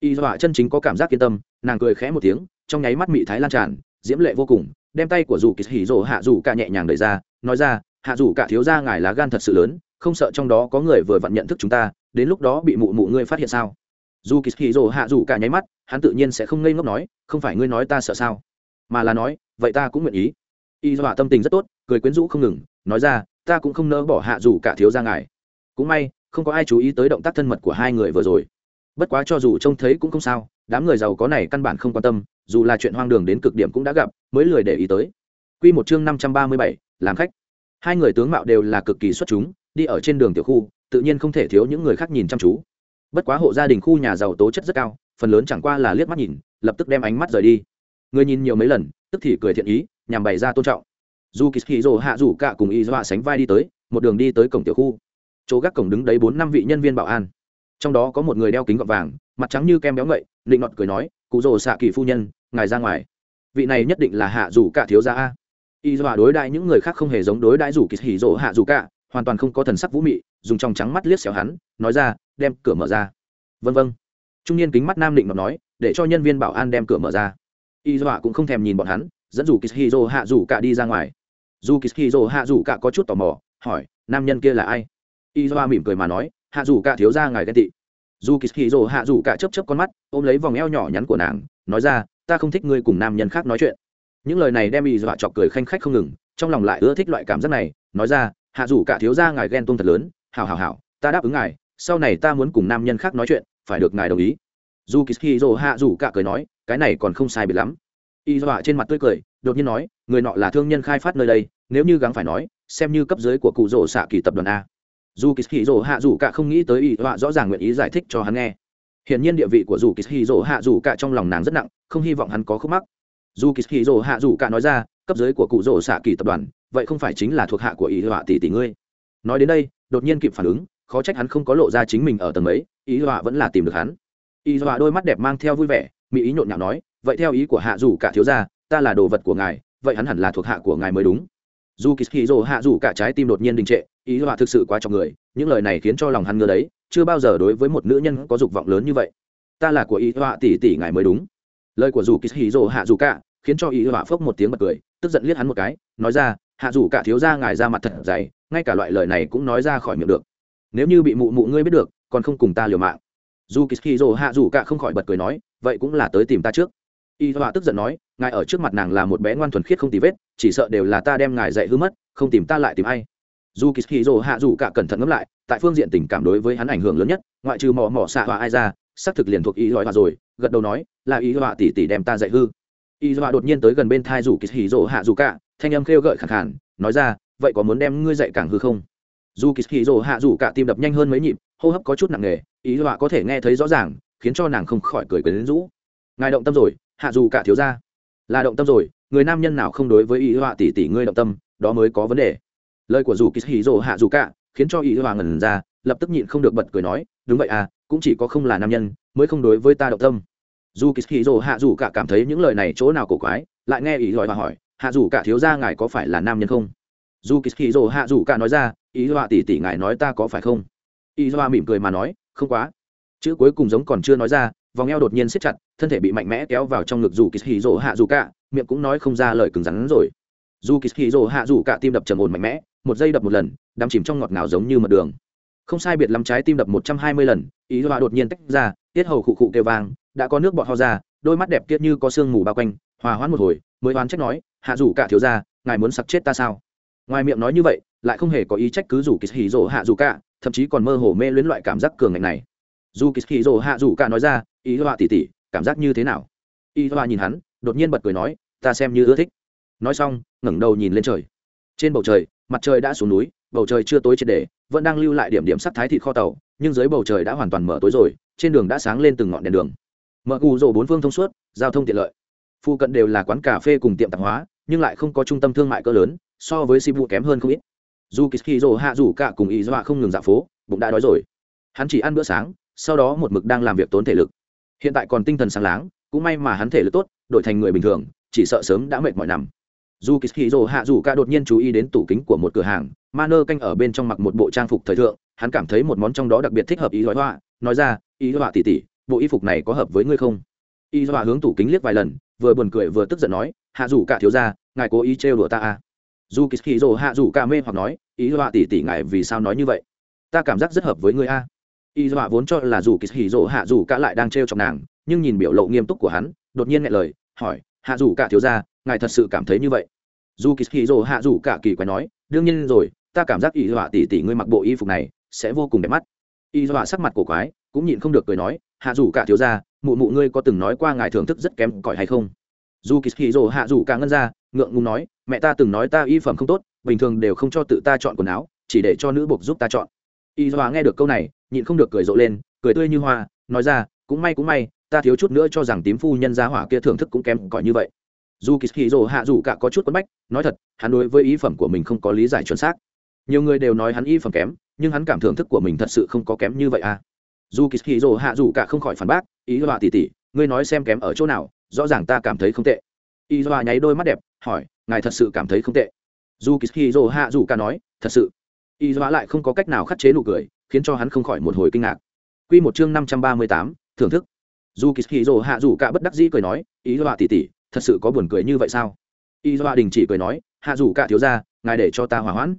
Y dọa chân chính có cảm giác yên tâm, nàng cười khẽ một tiếng, trong nháy mắt mị thái lan tràn, diễm lệ vô cùng, đem tay của dù kỳ hì dồ hạ dù cả nhẹ nhàng đẩy ra, nói ra, hạ dù cả thiếu ra ngài lá gan thật sự lớn không sợ trong đó có người vừa vặn nhận thức chúng ta đến lúc đó bị mụ mụ ngươi phát hiện sao? Dù kỳ hỉ rồ hạ dù cả nháy mắt hắn tự nhiên sẽ không ngây ngốc nói không phải ngươi nói ta sợ sao? Mà là nói vậy ta cũng nguyện ý. Y dọa tâm tình rất tốt cười quyến rũ không ngừng nói ra ta cũng không nỡ bỏ hạ dù cả thiếu ra ngài. Cũng may không có ai chú ý tới động tác thân mật của hai người vừa rồi. Bất quá cho dù trông thấy cũng không sao đám người giàu có này căn bản không quan tâm dù là chuyện hoang đường đến cực điểm cũng đã gặp mới lười để ý tới. Quy một chương năm trăm ba mươi bảy, làm khách. Hai người tướng mạo đều là cực kỳ xuất chúng đi ở trên đường tiểu khu, tự nhiên không thể thiếu những người khác nhìn chăm chú. Bất quá hộ gia đình khu nhà giàu tố chất rất cao, phần lớn chẳng qua là liếc mắt nhìn, lập tức đem ánh mắt rời đi. Người nhìn nhiều mấy lần, tức thì cười thiện ý, nhằm bày ra tôn trọng. Dù kỳ hì rồ hạ rủ cả cùng y dọa sánh vai đi tới, một đường đi tới cổng tiểu khu. Chỗ gác cổng đứng đấy bốn năm vị nhân viên bảo an. Trong đó có một người đeo kính gọt vàng, mặt trắng như kem béo ngậy định nọt cười nói, cụ rồ xạ kỳ phu nhân, ngài ra ngoài. Vị này nhất định là hạ rủ cả thiếu gia a. Y dọa đối đại những người khác không hề giống đối đãi rủ kỳ rồ hạ rủ cả hoàn toàn không có thần sắc vũ mị, dùng trong trắng mắt liếc xéo hắn, nói ra, đem cửa mở ra. Vân vân. Trung niên kính mắt nam định mà nói, để cho nhân viên bảo an đem cửa mở ra. Y dọa cũng không thèm nhìn bọn hắn, dẫn dù kishiro hạ dù cả đi ra ngoài. Dù kishiro hạ dù cả có chút tò mò, hỏi, nam nhân kia là ai? Y dọa mỉm cười mà nói, hạ dù cả thiếu gia ngài ghen tị. Dù kishiro hạ dù cả chấp chấp con mắt, ôm lấy vòng eo nhỏ nhắn của nàng, nói ra, ta không thích ngươi cùng nam nhân khác nói chuyện. Những lời này đem y dọa chọc cười khanh khách không ngừng, trong lòng lại ưa thích loại cảm giác này, nói ra hạ dù cả thiếu gia ngài ghen tuông thật lớn hào hào hào ta đáp ứng ngài, sau này ta muốn cùng nam nhân khác nói chuyện, phải được ngài đồng ý. Dù kỳ hì rồ hạ dù cả cười nói, cái này còn không sai biệt lắm. Y dọa trên mặt tươi cười, đột nhiên nói, người nọ là thương nhân khai phát nơi đây, nếu như gắng phải nói, xem như cấp dưới của cụ rồ xạ kỳ tập đoàn a. Dù kỳ hì rỗ hạ dù cả không nghĩ tới y dọa rõ ràng nguyện ý giải thích cho hắn nghe. Hiển nhiên địa vị của dù kỳ hì rỗ hạ dù cả trong lòng nàng rất nặng, không hy vọng hắn có khúc mắc. Dù kỳ hì rỗ hạ dù cả nói ra cấp dưới của cụ rỗ xạ kỳ tập đoàn, vậy không phải chính là thuộc hạ của ý họa tỷ tỷ ngươi. Nói đến đây, đột nhiên kịp phản ứng, khó trách hắn không có lộ ra chính mình ở tầng mấy, ý họa vẫn là tìm được hắn. Ý họa đôi mắt đẹp mang theo vui vẻ, mỹ ý nhộn nhạo nói, vậy theo ý của hạ dù cả thiếu gia, ta là đồ vật của ngài, vậy hắn hẳn là thuộc hạ của ngài mới đúng. Dù kỳ hì rỗ hạ dù cả trái tim đột nhiên đình trệ, ý họa thực sự quá trọng người, những lời này khiến cho lòng hắn ngơ đấy, chưa bao giờ đối với một nữ nhân có dục vọng lớn như vậy. Ta là của ý họa tỷ tỷ ngài mới đúng. Lời của dù kỳ hì rỗ hạ dù cả khiến cho ý họa phốc một tiếng bật cười, tức giận liếc hắn một cái, nói ra, hạ dù cả thiếu ra ngài ra mặt thật dày, ngay cả loại lời này cũng nói ra khỏi miệng được. Nếu như bị mụ mụ ngươi biết được, còn không cùng ta liều mạng. Dù kỳ hì hạ dù cả không khỏi bật cười nói, vậy cũng là tới tìm ta trước. Y họa tức giận nói, ngài ở trước mặt nàng là một bé ngoan thuần khiết không tì vết, chỉ sợ đều là ta đem ngài dạy hư mất, không tìm ta lại tìm ai. Dù kỳ hì hạ dù cả cẩn thận ngẫm lại, tại phương diện tình cảm đối với hắn ảnh hưởng lớn nhất, ngoại trừ mò mò xạ họa ai ra, xác thực liền thuộc ý họa rồi, gật đầu nói, là y họa tỷ tỷ đem ta dạy hư y dọa đột nhiên tới gần bên thai dù kỳ hì rồ hạ dù cả thanh âm kêu gợi khẳng khản nói ra, vậy có muốn đem ngươi dạy càng hư không? Dù kỳ hì rồ hạ dù cả tim đập nhanh hơn mấy nhịp, hô hấp có chút nặng nề y dọa có thể nghe thấy rõ ràng, khiến cho nàng không khỏi cười cười đến rũ. Ngài động tâm rồi hạ dù cả thiếu ra là động tâm rồi, người nam nhân nào không đối với y dọa tỷ tỷ ngươi động tâm, đó mới có vấn đề. Lời của dù kỳ hì rồ hạ dù cả khiến cho y dọa ngẩn ra, lập tức nhịn không được bật cười nói, đúng vậy à cũng chỉ có không là nam nhân, mới không đối với ta động tâm dù kỳ kỳ dỗ hạ dù cả cảm thấy những lời này chỗ nào cổ quái, lại nghe ý hòa hỏi, hạ dù cả thiếu ra ngài có phải là nam nhân không? Dù kỳ kỳ dỗ hạ dù cả nói ra, ý hòa tỷ tỷ ngài nói ta có phải không? Ý hòa mỉm cười mà nói, không quá. Chữ cuối cùng giống còn chưa nói ra, vòng eo đột nhiên siết chặt, thân thể bị mạnh mẽ kéo vào trong ngực dù kỳ hì rồ hạ dù cả, miệng cũng nói không ra lời cứng rắn rồi. Dù kỳ hì rồ hạ dù cả tim đập trầm ổn mạnh mẽ, một giây đập một lần đắm chìm trong ngọt ngào giống như mật đường. Không sai biệt lắm trái tim đập một trăm hai mươi lần, ý họa đột nhiên tách ra, tiết hầu khụ khụ kêu vang đã có nước bọt ho ra, đôi mắt đẹp kiết như có sương mù bao quanh, hòa hoãn một hồi, mới oán trách nói, hạ rủ cả thiếu ra ngài muốn sặc chết ta sao? Ngoài miệng nói như vậy, lại không hề có ý trách cứ rủ kỳ hì rỗ hạ rủ cả, thậm chí còn mơ hồ mê luyến loại cảm giác cường ngạnh này. Dù kỳ hì rỗ hạ rủ cả nói ra, ý họa tỉ tỉ cảm giác như thế nào? Ý họa nhìn hắn, đột nhiên bật cười nói, ta xem như ưa thích. Nói xong, ngẩng đầu nhìn lên trời. Trên bầu trời, mặt trời đã xuống núi, bầu trời chưa tối triệt để, vẫn đang lưu lại điểm điểm sắc thái thịt kho tàu, nhưng dưới bầu trời đã hoàn toàn mở tối rồi, trên đường đã sáng lên từng ngọn đèn đường mở u rổ bốn phương thông suốt, giao thông tiện lợi. Phụ cận đều là quán cà phê cùng tiệm tạp hóa, nhưng lại không có trung tâm thương mại cỡ lớn, so với sibu kém hơn không ít. Dù kỳ rổ hạ rủ cả cùng ý dọa không ngừng dạo phố, bụng đã đói rồi. Hắn chỉ ăn bữa sáng, sau đó một mực đang làm việc tốn thể lực. Hiện tại còn tinh thần sáng láng, cũng may mà hắn thể lực tốt, đổi thành người bình thường, chỉ sợ sớm đã mệt mỏi nằm. Dù kỳ rổ hạ rủ cả đột nhiên chú ý đến tủ kính của một cửa hàng ma nơ canh ở bên trong mặc một bộ trang phục thời thượng, hắn cảm thấy một món trong đó đặc biệt thích hợp ý dọa nói ra ý dọa tỉ tỉ bộ y phục này có hợp với ngươi không? Y dọa hướng tủ kính liếc vài lần, vừa buồn cười vừa tức giận nói, hạ dù cả thiếu ra ngài cố ý trêu đùa ta à? Dù kỳ hì hạ dù cả mê hoặc nói ý dọa tỉ tỉ ngài vì sao nói như vậy? Ta cảm giác rất hợp với ngươi a. Y dọa vốn cho là dù kỳ hì hạ dù cả lại đang trêu chọc nàng, nhưng nhìn biểu lộ nghiêm túc của hắn, đột nhiên nghe lời, hỏi, hạ dù cả thiếu ra ngài thật sự cảm thấy như vậy? Dù kỳ hì hạ dù cả kỳ quái nói, đương nhiên rồi, ta cảm giác y dọa tỉ tỉ ngươi mặc bộ y phục này sẽ vô cùng đẹp mắt. Y dọa sắc mặt cổ quái, cũng nhịn không được cười nói hạ dù cả thiếu gia, mụ mụ ngươi có từng nói qua ngài thưởng thức rất kém cỏi hay không? Dù kỳ hì rồ hạ dù cả ngân ra ngượng ngùng nói mẹ ta từng nói ta y phẩm không tốt bình thường đều không cho tự ta chọn quần áo chỉ để cho nữ buộc giúp ta chọn. Y hoa nghe được câu này nhịn không được cười rộ lên cười tươi như hoa nói ra cũng may cũng may ta thiếu chút nữa cho rằng tím phu nhân gia hỏa kia thưởng thức cũng kém cỏi như vậy. Dù kỳ hì rồ hạ dù cả có chút quấn bách nói thật hắn đối với ý phẩm của mình không có lý giải chuẩn xác. Nhiều người đều nói hắn y phẩm kém nhưng hắn cảm thưởng thức của mình thật sự không có kém như vậy à dù kỳ hì rồ hạ rủ cả không khỏi phản bác, ý dọa tỉ tỉ ngươi nói xem kém ở chỗ nào, rõ ràng ta cảm thấy không tệ. Ý dọa nháy đôi mắt đẹp, hỏi, ngài thật sự cảm thấy không tệ? Dù kỳ hì rồ hạ rủ cả nói, thật sự. Ý dọa lại không có cách nào khắt chế nụ cười, khiến cho hắn không khỏi một hồi kinh ngạc. Quy một chương năm trăm ba mươi tám, thưởng thức. Dù kỳ hì rồ hạ rủ cả bất đắc dĩ cười nói, ý dọa tỉ tỉ thật sự có buồn cười như vậy sao? Ý dọa đình chỉ cười nói, hạ rủ cả thiếu ra ngài để cho ta hỏa hoãn.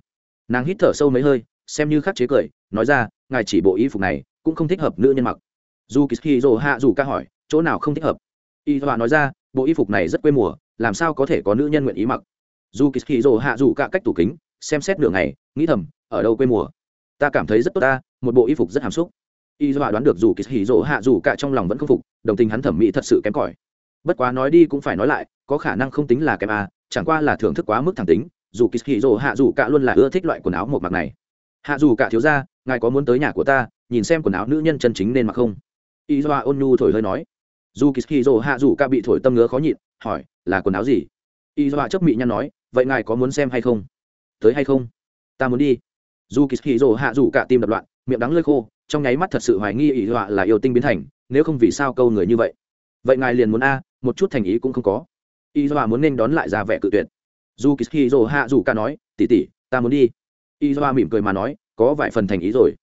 Nàng hít thở sâu mấy hơi, xem như khắc chế cười, nói ra, ngài chỉ bộ y phục này cũng không thích hợp nữ nhân mặc. Dù kỳ dỗ hạ dù ca hỏi, chỗ nào không thích hợp? Y họa nói ra, bộ y phục này rất quê mùa, làm sao có thể có nữ nhân nguyện ý mặc? Dù kỳ dỗ hạ dù ca cách tủ kính, xem xét nửa ngày, nghĩ thầm, ở đâu quê mùa? Ta cảm thấy rất tốt ta, một bộ y phục rất hàm xúc. Y họa đoán được dù kỳ dỗ hạ dù cả trong lòng vẫn không phục, đồng tình hắn thẩm mỹ thật sự kém cỏi. Bất quá nói đi cũng phải nói lại, có khả năng không tính là kém à chẳng qua là thưởng thức quá mức thẳng tính, dù kỳ dỗ hạ dù cả luôn là ưa thích loại quần áo một mặc này. Hạ dù cả thiếu ra ngài có muốn tới nhà của ta, nhìn xem quần áo nữ nhân chân chính nên mặc không? Y doa ôn nhu thổi hơi nói. Dù kỳ dỗ hạ dù cả bị thổi tâm ngứa khó nhịn, hỏi, là quần áo gì? Y doa chấp mị nhăn nói, vậy ngài có muốn xem hay không? Tới hay không? Ta muốn đi. Dù kỳ dỗ hạ dù cả tim đập loạn, miệng đắng lơi khô, trong nháy mắt thật sự hoài nghi y doa là yêu tinh biến thành, nếu không vì sao câu người như vậy? Vậy ngài liền muốn a, một chút thành ý cũng không có. Y doa muốn nên đón lại ra vẻ cự tuyệt. Dù kỳ dỗ hạ dù cả nói tỉ tỉ ta muốn đi. Y doa mỉm cười mà nói có vài phần thành ý rồi.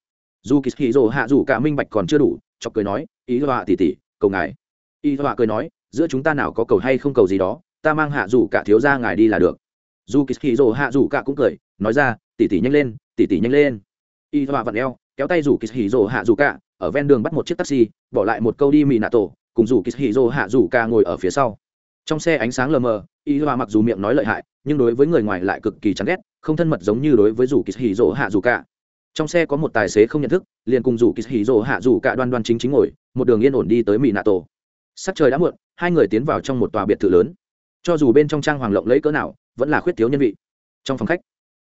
Dù kỳ hì rồ hạ dù cả minh bạch còn chưa đủ, chọc cười nói, ý họa tỉ tỉ cầu ngài. Ý họa cười nói, giữa chúng ta nào có cầu hay không cầu gì đó, ta mang hạ dù cả thiếu ra ngài đi là được. Dù kỳ hì rồ hạ dù cả cũng cười, nói ra tỉ tỉ nhanh lên tỉ tỉ nhanh lên. Ý họa vặn eo, kéo tay dù kỳ hì rồ hạ dù cả, ở ven đường bắt một chiếc taxi, bỏ lại một câu đi mì nạ tổ, cùng dù kỳ hì rồ hạ dù cả ngồi ở phía sau. Trong xe ánh sáng lờ mờ, ý hoa mặc dù miệng nói lợi hại, nhưng đối với người ngoài lại cực kỳ chán ghét, không thân mật giống như đối với dù kỳ hì rỗ hạ dù cả trong xe có một tài xế không nhận thức, liền cùng rủ kỳ hì rồ hạ rủ cả đoan đoan chính chính ngồi, một đường yên ổn đi tới mỹ nạ tổ sắc trời đã muộn, hai người tiến vào trong một tòa biệt thự lớn. Cho dù bên trong trang hoàng lộng lấy cỡ nào, vẫn là khuyết thiếu nhân vị. Trong phòng khách,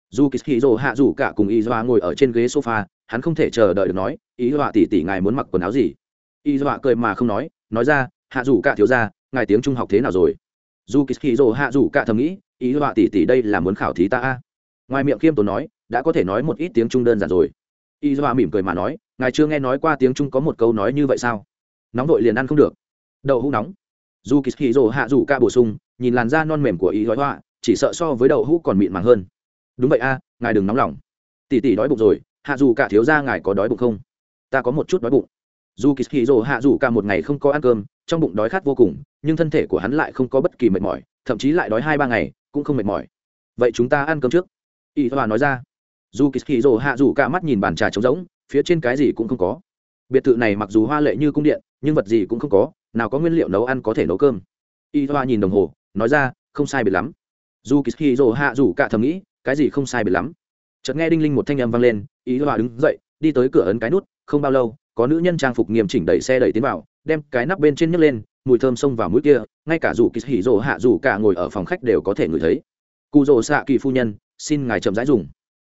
dù kỳ hì rồ hạ rủ cả cùng y doa ngồi ở trên ghế sofa, hắn không thể chờ đợi được nói y doa tỉ tỉ ngài muốn mặc quần áo gì? Y doa cười mà không nói nói ra, hạ rủ cả thiếu ra ngài tiếng trung học thế nào rồi? Dù kỳ hì rồ hạ rủ cả thầm nghĩ y doa tỉ tỉ đây là muốn khảo thí ta ngoài miệng khiêm tốn nói đã có thể nói một ít tiếng trung đơn giản rồi. Y doa mỉm cười mà nói ngài chưa nghe nói qua tiếng trung có một câu nói như vậy sao? Nóng vội liền ăn không được. Đậu hũ nóng. Dù kỳ hì rồ hạ dù ca bổ sung nhìn làn da non mềm của y hoa, chỉ sợ so với đậu hũ còn mịn màng hơn. Đúng vậy a ngài đừng nóng lòng. Tỉ tỉ đói bụng rồi hạ dù cả thiếu ra ngài có đói bụng không? Ta có một chút đói bụng. Dù kỳ hì rồ hạ dù cả một ngày không có ăn cơm trong bụng đói khát vô cùng nhưng thân thể của hắn lại không có bất kỳ mệt mỏi thậm chí lại đói hai ba ngày cũng không mệt mỏi. Vậy chúng ta ăn cơm trước. Y hoa nói ra dù kỳ kỳ rồ hạ dù cả mắt nhìn bàn trà trống rỗng, phía trên cái gì cũng không có. Biệt thự này mặc dù hoa lệ như cung điện, nhưng vật gì cũng không có, nào có nguyên liệu nấu ăn có thể nấu cơm. Y hoa nhìn đồng hồ, nói ra, không sai biệt lắm. Dù kỳ rồ hạ rủ cả thầm nghĩ, cái gì không sai biệt lắm. Chợt nghe đinh linh một thanh âm vang lên, y hoa đứng dậy, đi tới cửa ấn cái nút, không bao lâu, có nữ nhân trang phục nghiêm chỉnh đẩy xe đẩy tiến vào, đem cái nắp bên trên nhấc lên, mùi thơm xông vào mũi kia, ngay cả dù kỳ hỉ rồ hạ rủ cả ngồi ở phòng khách đều có thể ngửi thấy. Cụ rồ xạ kỳ phu nhân, xin ngài chậm rãi dùng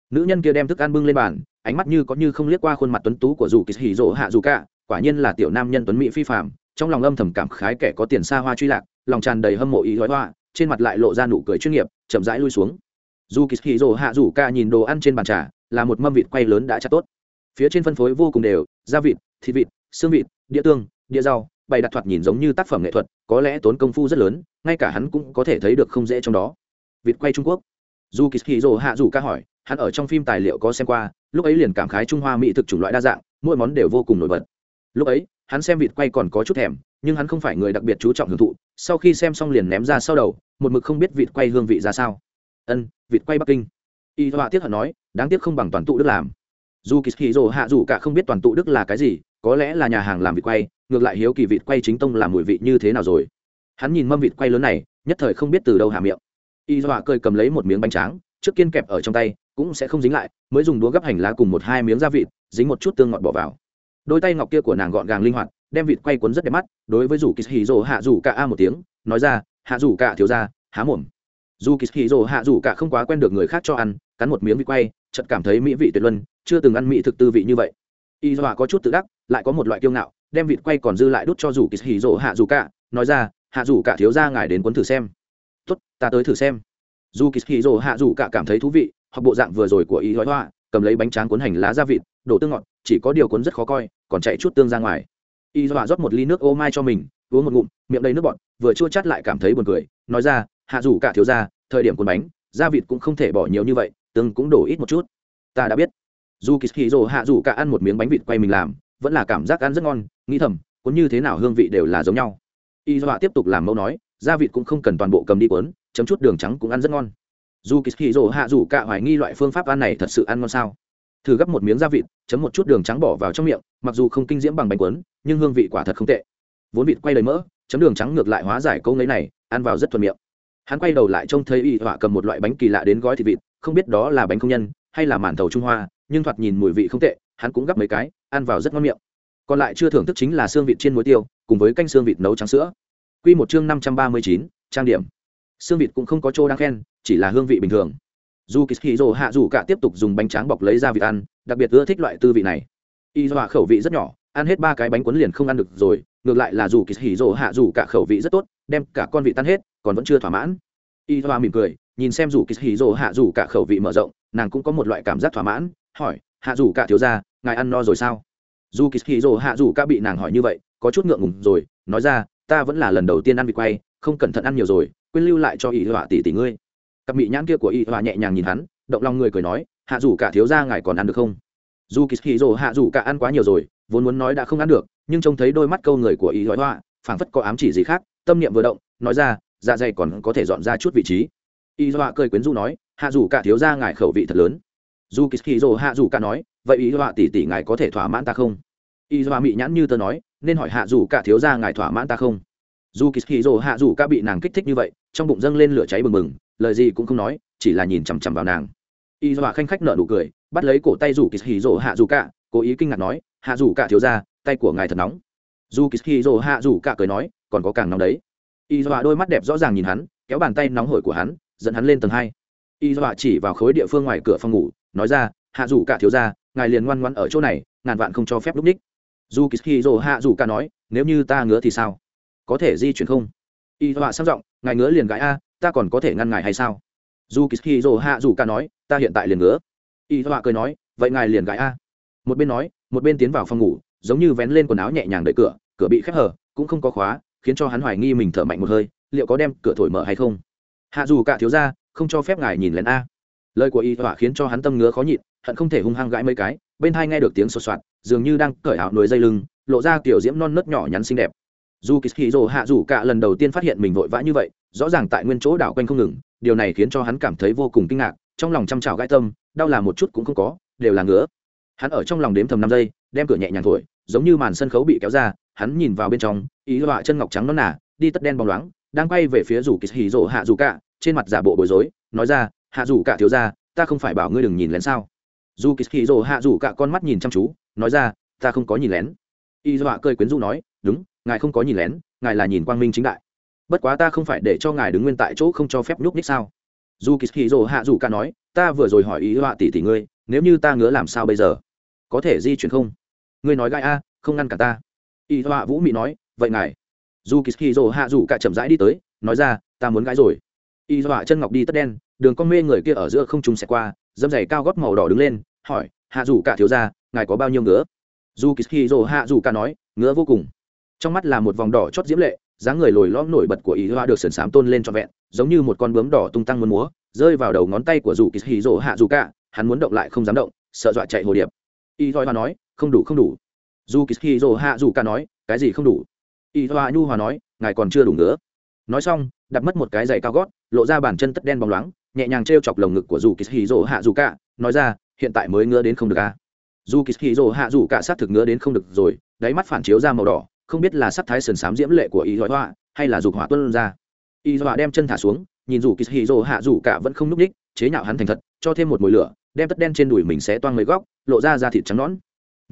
nữ nhân kia đem thức ăn bưng lên bàn, ánh mắt như có như không liếc qua khuôn mặt tuấn tú của dù kỳ hỉ rồ hạ Dù cả, quả nhiên là tiểu nam nhân tuấn mỹ phi phạm trong lòng âm thầm cảm khái kẻ có tiền xa hoa truy lạc, lòng tràn đầy hâm mộ ý gói hoa, trên mặt lại lộ ra nụ cười chuyên nghiệp, chậm rãi lui xuống. Dù kỳ hỉ rồ hạ Dù cả nhìn đồ ăn trên bàn trà, là một mâm vịt quay lớn đã chặt tốt. Phía trên phân phối vô cùng đều da vịt, thịt vịt, xương vịt, đĩa tương, đĩa rau, bày đặt thoạt nhìn giống như tác phẩm nghệ thuật, có lẽ tốn công phu rất lớn, ngay cả hắn cũng có thể thấy được không dễ trong đó. Vịt quay trung quốc dù kỳ hì rồ hạ dù ca hỏi, hắn ở trong phim tài liệu có xem qua, lúc ấy liền cảm khái trung hoa mỹ thực chủng loại đa dạng, mỗi món đều vô cùng nổi bật. Lúc ấy, hắn xem vịt quay còn có chút thèm, nhưng hắn không phải người đặc biệt chú trọng hưởng thụ, sau khi xem xong liền ném ra sau đầu, một mực không biết vịt quay hương vị ra sao. Ân, vịt quay bắc kinh. Y họa tiếc hận nói, đáng tiếc không bằng toàn tụ đức làm. Dù kỳ hì rồ hạ dù cả không biết toàn tụ đức là cái gì, có lẽ là nhà hàng làm vịt quay, ngược lại hiếu kỳ vịt quay chính tông làm mùi vị như thế nào rồi. Hắn nhìn mâm vịt quay lớn này, nhất thời không biết từ đâu hạ miệng y dọa cười cầm lấy một miếng bánh tráng, trước kiên kẹp ở trong tay, cũng sẽ không dính lại, mới dùng đũa gấp hành lá cùng một hai miếng gia vịt dính một chút tương ngọt bỏ vào. Đôi tay ngọc kia của nàng gọn gàng linh hoạt, đem vịt quay cuốn rất đẹp mắt, đối với rủ kỳ hì dồ hạ rủ cả a một tiếng, nói ra, hạ rủ cả thiếu ra há mồm. Dù kỳ hì dồ hạ rủ cả không quá quen được người khác cho ăn, cắn một miếng vịt quay, chợt cảm thấy mỹ vị tuyệt luân, chưa từng ăn mỹ thực tư vị như vậy. Y dọa có chút tự đắc, lại có một loại kiêu ngạo, đem vịt quay còn dư lại đút cho dù kỳ hì dồ hạ rủ cả, nói ra, hạ rủ cả thiếu ra ngài đến cuốn thử xem tốt, ta tới thử xem. Dù kỳ hì rồ hạ dù cả cảm thấy thú vị, hoặc bộ dạng vừa rồi của y hói hoa, cầm lấy bánh tráng cuốn hành lá gia vịt đổ tương ngọt, chỉ có điều cuốn rất khó coi, còn chạy chút tương ra ngoài. Y dọa rót một ly nước ô mai cho mình, uống một ngụm, miệng đầy nước bọt, vừa chua chát lại cảm thấy buồn cười, nói ra, hạ dù cả thiếu ra thời điểm cuốn bánh gia vịt cũng không thể bỏ nhiều như vậy, tương cũng đổ ít một chút. Ta đã biết. Dù kỳ hì rồ hạ dù cả ăn một miếng bánh vịt quay mình làm, vẫn là cảm giác ăn rất ngon, nghĩ thầm, cuốn như thế nào hương vị đều là giống nhau. Y dọa tiếp tục làm mẫu nói gia vịt cũng không cần toàn bộ cầm đi cuốn chấm chút đường trắng cũng ăn rất ngon. Dù kỳ hì hạ dù cả hoài nghi loại phương pháp ăn này thật sự ăn ngon sao? Thử gấp một miếng gia vịt chấm một chút đường trắng bỏ vào trong miệng mặc dù không kinh diễm bằng bánh cuốn, nhưng hương vị quả thật không tệ. Vốn vịt quay đầy mỡ chấm đường trắng ngược lại hóa giải câu ngấy này ăn vào rất thuận miệng. Hắn quay đầu lại trông thấy y họa cầm một loại bánh kỳ lạ đến gói thịt vịt không biết đó là bánh công nhân hay là màn thầu trung hoa nhưng thoạt nhìn mùi vị không tệ hắn cũng gắp mấy cái ăn vào rất ngon miệng. Còn lại chưa thưởng thức chính là xương vịt chiên muối tiêu cùng với canh xương vịt nấu trắng sữa. Quy một chương năm trăm ba mươi chín trang điểm. Xương vịt cũng không có chỗ đáng khen chỉ là hương vị bình thường. Dù Kishiro hạ dù cả tiếp tục dùng bánh tráng bọc lấy ra vịt ăn đặc biệt ưa thích loại tư vị này. Y dọa khẩu vị rất nhỏ ăn hết ba cái bánh cuốn liền không ăn được rồi ngược lại là dù Kishiro hạ dù cả khẩu vị rất tốt đem cả con vị tan hết còn vẫn chưa thỏa mãn. Y dọa mỉm cười nhìn xem dù Kishiro hạ dù cả khẩu vị mở rộng nàng cũng có một loại cảm giác thỏa mãn hỏi hạ dù cả thiếu gia, ngài ăn no rồi sao? Dù Kishiro hạ dù cả bị nàng hỏi như vậy có chút ngượng ngùng rồi nói ra ta vẫn là lần đầu tiên ăn vịt quay, không cẩn thận ăn nhiều rồi, quên lưu lại cho y họa tỷ tỷ ngươi. Cặp mị nhãn kia của y họa nhẹ nhàng nhìn hắn, động lòng người cười nói, hạ dù cả thiếu ra ngài còn ăn được không? Dù kỳ hì rồ hạ dù cả ăn quá nhiều rồi, vốn muốn nói đã không ăn được, nhưng trông thấy đôi mắt câu người của y họa, phảng phất có ám chỉ gì khác, tâm niệm vừa động, nói ra dạ dày còn có thể dọn ra chút vị trí. Y họa cười quyến du nói, hạ dù cả thiếu ra ngài khẩu vị thật lớn. Dù kỳ hì rồ hạ dù cả nói, vậy y họa tỷ tỷ ngài có thể thỏa mãn ta không? Y họa mị nhãn như tớ nói nên hỏi hạ dù cả thiếu ra ngài thỏa mãn ta không? Dù kỳ hì rồ hạ dù cả bị nàng kích thích như vậy, trong bụng dâng lên lửa cháy bừng bừng, lời gì cũng không nói, chỉ là nhìn chằm chằm vào nàng. Y dọa khanh khách nợ nụ cười, bắt lấy cổ tay dù kỳ hì rỗ hạ dù cả, cố ý kinh ngạc nói, hạ dù cả thiếu ra tay của ngài thật nóng. Dù kỳ hì rỗ hạ dù cả cười nói, còn có càng nóng đấy. Y dọa đôi mắt đẹp rõ ràng nhìn hắn, kéo bàn tay nóng hổi của hắn, dẫn hắn lên tầng hai. Y dọa chỉ vào khối địa phương ngoài cửa phòng ngủ, nói ra, hạ dù cả thiếu ra ngài liền ngoan ngoan ở chỗ này, ngàn vạn không cho phép lúc ních dù kỳ hì hạ dù cả nói, nếu như ta ngứa thì sao? Có thể di chuyển không? Y họa sang giọng, ngài ngứa liền gãi a, ta còn có thể ngăn ngài hay sao? Dù kỳ dỗ hạ dù ca nói, ta hiện tại liền ngứa. Y họa cười nói, vậy ngài liền gãi a. Một bên nói, một bên tiến vào phòng ngủ, giống như vén lên quần áo nhẹ nhàng đợi cửa cửa bị khép hở, cũng không có khóa, khiến cho hắn hoài nghi mình thở mạnh một hơi, liệu có đem cửa thổi mở hay không? Hạ dù cả thiếu ra, không cho phép ngài nhìn lén a. Lời của y họa khiến cho hắn tâm ngứa khó nhịn hận không thể hung hăng gãi mấy cái, bên hai nghe được tiếng sột soạt, dường như đang cởi áo núi dây lưng, lộ ra kiểu diễm non nớt nhỏ nhắn xinh đẹp. Dù kỳ hì rồ hạ dù cả lần đầu tiên phát hiện mình vội vã như vậy, rõ ràng tại nguyên chỗ đảo quanh không ngừng, điều này khiến cho hắn cảm thấy vô cùng kinh ngạc, trong lòng chăm chào gãi tâm, đau là một chút cũng không có, đều là ngứa. Hắn ở trong lòng đếm thầm năm giây, đem cửa nhẹ nhàng thổi, giống như màn sân khấu bị kéo ra, hắn nhìn vào bên trong, ý họa chân ngọc trắng nó nả đi tất đen bóng loáng, đang quay về phía rủ kỳ hì rồ hạ rủ cả, trên mặt giả bộ bối rối, nói ra, hạ rủ cả thiếu ra ta không phải bảo ngươi đừng nhìn lén sao? Dù kỳ hì hạ rủ cả con mắt nhìn chăm chú, nói ra, ta không có nhìn lén. Y dọa cơi quyến rũ nói, đúng, ngài không có nhìn lén, ngài là nhìn quang minh chính đại. Bất quá ta không phải để cho ngài đứng nguyên tại chỗ không cho phép nhúc ních sao? Dù kỳ hì hạ rủ cả nói, ta vừa rồi hỏi Y dọa tỷ tỷ ngươi, nếu như ta ngứa làm sao bây giờ? Có thể di chuyển không? Ngươi nói gai a, không ngăn cả ta. Y dọa vũ mị nói, vậy ngài. Dù kỳ hì hạ rủ cả chậm rãi đi tới, nói ra, ta muốn gái rồi. Y dọa chân ngọc đi tất đen, đường con mê người kia ở giữa không trùng xẹt qua dâm giày cao gót màu đỏ đứng lên, hỏi, hạ dù cả thiếu ra ngài có bao nhiêu ngứa? Dù kỳ hì hạ dù cả nói, ngứa vô cùng. Trong mắt là một vòng đỏ chót diễm lệ, dáng người lồi lõm nổi bật của ý hoa được sườn xám tôn lên trọn vẹn, giống như một con bướm đỏ tung tăng muốn múa, rơi vào đầu ngón tay của dù kỳ hì rỗ hạ dù cả, hắn muốn động lại không dám động, sợ dọa chạy hồ điệp. Ý hoa nói, không đủ không đủ. Dù kỳ hì rỗ hạ dù cả nói, cái gì không đủ? Ý hoa nhu hòa nói, ngài còn chưa đủ nữa nói xong, đặt mất một cái giày cao gót, lộ ra bàn chân tất đen bóng loáng nhẹ nhàng t r e o chọc lồng ngực của dù kỳ hì rỗ hạ dù cả nói ra, hiện tại mới ngứa đến không được à. dù kỳ hì rỗ hạ dù cả s á t thực ngứa đến không được rồi, đáy mắt phản chiếu ra màu đỏ, không biết là sắc thái sần sám diễm lệ của y hoa hay là dục hỏa tuân ra. Y hoa đem chân thả xuống, nhìn dù kỳ hì rỗ hạ dù cả vẫn không n ú c ních chế nhạo hắn thành thật, cho thêm một mồi lửa, đem tất đen trên đùi mình sẽ toang mấy góc, lộ ra da thịt trắng nón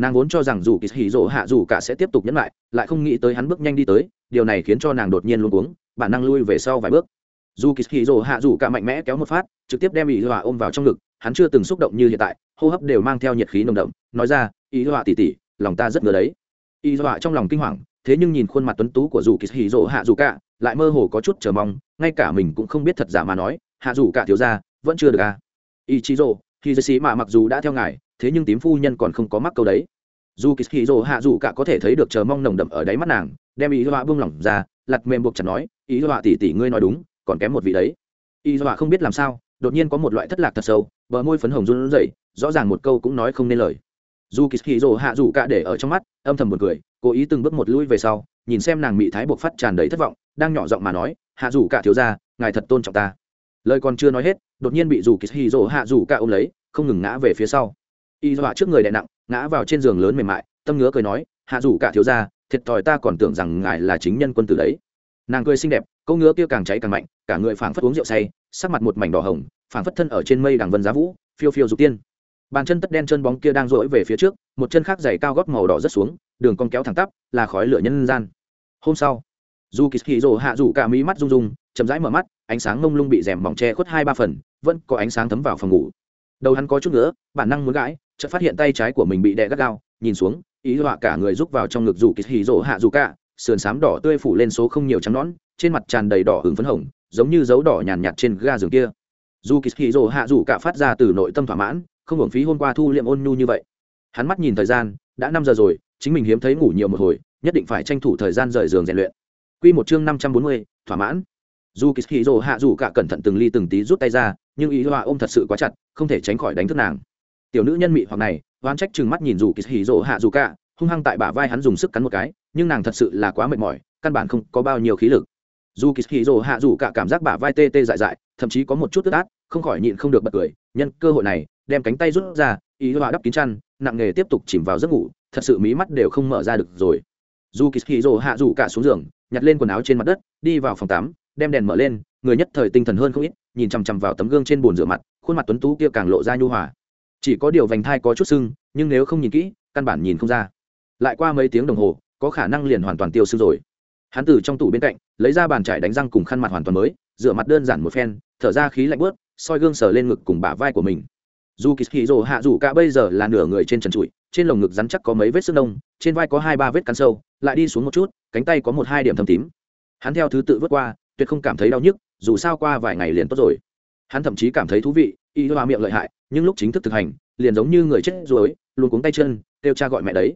nàng vốn cho rằng dù kỳ hì rỗ hạ dù cả sẽ tiếp tục nhẫn lại lại không nghĩ tới hắn bước nhanh đi tới, điều này khiến cho nàng đột nhiên luôn cuống, bản năng lui về sau vài bước dù kỳ hì rồ hạ dù cả mạnh mẽ kéo một phát, trực tiếp đem ý họa ôm vào trong ngực, hắn chưa từng xúc động như hiện tại, hô hấp đều mang theo nhiệt khí nồng đậm, nói ra ý họa tỉ tỉ lòng ta rất ngờ đấy. Ý họa trong lòng kinh hoàng, thế nhưng nhìn khuôn mặt tuấn tú của dù kỳ hì rồ hạ dù cả, lại mơ hồ có chút chờ mong, ngay cả mình cũng không biết thật giả mà nói, hạ dù cả thiếu ra vẫn chưa được à? Ý chí rồ thì dây xí mà mặc dù đã theo ngài, thế nhưng tím phu nhân còn không có mắc câu đấy. Dù kỳ hì rồ hạ dù cả có thể thấy được chờ mong nồng đậm ở đáy mắt nàng, đem ý họa buông lỏng ra lặt mềm buộc chặt nói ý họa tỉ tỉ ngươi nói đúng còn kém một vị đấy. Y dọa không biết làm sao, đột nhiên có một loại thất lạc thật sâu, bờ môi phấn hồng run rẩy, rõ ràng một câu cũng nói không nên lời. Dù kỳ hì rồ hạ rủ cả để ở trong mắt, âm thầm một cười, cố ý từng bước một lui về sau, nhìn xem nàng mị thái buộc phát tràn đầy thất vọng, đang nhỏ giọng mà nói, hạ rủ cả thiếu ra ngài thật tôn trọng ta. Lời còn chưa nói hết, đột nhiên bị dù kỳ hì rồ hạ rủ cả ôm lấy, không ngừng ngã về phía sau. Y dọa trước người đè nặng, ngã vào trên giường lớn mềm mại, tâm ngứa cười nói, hạ rủ cả thiếu ra thiệt thòi ta còn tưởng rằng ngài là chính nhân quân tử đấy. Nàng cười xinh đẹp, câu ngứa kia càng cháy càng mạnh cả người phảng phất uống rượu say, sắc mặt một mảnh đỏ hồng, phảng phất thân ở trên mây đằng vân giá vũ, phiêu phiêu dục tiên. Bàn chân tất đen chân bóng kia đang rỗi về phía trước, một chân khác giày cao gót màu đỏ rất xuống, đường cong kéo thẳng tắp, là khói lửa nhân gian. Hôm sau, dù kỳ hì rồ hạ rủ cả mí mắt rung rung, chậm rãi mở mắt, ánh sáng mông lung bị rèm bỏng che khuất hai ba phần, vẫn có ánh sáng thấm vào phòng ngủ. Đầu hắn có chút nữa bản năng muốn gãi, chợt phát hiện tay trái của mình bị đè gắt gao, nhìn xuống, ý họa cả người rúc vào trong ngực rủ kỳ hì hạ rủ cả, sườn xám đỏ tươi phủ lên số không nhiều trắng nón trên mặt tràn đầy đỏ hứng phấn hồng giống như dấu đỏ nhàn nhạt trên ga giường kia dù kỳ hì rồ hạ dù cả phát ra từ nội tâm thỏa mãn không hưởng phí hôm qua thu liệm ôn nhu như vậy hắn mắt nhìn thời gian đã năm giờ rồi chính mình hiếm thấy ngủ nhiều một hồi nhất định phải tranh thủ thời gian rời giường rèn luyện Quy một chương năm trăm bốn mươi, thỏa mãn. Dù Kishiro hạ dù cả cẩn thận từng ly từng tí rút tay ra, nhưng ý họa ôm thật sự quá chặt, không thể tránh khỏi đánh thức nàng. Tiểu nữ nhân mị hoặc này, oán trách trừng mắt nhìn dù Kishiro hạ dù cả, hung hăng tại bả vai hắn dùng sức cắn một cái nhưng nàng thật sự là quá mệt mỏi căn bản không có bao nhiêu khí lực dù kỳ hì rồ hạ dù cả cảm giác bả vai tê tê dại dại, thậm chí có một chút tức át không khỏi nhịn không được bật cười. Nhân cơ hội này, đem cánh tay rút ra, ý họa đắp kín chăn, nặng nghề tiếp tục chìm vào giấc ngủ, thật sự mí mắt đều không mở ra được rồi. Dù kỳ hì rồ hạ dù cả xuống giường, nhặt lên quần áo trên mặt đất, đi vào phòng tắm, đem đèn mở lên, người nhất thời tinh thần hơn không ít, nhìn chằm chằm vào tấm gương trên bồn rửa mặt, khuôn mặt tuấn tú kia càng lộ ra nhu hòa. Chỉ có điều vành thai có chút sưng, nhưng nếu không nhìn kỹ, căn bản nhìn không ra. Lại qua mấy tiếng đồng hồ, có khả năng liền hoàn toàn tiêu sưng rồi hắn từ trong tủ bên cạnh lấy ra bàn trải đánh răng cùng khăn mặt hoàn toàn mới rửa mặt đơn giản một phen thở ra khí lạnh bớt soi gương sờ lên ngực cùng bả vai của mình. Dù kỳ hì rồ hạ dù cả bây giờ là nửa người trên trần trụi trên lồng ngực rắn chắc có mấy vết xương đông trên vai có hai ba vết cắn sâu lại đi xuống một chút cánh tay có một hai điểm thâm tím. Hắn theo thứ tự vượt qua tuyệt không cảm thấy đau nhức dù sao qua vài ngày liền tốt rồi. Hắn thậm chí cảm thấy thú vị y hoa miệng lợi hại nhưng lúc chính thức thực hành liền giống như người chết rồi, luôn cuống tay chân kêu cha gọi mẹ đấy.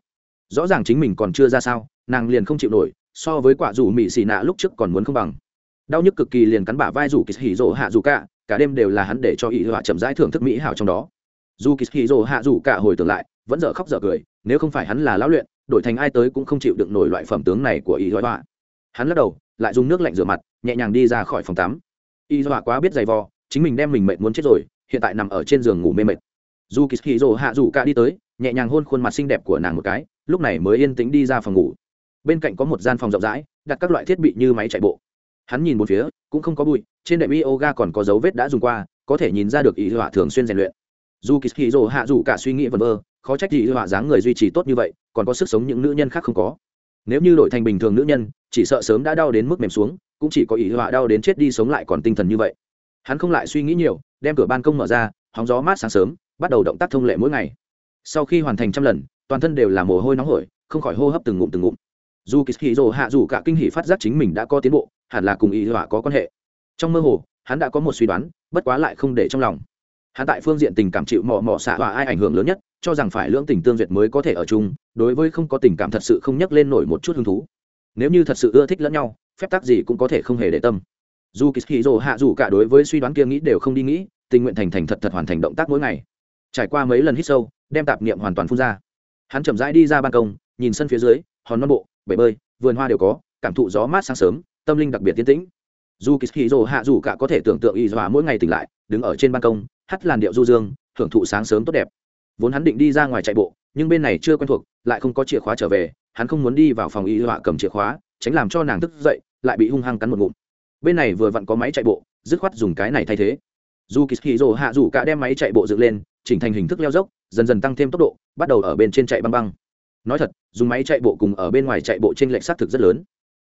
Rõ ràng chính mình còn chưa ra sao nàng liền không chịu nổi so với quả rủ mỹ xì nạ lúc trước còn muốn không bằng. Đau nhức cực kỳ liền cắn bả vai rủ kỳ hỉ rỗ hạ dù cả cả đêm đều là hắn để cho ý họa chậm rãi thưởng thức mỹ hảo trong đó. Dù kỳ hỉ rỗ hạ dù cả hồi tưởng lại, vẫn dở khóc dở cười, nếu không phải hắn là lão luyện, đổi thành ai tới cũng không chịu đựng nổi loại phẩm tướng này của ý họa. Hắn lắc đầu, lại dùng nước lạnh rửa mặt, nhẹ nhàng đi ra khỏi phòng tắm. Y họa quá biết giày vò, chính mình đem mình mệt muốn chết rồi, hiện tại nằm ở trên giường ngủ mê mệt. Dù kỳ hỉ rỗ hạ dù cả đi tới, nhẹ nhàng hôn khuôn mặt xinh đẹp của nàng một cái, lúc này mới yên tĩnh đi ra phòng ngủ bên cạnh có một gian phòng rộng rãi, đặt các loại thiết bị như máy chạy bộ. Hắn nhìn một phía, cũng không có bụi, trên đệm yoga còn có dấu vết đã dùng qua, có thể nhìn ra được ý họa thường xuyên rèn luyện. Dù kỳ dỗ hạ dù cả suy nghĩ vân vơ, khó trách ý họa dáng người duy trì tốt như vậy, còn có sức sống những nữ nhân khác không có. Nếu như đổi thành bình thường nữ nhân, chỉ sợ sớm đã đau đến mức mềm xuống, cũng chỉ có ý họa đau đến chết đi sống lại còn tinh thần như vậy. Hắn không lại suy nghĩ nhiều, đem cửa ban công mở ra, hóng gió mát sáng sớm, bắt đầu động tác thông lệ mỗi ngày. Sau khi hoàn thành trăm lần, toàn thân đều là mồ hôi nóng hổi, không khỏi hô hấp từng ngụm từng ngụm dù kỳ hì rồ hạ dù cả kinh hỉ phát giác chính mình đã có tiến bộ, hẳn là cùng Y họa có quan hệ. Trong mơ hồ, hắn đã có một suy đoán, bất quá lại không để trong lòng. Hắn tại phương diện tình cảm chịu mò mò xạ và ai ảnh hưởng lớn nhất, cho rằng phải lưỡng tình tương duyệt mới có thể ở chung, đối với không có tình cảm thật sự không nhắc lên nổi một chút hứng thú. Nếu như thật sự ưa thích lẫn nhau, phép tắc gì cũng có thể không hề để tâm. Dù kỳ hì rồ hạ dù cả đối với suy đoán kia nghĩ đều không đi nghĩ, tình nguyện thành thành thật thật hoàn thành động tác mỗi ngày. Trải qua mấy lần hít sâu, đem tạp niệm hoàn toàn phun ra. Hắn chậm rãi đi ra ban công, nhìn sân phía dưới, hòn non bộ bể bơi, vườn hoa đều có, cảm thụ gió mát sáng sớm, tâm linh đặc biệt tiến tĩnh. Dù kỳ hì rồ hạ dù cả có thể tưởng tượng y dọa mỗi ngày tỉnh lại, đứng ở trên ban công hắt làn điệu du dương, hưởng thụ sáng sớm tốt đẹp. Vốn hắn định đi ra ngoài chạy bộ, nhưng bên này chưa quen thuộc, lại không có chìa khóa trở về, hắn không muốn đi vào phòng y dọa cầm chìa khóa, tránh làm cho nàng thức dậy, lại bị hung hăng cắn một ngụm. Bên này vừa vặn có máy chạy bộ, dứt khoát dùng cái này thay thế. Dù kỳ hì rồ hạ dù cả đem máy chạy bộ dựng lên, chỉnh thành hình thức leo dốc, dần dần tăng thêm tốc độ, bắt đầu ở bên trên chạy băng băng nói thật, dùng máy chạy bộ cùng ở bên ngoài chạy bộ trên lệch xác thực rất lớn.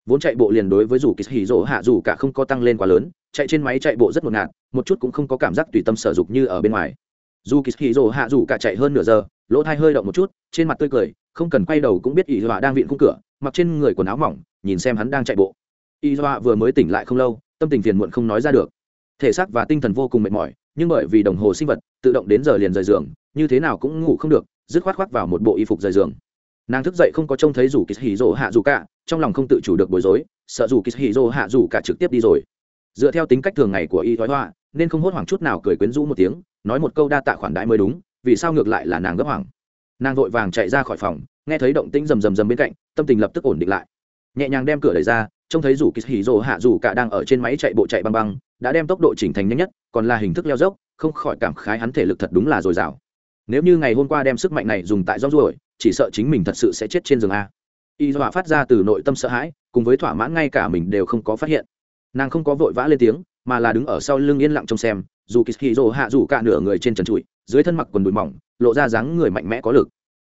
Vốn chạy bộ liền đối với dù kỳ hì rỗ hạ dù cả không có tăng lên quá lớn, chạy trên máy chạy bộ rất ngột ngạt, một chút cũng không có cảm giác tùy tâm sở dục như ở bên ngoài. Dù kỳ hì rỗ hạ dù cả chạy hơn nửa giờ, lỗ thai hơi động một chút, trên mặt tươi cười, không cần quay đầu cũng biết ý dọa đang viện khung cửa, mặc trên người quần áo mỏng, nhìn xem hắn đang chạy bộ. Y dọa vừa mới tỉnh lại không lâu, tâm tình phiền muộn không nói ra được. Thể xác và tinh thần vô cùng mệt mỏi, nhưng bởi vì đồng hồ sinh vật, tự động đến giờ liền rời giường, như thế nào cũng ngủ không được, dứt khoát khoác vào một bộ y phục rời giường nàng thức dậy không có trông thấy rủ kỳ hì rỗ hạ dù cả trong lòng không tự chủ được bối rối, sợ rủ kỳ hì rỗ hạ dù cả trực tiếp đi rồi. Dựa theo tính cách thường ngày của y thoái hoa, nên không hốt hoảng chút nào cười quyến rũ một tiếng, nói một câu đa tạ khoản đãi mới đúng, vì sao ngược lại là nàng gấp hoảng. Nàng vội vàng chạy ra khỏi phòng, nghe thấy động tĩnh rầm rầm rầm bên cạnh, tâm tình lập tức ổn định lại. Nhẹ nhàng đem cửa đẩy ra, trông thấy rủ kỳ hì rỗ hạ dù cả đang ở trên máy chạy bộ chạy băng băng, đã đem tốc độ chỉnh thành nhanh nhất, còn là hình thức leo dốc, không khỏi cảm khái hắn thể lực thật đúng là dồi dào. Nếu như ngày hôm qua đem sức mạnh này dùng tại rong ruổi chỉ sợ chính mình thật sự sẽ chết trên giường a. Y dọa phát ra từ nội tâm sợ hãi, cùng với thỏa mãn ngay cả mình đều không có phát hiện. Nàng không có vội vã lên tiếng, mà là đứng ở sau lưng yên lặng trông xem, dù kỳ rồ hạ dù cả nửa người trên trần trụi, dưới thân mặc quần bụi mỏng, lộ ra dáng người mạnh mẽ có lực.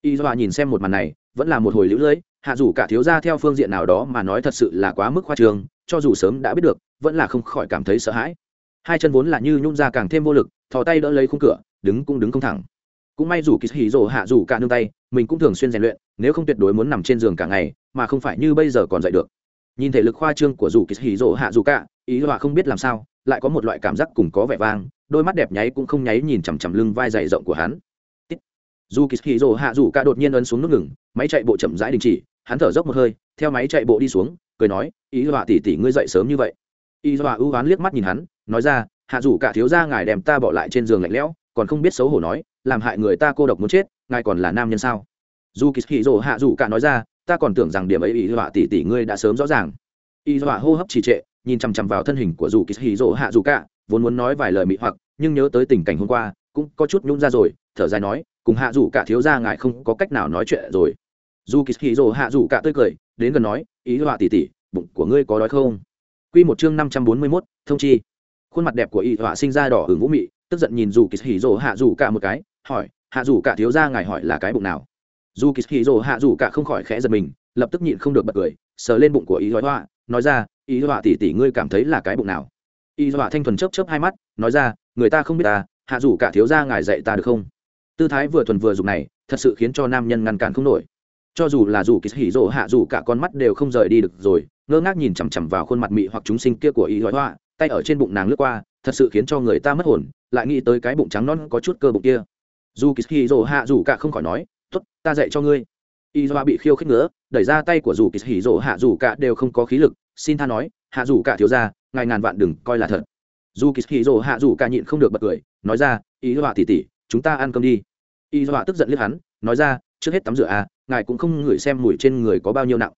Y dọa nhìn xem một màn này, vẫn là một hồi lũ lưỡi, hạ dù cả thiếu ra theo phương diện nào đó mà nói thật sự là quá mức khoa trường cho dù sớm đã biết được, vẫn là không khỏi cảm thấy sợ hãi. Hai chân vốn là như nhún ra càng thêm vô lực, thò tay đỡ lấy khung cửa, đứng cũng đứng không thẳng cũng may dù kỳ hì rồ hạ dù cả nương tay, mình cũng thường xuyên rèn luyện, nếu không tuyệt đối muốn nằm trên giường cả ngày, mà không phải như bây giờ còn dậy được. Nhìn thể lực khoa trương của dù kỳ hì rồ hạ dù cả, ý họa không biết làm sao, lại có một loại cảm giác cùng có vẻ vang, đôi mắt đẹp nháy cũng không nháy nhìn chằm chằm lưng vai dày rộng của hắn. Dù kỳ hì rồ hạ dù cả đột nhiên ấn xuống nước ngừng, máy chạy bộ chậm rãi đình chỉ, hắn thở dốc một hơi, theo máy chạy bộ đi xuống, cười nói, ý họa tỉ tỉ ngươi dậy sớm như vậy. Ý họa ưu oán liếc mắt nhìn hắn, nói ra, hạ dù cả thiếu gia ngài đem ta bỏ lại trên giường lạnh lẽo, còn không biết xấu hổ nói làm hại người ta cô độc muốn chết ngài còn là nam nhân sao? Dù kỳ hì rồ hạ dù cả nói ra ta còn tưởng rằng điểm ấy ý họa tỷ tỷ ngươi đã sớm rõ ràng. Ý họa hô hấp trì trệ nhìn chằm chằm vào thân hình của dù kỳ hì rồ hạ dù cả vốn muốn nói vài lời mị hoặc nhưng nhớ tới tình cảnh hôm qua cũng có chút nhung ra rồi thở dài nói cùng hạ dù cả thiếu gia ngài không có cách nào nói chuyện rồi. Dù kỳ hì rồ hạ dù cả tươi cười đến gần nói ý họa tỷ tỷ bụng của ngươi có đói không? Quy một chương năm trăm bốn mươi 541, thông chi. Khuôn mặt đẹp của y họa sinh ra đỏ ửng vũ mị, tức giận nhìn dù kỳ hỉ rồ hạ dù cả một cái hỏi, hạ dù cả thiếu ra ngài hỏi là cái bụng nào? Dù kỳ hỉ rồ hạ dù cả không khỏi khẽ giật mình, lập tức nhịn không được bật cười, sờ lên bụng của ý hóa hoa, nói ra ý hóa tỉ tỉ ngươi cảm thấy là cái bụng nào? Ý hóa thanh thuần chớp chớp hai mắt, nói ra, người ta không biết ta, hạ dù cả thiếu ra ngài dạy ta được không? Tư thái vừa thuần vừa dùng này, thật sự khiến cho nam nhân ngăn cản không nổi. Cho dù là dù kỳ hỉ rồ hạ dù cả con mắt đều không rời đi được rồi, ngơ ngác nhìn chằm chằm vào khuôn mặt mị hoặc chúng sinh kia của ý hóa hoa, tay ở trên bụng nàng lướt qua, thật sự khiến cho người ta mất hồn, lại nghĩ tới cái bụng trắng non có chút cơ bụng kia dù kỳ hì rồ hạ dù cả không khỏi nói t ố t ta dạy cho ngươi. Y do bị khiêu khích nữa đẩy ra tay của dù kỳ hì rồ hạ dù cả đều không có khí lực, xin tha nói, hạ dù cả thiếu ra ngài ngàn vạn đừng coi là thật. Dù kỳ hì rồ hạ dù cả nhịn không được bật cười, nói ra y do tỉ tỉ chúng ta ăn cơm đi. Y do tức giận liếc hắn, nói ra, trước hết tắm rửa à ngài cũng không ngửi xem mùi trên người có bao nhiêu nặng.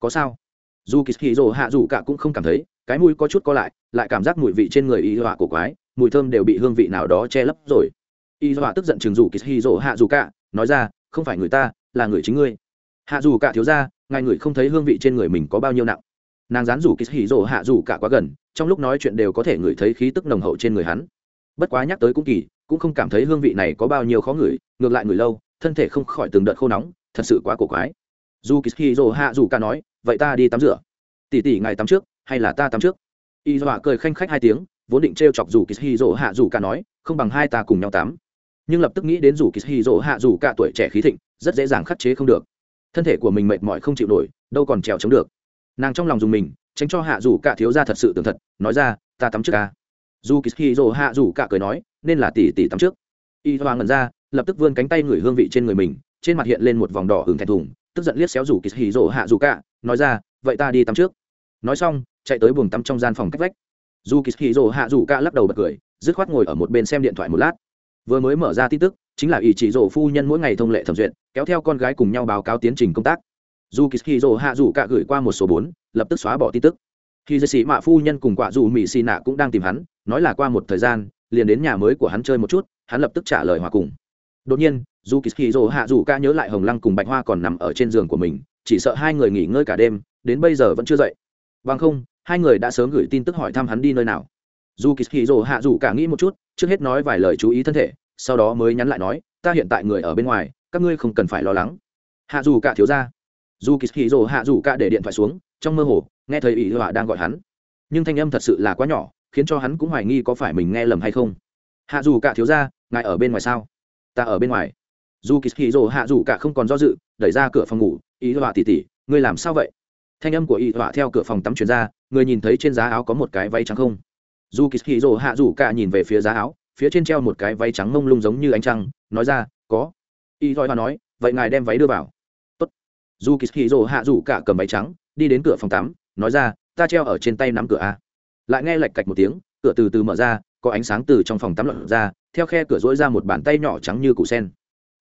Có sao? Dù kỳ hì rồ hạ dù cả cũng không cảm thấy, cái mũi có chút co lại lại cảm giác mùi vị trên người y do cổ quái, mùi thơm đều bị hương vị nào đó che lấp rồi y dọa tức giận chừng rủ kỳ hi rỗ hạ dù cả, nói ra, không phải người ta, là người chính ngươi. Hạ dù cả thiếu ra, ngài người không thấy hương vị trên người mình có bao nhiêu nặng. Nàng dán rủ kỳ hỉ rỗ hạ dù cả quá gần, trong lúc nói chuyện đều có thể ngửi thấy khí tức nồng hậu trên người hắn. Bất quá nhắc tới cũng kỳ, cũng không cảm thấy hương vị này có bao nhiêu khó ngửi, ngược lại người lâu, thân thể không khỏi từng đợt khô nóng, thật sự quá cổ quái. Dù kỳ hỉ rỗ hạ dù cả nói, vậy ta đi tắm rửa. Tỉ tỉ ngài tắm trước, hay là ta tắm trước? Y dọa cười khanh khách hai tiếng, vốn định t chọc dù kỳ hỉ rỗ hạ dù cả nói, không bằng hai ta cùng nhau tắm nhưng lập tức nghĩ đến dù kỳ hì rỗ hạ dù cả tuổi trẻ khí thịnh, rất dễ dàng khắc chế không được. Thân thể của mình mệt mỏi không chịu nổi, đâu còn trèo chống được. Nàng trong lòng dùng mình, tránh cho hạ dù cả thiếu ra thật sự tường thật, nói ra, ta tắm trước ca dù kỳ hì rỗ hạ dù cả cười nói, nên là tỷ tỷ tắm trước. Y hoa ngẩn ra, lập tức vươn cánh tay ngửi hương vị trên người mình, trên mặt hiện lên một vòng đỏ hừng thẹn thùng, tức giận liếc xéo rủ kỳ hì rỗ hạ dù cả, nói ra, vậy ta đi tắm trước. Nói xong, chạy tới buồng tắm trong gian phòng cách vách. Dù kỳ hì rỗ hạ dù cả lắc đầu bật cười, dứt khoát ngồi ở một bên xem điện thoại một lát vừa mới mở ra tin tức, chính là ý chỉ rổ phu nhân mỗi ngày thông lệ thẩm duyệt, kéo theo con gái cùng nhau báo cáo tiến trình công tác. Dù kỳ rồ hạ dù cả gửi qua một số bốn, lập tức xóa bỏ tin tức. Khi dây sĩ mạ phu nhân cùng quả dù mỹ xì nạ cũng đang tìm hắn, nói là qua một thời gian, liền đến nhà mới của hắn chơi một chút, hắn lập tức trả lời hòa cùng. Đột nhiên dù kỳ rồ hạ dù ca nhớ lại hồng lăng cùng bạch hoa còn nằm ở trên giường của mình, chỉ sợ hai người nghỉ ngơi cả đêm, đến bây giờ vẫn chưa dậy. Vâng không, hai người đã sớm gửi tin tức hỏi thăm hắn đi nơi nào. Dù kỳ rồ hạ dù cả nghĩ một chút trước hết nói vài lời chú ý thân thể, sau đó mới nhắn lại nói, ta hiện tại người ở bên ngoài, các ngươi không cần phải lo lắng. Hạ dù cả thiếu ra. Dù kỳ hì rồ hạ dù cả để điện thoại xuống, trong mơ hồ, nghe thấy ỷ họa đang gọi hắn. Nhưng thanh âm thật sự là quá nhỏ, khiến cho hắn cũng hoài nghi có phải mình nghe lầm hay không. Hạ dù cả thiếu ra, ngài ở bên ngoài sao? Ta ở bên ngoài. Dù kỳ hì rồ hạ dù cả không còn do dự, đẩy ra cửa phòng ngủ ỷ họa tỉ tỉ ngươi làm sao vậy? Thanh âm của ỷ họa theo cửa phòng tắm chuyển ra, người nhìn thấy trên giá áo có một cái váy trắng không dù kỳ hì rồ hạ dù cả nhìn về phía giá áo, phía trên treo một cái váy trắng mông lung giống như ánh trăng, nói ra, có. Y thoi hoa nói, vậy ngài đem váy đưa vào. Tốt. dù kỳ hì rồ hạ dù cả cầm váy trắng, đi đến cửa phòng tắm, nói ra, ta treo ở trên tay nắm cửa a. Lại nghe lạch cạch một tiếng, cửa từ từ mở ra, có ánh sáng từ trong phòng tắm lọt ra, theo khe cửa dỗi ra một bàn tay nhỏ trắng như củ sen.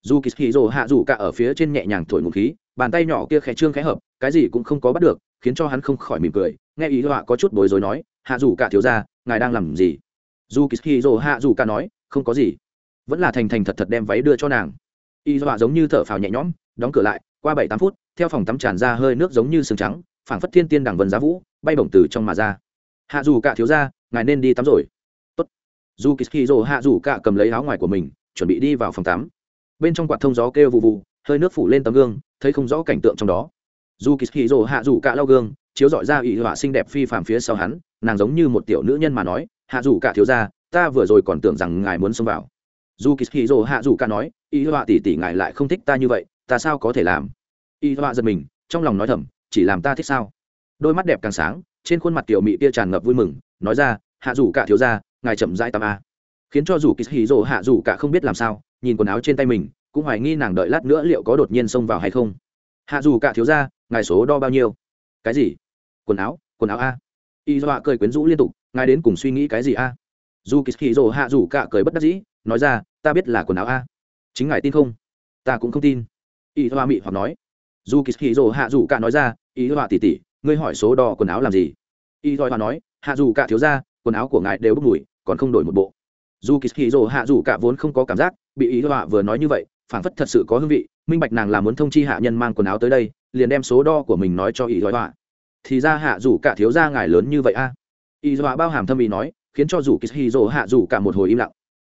Dù kỳ hì rồ hạ dù cả ở phía trên nhẹ nhàng thổi ngụ khí, bàn tay nhỏ kia khẽ trương khẽ hợp, cái gì cũng không có bắt được, khiến cho hắn không khỏi mỉm cười. Nghe ý họa có chút bối rối nói, hạ dù cả thiếu ra ngài đang làm gì? Dù kỳ hì rồ hạ dù ca nói, không có gì. Vẫn là thành thành thật thật đem váy đưa cho nàng. Y dọa giống như thở phào nhẹ nhõm, đóng cửa lại, qua bảy tám phút, theo phòng tắm tràn ra hơi nước giống như sương trắng, phảng phất thiên tiên đằng vân giá vũ, bay bổng từ trong mà ra. Hạ dù cả thiếu ra ngài nên đi tắm rồi. Tốt. dù kỳ rồ hạ dù cả cầm lấy áo ngoài của mình, chuẩn bị đi vào phòng tắm. Bên trong quạt thông gió kêu vụ vụ hơi nước phủ lên tấm gương, thấy không rõ cảnh tượng trong đó. Dù kỳ rồ hạ dù cả lau gương chiếu dọi ra ỵ họa xinh đẹp phi phàm phía sau hắn, nàng giống như một tiểu nữ nhân mà nói, hạ dù cả thiếu ra ta vừa rồi còn tưởng rằng ngài muốn xông vào. Dù kỳ hì dồ hạ dù cả nói y họa tỷ tỷ ngài lại không thích ta như vậy, ta sao có thể làm? Y họa giật mình, trong lòng nói thầm, chỉ làm ta thích sao? Đôi mắt đẹp càng sáng, trên khuôn mặt tiểu mị kia tràn ngập vui mừng, nói ra, hạ dù cả thiếu ra ngài chậm rãi tam a. Khiến cho dù kỳ hì dồ hạ dù cả không biết làm sao, nhìn quần áo trên tay mình, cũng hoài nghi nàng đợi lát nữa liệu có đột nhiên xông vào hay không. Hạ dù cả thiếu ra ngài số đo bao nhiêu? Cái gì? Quần áo quần áo a. Y dọa cười quyến rũ liên tục, ngài đến cùng suy nghĩ cái gì a? Dù kỳ hì rồ hạ dù cả cười bất đắc dĩ, nói ra, ta biết là quần áo a. Chính ngài tin không? Ta cũng không tin. Y dọa mị hoặc nói. Dù kỳ hì rồ hạ dù cả nói ra y dọa tỉ tỉ, ngươi hỏi số đo quần áo làm gì? Y dọa nói, hạ dù cả thiếu ra, quần áo của ngài đều bốc mùi, còn không đổi một bộ. Dù kỳ hì rồ hạ dù cả vốn không có cảm giác, bị y hoa vừa nói như vậy, phảng phất thật sự có hương vị, minh bạch nàng là muốn thông chi hạ nhân mang quần áo tới đây, liền đem số đo của mình nói cho y hoa thì ra hạ dù cả thiếu gia ngài lớn như vậy a. Y hoa bao hàm thâm ý nói khiến cho dù kỳ hì rồ hạ dù cả một hồi im lặng.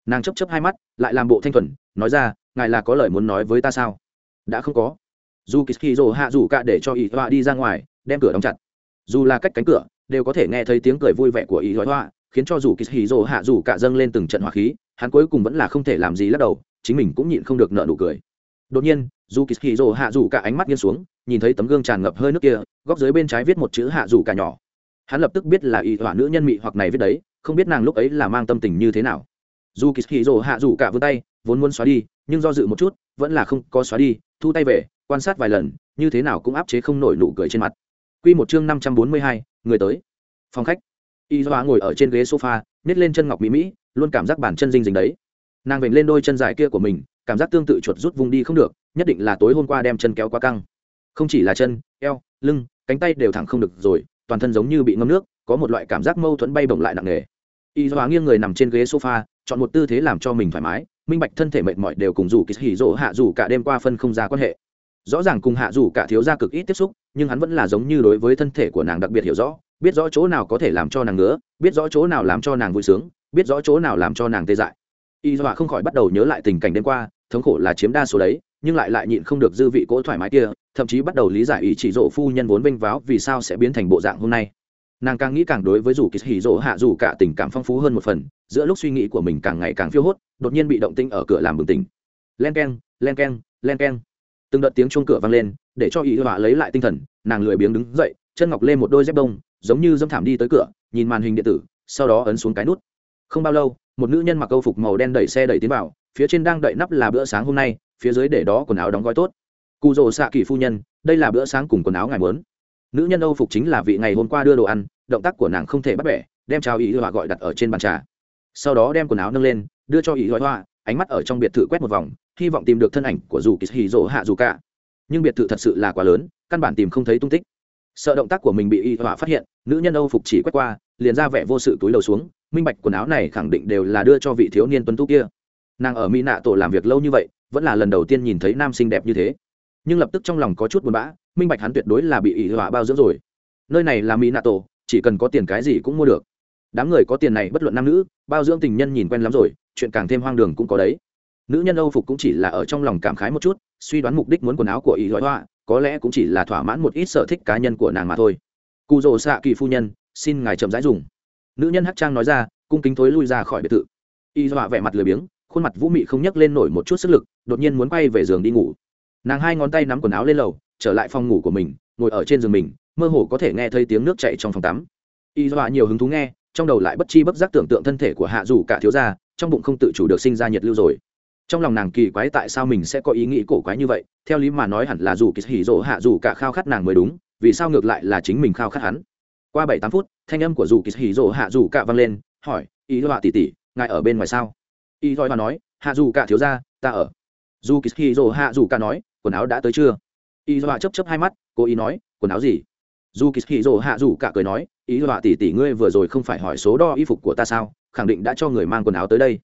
Nàng chấp chấp hai mắt lại làm bộ thanh thuần nói ra ngài là có lời muốn nói với ta sao? Đã không có. Dù kỳ hì rồ hạ dù cả để cho y dọa đi ra ngoài đem cửa đóng chặt. Dù là cách cánh cửa đều có thể nghe thấy tiếng cười vui vẻ của ý Hoa, khiến cho dù kỳ hì rồ hạ dù cả dâng lên từng trận hỏa khí hắn cuối cùng vẫn là không thể làm gì lắc đầu chính mình cũng nhịn không được nợ nụ cười. Đột nhiên dù kỳ hì rồ hạ dù cả ánh mắt nghiêng xuống nhìn thấy tấm gương tràn ngập hơi nước kia, góc dưới bên trái viết một chữ hạ dù cả nhỏ. Hắn lập tức biết là y thỏa nữ nhân mị hoặc này viết đấy, không biết nàng lúc ấy là mang tâm tình như thế nào. Dù kỳ hì rồ hạ dù cả vươn tay, vốn muốn xóa đi, nhưng do dự một chút, vẫn là không có xóa đi, thu tay về, quan sát vài lần, như thế nào cũng áp chế không nổi nụ cười trên mặt. Q một chương năm trăm bốn mươi hai, người tới. Phòng khách. Y thỏa ngồi ở trên ghế sofa nhét lên chân ngọc mỹ mỹ, luôn cảm giác bàn chân dinh dính đấy. Nàng vểnh lên đôi chân dài kia của mình, cảm giác tương tự chuột rút vùng đi không được, nhất định là tối hôm qua đem chân kéo quá căng không chỉ là chân, eo, lưng, cánh tay đều thẳng không được rồi, toàn thân giống như bị ngâm nước, có một loại cảm giác mâu thuẫn bay bổng lại nặng nề. Y doa nghiêng người nằm trên ghế sofa, chọn một tư thế làm cho mình thoải mái, minh bạch thân thể mệt mỏi đều cùng dù kỳ hỉ rỗ hạ dù cả đêm qua phân không ra quan hệ. Rõ ràng cùng hạ dù cả thiếu gia cực ít tiếp xúc, nhưng hắn vẫn là giống như đối với thân thể của nàng đặc biệt hiểu rõ, biết rõ chỗ nào có thể làm cho nàng ngứa, biết rõ chỗ nào làm cho nàng vui sướng, biết rõ chỗ nào làm cho nàng tê dại. Y dọa không khỏi bắt đầu nhớ lại tình cảnh đêm qua, thống khổ là chiếm đa số đấy nhưng lại lại nhịn không được dư vị cỗ thoải mái kia, thậm chí bắt đầu lý giải ý chỉ rộ phu nhân vốn vinh váo vì sao sẽ biến thành bộ dạng hôm nay. Nàng càng nghĩ càng đối với dù kỳ hỉ rộ hạ dù cả tình cảm phong phú hơn một phần, giữa lúc suy nghĩ của mình càng ngày càng phiêu hốt, đột nhiên bị động tinh ở cửa làm bừng tỉnh. Len keng len keng len keng. Từng đợt tiếng chuông cửa vang lên, để cho ý họa lấy lại tinh thần, nàng lười biếng đứng dậy, chân ngọc lên một đôi dép đông, giống như dâm thảm đi tới cửa, nhìn màn hình điện tử, sau đó ấn xuống cái nút. Không bao lâu, một nữ nhân mặc câu phục màu đen đẩy xe đẩy tiến vào, phía trên đang đậy nắp là bữa sáng hôm nay phía dưới để đó quần áo đóng gói tốt. Cụ rồ xạ kỳ phu nhân, đây là bữa sáng cùng quần áo ngài muốn. Nữ nhân âu phục chính là vị ngày hôm qua đưa đồ ăn, động tác của nàng không thể bắt bẻ, đem trao ý họa gọi đặt ở trên bàn trà. Sau đó đem quần áo nâng lên, đưa cho ý họa ánh mắt ở trong biệt thự quét một vòng, hy vọng tìm được thân ảnh của dù kỳ hì rỗ hạ dù cả. Nhưng biệt thự thật sự là quá lớn, căn bản tìm không thấy tung tích. Sợ động tác của mình bị y họa phát hiện, nữ nhân âu phục chỉ quét qua, liền ra vẻ vô sự túi đầu xuống, minh bạch quần áo này khẳng định đều là đưa cho vị thiếu niên tuấn tú kia. Nàng ở mỹ nạ tổ làm việc lâu như vậy vẫn là lần đầu tiên nhìn thấy nam sinh đẹp như thế. Nhưng lập tức trong lòng có chút buồn bã, minh bạch hắn tuyệt đối là bị y họa bao dưỡng rồi. Nơi này là mỹ nạ tổ chỉ cần có tiền cái gì cũng mua được. Đám người có tiền này bất luận nam nữ, bao dưỡng tình nhân nhìn quen lắm rồi, chuyện càng thêm hoang đường cũng có đấy. Nữ nhân âu phục cũng chỉ là ở trong lòng cảm khái một chút, suy đoán mục đích muốn quần áo của ý loại hoa có lẽ cũng chỉ là thỏa mãn một ít sở thích cá nhân của nàng mà thôi. Cụ rồ xạ kỳ phu nhân, xin ngài chậm rãi dùng. Nữ nhân hắc trang nói ra, cung kính thối lui ra khỏi biệt thự. Y dọa vẻ mặt lười biếng, khuôn mặt vũ mị không nhấc lên nổi một chút sức lực đột nhiên muốn quay về giường đi ngủ. Nàng hai ngón tay nắm quần áo lên lầu trở lại phòng ngủ của mình ngồi ở trên giường mình mơ hồ có thể nghe thấy tiếng nước chạy trong phòng tắm. Y dọa nhiều hứng thú nghe trong đầu lại bất chi bất giác tưởng tượng thân thể của hạ dù cả thiếu gia trong bụng không tự chủ được sinh ra nhiệt lưu rồi. Trong lòng nàng kỳ quái tại sao mình sẽ có ý nghĩ cổ quái như vậy theo lý mà nói hẳn là dù kỳ hỉ rỗ hạ dù cả khao khát nàng mới đúng vì sao ngược lại là chính mình khao khát hắn? Qua bảy tám phút thanh âm của dù kỳ hỉ rỗ hạ dù cả vang lên hỏi y dọa tỉ tỉ ngài ở bên ngoài sao? Y dọa nói hạ dù cả thiếu gia, ta ở dù kỳ hỉ hạ dù cả nói, quần áo đã tới chưa? Y dọa chấp chấp hai mắt cô ý nói, quần áo gì? Dù kỳ hỉ hạ dù cả cười nói ý dọa tỉ tỉ ngươi vừa rồi không phải hỏi số đo y phục của ta sao? Khẳng định đã cho người mang quần áo tới đây.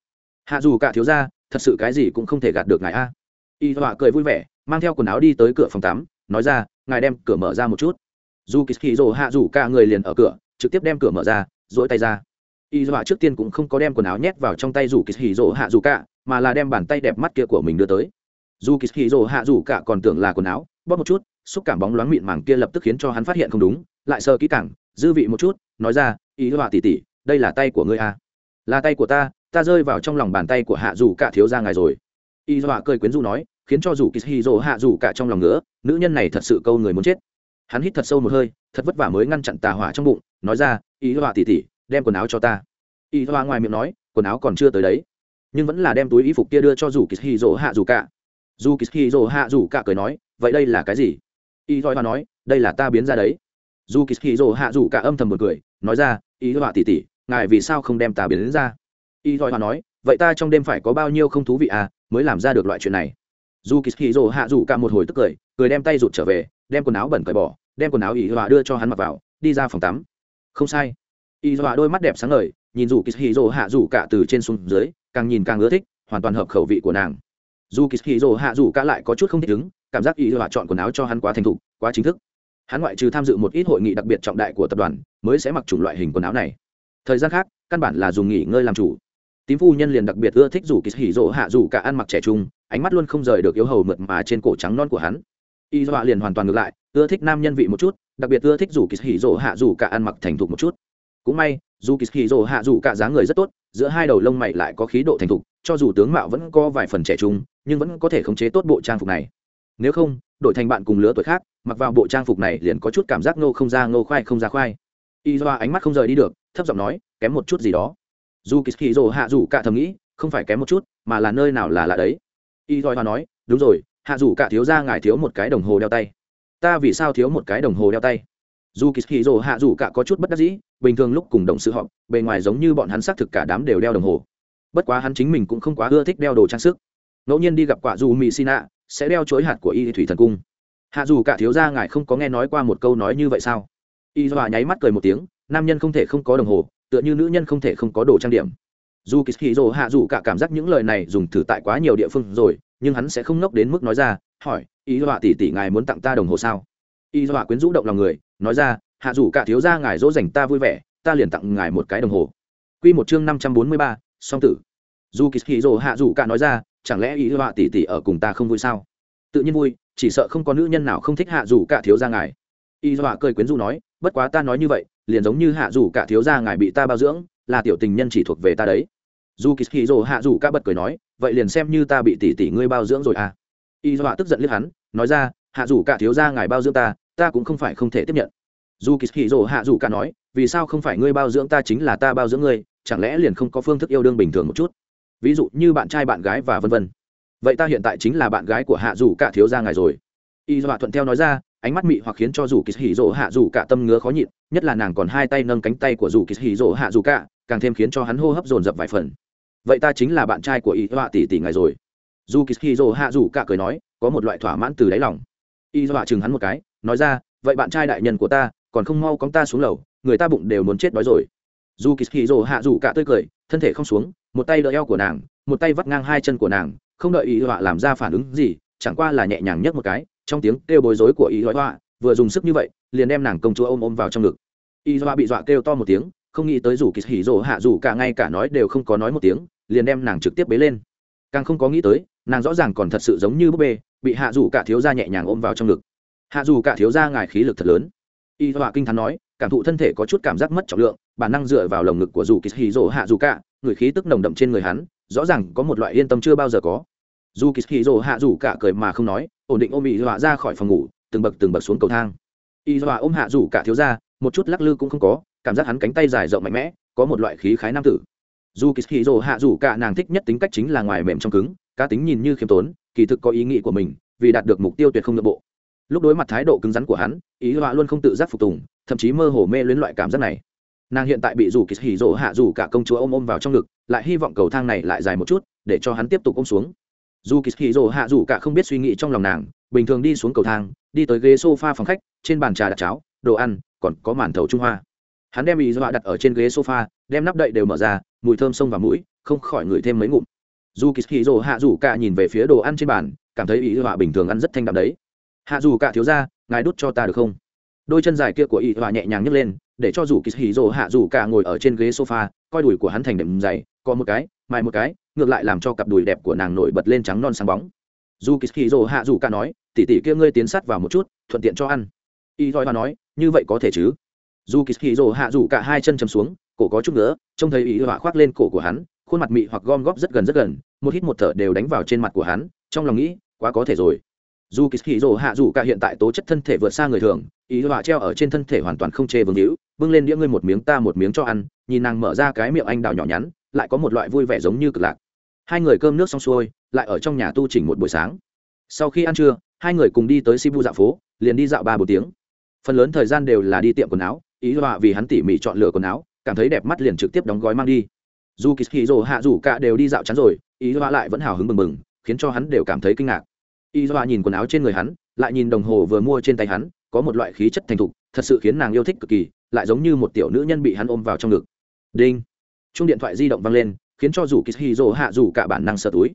Hạ dù cả thiếu ra, thật sự cái gì cũng không thể gạt được ngài a. Y dọa cười vui vẻ, mang theo quần áo đi tới cửa phòng tắm, nói ra, ngài đem cửa mở ra một chút. Dù kỳ hì hạ rủ cả người liền ở cửa, trực tiếp đem cửa mở ra dỗi tay ra. Y dọa trước tiên cũng không có đem quần áo nhét vào trong tay dù kỳ hì hạ rủ cả mà là đem bàn tay đẹp mắt kia của mình đưa tới. Dù kỳ hì rồ hạ dù cả còn tưởng là quần áo, bóp một chút, xúc cảm bóng loáng mịn màng kia lập tức khiến cho hắn phát hiện không đúng, lại sơ kỹ càng, dư vị một chút, nói ra, ý họa tỉ tỉ đây là tay của ngươi à? là tay của ta ta rơi vào trong lòng bàn tay của hạ dù cả thiếu ra ngài rồi. Ý dọa cười quyến rũ nói, khiến cho dù kỳ hạ dù cả trong lòng nữa nữ nhân này thật sự câu người muốn chết. Hắn hít thật sâu một hơi, thật vất vả mới ngăn chặn tà hỏa trong bụng, nói ra, ý dọa tỉ tỉ đem quần áo cho ta. Ý dọa ngoài miệng nói, quần áo còn chưa tới đấy nhưng vẫn là đem túi y phục kia đưa cho dù kỳ dỗ hạ dù cả. Dù kỳ dỗ hạ dù cả cười nói, vậy đây là cái gì? Y dọa nói, đây là ta biến ra đấy. Dù kỳ dỗ hạ dù cả âm thầm một cười, nói ra, y dọa tỉ tỉ ngài vì sao không đem ta biến ra? Y thoi hòa nói, vậy ta trong đêm phải có bao nhiêu không thú vị à mới làm ra được loại chuyện này? Dù kỳ hì dỗ hạ dù cả một hồi tức cười cười đem tay rụt trở về, đem quần áo bẩn cởi bỏ, đem quần áo y hòa đưa cho hắn mặc vào, đi ra phòng tắm. Không sai. Y hòa đôi mắt đẹp sáng ngời nhìn dù kỳ hì rồ hạ dù cả từ trên xuống dưới, càng nhìn càng ưa thích, hoàn toàn hợp khẩu vị của nàng. Dù kỳ hì rồ hạ dù cả lại có chút không thích ứng, cảm giác ý hòa chọn quần áo cho hắn quá thành thục, quá chính thức. Hắn ngoại trừ tham dự một ít hội nghị đặc biệt trọng đại của tập đoàn, mới sẽ mặc chủng loại hình quần áo này. Thời gian khác, căn bản là dùng nghỉ ngơi làm chủ. Tím phu nhân liền đặc biệt ưa thích dù kỳ hỉ rỗ hạ dù cả ăn mặc trẻ trung, ánh mắt luôn không rời được yếu hầu mượt mà trên cổ trắng non của hắn. Y dọa liền hoàn toàn ngược lại, ưa thích nam nhân vị một chút, đặc biệt ưa thích dù kỳ hỉ rỗ hạ dù cả ăn mặc thành thục một chút. Cũng may dù kỳ hạ rủ cả dáng người rất tốt, giữa hai đầu lông mày lại có khí độ thành thục, cho dù tướng mạo vẫn có vài phần trẻ trung, nhưng vẫn có thể khống chế tốt bộ trang phục này. Nếu không, đổi thành bạn cùng lứa tuổi khác, mặc vào bộ trang phục này liền có chút cảm giác ngô không ra ngô khoai không ra khoai. Y doa ánh mắt không rời đi được, thấp giọng nói, kém một chút gì đó. Dù kỳ rồ hạ dù cả thầm nghĩ, không phải kém một chút, mà là nơi nào là lạ đấy. Y thoi nói, đúng rồi, hạ dù cả thiếu ra ngài thiếu một cái đồng hồ đeo tay. Ta vì sao thiếu một cái đồng hồ đeo tay? Dù kỳ hì rồ hạ dù cả có chút bất đắc dĩ, bình thường lúc cùng đồng sự họp bề ngoài giống như bọn hắn xác thực cả đám đều đeo đồng hồ. Bất quá hắn chính mình cũng không quá ưa thích đeo đồ trang sức. Ngẫu nhiên đi gặp quả dù mỹ xin ạ sẽ đeo chối hạt của y thủy thần cung. Hạ dù cả thiếu gia ngài không có nghe nói qua một câu nói như vậy sao? Y dọa nháy mắt cười một tiếng, nam nhân không thể không có đồng hồ, tựa như nữ nhân không thể không có đồ trang điểm. Dù kỳ hì rồ hạ dù cả cảm giác những lời này dùng thử tại quá nhiều địa phương rồi, nhưng hắn sẽ không ngốc đến mức nói ra, hỏi ý họa tỷ tỷ ngài muốn tặng ta đồng hồ sao? Y dọa quyến rũ động lòng người nói ra hạ dù cả thiếu gia ngài dỗ dành ta vui vẻ ta liền tặng ngài một cái đồng hồ Quy một chương năm trăm bốn mươi ba, song tử. Dù Kishiro hạ dù cả nói ra, chẳng lẽ y dọa tỷ tỷ ở cùng ta không vui sao? Tự nhiên vui, chỉ sợ không có nữ nhân nào không thích hạ dù cả thiếu gia ngài. y dọa cười quyến rũ nói, bất quá ta nói như vậy, liền giống như hạ dù cả thiếu gia ngài bị ta bao dưỡng, là tiểu tình nhân chỉ thuộc về ta đấy. Dù Kishiro hạ dù cả bật cười nói, vậy liền xem như ta bị tỷ tỷ ngươi bao dưỡng rồi à? y dọa tức giận liếc hắn, nói ra, hạ dù cả thiếu gia ngài bao dưỡng ta, ta cũng không phải không thể tiếp nhận. Dù Kishiro hạ dù cả nói, vì sao không phải ngươi bao dưỡng ta chính là ta bao dưỡng ngươi chẳng lẽ liền không có phương thức yêu đương bình thường một chút? Ví dụ như bạn trai bạn gái và vân vân. Vậy ta hiện tại chính là bạn gái của hạ dù cả thiếu gia ngài rồi. Y dọa thuận theo nói ra ánh mắt mị hoặc khiến cho dù kỳ hì rỗ hạ dù cả tâm ngứa khó nhịn nhất là nàng còn hai tay nâng cánh tay của dù kỳ hì rỗ hạ dù cả càng thêm khiến cho hắn hô hấp dồn dập vài phần. Vậy ta chính là bạn trai của y dọa tỷ tỷ ngài rồi. Dù kỳ hì rỗ hạ dù cả cười nói có một loại thỏa mãn từ đáy lòng. Y dọa chừng hắn một cái nói ra, vậy bạn trai đại nhân của ta, còn không mau cóng ta xuống lầu, người ta bụng đều muốn chết đói rồi. Dù kỳ hì rồ hạ dù cả tươi cười, thân thể không xuống, một tay đỡ eo của nàng, một tay vắt ngang hai chân của nàng, không đợi ý họa làm ra phản ứng gì, chẳng qua là nhẹ nhàng nhấc một cái, trong tiếng kêu bối rối của ý họa, vừa dùng sức như vậy, liền đem nàng công chúa ôm ôm vào trong ngực. Ý họa bị dọa kêu to một tiếng, không nghĩ tới dù kỳ hì rồ hạ dù cả ngay cả nói đều không có nói một tiếng, liền đem nàng trực tiếp bế lên. Càng không có nghĩ tới, nàng rõ ràng còn thật sự giống như búp bê, bị hạ dù cả thiếu gia nhẹ nhàng ôm vào trong ngực hạ dù cả thiếu gia ngài khí lực thật lớn. Y họa kinh thắn nói, cảm thụ thân thể có chút cảm giác mất trọng lượng, bản năng dựa vào lồng ngực của dù kỳ hì rỗ hạ dù cả, người khí tức nồng đậm trên người hắn, rõ ràng có một loại yên tâm chưa bao giờ có. Dù kỳ hì rỗ hạ dù cả cười mà không nói, ổn định ôm y họa ra khỏi phòng ngủ, từng bậc từng bậc xuống cầu thang. Y họa ôm hạ dù cả thiếu ra một chút lắc lư cũng không có, cảm giác hắn cánh tay dài rộng mạnh mẽ, có một loại khí khái nam tử. Dù kỳ hì rỗ hạ dù cả nàng thích nhất tính cách chính là ngoài mềm trong cứng, cá tính nhìn như khiêm tốn, kỳ thực có ý nghĩ của mình, vì đạt được mục tiêu tuyệt không nội bộ lúc đối mặt thái độ cứng rắn của hắn, ý họa luôn không tự giác phục tùng, thậm chí mơ hồ mê luyến loại cảm giác này. Nàng hiện tại bị rủ kỳ hỉ rỗ hạ rủ cả công chúa ôm ôm vào trong ngực, lại hy vọng cầu thang này lại dài một chút, để cho hắn tiếp tục ôm xuống. Dù kỳ hỉ rỗ hạ rủ cả không biết suy nghĩ trong lòng nàng, bình thường đi xuống cầu thang, đi tới ghế sofa phòng khách, trên bàn trà đặt cháo, đồ ăn, còn có màn thầu trung hoa. Hắn đem ý dọa đặt ở trên ghế sofa, đem nắp đậy đều mở ra, mùi thơm sông vào mũi, không khỏi ngửi thêm mấy ngụm. Dù kỳ hỉ rỗ hạ rủ cả nhìn về phía đồ ăn trên bàn, cảm thấy ý dọa bình thường ăn rất thanh đạm đấy hạ dù cả thiếu ra ngài đút cho ta được không? Đôi chân dài kia của y hòa nhẹ nhàng nhấc lên, để cho dù kỳ hì rồ hạ dù cả ngồi ở trên ghế sofa, coi đùi của hắn thành đệm dày, có một cái, mài một cái, ngược lại làm cho cặp đùi đẹp của nàng nổi bật lên trắng non sáng bóng. Dù kỳ hì rồ hạ dù cả nói tỉ tỉ kia ngươi tiến sát vào một chút, thuận tiện cho ăn. Y thoi hòa nói, như vậy có thể chứ? Dù kỳ hì rồ hạ dù cả hai chân chầm xuống, cổ có chút nữa trông thấy y hòa khoác lên cổ của hắn, khuôn mặt mị hoặc gom góp rất gần rất gần, một hít một thở đều đánh vào trên mặt của hắn, trong lòng nghĩ, quá có thể rồi dù kỳ hì rồ hạ dù cả hiện tại tố chất thân thể vượt xa người thường, ý họa treo ở trên thân thể hoàn toàn không chê vương hữu, bưng lên đĩa ngươi một miếng ta một miếng cho ăn, nhìn nàng mở ra cái miệng anh đào nhỏ nhắn, lại có một loại vui vẻ giống như cực lạc. Hai người cơm nước xong xuôi, lại ở trong nhà tu chỉnh một buổi sáng. Sau khi ăn trưa, hai người cùng đi tới sibu dạo phố, liền đi dạo ba bốn tiếng. Phần lớn thời gian đều là đi tiệm quần áo, ý họa vì hắn tỉ mỉ chọn lựa quần áo, cảm thấy đẹp mắt liền trực tiếp đóng gói mang đi. Dù kỳ hì rồ hạ rủ cả đều đi dạo chắn rồi, ý họa lại vẫn hào hứng bừng bừng, khiến cho hắn đều cảm thấy kinh ngạc y doa nhìn quần áo trên người hắn, lại nhìn đồng hồ vừa mua trên tay hắn, có một loại khí chất thành thục, thật sự khiến nàng yêu thích cực kỳ, lại giống như một tiểu nữ nhân bị hắn ôm vào trong ngực. Đinh. Chung điện thoại di động vang lên, khiến cho dù kishiro hạ dù cả bản năng sợ túi.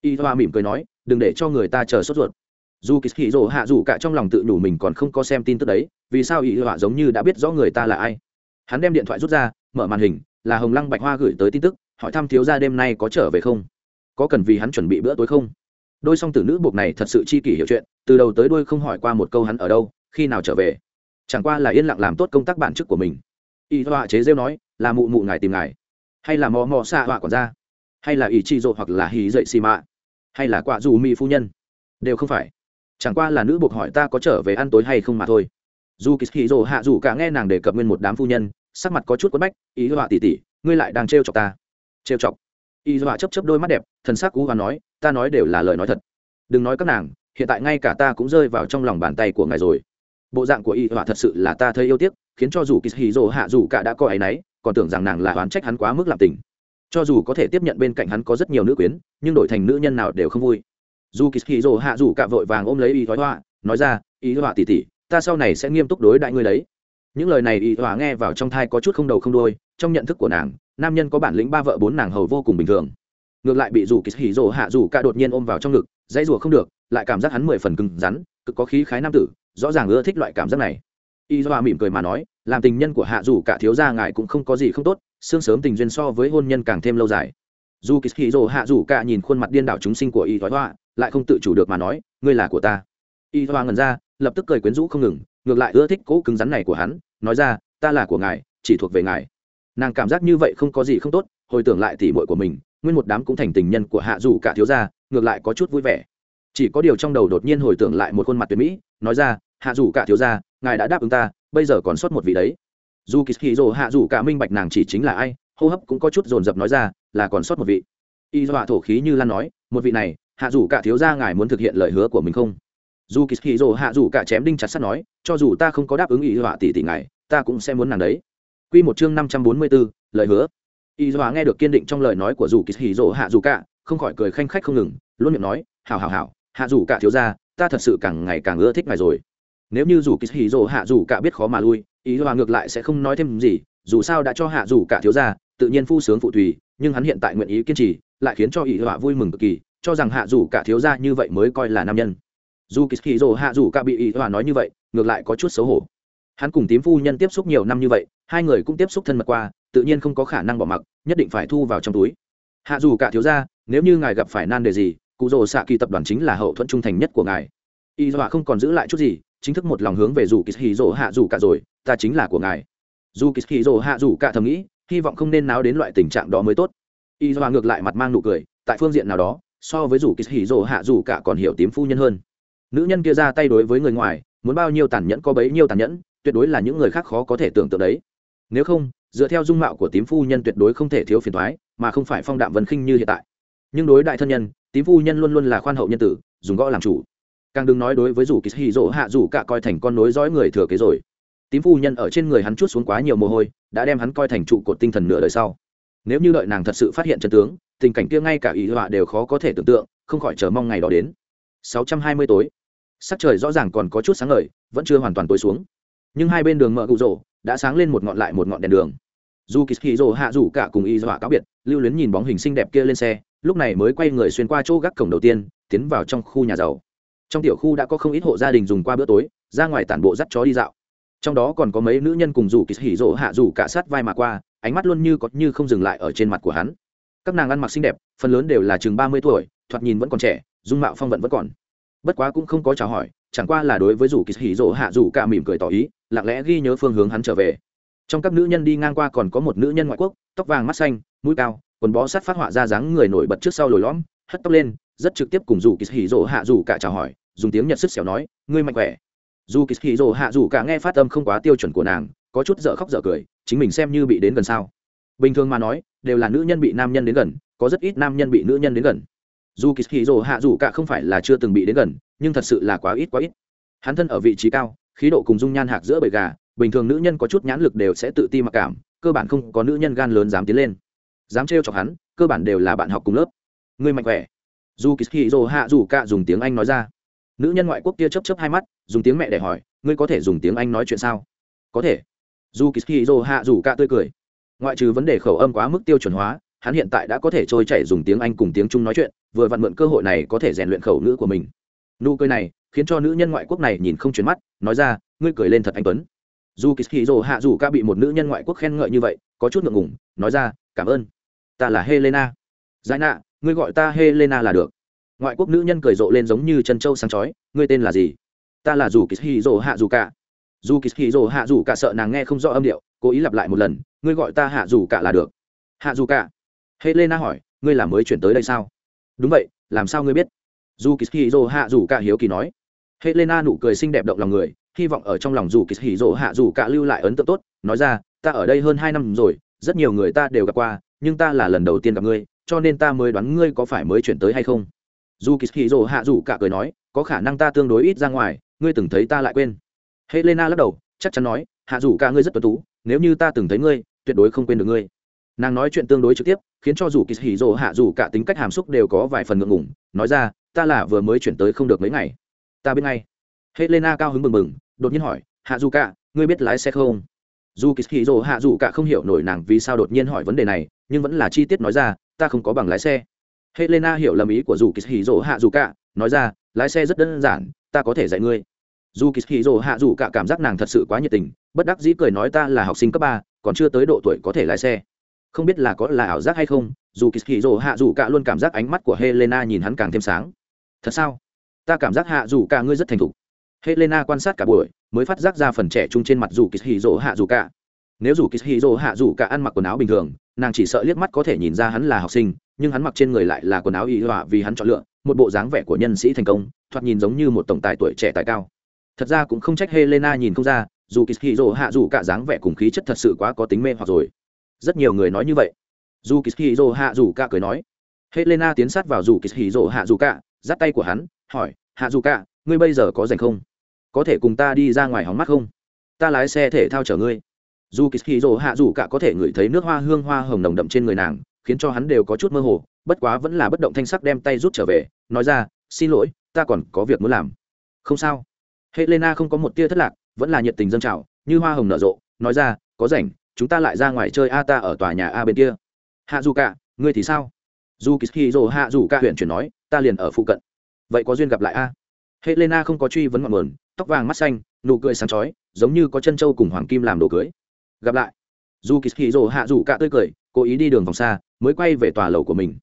Y doa mỉm cười nói, đừng để cho người ta chờ sốt ruột. Dù kishiro hạ dù cả trong lòng tự nhủ mình còn không có xem tin tức đấy, vì sao y doa giống như đã biết rõ người ta là ai. Hắn đem điện thoại rút ra, mở màn hình, là hồng lăng bạch hoa gửi tới tin tức, hỏi thăm thiếu gia đêm nay có trở về không? Có cần vì hắn chuẩn bị bữa tối không? Đôi song tử nữ buộc này thật sự chi kỷ hiểu chuyện, từ đầu tới đuôi không hỏi qua một câu hắn ở đâu, khi nào trở về. Chẳng qua là yên lặng làm tốt công tác bản chức của mình. Y họa chế rêu nói, là mụ mụ ngài tìm ngài. Hay là mò mò xạ họa còn ra hay là ý chi rộ hoặc là hí dậy xì mạ. Hay là quạ dù mỹ phu nhân. Đều không phải. Chẳng qua là nữ buộc hỏi ta có trở về ăn tối hay không mà thôi. Dù kỳ hì rộ hạ dù cả nghe nàng đề cập nguyên một đám phu nhân, sắc mặt có chút quất bách ý họa tỉ tỉ ngươi lại đang trêu chọc ta. Trêu chọc? Y dọa chấp chấp đôi mắt đẹp, thần sắc cú và nói ta nói đều là lời nói thật. Đừng nói các nàng, hiện tại ngay cả ta cũng rơi vào trong lòng bàn tay của ngài rồi. Bộ dạng của y họa thật sự là ta thấy yêu tiếc, khiến cho dù kỳ hì dỗ hạ dù cả đã coi áy náy, còn tưởng rằng nàng là oán trách hắn quá mức làm tình. Cho dù có thể tiếp nhận bên cạnh hắn có rất nhiều nữ quyến, nhưng đổi thành nữ nhân nào đều không vui. Dù kỳ hì dỗ hạ dù cả vội vàng ôm lấy y thoái họa, nói ra, y họa tỉ tỉ ta sau này sẽ nghiêm túc đối đại ngươi đấy. Những lời này y họa nghe vào trong thai có chút không đầu không đôi trong nhận thức của nàng, nam nhân có bản lĩnh ba vợ bốn nàng hầu vô cùng bình thường ngược lại bị dù kỳ hỉ rồ hạ dù cả đột nhiên ôm vào trong ngực, dãy rùa không được, lại cảm giác hắn mười phần cứng rắn, cực có khí khái nam tử, rõ ràng ưa thích loại cảm giác này. Y do mỉm cười mà nói, làm tình nhân của hạ dù cả thiếu gia ngài cũng không có gì không tốt, xương sớm tình duyên so với hôn nhân càng thêm lâu dài. Dù kỳ hỉ rồ hạ dù cả nhìn khuôn mặt điên đảo chúng sinh của y thoái hoa lại không tự chủ được mà nói, ngươi là của ta. Y thoa ngần ra, lập tức cười quyến rũ không ngừng, ngược lại ưa thích cỗ cứng rắn này của hắn, nói ra, ta là của ngài, chỉ thuộc về ngài. Nàng cảm giác như vậy không có gì không tốt, hồi tưởng lại tỉ mội của mình nguyên một đám cũng thành tình nhân của hạ dù cả thiếu gia ngược lại có chút vui vẻ. Chỉ có điều trong đầu đột nhiên hồi tưởng lại một khuôn mặt tuyệt mỹ nói ra hạ dù cả thiếu gia ngài đã đáp ứng ta bây giờ còn sót một vị đấy. Dù kỳ hì hạ dù cả minh bạch nàng chỉ chính là ai hô hấp cũng có chút dồn dập nói ra là còn sót một vị. Y dọa thổ khí như lan nói một vị này hạ dù cả thiếu gia ngài muốn thực hiện lời hứa của mình không? Dù kỳ hì hạ dù cả chém đinh chặt sắt nói cho dù ta không có đáp ứng y dọa tỷ tỷ ngài ta cũng sẽ muốn nàng đấy. Quy một chương năm trăm bốn mươi 544, lời hứa. Y Dọa nghe được kiên định trong lời nói của Dù Kỳ hì Dụ Hạ Dù Cả, không khỏi cười khanh khách không ngừng, luôn miệng nói, "Hảo hảo hảo, Hạ Dù Cả thiếu gia, ta thật sự càng ngày càng ưa thích ngài rồi." Nếu như Dù Kỳ hì Dụ Hạ Dù Cả biết khó mà lui, Y Dọa ngược lại sẽ không nói thêm gì, dù sao đã cho Hạ Dù Cả thiếu gia, tự nhiên phu sướng phụ tùy, nhưng hắn hiện tại nguyện ý kiên trì, lại khiến cho Y Dọa vui mừng cực kỳ, cho rằng Hạ Dù Cả thiếu gia như vậy mới coi là nam nhân. Dù Kỳ hì Dụ Hạ Dù Cả bị Y Dọa nói như vậy, ngược lại có chút xấu hổ hắn cùng tím phu nhân tiếp xúc nhiều năm như vậy hai người cũng tiếp xúc thân mật qua tự nhiên không có khả năng bỏ mặc, nhất định phải thu vào trong túi. Hạ dù cả thiếu gia, nếu như ngài gặp phải nan đề gì, cụ rồ xạ kỳ tập đoàn chính là hậu thuẫn trung thành nhất của ngài. Y dọa không còn giữ lại chút gì, chính thức một lòng hướng về dù kỳ hì rồ hạ dù cả rồi, ta chính là của ngài. Dù kỳ hì rồ hạ dù cả thầm nghĩ, hy vọng không nên náo đến loại tình trạng đó mới tốt. Y dọa ngược lại mặt mang nụ cười, tại phương diện nào đó, so với dù kỳ hì rồ hạ dù cả còn hiểu tím phu nhân hơn. Nữ nhân kia ra tay đối với người ngoài, muốn bao nhiêu tàn nhẫn có bấy nhiêu tàn nhẫn, tuyệt đối là những người khác khó có thể tưởng tượng đấy. Nếu không dựa theo dung mạo của tím phu nhân tuyệt đối không thể thiếu phiền thoái, mà không phải phong đạm vân khinh như hiện tại. Nhưng đối đại thân nhân, tím phu nhân luôn luôn là khoan hậu nhân tử, dùng gõ làm chủ. Càng đừng nói đối với rủ kỳ hì dỗ hạ rủ cả coi thành con nối dõi người thừa kế rồi. Tím phu nhân ở trên người hắn chút xuống quá nhiều mồ hôi, đã đem hắn coi thành trụ cột tinh thần nửa đời sau. Nếu như đợi nàng thật sự phát hiện chân tướng, tình cảnh kia ngay cả ý họa đều khó có thể tưởng tượng, không khỏi chờ mong ngày đó đến. 620 tối. Sắc trời rõ ràng còn có chút sáng ngời, vẫn chưa hoàn toàn tối xuống. Nhưng hai bên đường mở cụ rồ đã sáng lên một ngọn lại một ngọn đèn đường. Dù kỳ rồ hạ rủ cả cùng y dọa cáo biệt, lưu luyến nhìn bóng hình xinh đẹp kia lên xe, lúc này mới quay người xuyên qua chỗ gác cổng đầu tiên, tiến vào trong khu nhà giàu. Trong tiểu khu đã có không ít hộ gia đình dùng qua bữa tối, ra ngoài tản bộ dắt chó đi dạo. Trong đó còn có mấy nữ nhân cùng dù kỳ hỉ rỗ hạ rủ cả sát vai mà qua, ánh mắt luôn như có như không dừng lại ở trên mặt của hắn. Các nàng ăn mặc xinh đẹp, phần lớn đều là chừng ba mươi tuổi, thoạt nhìn vẫn còn trẻ, dung mạo phong vận vẫn còn. Bất quá cũng không có chào hỏi, chẳng qua là đối với dù kỳ hỉ rỗ hạ rủ cả mỉm cười tỏ ý lặng lẽ ghi nhớ phương hướng hắn trở về. Trong các nữ nhân đi ngang qua còn có một nữ nhân ngoại quốc, tóc vàng mắt xanh, mũi cao, quần bó sát phát họa ra dáng người nổi bật trước sau lồi lõm, hất tóc lên, rất trực tiếp cùng dù kỳ hỉ rỗ hạ rủ cả chào hỏi, dùng tiếng nhật sức xẻo nói, ngươi mạnh khỏe. Dù kỳ hỉ rỗ hạ rủ cả nghe phát âm không quá tiêu chuẩn của nàng, có chút dở khóc dở cười, chính mình xem như bị đến gần sao? Bình thường mà nói, đều là nữ nhân bị nam nhân đến gần, có rất ít nam nhân bị nữ nhân đến gần. Dù kỳ hỉ rỗ hạ rủ cả không phải là chưa từng bị đến gần, nhưng thật sự là quá ít quá ít. Hắn thân ở vị trí cao khí độ cùng dung nhan hạc giữa bầy gà, bình thường nữ nhân có chút nhãn lực đều sẽ tự ti mặc cảm, cơ bản không có nữ nhân gan lớn dám tiến lên. Dám trêu chọc hắn, cơ bản đều là bạn học cùng lớp. Người mạnh khỏe. Dù kỳ dô hạ dù cạ dùng tiếng anh nói ra. Nữ nhân ngoại quốc kia chấp chấp hai mắt, dùng tiếng mẹ để hỏi, ngươi có thể dùng tiếng anh nói chuyện sao? Có thể. Dù kỳ dô hạ dù cạ tươi cười. Ngoại trừ vấn đề khẩu âm quá mức tiêu chuẩn hóa, hắn hiện tại đã có thể trôi chảy dùng tiếng anh cùng tiếng trung nói chuyện, vừa vặn mượn cơ hội này có thể rèn luyện khẩu ngữ của mình nụ cười này khiến cho nữ nhân ngoại quốc này nhìn không chuyển mắt, nói ra, ngươi cười lên thật anh tuấn. Dù kỳ hì rồ hạ dù ca bị một nữ nhân ngoại quốc khen ngợi như vậy, có chút ngượng ngùng, nói ra, cảm ơn. Ta là helena. Giải nạ, ngươi gọi ta helena là được. Ngoại quốc nữ nhân cười rộ lên giống như chân trâu sáng chói, ngươi tên là gì? Ta là dù kỳ hì rồ hạ dù ca. Dù kỳ hì rồ hạ dù ca sợ nàng nghe không rõ âm điệu, cố ý lặp lại một lần, ngươi gọi ta hạ dù ca là được. Hạ dù ca. helena hỏi, ngươi là mới chuyển tới đây sao? Đúng vậy, làm sao ngươi biết? Dù kỳ hì dô hạ dù cả hiếu kỳ nói. Helena nụ cười xinh đẹp động lòng người, hy vọng ở trong lòng dù kỳ hì dô hạ dù cả lưu lại ấn tượng tốt, nói ra, ta ở đây hơn hai năm rồi, rất nhiều người ta đều gặp qua, nhưng ta là lần đầu tiên gặp ngươi, cho nên ta mới đoán ngươi có phải mới chuyển tới hay không. Dù kỳ hì dô hạ dù cả cười nói, có khả năng ta tương đối ít ra ngoài, ngươi từng thấy ta lại quên. Helena lắc đầu, chắc chắn nói hạ dù cả ngươi rất tuấn tú, nếu như ta từng thấy ngươi, tuyệt đối không quên được ngươi. Nàng nói chuyện tương đối trực tiếp, khiến cho dù kỳ hì dô hạ dù cả tính cách hàm xúc đều có vài phần ngượng ngủng nói ra ta là vừa mới chuyển tới không được mấy ngày. Ta biết ngay. Helena cao hứng mừng mừng đột nhiên hỏi hạ dù cả ngươi biết lái xe không? Dù kỳ dỗ hạ dù cả không hiểu nổi nàng vì sao đột nhiên hỏi vấn đề này, nhưng vẫn là chi tiết nói ra, ta không có bằng lái xe. Helena hiểu lầm ý của dù kỳ dỗ hạ dù cả nói ra, lái xe rất đơn giản, ta có thể dạy ngươi. Dù kỳ dỗ hạ dù cả cảm giác nàng thật sự quá nhiệt tình, bất đắc dĩ cười nói, ta là học sinh cấp ba, còn chưa tới độ tuổi có thể lái xe. Không biết là có là ảo giác hay không dù kỳ dỗ hạ dù cả luôn cảm giác ánh mắt của helena nhìn hắn càng thêm sáng thật sao? Ta cảm giác hạ dù cả ngươi rất thành thục. Helena quan sát cả buổi, mới phát giác ra phần trẻ trung trên mặt dù kỳ dỗ hạ dù cả. Nếu dù kỳ dỗ hạ dù cả ăn mặc quần áo bình thường, nàng chỉ sợ liếc mắt có thể nhìn ra hắn là học sinh, nhưng hắn mặc trên người lại là quần áo y họa vì hắn chọn lựa, một bộ dáng vẻ của nhân sĩ thành công, thoạt nhìn giống như một tổng tài tuổi trẻ tài cao. Thật ra cũng không trách helena nhìn không ra, dù kỳ dỗ hạ dù cả dáng vẻ cùng khí chất thật sự quá có tính mê hoặc rồi. Rất nhiều người nói như vậy. Dù kỳ dỗ hạ dù cả cười nói. Helena tiến sát vào dù kỳ dỗ hạ dù cả dắt tay của hắn, hỏi, hạ dù cả ngươi bây giờ có rảnh không? Có thể cùng ta đi ra ngoài hóng mắt không? Ta lái xe thể thao chở ngươi. Dù kỳ dỗ hạ dù cả có thể ngửi thấy nước hoa hương hoa hồng nồng đậm trên người nàng, khiến cho hắn đều có chút mơ hồ, bất quá vẫn là bất động thanh sắc đem tay rút trở về, nói ra, xin lỗi, ta còn có việc muốn làm. Không sao. Helena không có một tia thất lạc, vẫn là nhiệt tình dân trào, như hoa hồng nở rộ, nói ra, có rảnh, chúng ta lại ra ngoài chơi a ta ở tòa nhà a bên kia. Hạ dù cả ngươi thì sao? Dù kỳ dỗ hạ dù cả huyện chuyển nói ta liền ở phụ cận. Vậy có duyên gặp lại a? Helena không có truy vấn ngọn mờn tóc vàng mắt xanh, nụ cười sáng chói, giống như có chân trâu cùng hoàng kim làm đồ cưới. Gặp lại. Dù kỳ dỗ hạ rủ cả tươi cười, cố ý đi đường vòng xa, mới quay về tòa lầu của mình.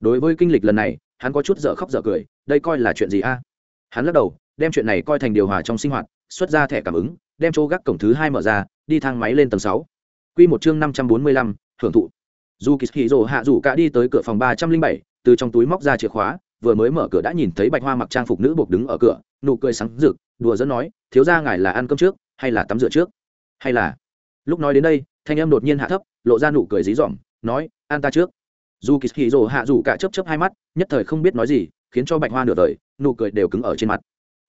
Đối với kinh lịch lần này, hắn có chút dở khóc dở cười, đây coi là chuyện gì a? Hắn lắc đầu, đem chuyện này coi thành điều hòa trong sinh hoạt, xuất ra thẻ cảm ứng, đem chỗ gác cổng thứ hai mở ra, đi thang máy lên tầng sáu. Q một chương năm trăm bốn mươi lăm hưởng thụ. Dù kỳ hì rồ hạ rủ cả đi tới cửa phòng ba trăm linh bảy, từ trong túi móc ra chìa khóa vừa mới mở cửa đã nhìn thấy bạch hoa mặc trang phục nữ buộc đứng ở cửa, nụ cười sáng rực, đùa dẫn nói, thiếu ra ngài là ăn cơm trước, hay là tắm rửa trước? Hay là? Lúc nói đến đây, thanh em đột nhiên hạ thấp, lộ ra nụ cười dí dỏm, nói an ta trước. Dù kỳ kỳ rồ hạ rủ cả chấp chấp hai mắt, nhất thời không biết nói gì, khiến cho bạch hoa nửa đời, nụ cười đều cứng ở trên mặt.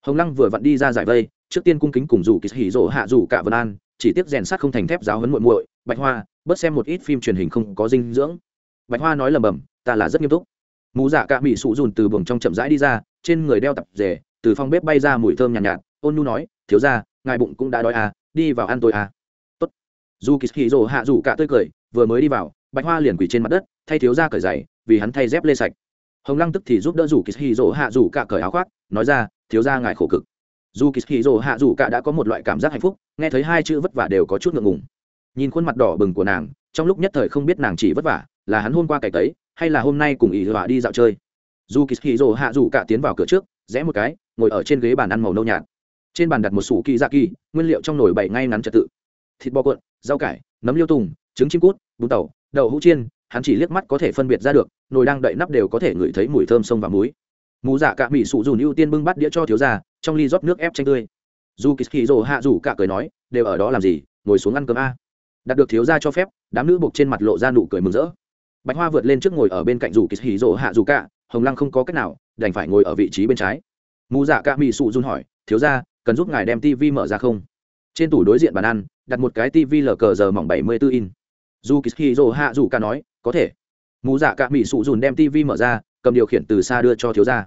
Hồng lăng vừa vặn đi ra giải vây, trước tiên cung kính cùng dù kỳ hỉ rồ hạ rủ cả vân an, chỉ tiếc rèn sát không thành thép giáo huấn muội muội, bạch hoa, bớt xem một ít phim truyền hình không có dinh dưỡng. Bạch hoa nói lầm bầm ta là rất nghiêm túc mụ dạ cả mỹ sụ dùn từ buồng trong chậm rãi đi ra trên người đeo tập rể từ phòng bếp bay ra mùi thơm nhàn nhạt, nhạt. Ôn nu nói thiếu ra ngài bụng cũng đã đói à đi vào ăn tôi à. Tốt. Dù kỳ hì rồ hạ rủ cả tươi cười vừa mới đi vào bạch hoa liền quỳ trên mặt đất thay thiếu ra cởi giày vì hắn thay dép lê sạch. Hồng lăng tức thì giúp đỡ rủ kỳ hì rồ hạ rủ cả cởi áo khoác nói ra thiếu ra ngài khổ cực. Dù kỳ hì rồ hạ rủ cả đã có một loại cảm giác hạnh phúc nghe thấy hai chữ vất vả đều có chút ngượng ngùng. Nhìn khuôn mặt đỏ bừng của nàng trong lúc nhất thời không biết nàng chỉ vất vả là hắn hôm qua cày tấy, hay là hôm nay cùng ỷ họa đi dạo chơi. Dù kỳ hì rồ hạ dù cả tiến vào cửa trước, rẽ một cái, ngồi ở trên ghế bàn ăn màu nâu nhạt. Trên bàn đặt một sủ kỳ dạ kỳ, nguyên liệu trong nồi bày ngay ngắn trật tự. Thịt bò cuộn, rau cải, nấm liêu tùng, trứng chim cút, bún tàu, đậu hũ chiên, hắn chỉ liếc mắt có thể phân biệt ra được, nồi đang đậy nắp đều có thể ngửi thấy mùi thơm sông và muối. Mù dạ cả mỹ sụ dùn ưu tiên bưng bắt đĩa cho thiếu gia, trong ly rót nước ép chanh tươi. Dù kỳ hì rồ hạ dù cả cười nói, đều ở đó làm gì, ngồi xuống ăn cơm a. Đạt được thiếu gia cho phép, đám nữ buộc trên mặt lộ ra nụ cười mừng rỡ bạch hoa vượt lên trước ngồi ở bên cạnh dù kỳ hì rỗ hạ dù cả, hồng lăng không có cách nào, đành phải ngồi ở vị trí bên trái. Mù dạ cả mỹ sụ run hỏi, thiếu gia, cần giúp ngài đem tv mở ra không? Trên tủ đối diện bàn ăn, đặt một cái tv lờ cờ giờ mỏng bảy mươi 74 in. Dù kỳ hì rỗ hạ dù cả nói, có thể. Mù dạ cả mỹ sụ dùn đem tv mở ra, cầm điều khiển từ xa đưa cho thiếu gia.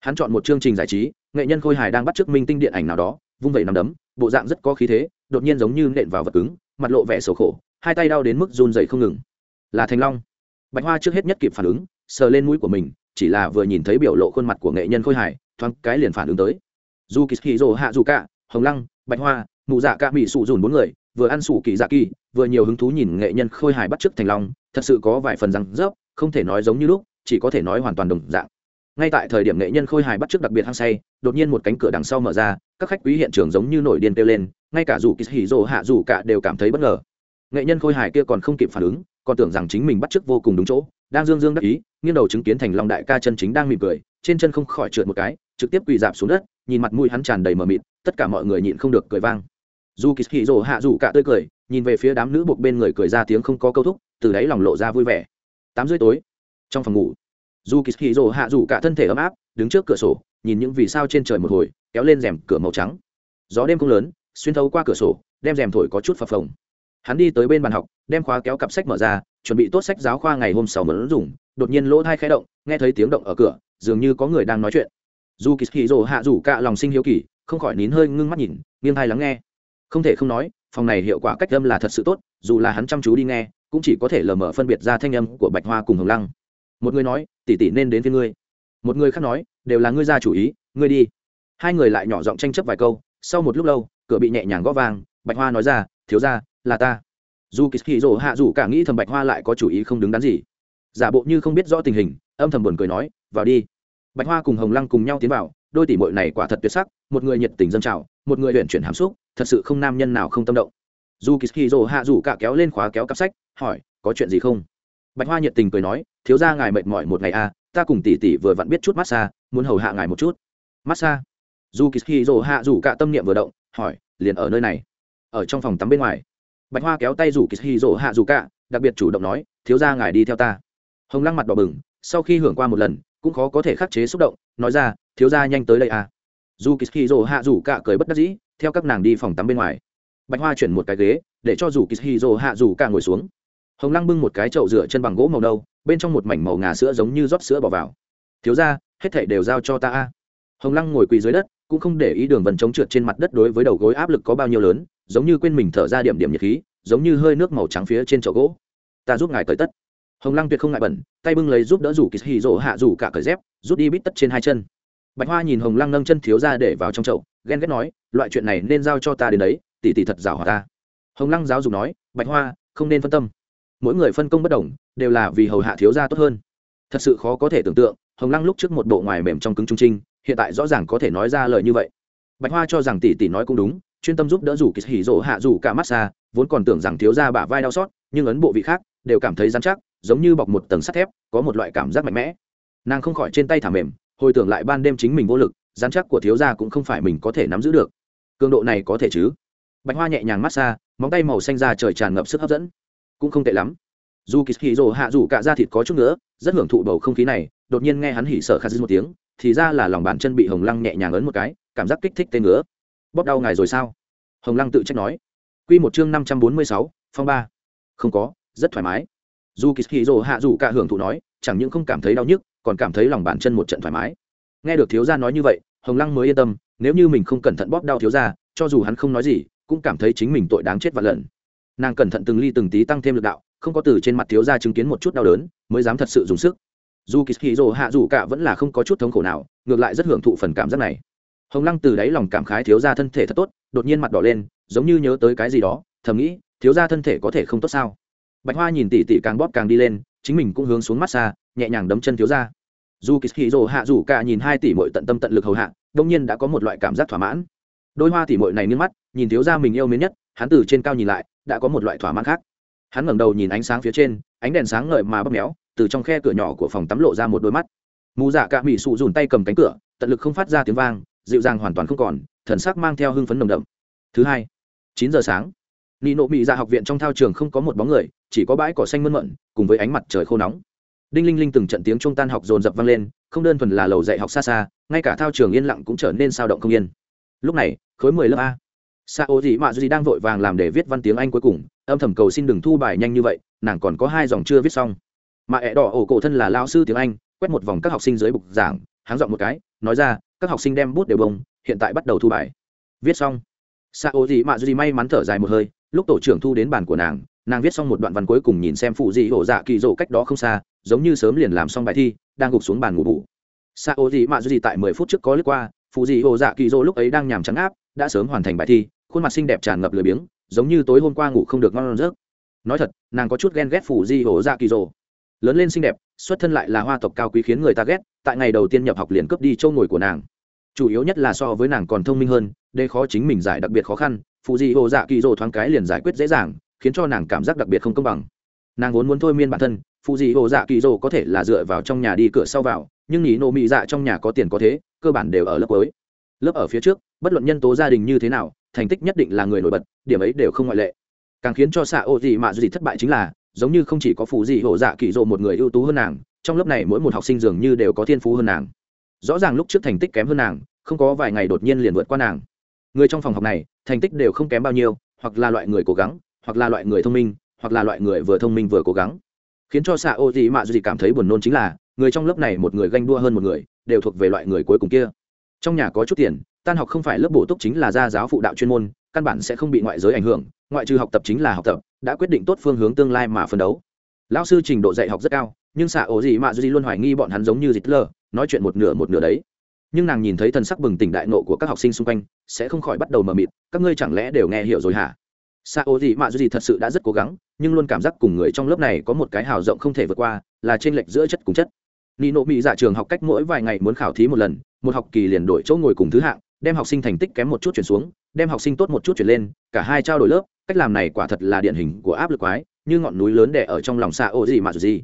Hắn chọn một chương trình giải trí, nghệ nhân khôi hài đang bắt chước minh tinh điện ảnh nào đó, vung vẩy nằm đấm, bộ dạng rất có khí thế, đột nhiên giống như nện vào vật cứng, mặt lộ vẻ sầu khổ, hai tay đau đến mức run dậy không ngừng. Là thành long bạch hoa trước hết nhất kịp phản ứng, sờ lên mũi của mình, chỉ là vừa nhìn thấy biểu lộ khuôn mặt của nghệ nhân khôi hài thoáng cái liền phản ứng tới. Dù kỳ hì rồ hạ dù cả, hồng lăng, bạch hoa, mụ dạ cả bị sụ dùn bốn người, vừa ăn sụ kỳ dạ kỳ, vừa nhiều hứng thú nhìn nghệ nhân khôi hài bắt chước thành long, thật sự có vài phần răng rớp, không thể nói giống như lúc, chỉ có thể nói hoàn toàn đồng dạng. Ngay tại thời điểm nghệ nhân khôi hài bắt trước đặc biệt hăng say, đột nhiên một cánh cửa đằng sau mở ra, các khách quý hiện trường giống như nổi điên kêu lên, ngay cả dù kỳ hỉ rồ hạ dù cả đều cảm thấy bất ngờ. Nghệ nhân khôi hài kia còn không kịp phản ứng còn tưởng rằng chính mình bắt trước vô cùng đúng chỗ, đang dương dương đắc ý, nghiêng đầu chứng kiến thành long đại ca chân chính đang mỉm cười, trên chân không khỏi trượt một cái, trực tiếp quỳ dạp xuống đất, nhìn mặt mũi hắn tràn đầy mờ mịt, tất cả mọi người nhịn không được cười vang. Dù kỳ hỉ rồ hạ dù cả tươi cười, nhìn về phía đám nữ buộc bên người cười ra tiếng không có câu thúc, từ đáy lòng lộ ra vui vẻ. Tám rưỡi tối, trong phòng ngủ, dù kỳ hì rồ hạ dù cả thân thể ấm áp, đứng trước cửa sổ, nhìn những vì sao trên trời một hồi, kéo lên rèm cửa màu trắng. Gió đêm không lớn, xuyên thấu qua cửa sổ, đem rèm thổi có chút phập phồng hắn đi tới bên bàn học, đem khóa kéo cặp sách mở ra, chuẩn bị tốt sách giáo khoa ngày hôm sau mẫn dùng, đột nhiên lỗ thai khẽ động, nghe thấy tiếng động ở cửa, dường như có người đang nói chuyện. Dù kỳ hì rồ hạ rủ cả lòng sinh hiếu kỳ, không khỏi nín hơi ngưng mắt nhìn, nghiêng thai lắng nghe. Không thể không nói, phòng này hiệu quả cách âm là thật sự tốt, dù là hắn chăm chú đi nghe, cũng chỉ có thể lờ mờ phân biệt ra thanh âm của bạch hoa cùng hồng lăng. Một người nói, tỷ tỷ nên đến với ngươi. Một người khác nói, đều là ngươi ra chủ ý, ngươi đi. Hai người lại nhỏ giọng tranh chấp vài câu, sau một lúc lâu, cửa bị nhẹ nhàng gõ vang, bạch hoa nói ra, thiếu ra là ta. Dù kỳ hì rỗ hạ dù cả nghĩ thầm bạch hoa lại có chủ ý không đứng đắn gì. Giả bộ như không biết rõ tình hình âm thầm buồn cười nói vào đi. Bạch hoa cùng hồng lăng cùng nhau tiến vào đôi tỷ mội này quả thật tuyệt sắc một người nhiệt tình dân trào một người huyện chuyển hàm xúc thật sự không nam nhân nào không tâm động. Dù kỳ hì rỗ hạ dù cả kéo lên khóa kéo cặp sách hỏi có chuyện gì không? Bạch hoa nhiệt tình cười nói thiếu ra ngài mệt mỏi một ngày à, ta cùng tỷ tỷ vừa vặn biết chút massage muốn hầu hạ ngài một chút. Massage? Dù kỳ hì rỗ hạ dù cả tâm niệm vừa động hỏi liền ở nơi này ở trong phòng tắm bên ngoài bạch hoa kéo tay rủ kỳ hì rỗ hạ dù cả, đặc biệt chủ động nói, thiếu ra ngài đi theo ta. Hồng lăng mặt đỏ bừng, sau khi hưởng qua một lần, cũng khó có thể khắc chế xúc động, nói ra, thiếu ra nhanh tới đây à. Dù kỳ hì rỗ hạ dù cả cười bất đắc dĩ, theo các nàng đi phòng tắm bên ngoài. Bạch hoa chuyển một cái ghế, để cho rủ kỳ hì rỗ hạ dù cả ngồi xuống. Hồng lăng bưng một cái chậu rửa chân bằng gỗ màu nâu, bên trong một mảnh màu ngà sữa giống như rót sữa bỏ vào. Thiếu ra hết thảy đều giao cho ta a. Hồng lăng ngồi quỳ dưới đất, cũng không để ý đường vần chống trượt trên mặt đất đối với đầu gối áp lực có bao nhiêu lớn giống như quên mình thở ra điểm điểm nhiệt khí, giống như hơi nước màu trắng phía trên chậu gỗ. Ta giúp ngài cởi tất. Hồng lăng tuyệt không ngại bẩn, tay bưng lấy giúp đỡ rủ kỳ hì rỗ hạ rủ cả cởi dép, rút đi bít tất trên hai chân. Bạch hoa nhìn hồng lăng nâng chân thiếu ra để vào trong chậu, ghen ghét nói, loại chuyện này nên giao cho ta đến đấy tỉ tỉ thật rào hòa ta? Hồng lăng giáo dục nói, bạch hoa, không nên phân tâm. Mỗi người phân công bất đồng, đều là vì hầu hạ thiếu gia tốt hơn. Thật sự khó có thể tưởng tượng, hồng lăng lúc trước một bộ ngoài mềm trong cứng trung trinh, hiện tại rõ ràng có thể nói ra lời như vậy. Bạch hoa cho rằng tỷ tỷ nói cũng đúng chuyên tâm giúp đỡ rủ kỳ hỉ rộ hạ rủ cả massage vốn còn tưởng rằng thiếu gia bả vai đau xót, nhưng ấn bộ vị khác đều cảm thấy dán chắc, giống như bọc một tầng sắt thép, có một loại cảm giác mạnh mẽ. Nàng không khỏi trên tay thả mềm, hồi tưởng lại ban đêm chính mình vô lực dán chắc của thiếu gia cũng không phải mình có thể nắm giữ được. Cường độ này có thể chứ? Bạch hoa nhẹ nhàng massage móng tay màu xanh ra trời tràn ngập sức hấp dẫn. Cũng không tệ lắm. Dù kỳ hì rồ hạ rủ cả da thịt có chút nữa rất hưởng thụ bầu không khí này, đột nhiên nghe hắn hỉ sợ khát dư một tiếng, thì ra là lòng bàn chân bị hồng lăng nhẹ nhàng ấn một cái, cảm giác kích thích tên ngứa bóp đau ngài rồi sao? Hồng lăng tự trách nói. Q một chương năm trăm bốn mươi sáu, phong ba. Không có, rất thoải mái. Dù kỳ hì rồ hạ rủ cả hưởng thụ nói, chẳng những không cảm thấy đau nhức, còn cảm thấy lòng bàn chân một trận thoải mái. Nghe được thiếu gia nói như vậy, hồng lăng mới yên tâm, nếu như mình không cẩn thận bóp đau thiếu gia, cho dù hắn không nói gì, cũng cảm thấy chính mình tội đáng chết và lợn. nàng cẩn thận từng ly từng tí tăng thêm lực đạo, không có từ trên mặt thiếu gia chứng kiến một chút đau đớn, mới dám thật sự dùng sức. Dù kỳ hì rồ hạ dù cả vẫn là không có chút thống khổ nào, ngược lại rất hưởng thụ phần cảm giác này hồng lăng từ đáy lòng cảm khái thiếu ra thân thể thật tốt, đột nhiên mặt đỏ lên, giống như nhớ tới cái gì đó, thầm nghĩ, thiếu ra thân thể có thể không tốt sao? Bạch hoa nhìn tỉ tỉ càng bóp càng đi lên, chính mình cũng hướng xuống mắt xa, nhẹ nhàng đấm chân thiếu ra dù kỳ hì rồ hạ rủ cả nhìn hai tỷ mội tận tâm tận lực hầu hạ, đông nhiên đã có một loại cảm giác thỏa mãn. Đôi hoa tỷ mội này nước mắt, nhìn thiếu ra mình yêu mến nhất, hắn từ trên cao nhìn lại, đã có một loại thỏa mãn khác. Hắn ngẩng đầu nhìn ánh sáng phía trên, ánh đèn sáng ngời mà bóp méo, từ trong khe cửa nhỏ của phòng tắm lộ ra một đôi mắt. Mù dạ cả mỹ sụ dùn tay cầm cánh cửa, tận lực không phát ra tiếng vang dịu dàng hoàn toàn không còn, thần sắc mang theo hưng phấn nồng đậm. Thứ hai, chín giờ sáng, nị nộ mị ra học viện trong thao trường không có một bóng người, chỉ có bãi cỏ xanh mơn mận, cùng với ánh mặt trời khô nóng. Đinh linh linh từng trận tiếng trung tan học dồn dập vang lên, không đơn thuần là lầu dạy học xa xa, ngay cả thao trường yên lặng cũng trở nên sao động không yên. Lúc này, khối mười lớp a. Sa ô dị mạ dị đang vội vàng làm để viết văn tiếng anh cuối cùng, âm thầm cầu xin đừng thu bài nhanh như vậy, nàng còn có hai dòng chưa viết xong. Mà ẹ đỏ ổ cổ thân là lao sư tiếng anh, quét một vòng các học sinh dưới bục giảng, háng dọn một cái nói ra, các học sinh đem bút đều bông, hiện tại bắt đầu thu bài. Viết xong. Sa ô dị mạ dị may mắn thở dài một hơi, lúc tổ trưởng thu đến bàn của nàng nàng viết xong một đoạn văn cuối cùng nhìn xem phụ dị hổ dạ kỳ rộ cách đó không xa, giống như sớm liền làm xong bài thi, đang gục xuống bàn ngủ bụ sa ô dị mạ dị tại mười phút trước có lướt qua, phụ dị hổ dạ kỳ rộ lúc ấy đang nhàm trắng áp, đã sớm hoàn thành bài thi, khuôn mặt xinh đẹp tràn ngập lười biếng, giống như tối hôm qua ngủ không được ngon giấc. Nói thật, nàng có chút ghen ghét phụ dị hổ dạ kỳ rồ lớn lên xinh đẹp, xuất thân lại là hoa tộc cao quý khiến người ta ghét, tại ngày đầu tiên nhập học liền cướp đi châu ngồi của nàng. Chủ yếu nhất là so với nàng còn thông minh hơn đây khó chính mình giải đặc biệt khó khăn phụ di hồ dạ kỳ rồ thoáng cái liền giải quyết dễ dàng, khiến cho nàng cảm giác đặc biệt không công bằng. Nàng vốn muốn thôi miên bản thân phụ di hồ dạ kỳ rồ có thể là dựa vào trong nhà đi cửa sau vào, nhưng nhí nộ mị dạ trong nhà có tiền có thế, cơ bản đều ở lớp cuối. Lớp ở phía trước, bất luận nhân tố gia đình như thế nào, thành tích nhất định là người nổi bật, điểm ấy đều không ngoại lệ. Càng khiến cho xạ ô gì mạ gì thất bại chính là giống như không chỉ có phụ gì hổ dạ kỳ dỗ một người ưu tú hơn nàng, trong lớp này mỗi một học sinh dường như đều có thiên phú hơn nàng. Rõ ràng lúc trước thành tích kém hơn nàng, không có vài ngày đột nhiên liền vượt qua nàng. Người trong phòng học này, thành tích đều không kém bao nhiêu, hoặc là loại người cố gắng, hoặc là loại người thông minh, hoặc là loại người vừa thông minh vừa cố gắng. Khiến cho xạ ô gì mạ gì cảm thấy buồn nôn chính là, người trong lớp này một người ganh đua hơn một người, đều thuộc về loại người cuối cùng kia. Trong nhà có chút tiền, tan học không phải lớp bổ túc chính là gia giáo phụ đạo chuyên môn, căn bản sẽ không bị ngoại giới ảnh hưởng, ngoại trừ học tập chính là học tập đã quyết định tốt phương hướng tương lai mà phấn đấu. Lão sư trình độ dạy học rất cao, nhưng xạ ổ gì mà duy luôn hoài nghi bọn hắn giống như dịch lơ, nói chuyện một nửa một nửa đấy. Nhưng nàng nhìn thấy thần sắc bừng tỉnh đại nộ của các học sinh xung quanh, sẽ không khỏi bắt đầu mờ mịt, các ngươi chẳng lẽ đều nghe hiểu rồi hả? Xạ ổ gì mà duy thật sự đã rất cố gắng, nhưng luôn cảm giác cùng người trong lớp này có một cái hào rộng không thể vượt qua, là trên lệch giữa chất cùng chất. Nị nộ bị dạ trường học cách mỗi vài ngày muốn khảo thí một lần, một học kỳ liền đổi chỗ ngồi cùng thứ hạng đem học sinh thành tích kém một chút chuyển xuống, đem học sinh tốt một chút chuyển lên, cả hai trao đổi lớp, cách làm này quả thật là điển hình của áp lực quái, như ngọn núi lớn đè ở trong lòng xạ ô gì mà gì.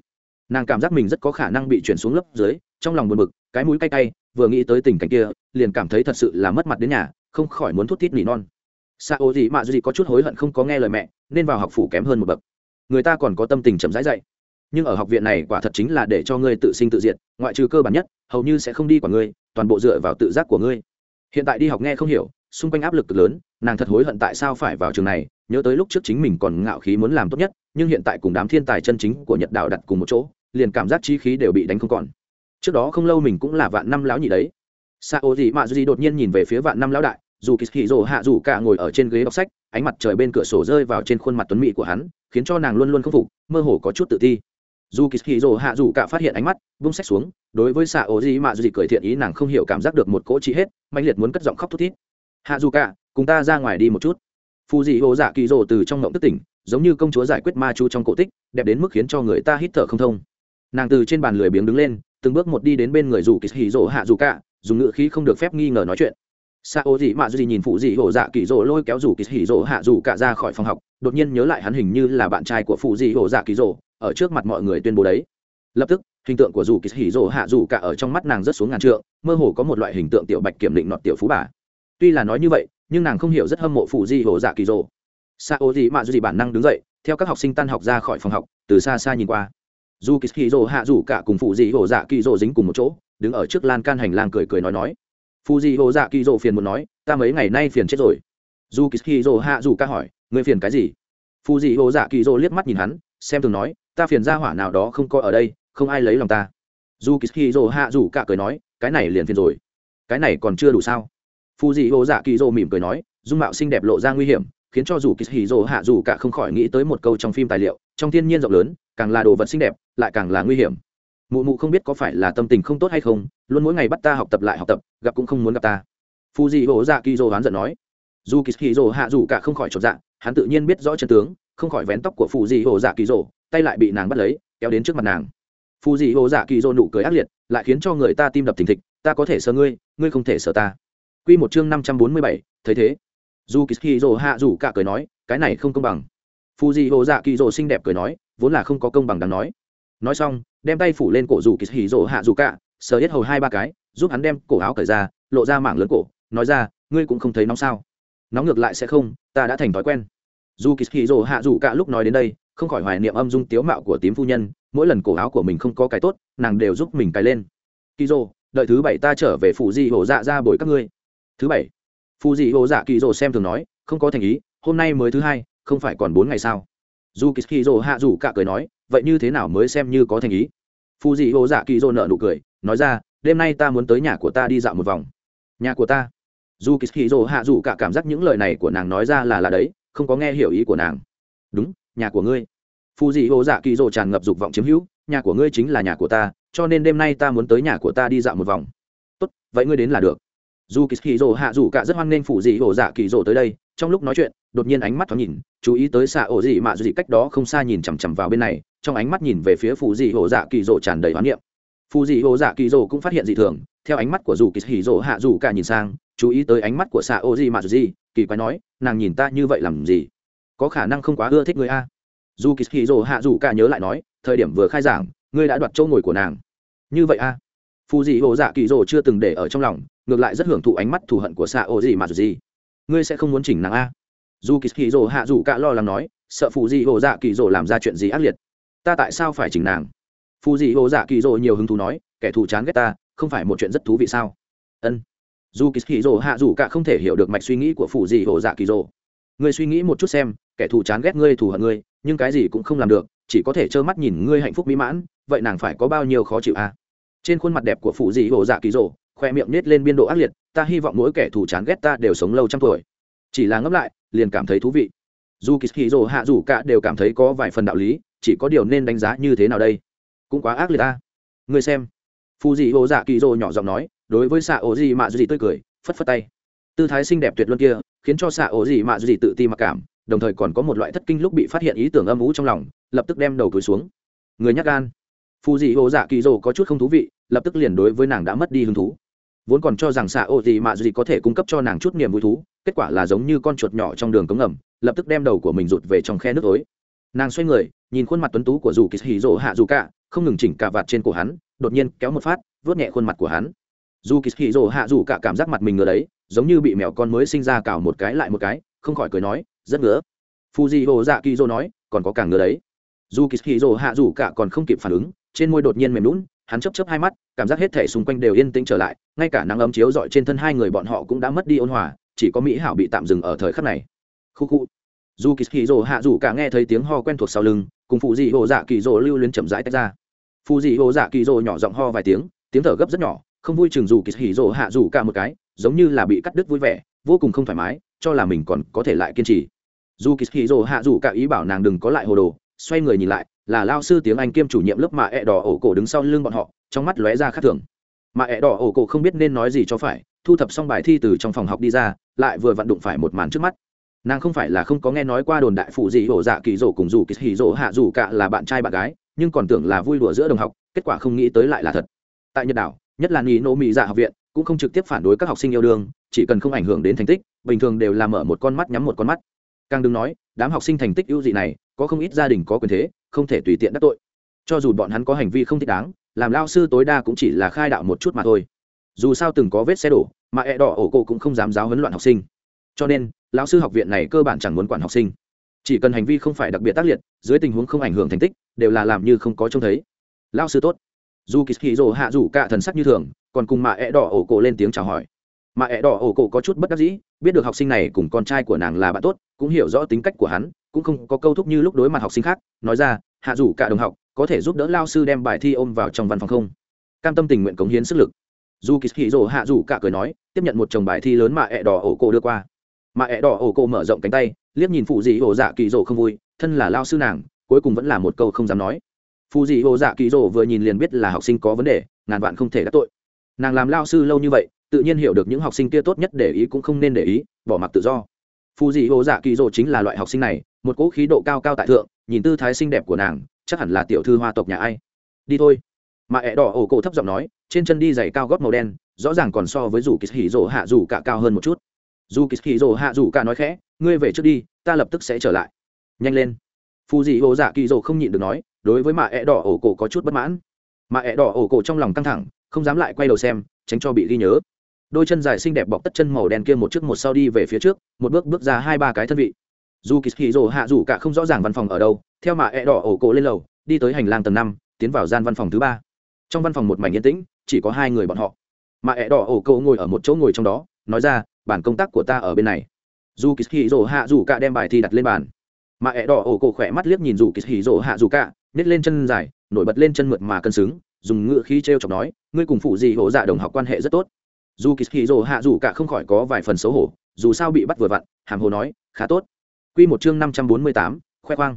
Nàng cảm giác mình rất có khả năng bị chuyển xuống lớp dưới, trong lòng buồn bực, cái mũi cay cay, vừa nghĩ tới tình cảnh kia, liền cảm thấy thật sự là mất mặt đến nhà, không khỏi muốn thút thít nỉ non. Xạ ô gì mà gì có chút hối hận không có nghe lời mẹ, nên vào học phủ kém hơn một bậc. Người ta còn có tâm tình chậm rãi dạy nhưng ở học viện này quả thật chính là để cho ngươi tự sinh tự diệt, ngoại trừ cơ bản nhất, hầu như sẽ không đi quả ngươi, toàn bộ dựa vào tự giác của ngươi hiện tại đi học nghe không hiểu, xung quanh áp lực cực lớn, nàng thật hối hận tại sao phải vào trường này, nhớ tới lúc trước chính mình còn ngạo khí muốn làm tốt nhất, nhưng hiện tại cùng đám thiên tài chân chính của nhật đạo đặt cùng một chỗ, liền cảm giác chi khí đều bị đánh không còn. Trước đó không lâu mình cũng là vạn năm lão nhị đấy. Sa ô gì mạ gì đột nhiên nhìn về phía vạn năm lão đại, dù kỳ hì rồ hạ dù cả ngồi ở trên ghế đọc sách, ánh mặt trời bên cửa sổ rơi vào trên khuôn mặt tuấn mỹ của hắn, khiến cho nàng luôn luôn khâm phục, mơ hồ có chút tự ti dù kỳ hì rồ hạ dù cả phát hiện ánh mắt, vung sách xuống, đối với xạ ố gì mạ gì cười thiện ý, nàng không hiểu cảm giác được một cỗ chị hết mạnh liệt muốn cất giọng khóc thút thít. Hạ dù cả, cùng ta ra ngoài đi một chút. Phù dị hồ dạ kỳ rồ từ trong ngộng tức tỉnh, giống như công chúa giải quyết ma chu trong cổ tích, đẹp đến mức khiến cho người ta hít thở không thông. Nàng từ trên bàn lười biếng đứng lên, từng bước một đi đến bên người dù kỳ hì rồ hạ dù cả, dùng ngựa khí không được phép nghi ngờ nói chuyện. Sa ô dị mạ dị nhìn phụ dị hổ dạ kỳ rồ lôi kéo rủ kỳ hỉ rồ hạ dù cả ra khỏi phòng học, đột nhiên nhớ lại hắn hình như là bạn trai của phụ dị hổ dạ kỳ rồ ở trước mặt mọi người tuyên bố đấy. Lập tức, hình tượng của dù kỳ hỉ rồ hạ dù cả ở trong mắt nàng rất xuống ngàn trượng, mơ hồ có một loại hình tượng tiểu bạch kiểm định nọt tiểu phú bà. Tuy là nói như vậy, nhưng nàng không hiểu rất hâm mộ phụ dị hồ dạ kỳ rồ. Sa ô dị mạ dị bản năng đứng dậy, theo các học sinh tan học ra khỏi phòng học, từ xa xa nhìn qua. Dù kỳ hỉ rồ hạ dù cả cùng phụ dị hồ dạ kỳ rồ dính cùng một chỗ, đứng ở trước lan can hành lang cười cười nói nói. Phụ dị hồ dạ kỳ rồ phiền muốn nói, ta mấy ngày nay phiền chết rồi. Dù kỳ rồ hạ dù cả hỏi người phiền cái gì? Phụ dị hồ dạ kỳ rồ liếc mắt nhìn hắn xem thường nói, ta phiền ra hỏa nào đó không có ở đây, không ai lấy lòng ta. Dù kỳ rồ hạ dù cả cười nói, cái này liền phiền rồi. Cái này còn chưa đủ sao? Phù dị ô dạ kỳ rồ mỉm cười nói, dung mạo xinh đẹp lộ ra nguy hiểm, khiến cho dù kỳ rồ hạ dù cả không khỏi nghĩ tới một câu trong phim tài liệu, trong thiên nhiên rộng lớn, càng là đồ vật xinh đẹp, lại càng là nguy hiểm. Mụ mụ không biết có phải là tâm tình không tốt hay không, luôn mỗi ngày bắt ta học tập lại học tập, gặp cũng không muốn gặp ta. Phù dị ô dạ kỳ dô hoán giận nói. Dù kỳ kỳ dô hạ dù cả không khỏi chột dạ hắn tự nhiên biết rõ chân tướng không khỏi vén tóc của phù dị hồ dạ kỳ rỗ tay lại bị nàng bắt lấy, kéo đến trước mặt nàng. Phù dị hồ dạ kỳ rỗ nụ cười ác liệt, lại khiến cho người ta tim đập thình thịch, ta có thể sờ ngươi ngươi không thể sờ ta. Quy một chương năm trăm bốn mươi bảy, thấy thế. Dù kỳ kỳ hạ dù cả cười nói, cái này không công bằng. Phù dị hồ dạ kỳ dô xinh đẹp cười nói, vốn là không có công bằng đáng nói. Nói xong, đem tay phủ lên cổ dù kỳ rỗ hạ dù cả, sờ hết hầu hai ba cái, giúp hắn đem cổ áo cởi ra, lộ ra mảng lớn cổ, nói ra, ngươi cũng không thấy nóng sao? Nóng ngược lại sẽ không, ta đã thành thói quen dù kỳ hì rồ hạ dù cả lúc nói đến đây, không khỏi hoài niệm âm dung tiếu mạo của tím phu nhân, mỗi lần cổ áo của mình không có cái tốt, nàng đều giúp mình cái lên. Kỳ rồ, đợi thứ bảy ta trở về phụ di hổ dạ ra bồi các ngươi. Thứ bảy. Phụ di hổ dạ kỳ rồ xem thường nói, không có thành ý, hôm nay mới thứ hai, không phải còn bốn ngày sao? Dù kỳ hì rồ hạ dù cả cười nói, vậy như thế nào mới xem như có thành ý? Phụ di hổ dạ kỳ rồ nợ nụ cười, nói ra, đêm nay ta muốn tới nhà của ta đi dạo một vòng. Nhà của ta. Dù kỳ hì rồ hạ dù cả cảm giác những lời này của nàng nói ra là là đấy không có nghe hiểu ý của nàng. Đúng, nhà của ngươi. Phù dị hồ dạ kỳ dỗ tràn ngập dục vọng chiếm hữu, nhà của ngươi chính là nhà của ta, cho nên đêm nay ta muốn tới nhà của ta đi dạo một vòng. Tốt, vậy ngươi đến là được. Dù kỳ dỗ hạ dù cả rất hoan nghênh phù dị hồ dạ kỳ dỗ tới đây, trong lúc nói chuyện, đột nhiên ánh mắt thoáng nhìn, chú ý tới xạ ổ dị mạ dị cách đó không xa nhìn chằm chằm vào bên này, trong ánh mắt nhìn về phía phù dị hồ dạ kỳ dỗ tràn đầy hoán niệm. Phù dị hồ dạ kỳ dỗ cũng phát hiện dị thường theo ánh mắt của dù kỳ hỉ rỗ hạ dù cả nhìn sang, chú ý tới ánh mắt của xạ ổ dị mạ gì kỳ quái nói, nàng nhìn ta như vậy làm gì? Có khả năng không quá ưa thích người a. Dù kỳ hỉ rỗ hạ dù cả nhớ lại nói, thời điểm vừa khai giảng, ngươi đã đoạt chỗ ngồi của nàng. Như vậy a? Phù dị hồ dạ kỳ rỗ chưa từng để ở trong lòng, ngược lại rất hưởng thụ ánh mắt thù hận của xạ ổ dị mạ gì ngươi sẽ không muốn chỉnh nàng a? Dù kỳ hỉ rỗ hạ dù cả lo lắng nói, sợ phù dị hồ dạ kỳ rồ làm ra chuyện gì ác liệt? Ta tại sao phải chỉnh nàng? Phù dị hồ dạ kỳ rồ nhiều hứng thú nói, kẻ thù chán ghét ta không phải một chuyện rất thú vị sao? Ân. Dù kỳ kỳ rồ hạ dù cả không thể hiểu được mạch suy nghĩ của phụ dị hồ dạ kỳ rồ ngươi suy nghĩ một chút xem, kẻ thù chán ghét ngươi, thù hận ngươi, nhưng cái gì cũng không làm được, chỉ có thể trơ mắt nhìn ngươi hạnh phúc mỹ mãn, vậy nàng phải có bao nhiêu khó chịu à? trên khuôn mặt đẹp của phụ dị hồ dạ kỳ rồ khoe miệng nết lên biên độ ác liệt, ta hy vọng mỗi kẻ thù chán ghét ta đều sống lâu trăm tuổi. Chỉ là ngẫm lại, liền cảm thấy thú vị. Dù kỳ hì rồ hạ dù cả đều cảm thấy có vài phần đạo lý, chỉ có điều nên đánh giá như thế nào đây? Cũng quá ác liệt ta. Người xem phù dị ô dạ kỳ dô nhỏ giọng nói, đối với xạ ổ dị mạ dị tươi cười, phất phất tay. Tư thái xinh đẹp tuyệt luân kia, khiến cho xạ ổ dị mạ dị tự ti mặc cảm, đồng thời còn có một loại thất kinh lúc bị phát hiện ý tưởng âm ú trong lòng, lập tức đem đầu cúi xuống. Người nhắc gan. Phù dị ô dạ kỳ dô có chút không thú vị, lập tức liền đối với nàng đã mất đi hứng thú. Vốn còn cho rằng xạ ô gì mạ gì có thể cung cấp cho nàng chút niềm vui thú, kết quả là giống như con chuột nhỏ trong đường cống ngầm, lập tức đem đầu của mình rụt về trong khe nước tối. Nàng xoay người, nhìn khuôn mặt tuấn tú của dù kỳ hì rỗ hạ dù cả, không ngừng chỉnh cả vạt trên cổ hắn đột nhiên kéo một phát, vớt nhẹ khuôn mặt của hắn. Dù kỳ hì rỗ hạ dù cả cảm giác mặt mình ngứa đấy, giống như bị mèo con mới sinh ra cào một cái lại một cái, không khỏi cười nói, rất ngứa. Phu di hồ dạ kỳ dô nói, còn có càng ngứa đấy. Dù kỳ hì rỗ hạ dù cả còn không kịp phản ứng, trên môi đột nhiên mềm lún hắn chấp chấp hai mắt, cảm giác hết thể xung quanh đều yên tĩnh trở lại, ngay cả nắng ấm chiếu dọi trên thân hai người bọn họ cũng đã mất đi ôn hòa, chỉ có mỹ hảo bị tạm dừng ở thời khắc này. Khu khu. Dù kỳ hì rồ hạ dù cả nghe thấy tiếng ho quen thuộc sau lưng, cùng phụ dị hồ dạ kỳ dô lưu luyến chậm rãi tách ra phụ dị hồ dạ kỳ rồ nhỏ giọng ho vài tiếng tiếng thở gấp rất nhỏ, không vui chừng dù kỳ hỉ rồ hạ dù cả một cái, giống như là bị cắt đứt vui vẻ, vô cùng không thoải mái, cho là mình còn có thể lại kiên trì. Dù kỳ hỉ rồ hạ dù cả ý bảo nàng đừng có lại hồ đồ, xoay người nhìn lại, là lao sư tiếng anh kiêm chủ nhiệm lớp mà ẹ đỏ ổ cổ đứng sau lưng bọn họ, trong mắt lóe ra khác thường. Mà ẹ đỏ ổ cổ không biết nên nói gì cho phải, thu thập xong bài thi từ trong phòng học đi ra, lại vừa vặn đụng phải một màn trước mắt. Nàng không phải là không có nghe nói qua đồn đại phụ dị hổ dạ kỳ rổ cùng dù kỳ hỉ rổ hạ dù cả là bạn trai bạn gái nhưng còn tưởng là vui đùa giữa đồng học, kết quả không nghĩ tới lại là thật. Tại nhật đảo, nhất là nghi nô mỹ dạ học viện, cũng không trực tiếp phản đối các học sinh yêu đương, chỉ cần không ảnh hưởng đến thành tích, bình thường đều là mở một con mắt nhắm một con mắt. Càng đừng nói, đám học sinh thành tích ưu dị này, có không ít gia đình có quyền thế, không thể tùy tiện đắc tội. Cho dù bọn hắn có hành vi không thích đáng, làm lao sư tối đa cũng chỉ là khai đạo một chút mà thôi. Dù sao từng có vết xe đổ, mà ẹ đỏ ổ cổ cũng không dám giáo huấn loạn học sinh. Cho nên, lão sư học viện này cơ bản chẳng muốn quản học sinh chỉ cần hành vi không phải đặc biệt tác liệt, dưới tình huống không ảnh hưởng thành tích, đều là làm như không có trông thấy. Lão sư tốt. Dù kỳ hì rồ hạ rủ cả thần sắc như thường, còn cùng mạ ẹ đỏ ổ cổ lên tiếng chào hỏi. Mạ ẹ đỏ ổ cổ có chút bất đắc dĩ, biết được học sinh này cùng con trai của nàng là bạn tốt, cũng hiểu rõ tính cách của hắn, cũng không có câu thúc như lúc đối mặt học sinh khác, nói ra, hạ rủ cả đồng học, có thể giúp đỡ lao sư đem bài thi ôm vào trong văn phòng không? Cam tâm tình nguyện cống hiến sức lực. Dù kỳ hì rồ hạ rủ cả cười nói, tiếp nhận một chồng bài thi lớn mà ẹ đỏ ổ cổ đưa qua mà ẹ đỏ ổ cổ mở rộng cánh tay, liếc nhìn phụ dị ổ dạ kỳ rỗ không vui, thân là lao sư nàng, cuối cùng vẫn là một câu không dám nói. Phụ dị ổ dạ kỳ rỗ vừa nhìn liền biết là học sinh có vấn đề, ngàn vạn không thể đắc tội. Nàng làm lao sư lâu như vậy, tự nhiên hiểu được những học sinh kia tốt nhất để ý cũng không nên để ý, bỏ mặc tự do. Phụ dị ổ dạ kỳ rỗ chính là loại học sinh này, một cỗ khí độ cao cao tại thượng, nhìn tư thái xinh đẹp của nàng, chắc hẳn là tiểu thư hoa tộc nhà ai. Đi thôi. Mà ẹ đỏ ổ cổ thấp giọng nói, trên chân đi giày cao gót màu đen, rõ ràng còn so với dù kỳ hỉ rỗ hạ dù cả cao hơn một chút dù kỳ dỗ hạ dù cả nói khẽ, ngươi về trước đi, ta lập tức sẽ trở lại. Nhanh lên. Phù dị ô dạ kỳ dỗ không nhịn được nói, đối với mạ ẹ đỏ ổ cổ có chút bất mãn. Mạ ẹ đỏ ổ cổ trong lòng căng thẳng, không dám lại quay đầu xem, tránh cho bị ghi nhớ. Đôi chân dài xinh đẹp bọc tất chân màu đen kia một trước một sau đi về phía trước, một bước bước ra hai ba cái thân vị. Dù kỳ kỳ rỗ hạ dù cả không rõ ràng văn phòng ở đâu, theo mạ ẹ đỏ ổ cổ lên lầu, đi tới hành lang tầng năm, tiến vào gian văn phòng thứ ba. Trong văn phòng một mảnh yên tĩnh, chỉ có hai người bọn họ. Mạ ẹ đỏ ổ cổ ngồi ở một chỗ ngồi trong đó, nói ra bản công tác của ta ở bên này. Dù kỳ hì rồ hạ dù cả đem bài thi đặt lên bàn. Mà ẹ đỏ ổ cổ khỏe mắt liếc nhìn dù kỳ hì rồ hạ dù cả nhét lên chân dài, nổi bật lên chân mượt mà cân xứng, dùng ngựa khí t r e o chọc nói, ngươi cùng phụ gì hổ dạ đồng học quan hệ rất tốt. Dù kỳ hì rồ hạ dù cả không khỏi có vài phần xấu hổ, dù sao bị bắt vừa vặn, hàm hồ nói, khá tốt. Q một chương năm trăm bốn mươi tám, khoe khoang.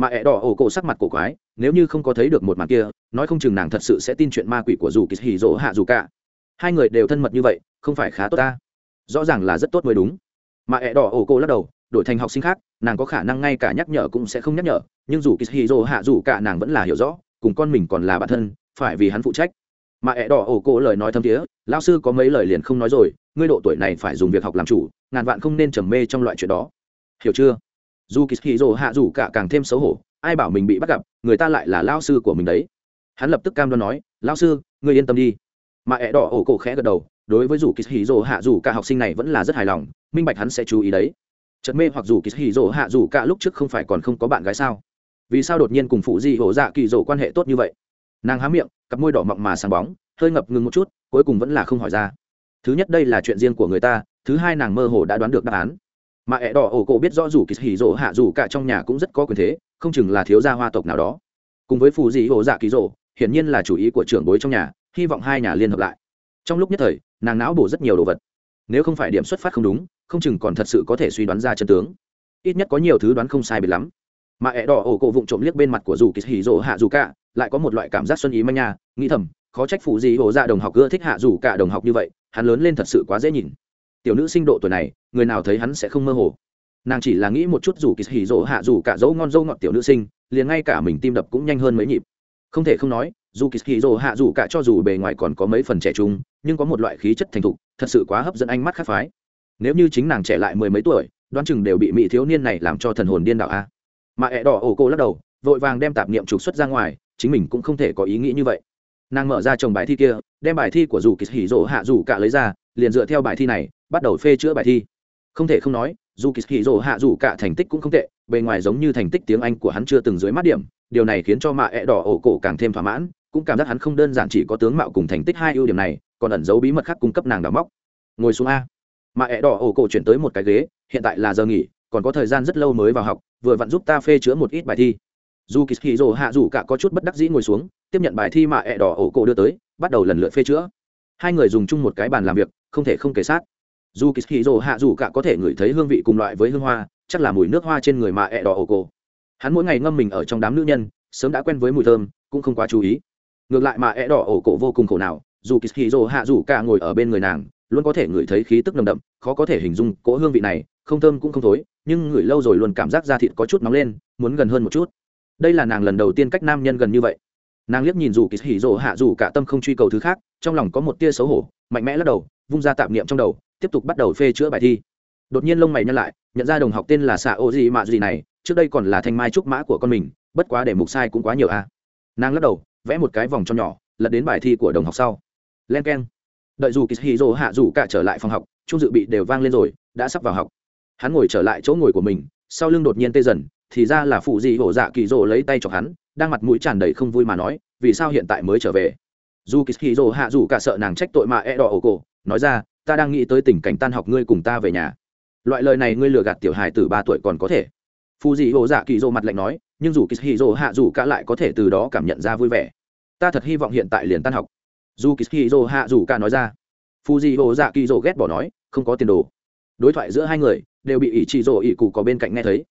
Mà ẹ đỏ ổ cổ sắc mặt cổ quái, nếu như không có thấy được một màn kia, nói không chừng nàng thật sự sẽ tin chuyện ma quỷ của dù kỳ hì dỗ hạ dù cả hai người đều thân mật như vậy, không phải khá tốt ta rõ ràng là rất tốt mới đúng. Mà ẹ đỏ ổ cô lắc đầu, đổi thành học sinh khác, nàng có khả năng ngay cả nhắc nhở cũng sẽ không nhắc nhở, nhưng dù kỳ hạ dù cả nàng vẫn là hiểu rõ, cùng con mình còn là bản thân, phải vì hắn phụ trách. Mà ẹ đỏ ổ cô lời nói thâm thiế lao sư có mấy lời liền không nói rồi, ngươi độ tuổi này phải dùng việc học làm chủ, ngàn vạn không nên trầm mê trong loại chuyện đó. Hiểu chưa? Dù kỳ hạ dù cả càng thêm xấu hổ, ai bảo mình bị bắt gặp, người ta lại là lao sư của mình đấy. Hắn lập tức cam đoan nói lao sư, ngươi yên tâm đi mà ẹ đỏ ổ cổ khẽ gật đầu, đối với dù kỳ hì rồ hạ dù cả học sinh này vẫn là rất hài lòng, minh bạch hắn sẽ chú ý đấy. Chật mê hoặc dù kỳ hì rồ hạ dù cả lúc trước không phải còn không có bạn gái sao? Vì sao đột nhiên cùng phụ di hổ dạ kỳ dỗ quan hệ tốt như vậy? Nàng há miệng, cặp môi đỏ mọng mà sáng bóng, hơi ngập ngừng một chút, cuối cùng vẫn là không hỏi ra. Thứ nhất đây là chuyện riêng của người ta, thứ hai nàng mơ hồ đã đoán được đáp án. Mà ẹ đỏ ổ cổ biết rõ dù kỳ hỉ rỗ hạ dù cả trong nhà cũng rất có quyền thế, không chừng là thiếu gia hoa tộc nào đó. Cùng với phù dị hồ dạ kỳ dỗ, hiển nhiên là chủ ý của trưởng bối trong nhà hy vọng hai nhà liên hợp lại. Trong lúc nhất thời, nàng não bổ rất nhiều đồ vật. Nếu không phải điểm xuất phát không đúng, không chừng còn thật sự có thể suy đoán ra chân tướng. Ít nhất có nhiều thứ đoán không sai biệt lắm. Mà ẹ đỏ ổ cổ vụng trộm liếc bên mặt của dù kỳ hỉ rỗ hạ dù cả, lại có một loại cảm giác xuân ý manh nha, nghĩ thầm, khó trách phụ gì ổ ra đồng học ưa thích hạ dù cả đồng học như vậy, hắn lớn lên thật sự quá dễ nhìn. Tiểu nữ sinh độ tuổi này, người nào thấy hắn sẽ không mơ hồ. Nàng chỉ là nghĩ một chút dù kỳ hỉ rỗ hạ dù cả dấu ngon dâu ngọt tiểu nữ sinh, liền ngay cả mình tim đập cũng nhanh hơn mấy nhịp. Không thể không nói dù kỳ hạ dù cả cho dù bề ngoài còn có mấy phần trẻ trung, nhưng có một loại khí chất thành thục, thật sự quá hấp dẫn ánh mắt khác phái. Nếu như chính nàng trẻ lại mười mấy tuổi, đoán chừng đều bị mỹ thiếu niên này làm cho thần hồn điên đạo a. Mà ẹ đỏ ổ cô lắc đầu, vội vàng đem tạp niệm trục xuất ra ngoài, chính mình cũng không thể có ý nghĩ như vậy. Nàng mở ra chồng bài thi kia, đem bài thi của dù kỳ hỉ rỗ hạ dù cả lấy ra, liền dựa theo bài thi này, bắt đầu phê chữa bài thi. Không thể không nói, dù kỳ hỉ rỗ hạ dù cả thành tích cũng không tệ, bề ngoài giống như thành tích tiếng anh của hắn chưa từng dưới mắt điểm, điều này khiến cho mạ ẹ đỏ ổ cổ càng thêm thỏa mãn cũng cảm giác hắn không đơn giản chỉ có tướng mạo cùng thành tích hai ưu điểm này, còn ẩn giấu bí mật khác cung cấp nàng đào móc. Ngồi xuống a. Mạ ẹ đỏ ổ cổ chuyển tới một cái ghế, hiện tại là giờ nghỉ, còn có thời gian rất lâu mới vào học, vừa vặn giúp ta phê chữa một ít bài thi. Dù kỳ hì rồ hạ dù cả có chút bất đắc dĩ ngồi xuống, tiếp nhận bài thi mà ẹ đỏ ổ cổ đưa tới, bắt đầu lần lượt phê chữa. Hai người dùng chung một cái bàn làm việc, không thể không kể sát. Dù kỳ hì rồ hạ dù cả có thể ngửi thấy hương vị cùng loại với hương hoa, chắc là mùi nước hoa trên người mà ẹ đỏ ổ cổ. Hắn mỗi ngày ngâm mình ở trong đám nữ nhân, sớm đã quen với mùi thơm, cũng không quá chú ý ngược lại mà ẹ đỏ ổ cổ vô cùng khổ nào, dù kỳ hì rồ hạ dù cả ngồi ở bên người nàng, luôn có thể ngửi thấy khí tức nồng đậm, khó có thể hình dung cỗ hương vị này, không thơm cũng không thối, nhưng ngửi lâu rồi luôn cảm giác da thịt có chút nóng lên, muốn gần hơn một chút. Đây là nàng lần đầu tiên cách nam nhân gần như vậy. Nàng liếc nhìn dù kỳ hỉ rỗ hạ dù cả tâm không truy cầu thứ khác, trong lòng có một tia xấu hổ, mạnh mẽ lắc đầu, vung ra tạm niệm trong đầu, tiếp tục bắt đầu phê chữa bài thi. Đột nhiên lông mày nhăn lại, nhận ra đồng học tên là xạ ô gì mạ gì này, trước đây còn là thanh mai trúc mã của con mình, bất quá để mục sai cũng quá nhiều a nàng lắc đầu vẽ một cái vòng cho nhỏ, lật đến bài thi của đồng học sau. Len k e n đợi dù kỳ dỗ hạ dù cả trở lại phòng học, chung dự bị đều vang lên rồi, đã sắp vào học. Hắn ngồi trở lại chỗ ngồi của mình, sau lưng đột nhiên tê dần, thì ra là phụ dị hổ dạ kỳ dỗ lấy tay cho hắn, đang mặt mũi tràn đầy không vui mà nói, vì sao hiện tại mới trở về? Dù kỳ dỗ hạ dù cả sợ nàng trách tội mà e đỏ ổ cổ, nói ra, ta đang nghĩ tới tình cảnh tan học ngươi cùng ta về nhà. Loại lời này ngươi lừa gạt tiểu hài từ ba tuổi còn có thể. Phụ dị hổ dạ kỳ rỗ mặt lạnh nói nhưng dù kishiro hạ dù cả lại có thể từ đó cảm nhận ra vui vẻ. Ta thật hy vọng hiện tại liền tan học. Dù kishiro hạ dù cả nói ra. Fuji dị dạ kỳ dỗ ghét bỏ nói, không có tiền đồ. Đối thoại giữa hai người, đều bị ỷ trị dỗ ỷ cụ có bên cạnh nghe thấy.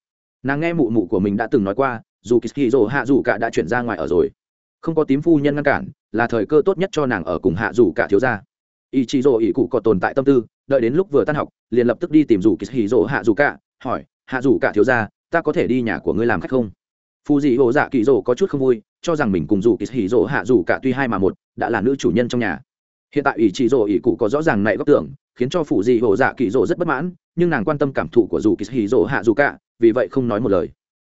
Nàng nghe mụ mụ của mình đã từng nói qua, dù kishiro hạ dù cả đã chuyển ra ngoài ở rồi. Không có tím phu nhân ngăn cản, là thời cơ tốt nhất cho nàng ở cùng hạ dù cả thiếu gia. Ỷ trị rỗ ỷ cụ có tồn tại tâm tư, đợi đến lúc vừa tan học, liền lập tức đi tìm dù kỳ hạ dù cả hỏi hạ dù cả thiếu gia, ta có thể đi nhà của ngươi làm khách không? Phù dị hồ dạ kỳ Dỗ có chút không vui cho rằng mình cùng dù kỳ Dỗ hạ dù cả tuy hai mà một đã là nữ chủ nhân trong nhà. Hiện tại ủy trị Dỗ ỷ cụ có rõ ràng nảy góc tưởng khiến cho phù dị hồ dạ kỳ Dỗ rất bất mãn nhưng nàng quan tâm cảm thụ của dù kỳ hì Dỗ hạ dù cả vì vậy không nói một lời.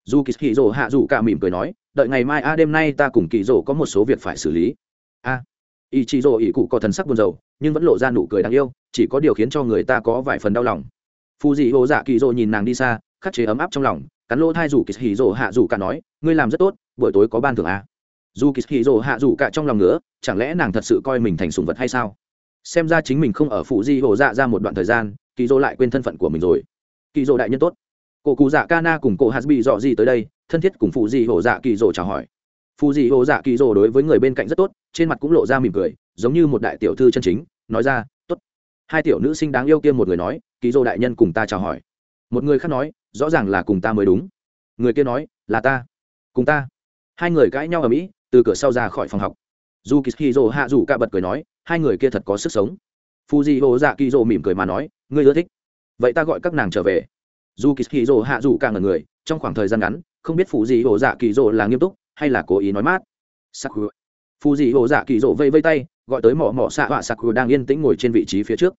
Dù kỳ hì Dỗ hạ dù cả mỉm cười nói đợi ngày mai a đêm nay ta cùng kỳ Dỗ có một số việc phải xử lý. A. À, ý Dỗ rỗ cụ có thần sắc buồn rầu nhưng vẫn lộ ra nụ cười đáng yêu chỉ có điều khiến cho người ta có vài phần đau lòng. Phù dị hồ dạ kỳ Dỗ nhìn nàng đi xa khắc chế ấm áp trong lòng cắn lỗ thai dù kỳ hì rỗ hạ dù cả nói, ngươi làm rất tốt, buổi tối có ban thưởng à? Dù kỳ hì rỗ hạ dù cả trong lòng nữa chẳng lẽ nàng thật sự coi mình thành sùng vật hay sao? Xem ra chính mình không ở phụ di hồ dạ ra một đoạn thời gian, kỳ dỗ lại quên thân phận của mình rồi. Kỳ dỗ đại nhân tốt. Cổ cụ dạ ca na cùng cổ hạt bị dọ gì tới đây, thân thiết cùng phụ di hồ dạ kỳ dỗ chào hỏi. Phụ di hồ dạ kỳ dỗ đối với người bên cạnh rất tốt, trên mặt cũng lộ ra mỉm cười, giống như một đại tiểu thư chân chính, nói ra, tốt. Hai tiểu nữ sinh đáng yêu kia một người nói, kỳ dỗ đại nhân cùng ta chào hỏi một người khác nói, rõ ràng là cùng ta mới đúng. Người kia nói, là ta. Cùng ta. Hai người cãi nhau ở mỹ, từ cửa sau ra khỏi phòng học. Dù kỳ dô hạ dù cả bật cười nói, hai người kia thật có sức sống. Phu di ô dạ kỳ dỗ mỉm cười mà nói, ngươi ưa thích. Vậy ta gọi các nàng trở về. Dù kỳ kỳ dỗ hạ dù càng là người, trong khoảng thời gian ngắn, không biết phù di ô dạ kỳ dỗ là nghiêm túc, hay là cố ý nói mát. Sakura phù di ô dạ kỳ dỗ vây vây tay, gọi tới mỏ mỏ xạ họa sakura đang yên tĩnh ngồi trên vị trí phía trước.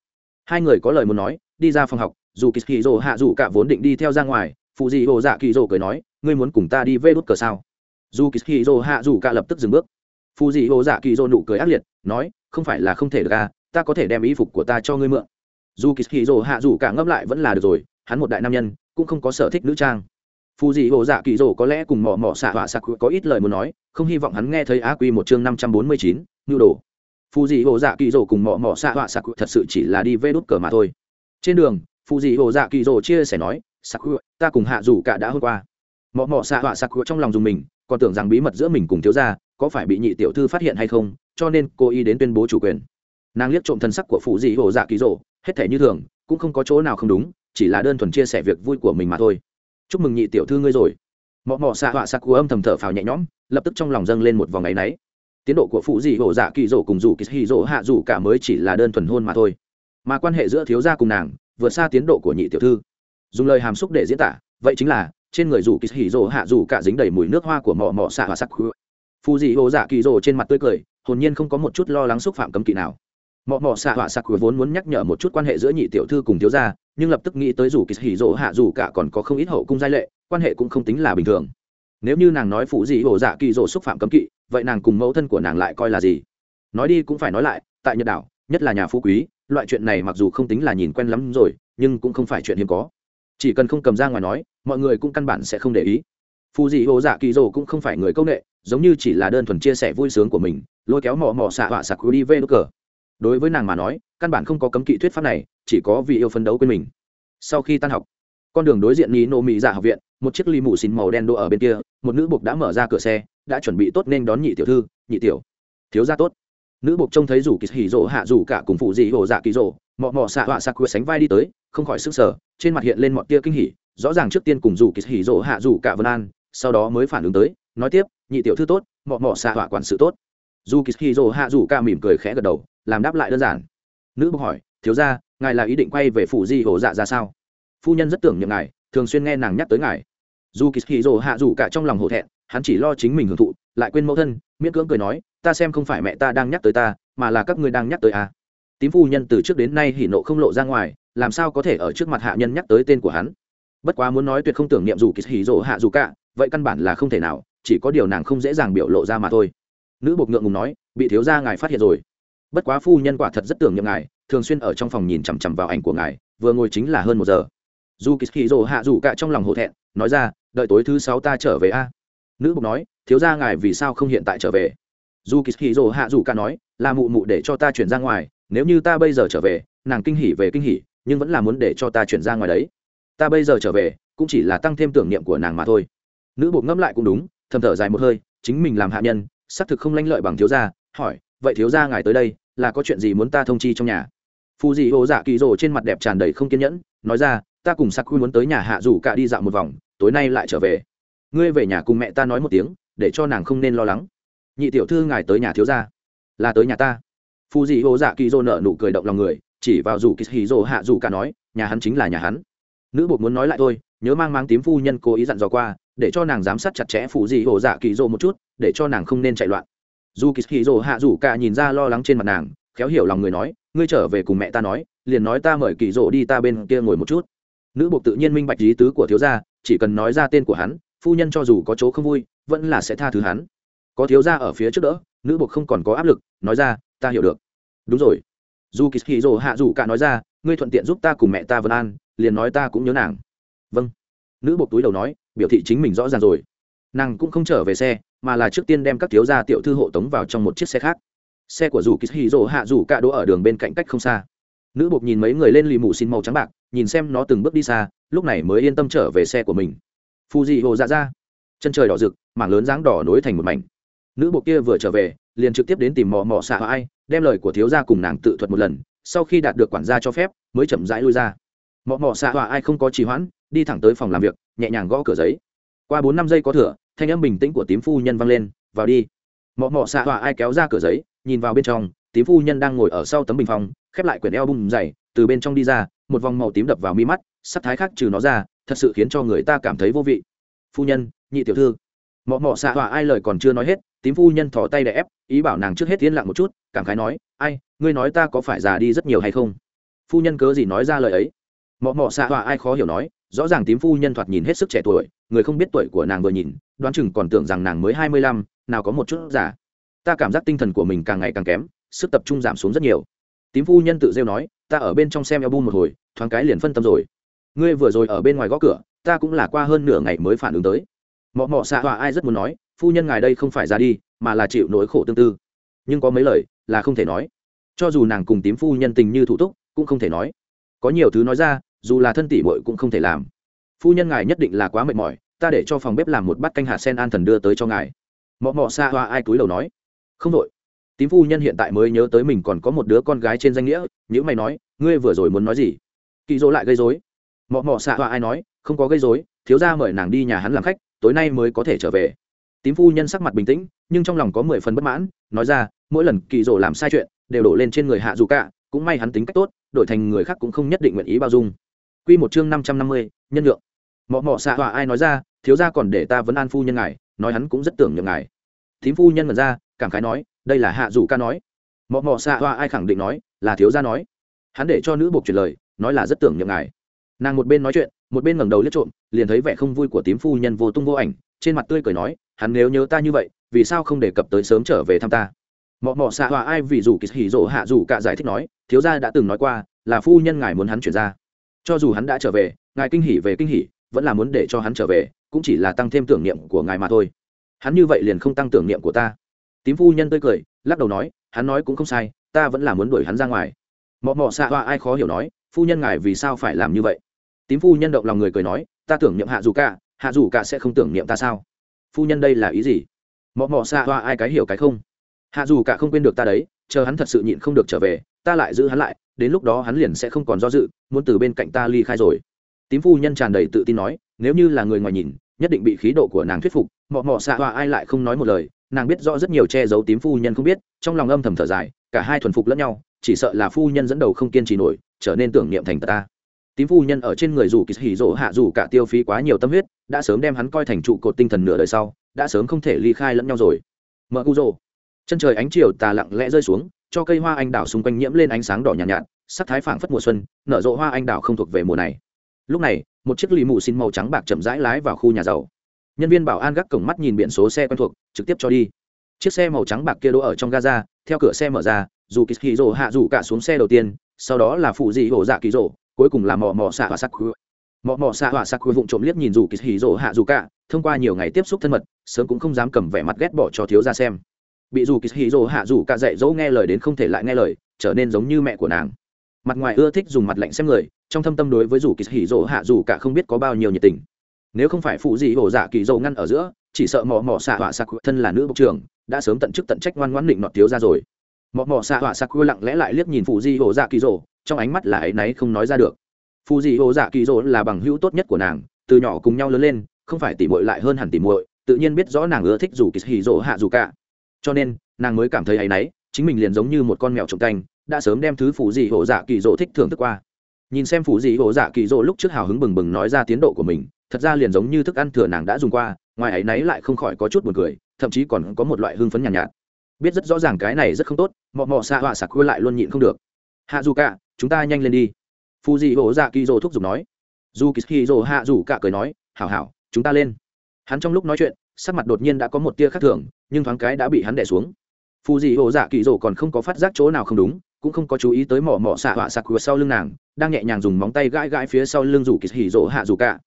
Hai người có lời muốn nói, đi ra phòng học dù kỳ kỳ hạ dù cả vốn định đi theo ra ngoài phù dị hồ dạ kỳ cười nói, ngươi muốn cùng ta đi vê đốt cờ sao? Dù kỳ kỳ hạ dù cả lập tức dừng bước. Phù dị hồ dạ kỳ nụ cười ác liệt, nói, không phải là không thể được à ta có thể đem y phục của ta cho ngươi mượn. Dù kỳ rồ hạ dù cả ngấp lại vẫn là được rồi, hắn một đại nam nhân, cũng không có sở thích nữ trang. Phù dị hồ dạ kỳ rồ có lẽ cùng mỏ mỏ xạ họa sạc có ít lời muốn nói, không hy vọng hắn nghe thấy á quy một chương năm trăm bốn mươi chín, nhu đồ. Phù dị hồ dạ kỳ rồ cùng mỏ mỏ xạ họa sạc thật sự chỉ là đi vê đốt cờ mà thôi. Trên đường Phụ dị hồ dạ kỳ rồ chia sẻ nói sakura ta cùng hạ dù cả đã hôm qua. Mỏ mỏ xạ họa sakura trong lòng dùng mình, còn tưởng rằng bí mật giữa mình cùng thiếu gia có phải bị nhị tiểu thư phát hiện hay không, cho nên cô ý đến tuyên bố chủ quyền. Nàng liếc trộm thân sắc của phụ dị hồ dạ kỳ rồ, hết thể như thường, cũng không có chỗ nào không đúng, chỉ là đơn thuần chia sẻ việc vui của mình mà thôi. Chúc mừng nhị tiểu thư ngươi rồi. Mọ mọ xạ họa sakura âm thầm thở phào nhẹ nhõm, lập tức trong lòng dâng lên một vòng áy náy. Tiến độ của phụ dị hổ dạ kỳ rổ cùng dù kỳ hì rổ hạ dù cả mới chỉ là đơn thuần hôn mà thôi. Mà quan hệ giữa thiếu gia cùng nàng vượt xa tiến độ của nhị tiểu thư. Dùng lời hàm xúc để diễn tả, vậy chính là, trên người rủ kỳ hì rổ hạ rủ cả dính đầy mùi nước hoa của mỏ mỏ xạ và sắc phụ dị hồ dạ kỳ rồ trên mặt tươi cười, hồn nhiên không có một chút lo lắng xúc phạm cấm kỵ nào. Mọ mọ xạ họa sặc vốn muốn nhắc nhở một chút quan hệ giữa nhị tiểu thư cùng thiếu gia, nhưng lập tức nghĩ tới dù kỳ hỉ rỗ hạ dù cả còn có không ít hậu cung giai lệ, quan hệ cũng không tính là bình thường. Nếu như nàng nói phụ gì hồ dạ kỳ rỗ xúc phạm cấm kỵ, vậy nàng cùng mẫu thân của nàng lại coi là gì? Nói đi cũng phải nói lại, tại nhật đảo nhất là nhà phú quý, loại chuyện này mặc dù không tính là nhìn quen lắm rồi, nhưng cũng không phải chuyện hiếm có. Chỉ cần không cầm ra ngoài nói, mọi người cũng căn bản sẽ không để ý. Phù dị hồ dạ kỳ rồ cũng không phải người công nghệ, giống như chỉ là đơn thuần chia sẻ vui sướng của mình, lôi kéo mò mò xạ họa sạc đi về cờ. Đối với nàng mà nói, căn bản không có cấm kỵ thuyết pháp này, chỉ có vì yêu phấn đấu quên mình. Sau khi tan học, con đường đối diện ní nô mỹ dạ học viện, một chiếc ly mù xin màu đen đỗ ở bên kia, một nữ buộc đã mở ra cửa xe, đã chuẩn bị tốt nên đón nhị tiểu thư, nhị tiểu, thiếu gia tốt nữ bộc trông thấy rủ kỳ hỉ rộ hạ rủ cả cùng phụ dị hồ dạ kỳ rộ, mọ mọ xạ họa sạc cửa sánh vai đi tới, không khỏi sức sở trên mặt hiện lên mọi tia kinh hỉ, rõ ràng trước tiên cùng rủ kỳ hỉ rộ hạ rủ cả vân an, sau đó mới phản ứng tới, nói tiếp, nhị tiểu thư tốt, mọ mọ xạ họa quản sự tốt. Dù kỳ hỉ rộ hạ rủ cả mỉm cười khẽ gật đầu, làm đáp lại đơn giản. Nữ bộc hỏi, thiếu gia, ngài là ý định quay về phủ di hồ dạ ra sao? Phu nhân rất tưởng niệm ngài, thường xuyên nghe nàng nhắc tới ngài. Dù kỳ hỉ rộ hạ rủ cả trong lòng hổ thẹn hắn chỉ lo chính mình hưởng thụ, lại quên mẫu thân, miễn cưỡng cười nói, ta xem không phải mẹ ta đang nhắc tới ta, mà là các ngươi đang nhắc tới à. tím phu nhân từ trước đến nay hỉ nộ không lộ ra ngoài, làm sao có thể ở trước mặt hạ nhân nhắc tới tên của hắn? Bất quá muốn nói tuyệt không tưởng niệm dù kỳ hỉ rộ hạ dù cả, vậy căn bản là không thể nào, chỉ có điều nàng không dễ dàng biểu lộ ra mà thôi. Nữ bột ngượng ngùng nói, bị thiếu gia ngài phát hiện rồi. Bất quá phu nhân quả thật rất tưởng niệm ngài, thường xuyên ở trong phòng nhìn chằm chằm vào ảnh của ngài, vừa ngồi chính là hơn một giờ. Dù kỳ hỉ rộ hạ dù cả trong lòng hổ thẹn, nói ra, đợi tối thứ sáu ta trở về a nữ bục nói, thiếu ra ngài vì sao không hiện tại trở về? Dù kỳ hì rồ hạ rủ ca nói, là mụ mụ để cho ta chuyển ra ngoài, nếu như ta bây giờ trở về, nàng kinh hỉ về kinh hỉ, nhưng vẫn là muốn để cho ta chuyển ra ngoài đấy. Ta bây giờ trở về, cũng chỉ là tăng thêm tưởng niệm của nàng mà thôi. Nữ bục ngẫm lại cũng đúng, thầm thở dài một hơi, chính mình làm hạ nhân, xác thực không lanh lợi bằng thiếu gia. Hỏi, vậy thiếu gia ngài tới đây, là có chuyện gì muốn ta thông chi trong nhà? Phù dị hồ dạ kỳ rồ trên mặt đẹp tràn đầy không kiên nhẫn, nói ra, ta cùng sắc quy muốn tới nhà hạ rủ cả đi dạo một vòng, tối nay lại trở về ngươi về nhà cùng mẹ ta nói một tiếng, để cho nàng không nên lo lắng. Nhị tiểu thư ngài tới nhà thiếu gia. Là tới nhà ta. Phù dị hồ dạ kỳ dô nở nụ cười động lòng người, chỉ vào rủ kỳ hì hạ rủ cả nói, nhà hắn chính là nhà hắn. Nữ bột muốn nói lại thôi, nhớ mang mang tím phu nhân cố ý dặn dò qua, để cho nàng giám sát chặt chẽ phù dị hồ dạ kỳ dô một chút, để cho nàng không nên chạy loạn. Dù kỳ hì hạ rủ cả nhìn ra lo lắng trên mặt nàng, khéo hiểu lòng người nói, ngươi trở về cùng mẹ ta nói, liền nói ta mời kỳ dô đi ta bên kia ngồi một chút. Nữ buộc tự nhiên minh bạch lý tứ của thiếu gia, chỉ cần nói ra tên của hắn phu nhân cho dù có chỗ không vui, vẫn là sẽ tha thứ hắn. Có thiếu gia ở phía trước đỡ, nữ buộc không còn có áp lực, nói ra, ta hiểu được. Đúng rồi. Dù kỳ hì hạ dù cả nói ra, ngươi thuận tiện giúp ta cùng mẹ ta vân an, liền nói ta cũng nhớ nàng. Vâng. Nữ buộc túi đầu nói, biểu thị chính mình rõ ràng rồi. Nàng cũng không trở về xe, mà là trước tiên đem các thiếu gia tiểu thư hộ tống vào trong một chiếc xe khác. Xe của dù kỳ hì hạ dù cả đỗ ở đường bên cạnh cách không xa. Nữ buộc nhìn mấy người lên lì mù xin màu trắng bạc, nhìn xem nó từng bước đi xa, lúc này mới yên tâm trở về xe của mình phù dị hồ dạ ra. Chân trời đỏ rực mảng lớn dáng đỏ nối thành một mảnh. Nữ bộ kia vừa trở về liền trực tiếp đến tìm mò mò xạ ai đem lời của thiếu gia cùng nàng tự thuật một lần sau khi đạt được quản gia cho phép mới chậm rãi lui ra. Mò mò xạ Hoa ai không có trì hoãn đi thẳng tới phòng làm việc nhẹ nhàng gõ cửa giấy. Qua bốn năm giây có thửa thanh âm bình tĩnh của tím phu nhân vang lên vào đi. Mọ mọ xạ Hoa ai kéo ra cửa giấy nhìn vào bên trong tím phu nhân đang ngồi ở sau tấm bình phòng, khép lại quyển eo bung dày từ bên trong đi ra một vòng màu tím đập vào mi mắt sắc thái khác trừ nó ra thật sự khiến cho người ta cảm thấy vô vị. Phu nhân, nhị tiểu thư. Mọ mọ xạ họa ai lời còn chưa nói hết, tím phu nhân thò tay đè ép, ý bảo nàng trước hết tiến lặng một chút, cảm khái nói, ai, ngươi nói ta có phải già đi rất nhiều hay không? Phu nhân cớ gì nói ra lời ấy. Mọ mọ xạ họa ai khó hiểu nói, rõ ràng tím phu nhân thoạt nhìn hết sức trẻ tuổi, người không biết tuổi của nàng vừa nhìn, đoán chừng còn tưởng rằng nàng mới hai mươi lăm, nào có một chút giả ta cảm giác tinh thần của mình càng ngày càng kém, sức tập trung giảm xuống rất nhiều. Tím phu nhân tự rêu nói, ta ở bên trong xem album một hồi, thoáng cái liền phân tâm rồi ngươi vừa rồi ở bên ngoài gõ cửa, ta cũng là qua hơn nửa ngày mới phản ứng tới. Mọ mọ xạ hòa ai rất muốn nói, phu nhân ngài đây không phải ra đi, mà là chịu nỗi khổ tương tư. Nhưng có mấy lời là không thể nói. Cho dù nàng cùng tím phu nhân tình như thủ túc, cũng không thể nói. Có nhiều thứ nói ra, dù là thân tỷ bội cũng không thể làm. Phu nhân ngài nhất định là quá mệt mỏi, ta để cho phòng bếp làm một bát canh hạt sen an thần đưa tới cho ngài. Mọ mọ xa hoa ai túi đầu nói. Không đội tím phu nhân hiện tại mới nhớ tới mình còn có một đứa con gái trên danh nghĩa những mày nói, ngươi vừa rồi muốn nói gì? Kỳ dỗ lại gây dối mọ mọ xạ hoa ai nói không có gây dối thiếu gia mời nàng đi nhà hắn làm khách tối nay mới có thể trở về tím phu nhân sắc mặt bình tĩnh nhưng trong lòng có mười phần bất mãn nói ra mỗi lần kỳ rồ làm sai chuyện đều đổ lên trên người hạ dù cả cũng may hắn tính cách tốt đổi thành người khác cũng không nhất định nguyện ý bao dung Quy một chương năm trăm năm mươi, nhân lượng. Mọ mọ xạ hoa ai nói ra, thiếu gia còn để ta vẫn an phu nhân ngài, nói hắn cũng rất tưởng nhượng ngài. Tím phu nhân ngẩn ra, cảm khái nói, đây là hạ dù ca nói. Mọ mọ xạ hoa ai khẳng định nói, là thiếu gia nói. Hắn để cho nữ buộc truyền lời, nói là rất tưởng nhượng ngài. Nàng một bên nói chuyện, một bên ngẩng đầu liếc trộm, liền thấy vẻ không vui của tím phu nhân vô tung vô ảnh, trên mặt tươi cười nói, hắn nếu nhớ ta như vậy, vì sao không đề cập tới sớm trở về thăm ta? Mọ mọ xạ hòa ai vì dù kỳ hỉ rộ hạ dù cả giải thích nói, thiếu gia đã từng nói qua, là phu nhân ngài muốn hắn chuyển ra. Cho dù hắn đã trở về ngài kinh hỉ về kinh hỉ vẫn là muốn để cho hắn trở về cũng chỉ là tăng thêm tưởng niệm của ngài mà thôi. Hắn như vậy liền không tăng tưởng niệm của ta. Tím phu nhân tươi cười lắc đầu nói hắn nói cũng không sai ta vẫn là muốn đuổi hắn ra ngoài. Mọ mọ xạ hoa ai khó hiểu nói phu nhân ngài vì sao phải làm như vậy? Tím phu nhân động lòng người cười nói, ta tưởng niệm hạ dù cả, hạ dù cả sẽ không tưởng niệm ta sao? Phu nhân đây là ý gì? Mọ mọ xa hoa ai cái hiểu cái không? Hạ dù cả không quên được ta đấy, chờ hắn thật sự nhịn không được trở về, ta lại giữ hắn lại, đến lúc đó hắn liền sẽ không còn do dự, muốn từ bên cạnh ta ly khai rồi. Tím phu nhân tràn đầy tự tin nói, nếu như là người ngoài nhìn, nhất định bị khí độ của nàng thuyết phục. Mọ mọ xạ hoa ai lại không nói một lời, nàng biết rõ rất nhiều che giấu tím phu nhân không biết, trong lòng âm thầm thở dài, cả hai thuần phục lẫn nhau, chỉ sợ là phu nhân dẫn đầu không kiên trì nổi, trở nên tưởng niệm thành ta tím phu nhân ở trên người dù kỳ hỉ rỗ hạ dù cả tiêu phí quá nhiều tâm huyết đã sớm đem hắn coi thành trụ cột tinh thần nửa đời sau đã sớm không thể ly khai lẫn nhau rồi. Mợ cu rồ. Chân trời ánh chiều tà lặng lẽ rơi xuống cho cây hoa anh đào xung quanh nhiễm lên ánh sáng đỏ nhàn nhạt, nhạt sắc thái phảng phất mùa xuân nở rộ hoa anh đào không thuộc về mùa này. Lúc này một chiếc lì mù xin màu trắng bạc chậm rãi lái vào khu nhà giàu. Nhân viên bảo an gác cổng mắt nhìn biển số xe quen thuộc trực tiếp cho đi. Chiếc xe màu trắng bạc kia đỗ ở trong gaza theo cửa xe mở ra dù kỳ hì rồ hạ rủ cả xuống xe đầu tiên sau đó là phụ dị hổ dạ kỳ rồ cuối cùng là mò mò xạ hỏa sắc mò mò xạ hỏa sắc vụng trộm liếc nhìn dù kỳ hì rỗ hạ dù cả, thông qua nhiều ngày tiếp xúc thân mật, sớm cũng không dám cầm vẻ mặt ghét bỏ cho thiếu ra xem. Bị dù kỳ hì rỗ hạ dù cả dạy dỗ nghe lời đến không thể lại nghe lời, trở nên giống như mẹ của nàng. Mặt ngoài ưa thích dùng mặt lạnh xem người, trong thâm tâm đối với dù kỳ hì rỗ hạ dù cả không biết có bao nhiêu nhiệt tình. Nếu không phải phụ gì hổ dạ kỳ dỗ ngăn ở giữa, chỉ sợ mò mò xạ họa sạc thân là nữ bộc trường đã sớm tận chức tận trách ngoan ngoãn định nọt thiếu ra rồi. Mò mò xạ họa sạc lặng lẽ lại liếc nhìn phụ di hổ dạ kỳ dỗ trong ánh mắt là ấy náy không nói ra được. Phù dị hổ dạ kỳ Dỗ là bằng hữu tốt nhất của nàng từ nhỏ cùng nhau lớn lên không phải tỉ muội lại hơn hẳn tỉ muội tự nhiên biết rõ nàng ưa thích dù kỳ hỉ dỗ hạ dù cả. Cho nên nàng mới cảm thấy ấy náy chính mình liền giống như một con mèo trộm canh đã sớm đem thứ phù dị hổ dạ kỳ dỗ thích thưởng thức qua. Nhìn xem phù dị hổ dạ kỳ dỗ lúc trước hào hứng bừng bừng nói ra tiến độ của mình thật ra liền giống như thức ăn thừa nàng đã dùng qua ngoài ấy nấy lại không khỏi có chút buồn cười thậm chí còn có một loại hương phấn nhàn nhạt, nhạt biết rất rõ ràng cái này rất không tốt mọ mọ xạ họa sạc quên lại luôn nhịn không được. Hạ dù cả chúng ta nhanh lên đi. Phù dị hổ dạ kỳ dỗ thúc giục nói. Dù kỳ dỗ hạ dù cả cười nói, hảo hảo, chúng ta lên. Hắn trong lúc nói chuyện, sắc mặt đột nhiên đã có một tia khác thường, nhưng thoáng cái đã bị hắn đẻ xuống. Phù dị hổ dạ kỳ dỗ còn không có phát giác chỗ nào không đúng, cũng không có chú ý tới mỏ mỏ xạ họa sặc sau lưng nàng, đang nhẹ nhàng dùng móng tay gãi gãi phía sau lưng Dù kỳ hỉ rỗ hạ dù cả.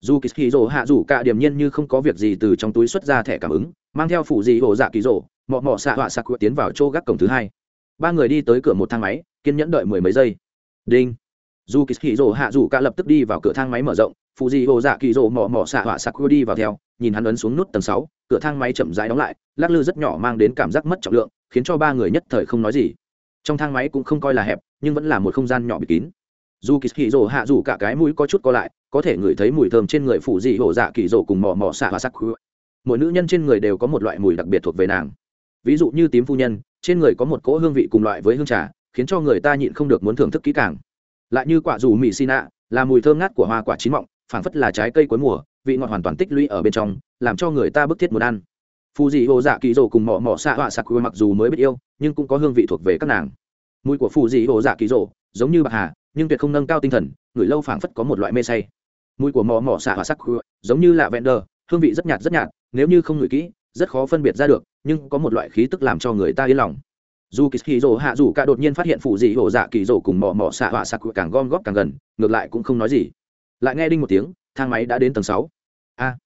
Dù kỳ hỉ rỗ hạ dù cả điềm nhiên như không có việc gì từ trong túi xuất ra thẻ cảm ứng, mang theo phụ dị hổ dạ kỳ rỗ mỏ mỏ xạ họa sặc tiến vào chỗ gác cổng thứ hai. Ba người đi tới cửa một thang máy, kiên nhẫn đợi mười mấy giây đinh. Dù kỳ hỉ rỗ hạ dù cả lập tức đi vào cửa thang máy mở rộng phụ di hồ dạ kỳ rỗ mỏ mỏ xạ họa sặc đi vào theo, nhìn hắn ấn xuống nút tầng sáu, cửa thang máy chậm rãi đóng lại, lắc lư rất nhỏ mang đến cảm giác mất trọng lượng, khiến cho ba người nhất thời không nói gì. Trong thang máy cũng không coi là hẹp, nhưng vẫn là một không gian nhỏ bịt kín. Dù kỳ hì rỗ hạ dù cả cái mũi có chút co lại, có thể ngửi thấy mùi thơm trên người phụ di hồ dạ kỳ rỗ cùng mò mò xạ và sắc mỗi nữ nhân trên người đều có một loại mùi đặc biệt thuộc về nàng. Ví dụ như tím phu nhân, trên người có một cỗ hương vị cùng loại với hương trà khiến cho người ta nhịn không được muốn thưởng thức kỹ càng. Lại như quả dù mì xin ạ là mùi thơm ngát của hoa quả chín mọng, phảng phất là trái cây cuối mùa, vị ngọt hoàn toàn tích lũy ở bên trong, làm cho người ta bức thiết muốn ăn. Phù dị hồ dạ kỳ rồ cùng mỏ mỏ xạ họa sặc mặc dù mới biết yêu, nhưng cũng có hương vị thuộc về các nàng. Mùi của phù dị hồ dạ kỳ rồ giống như bạc hà, nhưng tuyệt không nâng cao tinh thần, người lâu phảng phất có một loại mê say. Mùi của mỏ mỏ xạ họa sắc giống như là vẹn đờ, hương vị rất nhạt rất nhạt, nếu như không ngửi kỹ, rất khó phân biệt ra được, nhưng có một loại khí tức làm cho người ta yên lòng dù kỳ hì rồ hạ dù cả đột nhiên phát hiện phụ dị hồ dạ kỳ rồ cùng mỏ mỏ xạ họa sặc càng gom góp càng gần, ngược lại cũng không nói gì. Lại nghe đinh một tiếng, thang máy đã đến tầng sáu. A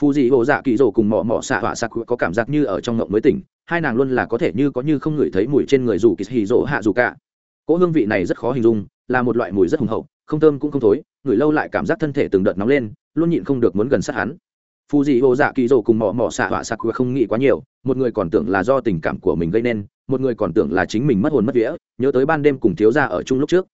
phù dị hồ dạ kỳ rồ cùng mỏ mỏ xạ họa sặc có cảm giác như ở trong ngộng mới tỉnh, hai nàng luôn là có thể như có như không ngửi thấy mùi trên người dù kỳ hì rồ hạ dù cả. Cỗ hương vị này rất khó hình dung, là một loại mùi rất hùng hậu, không thơm cũng không thối, ngửi lâu lại cảm giác thân thể từng đợt nóng lên, luôn nhịn không được muốn gần sát hắn. Phù dị hồ dạ kỳ rồ cùng mỏ mỏ xạ họa sặc không nghĩ quá nhiều, một người còn tưởng là do tình cảm của mình gây nên một người còn tưởng là chính mình mất hồn mất vía, nhớ tới ban đêm cùng thiếu gia ở chung lúc trước.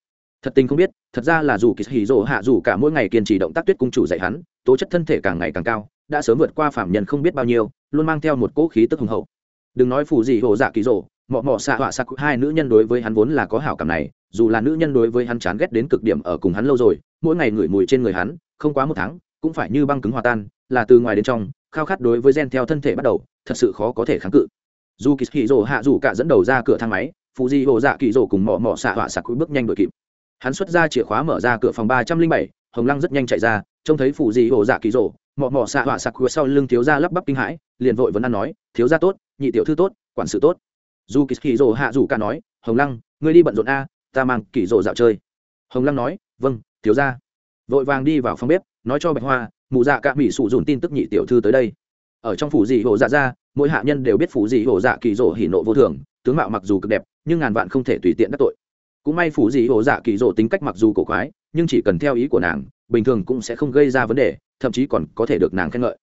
Thật tình không biết, thật ra là dù kỳ hì rỗ hạ dù cả mỗi ngày kiên trì động tác tuyết cung chủ dạy hắn, tố chất thân thể càng ngày càng cao, đã sớm vượt qua phạm nhân không biết bao nhiêu, luôn mang theo một cỗ khí tức hùng hậu. Đừng nói phù gì hồ dạ kỳ rỗ mọ mọ xạ họa xạ hai nữ nhân đối với hắn vốn là có hảo cảm này, dù là nữ nhân đối với hắn chán ghét đến cực điểm ở cùng hắn lâu rồi, mỗi ngày ngửi mùi trên người hắn, không quá một tháng, cũng phải như băng cứng hòa tan, là từ ngoài đến trong, khao khát đối với gen theo thân thể bắt đầu, thật sự khó có thể kháng cự dù kỳ hì rồ hạ dù cả dẫn đầu ra cửa thang máy phụ di hồ dạ kỳ rồ cùng mỏ mỏ xạ họa xạ bước nhanh đội kịp. Hắn xuất ra chìa khóa mở ra cửa phòng ba trăm linh bảy, hồng lăng rất nhanh chạy ra, trông thấy phụ di hồ dạ kỳ rồ mỏ mỏ xạ họa xạ sau lưng thiếu gia lắp bắp kinh hãi, liền vội vẫn ăn nói, thiếu gia tốt, nhị tiểu thư tốt, quản sự tốt. Dù kỳ hì rồ hạ dù cả nói, hồng lăng, ngươi đi bận rộn a, ta mang kỳ rồ dạo chơi. Hồng lăng nói vâng thiếu gia. vội vàng đi vào phòng bếp, nói cho bạch hoa, mụ dạ cả mỹ sụ dùn tin tức nhị tiểu thư tới đây. Ở trong phủ dị hồ dạ ra mỗi hạ nhân đều biết phủ dị hồ dạ kỳ rỗ hỉ nộ vô thường, tướng mạo mặc dù cực đẹp, nhưng ngàn vạn không thể tùy tiện đắc tội. Cũng may phủ dị hồ dạ kỳ rỗ tính cách mặc dù cổ quái, nhưng chỉ cần theo ý của nàng, bình thường cũng sẽ không gây ra vấn đề, thậm chí còn có thể được nàng khen ngợi.